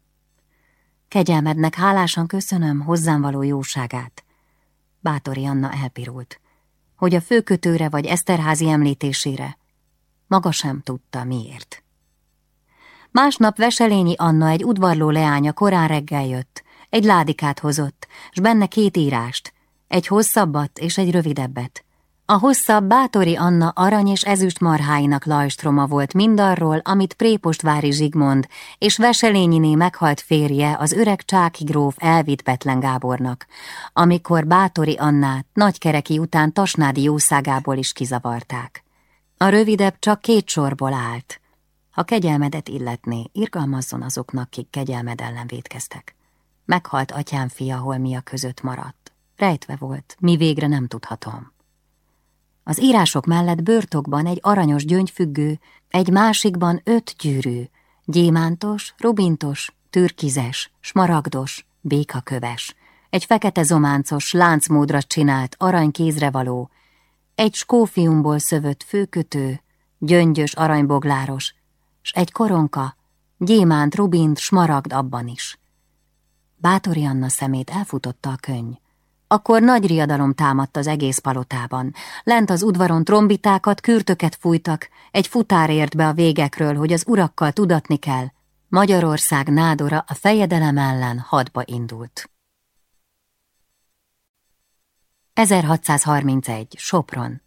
Kegyelmednek hálásan köszönöm hozzám való jóságát. Bátori Anna elpirult, hogy a főkötőre vagy Eszterházi említésére. Maga sem tudta miért. Másnap Veselényi Anna egy udvarló leánya korán reggel jött, egy ládikát hozott, s benne két írást, egy hosszabbat és egy rövidebbet. A hosszabb Bátori Anna arany és ezüst marháinak lajstroma volt mindarról, amit Prépostvári Zsigmond és Veselényiné meghalt férje az öreg Csáki gróf elvitt Betlen Gábornak, amikor Bátori Annát nagykereki után Tasnádi jószágából is kizavarták. A rövidebb csak két sorból állt. Ha kegyelmedet illetné, irgalmazzon azoknak, kik kegyelmed ellen védkeztek. Meghalt atyám fia holmia között maradt. Rejtve volt, mi végre nem tudhatom. Az írások mellett börtokban egy aranyos gyöngyfüggő, egy másikban öt gyűrű, gyémántos, rubintos, türkizes, smaragdos, békaköves, egy fekete zománcos, láncmódra csinált, arany kézre való, egy skófiumból szövött főkötő, gyöngyös aranybogláros, s egy koronka, gyémánt, rubint, smaragd abban is. Bátori Anna szemét elfutotta a könny. Akkor nagy riadalom támadt az egész palotában. Lent az udvaron trombitákat, kürtöket fújtak, egy futár ért be a végekről, hogy az urakkal tudatni kell. Magyarország nádora a fejedelem ellen hadba indult. 1631. Sopron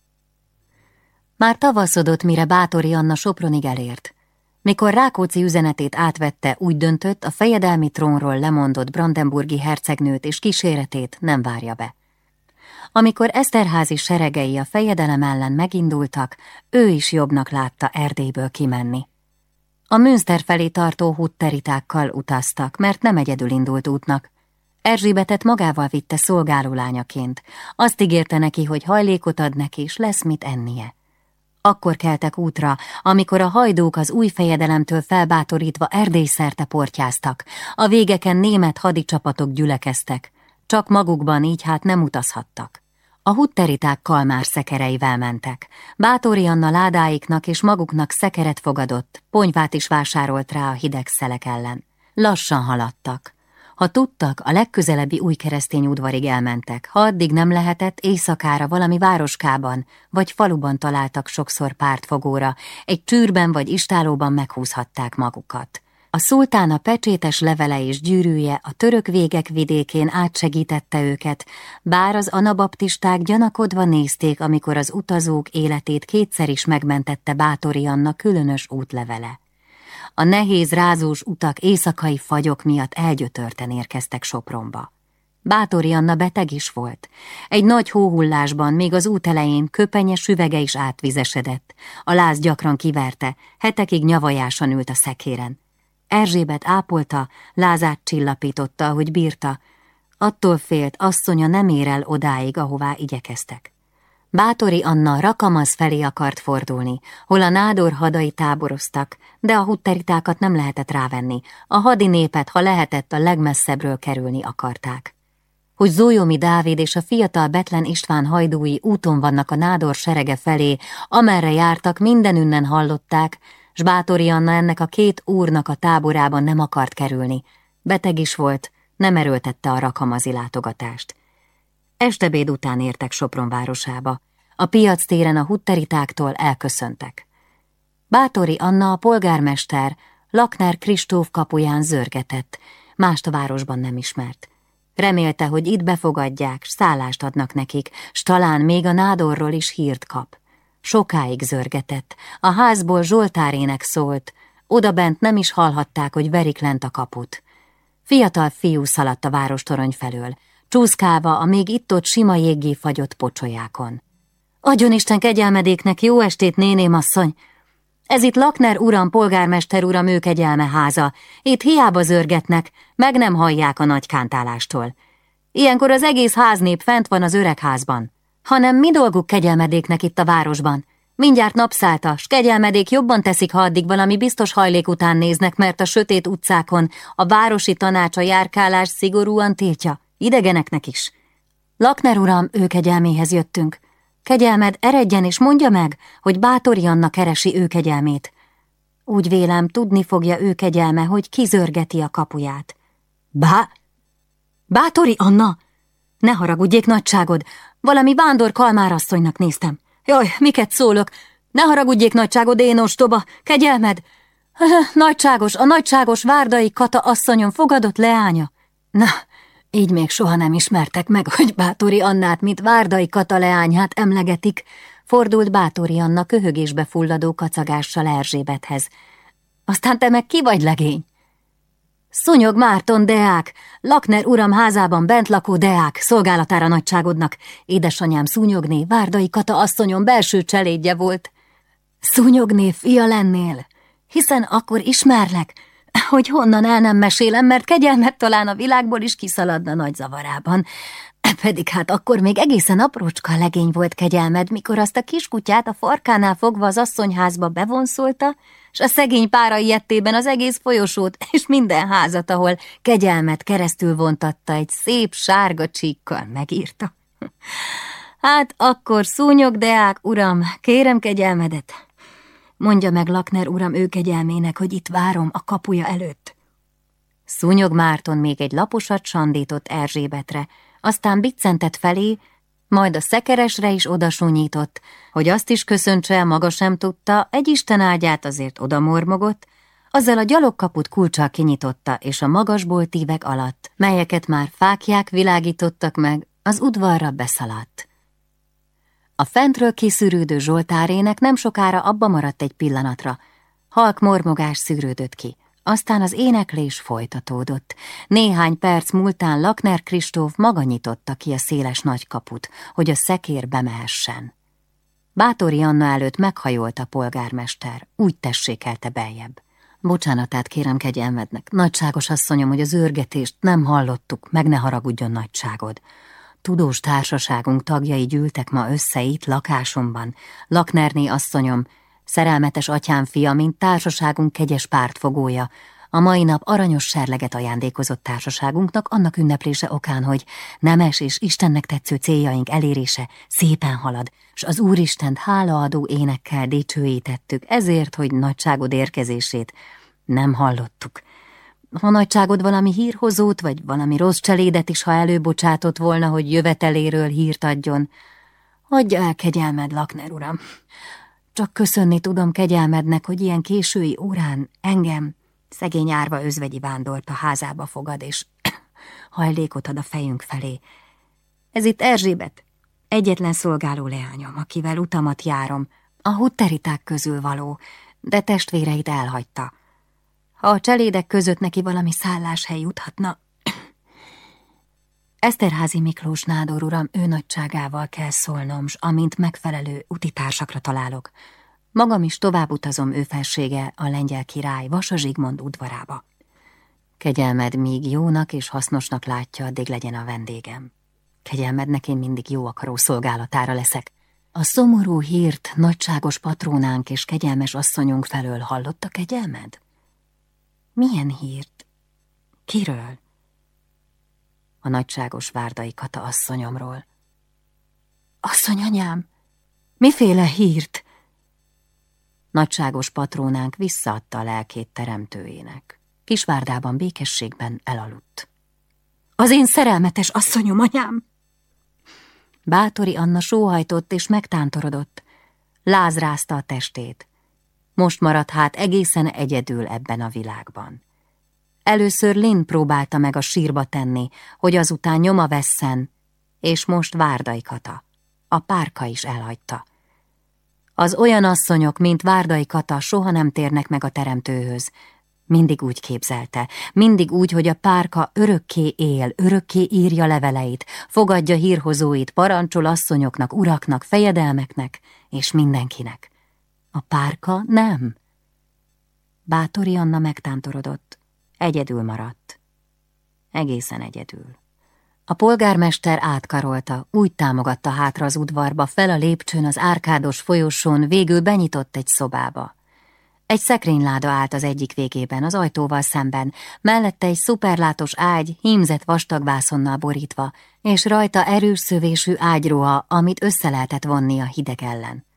Már tavaszodott, mire Bátori Anna Sopronig elért. Mikor Rákóczi üzenetét átvette, úgy döntött, a fejedelmi trónról lemondott Brandenburgi hercegnőt és kíséretét nem várja be. Amikor Eszterházi seregei a fejedelem ellen megindultak, ő is jobbnak látta Erdélyből kimenni. A Münster felé tartó hutteritákkal utaztak, mert nem egyedül indult útnak. Erzsébetet magával vitte szolgálólányaként. Azt ígérte neki, hogy hajlékot ad neki, és lesz mit ennie. Akkor keltek útra, amikor a hajdók az új fejedelemtől felbátorítva Erdély szerte portyáztak, a végeken német hadicsapatok gyülekeztek, csak magukban így hát nem utazhattak. A hutteriták kalmár szekereivel mentek. Bátori Anna ládáiknak és maguknak szekeret fogadott, ponyvát is vásárolt rá a hideg szelek ellen. Lassan haladtak. Ha tudtak, a legközelebbi új keresztény udvarig elmentek, ha addig nem lehetett, éjszakára valami városkában vagy faluban találtak sokszor pártfogóra, egy csűrben vagy istálóban meghúzhatták magukat. A szultán a pecsétes levele és gyűrűje a török végek vidékén átsegítette őket, bár az anabaptisták gyanakodva nézték, amikor az utazók életét kétszer is megmentette Bátori Anna különös útlevele. A nehéz, rázós utak éjszakai fagyok miatt elgyötörten érkeztek Sopronba. Bátori Anna beteg is volt. Egy nagy hóhullásban, még az út elején köpenye süvege is átvizesedett. A láz gyakran kiverte, hetekig nyavajásan ült a szekéren. Erzsébet ápolta, lázát csillapította, ahogy bírta. Attól félt, asszonya nem ér el odáig, ahová igyekeztek. Bátori Anna Rakamaz felé akart fordulni, hol a nádor hadai táboroztak, de a hutteritákat nem lehetett rávenni, a hadi népet, ha lehetett, a legmesszebbről kerülni akarták. Hogy Zójomi Dávid és a fiatal Betlen István hajdúi úton vannak a nádor serege felé, amerre jártak, mindenünnen hallották, s Bátori Anna ennek a két úrnak a táborában nem akart kerülni. Beteg is volt, nem erőltette a rakamazi látogatást. Estebéd után értek Sopron városába. A piac téren a hutteritáktól elköszöntek. Bátori Anna a polgármester Lakner Kristóf kapuján zörgetett, mást a városban nem ismert. Remélte, hogy itt befogadják, szállást adnak nekik, s talán még a nádorról is hírt kap. Sokáig zörgetett, a házból Zsoltárének szólt, oda bent nem is hallhatták, hogy verik lent a kaput. Fiatal fiú szaladt a várostorony felől, csúszkálva a még itt-ott sima jéggé fagyott pocsolyákon. Adjon Isten kegyelmedéknek, jó estét, néném asszony! Ez itt Lakner uram, polgármester uram őkegyelme háza. Itt hiába zörgetnek, meg nem hallják a nagy kántálástól. Ilyenkor az egész háznép fent van az öregházban. Hanem mi dolguk kegyelmedéknek itt a városban? Mindjárt napszálta, s kegyelmedék jobban teszik, ha addig valami biztos hajlék után néznek, mert a sötét utcákon a városi tanács a járkálás szigorúan tiltja, idegeneknek is. Lakner uram, ő kegyelméhez jöttünk. Kegyelmed eredjen és mondja meg, hogy Bátori Anna keresi ő kegyelmét. Úgy vélem, tudni fogja ő kegyelme, hogy kizörgeti a kapuját. Bá... Bátori Anna? Ne haragudjék, nagyságod, valami vándor kalmárasszonynak néztem. Jaj, miket szólok? Ne haragudjék, nagyságod, én ostoba, kegyelmed! Nagyságos, a nagyságos várdai Kata asszonyon fogadott leánya. Na, így még soha nem ismertek meg, hogy Bátori Annát, mint Várdai Kata leányát emlegetik, fordult Bátori Anna köhögésbe fulladó kacagással Erzsébethez. Aztán te meg ki vagy legény? Szúnyog Márton Deák, Lakner uram házában bent lakó Deák, szolgálatára nagyságodnak. Édesanyám Szúnyogné, Várdai Kata asszonyom belső cselédje volt. Szúnyogné fia lennél, hiszen akkor ismerlek, hogy honnan el nem mesélem, mert kegyelmet talán a világból is kiszaladna nagy zavarában. Pedig hát akkor még egészen aprócska legény volt kegyelmed, mikor azt a kiskutyát a farkánál fogva az asszonyházba bevonszolta, és a szegény pára ilyettében az egész folyosót és minden házat, ahol kegyelmet keresztül vontatta, egy szép sárga csíkkal megírta. Hát akkor szúnyog, deák, uram, kérem kegyelmedet, Mondja meg Lakner uram ő kegyelmének, hogy itt várom a kapuja előtt. Szúnyog Márton még egy laposat sandított Erzsébetre, aztán biccentett felé, majd a szekeresre is odasúnyított, hogy azt is köszöntse, maga sem tudta, egy Isten ágyát azért odamormogott, azzal a gyalogkaput kulcsal kinyitotta, és a magasból tívek alatt, melyeket már fákják világítottak meg, az udvarra beszaladt. A fentről kiszűrődő Zsoltárének nem sokára abba maradt egy pillanatra. Halk mormogás szűrődött ki. Aztán az éneklés folytatódott. Néhány perc múltán Lakner Kristóf maga nyitotta ki a széles nagy kaput, hogy a szekér bemehessen. Bátori Anna előtt meghajolt a polgármester, úgy tessékelte beljebb. Bocsánatát kérem kegyelmednek, nagyságos asszonyom, hogy az őrgetést nem hallottuk, meg ne haragudjon nagyságod. Tudós társaságunk tagjai gyűltek ma össze itt lakásomban. Laknerné asszonyom, szerelmetes atyám fia, mint társaságunk kegyes pártfogója, a mai nap aranyos serleget ajándékozott társaságunknak annak ünneplése okán, hogy nemes és Istennek tetsző céljaink elérése szépen halad, s az Úristent hálaadó énekkel dicsőítettük ezért, hogy nagyságod érkezését nem hallottuk. Ha nagyságod valami hírhozót, vagy valami rossz cselédet is, ha előbocsátott volna, hogy jöveteléről hírt adjon, adja el kegyelmed, Lakner uram. Csak köszönni tudom kegyelmednek, hogy ilyen késői órán engem, szegény árva özvegyi vándort a házába fogad, és hajlékot ad a fejünk felé. Ez itt Erzsébet, egyetlen szolgáló leányom, akivel utamat járom, a hutteriták közül való, de testvéreit elhagyta. Ha a cselédek között neki valami szálláshely juthatna... Eszterházi Miklós nádor uram ő nagyságával kell szólnom, s amint megfelelő utitársakra találok. Magam is tovább utazom ő felsége a lengyel király Vasa Zsigmond udvarába. Kegyelmed míg jónak és hasznosnak látja, addig legyen a vendégem. Kegyelmednek én mindig jó akaró szolgálatára leszek. A szomorú hírt nagyságos patrónánk és kegyelmes asszonyunk felől hallotta kegyelmed? Milyen hírt? Kiről? A nagyságos várdai Kata asszonyomról. Asszonyanyám, miféle hírt? Nagyságos patrónánk visszaadta a lelkét teremtőjének. Kisvárdában békességben elaludt. Az én szerelmetes asszonyom, anyám! Bátori Anna sóhajtott és megtántorodott. Lázrázta a testét. Most maradt hát egészen egyedül ebben a világban. Először Lin próbálta meg a sírba tenni, hogy azután nyoma vesszen, és most Várdai Kata. A párka is elhagyta. Az olyan asszonyok, mint Várdai Kata soha nem térnek meg a teremtőhöz. Mindig úgy képzelte, mindig úgy, hogy a párka örökké él, örökké írja leveleit, fogadja hírhozóit, parancsol asszonyoknak, uraknak, fejedelmeknek és mindenkinek. A párka nem. Bátori Anna megtántorodott. Egyedül maradt. Egészen egyedül. A polgármester átkarolta, úgy támogatta hátra az udvarba, fel a lépcsőn az árkádos folyosón, végül benyitott egy szobába. Egy szekrényláda állt az egyik végében, az ajtóval szemben, mellette egy szuperlátos ágy, hímzett vastag vászonnal borítva, és rajta erős szövésű ágyruha, amit össze lehetett vonni a hideg ellen.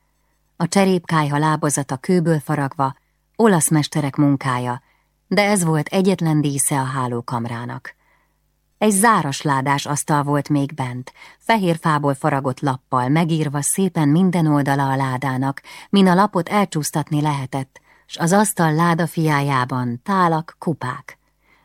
A cserépkájha lábazata kőből faragva, olasz mesterek munkája, de ez volt egyetlen dísze a hálókamrának. Egy záras ládás asztal volt még bent, fehér fából faragott lappal, megírva szépen minden oldala a ládának, min a lapot elcsúsztatni lehetett, s az asztal láda fiájában tálak, kupák.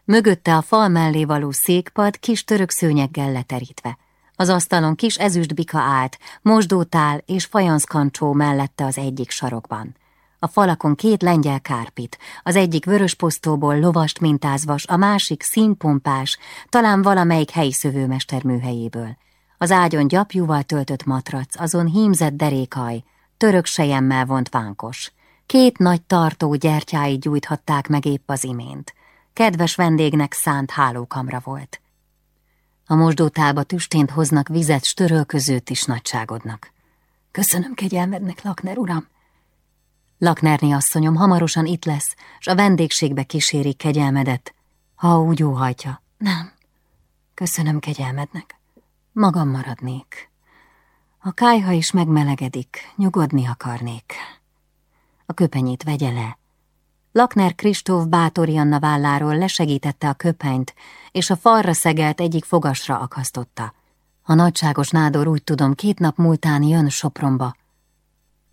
Mögötte a fal mellé való székpad kis török szőnyeggel leterítve. Az asztalon kis ezüstbika állt, mosdótál és fajanszkancsó mellette az egyik sarokban. A falakon két lengyel kárpit, az egyik vörös posztóból lovast mintázvas, a másik színpompás, talán valamelyik helyi szövőmester műhelyéből. Az ágyon gyapjúval töltött matrac, azon hímzett derékaj, török sejemmel vont vánkos. Két nagy tartó gyertyái gyújthatták meg épp az imént. Kedves vendégnek szánt hálókamra volt. A mosdótába tüstént hoznak vizet, störölközőt is nagyságodnak. Köszönöm kegyelmednek, Lakner uram. Laknerni asszonyom hamarosan itt lesz, s a vendégségbe kíséri kegyelmedet, ha úgy óhajtja. Nem. Köszönöm kegyelmednek. Magam maradnék. A kájha is megmelegedik, nyugodni akarnék. A köpenyét vegye le. Lakner Kristóf bátori Anna válláról lesegítette a köpenyt, és a falra szegelt egyik fogasra akasztotta. A nagyságos nádor úgy tudom, két nap múltán jön Sopronba.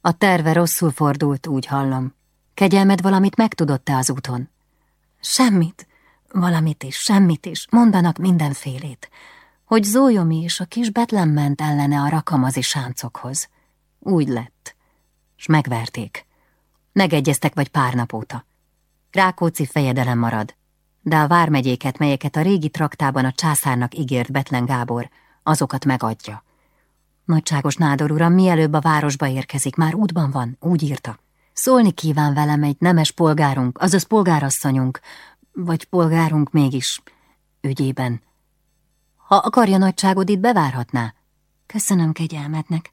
A terve rosszul fordult, úgy hallom. Kegyelmed valamit megtudott-e az úton? Semmit, valamit is, semmit is, mondanak mindenfélét. Hogy Zójomi és a kis Betlen ment ellene a rakamazi sáncokhoz. Úgy lett. S megverték. Megegyeztek vagy pár nap óta. Rákóczi fejedelem marad, de a vármegyéket, melyeket a régi traktában a császárnak ígért Betlen Gábor, azokat megadja. Nagyságos nádor uram, mielőbb a városba érkezik, már útban van, úgy írta. Szólni kíván velem egy nemes polgárunk, azaz polgárasszonyunk, vagy polgárunk mégis, ügyében. Ha akarja nagyságod, itt bevárhatná. Köszönöm kegyelmetnek.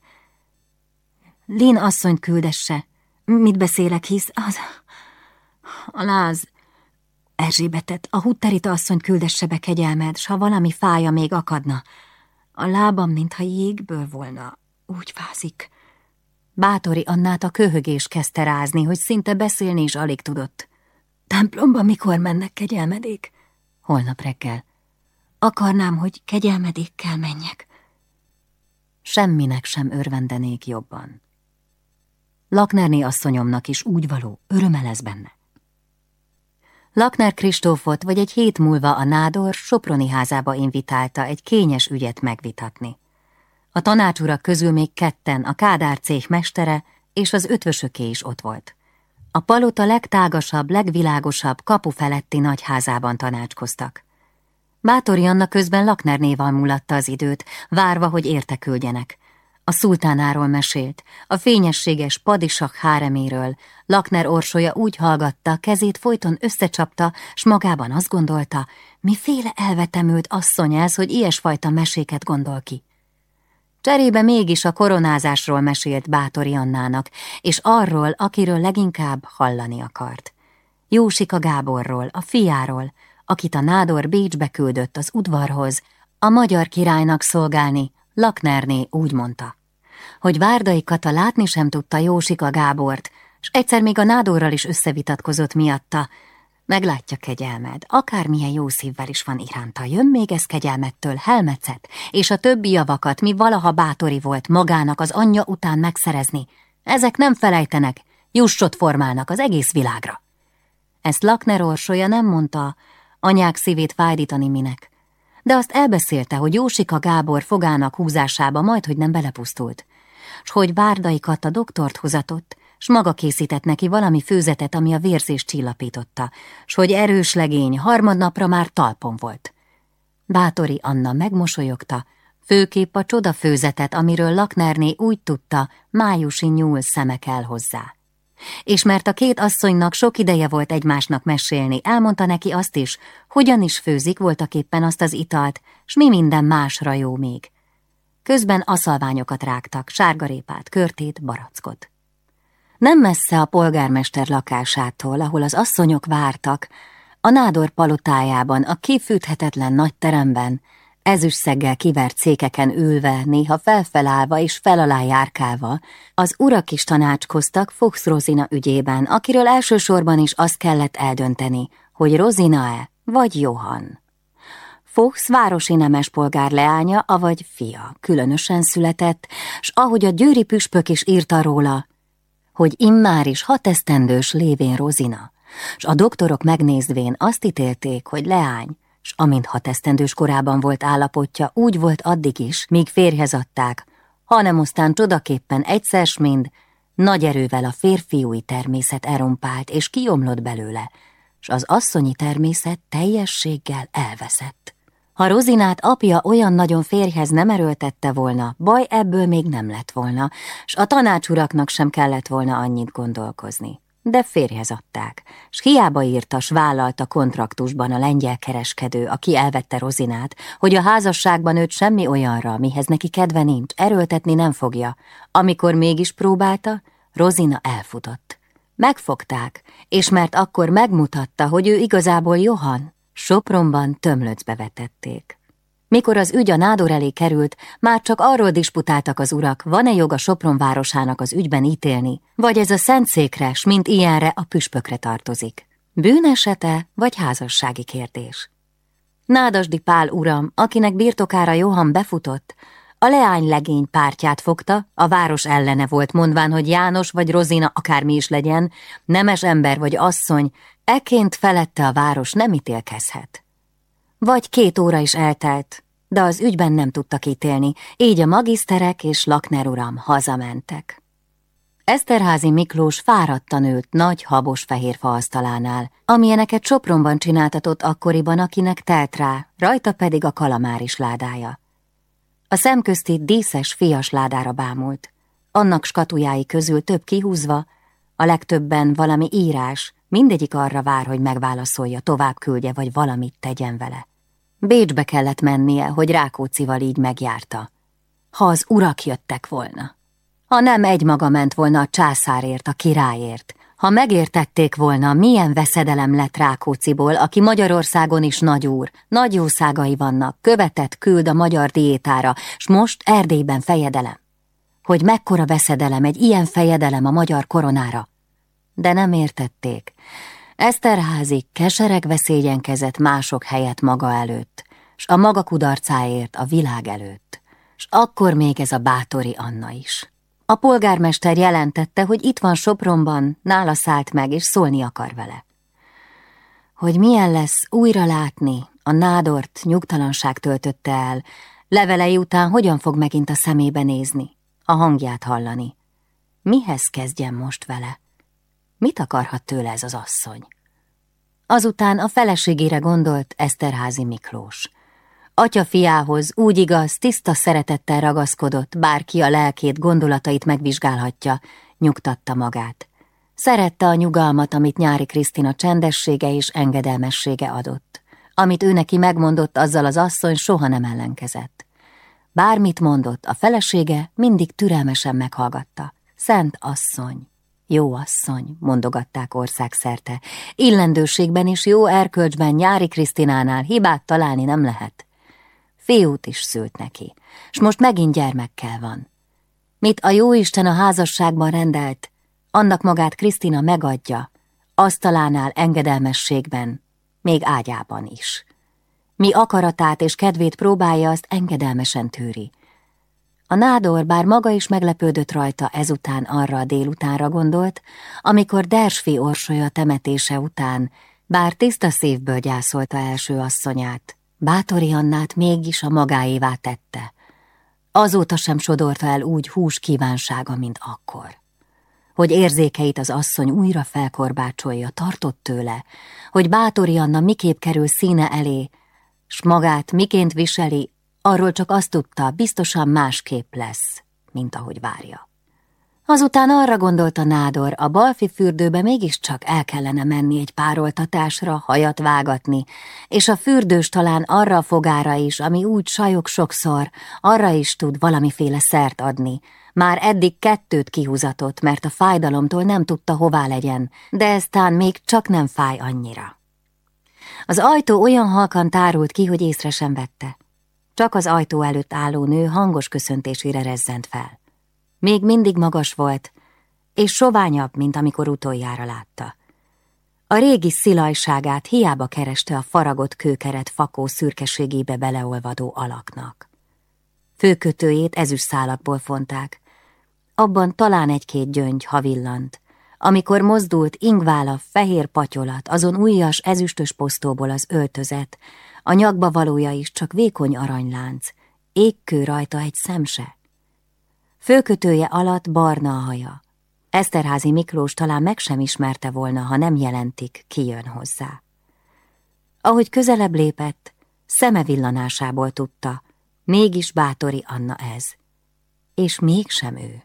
Lin asszonyt küldesse. Mit beszélek, hisz az... A láz... Erzsébetet, a hutterita asszony küldesse be kegyelmed, s ha valami fája még akadna. A lábam, mintha jégből volna, úgy fázik. Bátori Annát a köhögés kezdte rázni, hogy szinte beszélni is alig tudott. Templomba mikor mennek kegyelmedék? Holnap reggel. Akarnám, hogy kegyelmedékkel menjek. Semminek sem örvendenék jobban. Laknerné asszonyomnak is úgy való, öröme lesz benne. Lakner Kristófot vagy egy hét múlva a nádor Soproni házába invitálta egy kényes ügyet megvitatni. A tanácsurak közül még ketten, a Kádár cég mestere és az ötvösöké is ott volt. A palota legtágasabb, legvilágosabb kapu feletti nagyházában tanácskoztak. Bátori Anna közben Lakner néval mulatta az időt, várva, hogy érteküldjenek. A szultánáról mesélt, a fényességes padisak háreméről. Lakner orsolya úgy hallgatta, kezét folyton összecsapta, s magában azt gondolta, miféle elvetemült asszony ez, hogy ilyesfajta meséket gondol ki. Cserébe mégis a koronázásról mesélt Bátori Annának, és arról, akiről leginkább hallani akart. Jósika Gáborról, a fiáról, akit a nádor Bécsbe küldött az udvarhoz, a magyar királynak szolgálni, Laknerné úgy mondta, hogy Várdai Kata látni sem tudta Jósika Gábort, s egyszer még a nádorral is összevitatkozott miatta. Meglátja kegyelmed, akármilyen jó szívvel is van iránta, jön még ez kegyelmettől helmecet, és a többi javakat, mi valaha bátori volt magának az anyja után megszerezni. Ezek nem felejtenek, jussot formálnak az egész világra. Ezt Lakner orsolya nem mondta, anyák szívét fájdítani minek de azt elbeszélte, hogy Jósika Gábor fogának húzásába majd, hogy nem belepusztult, s hogy Várdai Kata doktort hozatott, s maga készített neki valami főzetet, ami a vérzést csillapította, s hogy erős legény harmadnapra már talpon volt. Bátori Anna megmosolyogta, főképp a csoda főzetet, amiről Laknerné úgy tudta, májusi nyúl szeme kell hozzá. És mert a két asszonynak sok ideje volt egymásnak mesélni, elmondta neki azt is, hogyan is főzik voltak éppen azt az italt, s mi minden másra jó még. Közben aszalványokat rágtak, sárgarépát, körtét, barackot. Nem messze a polgármester lakásától, ahol az asszonyok vártak, a nádor palotájában, a kifűthetetlen nagy teremben, ezüstszeggel kivert székeken ülve, néha felfelállva és felalá járkálva, az urak is tanácskoztak Fox Rozina ügyében, akiről elsősorban is azt kellett eldönteni, hogy Rozina-e vagy Johan. Fox városi nemes polgár leánya, avagy fia, különösen született, s ahogy a győri püspök is írta róla, hogy immár is hat esztendős lévén Rozina, s a doktorok megnézvén azt ítélték, hogy leány, s amint hat esztendős korában volt állapotja, úgy volt addig is, míg férhez adták, hanem aztán csodaképpen egyszer mind nagy erővel a férfiúi természet erompált és kiomlott belőle, s az asszonyi természet teljességgel elveszett. Ha Rozinát apja olyan nagyon férjhez nem erőltette volna, baj ebből még nem lett volna, s a tanácsuraknak sem kellett volna annyit gondolkozni. De férjhez adták, s hiába írta, s vállalta kontraktusban a lengyel kereskedő, aki elvette Rozinát, hogy a házasságban őt semmi olyanra, mihez neki kedve nincs, erőltetni nem fogja. Amikor mégis próbálta, Rozina elfutott. Megfogták, és mert akkor megmutatta, hogy ő igazából Johan, Sopronban tömlöcbe vetették. Mikor az ügy a nádor elé került, már csak arról disputáltak az urak, van-e joga Sopron városának az ügyben ítélni, vagy ez a szentszékre, s mint ilyenre a püspökre tartozik. Bűnesete vagy házassági kérdés? Nádasdi Pál uram, akinek birtokára Johan befutott, a leány legény pártját fogta, a város ellene volt mondván, hogy János vagy Rozina akármi is legyen, nemes ember vagy asszony, eként felette a város nem ítélkezhet. Vagy két óra is eltelt, de az ügyben nem tudtak ítélni, így a magiszterek és Lakner uram hazamentek. Eszterházi Miklós fáradtan ült nagy habos fehér faasztalánál, amilyeneket Sopronban csináltatott akkoriban, akinek telt rá, rajta pedig a kalamáris ládája. A szemközti díszes fias ládára bámult. Annak skatujái közül több kihúzva, a legtöbben valami írás, mindegyik arra vár, hogy megválaszolja, tovább küldje, vagy valamit tegyen vele. Bécsbe kellett mennie, hogy Rákócival így megjárta. Ha az urak jöttek volna. Ha nem egymaga ment volna a császárért, a királyért, ha megértették volna, milyen veszedelem lett Rákóciból, aki Magyarországon is nagyúr, nagy jószágai vannak, követett küld a magyar diétára, s most Erdélyben fejedelem. Hogy mekkora veszedelem egy ilyen fejedelem a magyar koronára. De nem értették. Eszterházi keseregve szégyenkezett mások helyett maga előtt, s a maga kudarcáért a világ előtt. S akkor még ez a bátori Anna is. A polgármester jelentette, hogy itt van Sopronban, nála szállt meg, és szólni akar vele. Hogy milyen lesz újra látni, a nádort nyugtalanság töltötte el, levelei után hogyan fog megint a szemébe nézni, a hangját hallani. Mihez kezdjen most vele? Mit akarhat tőle ez az asszony? Azután a feleségére gondolt Eszterházi Miklós. Atya fiához úgy igaz, tiszta szeretettel ragaszkodott, bárki a lelkét, gondolatait megvizsgálhatja, nyugtatta magát. Szerette a nyugalmat, amit nyári Krisztina csendessége és engedelmessége adott. Amit ő neki megmondott, azzal az asszony soha nem ellenkezett. Bármit mondott, a felesége mindig türelmesen meghallgatta. Szent asszony, jó asszony, mondogatták országszerte. Illendőségben és jó erkölcsben nyári Krisztinánál hibát találni nem lehet. Fiút is szült neki, s most megint gyermekkel van. Mit a jóisten a házasságban rendelt, annak magát Krisztina megadja, asztalánál engedelmességben, még ágyában is. Mi akaratát és kedvét próbálja, azt engedelmesen tűri. A nádor bár maga is meglepődött rajta, ezután arra a délutánra gondolt, amikor Dersfi orsolya temetése után, bár tiszta szívből gyászolta első asszonyát, Bátori Annát mégis a magáévá tette. Azóta sem sodorta el úgy hús kívánsága, mint akkor. Hogy érzékeit az asszony újra felkorbácsolja, tartott tőle, hogy Bátori Anna miképp kerül színe elé, s magát miként viseli, arról csak azt tudta, biztosan másképp lesz, mint ahogy várja. Azután arra gondolt a nádor, a balfi fürdőbe mégiscsak el kellene menni egy pároltatásra, hajat vágatni, és a fürdős talán arra a fogára is, ami úgy sajok sokszor, arra is tud valamiféle szert adni. Már eddig kettőt kihúzatott, mert a fájdalomtól nem tudta hová legyen, de eztán még csak nem fáj annyira. Az ajtó olyan halkan tárult ki, hogy észre sem vette. Csak az ajtó előtt álló nő hangos köszöntésére rezzent fel. Még mindig magas volt, és soványabb, mint amikor utoljára látta. A régi szilajságát hiába kereste a faragott kőkeret fakó szürkeségébe beleolvadó alaknak. Főkötőjét ezüst szálakból fonták, abban talán egy-két gyöngy, ha. Amikor mozdult, ingvála, fehér patyolat, azon újas ezüstös posztóból az öltözet, a nyakba valója is csak vékony aranylánc, égkő rajta egy szemse. Főkötője alatt barna a haja. Eszterházi Miklós talán meg sem ismerte volna, ha nem jelentik, ki jön hozzá. Ahogy közelebb lépett, szeme villanásából tudta, mégis bátori Anna ez. És mégsem ő.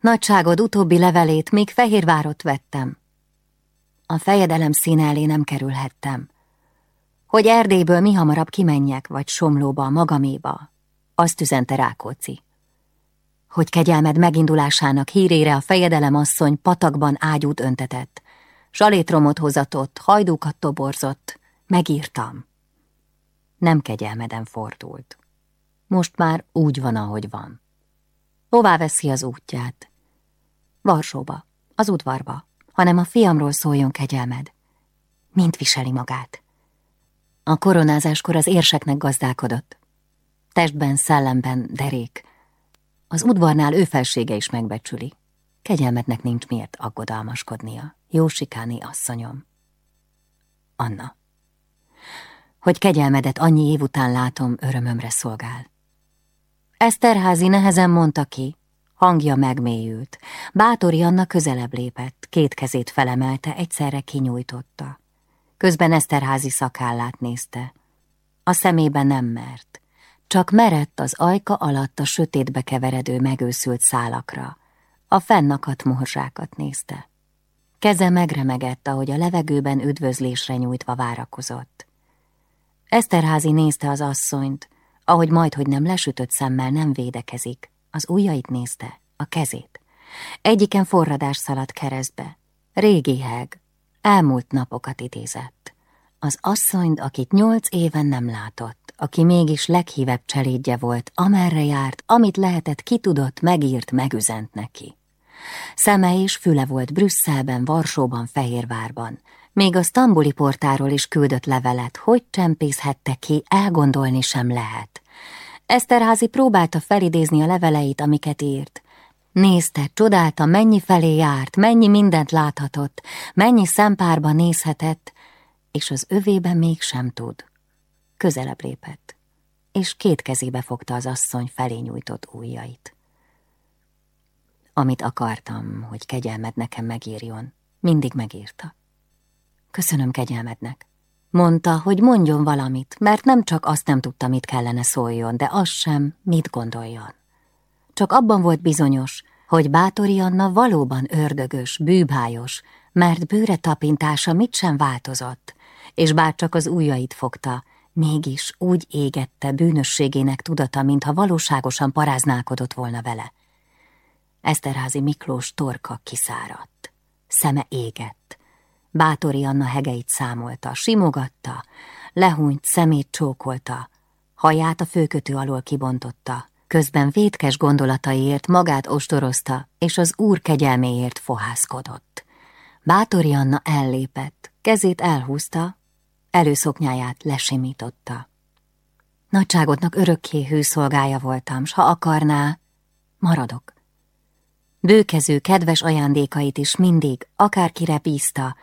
Nagyságod utóbbi levelét még Fehérvárot vettem. A fejedelem színe elé nem kerülhettem. Hogy Erdélyből mi hamarabb kimenjek, vagy Somlóba, magaméba, azt üzente Rákóczi hogy kegyelmed megindulásának hírére a fejedelem asszony patakban ágyút öntetett. Salétromot hozatott, hajdúkat toborzott. Megírtam. Nem kegyelmeden fordult. Most már úgy van, ahogy van. Hová veszi az útját? Varsóba, az udvarba, hanem a fiamról szóljon kegyelmed. Mint viseli magát. A koronázáskor az érseknek gazdálkodott. Testben, szellemben, derék, az udvarnál ő felsége is megbecsüli. Kegyelmednek nincs miért aggodalmaskodnia. Jósikáni asszonyom. Anna. Hogy kegyelmedet annyi év után látom, örömömre szolgál. Eszterházi nehezen mondta ki, hangja megmélyült. Bátori Anna közelebb lépett, két kezét felemelte, egyszerre kinyújtotta. Közben Eszterházi szakállát nézte. A szemében nem mert. Csak merett az ajka alatt a sötétbe keveredő megőszült szálakra. A fennakadt morzsákat nézte. Keze megremegett, ahogy a levegőben üdvözlésre nyújtva várakozott. Eszterházi nézte az asszonyt, ahogy majd, hogy nem lesütött szemmel nem védekezik. Az ujjait nézte, a kezét. Egyiken forradás szaladt keresztbe. Régi heg, elmúlt napokat idézett. Az asszonyt, akit nyolc éven nem látott aki mégis leghívebb cselédje volt, amerre járt, amit lehetett, ki tudott, megírt, megüzent neki. Szeme és füle volt Brüsszelben, Varsóban, Fehérvárban. Még a sztambuli portáról is küldött levelet, hogy csempészhette ki, elgondolni sem lehet. Eszterházi próbálta felidézni a leveleit, amiket írt. Nézte, csodálta, mennyi felé járt, mennyi mindent láthatott, mennyi szempárba nézhetett, és az övében mégsem tud. Közelebb lépett, és két kezébe fogta az asszony felé nyújtott ujjait. Amit akartam, hogy kegyelmed nekem megírjon, mindig megírta. Köszönöm kegyelmednek. Mondta, hogy mondjon valamit, mert nem csak azt nem tudta, mit kellene szóljon, de az sem, mit gondoljon. Csak abban volt bizonyos, hogy Bátori Anna valóban ördögös, bűbájos, mert bőre tapintása mit sem változott, és bár csak az ujjait fogta, Mégis úgy égette bűnösségének tudata, mintha valóságosan paráználkodott volna vele. Eszterházi Miklós torka kiszáradt. Szeme égett. Bátori Anna hegeit számolta, simogatta, lehúnyt szemét csókolta, haját a főkötő alól kibontotta, közben vétkes gondolataiért magát ostorozta, és az úr kegyelméért fohászkodott. Bátori Anna ellépett, kezét elhúzta, előszoknyáját lesimította. Nagyságodnak örökké hűszolgája voltam, s ha akarná, maradok. Bőkező, kedves ajándékait is mindig, akárkire bízta,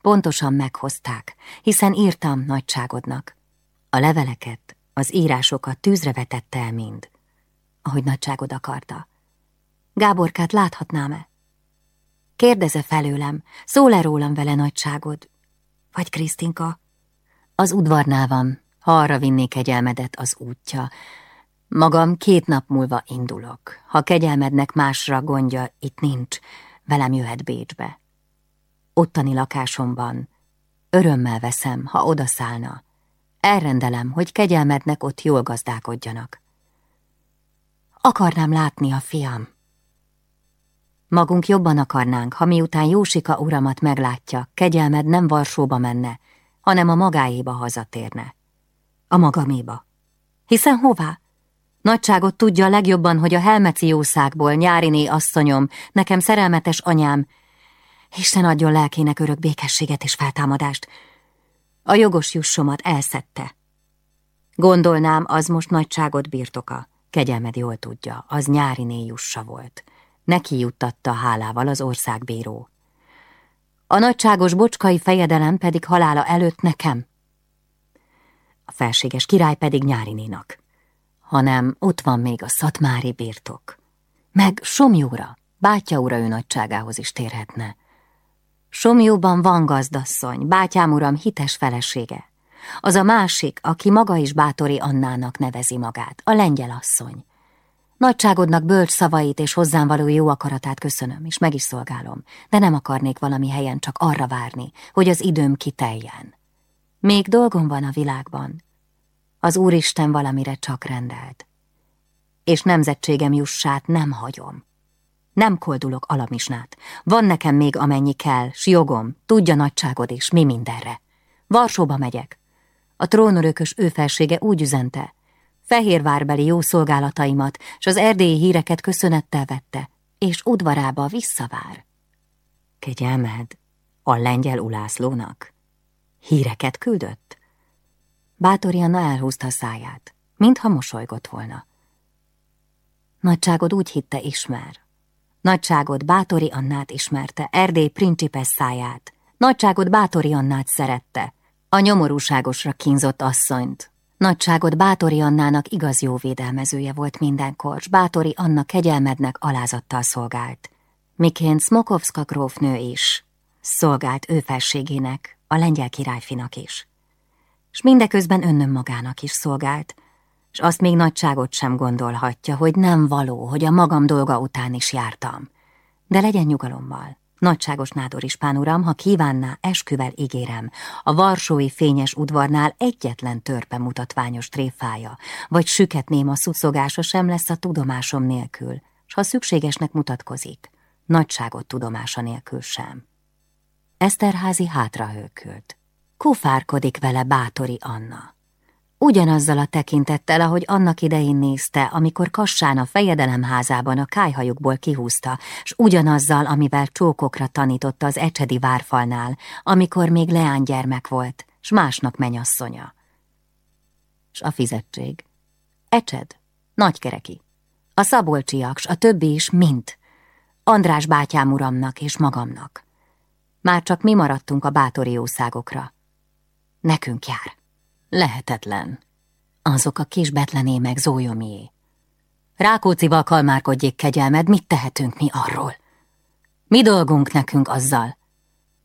pontosan meghozták, hiszen írtam nagyságodnak. A leveleket, az írásokat tűzre vetette el mind, ahogy nagyságod akarta. Gáborkát láthatnám-e? Kérdeze felőlem, szól-e rólam vele nagyságod? Vagy Krisztinka? Az udvarnál van, ha arra vinnék egyelmedet az útja, Magam két nap múlva indulok. Ha kegyelmednek másra gondja, itt nincs, velem jöhet Bécsbe. Ottani lakásomban örömmel veszem, ha odaszállna. Elrendelem, hogy kegyelmednek ott jól gazdálkodjanak. Akarnám látni a fiam. Magunk jobban akarnánk, ha miután Jósika uramat meglátja, kegyelmed nem Varsóba menne, hanem a magáéba hazatérne. A magaméba. Hiszen hová? Nagyságot tudja legjobban, hogy a helmeci jószágból, nyáriné asszonyom, nekem szerelmetes anyám, Isten adjon lelkének örök békességet és feltámadást, a jogos jussomat elszette. Gondolnám, az most nagyságot birtoka, kegyelmed jól tudja, az nyáriné jussa volt. Neki juttatta hálával az országbíró. A nagyságos bocskai fejedelem pedig halála előtt nekem. A felséges király pedig nyárinénak hanem ott van még a szatmári birtok. Meg Somjóra, bátya ura ő nagyságához is térhetne. Somjóban van gazdasszony, bátyám uram hites felesége. Az a másik, aki maga is Bátori Annának nevezi magát, a lengyel asszony. Nagyságodnak bölcs szavait és hozzám való jó akaratát köszönöm, és meg is szolgálom, de nem akarnék valami helyen csak arra várni, hogy az időm kiteljen. Még dolgom van a világban, az Úristen valamire csak rendelt. És nemzetségem jussát nem hagyom. Nem koldulok alamisnát. Van nekem még amennyi kell, s jogom, tudja nagyságod is, mi mindenre. Varsóba megyek. A trónörökös ő felsége úgy üzente. Fehérvárbeli jó szolgálataimat, s az erdélyi híreket köszönettel vette, és udvarába visszavár. Kegyelmed, a lengyel ulászlónak? Híreket küldött? Bátori Anna elhúzta a száját, mintha mosolygott volna. Nagyságod úgy hitte ismer. Nagyságod Bátori Annát ismerte, Erdély principes száját. Nagyságod Bátori Annát szerette, a nyomorúságosra kínzott asszonyt. Nagyságod Bátori Annának igaz jó védelmezője volt mindenkor, s Bátori Anna kegyelmednek alázattal szolgált. Miként Smokovska grófnő is szolgált ő felségének, a lengyel királyfinak is s mindeközben önnöm magának is szolgált, és azt még nagyságot sem gondolhatja, hogy nem való, hogy a magam dolga után is jártam. De legyen nyugalommal. Nagyságos nádor ispán uram, ha kívánná, esküvel ígérem, a varsói fényes udvarnál egyetlen törpe mutatványos tréfája, vagy süket néma szucogása sem lesz a tudomásom nélkül, s ha szükségesnek mutatkozik, nagyságot tudomása nélkül sem. Eszterházi hátrahőkült. Kufárkodik vele bátori Anna. Ugyanazzal a tekintettel, ahogy annak idején nézte, amikor Kassán a fejedelemházában a kájhajukból kihúzta, s ugyanazzal, amivel csókokra tanította az ecsedi várfalnál, amikor még leánygyermek volt, s másnak menyasszonya. S a fizetség. Ecsed, nagykereki. A szabolcsiak, s a többi is mind. András bátyám uramnak és magamnak. Már csak mi maradtunk a bátori jószágokra. Nekünk jár. Lehetetlen. Azok a kis betlenémek zójomié. Rákócival kalmárkodjék kegyelmed, mit tehetünk mi arról? Mi dolgunk nekünk azzal?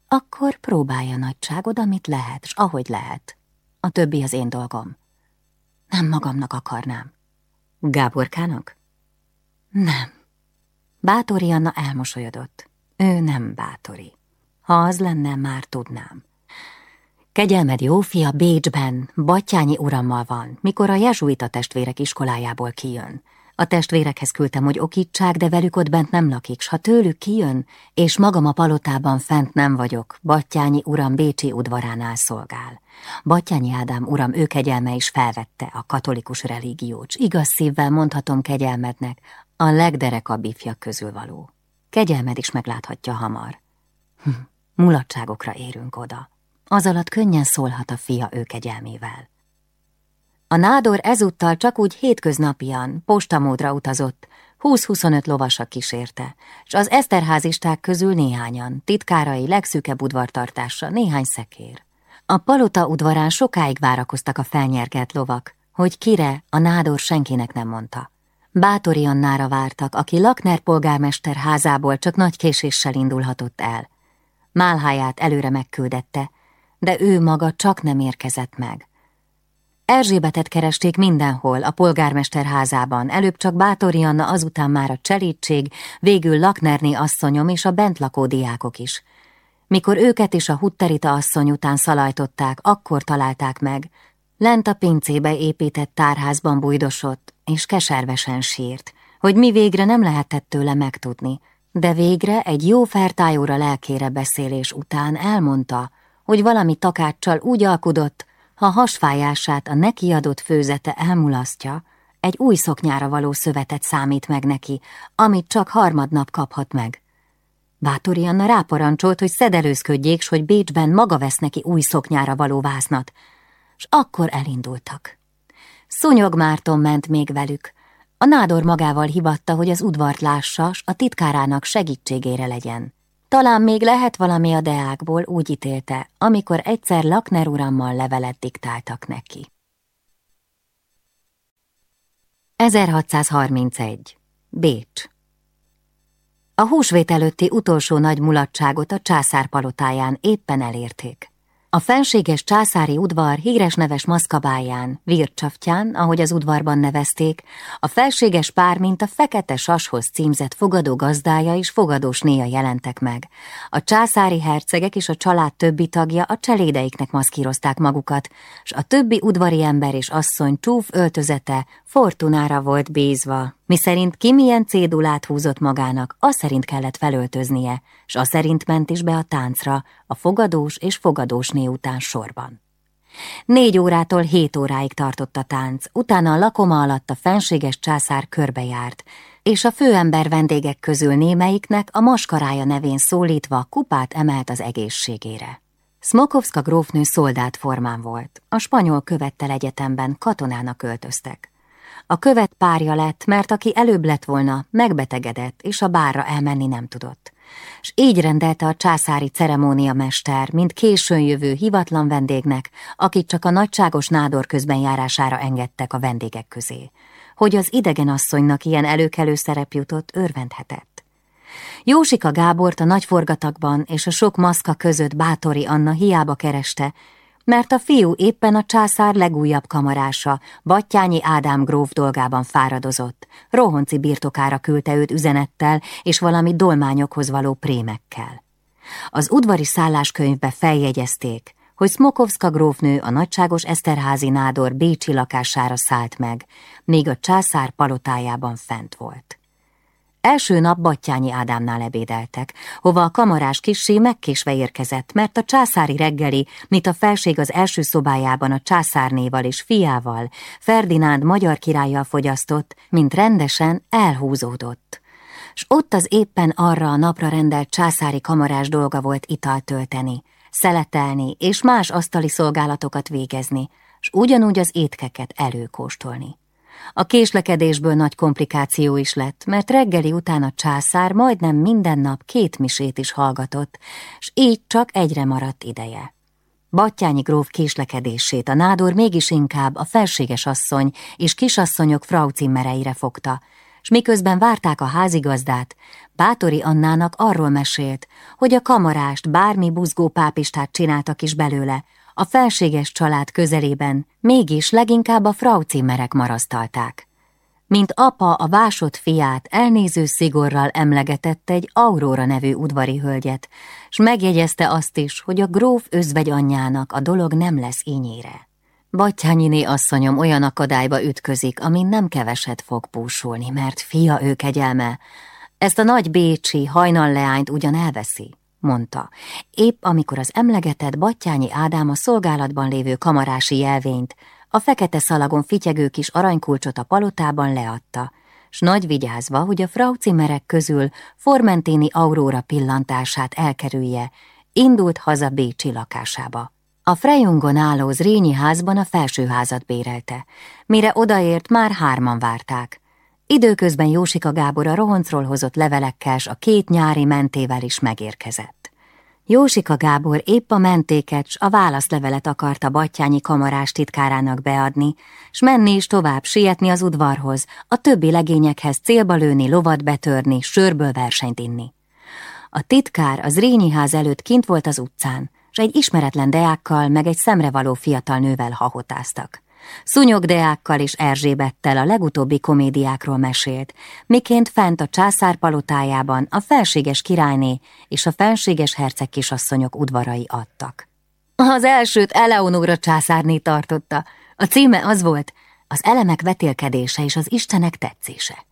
Akkor próbálja nagyságod, amit lehet, s ahogy lehet. A többi az én dolgom. Nem magamnak akarnám. Gáborkának? Nem. Bátori Anna elmosolyodott. Ő nem bátori. Ha az lenne, már tudnám. Kegyelmed fia Bécsben, Battyányi urammal van, mikor a jezsuita testvérek iskolájából kijön. A testvérekhez küldtem, hogy okítsák, de velük ott bent nem lakik, s ha tőlük kijön, és magam a palotában fent nem vagyok, Battyányi uram Bécsi udvaránál szolgál. Battyányi Ádám uram ő kegyelme is felvette a katolikus religiót, igaz szívvel mondhatom kegyelmednek, a legderekabb ifjak közül való. Kegyelmed is megláthatja hamar. Hm, mulatságokra érünk oda az alatt könnyen szólhat a fia ő kegyelmével. A nádor ezúttal csak úgy hétköznapian, postamódra utazott, 20-25 lovasa kísérte, és az eszterházisták közül néhányan, titkárai legszűkebb udvartartása, néhány szekér. A palota udvarán sokáig várakoztak a felnyergelt lovak, hogy kire a nádor senkinek nem mondta. Bátori Annára vártak, aki Lakner polgármester házából csak nagy késéssel indulhatott el. Málháját előre megküldette, de ő maga csak nem érkezett meg. Erzsébetet keresték mindenhol, a polgármester házában, előbb csak Bátori Anna, azután már a cselítség, végül Laknerné asszonyom és a bent lakó diákok is. Mikor őket is a Hutterita asszony után szalajtották, akkor találták meg. Lent a pincébe épített tárházban bújdosott, és keservesen sírt, hogy mi végre nem lehetett tőle megtudni, de végre egy jó fertájóra lelkére beszélés után elmondta, hogy valami takáccsal úgy alkudott, ha hasfájását a neki adott főzete elmulasztja, egy új szoknyára való szövetet számít meg neki, amit csak harmadnap kaphat meg. Bátori Anna ráparancsolt, hogy szedelőzködjék, s hogy Bécsben maga vesz neki új szoknyára való vásznat, s akkor elindultak. Szúnyog Márton ment még velük. A nádor magával hivatta, hogy az udvart lássa, s a titkárának segítségére legyen. Talán még lehet valami a deákból, úgy ítélte, amikor egyszer Lakner urammal levelet diktáltak neki. 1631. Bécs A húsvét előtti utolsó nagy mulatságot a császár palotáján éppen elérték. A fenséges császári udvar híres neves maszkabáján, vircsaftján, ahogy az udvarban nevezték, a felséges pár, mint a fekete sashoz címzett fogadó gazdája és fogadós néja jelentek meg. A császári hercegek és a család többi tagja a cselédeiknek maszkírozták magukat, s a többi udvari ember és asszony csúf öltözete Fortunára volt bízva, miszerint ki milyen cédulát húzott magának, az szerint kellett felöltöznie, s az szerint ment is be a táncra, a fogadós és fogadósné után sorban. Négy órától hét óráig tartott a tánc, utána a lakoma alatt a fenséges császár körbejárt, és a főember vendégek közül némelyiknek a maskarája nevén szólítva kupát emelt az egészségére. Smokovska grófnő szoldát formán volt, a spanyol követtel egyetemben katonának költöztek. A követ párja lett, mert aki előbb lett volna, megbetegedett, és a bárra elmenni nem tudott. S így rendelte a császári ceremóniamester, mint későn jövő hivatlan vendégnek, akit csak a nagyságos nádor közben járására engedtek a vendégek közé. Hogy az idegen asszonynak ilyen előkelő szerep jutott, örvendhetett. Jósika Gábort a nagy forgatakban és a sok maszka között Bátori Anna hiába kereste, mert a fiú éppen a császár legújabb kamarása, Battyányi Ádám gróf dolgában fáradozott. Rohonci birtokára küldte őt üzenettel és valami dolmányokhoz való prémekkel. Az udvari szálláskönyvbe feljegyezték, hogy Smokovska grófnő a nagyságos Eszterházi nádor Bécsi lakására szállt meg, míg a császár palotájában fent volt. Első nap Battyányi Ádámnál ebédeltek, hova a kamarás kissé megkésve érkezett, mert a császári reggeli, mint a felség az első szobájában a császárnéval és fiával, Ferdinánd magyar királlyal fogyasztott, mint rendesen elhúzódott. S ott az éppen arra a napra rendelt császári kamarás dolga volt italt tölteni, szeletelni és más asztali szolgálatokat végezni, s ugyanúgy az étkeket előkóstolni. A késlekedésből nagy komplikáció is lett, mert reggeli után a császár majdnem minden nap két misét is hallgatott, s így csak egyre maradt ideje. Battyányi gróf késlekedését a nádor mégis inkább a felséges asszony és kisasszonyok fraucimmereire fogta, s miközben várták a házigazdát, Bátori Annának arról mesélt, hogy a kamarást bármi buzgó pápistát csináltak is belőle, a felséges család közelében mégis leginkább a fraucimmerek marasztalták. Mint apa a vásott fiát elnéző szigorral emlegetett egy Aurora nevű udvari hölgyet, s megjegyezte azt is, hogy a gróf özvegy anyjának a dolog nem lesz ínyére. Battyányiné asszonyom olyan akadályba ütközik, amin nem keveset fog púsulni, mert fia ő kegyelme. Ezt a nagy bécsi hajnalleányt ugyan elveszi, mondta. Épp amikor az emlegetett Battyányi Ádám a szolgálatban lévő kamarási jelvényt, a fekete szalagon fityegő kis aranykulcsot a palotában leadta, s nagy vigyázva, hogy a fraucimerek közül Formentini Aurora pillantását elkerülje, indult haza Bécsi lakásába. A Frejungon álló Zrínyi házban a felsőházat bérelte. Mire odaért, már hárman várták. Időközben Jósika Gábor a rohoncról hozott levelekkel s a két nyári mentével is megérkezett. Jósika Gábor épp a mentéket s a válaszlevelet akarta Battyányi kamarás titkárának beadni, s menni is tovább sietni az udvarhoz, a többi legényekhez célba lőni, lovat betörni, sörből versenyt inni. A titkár az Rényi ház előtt kint volt az utcán, s egy ismeretlen deákkal meg egy szemrevaló fiatal nővel hahotáztak. Szúnyogdeákkal és Erzsébettel a legutóbbi komédiákról mesélt, miként fent a császár palotájában a felséges királyné és a felséges herceg kisasszonyok udvarai adtak. Az elsőt Eleonóra császárné tartotta. A címe az volt, az elemek vetélkedése és az istenek tetszése.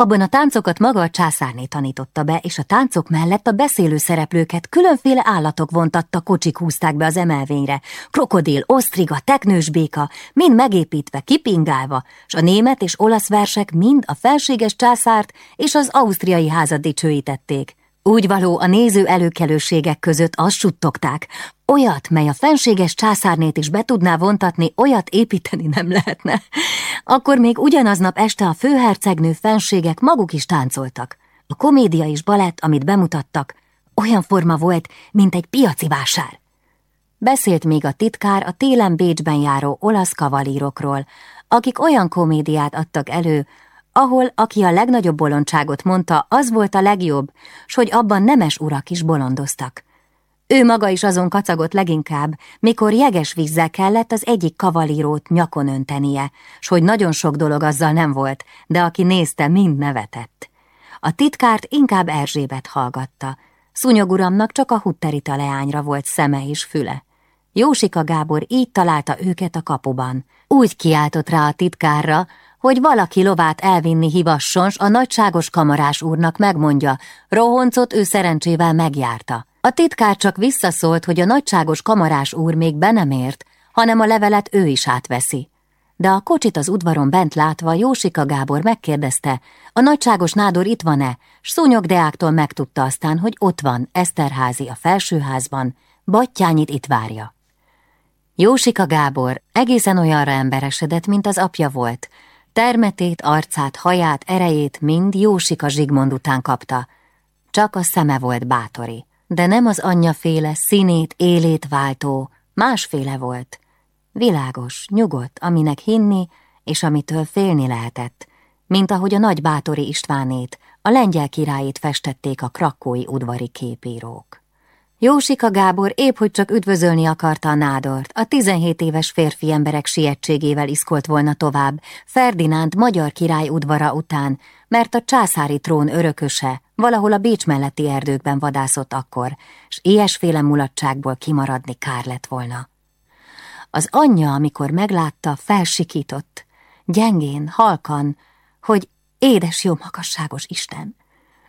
Abban a táncokat maga a császárné tanította be, és a táncok mellett a beszélő szereplőket különféle állatok vontatta, kocsik húzták be az emelvényre. Krokodil, osztriga, teknős béka, mind megépítve, kipingálva, s a német és olasz versek mind a felséges császárt és az ausztriai házat dicsőítették. Úgy való a néző előkelőségek között azt suttogták, olyat, mely a fenséges császárnét is be tudná vontatni, olyat építeni nem lehetne. Akkor még ugyanaznap este a főhercegnő fenségek maguk is táncoltak. A komédia és balett, amit bemutattak, olyan forma volt, mint egy piaci vásár. Beszélt még a titkár a télen Bécsben járó olasz kavalírokról, akik olyan komédiát adtak elő, ahol, aki a legnagyobb bolondságot mondta, az volt a legjobb, s hogy abban nemes urak is bolondoztak. Ő maga is azon kacagott leginkább, mikor jeges vízzel kellett az egyik kavalírót nyakon öntenie, s hogy nagyon sok dolog azzal nem volt, de aki nézte, mind nevetett. A titkárt inkább Erzsébet hallgatta. Szúnyoguramnak csak a hutterita leányra volt szeme és füle. Jósika Gábor így találta őket a kapuban. Úgy kiáltott rá a titkárra, hogy valaki lovát elvinni hivasson, s a nagyságos kamarás úrnak megmondja, rohoncot ő szerencsével megjárta. A titkár csak visszaszólt, hogy a nagyságos kamarás úr még be nem ért, hanem a levelet ő is átveszi. De a kocsit az udvaron bent látva Jósika Gábor megkérdezte, a nagyságos nádor itt van-e, s Deáktól megtudta aztán, hogy ott van Eszterházi a felsőházban, Battyányit itt várja. Jósika Gábor egészen olyanra emberesedett, mint az apja volt, Termetét, arcát, haját, erejét mind Jósika Zsigmond után kapta. Csak a szeme volt bátori, de nem az anyja féle színét, élét váltó, másféle volt. Világos, nyugodt, aminek hinni, és amitől félni lehetett, mint ahogy a nagy bátori Istvánét, a lengyel királyét festették a krakói udvari képírók. Jósika Gábor épp hogy csak üdvözölni akarta a nádort, a 17 éves férfi emberek sietségével iszkolt volna tovább, Ferdinánd magyar király udvara után, mert a császári trón örököse valahol a Bécs melletti erdőkben vadászott akkor, s ilyesféle mulatságból kimaradni kár lett volna. Az anyja, amikor meglátta, felsikított, gyengén, halkan, hogy édes jó magasságos Isten,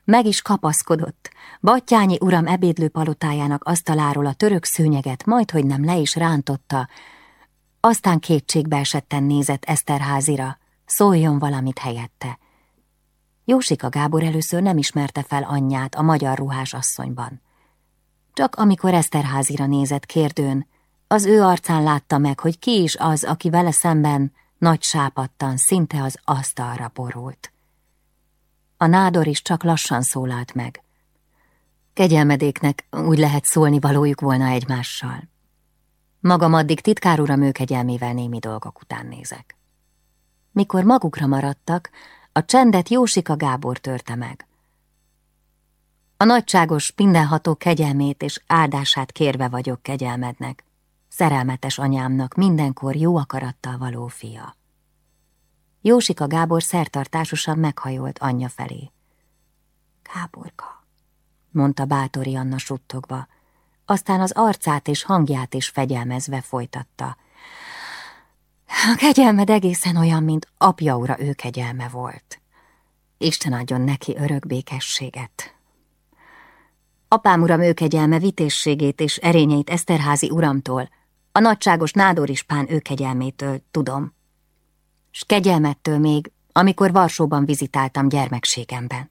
meg is kapaszkodott. Battyányi uram ebédlő palotájának asztaláról a török szőnyeget majdhogy nem le is rántotta. Aztán kétségbe esetten nézett Eszterházira. Szóljon valamit helyette. Jósika Gábor először nem ismerte fel anyját a magyar ruhás asszonyban. Csak amikor Eszterházira nézett kérdőn, az ő arcán látta meg, hogy ki is az, aki vele szemben nagy sápattan szinte az asztalra borult. A nádor is csak lassan szólalt meg. Kegyelmedéknek úgy lehet szólni valójuk volna egymással. Magam addig titkár uram ő kegyelmével némi dolgok után nézek. Mikor magukra maradtak, a csendet Jósika Gábor törte meg. A nagyságos, mindenható kegyelmét és áldását kérve vagyok kegyelmednek, szerelmetes anyámnak mindenkor jó akarattal való fia. Jósika Gábor szertartásosan meghajolt anyja felé. Gáborka, mondta bátori Anna suttogva, aztán az arcát és hangját is fegyelmezve folytatta. A kegyelmed egészen olyan, mint apja ura ő kegyelme volt. Isten adjon neki örök békességet. Apám uram ő kegyelme vitészségét és erényeit Eszterházi uramtól, a nagyságos nádor ispán ő kegyelmétől tudom s kegyelmettől még, amikor Varsóban vizitáltam gyermekségemben.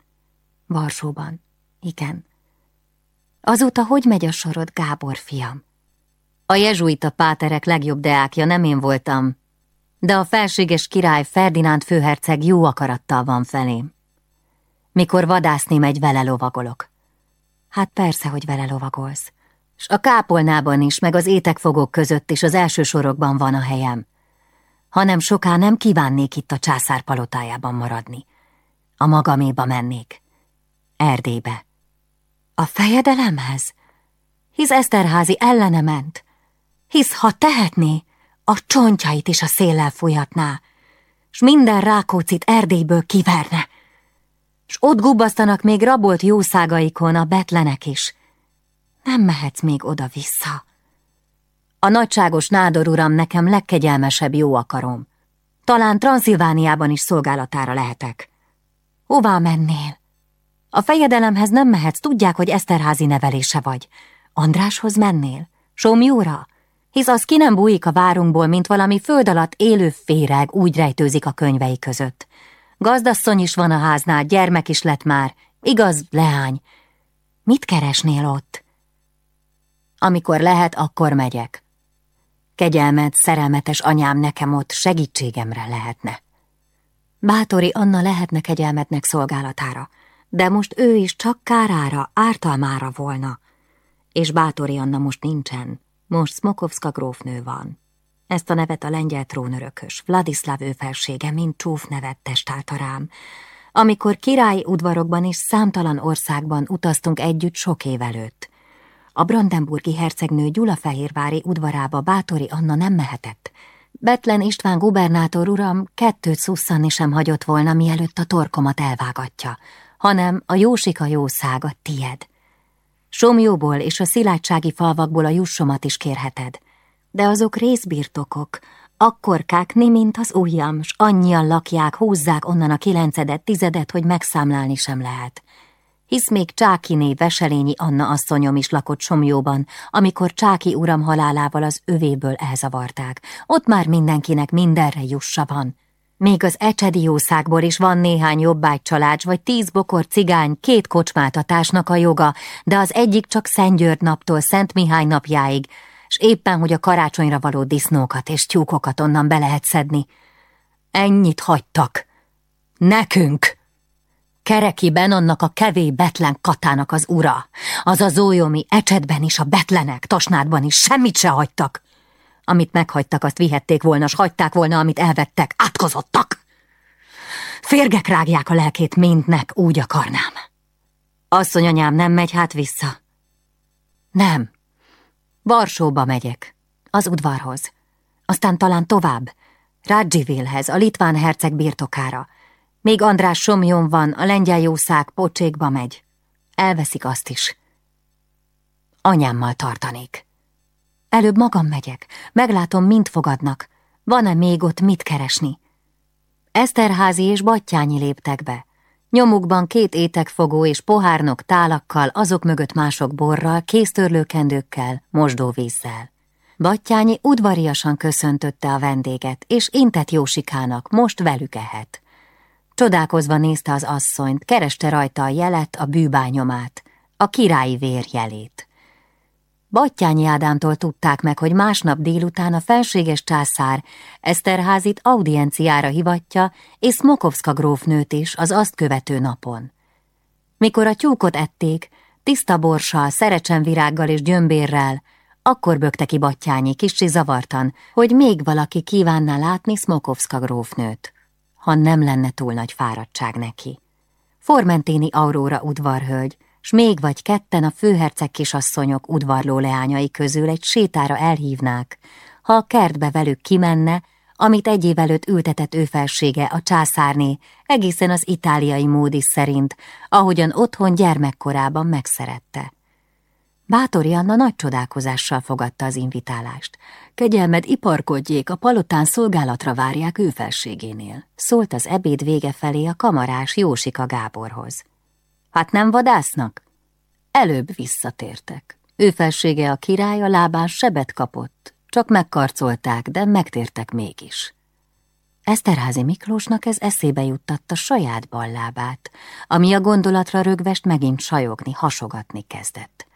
Varsóban, igen. Azóta hogy megy a sorod, Gábor fiam? A jezsuita páterek legjobb deákja nem én voltam, de a felséges király Ferdinánd főherceg jó akarattal van felém. Mikor vadászni megy, vele lovagolok. Hát persze, hogy vele lovagolsz. S a kápolnában is, meg az étekfogók között is az első sorokban van a helyem hanem soká nem kívánnék itt a császár palotájában maradni. A magaméba mennék. Erdélybe. A fejedelemhez? Hisz Eszterházi ellene ment. Hisz, ha tehetné, a csontjait is a széllel fújhatná, s minden rákócit Erdélyből kiverne. S ott gubbasztanak még rabolt jószágaikon a betlenek is. Nem mehetsz még oda-vissza. A nagyságos nádor uram nekem legkegyelmesebb jó akarom. Talán Transzilvániában is szolgálatára lehetek. Hová mennél? A fejedelemhez nem mehetsz, tudják, hogy Eszterházi nevelése vagy. Andráshoz mennél? Somjóra? Hisz az ki nem bújik a várunkból, mint valami föld alatt élő féreg, úgy rejtőzik a könyvei között. Gazdasszony is van a háznál, gyermek is lett már. Igaz, leány. Mit keresnél ott? Amikor lehet, akkor megyek. Kegyelmed, szerelmetes anyám nekem ott segítségemre lehetne. Bátori Anna lehetne kegyelmednek szolgálatára, de most ő is csak kárára, ártalmára volna. És Bátori Anna most nincsen, most Smokovska grófnő van. Ezt a nevet a lengyel trónörökös, Vladislav ő felsége, mint csúf nevet testálta rám. Amikor királyi udvarokban és számtalan országban utaztunk együtt sok év előtt. A brandenburgi hercegnő Gyulafehérvári udvarába Bátori Anna nem mehetett. Betlen István gubernátor uram kettőt szusszanni sem hagyott volna, mielőtt a torkomat elvágatja, hanem a jósika jószág a tied. Somjóból és a szilátsági falvakból a jussomat is kérheted, de azok részbirtokok, akkorkák mi, mint az ujjam, s annyian lakják, húzzák onnan a kilencedet, tizedet, hogy megszámlálni sem lehet hisz még Csákiné Veselényi Anna asszonyom is lakott Somjóban, amikor Csáki uram halálával az övéből elzavarták. Ott már mindenkinek mindenre jussa van. Még az Ecsedi jószágból is van néhány jobbágy vagy tíz bokor cigány két kocsmáltatásnak a joga, de az egyik csak Szentgyörgy naptól Szent Mihály napjáig, s éppen, hogy a karácsonyra való disznókat és tyúkokat onnan be lehet szedni. Ennyit hagytak. Nekünk! Kerekiben annak a kevé betlen katának az ura, az a zólyomi ecsetben is, a betlenek, tasnádban is semmit se hagytak. Amit meghagytak, azt vihették volna, s hagyták volna, amit elvettek, átkozottak. Férgek rágják a lelkét mindnek, úgy akarnám. Asszony anyám nem megy hát vissza? Nem. Varsóba megyek, az udvarhoz. Aztán talán tovább, Rádzsivélhez, a litván herceg birtokára, még András Somjon van, a lengyel jószág pocsékba megy. Elveszik azt is. Anyámmal tartanék. Előbb magam megyek, meglátom, mint fogadnak. Van-e még ott mit keresni? Eszterházi és Battyányi léptek be. Nyomukban két étekfogó és pohárnok tálakkal, azok mögött mások borral, kéztörlőkendőkkel, mosdóvízzel. Battyányi udvariasan köszöntötte a vendéget, és intett Jósikának, most velük ehet. Csodálkozva nézte az asszonyt, kereste rajta a jelet, a bűbányomát, a királyi vér jelét. Battyányi Ádámtól tudták meg, hogy másnap délután a felséges császár Eszterházit audienciára hivatja, és Smokovska grófnőt is az azt követő napon. Mikor a tyúkot ették, tiszta borssal, szerecsenvirággal és gyömbérrel, akkor bökte ki Battyányi kicsi zavartan, hogy még valaki kívánná látni Smokovska grófnőt ha nem lenne túl nagy fáradtság neki. Formentini Aurora udvarhölgy, s még vagy ketten a főherceg kisasszonyok udvarló leányai közül egy sétára elhívnák, ha a kertbe velük kimenne, amit egy év előtt ültetett ő felsége, a császárné, egészen az itáliai módis szerint, ahogyan otthon gyermekkorában megszerette. Bátori Anna nagy csodálkozással fogadta az invitálást. Kegyelmed iparkodjék, a palotán szolgálatra várják ő felségénél. Szólt az ebéd vége felé a kamarás Jósika Gáborhoz. Hát nem vadásznak? Előbb visszatértek. Ő felsége a király a lábán sebet kapott, csak megkarcolták, de megtértek mégis. Eszterházi Miklósnak ez eszébe juttatta saját ballábát, ami a gondolatra rögvest megint sajogni, hasogatni kezdett.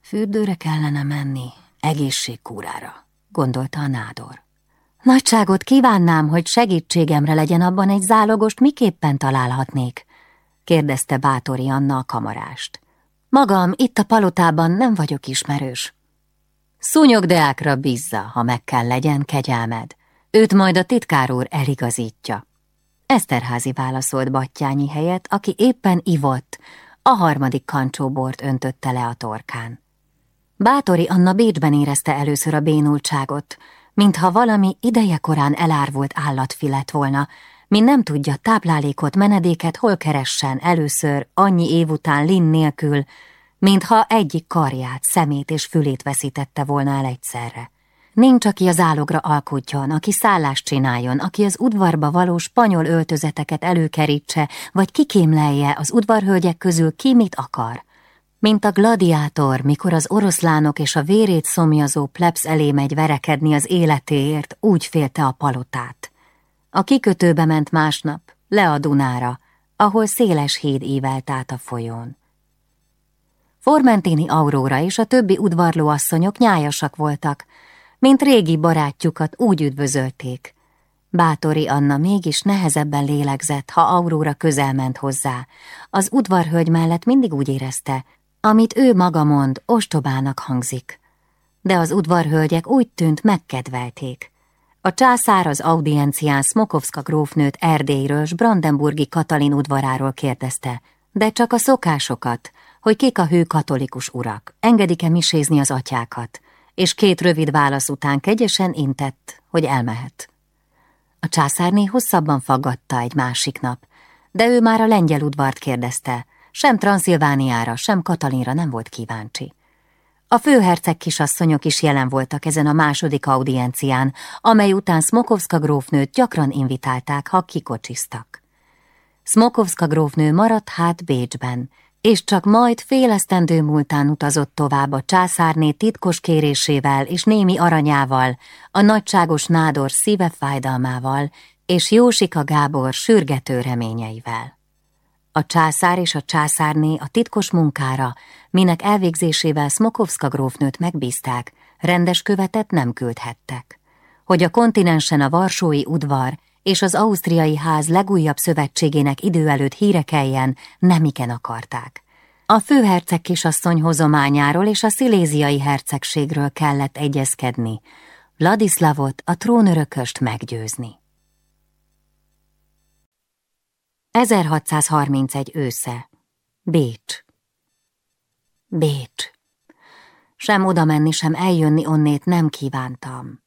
Fürdőre kellene menni, egészségkúrára, gondolta a nádor. Nagyságot kívánnám, hogy segítségemre legyen abban egy zálogost, miképpen találhatnék, kérdezte Bátori Anna a kamarást. Magam itt a palotában nem vagyok ismerős. Szúnyogdeákra bízza, ha meg kell legyen kegyelmed. Őt majd a titkár úr eligazítja. Eszterházi válaszolt Battyányi helyett, aki éppen ivott, a harmadik kancsóbort öntötte le a torkán. Bátori Anna Bécsben érezte először a bénultságot, mintha valami idejekorán elárvult állatfi lett volna, mi nem tudja táplálékot, menedéket hol keressen először annyi év után Lin nélkül, mintha egyik karját, szemét és fülét veszítette volna el egyszerre. Nincs, aki az álogra alkudjon, aki szállást csináljon, aki az udvarba való spanyol öltözeteket előkerítse, vagy kikémlelje az udvarhölgyek közül ki mit akar. Mint a gladiátor, mikor az oroszlánok és a vérét szomjazó plebsz elé megy verekedni az életéért, úgy félte a palotát. A kikötőbe ment másnap, le a Dunára, ahol széles híd ívelt át a folyón. Formentini Aurora és a többi udvarlóasszonyok nyájasak voltak, mint régi barátjukat úgy üdvözölték. Bátori Anna mégis nehezebben lélegzett, ha Aurora közel ment hozzá. Az udvarhölgy mellett mindig úgy érezte, amit ő maga mond, ostobának hangzik. De az udvarhölgyek úgy tűnt megkedvelték. A császár az audiencián Smokovska grófnőt Erdélyről s Brandenburgi Katalin udvaráról kérdezte, de csak a szokásokat, hogy kik a hő katolikus urak, engedik-e misézni az atyákat, és két rövid válasz után kegyesen intett, hogy elmehet. A császárné hosszabban faggatta egy másik nap, de ő már a lengyel udvart kérdezte, sem Transzilvániára, sem Katalinra nem volt kíváncsi. A főherceg kisasszonyok is jelen voltak ezen a második audiencián, amely után Smokovska grófnőt gyakran invitálták, ha kikocsiztak. Smokovska grófnő maradt hát Bécsben, és csak majd félesztendő múltán utazott tovább a császárné titkos kérésével és némi aranyával, a nagyságos nádor szíve fájdalmával és Jósika Gábor sürgető reményeivel. A császár és a császárné a titkos munkára, minek elvégzésével Smokovska grófnőt megbízták, rendes követet nem küldhettek. Hogy a kontinensen a Varsói udvar és az ausztriai ház legújabb szövetségének idő előtt hírekeljen, nemiken akarták. A főherceg kisasszony hozományáról és a sziléziai hercegségről kellett egyezkedni, Ladislavot, a trónörököst meggyőzni. 1631 ősze. Bécs. Bécs. Sem oda menni, sem eljönni onnét nem kívántam.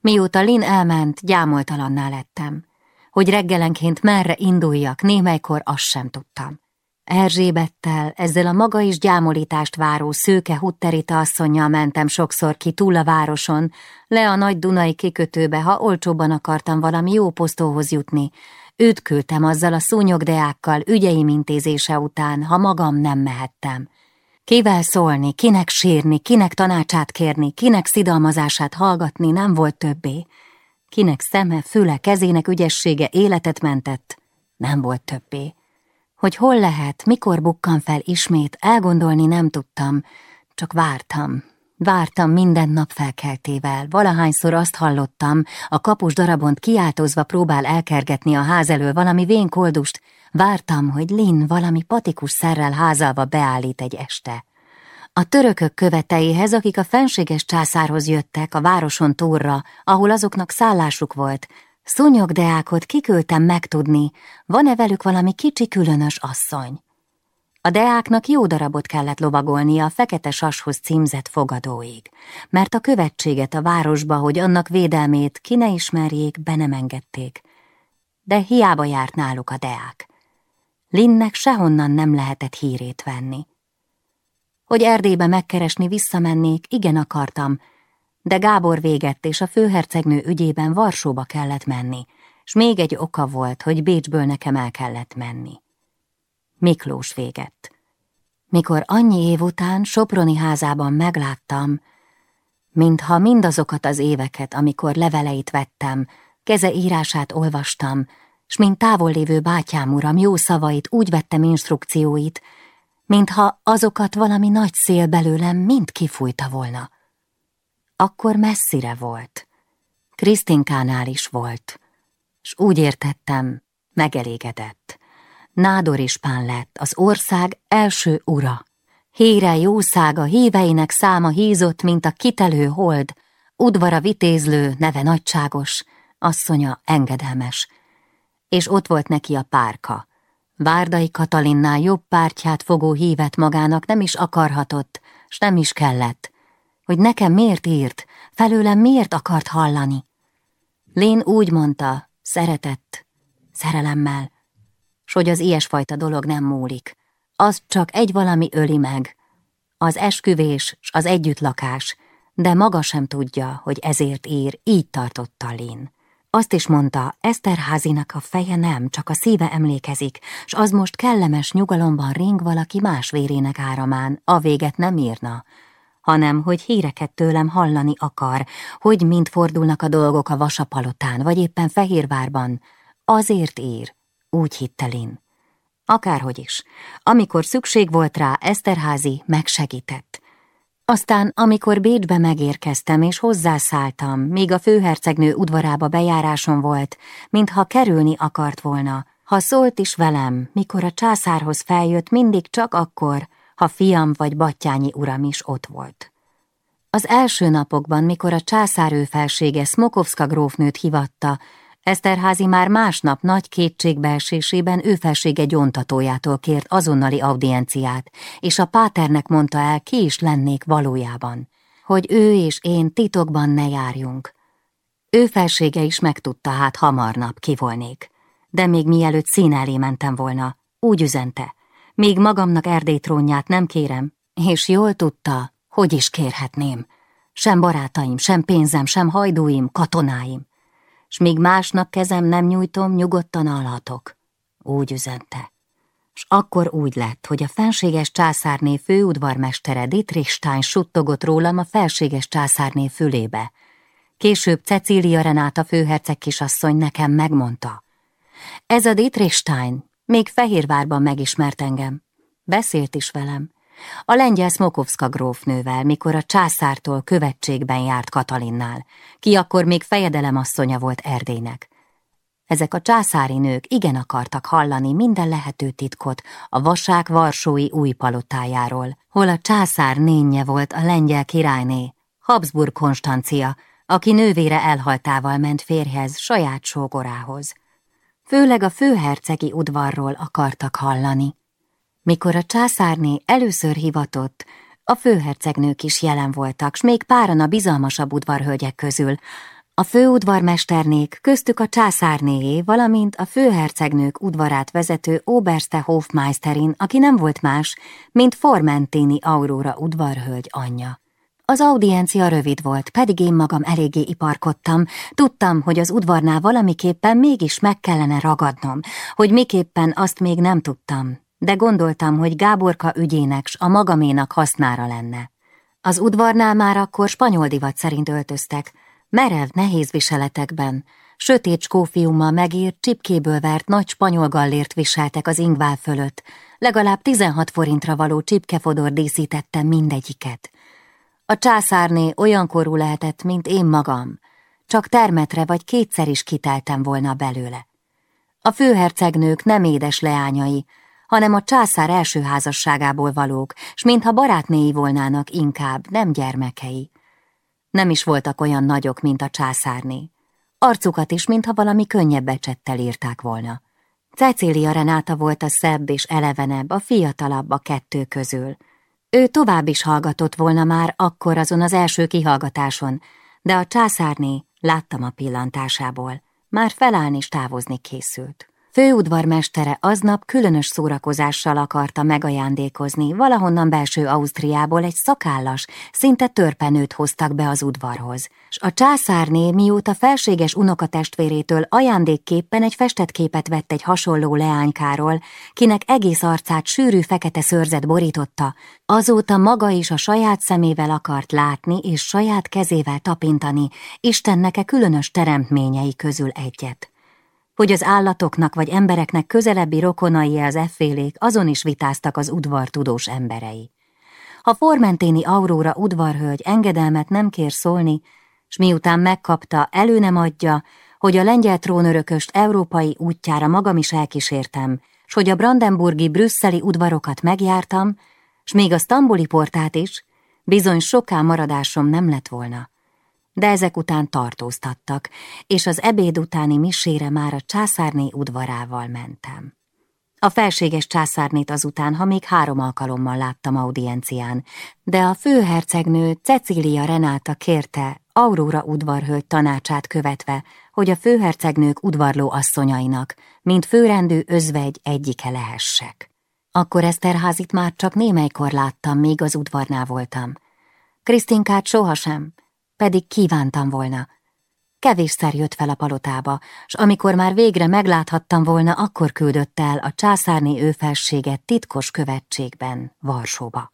Mióta Lin elment, gyámoltalanná lettem. Hogy reggelenként merre induljak, némelykor azt sem tudtam. Erzsébettel, ezzel a maga is gyámolítást váró szőke hutterita asszonynal mentem sokszor ki túl a városon, le a nagy Dunai kikötőbe, ha olcsóban akartam valami jó posztóhoz jutni, Őt küldtem azzal a szúnyogdeákkal ügyeim intézése után, ha magam nem mehettem. Kivel szólni, kinek sírni, kinek tanácsát kérni, kinek szidalmazását hallgatni nem volt többé. Kinek szeme, füle, kezének ügyessége életet mentett, nem volt többé. Hogy hol lehet, mikor bukkan fel ismét, elgondolni nem tudtam, csak vártam, Vártam minden nap felkeltével, valahányszor azt hallottam, a kapus darabont kiáltozva próbál elkergetni a ház elől valami vén koldust, vártam, hogy Lin valami patikus szerrel házalva beállít egy este. A törökök követeihez, akik a fenséges császárhoz jöttek a városon túlra, ahol azoknak szállásuk volt, szúnyogdeákot kiküldtem megtudni, van-e velük valami kicsi különös asszony. A deáknak jó darabot kellett lovagolnia a fekete sashoz címzett fogadóig, mert a követséget a városba, hogy annak védelmét ki ne ismerjék, be nem engedték. De hiába járt náluk a deák. Linnek sehonnan nem lehetett hírét venni. Hogy Erdélybe megkeresni visszamennék, igen akartam, de Gábor végett, és a főhercegnő ügyében Varsóba kellett menni, s még egy oka volt, hogy Bécsből nekem el kellett menni. Miklós végett. Mikor annyi év után Soproni házában megláttam, mintha mindazokat az éveket, amikor leveleit vettem, keze írását olvastam, s mint távol lévő bátyám uram jó szavait úgy vettem instrukcióit, mintha azokat valami nagy szél belőlem mind kifújta volna. Akkor messzire volt. Krisztinkánál is volt, s úgy értettem, megelégedett. Nádor ispán lett, az ország első ura. Híre jószága, híveinek száma hízott, mint a kitelő hold, udvara vitézlő, neve nagyságos, asszonya engedelmes. És ott volt neki a párka. Várdai Katalinnál jobb pártját fogó hívet magának nem is akarhatott, s nem is kellett. Hogy nekem miért írt, Felőlem miért akart hallani? Lén úgy mondta, szeretett, szerelemmel, s hogy az ilyesfajta dolog nem múlik. Az csak egy valami öli meg. Az esküvés s az együttlakás, de maga sem tudja, hogy ezért ír, így tartotta Lin. Azt is mondta, Eszterházinak a feje nem, csak a szíve emlékezik, s az most kellemes nyugalomban ring valaki más vérének áramán, a véget nem írna, hanem hogy híreket tőlem hallani akar, hogy mind fordulnak a dolgok a vasapalotán, vagy éppen Fehérvárban. Azért ír, úgy hitte Lin. Akárhogy is, amikor szükség volt rá, Eszterházi megsegített. Aztán, amikor Bécsbe megérkeztem és hozzászálltam, míg a főhercegnő udvarába bejáráson volt, mintha kerülni akart volna, ha szólt is velem, mikor a császárhoz feljött, mindig csak akkor, ha fiam vagy battyányi uram is ott volt. Az első napokban, mikor a császár felsége Smokovska grófnőt hivatta, Eszterházi már másnap nagy kétségbeesésében ő felsége gyontatójától kért azonnali audienciát, és a páternek mondta el, ki is lennék valójában, hogy ő és én titokban ne járjunk. Ő felsége is megtudta, hát hamarnap ki volnék. De még mielőtt szín elé mentem volna, úgy üzente, még magamnak Erdély trónját nem kérem, és jól tudta, hogy is kérhetném. Sem barátaim, sem pénzem, sem hajdúim, katonáim s míg másnak kezem nem nyújtom, nyugodtan alhatok. Úgy üzente. S akkor úgy lett, hogy a fenséges császárné főudvarmestere Dietrich Stein suttogott rólam a felséges császárné fülébe. Később Cecília Renáta főherceg kisasszony nekem megmondta. Ez a Dietrich Stein még Fehérvárban megismert engem. Beszélt is velem. A lengyel Smokovska grófnővel, mikor a császártól követségben járt Katalinnál, ki akkor még fejedelemasszonya volt Erdélynek. Ezek a császári nők igen akartak hallani minden lehető titkot a vasák varsói új palotájáról, hol a császár nénye volt a lengyel királyné, Habsburg Konstancia, aki nővére elhaltával ment férjhez, saját sógorához. Főleg a főhercegi udvarról akartak hallani. Mikor a császárné először hivatott, a főhercegnők is jelen voltak, s még páran a bizalmasabb udvarhölgyek közül. A főudvarmesternék, köztük a császárnéjé, valamint a főhercegnők udvarát vezető Oberste Hofmeisterin, aki nem volt más, mint Formentini Aurora udvarhölgy anyja. Az audiencia rövid volt, pedig én magam eléggé iparkodtam. Tudtam, hogy az udvarnál valamiképpen mégis meg kellene ragadnom, hogy miképpen azt még nem tudtam, de gondoltam, hogy Gáborka ügyének s a magaménak hasznára lenne. Az udvarnál már akkor spanyol divat szerint öltöztek, merev, nehéz viseletekben, sötét skófiummal megírt, csipkéből vert nagy spanyol gallért viseltek az ingvál fölött, legalább 16 forintra való csipkefodor díszítettem mindegyiket. A császárné olyan korú lehetett, mint én magam, csak termetre vagy kétszer is kiteltem volna belőle. A főhercegnők nem édes leányai, hanem a császár első házasságából valók, s mintha barátnéi volnának inkább, nem gyermekei. Nem is voltak olyan nagyok, mint a császárné. Arcukat is, mintha valami könnyebb becsettel írták volna. Cecília Renáta volt a szebb és elevenebb, a fiatalabb a kettő közül. Ő tovább is hallgatott volna már akkor azon az első kihallgatáson, de a császárné, láttam a pillantásából, már felállni és távozni készült. Főudvarmestere aznap különös szórakozással akarta megajándékozni, valahonnan belső Ausztriából egy szakállas, szinte törpenőt hoztak be az udvarhoz, s a császárné mióta felséges unokatestvérétől ajándékképpen egy festett képet vett egy hasonló leánykáról, kinek egész arcát sűrű fekete szőrzet borította, azóta maga is a saját szemével akart látni és saját kezével tapintani Istennek-e különös teremtményei közül egyet hogy az állatoknak vagy embereknek közelebbi rokonai az effélék, azon is vitáztak az udvar tudós emberei. Ha Formenténi Aurora udvarhölgy engedelmet nem kér szólni, s miután megkapta, elő nem adja, hogy a lengyel trónörököst európai útjára magam is elkísértem, s hogy a brandenburgi brüsszeli udvarokat megjártam, s még a sztambuli portát is, bizony soká maradásom nem lett volna de ezek után tartóztattak, és az ebéd utáni misére már a császárné udvarával mentem. A felséges császárnét azután, ha még három alkalommal láttam audiencián, de a főhercegnő Cecília Renáta kérte, Aurora udvarhölgy tanácsát követve, hogy a főhercegnők udvarló asszonyainak, mint főrendű özvegy egyike lehessek. Akkor Eszterházit már csak némelykor láttam, még az udvarnál voltam. Krisztinkát sohasem, pedig kívántam volna. Kevésszer jött fel a palotába, s amikor már végre megláthattam volna, akkor küldött el a császárné őfelséget titkos követségben, Varsóba.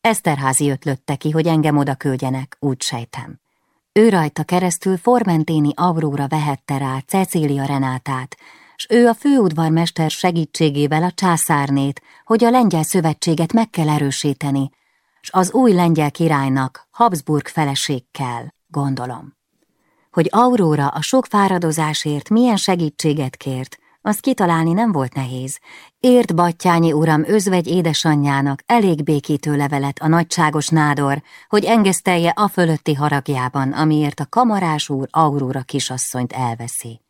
Eszterházi ötlötte ki, hogy engem oda küldjenek, úgy sejtem. Ő rajta keresztül Formenténi Auróra vehette rá Cecília Renátát, s ő a főudvarmester segítségével a császárnét, hogy a lengyel szövetséget meg kell erősíteni, s az új lengyel királynak Habsburg feleség kell, gondolom. Hogy Aurora a sok fáradozásért milyen segítséget kért, azt kitalálni nem volt nehéz. Ért Battyányi uram özvegy édesanyjának elég békítő levelet a nagyságos nádor, hogy engesztelje a fölötti haragjában, amiért a kamarás úr Aurora kisasszonyt elveszi.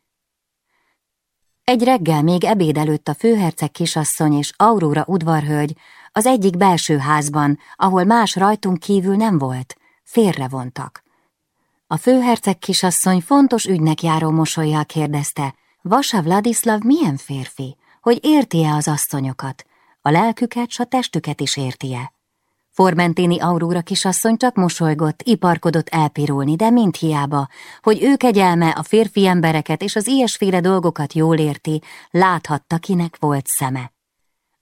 Egy reggel még ebéd előtt a főherceg kisasszony és Aurora udvarhölgy az egyik belső házban, ahol más rajtunk kívül nem volt, félrevontak. A főherceg kisasszony fontos ügynek járó mosolyjal kérdezte, Vasa Vladislav milyen férfi, hogy érti-e az asszonyokat, a lelküket, s a testüket is érti-e. Formentini Aurora kisasszony csak mosolygott, iparkodott elpirulni, de mint hiába, hogy ő kegyelme a férfi embereket és az ilyesféle dolgokat jól érti, láthatta, kinek volt szeme.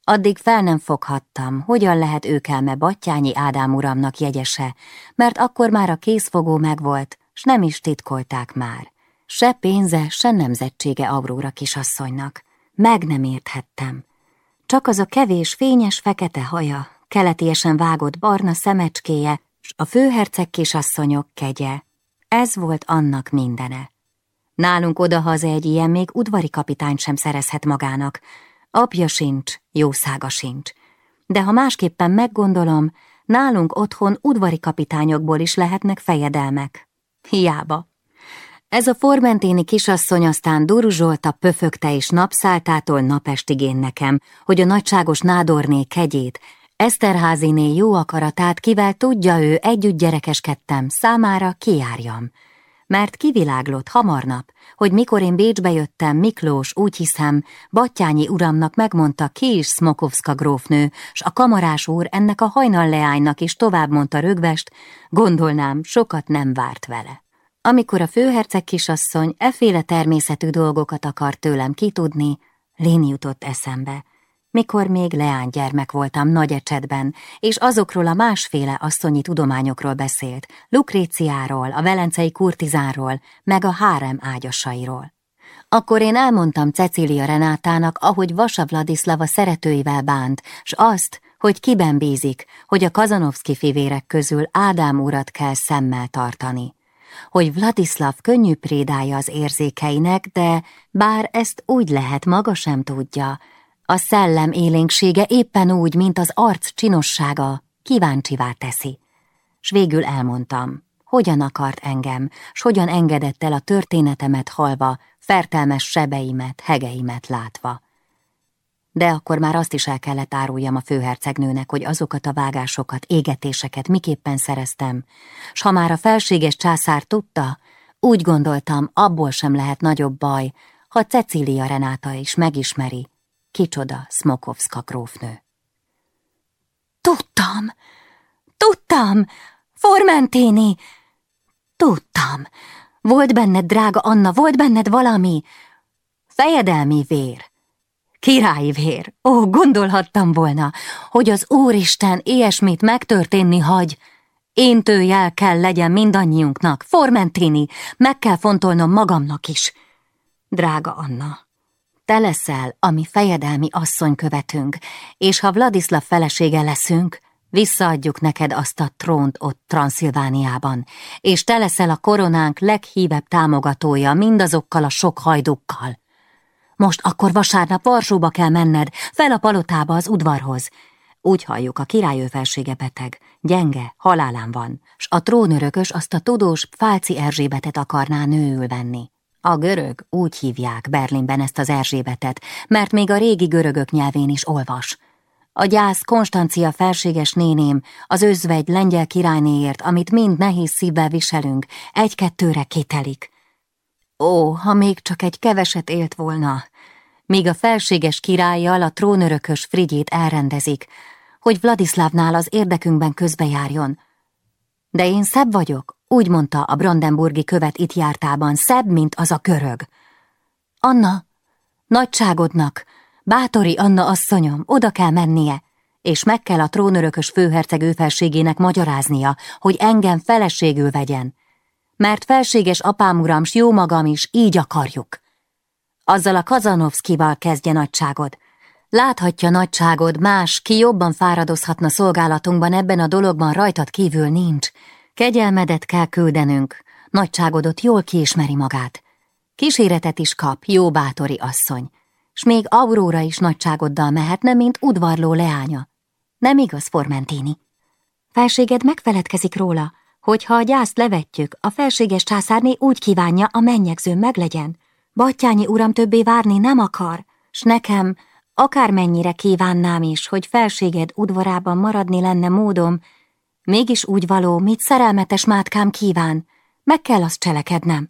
Addig fel nem foghattam, hogyan lehet őkelme Battyányi Ádám uramnak jegyese, mert akkor már a készfogó megvolt, s nem is titkolták már. Se pénze, se nemzetsége Aurora kisasszonynak. Meg nem érthettem. Csak az a kevés fényes fekete haja, keletiesen vágott barna szemecskéje, s a főherceg kisasszonyok kegye. Ez volt annak mindene. Nálunk odahaza egy ilyen még udvari kapitány sem szerezhet magának. Apja sincs, jószága sincs. De ha másképpen meggondolom, nálunk otthon udvari kapitányokból is lehetnek fejedelmek. Hiába. Ez a formenténi kisasszony aztán duruzsolta, pöfögte és napszáltától napestig én nekem, hogy a nagyságos nádorné kegyét, Eszterháziné jó akaratát, kivel tudja ő együtt gyerekeskedtem, számára kiárjam. Mert kiviláglott hamarnap, hogy mikor én Bécsbe jöttem, Miklós, úgy hiszem, Battyányi uramnak megmondta ki is Smokovska grófnő, s a kamarás úr ennek a hajnal leánynak is tovább mondta rögvest, gondolnám, sokat nem várt vele. Amikor a főherceg kisasszony eféle természetű dolgokat akar tőlem kitudni, Lén jutott eszembe, mikor még leánygyermek voltam nagy ecsetben, és azokról a másféle asszonyi tudományokról beszélt, Lukréciáról, a velencei kurtizánról, meg a hárem ágyasairól. Akkor én elmondtam Cecília Renátának, ahogy Vasa Vladislava szeretőivel bánt, s azt, hogy kiben bízik, hogy a Kazanovszki fivérek közül Ádám urat kell szemmel tartani hogy Vladislav könnyű prédája az érzékeinek, de bár ezt úgy lehet, maga sem tudja. A szellem élénksége éppen úgy, mint az arc csinossága, kíváncsivá teszi. S végül elmondtam, hogyan akart engem, s hogyan engedett el a történetemet halva, fertelmes sebeimet, hegeimet látva de akkor már azt is el kellett áruljam a főhercegnőnek, hogy azokat a vágásokat, égetéseket miképpen szereztem, s ha már a felséges császár tudta, úgy gondoltam, abból sem lehet nagyobb baj, ha Cecília Renáta is megismeri, kicsoda Smokovska grófnő. Tudtam, tudtam, Formentini, tudtam, volt benned, drága Anna, volt benned valami, fejedelmi vér. Királyi vér, ó, gondolhattam volna, hogy az Úristen ilyesmit megtörténni hagy. Én tőjel kell legyen mindannyiunknak, Formentini, meg kell fontolnom magamnak is. Drága Anna, te leszel, ami fejedelmi asszony követünk, és ha Vladislav felesége leszünk, visszaadjuk neked azt a trónt ott Transzilvániában, és te leszel a koronánk leghívebb támogatója mindazokkal a sok hajdukkal. Most akkor vasárnap Varsóba kell menned, fel a palotába az udvarhoz. Úgy halljuk, a királyő felsége beteg, gyenge, halálán van, s a trónörökös azt a tudós Fálci Erzsébetet akarná nőül venni. A görög úgy hívják Berlinben ezt az Erzsébetet, mert még a régi görögök nyelvén is olvas. A gyász Konstancia felséges néném, az özvegy lengyel királynéért, amit mind nehéz szívvel viselünk, egy-kettőre kitelik. Ó, ha még csak egy keveset élt volna, míg a felséges királlyal a trónörökös Frigyét elrendezik, hogy Vladislavnál az érdekünkben közbejárjon. De én szebb vagyok, úgy mondta a brandenburgi követ itt jártában, szebb, mint az a körög. Anna, nagyságodnak, bátori Anna asszonyom, oda kell mennie, és meg kell a trónörökös főherceg őfelségének magyaráznia, hogy engem feleségül vegyen. Mert felséges apám uram, s jó magam is, így akarjuk. Azzal a Kazanovszkival kezdje nagyságod. Láthatja nagyságod, más, ki jobban fáradozhatna szolgálatunkban ebben a dologban rajtad kívül nincs. Kegyelmedet kell küldenünk, nagyságodot jól kiismeri magát. Kíséretet is kap, jó bátori asszony, s még Aurora is nagyságoddal mehetne, mint udvarló leánya. Nem igaz, Formentini? Felséged megfeledkezik róla, hogyha a gyászt levetjük, a felséges császárné úgy kívánja, a mennyegző meglegyen. Battyányi uram többé várni nem akar, s nekem, akármennyire kívánnám is, hogy felséged udvarában maradni lenne módom, mégis úgy való, mit szerelmetes mátkám kíván, meg kell azt cselekednem.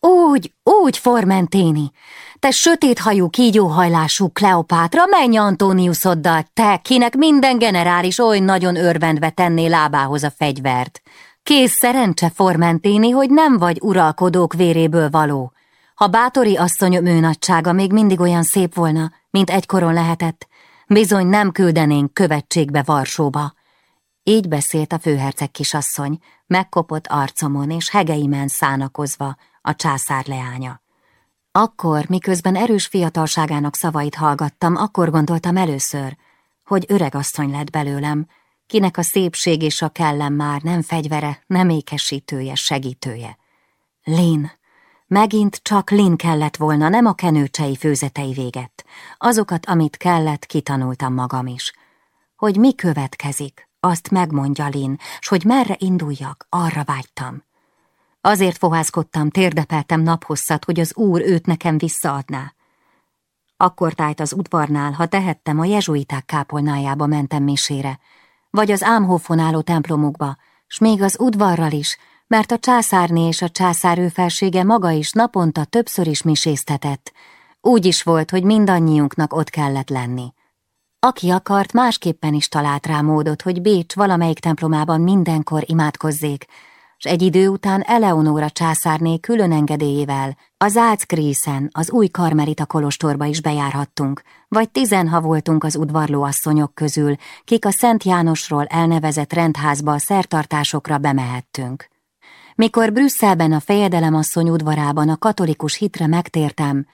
Úgy, úgy, Formenténi! Te sötéthajú, kígyóhajlású Kleopátra, menj Antóniusoddal, te, kinek minden generális oly nagyon örvendve tenné lábához a fegyvert. Kész szerencse, Formenténi, hogy nem vagy uralkodók véréből való. Ha bátori asszonyom őnagysága még mindig olyan szép volna, mint egykoron lehetett, bizony nem küldenénk követségbe Varsóba. Így beszélt a főherceg kisasszony, megkopott arcomon és hegeimen szánakozva, a császár leánya. Akkor, miközben erős fiatalságának szavait hallgattam, akkor gondoltam először, hogy öreg asszony lett belőlem, kinek a szépség és a kellem már nem fegyvere, nem ékesítője, segítője. Lin, Megint csak Lin kellett volna, nem a kenőcsei főzetei véget. Azokat, amit kellett, kitanultam magam is. Hogy mi következik, azt megmondja Lin, s hogy merre induljak, arra vágytam. Azért fohászkodtam, térdepeltem naphosszat, hogy az úr őt nekem visszaadná. Akkor tájt az udvarnál, ha tehettem, a jezsuiták kápolnájába mentem misére, vagy az ámhófon álló templomukba, s még az udvarral is, mert a császárné és a császár őfelsége maga is naponta többször is miséztetett. Úgy is volt, hogy mindannyiunknak ott kellett lenni. Aki akart, másképpen is talált rá módot, hogy Bécs valamelyik templomában mindenkor imádkozzék, s egy idő után Eleonóra császárné külön engedélyével az Álckrészen, az új karmelita kolostorba is bejárhattunk, vagy tizenha voltunk az udvarló asszonyok közül, kik a Szent Jánosról elnevezett rendházba a szertartásokra bemehettünk. Mikor Brüsszelben a fejedelemasszony udvarában a katolikus hitre megtértem,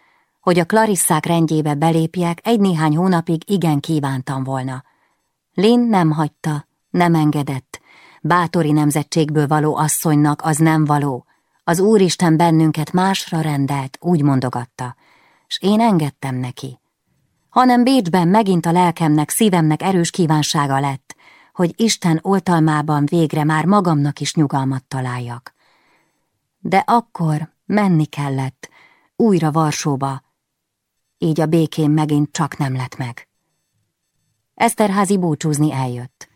hogy a Klarisszák rendjébe belépjek, egy-néhány hónapig igen kívántam volna. Lin nem hagyta, nem engedett. Bátori nemzetségből való asszonynak az nem való. Az Úristen bennünket másra rendelt, úgy mondogatta, s én engedtem neki. Hanem Bécsben megint a lelkemnek, szívemnek erős kívánsága lett, hogy Isten oltalmában végre már magamnak is nyugalmat találjak de akkor menni kellett, újra Varsóba, így a békém megint csak nem lett meg. Eszterházi búcsúzni eljött.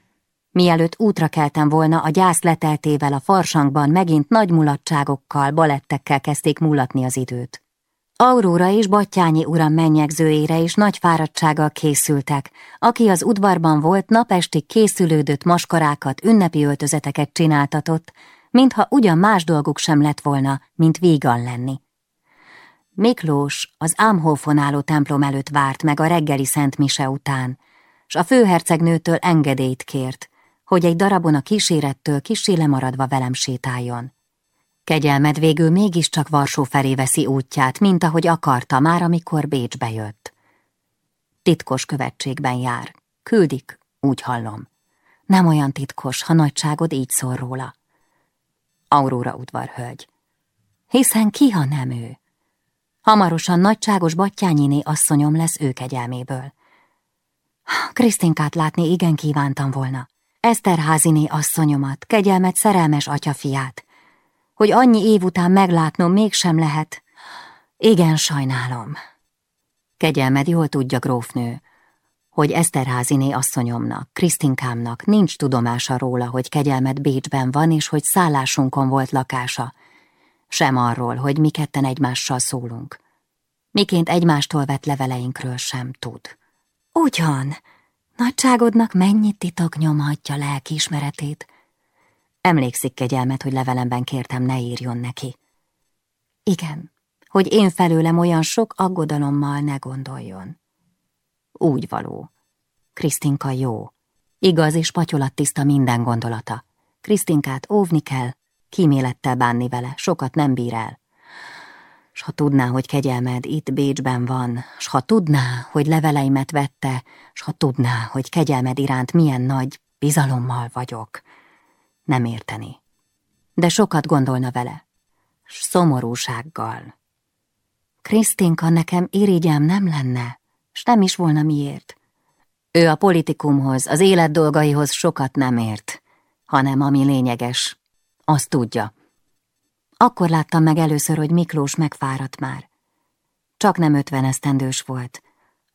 Mielőtt útra keltem volna, a gyász leteltével a farsangban megint nagy mulatságokkal, balettekkel kezdték mulatni az időt. Aurora és Battyányi uram mennyegzőjére is nagy fáradtsággal készültek, aki az udvarban volt, napestig készülődött maskarákat, ünnepi öltözeteket csináltatott, mintha ugyan más dolguk sem lett volna, mint vígan lenni. Miklós az Ámholfon álló templom előtt várt meg a reggeli szent mise után, s a főhercegnőtől engedélyt kért, hogy egy darabon a kísérettől kisé lemaradva velem sétáljon. Kegyelmed végül mégiscsak Varsó felé veszi útját, mint ahogy akarta már, amikor Bécsbe jött. Titkos követségben jár. Küldik, úgy hallom. Nem olyan titkos, ha nagyságod így szól róla. Aurora udvarhölgy. Hiszen ki, ha nem ő? Hamarosan nagyságos Battyányiné asszonyom lesz ő kegyelméből. Krisztinkát látni igen kívántam volna. Eszterháziné asszonyomat, kegyelmet szerelmes atyafiát. Hogy annyi év után meglátnom mégsem lehet. Igen, sajnálom. Kegyelmed jól tudja, grófnő, hogy Eszterháziné asszonyomnak, Krisztinkámnak nincs tudomása róla, hogy kegyelmet Bécsben van, és hogy szállásunkon volt lakása, sem arról, hogy mi ketten egymással szólunk. Miként egymástól vett leveleinkről sem tud. Ugyan, nagyságodnak mennyi titok nyomhatja lelkiismeretét. Emlékszik kegyelmet, hogy levelemben kértem, ne írjon neki. Igen, hogy én felőlem olyan sok aggodalommal ne gondoljon. Úgy való. Krisztinka jó. Igaz és patyolattiszta minden gondolata. Krisztinkát óvni kell, kímélettel bánni vele, sokat nem bír el. S ha tudná, hogy kegyelmed itt Bécsben van, s ha tudná, hogy leveleimet vette, s ha tudná, hogy kegyelmed iránt milyen nagy bizalommal vagyok, nem érteni. De sokat gondolna vele, s szomorúsággal. Krisztinka nekem irigyem nem lenne, s nem is volna miért. Ő a politikumhoz, az élet dolgaihoz sokat nem ért, hanem ami lényeges, azt tudja. Akkor láttam meg először, hogy Miklós megfáradt már. Csak nem ötven esztendős volt.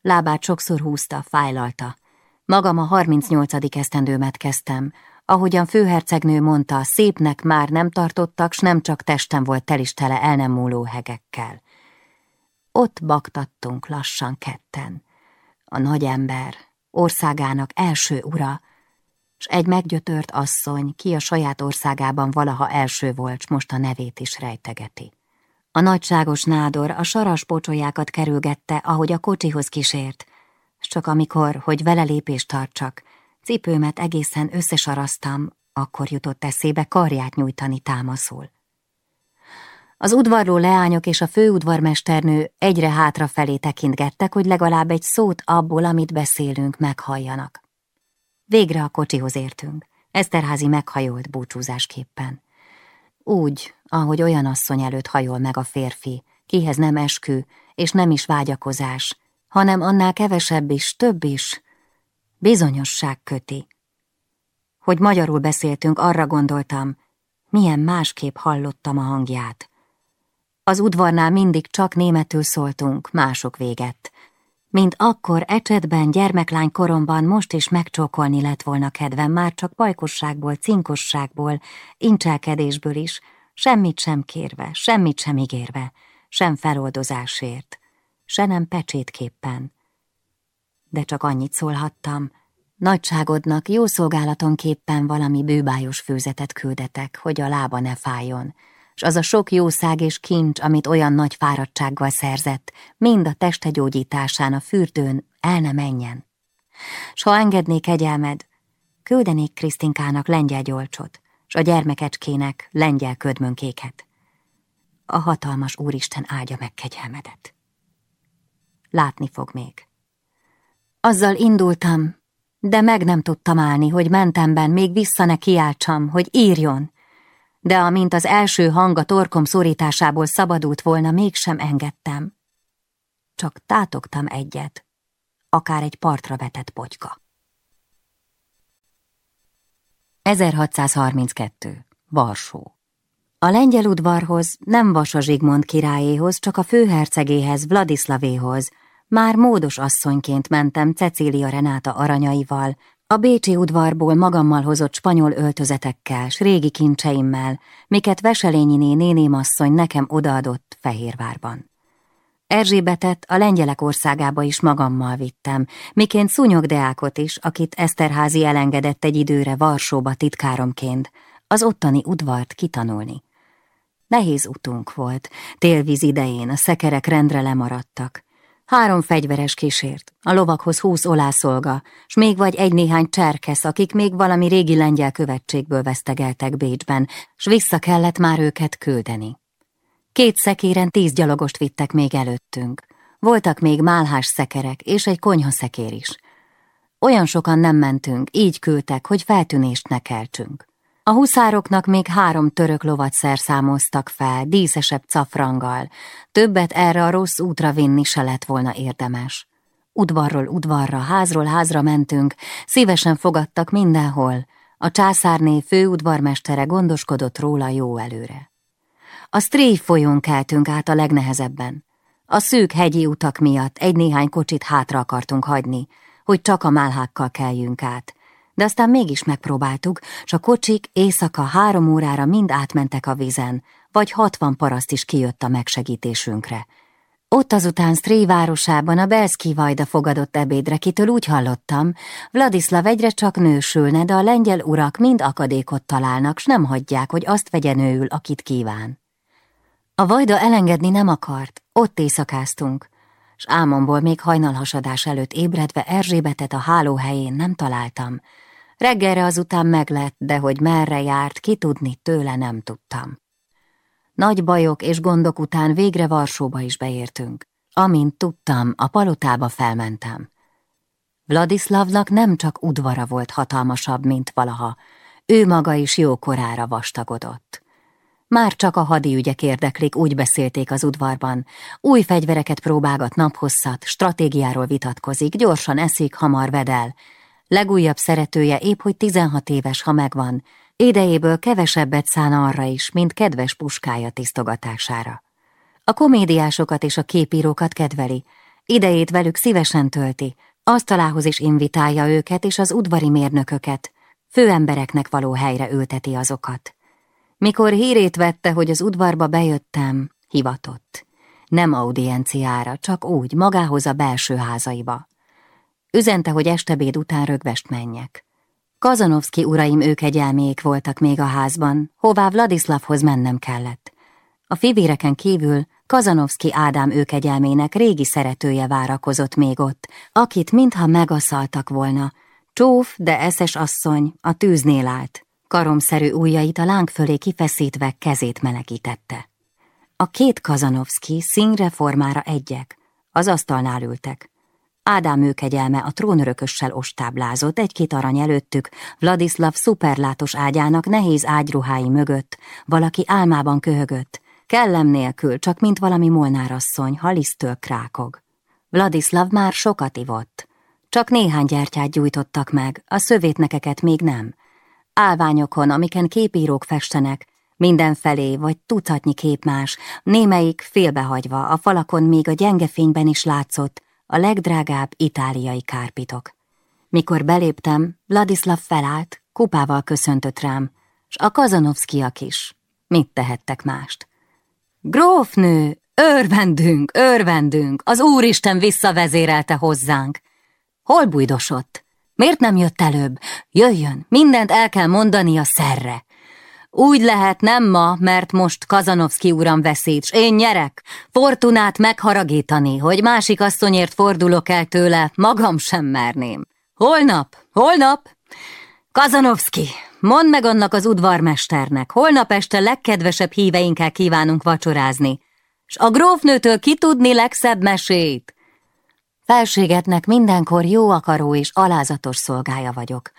Lábát sokszor húzta, fájlalta. Magam a 38. esztendőmet kezdtem, ahogyan főhercegnő mondta, szépnek már nem tartottak, s nem csak testem volt telistele el nem múló hegekkel. Ott baktattunk lassan ketten. A nagy ember, országának első ura, s egy meggyötört asszony, ki a saját országában valaha első volt, most a nevét is rejtegeti. A nagyságos nádor a saras pocsolyákat kerülgette, ahogy a kocsihoz kísért, s csak amikor, hogy vele lépést tartsak, cipőmet egészen összesarasztam, akkor jutott eszébe karját nyújtani támaszul. Az udvarló leányok és a főudvarmesternő egyre hátrafelé tekintgettek, hogy legalább egy szót abból, amit beszélünk, meghalljanak. Végre a kocsihoz értünk. Eszterházi meghajolt búcsúzásképpen. Úgy, ahogy olyan asszony előtt hajol meg a férfi, kihez nem eskü, és nem is vágyakozás, hanem annál kevesebb is, több is, bizonyosság köti. Hogy magyarul beszéltünk, arra gondoltam, milyen másképp hallottam a hangját. Az udvarnál mindig csak németül szóltunk, mások véget. Mint akkor ecsetben, gyermeklány koromban most is megcsókolni lett volna kedvem, már csak pajkosságból, cinkosságból, incselkedésből is, semmit sem kérve, semmit sem ígérve, sem feloldozásért, se nem pecsétképpen. De csak annyit szólhattam, nagyságodnak jó szolgálatonképpen valami bőbájos főzetet küldetek, hogy a lába ne fájjon, s az a sok jószág és kincs, amit olyan nagy fáradtsággal szerzett, mind a teste gyógyításán a fürdőn el ne menjen. S ha engednék egyelmed, küldenék Krisztinkának lengyel gyolcsot, s a gyermekecskének lengyel ködmönkéket. A hatalmas Úristen áldja meg kegyelmedet. Látni fog még. Azzal indultam, de meg nem tudtam állni, hogy mentemben még vissza ne kiáltsam, hogy írjon, de amint az első hang a torkom szorításából szabadult volna, mégsem engedtem. Csak tátogtam egyet, akár egy partra vetett potyka. 1632. Varsó A lengyel udvarhoz, nem Vasa Zsigmond királyéhoz, csak a főhercegéhez, Vladislavéhoz, már módos asszonyként mentem Cecília Renáta aranyaival, a bécsi udvarból magammal hozott spanyol öltözetekkel, s régi kincseimmel, miket Veselényiné nénémasszony nekem odaadott Fehérvárban. Erzsébetet a lengyelek országába is magammal vittem, miként Szúnyog Deákot is, akit Eszterházi elengedett egy időre Varsóba titkáromként, az ottani udvart kitanulni. Nehéz utunk volt, télvíz idején a szekerek rendre lemaradtak, Három fegyveres kísért, a lovakhoz húsz olászolga, s még vagy egy-néhány cserkesz, akik még valami régi lengyel követségből vesztegeltek Bécsben, s vissza kellett már őket küldeni. Két szekéren tíz gyalogost vittek még előttünk. Voltak még málhás szekerek és egy konyhaszekér is. Olyan sokan nem mentünk, így küldtek, hogy feltűnést ne keltsünk. A huszároknak még három török lovat szerszámoztak fel, díszesebb cafranggal. Többet erre a rossz útra vinni se lett volna érdemes. Udvarról udvarra, házról házra mentünk, szívesen fogadtak mindenhol. A császárné főudvarmestere gondoskodott róla jó előre. A Stréj folyón keltünk át a legnehezebben. A szűk hegyi utak miatt egy-néhány kocsit hátra akartunk hagyni, hogy csak a málhákkal keljünk át. De aztán mégis megpróbáltuk, s a kocsik éjszaka három órára mind átmentek a vízen, vagy hatvan paraszt is kijött a megsegítésünkre. Ott azután Stray városában a Belszki Vajda fogadott ebédre, kitől úgy hallottam, Vladislav egyre csak nősülne, de a lengyel urak mind akadékot találnak, s nem hagyják, hogy azt vegye nőül, akit kíván. A Vajda elengedni nem akart, ott éjszakáztunk, s álmomból még hajnalhasadás előtt ébredve Erzsébetet a hálóhelyén nem találtam. Reggelre azután meglett, de hogy merre járt, ki tudni tőle nem tudtam. Nagy bajok és gondok után végre Varsóba is beértünk. Amint tudtam, a palotába felmentem. Vladislavnak nem csak udvara volt hatalmasabb, mint valaha, ő maga is jókorára vastagodott. Már csak a hadi ügyek érdeklik, úgy beszélték az udvarban. Új fegyvereket próbálgat naphosszat, stratégiáról vitatkozik, gyorsan eszik, hamar vedel. Legújabb szeretője épp, hogy 16 éves, ha megvan, Idejéből kevesebbet szán arra is, mint kedves puskája tisztogatására. A komédiásokat és a képírókat kedveli, idejét velük szívesen tölti, asztalához is invitálja őket és az udvari mérnököket, főembereknek való helyre ülteti azokat. Mikor hírét vette, hogy az udvarba bejöttem, hivatott. Nem audienciára, csak úgy, magához a belső házaiba. Üzente, hogy estebéd után rögvest menjek. Kazanovszki uraim őkegyelmék voltak még a házban, hová Vladislavhoz mennem kellett. A fivéreken kívül Kazanovszki Ádám őkegyelmének régi szeretője várakozott még ott, akit mintha megaszaltak volna. Csóf, de eszes asszony a tűznél állt, karomszerű ujjait a láng fölé kifeszítve kezét melegítette. A két Kazanovszki színreformára egyek, az asztalnál ültek. Ádám őkegyelme a trónörökössel ostáblázott, egy-két arany előttük, Vladislav szuperlátos ágyának nehéz ágyruhái mögött, valaki álmában köhögött, kellem nélkül, csak mint valami molnárasszony, halisztől krákog. Vladislav már sokat ivott. Csak néhány gyertyát gyújtottak meg, a szövétnekeket még nem. Álványokon, amiken képírók festenek, mindenfelé vagy tucatnyi kép más, némelyik félbehagyva, a falakon még a gyenge fényben is látszott, a legdrágább itáliai kárpitok. Mikor beléptem, Vladislav felállt, kupával köszöntött rám, s a kazanovszkiak is. Mit tehettek mást? Grófnő, örvendünk, örvendünk, az Úristen visszavezérelte hozzánk. Hol bújdosott? Miért nem jött előbb? Jöjjön, mindent el kell mondani a szerre. Úgy lehet nem ma, mert most Kazanovszki uram veszít, én nyerek. Fortunát megharagítani, hogy másik asszonyért fordulok el tőle, magam sem merném. Holnap, holnap! Kazanovszki, mondd meg annak az udvarmesternek, holnap este legkedvesebb híveinkkel kívánunk vacsorázni, s a grófnőtől kitudni legszebb mesét. Felségetnek mindenkor jó akaró és alázatos szolgája vagyok.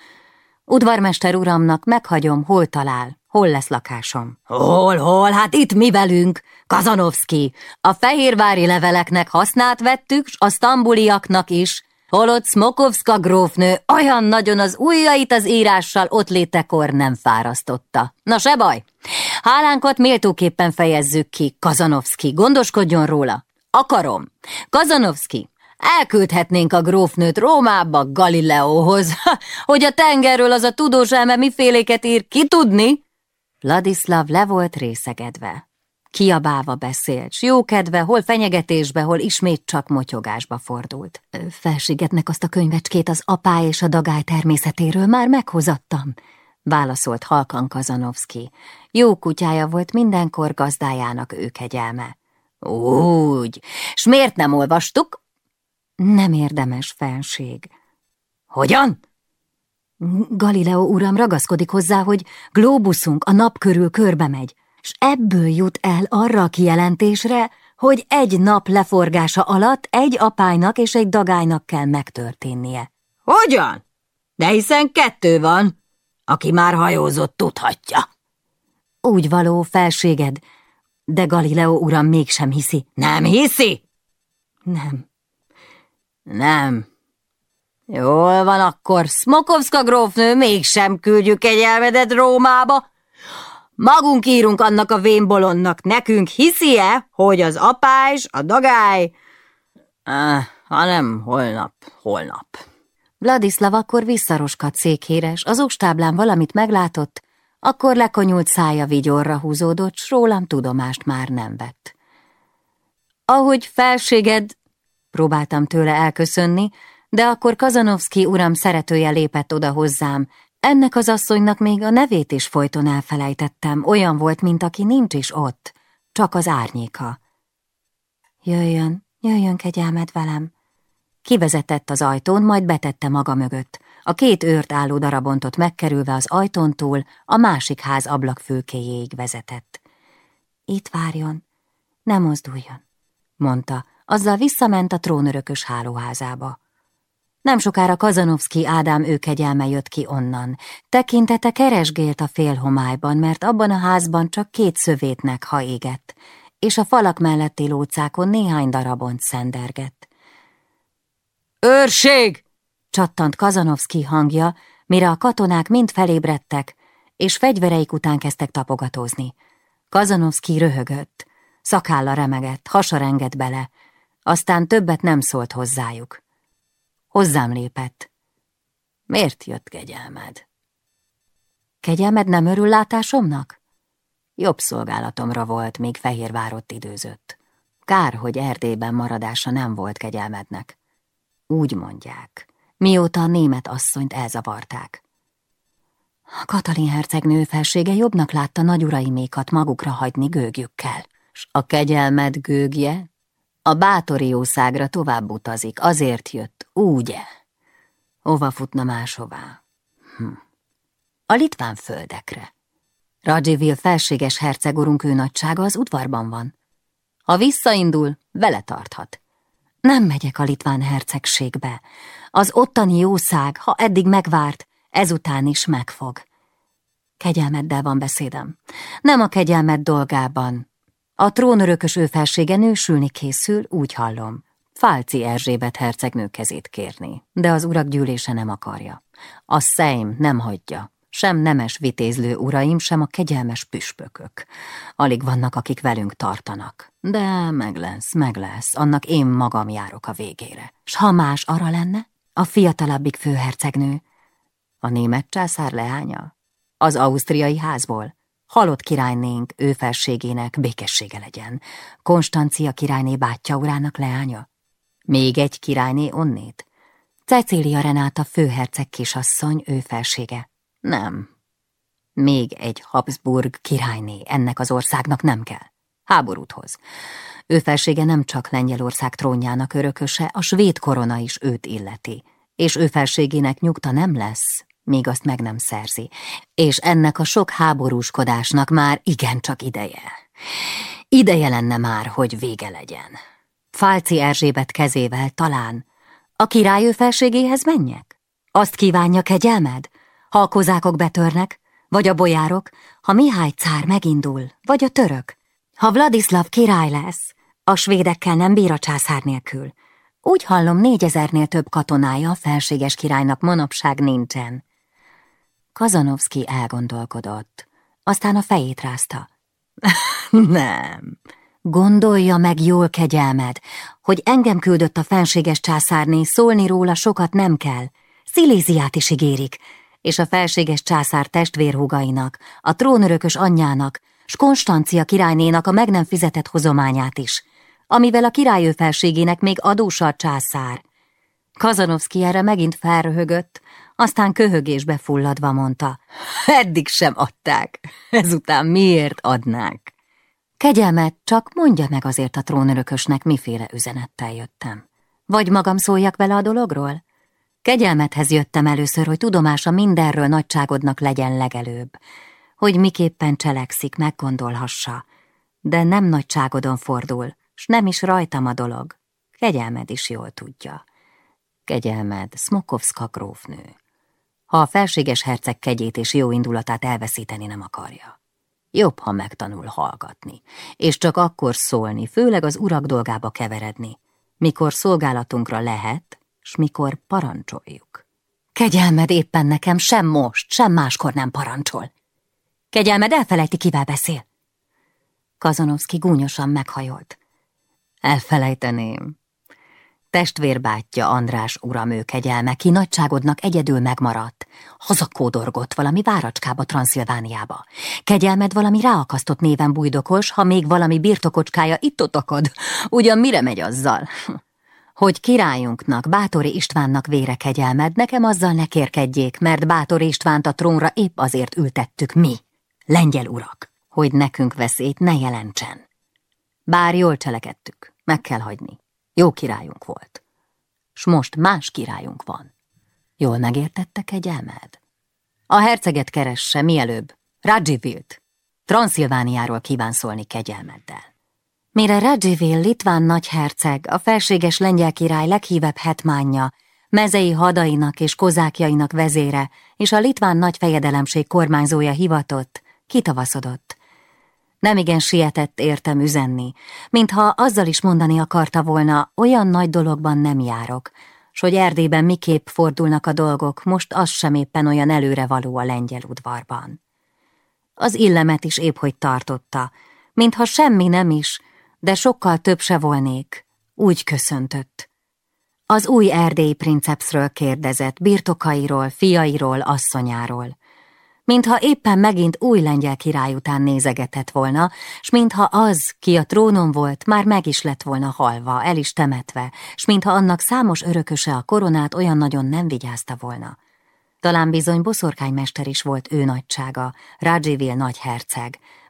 Udvarmester uramnak meghagyom, hol talál, hol lesz lakásom. Hol, hol, hát itt mi velünk, Kazanovszki. A fehérvári leveleknek hasznát vettük, s a sztambuliaknak is. Holott Smokovska grófnő olyan nagyon az ujjait az írással ott létekor nem fárasztotta. Na se baj, hálánkat méltóképpen fejezzük ki, Kazanovszki, gondoskodjon róla. Akarom. Kazanovszki, Elküldhetnénk a grófnőt Rómába, Galileóhoz, hogy a tengerről az a tudós elme miféléket ír, ki tudni? Ladislav le volt részegedve. Kiabálva beszélt, s jókedve, hol fenyegetésbe, hol ismét csak motyogásba fordult. Felsigetnek azt a könyvecskét az apá és a dagály természetéről már meghozattam, válaszolt halkan Kazanovszki. Jó kutyája volt mindenkor gazdájának őkegyelme. Úgy, s miért nem olvastuk? Nem érdemes fenség. Hogyan? Galileo uram ragaszkodik hozzá, hogy glóbuszunk a nap körül körbe megy, s ebből jut el arra a kijelentésre, hogy egy nap leforgása alatt egy apálynak és egy dagálynak kell megtörténnie. Hogyan? De hiszen kettő van. Aki már hajózott, tudhatja. Úgy való, felséged, de Galileo uram mégsem hiszi. Nem hiszi? Nem. Nem. Jól van akkor, Smokovska grófnő, mégsem küldjük egy elvedett Rómába. Magunk írunk annak a vénbolonnak, nekünk hiszi-e, hogy az apás, a dagály... Ah, hanem holnap, holnap. Vladislav akkor visszaroskadt székhéres, az ostáblán valamit meglátott, akkor lekonyult szája vigyorra húzódott, s rólam tudomást már nem vett. Ahogy felséged, próbáltam tőle elköszönni, de akkor Kazanovszki uram szeretője lépett oda hozzám. Ennek az asszonynak még a nevét is folyton elfelejtettem, olyan volt, mint aki nincs is ott, csak az árnyéka. Jöjjön, jöjjön kegyelmed velem. Kivezetett az ajtón, majd betette maga mögött. A két őrt álló darabontot megkerülve az ajtón túl a másik ház ablakfülkéjéig vezetett. Itt várjon, ne mozduljon, mondta, azzal visszament a trónörökös hálóházába. Nem sokára Kazanovszki Ádám ő kegyelme jött ki onnan. Tekintete keresgélt a félhomályban, mert abban a házban csak két szövétnek ha égett, és a falak melletti lócákon néhány darabont szendergett. Őrség! csattant Kazanovszki hangja, mire a katonák mind felébredtek, és fegyvereik után kezdtek tapogatózni. Kazanovszki röhögött, szakálla remegett, hasa rengett bele, aztán többet nem szólt hozzájuk. Hozzám lépett. Miért jött kegyelmed? Kegyelmed nem örül látásomnak? Jobb szolgálatomra volt, még Fehérvárot időzött. Kár, hogy Erdélyben maradása nem volt kegyelmednek. Úgy mondják, mióta a német asszonyt elzavarták. A Katalin hercegnő felsége jobbnak látta nagyuraimékat magukra hagyni gőgjükkel, s a kegyelmed gőgje a bátori jószágra tovább utazik, azért jött, úgy-e? Hova futna máshová? Hm. A litván földekre. Radzsivil felséges hercegurunk ő nagysága az udvarban van. Ha visszaindul, vele tarthat. Nem megyek a litván hercegségbe. Az ottani jószág, ha eddig megvárt, ezután is megfog. Kegyelmeddel van beszédem. Nem a kegyelmed dolgában, a trónörökös ő felsége nősülni készül, úgy hallom. Fálci Erzsébet hercegnő kezét kérni, de az urak gyűlése nem akarja. A szeim nem hagyja, sem nemes vitézlő uraim, sem a kegyelmes püspökök. Alig vannak, akik velünk tartanak. De meg lesz, meg lesz, annak én magam járok a végére. S ha más arra lenne? A fiatalabbik főhercegnő. A német császár leánya? Az ausztriai házból? Halott királynénk ő felségének békessége legyen. Konstancia királyné bátyja urának leánya? Még egy királyné onnét? Cecília Renáta főherceg kisasszony ő felsége? Nem. Még egy Habsburg királyné ennek az országnak nem kell. Háborút hoz. Ő felsége nem csak Lengyelország trónjának örököse, a svéd korona is őt illeti, és ő felségének nyugta nem lesz, míg azt meg nem szerzi, és ennek a sok háborúskodásnak már igencsak ideje. Ideje lenne már, hogy vége legyen. Fálci Erzsébet kezével talán a királyő felségéhez menjek? Azt kívánja kegyelmed, ha a kozákok betörnek, vagy a bolyárok, ha Mihály cár megindul, vagy a török. Ha Vladislav király lesz, a svédekkel nem bír a császár nélkül. Úgy hallom, négyezernél több katonája a felséges királynak manapság nincsen. Kazanovszki elgondolkodott, aztán a fejét rázta. Nem, gondolja meg jól kegyelmed, hogy engem küldött a fenséges császárné, szólni róla sokat nem kell. Sziléziát is ígérik, és a felséges császár testvérhugainak, a trónörökös anyjának, s Konstancia királynénak a meg nem fizetett hozományát is, amivel a királyő felségének még adósa a császár. Kazanovszki erre megint felröhögött, aztán köhögésbe fulladva mondta, eddig sem adták, ezután miért adnák? Kegyelmet, csak mondja meg azért a trónörökösnek, miféle üzenettel jöttem. Vagy magam szóljak vele a dologról? Kegyelmethez jöttem először, hogy tudomása mindenről nagyságodnak legyen legelőbb, hogy miképpen cselekszik, meggondolhassa, de nem nagyságodon fordul, s nem is rajtam a dolog. Kegyelmed is jól tudja. Kegyelmed, Smokovska grófnő a felséges herceg kegyét és jó indulatát elveszíteni nem akarja. Jobb, ha megtanul hallgatni, és csak akkor szólni, főleg az urak dolgába keveredni, mikor szolgálatunkra lehet, s mikor parancsoljuk. Kegyelmed éppen nekem sem most, sem máskor nem parancsol. Kegyelmed elfelejti, kivel beszél. Kazanovszki gúnyosan meghajolt. Elfelejteném. Testvérbátyja András uram ő kegyelme, ki nagyságodnak egyedül megmaradt. Hazakódorgott valami váracskába Transzilvániába. Kegyelmed valami ráakasztott néven bujdokos, ha még valami birtokocskája itt-ott akad. Ugyan mire megy azzal? Hogy királyunknak, Bátori Istvánnak vére kegyelmed, nekem azzal ne kérkedjék, mert Bátori Istvánt a trónra épp azért ültettük mi, lengyel urak, hogy nekünk veszélyt ne jelentsen. Bár jól cselekedtük, meg kell hagyni. Jó királyunk volt. S most más királyunk van. Jól megértette kegyelmed? A herceget keresse mielőbb. Radzivilt. Transzilvániáról kíván szólni kegyelmeddel. Mire Radzivill litván nagyherceg, a felséges lengyel király leghívebb hetmánja, mezei hadainak és kozákjainak vezére és a litván nagyfejedelemség kormányzója hivatott, kitavaszodott. Nemigen sietett értem üzenni, mintha azzal is mondani akarta volna, olyan nagy dologban nem járok, s hogy Erdélyben miképp fordulnak a dolgok, most az sem éppen olyan előre való a lengyel udvarban. Az illemet is épp hogy tartotta, mintha semmi nem is, de sokkal több se volnék, úgy köszöntött. Az új erdélyi princepszről kérdezett, birtokairól, fiairól, asszonyáról mintha éppen megint új lengyel király után nézegetett volna, s mintha az, ki a trónon volt, már meg is lett volna halva, el is temetve, s mintha annak számos örököse a koronát olyan nagyon nem vigyázta volna. Talán bizony boszorkánymester is volt ő nagysága, Radzsivil nagy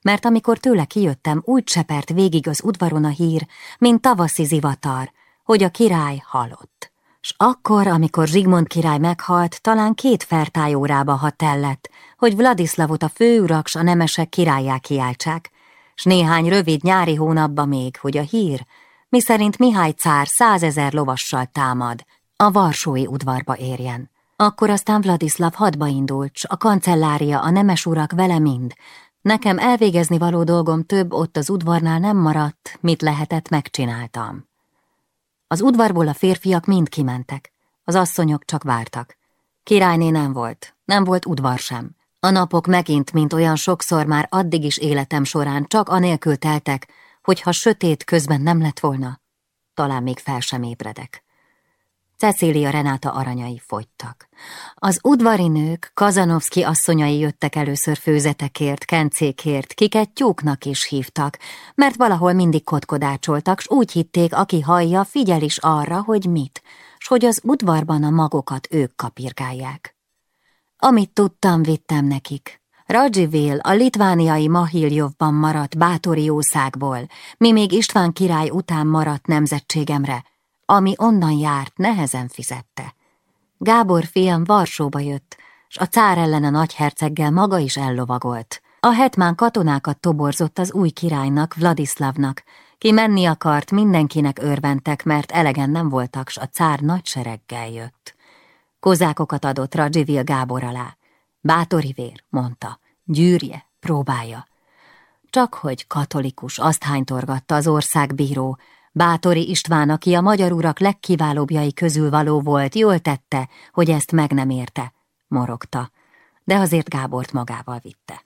mert amikor tőle kijöttem, úgy csepert végig az udvaron a hír, mint tavaszi zivatar, hogy a király halott. S akkor, amikor Zsigmond király meghalt, talán két fertájórába hat tellett, hogy Vladislavot a főurak s a nemesek királyá kiáltsák, s néhány rövid nyári hónapba még, hogy a hír, miszerint Mihály cár százezer lovassal támad, a Varsói udvarba érjen. Akkor aztán Vladislav hadba indult, s a kancellária, a nemes urak vele mind. Nekem elvégezni való dolgom több ott az udvarnál nem maradt, mit lehetett megcsináltam. Az udvarból a férfiak mind kimentek, az asszonyok csak vártak. Királyné nem volt, nem volt udvar sem. A napok megint, mint olyan sokszor már addig is életem során csak anélkül teltek, hogyha sötét közben nem lett volna, talán még fel sem ébredek. Cecília Renáta aranyai fogytak. Az udvari nők, Kazanovszki asszonyai jöttek először főzetekért, kencékért, kiket tyúknak is hívtak, mert valahol mindig kotkodácsoltak, s úgy hitték, aki hallja, figyel is arra, hogy mit, s hogy az udvarban a magokat ők kapirgálják. Amit tudtam, vittem nekik. Radzsivél a litvániai Mahiljovban maradt bátori jószágból, mi még István király után maradt nemzetségemre, ami onnan járt, nehezen fizette. Gábor fiam Varsóba jött, s a cár ellen a nagyherceggel maga is ellovagolt. A hetmán katonákat toborzott az új királynak, Vladislavnak, ki menni akart, mindenkinek örventek, mert elegen nem voltak, s a cár nagy sereggel jött. Kozákokat adott Radzsivil Gábor alá. Bátori vér, mondta, gyűrje, próbálja. Csak hogy katolikus, azt hánytorgatta az országbíró, Bátori István, aki a magyar urak legkiválóbbjai közül való volt, jól tette, hogy ezt meg nem érte, morogta, de azért Gábort magával vitte.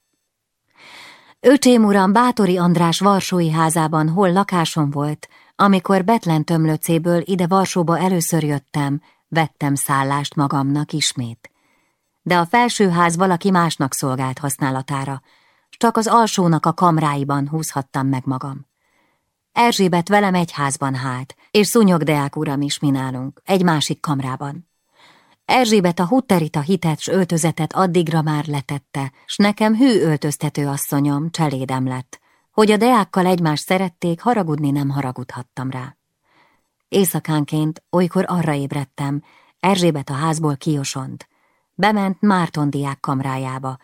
Öcsém uram Bátori András Varsói házában hol lakásom volt, amikor Betlen tömlöcéből ide Varsóba először jöttem, vettem szállást magamnak ismét. De a felsőház valaki másnak szolgált használatára, csak az alsónak a kamráiban húzhattam meg magam. Erzsébet velem egy házban hált, és Szúnyogdeák uram is mi nálunk, egy másik kamrában. Erzsébet a hutterita hitet s öltözetet addigra már letette, s nekem hű öltöztető asszonyom, cselédem lett. Hogy a deákkal egymást szerették, haragudni nem haragudhattam rá. Éjszakánként olykor arra ébredtem, Erzsébet a házból kiosont. Bement Márton diák kamrájába.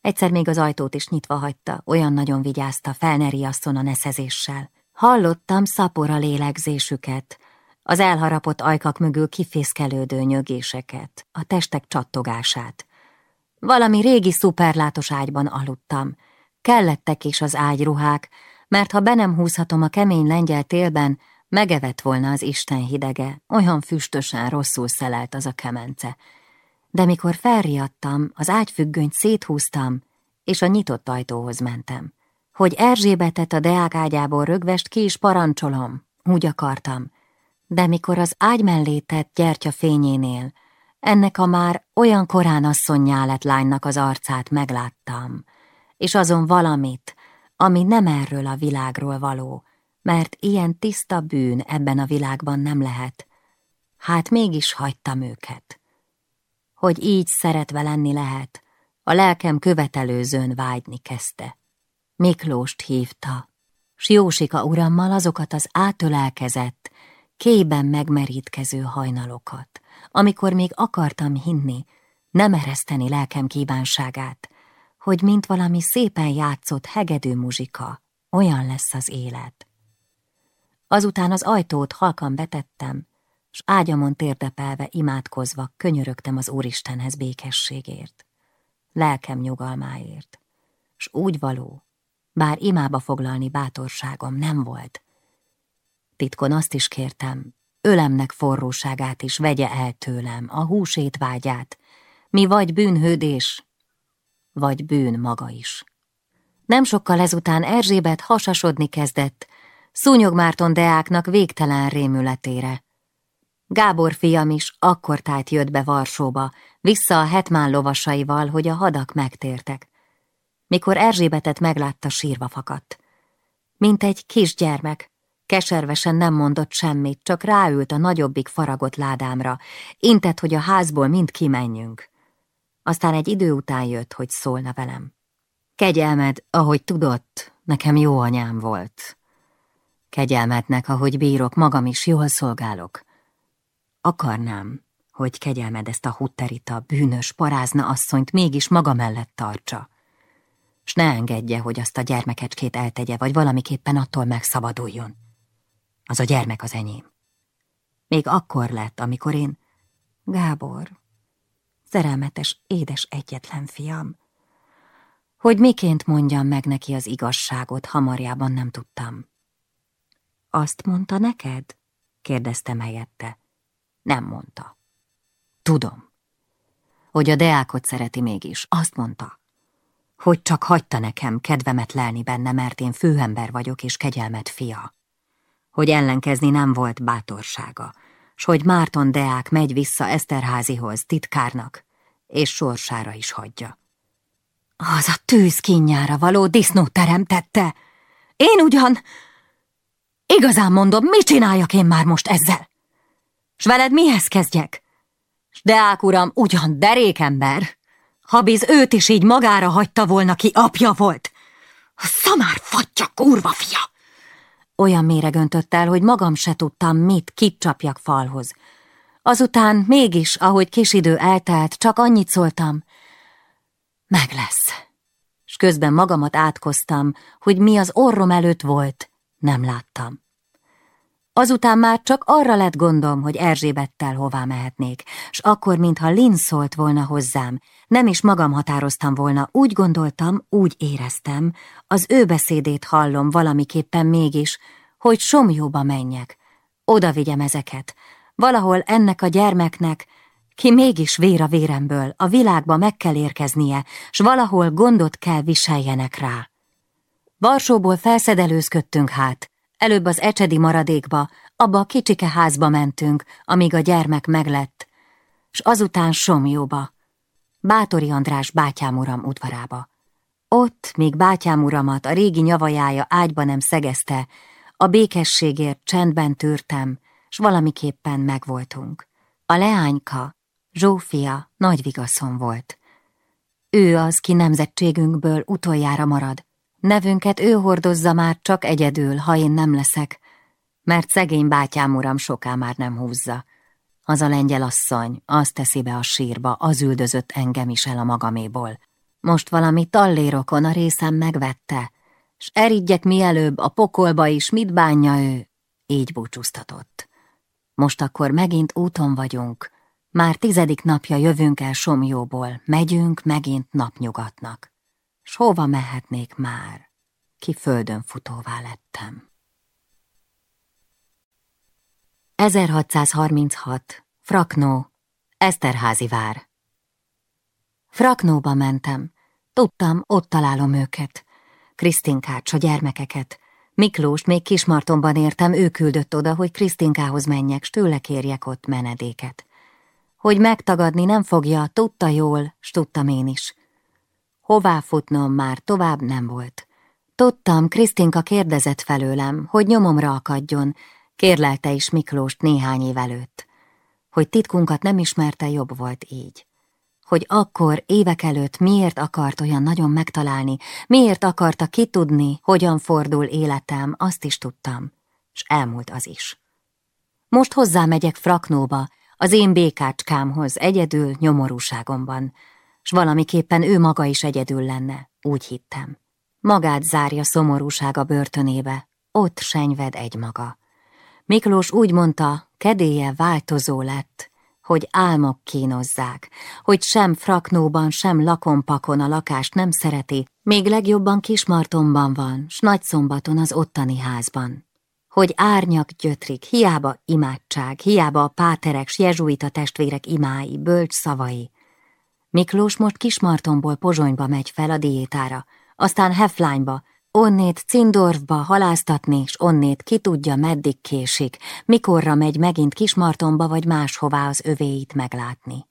Egyszer még az ajtót is nyitva hagyta, olyan nagyon vigyázta, felneri asszon a neszezéssel. Hallottam szapora lélegzésüket, az elharapott ajkak mögül kifészkelődő nyögéseket, a testek csattogását. Valami régi szuperlátos ágyban aludtam. Kellettek is az ágyruhák, mert ha be nem húzhatom a kemény lengyel télben, megevett volna az Isten hidege, olyan füstösen rosszul szelelt az a kemence. De mikor felriadtam, az ágyfüggönyt széthúztam, és a nyitott ajtóhoz mentem hogy Erzsébetet a deák ágyából rögvest ki is parancsolom, úgy akartam. De mikor az ágy mellé tett gyertya fényénél, ennek a már olyan korán asszonynyá lett lánynak az arcát megláttam, és azon valamit, ami nem erről a világról való, mert ilyen tiszta bűn ebben a világban nem lehet. Hát mégis hagytam őket. Hogy így szeretve lenni lehet, a lelkem követelőzőn vágyni kezdte. Miklóst hívta, s Jósika urammal azokat az átölelkezett, kében megmerítkező hajnalokat, amikor még akartam hinni, nem ereszteni lelkem kívánságát, hogy mint valami szépen játszott hegedű muzsika, olyan lesz az élet. Azután az ajtót halkan betettem, s ágyamon térdepelve imádkozva könyörögtem az Úristenhez békességért, lelkem nyugalmáért, s úgy való, bár imába foglalni bátorságom nem volt. Titkon azt is kértem, ölemnek forróságát is vegye el tőlem, a húsét vágyát, mi vagy bűnhődés, vagy bűn maga is. Nem sokkal ezután Erzsébet hasasodni kezdett, Szúnyog Márton Deáknak végtelen rémületére. Gábor fiam is akkor tájt jött be Varsóba, vissza a hetmán lovasaival, hogy a hadak megtértek. Mikor Erzsébetet meglátta, sírva fakadt. Mint egy kisgyermek, keservesen nem mondott semmit, csak ráült a nagyobbik faragott ládámra, intett, hogy a házból mind kimenjünk. Aztán egy idő után jött, hogy szólna velem. Kegyelmed, ahogy tudott, nekem jó anyám volt. Kegyelmetnek, ahogy bírok, magam is jól szolgálok. Akarnám, hogy kegyelmed ezt a hutterita, bűnös, parázna asszonyt mégis maga mellett tartsa. S ne engedje, hogy azt a gyermekecskét eltegye, vagy valamiképpen attól megszabaduljon. Az a gyermek az enyém. Még akkor lett, amikor én... Gábor, szerelmetes, édes egyetlen fiam. Hogy miként mondjam meg neki az igazságot, hamarjában nem tudtam. Azt mondta neked? kérdezte helyette. Nem mondta. Tudom. Hogy a deákot szereti mégis, azt mondta. Hogy csak hagyta nekem kedvemet lelni benne, mert én főember vagyok és kegyelmet fia. Hogy ellenkezni nem volt bátorsága, s hogy Márton Deák megy vissza Eszterházihoz, titkárnak, és sorsára is hagyja. Az a tűz kínjára való disznót teremtette. Én ugyan... Igazán mondom, mit csináljak én már most ezzel? S veled mihez kezdjek? S Deák uram, ugyan derékember. Ha biz őt is így magára hagyta volna, ki apja volt. A szamár fatja, kurva fia! Olyan méreg öntött el, hogy magam se tudtam, mit kicsapjak falhoz. Azután mégis, ahogy kis idő eltelt, csak annyit szóltam. Meg lesz. S közben magamat átkoztam, hogy mi az orrom előtt volt, nem láttam. Azután már csak arra lett gondom, hogy Erzsébettel hová mehetnék, s akkor, mintha Lin szólt volna hozzám, nem is magam határoztam volna, úgy gondoltam, úgy éreztem, az ő beszédét hallom valamiképpen mégis, hogy somjóba menjek, oda vigyem ezeket, valahol ennek a gyermeknek, ki mégis vér a véremből, a világba meg kell érkeznie, s valahol gondot kell viseljenek rá. Varsóból felszedelőzködtünk hát, előbb az ecsedi maradékba, abba a kicsike házba mentünk, amíg a gyermek meglett, s azután Somjóba, Bátori András bátyám uram udvarába. Ott, míg bátyám uramat a régi nyavajája ágyba nem szegezte, a békességért csendben tűrtem, s valamiképpen megvoltunk. A leányka, Zsófia, nagy vigaszom volt. Ő az, ki nemzetségünkből utoljára marad. Nevünket ő hordozza már csak egyedül, ha én nem leszek, mert szegény bátyám uram soká már nem húzza. Az a lengyel asszony, azt teszi be a sírba, az üldözött engem is el a magaméból. Most valami tallérokon a részem megvette, s eridjek mielőbb a pokolba is, mit bánja ő? Így búcsúztatott. Most akkor megint úton vagyunk, már tizedik napja jövünk el Somjóból, megyünk megint napnyugatnak. S hova mehetnék már? Ki földön futóvá lettem. 1636. Fraknó, Eszterházi vár. Fraknóba mentem. Tudtam, ott találom őket. Krisztinkát, a gyermekeket. Miklós még Kismartonban értem, ő küldött oda, hogy Krisztinkához menjek, s tőle kérjek ott menedéket. Hogy megtagadni nem fogja, tudta jól, s tudtam én is. Hová futnom már tovább nem volt. Tudtam, Krisztinka kérdezett felőlem, hogy nyomomra akadjon, kérlelte is Miklóst néhány év előtt. Hogy titkunkat nem ismerte, jobb volt így. Hogy akkor, évek előtt miért akart olyan nagyon megtalálni, miért akarta kitudni, hogyan fordul életem, azt is tudtam, s elmúlt az is. Most hozzámegyek Fraknóba, az én békácskámhoz, egyedül nyomorúságomban, s valamiképpen ő maga is egyedül lenne, úgy hittem. Magát zárja szomorúsága börtönébe, ott senyved egy maga. Miklós úgy mondta, kedélye változó lett, hogy álmok kínozzák, hogy sem fraknóban, sem lakompakon a lakást nem szereti, még legjobban Kismartonban van, s Nagyszombaton az ottani házban. Hogy árnyak gyötrik, hiába imádság, hiába a páterek, s jezsuita testvérek imái, bölcs szavai. Miklós most Kismartonból Pozsonyba megy fel a diétára, aztán Heflányba, onnét Cindorfba halásztatni, s onnét ki tudja meddig késik, mikorra megy megint Kismartonba vagy máshová az övéit meglátni.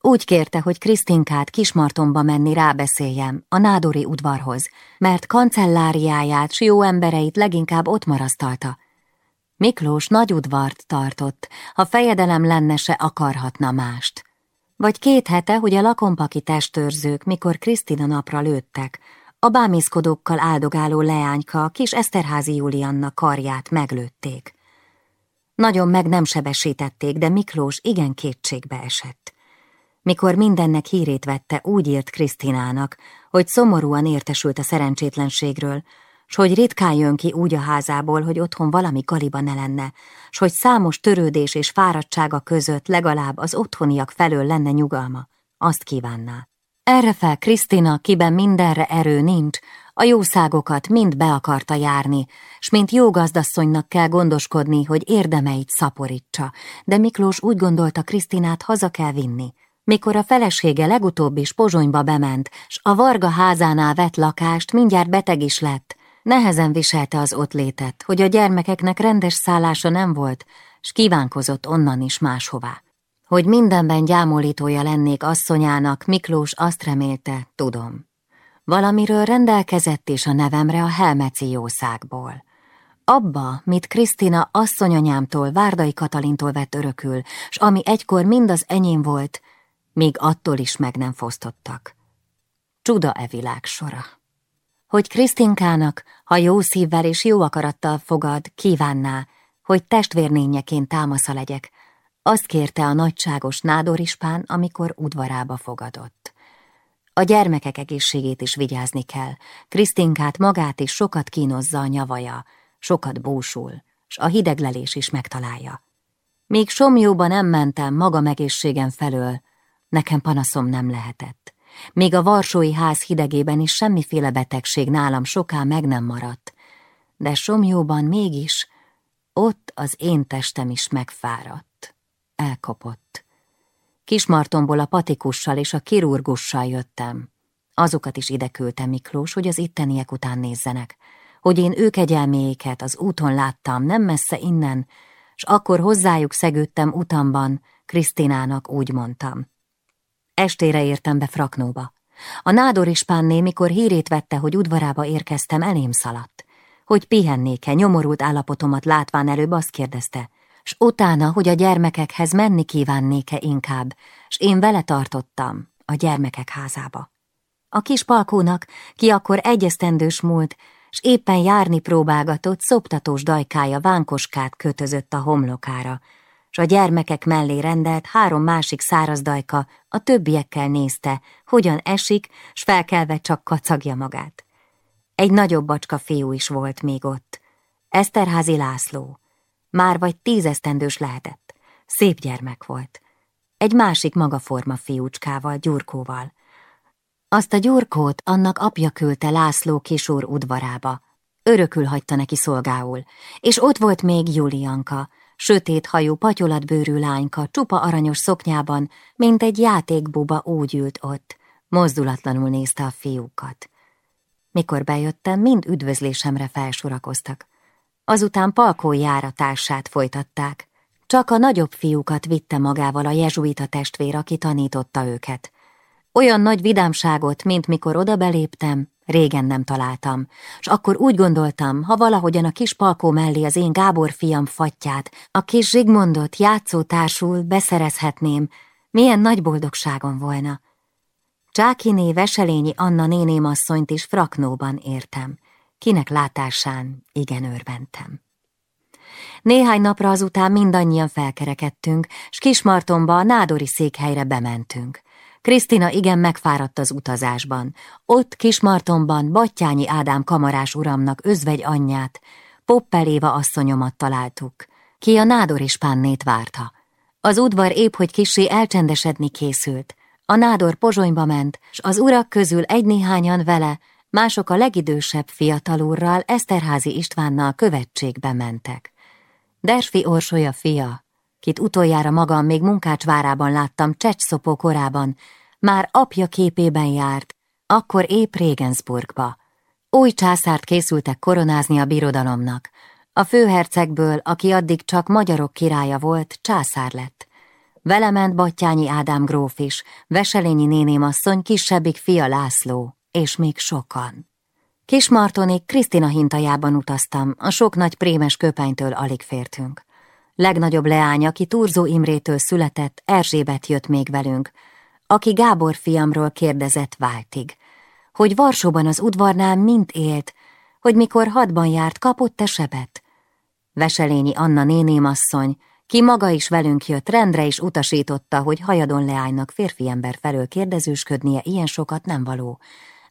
Úgy kérte, hogy Krisztinkát Kismartonba menni rábeszéljem, a nádori udvarhoz, mert kancelláriáját s jó embereit leginkább ott marasztalta. Miklós nagy udvart tartott, ha fejedelem lenne se akarhatna mást. Vagy két hete, hogy a lakompaki testőrzők, mikor Krisztina napra lőttek, a bámészkodókkal áldogáló leányka, kis Eszterházi Julianna karját meglőtték. Nagyon meg nem sebesítették, de Miklós igen kétségbe esett. Mikor mindennek hírét vette, úgy írt Krisztinának, hogy szomorúan értesült a szerencsétlenségről, s hogy ritkán jön ki úgy a házából, hogy otthon valami galiba ne lenne, s hogy számos törődés és fáradtsága között legalább az otthoniak felől lenne nyugalma, azt kívánná. Erre fel Krisztina, kiben mindenre erő nincs, a jószágokat mind be akarta járni, s mint jó gazdasszonynak kell gondoskodni, hogy érdemeit szaporítsa, de Miklós úgy gondolta, Krisztinát haza kell vinni. Mikor a felesége legutóbb is Pozsonyba bement, s a Varga házánál vett lakást, mindjárt beteg is lett, nehezen viselte az ott létet, hogy a gyermekeknek rendes szállása nem volt, s kívánkozott onnan is máshová. Hogy mindenben gyámolítója lennék asszonyának, Miklós azt remélte, tudom. Valamiről rendelkezett is a nevemre a Helmeci jószágból. Abba, mit Krisztina asszonyanyámtól, Várdai Katalintól vett örökül, s ami egykor mind az enyém volt, még attól is meg nem fosztottak. Csuda e világ sora. Hogy Krisztinkának, ha jó szívvel és jó akarattal fogad, kívánná, hogy testvérnényeként támasza legyek, azt kérte a nagyságos nádorispán, amikor udvarába fogadott. A gyermekek egészségét is vigyázni kell. Krisztinkát magát is sokat kínozza a nyavaja, sokat búsul, s a hideglelés is megtalálja. Míg somjóba nem mentem maga megészségem felől, nekem panaszom nem lehetett. Még a Varsói ház hidegében is semmiféle betegség nálam soká meg nem maradt, de somjóban mégis ott az én testem is megfáradt elkapott. Kismartomból a patikussal és a kirurgussal jöttem. Azokat is ide küldtem Miklós, hogy az itteniek után nézzenek, hogy én ők egyelméiket az úton láttam, nem messze innen, s akkor hozzájuk szegődtem utamban, Krisztinának úgy mondtam. Estére értem be Fraknóba. A nádor ispánné, mikor hírét vette, hogy udvarába érkeztem, elém szaladt. Hogy pihennék-e, nyomorult állapotomat látván előbb azt kérdezte, s utána, hogy a gyermekekhez menni kívánnék-e inkább, s én vele tartottam a gyermekek házába. A kis palkónak, ki akkor egyesztendős múlt, s éppen járni próbálgatott, szoptatós dajkája vánkoskát kötözött a homlokára, s a gyermekek mellé rendelt három másik száraz dajka a többiekkel nézte, hogyan esik, s felkelve csak kacagja magát. Egy nagyobb bacska fiú is volt még ott, Eszterházi László, már vagy tízesztendős lehetett. Szép gyermek volt. Egy másik magaforma fiúcskával, Gyurkóval. Azt a Gyurkót annak apja küldte László kisúr udvarába. Örökül hagyta neki szolgául, és ott volt még Julianka, sötét hajú, patyolatbőrű lányka, csupa aranyos szoknyában, mint egy játékbuba úgy ült ott, mozdulatlanul nézte a fiúkat. Mikor bejöttem, mind üdvözlésemre felsorakoztak. Azután Palkó járatását folytatták. Csak a nagyobb fiúkat vitte magával a jezsuita testvér, aki tanította őket. Olyan nagy vidámságot, mint mikor oda beléptem, régen nem találtam, és akkor úgy gondoltam, ha valahogyan a kis Palkó mellé az én Gábor fiam fattyát, a kis Zsigmondot játszótársul beszerezhetném, milyen nagy boldogságom volna. Csákiné Veselényi Anna nénémasszonyt is fraknóban értem, kinek látásán igen örventem. Néhány napra azután mindannyian felkerekedtünk, s Kismartonba a nádori székhelyre bementünk. Krisztina igen megfáradt az utazásban. Ott Kismartonban Battyányi Ádám kamarás uramnak özvegy anyját, Poppeléva asszonyomat találtuk, ki a nádor pannét várta. Az udvar épp, hogy kisé elcsendesedni készült. A nádor pozsonyba ment, s az urak közül egy-néhányan vele, mások a legidősebb fiatalúrral Eszterházi Istvánnal követségbe mentek. Dersfi Orsolya fia, kit utoljára magam még munkácsvárában láttam Csecsszopó korában, már apja képében járt, akkor épp Regensburgba. Új császárt készültek koronázni a birodalomnak. A főhercegből, aki addig csak magyarok királya volt, császár lett. Vele ment Battyányi Ádám gróf is, Veselényi nénémasszony kisebbik fia László, és még sokan. Kismartonig Krisztina hintajában utaztam, a sok nagy prémes köpenytől alig fértünk. Legnagyobb leánya, aki Turzó Imrétől született, Erzsébet jött még velünk, aki Gábor fiamról kérdezett váltig, hogy Varsóban az udvarnál mint élt, hogy mikor hadban járt, kapott-e sebet. Veselényi Anna nénémasszony, ki maga is velünk jött, rendre is utasította, hogy hajadon leánynak férfi ember felől kérdezősködnie ilyen sokat nem való,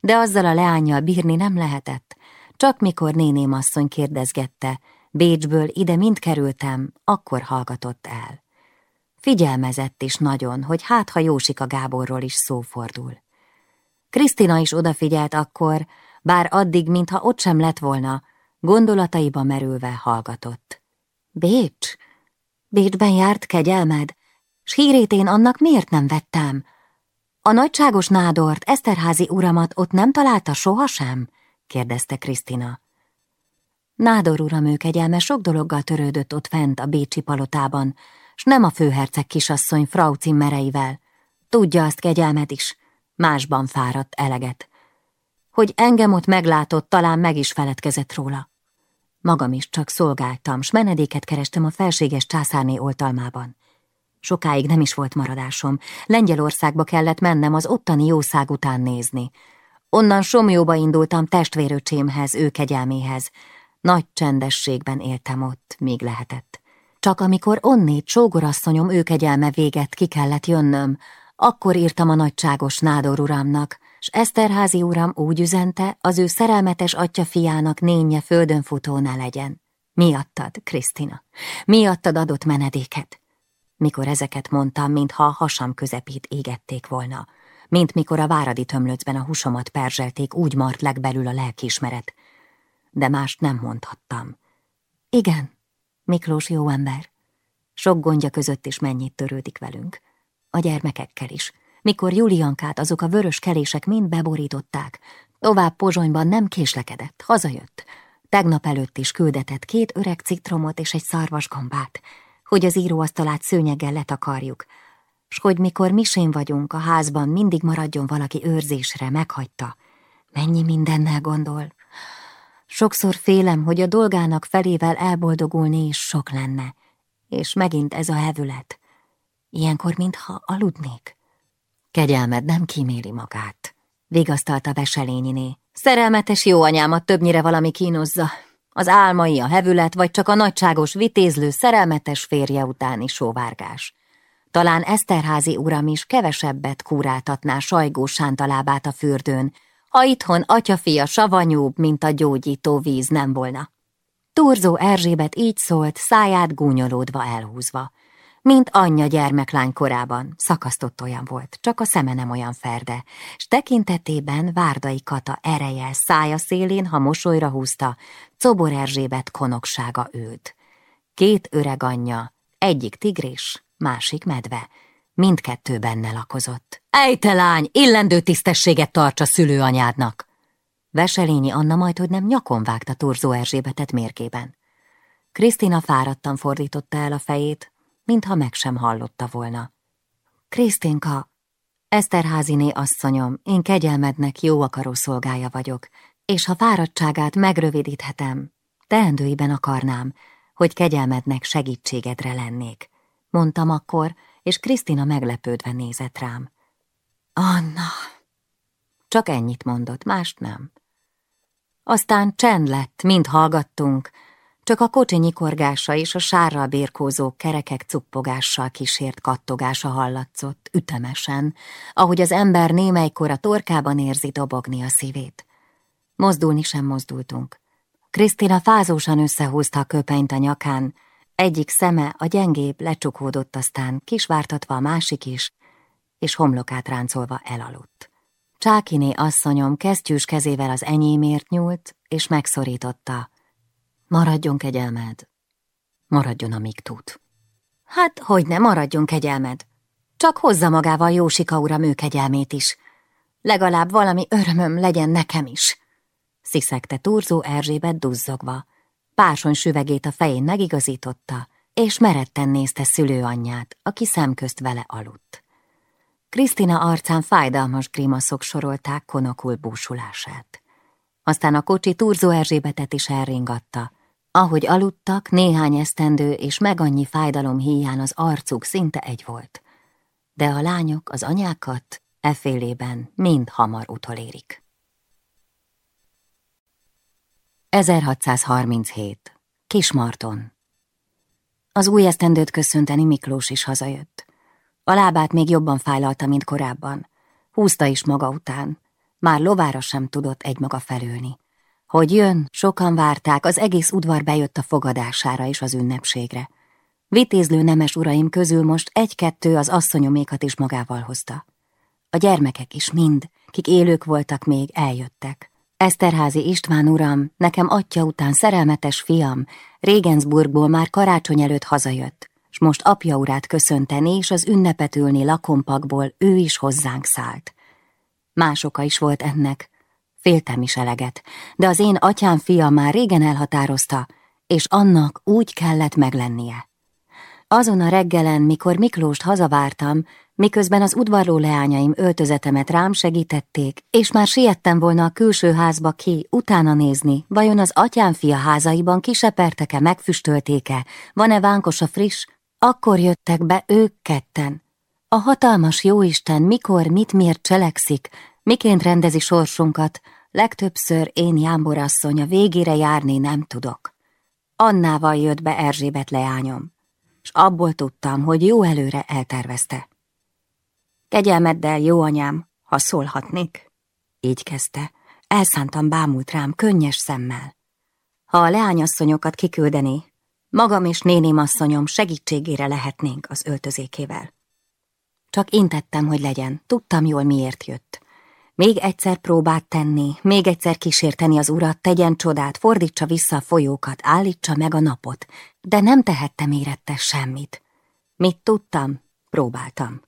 de azzal a leányjal bírni nem lehetett. Csak mikor néném asszony kérdezgette, Bécsből ide mind kerültem, akkor hallgatott el. Figyelmezett is nagyon, hogy hát ha Jósika Gáborról is szó fordul. Krisztina is odafigyelt akkor, bár addig, mintha ott sem lett volna, gondolataiba merülve hallgatott. Bécs? Bécsben járt kegyelmed, s hírét én annak miért nem vettem? A nagyságos nádort, Eszterházi uramat ott nem találta sohasem? kérdezte Krisztina. Nádor uram ő kegyelme sok dologgal törődött ott fent a Bécsi palotában, s nem a főherceg kisasszony Frau cimmereivel. Tudja azt kegyelmet is, másban fáradt eleget. Hogy engem ott meglátott, talán meg is feledkezett róla. Magam is csak szolgáltam, s menedéket kerestem a felséges császárné oltalmában. Sokáig nem is volt maradásom. Lengyelországba kellett mennem az ottani jószág után nézni. Onnan Somjóba indultam testvéröcsémhez, ő kegyelméhez. Nagy csendességben éltem ott, míg lehetett. Csak amikor onnét sógorasszonyom ő kegyelme véget ki kellett jönnöm, akkor írtam a nagyságos nádor uramnak, s Eszterházi uram úgy üzente, az ő szerelmetes atya fiának nénye földön futó ne legyen. Miattad, Krisztina, miattad adott menedéket. Mikor ezeket mondtam, mintha a hasam közepét égették volna, mint mikor a váradi tömlöcben a húsomat perzselték, úgy mart legbelül a lelkiismeret. De mást nem mondhattam. Igen, Miklós jó ember. Sok gondja között is mennyit törődik velünk. A gyermekekkel is. Mikor Juliankát azok a vörös kelések mind beborították, tovább Pozsonyban nem késlekedett, hazajött. Tegnap előtt is küldetett két öreg citromot és egy szarvasgambát, hogy az íróasztalát szőnyeggel letakarjuk, s hogy mikor misén vagyunk a házban, mindig maradjon valaki őrzésre, meghagyta. Mennyi mindennel gondol. Sokszor félem, hogy a dolgának felével elboldogulni is sok lenne, és megint ez a hevület. Ilyenkor, mintha aludnék. Kegyelmed nem kíméli magát, vigasztalta Veselényiné. Szerelmetes jó anyámat többnyire valami kínozza, az álmai, a hevület, vagy csak a nagyságos vitézlő szerelmetes férje utáni sóvárgás. Talán Eszterházi uram is kevesebbet kúráltatná sajgó sántalábát a fürdőn, ha itthon atyafia savanyúbb, mint a gyógyító víz nem volna. Turzó Erzsébet így szólt, száját gúnyolódva elhúzva. Mint anyja gyermeklány korában, szakasztott olyan volt, csak a szeme nem olyan ferde, s tekintetében Várdai Kata ereje, szája szélén, ha mosolyra húzta, Cobor Erzsébet konoksága őt. Két öreg anyja, egyik tigris, másik medve, mindkettő benne lakozott. Ejte lány, illendő tisztességet tartsa szülőanyádnak! Veselényi Anna majd, hogy nem nyakon vágta Turzó Erzsébetet mérgében. Krisztina fáradtan fordította el a fejét, mintha meg sem hallotta volna. Krisztinka, Eszterháziné asszonyom, én kegyelmednek jó akaró szolgája vagyok, és ha fáradtságát megrövidíthetem, teendőiben akarnám, hogy kegyelmednek segítségedre lennék. Mondtam akkor, és Krisztina meglepődve nézett rám. Anna! Csak ennyit mondott, mást nem. Aztán csend lett, mind hallgattunk, csak a kocsi nyikorgása és a sárral bérkózó kerekek cuppogással kísért kattogása hallatszott, ütemesen, ahogy az ember némelykor a torkában érzi dobogni a szívét. Mozdulni sem mozdultunk. Krisztina fázósan összehúzta a köpenyt a nyakán, egyik szeme a gyengébb lecsukódott aztán, kisvártatva a másik is, és homlokát ráncolva elaludt. Csákiné asszonyom kesztyűs kezével az enyémért nyúlt, és megszorította. Maradjon kegyelmed. Maradjon, amíg tud. Hát, hogy ne maradjon kegyelmed. Csak hozza magával Jósika uram ő kegyelmét is. Legalább valami örömöm legyen nekem is. Sziszegte Turzó Erzsébet duzzogva. Pásony süvegét a fején megigazította, és meretten nézte szülőanyját, aki szemközt vele aludt. Krisztina arcán fájdalmas grimaszok sorolták konokul búsulását. Aztán a kocsi Turzó Erzsébetet is elringatta. Ahogy aludtak, néhány esztendő és meg annyi fájdalom híján az arcuk szinte egy volt. De a lányok az anyákat efélében mind hamar utolérik. 1637. Kismarton Az új esztendőt köszönteni Miklós is hazajött. A lábát még jobban fájlalta, mint korábban. Húzta is maga után. Már lovára sem tudott egymaga felülni. Hogy jön, sokan várták, az egész udvar bejött a fogadására és az ünnepségre. Vitézlő nemes uraim közül most egy-kettő az asszonyomékat is magával hozta. A gyermekek is mind, kik élők voltak még, eljöttek. Eszterházi István uram, nekem atya után szerelmetes fiam, Regensburgból már karácsony előtt hazajött, s most apja urát köszönteni, és az ünnepet ülni lakompakból ő is hozzánk szállt. Más oka is volt ennek. Féltem is eleget, de az én atyám fia már régen elhatározta, és annak úgy kellett meglennie. Azon a reggelen, mikor Miklóst hazavártam, miközben az udvarló leányaim öltözetemet rám segítették, és már siettem volna a külső házba ki, utána nézni, vajon az atyám fia házaiban kisepertek-e, megfüstölték-e, van-e vánkos a friss, akkor jöttek be ők ketten. A hatalmas jóisten mikor, mit miért cselekszik, miként rendezi sorsunkat, legtöbbször én jámborasszony a végére járni nem tudok. Annával jött be Erzsébet leányom, és abból tudtam, hogy jó előre eltervezte. Kegyelmeddel, jó anyám, ha szólhatnék. Így kezdte, elszántam bámult rám könnyes szemmel. Ha a leányasszonyokat kiküldeni, Magam és néném asszonyom segítségére lehetnénk az öltözékével. Csak intettem, hogy legyen, tudtam jól miért jött. Még egyszer próbát tenni, még egyszer kísérteni az urat, tegyen csodát, fordítsa vissza a folyókat, állítsa meg a napot, de nem tehettem érette semmit. Mit tudtam? Próbáltam.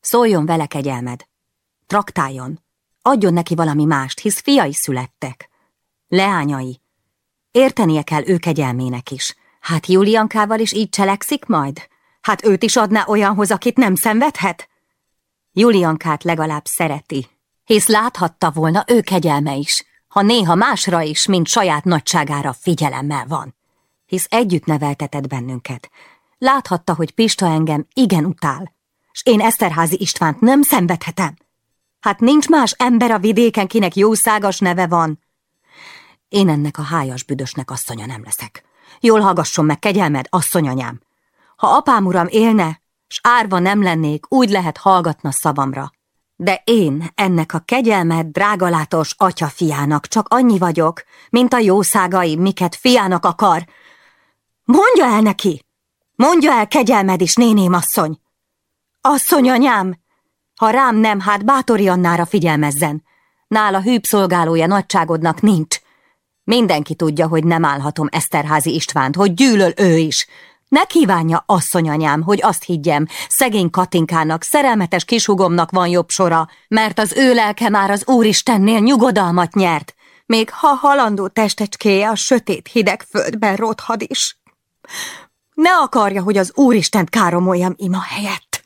Szóljon vele kegyelmed. Traktáljon. Adjon neki valami mást, hisz fiai születtek. Leányai, Értenie kell ő kegyelmének is. Hát Juliankával is így cselekszik majd? Hát őt is adná olyanhoz, akit nem szenvedhet? Juliankát legalább szereti, hisz láthatta volna ő kegyelme is, ha néha másra is, mint saját nagyságára figyelemmel van. Hisz együtt neveltetett bennünket. Láthatta, hogy Pista engem igen utál, s én Eszterházi Istvánt nem szenvedhetem. Hát nincs más ember a vidéken, kinek jószágas neve van, én ennek a hájas büdösnek asszonya nem leszek. Jól hallgasson meg, kegyelmed, asszonyanyám. Ha apám uram élne, s árva nem lennék, úgy lehet hallgatna szavamra. De én ennek a kegyelmed, drágalátos atyafiának csak annyi vagyok, mint a jószágai, miket fiának akar. Mondja el neki! Mondja el, kegyelmed is, néném asszony! Asszony anyám! Ha rám nem, hát bátori Annára figyelmezzen. Nála hűbb szolgálója nagyságodnak nincs. Mindenki tudja, hogy nem állhatom Eszterházi Istvánt, hogy gyűlöl ő is. Ne kívánja, asszonyanyám, hogy azt higgyem, szegény Katinkának, szerelmetes kishugomnak van jobb sora, mert az ő lelke már az Úristennél nyugodalmat nyert, még ha halandó testecskéje a sötét hideg földben rothad is. Ne akarja, hogy az Úristent káromoljam ima helyett.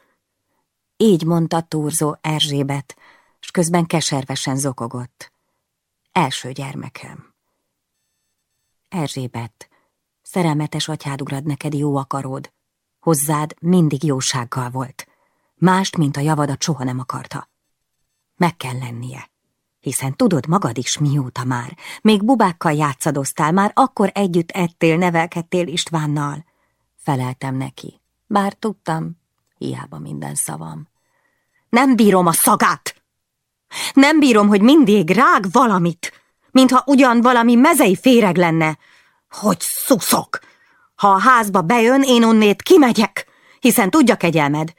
Így mondta túrzó Erzsébet, s közben keservesen zokogott. Első gyermekem. Erzsébet, szerelmetes atyád urad neked jó akaród. Hozzád mindig jósággal volt. Mást, mint a javadat soha nem akarta. Meg kell lennie. Hiszen tudod magad is mióta már. Még bubákkal játszadoztál, már akkor együtt ettél, nevelkedtél Istvánnal. Feleltem neki. Bár tudtam, hiába minden szavam. Nem bírom a szagát! Nem bírom, hogy mindig rág valamit, mintha ugyan valami mezei féreg lenne. Hogy szuszok! Ha a házba bejön, én onnét kimegyek, hiszen tudja kegyelmed.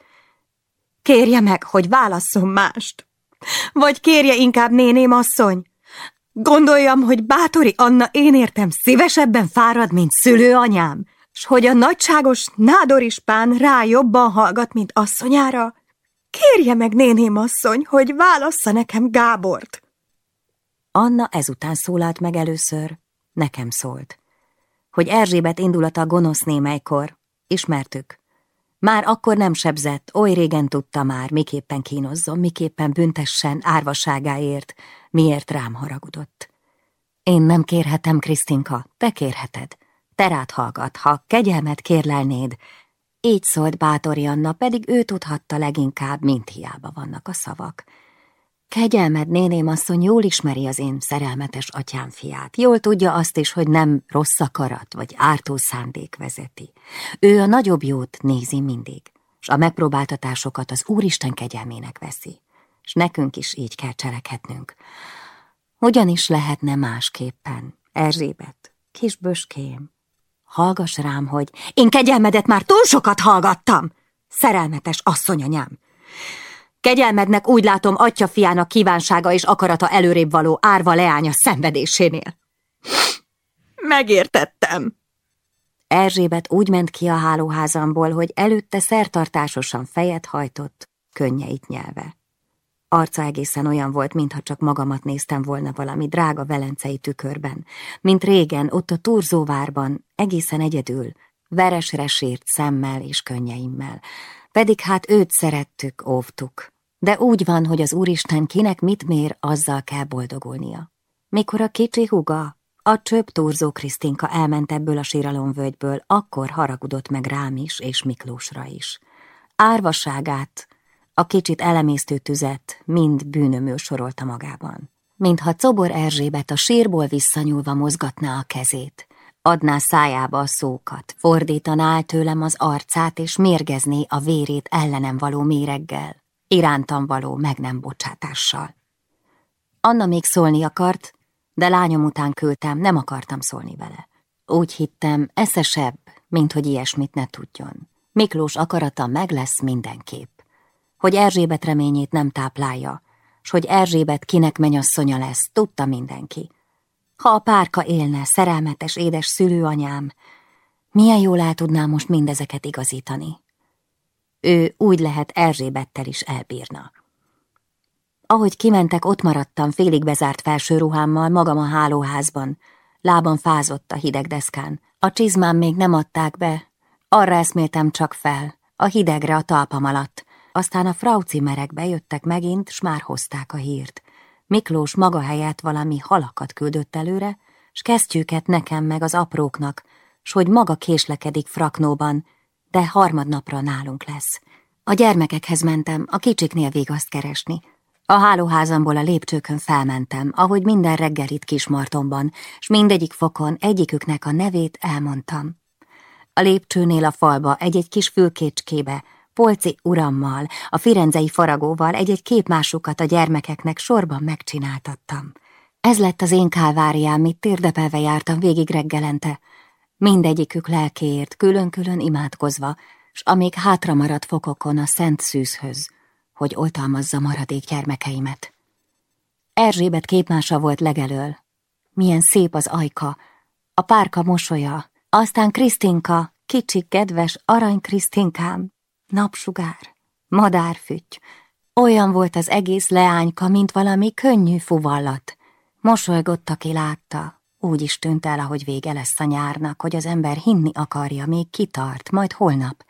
Kérje meg, hogy válasszon mást. Vagy kérje inkább néném asszony. Gondoljam, hogy bátori Anna én értem szívesebben fárad, mint szülőanyám, s hogy a nagyságos nádorispán rá jobban hallgat, mint asszonyára. Kérje meg néném asszony, hogy válassza nekem Gábort. Anna ezután szólalt meg először, nekem szólt. Hogy Erzsébet indulata gonosz némelykor, ismertük. Már akkor nem sebzett, oly régen tudta már, miképpen kínozzon, miképpen büntessen árvaságáért, miért rám haragudott. Én nem kérhetem, Krisztinka, te kérheted. Te rád hallgat, ha kegyelmet kérlelnéd. Így szólt bátori Anna, pedig ő tudhatta leginkább, mint hiába vannak a szavak. Kegyelmed néném asszony jól ismeri az én szerelmetes atyám fiát. Jól tudja azt is, hogy nem rossz akarat vagy ártó szándék vezeti. Ő a nagyobb jót nézi mindig, és a megpróbáltatásokat az Úristen kegyelmének veszi. És nekünk is így kell cselekednünk. Hogyan is lehetne másképpen? Erzsébet, kis böském, hallgass rám, hogy én kegyelmedet már túl sokat hallgattam, szerelmetes asszonyanyám. Kegyelmednek úgy látom atya fiának kívánsága és akarata előrébb való árva leánya szenvedésénél. Megértettem. Erzsébet úgy ment ki a hálóházamból, hogy előtte szertartásosan fejet hajtott, könnyeit nyelve. Arca egészen olyan volt, mintha csak magamat néztem volna valami drága velencei tükörben, mint régen ott a Turzóvárban, egészen egyedül, veresre sírt szemmel és könnyeimmel, pedig hát őt szerettük, óvtuk. De úgy van, hogy az Úristen kinek mit mér, azzal kell boldogulnia. Mikor a kicsi huga, a csöpp túrzó Krisztinka elment ebből a síralomvölgyből, akkor haragudott meg rám is, és Miklósra is. Árvaságát, a kicsit elemésztő tüzet mind bűnömül sorolta magában. Mintha Cobor Erzsébet a sírból visszanyúlva mozgatná a kezét, adná szájába a szókat, fordítaná tőlem az arcát, és mérgezné a vérét ellenem való méreggel irántam való meg nem bocsátással. Anna még szólni akart, de lányom után küldtem, nem akartam szólni vele. Úgy hittem, eszesebb, mint hogy ilyesmit ne tudjon. Miklós akarata meg lesz mindenképp. Hogy Erzsébet reményét nem táplálja, s hogy Erzsébet kinek menyasszonya lesz, tudta mindenki. Ha a párka élne, szerelmetes édes szülőanyám, milyen jól el tudná most mindezeket igazítani. Ő úgy lehet Erzsébettel is elbírna. Ahogy kimentek, ott maradtam félig bezárt felső ruhámmal magam a hálóházban. Lábam fázott a hideg deszkán. A csizmám még nem adták be. Arra eszméltem csak fel, a hidegre a talpam alatt. Aztán a frauci merek bejöttek megint, s már hozták a hírt. Miklós maga helyett valami halakat küldött előre, s kesztyűket nekem meg az apróknak, s hogy maga késlekedik fraknóban, de harmadnapra nálunk lesz. A gyermekekhez mentem, a kicsiknél végaszt keresni. A hálóházamból a lépcsőkön felmentem, ahogy minden reggelit Kismartonban, s mindegyik fokon egyiküknek a nevét elmondtam. A lépcsőnél a falba egy-egy kis fülkécskébe, Polci urammal, a firenzei faragóval egy-egy képmásukat a gyermekeknek sorban megcsináltattam. Ez lett az én kálváriám, mit térdepelve jártam végig reggelente, mindegyikük lelkéért külön-külön imádkozva, s amíg hátra maradt fokokon a szent szűzhöz, hogy oltalmazza maradék gyermekeimet. Erzsébet képmása volt legelől. Milyen szép az ajka, a párka mosolya, aztán Krisztinka kicsi, kedves arany Krisztinkám, napsugár, madárfüty. Olyan volt az egész leányka, mint valami könnyű fuvallat. Mosolygott, aki látta, úgy is tűnt el, ahogy vége lesz a nyárnak, hogy az ember hinni akarja, még kitart, majd holnap.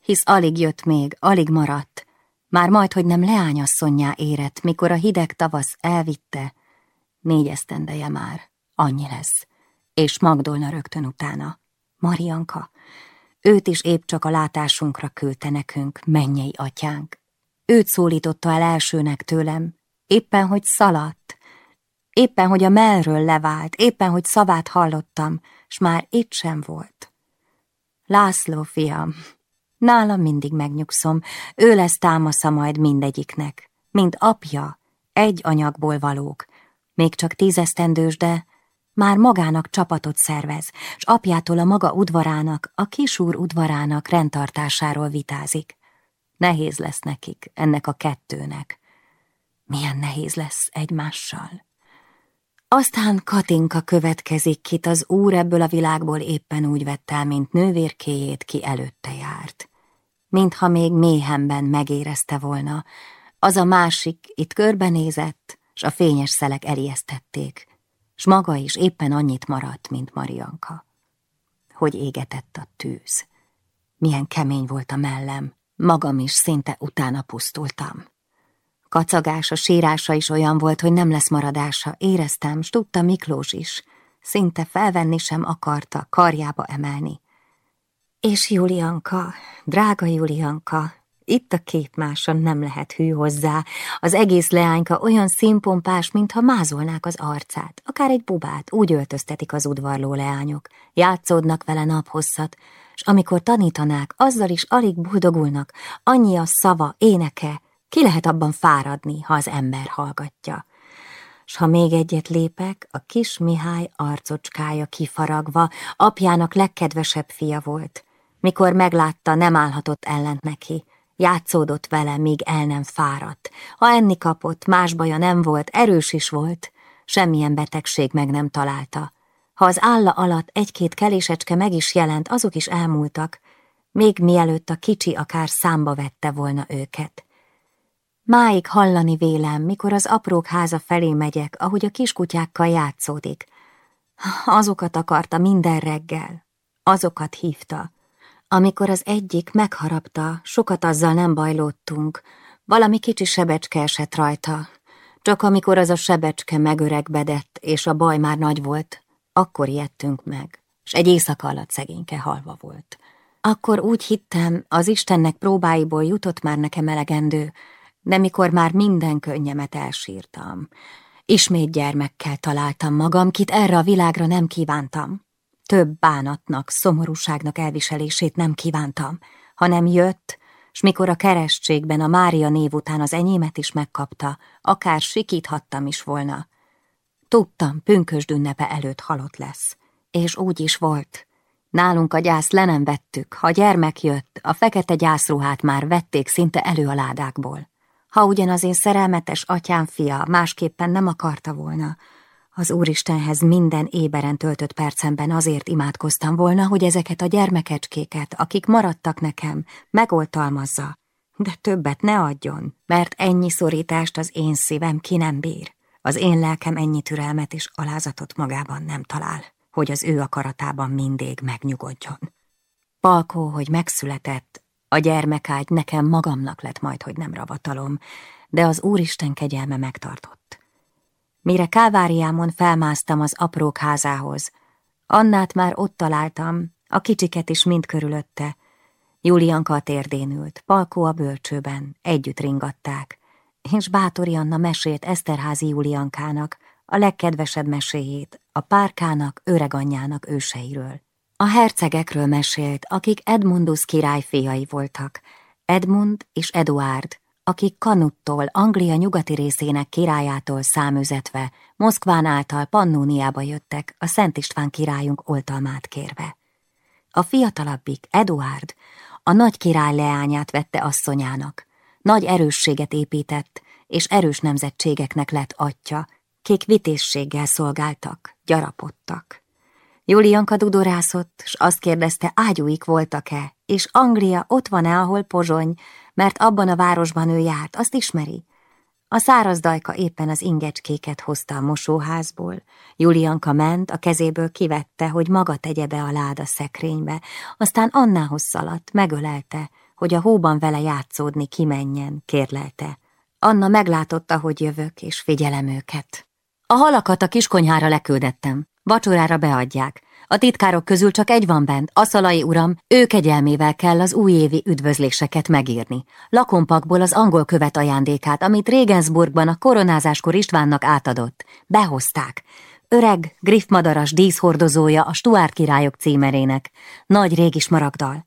Hisz alig jött még, alig maradt. Már majd, hogy nem leányasszonyá érett, mikor a hideg tavasz elvitte. Négy esztendeje már, annyi lesz. És Magdolna rögtön utána. Marianka, őt is épp csak a látásunkra küldte nekünk, mennyei atyánk. Őt szólította el elsőnek tőlem, éppen, hogy szaladt, éppen, hogy a mellről levált, éppen, hogy szavát hallottam, s már itt sem volt. László, fiam, nálam mindig megnyugszom, ő lesz támasza majd mindegyiknek, mint apja, egy anyagból valók, még csak tízesztendős, de már magának csapatot szervez, s apjától a maga udvarának, a kisúr udvarának rendtartásáról vitázik. Nehéz lesz nekik, ennek a kettőnek. Milyen nehéz lesz egymással. Aztán Katinka következik, kit az úr ebből a világból éppen úgy vett el, mint nővérkéjét, ki előtte járt. Mintha még méhemben megérezte volna. Az a másik itt körbenézett, s a fényes szelek elijesztették, s maga is éppen annyit maradt, mint Marianka. Hogy égetett a tűz. Milyen kemény volt a mellem, magam is szinte utána pusztultam. Kacagása, sírása is olyan volt, hogy nem lesz maradása, éreztem, s tudta Miklós is. Szinte felvenni sem akarta, karjába emelni. És Julianka, drága Julianka, itt a képmáson nem lehet hű hozzá. Az egész leányka olyan színpompás, mintha mázolnák az arcát. Akár egy bubát, úgy öltöztetik az udvarló leányok. Játszódnak vele naphosszat, s amikor tanítanák, azzal is alig boldogulnak. Annyi a szava, éneke, ki lehet abban fáradni, ha az ember hallgatja. S ha még egyet lépek, a kis Mihály arcocskája kifaragva, apjának legkedvesebb fia volt. Mikor meglátta, nem állhatott ellent neki. Játszódott vele, míg el nem fáradt. Ha enni kapott, más baja nem volt, erős is volt. Semmilyen betegség meg nem találta. Ha az álla alatt egy-két kelésecske meg is jelent, azok is elmúltak, még mielőtt a kicsi akár számba vette volna őket. Máig hallani vélem, mikor az aprók háza felé megyek, ahogy a kiskutyákkal játszódik. Azokat akarta minden reggel, azokat hívta. Amikor az egyik megharapta, sokat azzal nem bajlódtunk, valami kicsi sebecske esett rajta. Csak amikor az a sebecske megöregbedett, és a baj már nagy volt, akkor ijedtünk meg, és egy éjszaka alatt szegényke halva volt. Akkor úgy hittem, az Istennek próbáiból jutott már nekem elegendő, de mikor már minden könnyemet elsírtam, ismét gyermekkel találtam magam, kit erre a világra nem kívántam. Több bánatnak, szomorúságnak elviselését nem kívántam, hanem jött, s mikor a keresztségben a Mária név után az enyémet is megkapta, akár sikíthattam is volna. Tudtam, pünkösd ünnepe előtt halott lesz. És úgy is volt. Nálunk a gyász le nem vettük, ha gyermek jött, a fekete gyászruhát már vették szinte elő a ládákból. Ha ugyan az én szerelmetes atyám fia másképpen nem akarta volna, az Úristenhez minden éberen töltött percemben azért imádkoztam volna, hogy ezeket a gyermekecskéket, akik maradtak nekem, megoltalmazza, de többet ne adjon, mert ennyi szorítást az én szívem ki nem bír. Az én lelkem ennyi türelmet és alázatot magában nem talál, hogy az ő akaratában mindig megnyugodjon. Palkó, hogy megszületett, a gyermekágy nekem magamnak lett majd, hogy nem ravatalom, de az Úristen kegyelme megtartott. Mire Káváriámon felmásztam az aprók házához, Annát már ott találtam, a kicsiket is mind körülötte. Julianka a térdén ült, Palkó a bölcsőben, együtt ringatták, és Bátori Anna mesélt Eszterházi Juliankának, a legkedvesebb meséjét, a párkának, öreganyjának őseiről. A hercegekről mesélt, akik Edmundus király fiai voltak, Edmund és Eduard, akik Kanuttól, Anglia nyugati részének királyától számüzetve, Moszkván által Pannóniába jöttek, a Szent István királyunk oltalmát kérve. A fiatalabbik, Eduard, a nagy király leányát vette asszonyának, nagy erősséget épített, és erős nemzetségeknek lett atya, kik vitézséggel szolgáltak, gyarapodtak. Julianka dudorászott, s azt kérdezte, ágyúik voltak-e, és Anglia ott van-e, ahol pozsony, mert abban a városban ő járt, azt ismeri. A száraz dajka éppen az ingecskéket hozta a mosóházból. Julianka ment, a kezéből kivette, hogy maga tegye be a láda szekrénybe, aztán Annához szaladt, megölelte, hogy a hóban vele játszódni kimenjen, kérlelte. Anna meglátotta, hogy jövök, és figyelem őket. A halakat a kiskonyhára leküldettem. Vacsorára beadják. A titkárok közül csak egy van bent, Aszalai uram, ő kegyelmével kell az újévi üdvözléseket megírni. Lakompakból az angol követ ajándékát, amit Regensburgban a koronázáskor Istvánnak átadott. Behozták. Öreg, griffmadaras díszhordozója a Stuart királyok címerének. Nagy régi smaragdal.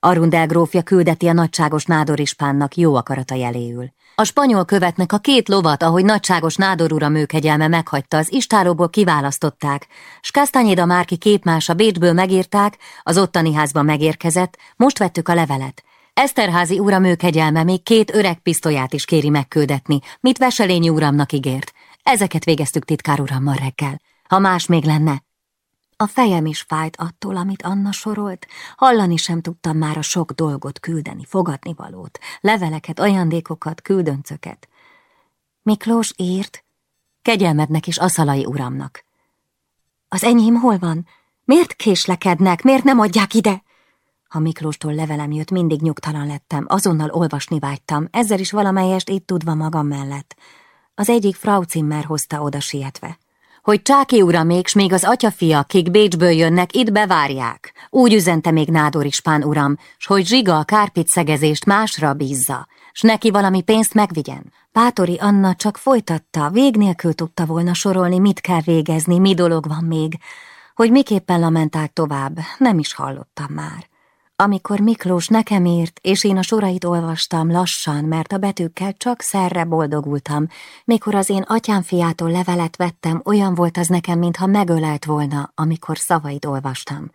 Arundel grófja küldeti a nagyságos nádorispánnak jó akarata jeléül. A spanyol követnek a két lovat, ahogy nagyságos nádor ura mőkegyelme meghagyta, az istálóból kiválasztották, s Kastanyéda Márki képmása Bécsből megírták, az ottani házban megérkezett, most vettük a levelet. Eszterházi ura mőkegyelme még két öreg pisztolyát is kéri megküldetni, mit Veselényi uramnak ígért. Ezeket végeztük titkár urammal reggel. Ha más még lenne, a fejem is fájt attól, amit Anna sorolt. Hallani sem tudtam már a sok dolgot küldeni, fogadni valót, leveleket, ajándékokat, küldöncöket. Miklós írt, kegyelmednek is aszalai uramnak. Az enyém hol van? Miért késlekednek? Miért nem adják ide? Ha Miklóstól levelem jött, mindig nyugtalan lettem, azonnal olvasni vágytam, ezzel is valamelyest itt tudva magam mellett. Az egyik Frau Zimmer hozta oda sietve hogy Csáki uramék, s még az atyafia, kik Bécsből jönnek, itt bevárják. Úgy üzente még Nádor Ispán uram, s hogy Zsiga a kárpit szegezést másra bízza, s neki valami pénzt megvigyen. Pátori Anna csak folytatta, vég nélkül tudta volna sorolni, mit kell végezni, mi dolog van még. Hogy miképpen lamentált tovább, nem is hallottam már. Amikor Miklós nekem írt, és én a sorait olvastam lassan, mert a betűkkel csak szerre boldogultam, mikor az én atyám fiától levelet vettem, olyan volt az nekem, mintha megölelt volna, amikor szavait olvastam.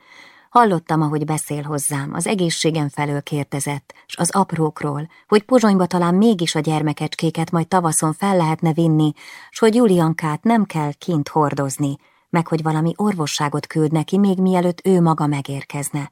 Hallottam, ahogy beszél hozzám, az egészségem felől kérdezett, s az aprókról, hogy Pozsonyba talán mégis a gyermekecskéket majd tavaszon fel lehetne vinni, s hogy Juliankát nem kell kint hordozni, meg hogy valami orvosságot küld neki, még mielőtt ő maga megérkezne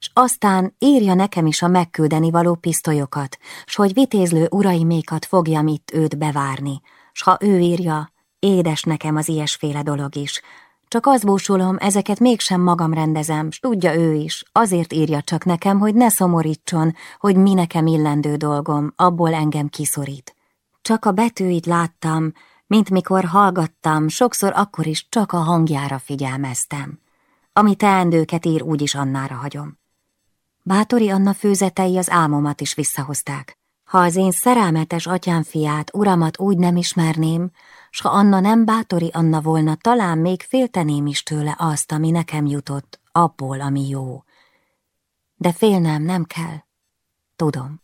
s aztán írja nekem is a megküldeni való pisztolyokat, s hogy vitézlő uraimékat fogja itt őt bevárni, s ha ő írja, édes nekem az ilyesféle dolog is. Csak az búsulom, ezeket mégsem magam rendezem, s tudja ő is, azért írja csak nekem, hogy ne szomorítson, hogy mi nekem illendő dolgom, abból engem kiszorít. Csak a betűit láttam, mint mikor hallgattam, sokszor akkor is csak a hangjára figyelmeztem. Ami teendőket ír, úgyis Annára hagyom. Bátori Anna főzetei az álmomat is visszahozták. Ha az én szerelmetes atyám fiát, uramat úgy nem ismerném, s ha Anna nem bátori Anna volna, talán még félteném is tőle azt, ami nekem jutott, abból, ami jó. De félnem nem kell. Tudom.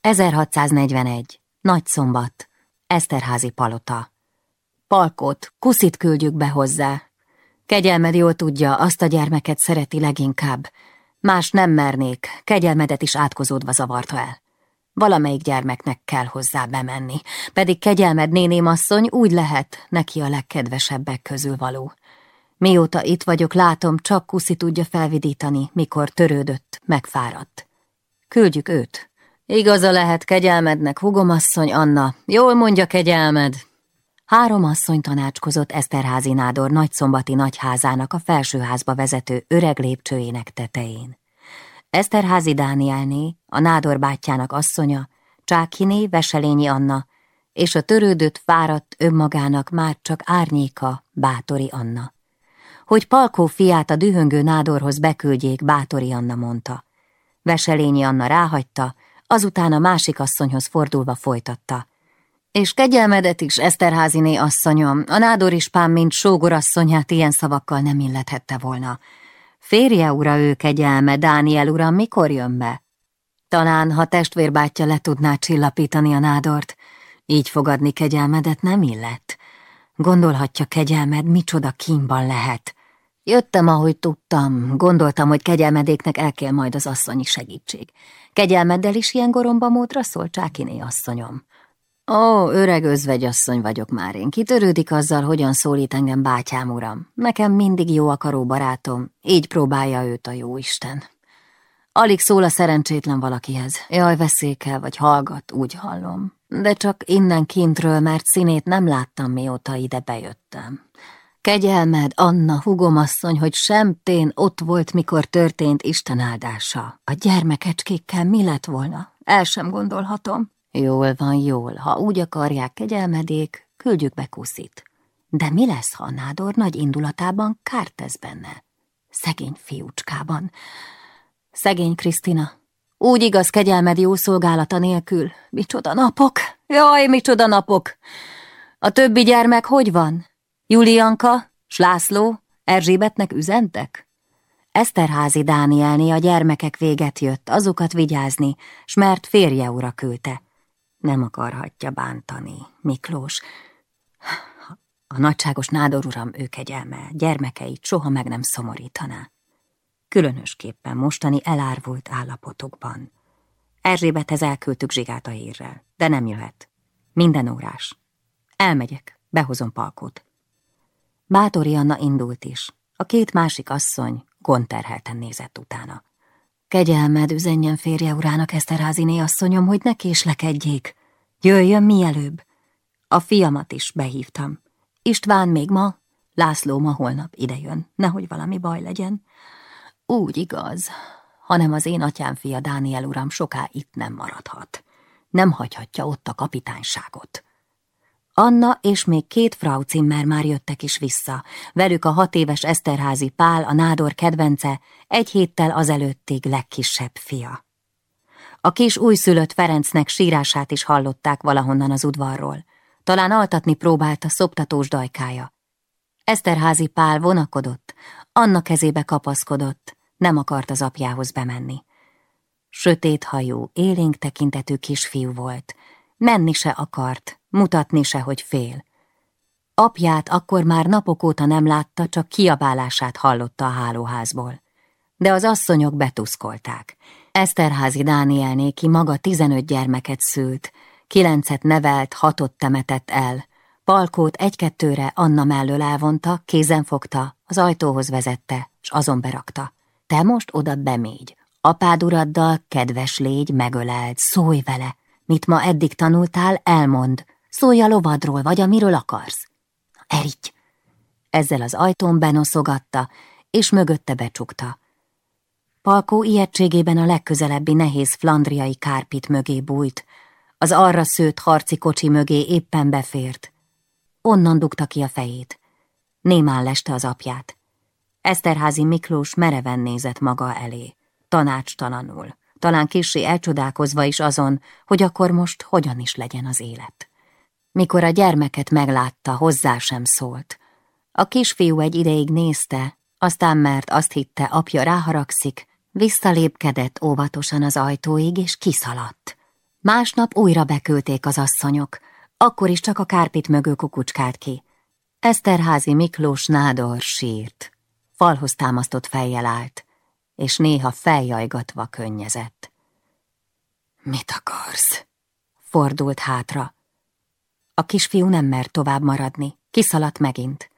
1641. Nagy szombat. Eszterházi palota. Palkot, kuszit küldjük be hozzá, Kegyelmed jól tudja, azt a gyermeket szereti leginkább. Más nem mernék, kegyelmedet is átkozódva zavarta el. Valamelyik gyermeknek kell hozzá bemenni, pedig kegyelmed néném asszony úgy lehet, neki a legkedvesebbek közül való. Mióta itt vagyok, látom, csak Kuszi tudja felvidítani, mikor törődött, megfáradt. Küldjük őt. Igaza lehet kegyelmednek, hugomasszony Anna. Jól mondja kegyelmed, Három asszony tanácskozott Eszterházi nádor nagyszombati nagyházának a felsőházba vezető öreg lépcsőjének tetején. Eszterházi Dánielné, a nádor bátyjának asszonya, Csákiné, Veselényi Anna, és a törődött, fáradt önmagának már csak árnyéka, Bátori Anna. Hogy Palkó fiát a dühöngő nádorhoz beküldjék, Bátori Anna mondta. Veselényi Anna ráhagyta, azután a másik asszonyhoz fordulva folytatta. És kegyelmedet is, Eszterháziné asszonyom, a nádor ispán, mint sógorasszonyát ilyen szavakkal nem illethette volna. Férje ura ő kegyelme, Dániel uram, mikor jön be? Talán, ha testvérbátyja le tudná csillapítani a nádort, így fogadni kegyelmedet nem illett. Gondolhatja kegyelmed, micsoda kínban lehet. Jöttem, ahogy tudtam, gondoltam, hogy kegyelmedéknek el kell majd az asszonyi segítség. Kegyelmeddel is ilyen goromba módra szól, Csákiné asszonyom. Ó, öreg özvegyasszony vagyok már én. Kitörődik azzal, hogyan szólít engem bátyám uram. Nekem mindig jó akaró barátom, így próbálja őt a jó Isten. Alig szól a szerencsétlen valakihez. Jaj, veszékel vagy hallgat, úgy hallom. De csak innen kintről, mert színét nem láttam, mióta ide bejöttem. Kegyelmed, Anna, hugomasszony, hogy sem tén ott volt, mikor történt Isten áldása. A gyermekecskékkel mi lett volna? El sem gondolhatom. Jól van, jól. Ha úgy akarják kegyelmedék, küldjük be kuszit. De mi lesz, ha a nádor nagy indulatában kárt tesz benne? Szegény fiúcskában. Szegény Krisztina. Úgy igaz kegyelmed jó szolgálata nélkül. Micsoda napok! Jaj, micsoda napok! A többi gyermek hogy van? Julianka, Slászló, Erzsébetnek üzentek? Eszterházi Dánielné a gyermekek véget jött, azokat vigyázni, s mert férje ura küldte. Nem akarhatja bántani, Miklós. A nagyságos nádor uram ő kegyelme, gyermekeit soha meg nem szomorítaná. Különösképpen mostani elárvult állapotokban. Erzsébethez elküldtük zsigát a hírrel, de nem jöhet. Minden órás. Elmegyek, behozom palkót. Bátori Anna indult is. A két másik asszony gonterhelten nézett utána. Kegyelmed üzenjen férje urának Eszterháziné asszonyom, hogy ne késlekedjék. Jöjjön mielőbb. A fiamat is behívtam. István még ma, László ma holnap idejön, nehogy valami baj legyen. Úgy igaz, hanem az én atyám fia Dániel uram soká itt nem maradhat. Nem hagyhatja ott a kapitányságot. Anna és még két Frau Zimmer már jöttek is vissza, velük a hat éves Eszterházi Pál, a nádor kedvence, egy héttel azelőttig legkisebb fia. A kis újszülött Ferencnek sírását is hallották valahonnan az udvarról. Talán altatni próbálta szoptatós dajkája. Eszterházi Pál vonakodott, Anna kezébe kapaszkodott, nem akart az apjához bemenni. Sötét hajú, élénk tekintetű kisfiú volt, menni se akart, mutatni se, hogy fél. Apját akkor már napok óta nem látta, csak kiabálását hallotta a hálóházból. De az asszonyok betuszkolták. Eszterházi Dánielnéki maga tizenöt gyermeket szült, kilencet nevelt, hatot temetett el. Palkót egy-kettőre Anna mellől elvonta, kézen fogta, az ajtóhoz vezette, s azon berakta. Te most oda bemégy. Apád uraddal, kedves légy, megöleld, szólj vele. Mit ma eddig tanultál, elmond. Szólj a lovadról, vagy amiről akarsz. Erigy! Ezzel az ajtón benoszogatta, és mögötte becsukta. Palkó ijegységében a legközelebbi nehéz flandriai kárpit mögé bújt, az arra szőtt harci kocsi mögé éppen befért. Onnan dugta ki a fejét. Némán leste az apját. Eszterházi Miklós mereven nézett maga elé, tanácstalanul, talán kissé elcsodálkozva is azon, hogy akkor most hogyan is legyen az élet. Mikor a gyermeket meglátta, hozzá sem szólt. A kisfiú egy ideig nézte, aztán mert azt hitte, apja ráharagszik, visszalépkedett óvatosan az ajtóig, és kiszaladt. Másnap újra beküldték az asszonyok, akkor is csak a kárpit mögül kukucskált ki. Eszterházi Miklós nádor sírt. Falhoz támasztott fejjel állt, és néha feljajgatva könnyezett. Mit akarsz? Fordult hátra. A kisfiú nem mert tovább maradni, kiszaladt megint.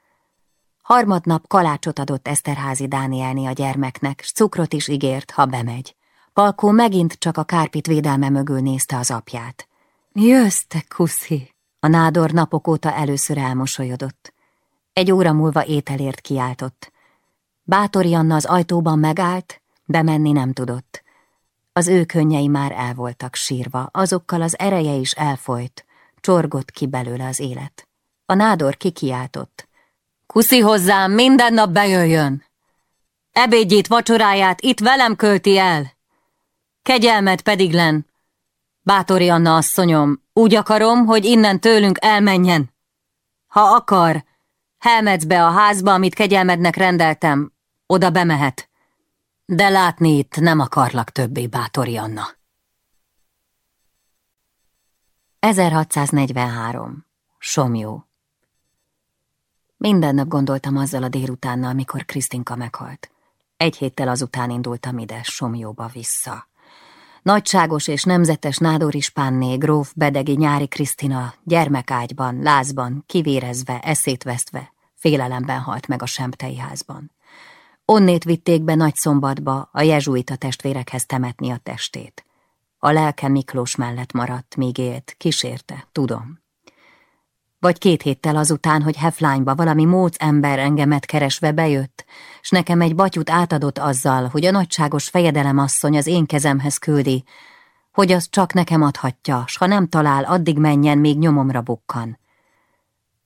Harmadnap kalácsot adott Eszterházi Dánielni a gyermeknek, s cukrot is ígért, ha bemegy. Palkó megint csak a kárpit védelme mögül nézte az apját. Jössz, te kuszi! A nádor napok óta először elmosolyodott. Egy óra múlva ételért kiáltott. Bátori Anna az ajtóban megállt, bemenni nem tudott. Az ő könnyei már el voltak sírva, azokkal az ereje is elfolyt, csorgott ki belőle az élet. A nádor kikiáltott. Kuszi hozzám, minden nap bejöjjön! Ebédjét, vacsoráját itt velem költi el! Kegyelmet pedig len! Bátori Anna asszonyom, úgy akarom, hogy innen tőlünk elmenjen. Ha akar, helmetsz be a házba, amit kegyelmednek rendeltem, oda bemehet. De látni itt nem akarlak többé, Bátori Anna. 1643. Somjó Minden nap gondoltam azzal a délutánnal, amikor Krisztinka meghalt. Egy héttel azután indultam ide, Somjóba vissza. Nagyságos és nemzetes Nádor Ispánné, gróf Bedegi Nyári Krisztina gyermekágyban, lázban, kivérezve, eszét vesztve, félelemben halt meg a Semptei házban. Onnét vitték be Nagy Szombatba a jezsuita testvérekhez temetni a testét. A lelke Miklós mellett maradt, míg élt, kísérte, tudom. Vagy két héttel azután, hogy Heflányba valami móc ember engemet keresve bejött, s nekem egy batyut átadott azzal, hogy a nagyságos fejedelemasszony az én kezemhez küldi, hogy az csak nekem adhatja, s ha nem talál, addig menjen, még nyomomra bukkan.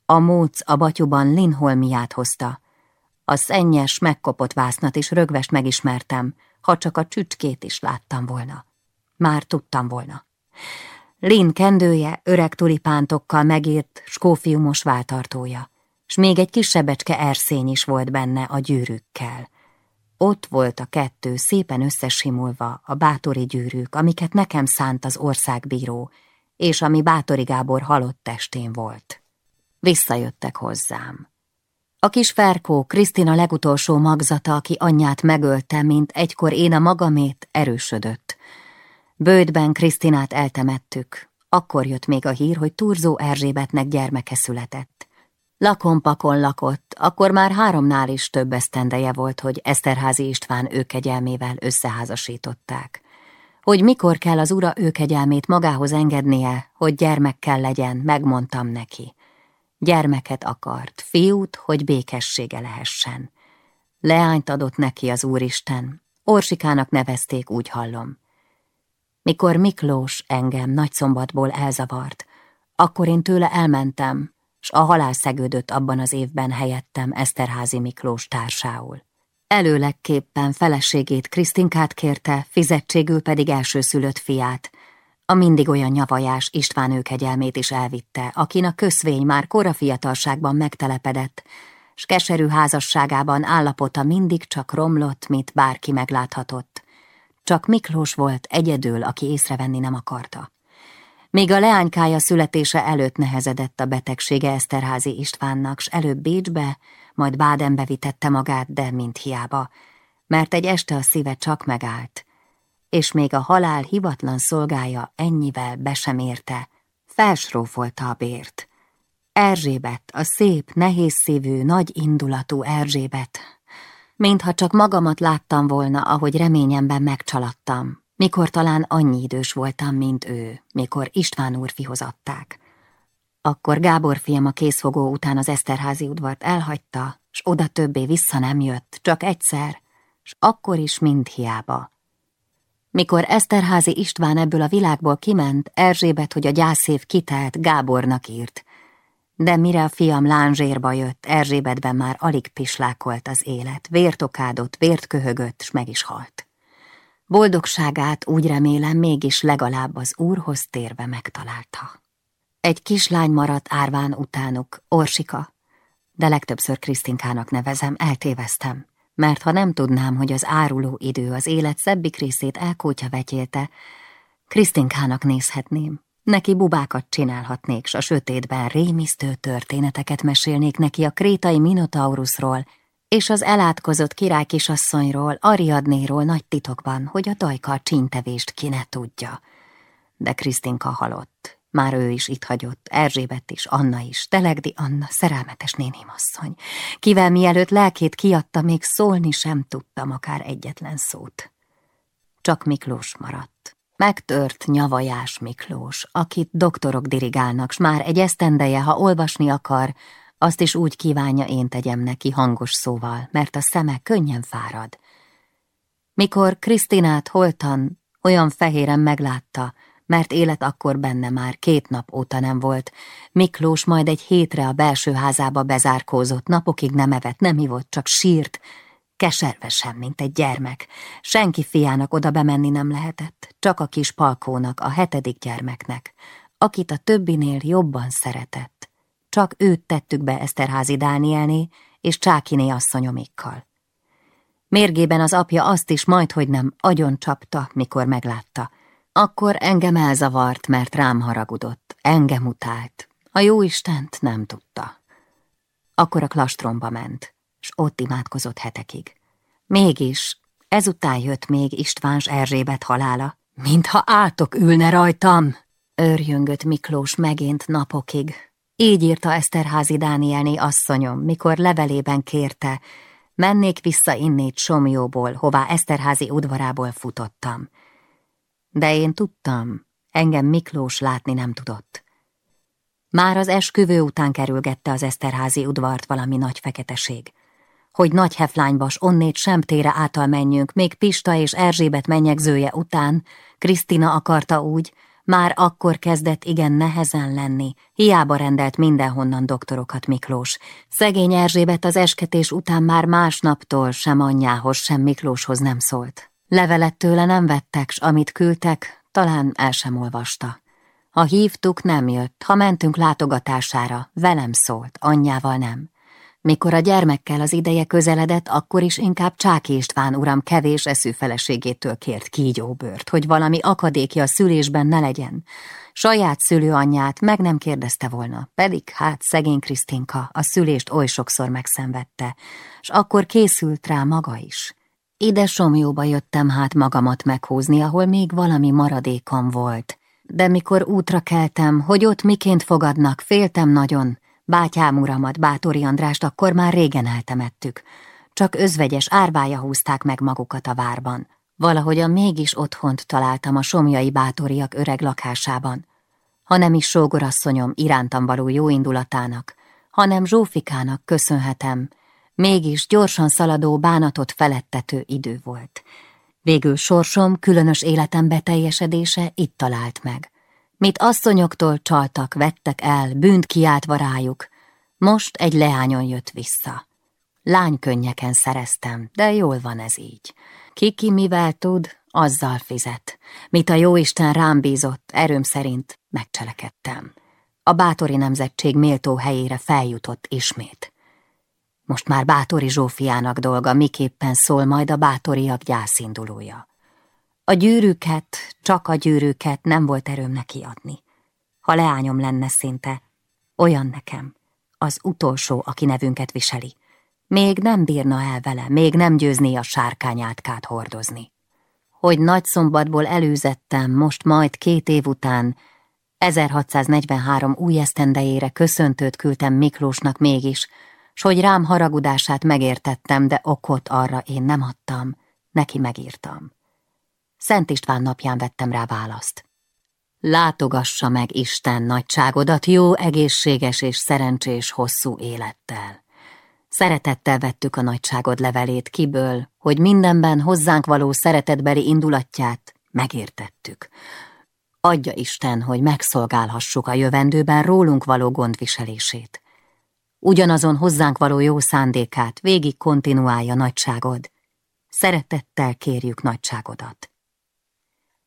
A móc a batyuban Linholmiát hozta. A szennyes, megkopott vásznat is rögvest megismertem, ha csak a csücskét is láttam volna. Már tudtam volna. Lin kendője öreg tulipántokkal megírt skófiumos váltartója, s még egy kisebbecske erszény is volt benne a gyűrűkkel. Ott volt a kettő szépen összesimulva a bátori gyűrűk, amiket nekem szánt az országbíró, és ami Bátori Gábor halott testén volt. Visszajöttek hozzám. A kis Ferkó, Krisztina legutolsó magzata, aki anyját megölte, mint egykor én a magamét, erősödött. Bődben Krisztinát eltemettük. Akkor jött még a hír, hogy Turzó Erzsébetnek gyermeke született. Lakompakon lakott, akkor már háromnál is több esztendeje volt, hogy Eszterházi István őkegyelmével összeházasították. Hogy mikor kell az ura őkegyelmét magához engednie, hogy gyermekkel legyen, megmondtam neki. Gyermeket akart, fiút, hogy békessége lehessen. Leányt adott neki az Úristen. Orsikának nevezték, úgy hallom. Mikor Miklós engem nagyszombatból elzavart, akkor én tőle elmentem, s a halál szegődött abban az évben helyettem Eszterházi Miklós társául. Előlegképpen feleségét Krisztinkát kérte, fizetségül pedig elsőszülött fiát, a mindig olyan nyavajás István őkegyelmét is elvitte, akin a köszvény már kora fiatalságban megtelepedett, s keserű házasságában állapota mindig csak romlott, mint bárki megláthatott. Csak Miklós volt egyedül, aki észrevenni nem akarta. Még a leánykája születése előtt nehezedett a betegsége Eszterházi Istvánnak, s előbb Bécsbe, majd Bádenbe vitette magát, de mint hiába, mert egy este a szíve csak megállt, és még a halál hivatlan szolgája ennyivel be sem érte, felsrófolta a bért. Erzsébet, a szép, nehéz szívű, nagy indulatú Erzsébet, mintha csak magamat láttam volna, ahogy reményemben megcsalattam, mikor talán annyi idős voltam, mint ő, mikor István úr adták. Akkor Gábor fiam a készfogó után az Eszterházi udvart elhagyta, s oda többé vissza nem jött, csak egyszer, s akkor is mind hiába. Mikor Eszterházi István ebből a világból kiment, Erzsébet, hogy a gyászév kitelt, Gábornak írt. De mire a fiam lánzsérba jött, Erzsébetben már alig pislákolt az élet, vért okádott, vért köhögött, s meg is halt. Boldogságát úgy remélem mégis legalább az úrhoz térve megtalálta. Egy kislány maradt árván utánuk, Orsika, de legtöbbször Krisztinkának nevezem, eltéveztem mert ha nem tudnám, hogy az áruló idő az élet szebbik részét elkótya vetyélte, Krisztinkának nézhetném. Neki bubákat csinálhatnék, s a sötétben rémisztő történeteket mesélnék neki a krétai Minotaurusról, és az elátkozott király kisasszonyról, Ariadnéról nagy titokban, hogy a dajka a csíntevést ki ne tudja. De Krisztinka halott, már ő is itt hagyott, Erzsébet is, Anna is, Telegdi Anna, szerelmetes nénimasszony, kivel mielőtt lelkét kiadta, még szólni sem tudtam akár egyetlen szót. Csak Miklós maradt. Megtört nyavajás Miklós, akit doktorok dirigálnak, s már egy esztendeje, ha olvasni akar, azt is úgy kívánja én tegyem neki hangos szóval, mert a szeme könnyen fárad. Mikor Krisztinát holtan olyan fehéren meglátta, mert élet akkor benne már két nap óta nem volt. Miklós majd egy hétre a belső házába bezárkózott, napokig nem evett, nem hívott, csak sírt, keserve sem, mint egy gyermek. Senki fiának oda bemenni nem lehetett, csak a kis palkónak, a hetedik gyermeknek, akit a többinél jobban szeretett. Csak őt tettük be Eszterházi Dánielné és Csákiné asszonyomikkal. Mérgében az apja azt is majdhogy nem agyon csapta, mikor meglátta – akkor engem elzavart, mert rám haragudott, engem utált. A jó Istent nem tudta. Akkor a klastromba ment, s ott imádkozott hetekig. Mégis, ezután jött még Istváns Erzsébet halála, Mintha átok ülne rajtam, őrjöngött Miklós megint napokig. Így írta Eszterházi Dánielné asszonyom, mikor levelében kérte, mennék vissza innét Somjóból, hová Eszterházi udvarából futottam. De én tudtam, engem Miklós látni nem tudott. Már az esküvő után kerülgette az Eszterházi udvart valami nagy feketeség. Hogy nagy heflánybas onnét sem tére által menjünk, még Pista és Erzsébet mennyegzője után, Krisztina akarta úgy, már akkor kezdett igen nehezen lenni, hiába rendelt mindenhonnan doktorokat Miklós. Szegény Erzsébet az esketés után már másnaptól sem anyjához, sem Miklóshoz nem szólt. Levelet tőle nem vettek, s amit küldtek, talán el sem olvasta. Ha hívtuk, nem jött, ha mentünk látogatására, velem szólt, anyjával nem. Mikor a gyermekkel az ideje közeledett, akkor is inkább Csáki István uram kevés eszű feleségétől kért kígyóbört, hogy valami akadékja a szülésben ne legyen. Saját szülőanyját meg nem kérdezte volna, pedig hát szegény Krisztinka a szülést oly sokszor megszenvedte, s akkor készült rá maga is. Ide Somjóba jöttem hát magamat meghúzni, ahol még valami maradékom volt. De mikor útra keltem, hogy ott miként fogadnak, féltem nagyon, Bátyám uramat, Bátori Andrást akkor már régen eltemettük. Csak özvegyes árvája húzták meg magukat a várban. Valahogyan mégis otthont találtam a somjai bátoriak öreg lakásában. Ha nem is sógorasszonyom irántam való jó indulatának, hanem Zsófikának köszönhetem, mégis gyorsan szaladó bánatot felettető idő volt. Végül sorsom különös életem beteljesedése itt talált meg. Mit asszonyoktól csaltak, vettek el, bűnt kiáltva rájuk. Most egy leányon jött vissza. Lánykönnyeken szereztem, de jól van ez így. Kiki mivel tud, azzal fizet. Mit a jóisten rám bízott, erőm szerint megcselekedtem. A bátori nemzetség méltó helyére feljutott ismét. Most már bátori Zsófiának dolga, miképpen szól majd a bátoriak gyászindulója. A gyűrűket, csak a gyűrűket nem volt erőm neki adni. Ha leányom lenne szinte, olyan nekem, az utolsó, aki nevünket viseli. Még nem bírna el vele, még nem győzné a sárkányátkát hordozni. Hogy nagy szombatból előzettem, most majd két év után, 1643 új esztendejére köszöntőt küldtem Miklósnak mégis, s hogy rám haragudását megértettem, de okot arra én nem adtam, neki megírtam. Szent István napján vettem rá választ. Látogassa meg Isten nagyságodat jó, egészséges és szerencsés hosszú élettel. Szeretettel vettük a nagyságod levelét kiből, hogy mindenben hozzánk való szeretetbeli indulatját megértettük. Adja Isten, hogy megszolgálhassuk a jövendőben rólunk való gondviselését. Ugyanazon hozzánk való jó szándékát végig kontinuálja nagyságod. Szeretettel kérjük nagyságodat.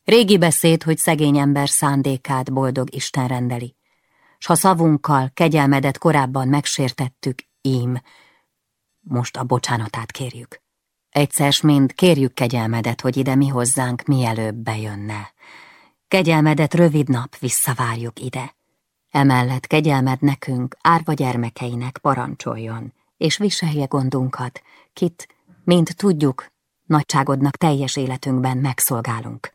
Régi beszéd, hogy szegény ember szándékát boldog Isten rendeli. S ha szavunkkal kegyelmedet korábban megsértettük, ím, most a bocsánatát kérjük. Egyszer mind kérjük kegyelmedet, hogy ide mi hozzánk mielőbb bejönne. Kegyelmedet rövid nap visszavárjuk ide. Emellett kegyelmed nekünk, árva gyermekeinek parancsoljon, és viselje gondunkat, kit, mint tudjuk, nagyságodnak teljes életünkben megszolgálunk.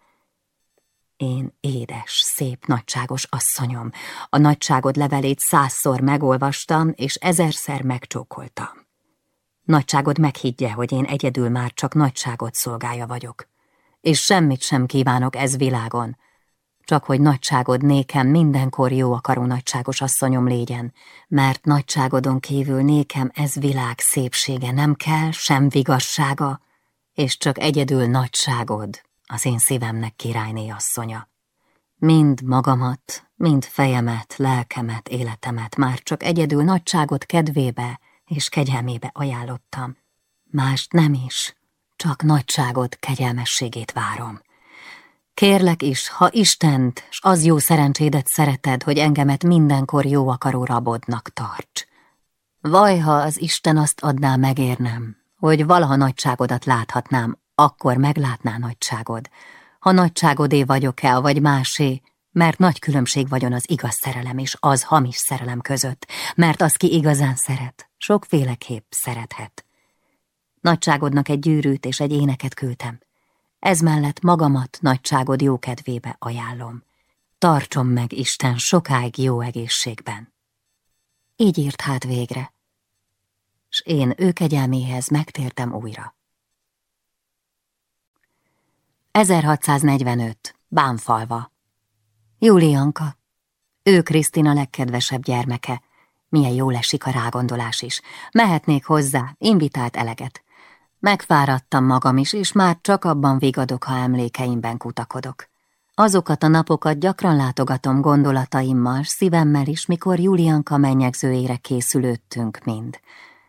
Én édes, szép, nagyságos asszonyom, a nagyságod levelét százszor megolvastam, és ezerszer megcsókoltam. Nagyságod meghiggye, hogy én egyedül már csak nagyságod szolgája vagyok, és semmit sem kívánok ez világon, csak hogy nagyságod nékem mindenkor jó akaró nagyságos asszonyom légyen, mert nagyságodon kívül nékem ez világ szépsége nem kell, sem vigassága, és csak egyedül nagyságod, az én szívemnek királyné asszonya. Mind magamat, mind fejemet, lelkemet, életemet már csak egyedül nagyságot kedvébe és kegyelmébe ajánlottam. Mást nem is, csak nagyságot, kegyelmességét várom. Kérlek is, ha Istent, s az jó szerencsédet szereted, hogy engemet mindenkor jó akaró rabodnak tarts. Vaj, ha az Isten azt adná megérnem, hogy valaha nagyságodat láthatnám, akkor meglátná nagyságod. Ha nagyságodé vagyok-e, vagy másé, mert nagy különbség vagyon az igaz szerelem és az hamis szerelem között, mert az, ki igazán szeret, sokféleképp szerethet. Nagyságodnak egy gyűrűt és egy éneket küldtem. Ez mellett magamat nagyságod jókedvébe ajánlom. Tartson meg Isten sokáig jó egészségben. Így írt hát végre, s én ő kegyelméhez megtértem újra. 1645. Bánfalva Julianka. Ő Krisztina legkedvesebb gyermeke. Milyen jól esik a rágondolás is. Mehetnék hozzá, invitált eleget. Megfáradtam magam is, és már csak abban vigadok, ha emlékeimben kutakodok. Azokat a napokat gyakran látogatom gondolataimmal, szívemmel is, mikor Julianka mennyegzőjére készülődtünk mind.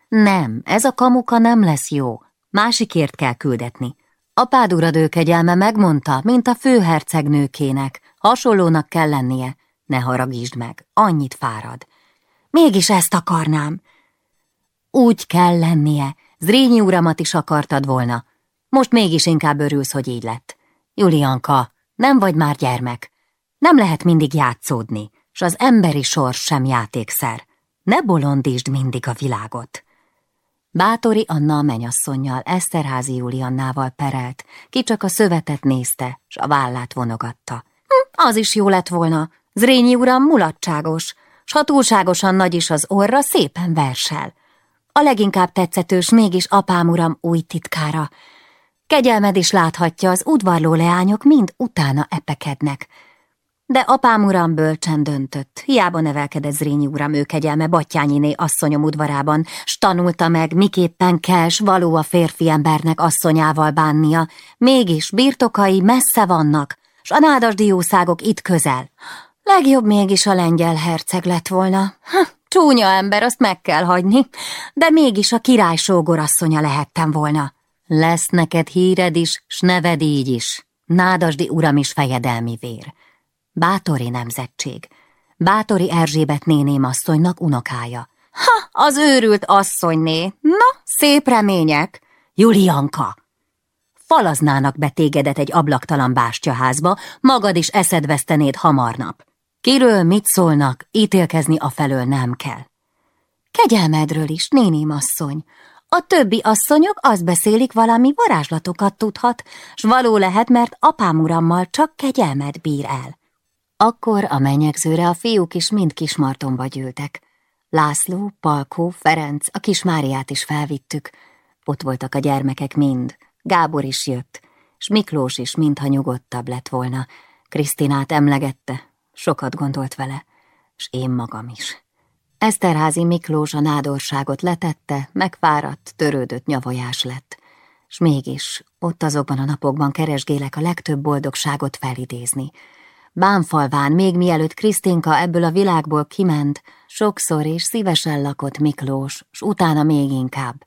Nem, ez a kamuka nem lesz jó. Másikért kell küldetni. Apád uradő kegyelme megmondta, mint a főhercegnőkének, hasonlónak kell lennie. Ne haragítsd meg, annyit fárad. Mégis ezt akarnám. Úgy kell lennie, Zrínyi uramat is akartad volna. Most mégis inkább örülsz, hogy így lett. Julianka, nem vagy már gyermek. Nem lehet mindig játszódni, s az emberi sors sem játékszer. Ne bolondítsd mindig a világot. Bátori Anna a menyasszonynal, Eszterházi Juliannával perelt, ki csak a szövetet nézte, s a vállát vonogatta. Hm, az is jó lett volna. Zrényi uram mulatságos, s ha túlságosan nagy is az orra, szépen versel. A leginkább tetszetős mégis apám uram új titkára. Kegyelmed is láthatja, az udvarló leányok mind utána epekednek. De apám uram bölcsen döntött, hiába nevelkedett Zrínyi uram ő kegyelme Battyányiné asszonyom udvarában, s tanulta meg, miképpen kell, s való a férfi embernek asszonyával bánnia, mégis birtokai messze vannak, s a nádasdi jószágok itt közel. Legjobb mégis a lengyel herceg lett volna. Ha, csúnya ember, azt meg kell hagyni, de mégis a király sógorasszonya lehettem volna. Lesz neked híred is, s neved így is. Nádasdi uram is fejedelmi vér. Bátori nemzetség. Bátori Erzsébet néném asszonynak unokája. Ha, az őrült asszonyné. Na, szép remények. Julianka. Falaznának betégedet egy ablaktalan bástyaházba, magad is eszedvesztenéd hamarnap. Kiről mit szólnak, ítélkezni afelől nem kell. Kegyelmedről is, néném asszony. A többi asszonyok azt beszélik, valami varázslatokat tudhat, s való lehet, mert apám urammal csak kegyelmed bír el. Akkor a menyegzőre a fiúk is mind Kismartonba gyűltek. László, Palkó, Ferenc, a kis Máriát is felvittük. Ott voltak a gyermekek mind. Gábor is jött, s Miklós is mintha nyugodtabb lett volna. Krisztinát emlegette, sokat gondolt vele, s én magam is. Eszterházi Miklós a nádorságot letette, megfáradt, törődött nyavajás lett. S mégis ott azokban a napokban keresgélek a legtöbb boldogságot felidézni. Bánfalván, még mielőtt Krisztinka ebből a világból kiment, sokszor és szívesen lakott Miklós, s utána még inkább.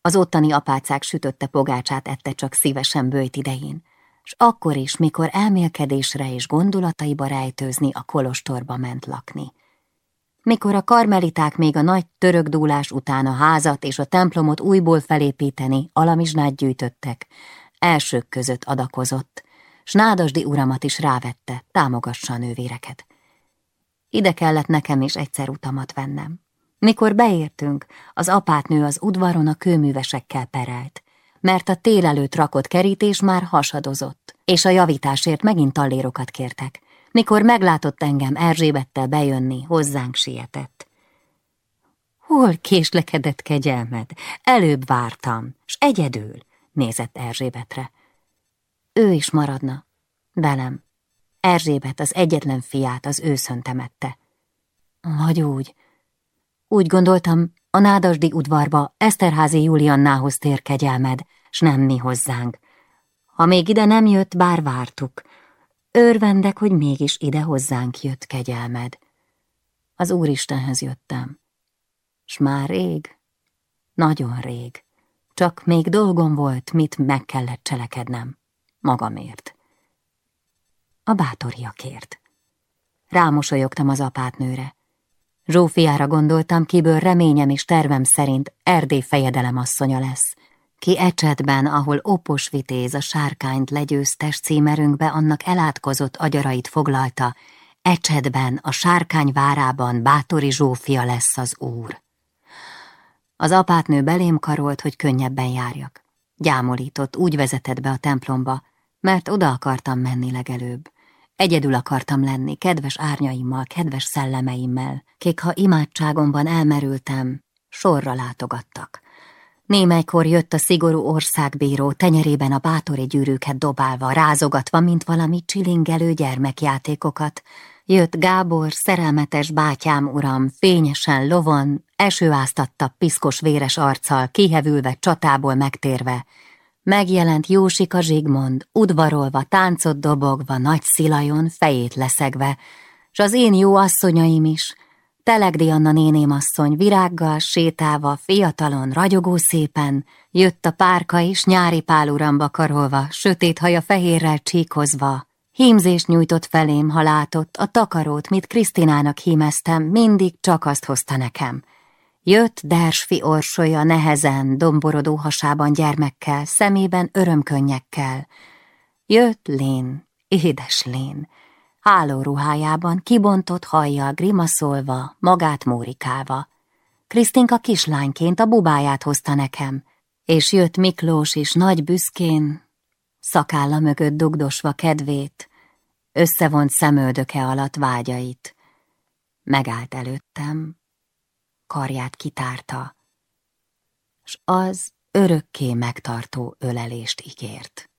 Az ottani apácák sütötte pogácsát ette csak szívesen bőjt idején, s akkor is, mikor elmélkedésre és gondolataiba rejtőzni a kolostorba ment lakni. Mikor a karmeliták még a nagy törökdúlás után a házat és a templomot újból felépíteni alamizsnát gyűjtöttek, elsők között adakozott, s nádasdi uramat is rávette, támogassa a nővéreket. Ide kellett nekem is egyszer utamat vennem. Mikor beértünk, az apátnő az udvaron a kőművesekkel perelt, mert a tél előtt rakott kerítés már hasadozott, és a javításért megint tallérokat kértek. Mikor meglátott engem Erzsébettel bejönni, hozzánk sietett. Hol késlekedett kegyelmed? Előbb vártam, s egyedül, nézett Erzsébetre. Ő is maradna. Velem. Erzsébet az egyetlen fiát az őszön temette. Vagy úgy. Úgy gondoltam, a nádasdi udvarba Eszterházi Juliannához tér kegyelmed, s nem mi hozzánk. Ha még ide nem jött, bár vártuk. Örvendek, hogy mégis ide hozzánk jött kegyelmed. Az Úristenhez jöttem. S már rég, nagyon rég, csak még dolgom volt, mit meg kellett cselekednem magamért. A bátoriakért. Rámosolyogtam az apátnőre. Zsófiára gondoltam, kiből reményem és tervem szerint Erdély fejedelem asszonya lesz. Ki ecsetben, ahol opos vitéz a sárkányt legyőztes címerünkbe annak elátkozott agyarait foglalta, ecsetben a sárkány várában Bátori Zsófia lesz az úr. Az apátnő belém karolt, hogy könnyebben járjak. Gyámolított, úgy vezetett be a templomba, mert oda akartam menni legelőbb. Egyedül akartam lenni, kedves árnyaimmal, kedves szellemeimmel, kik ha imádságomban elmerültem, sorra látogattak. Némelykor jött a szigorú országbíró, tenyerében a bátori gyűrűket dobálva, rázogatva, mint valami csilingelő gyermekjátékokat. Jött Gábor, szerelmetes bátyám uram, fényesen lovon, esőáztatta piszkos véres arccal, kihevülve csatából megtérve. Megjelent Jósika Zsigmond, udvarolva, táncot dobogva, nagy szilajon, fejét leszegve, s az én jó asszonyaim is, Telegdi Anna néném asszony virággal, sétálva, fiatalon, ragyogó szépen, jött a párka is nyári páluramba karolva, sötét haja fehérrel csíkozva. Hímzést nyújtott felém, ha látott, a takarót, mit Krisztinának hímeztem, mindig csak azt hozta nekem. Jött Dersfi orsolya nehezen, domborodó hasában gyermekkel, szemében örömkönnyekkel. Jött Lén, édes Lén, hálóruhájában, kibontott hajjal, grimaszolva, magát mórikálva. Krisztinka kislányként a bubáját hozta nekem, és jött Miklós is nagy büszkén, szakálla mögött dugdosva kedvét, összevont szemöldöke alatt vágyait. Megállt előttem, karját kitárta, s az örökké megtartó ölelést ígért.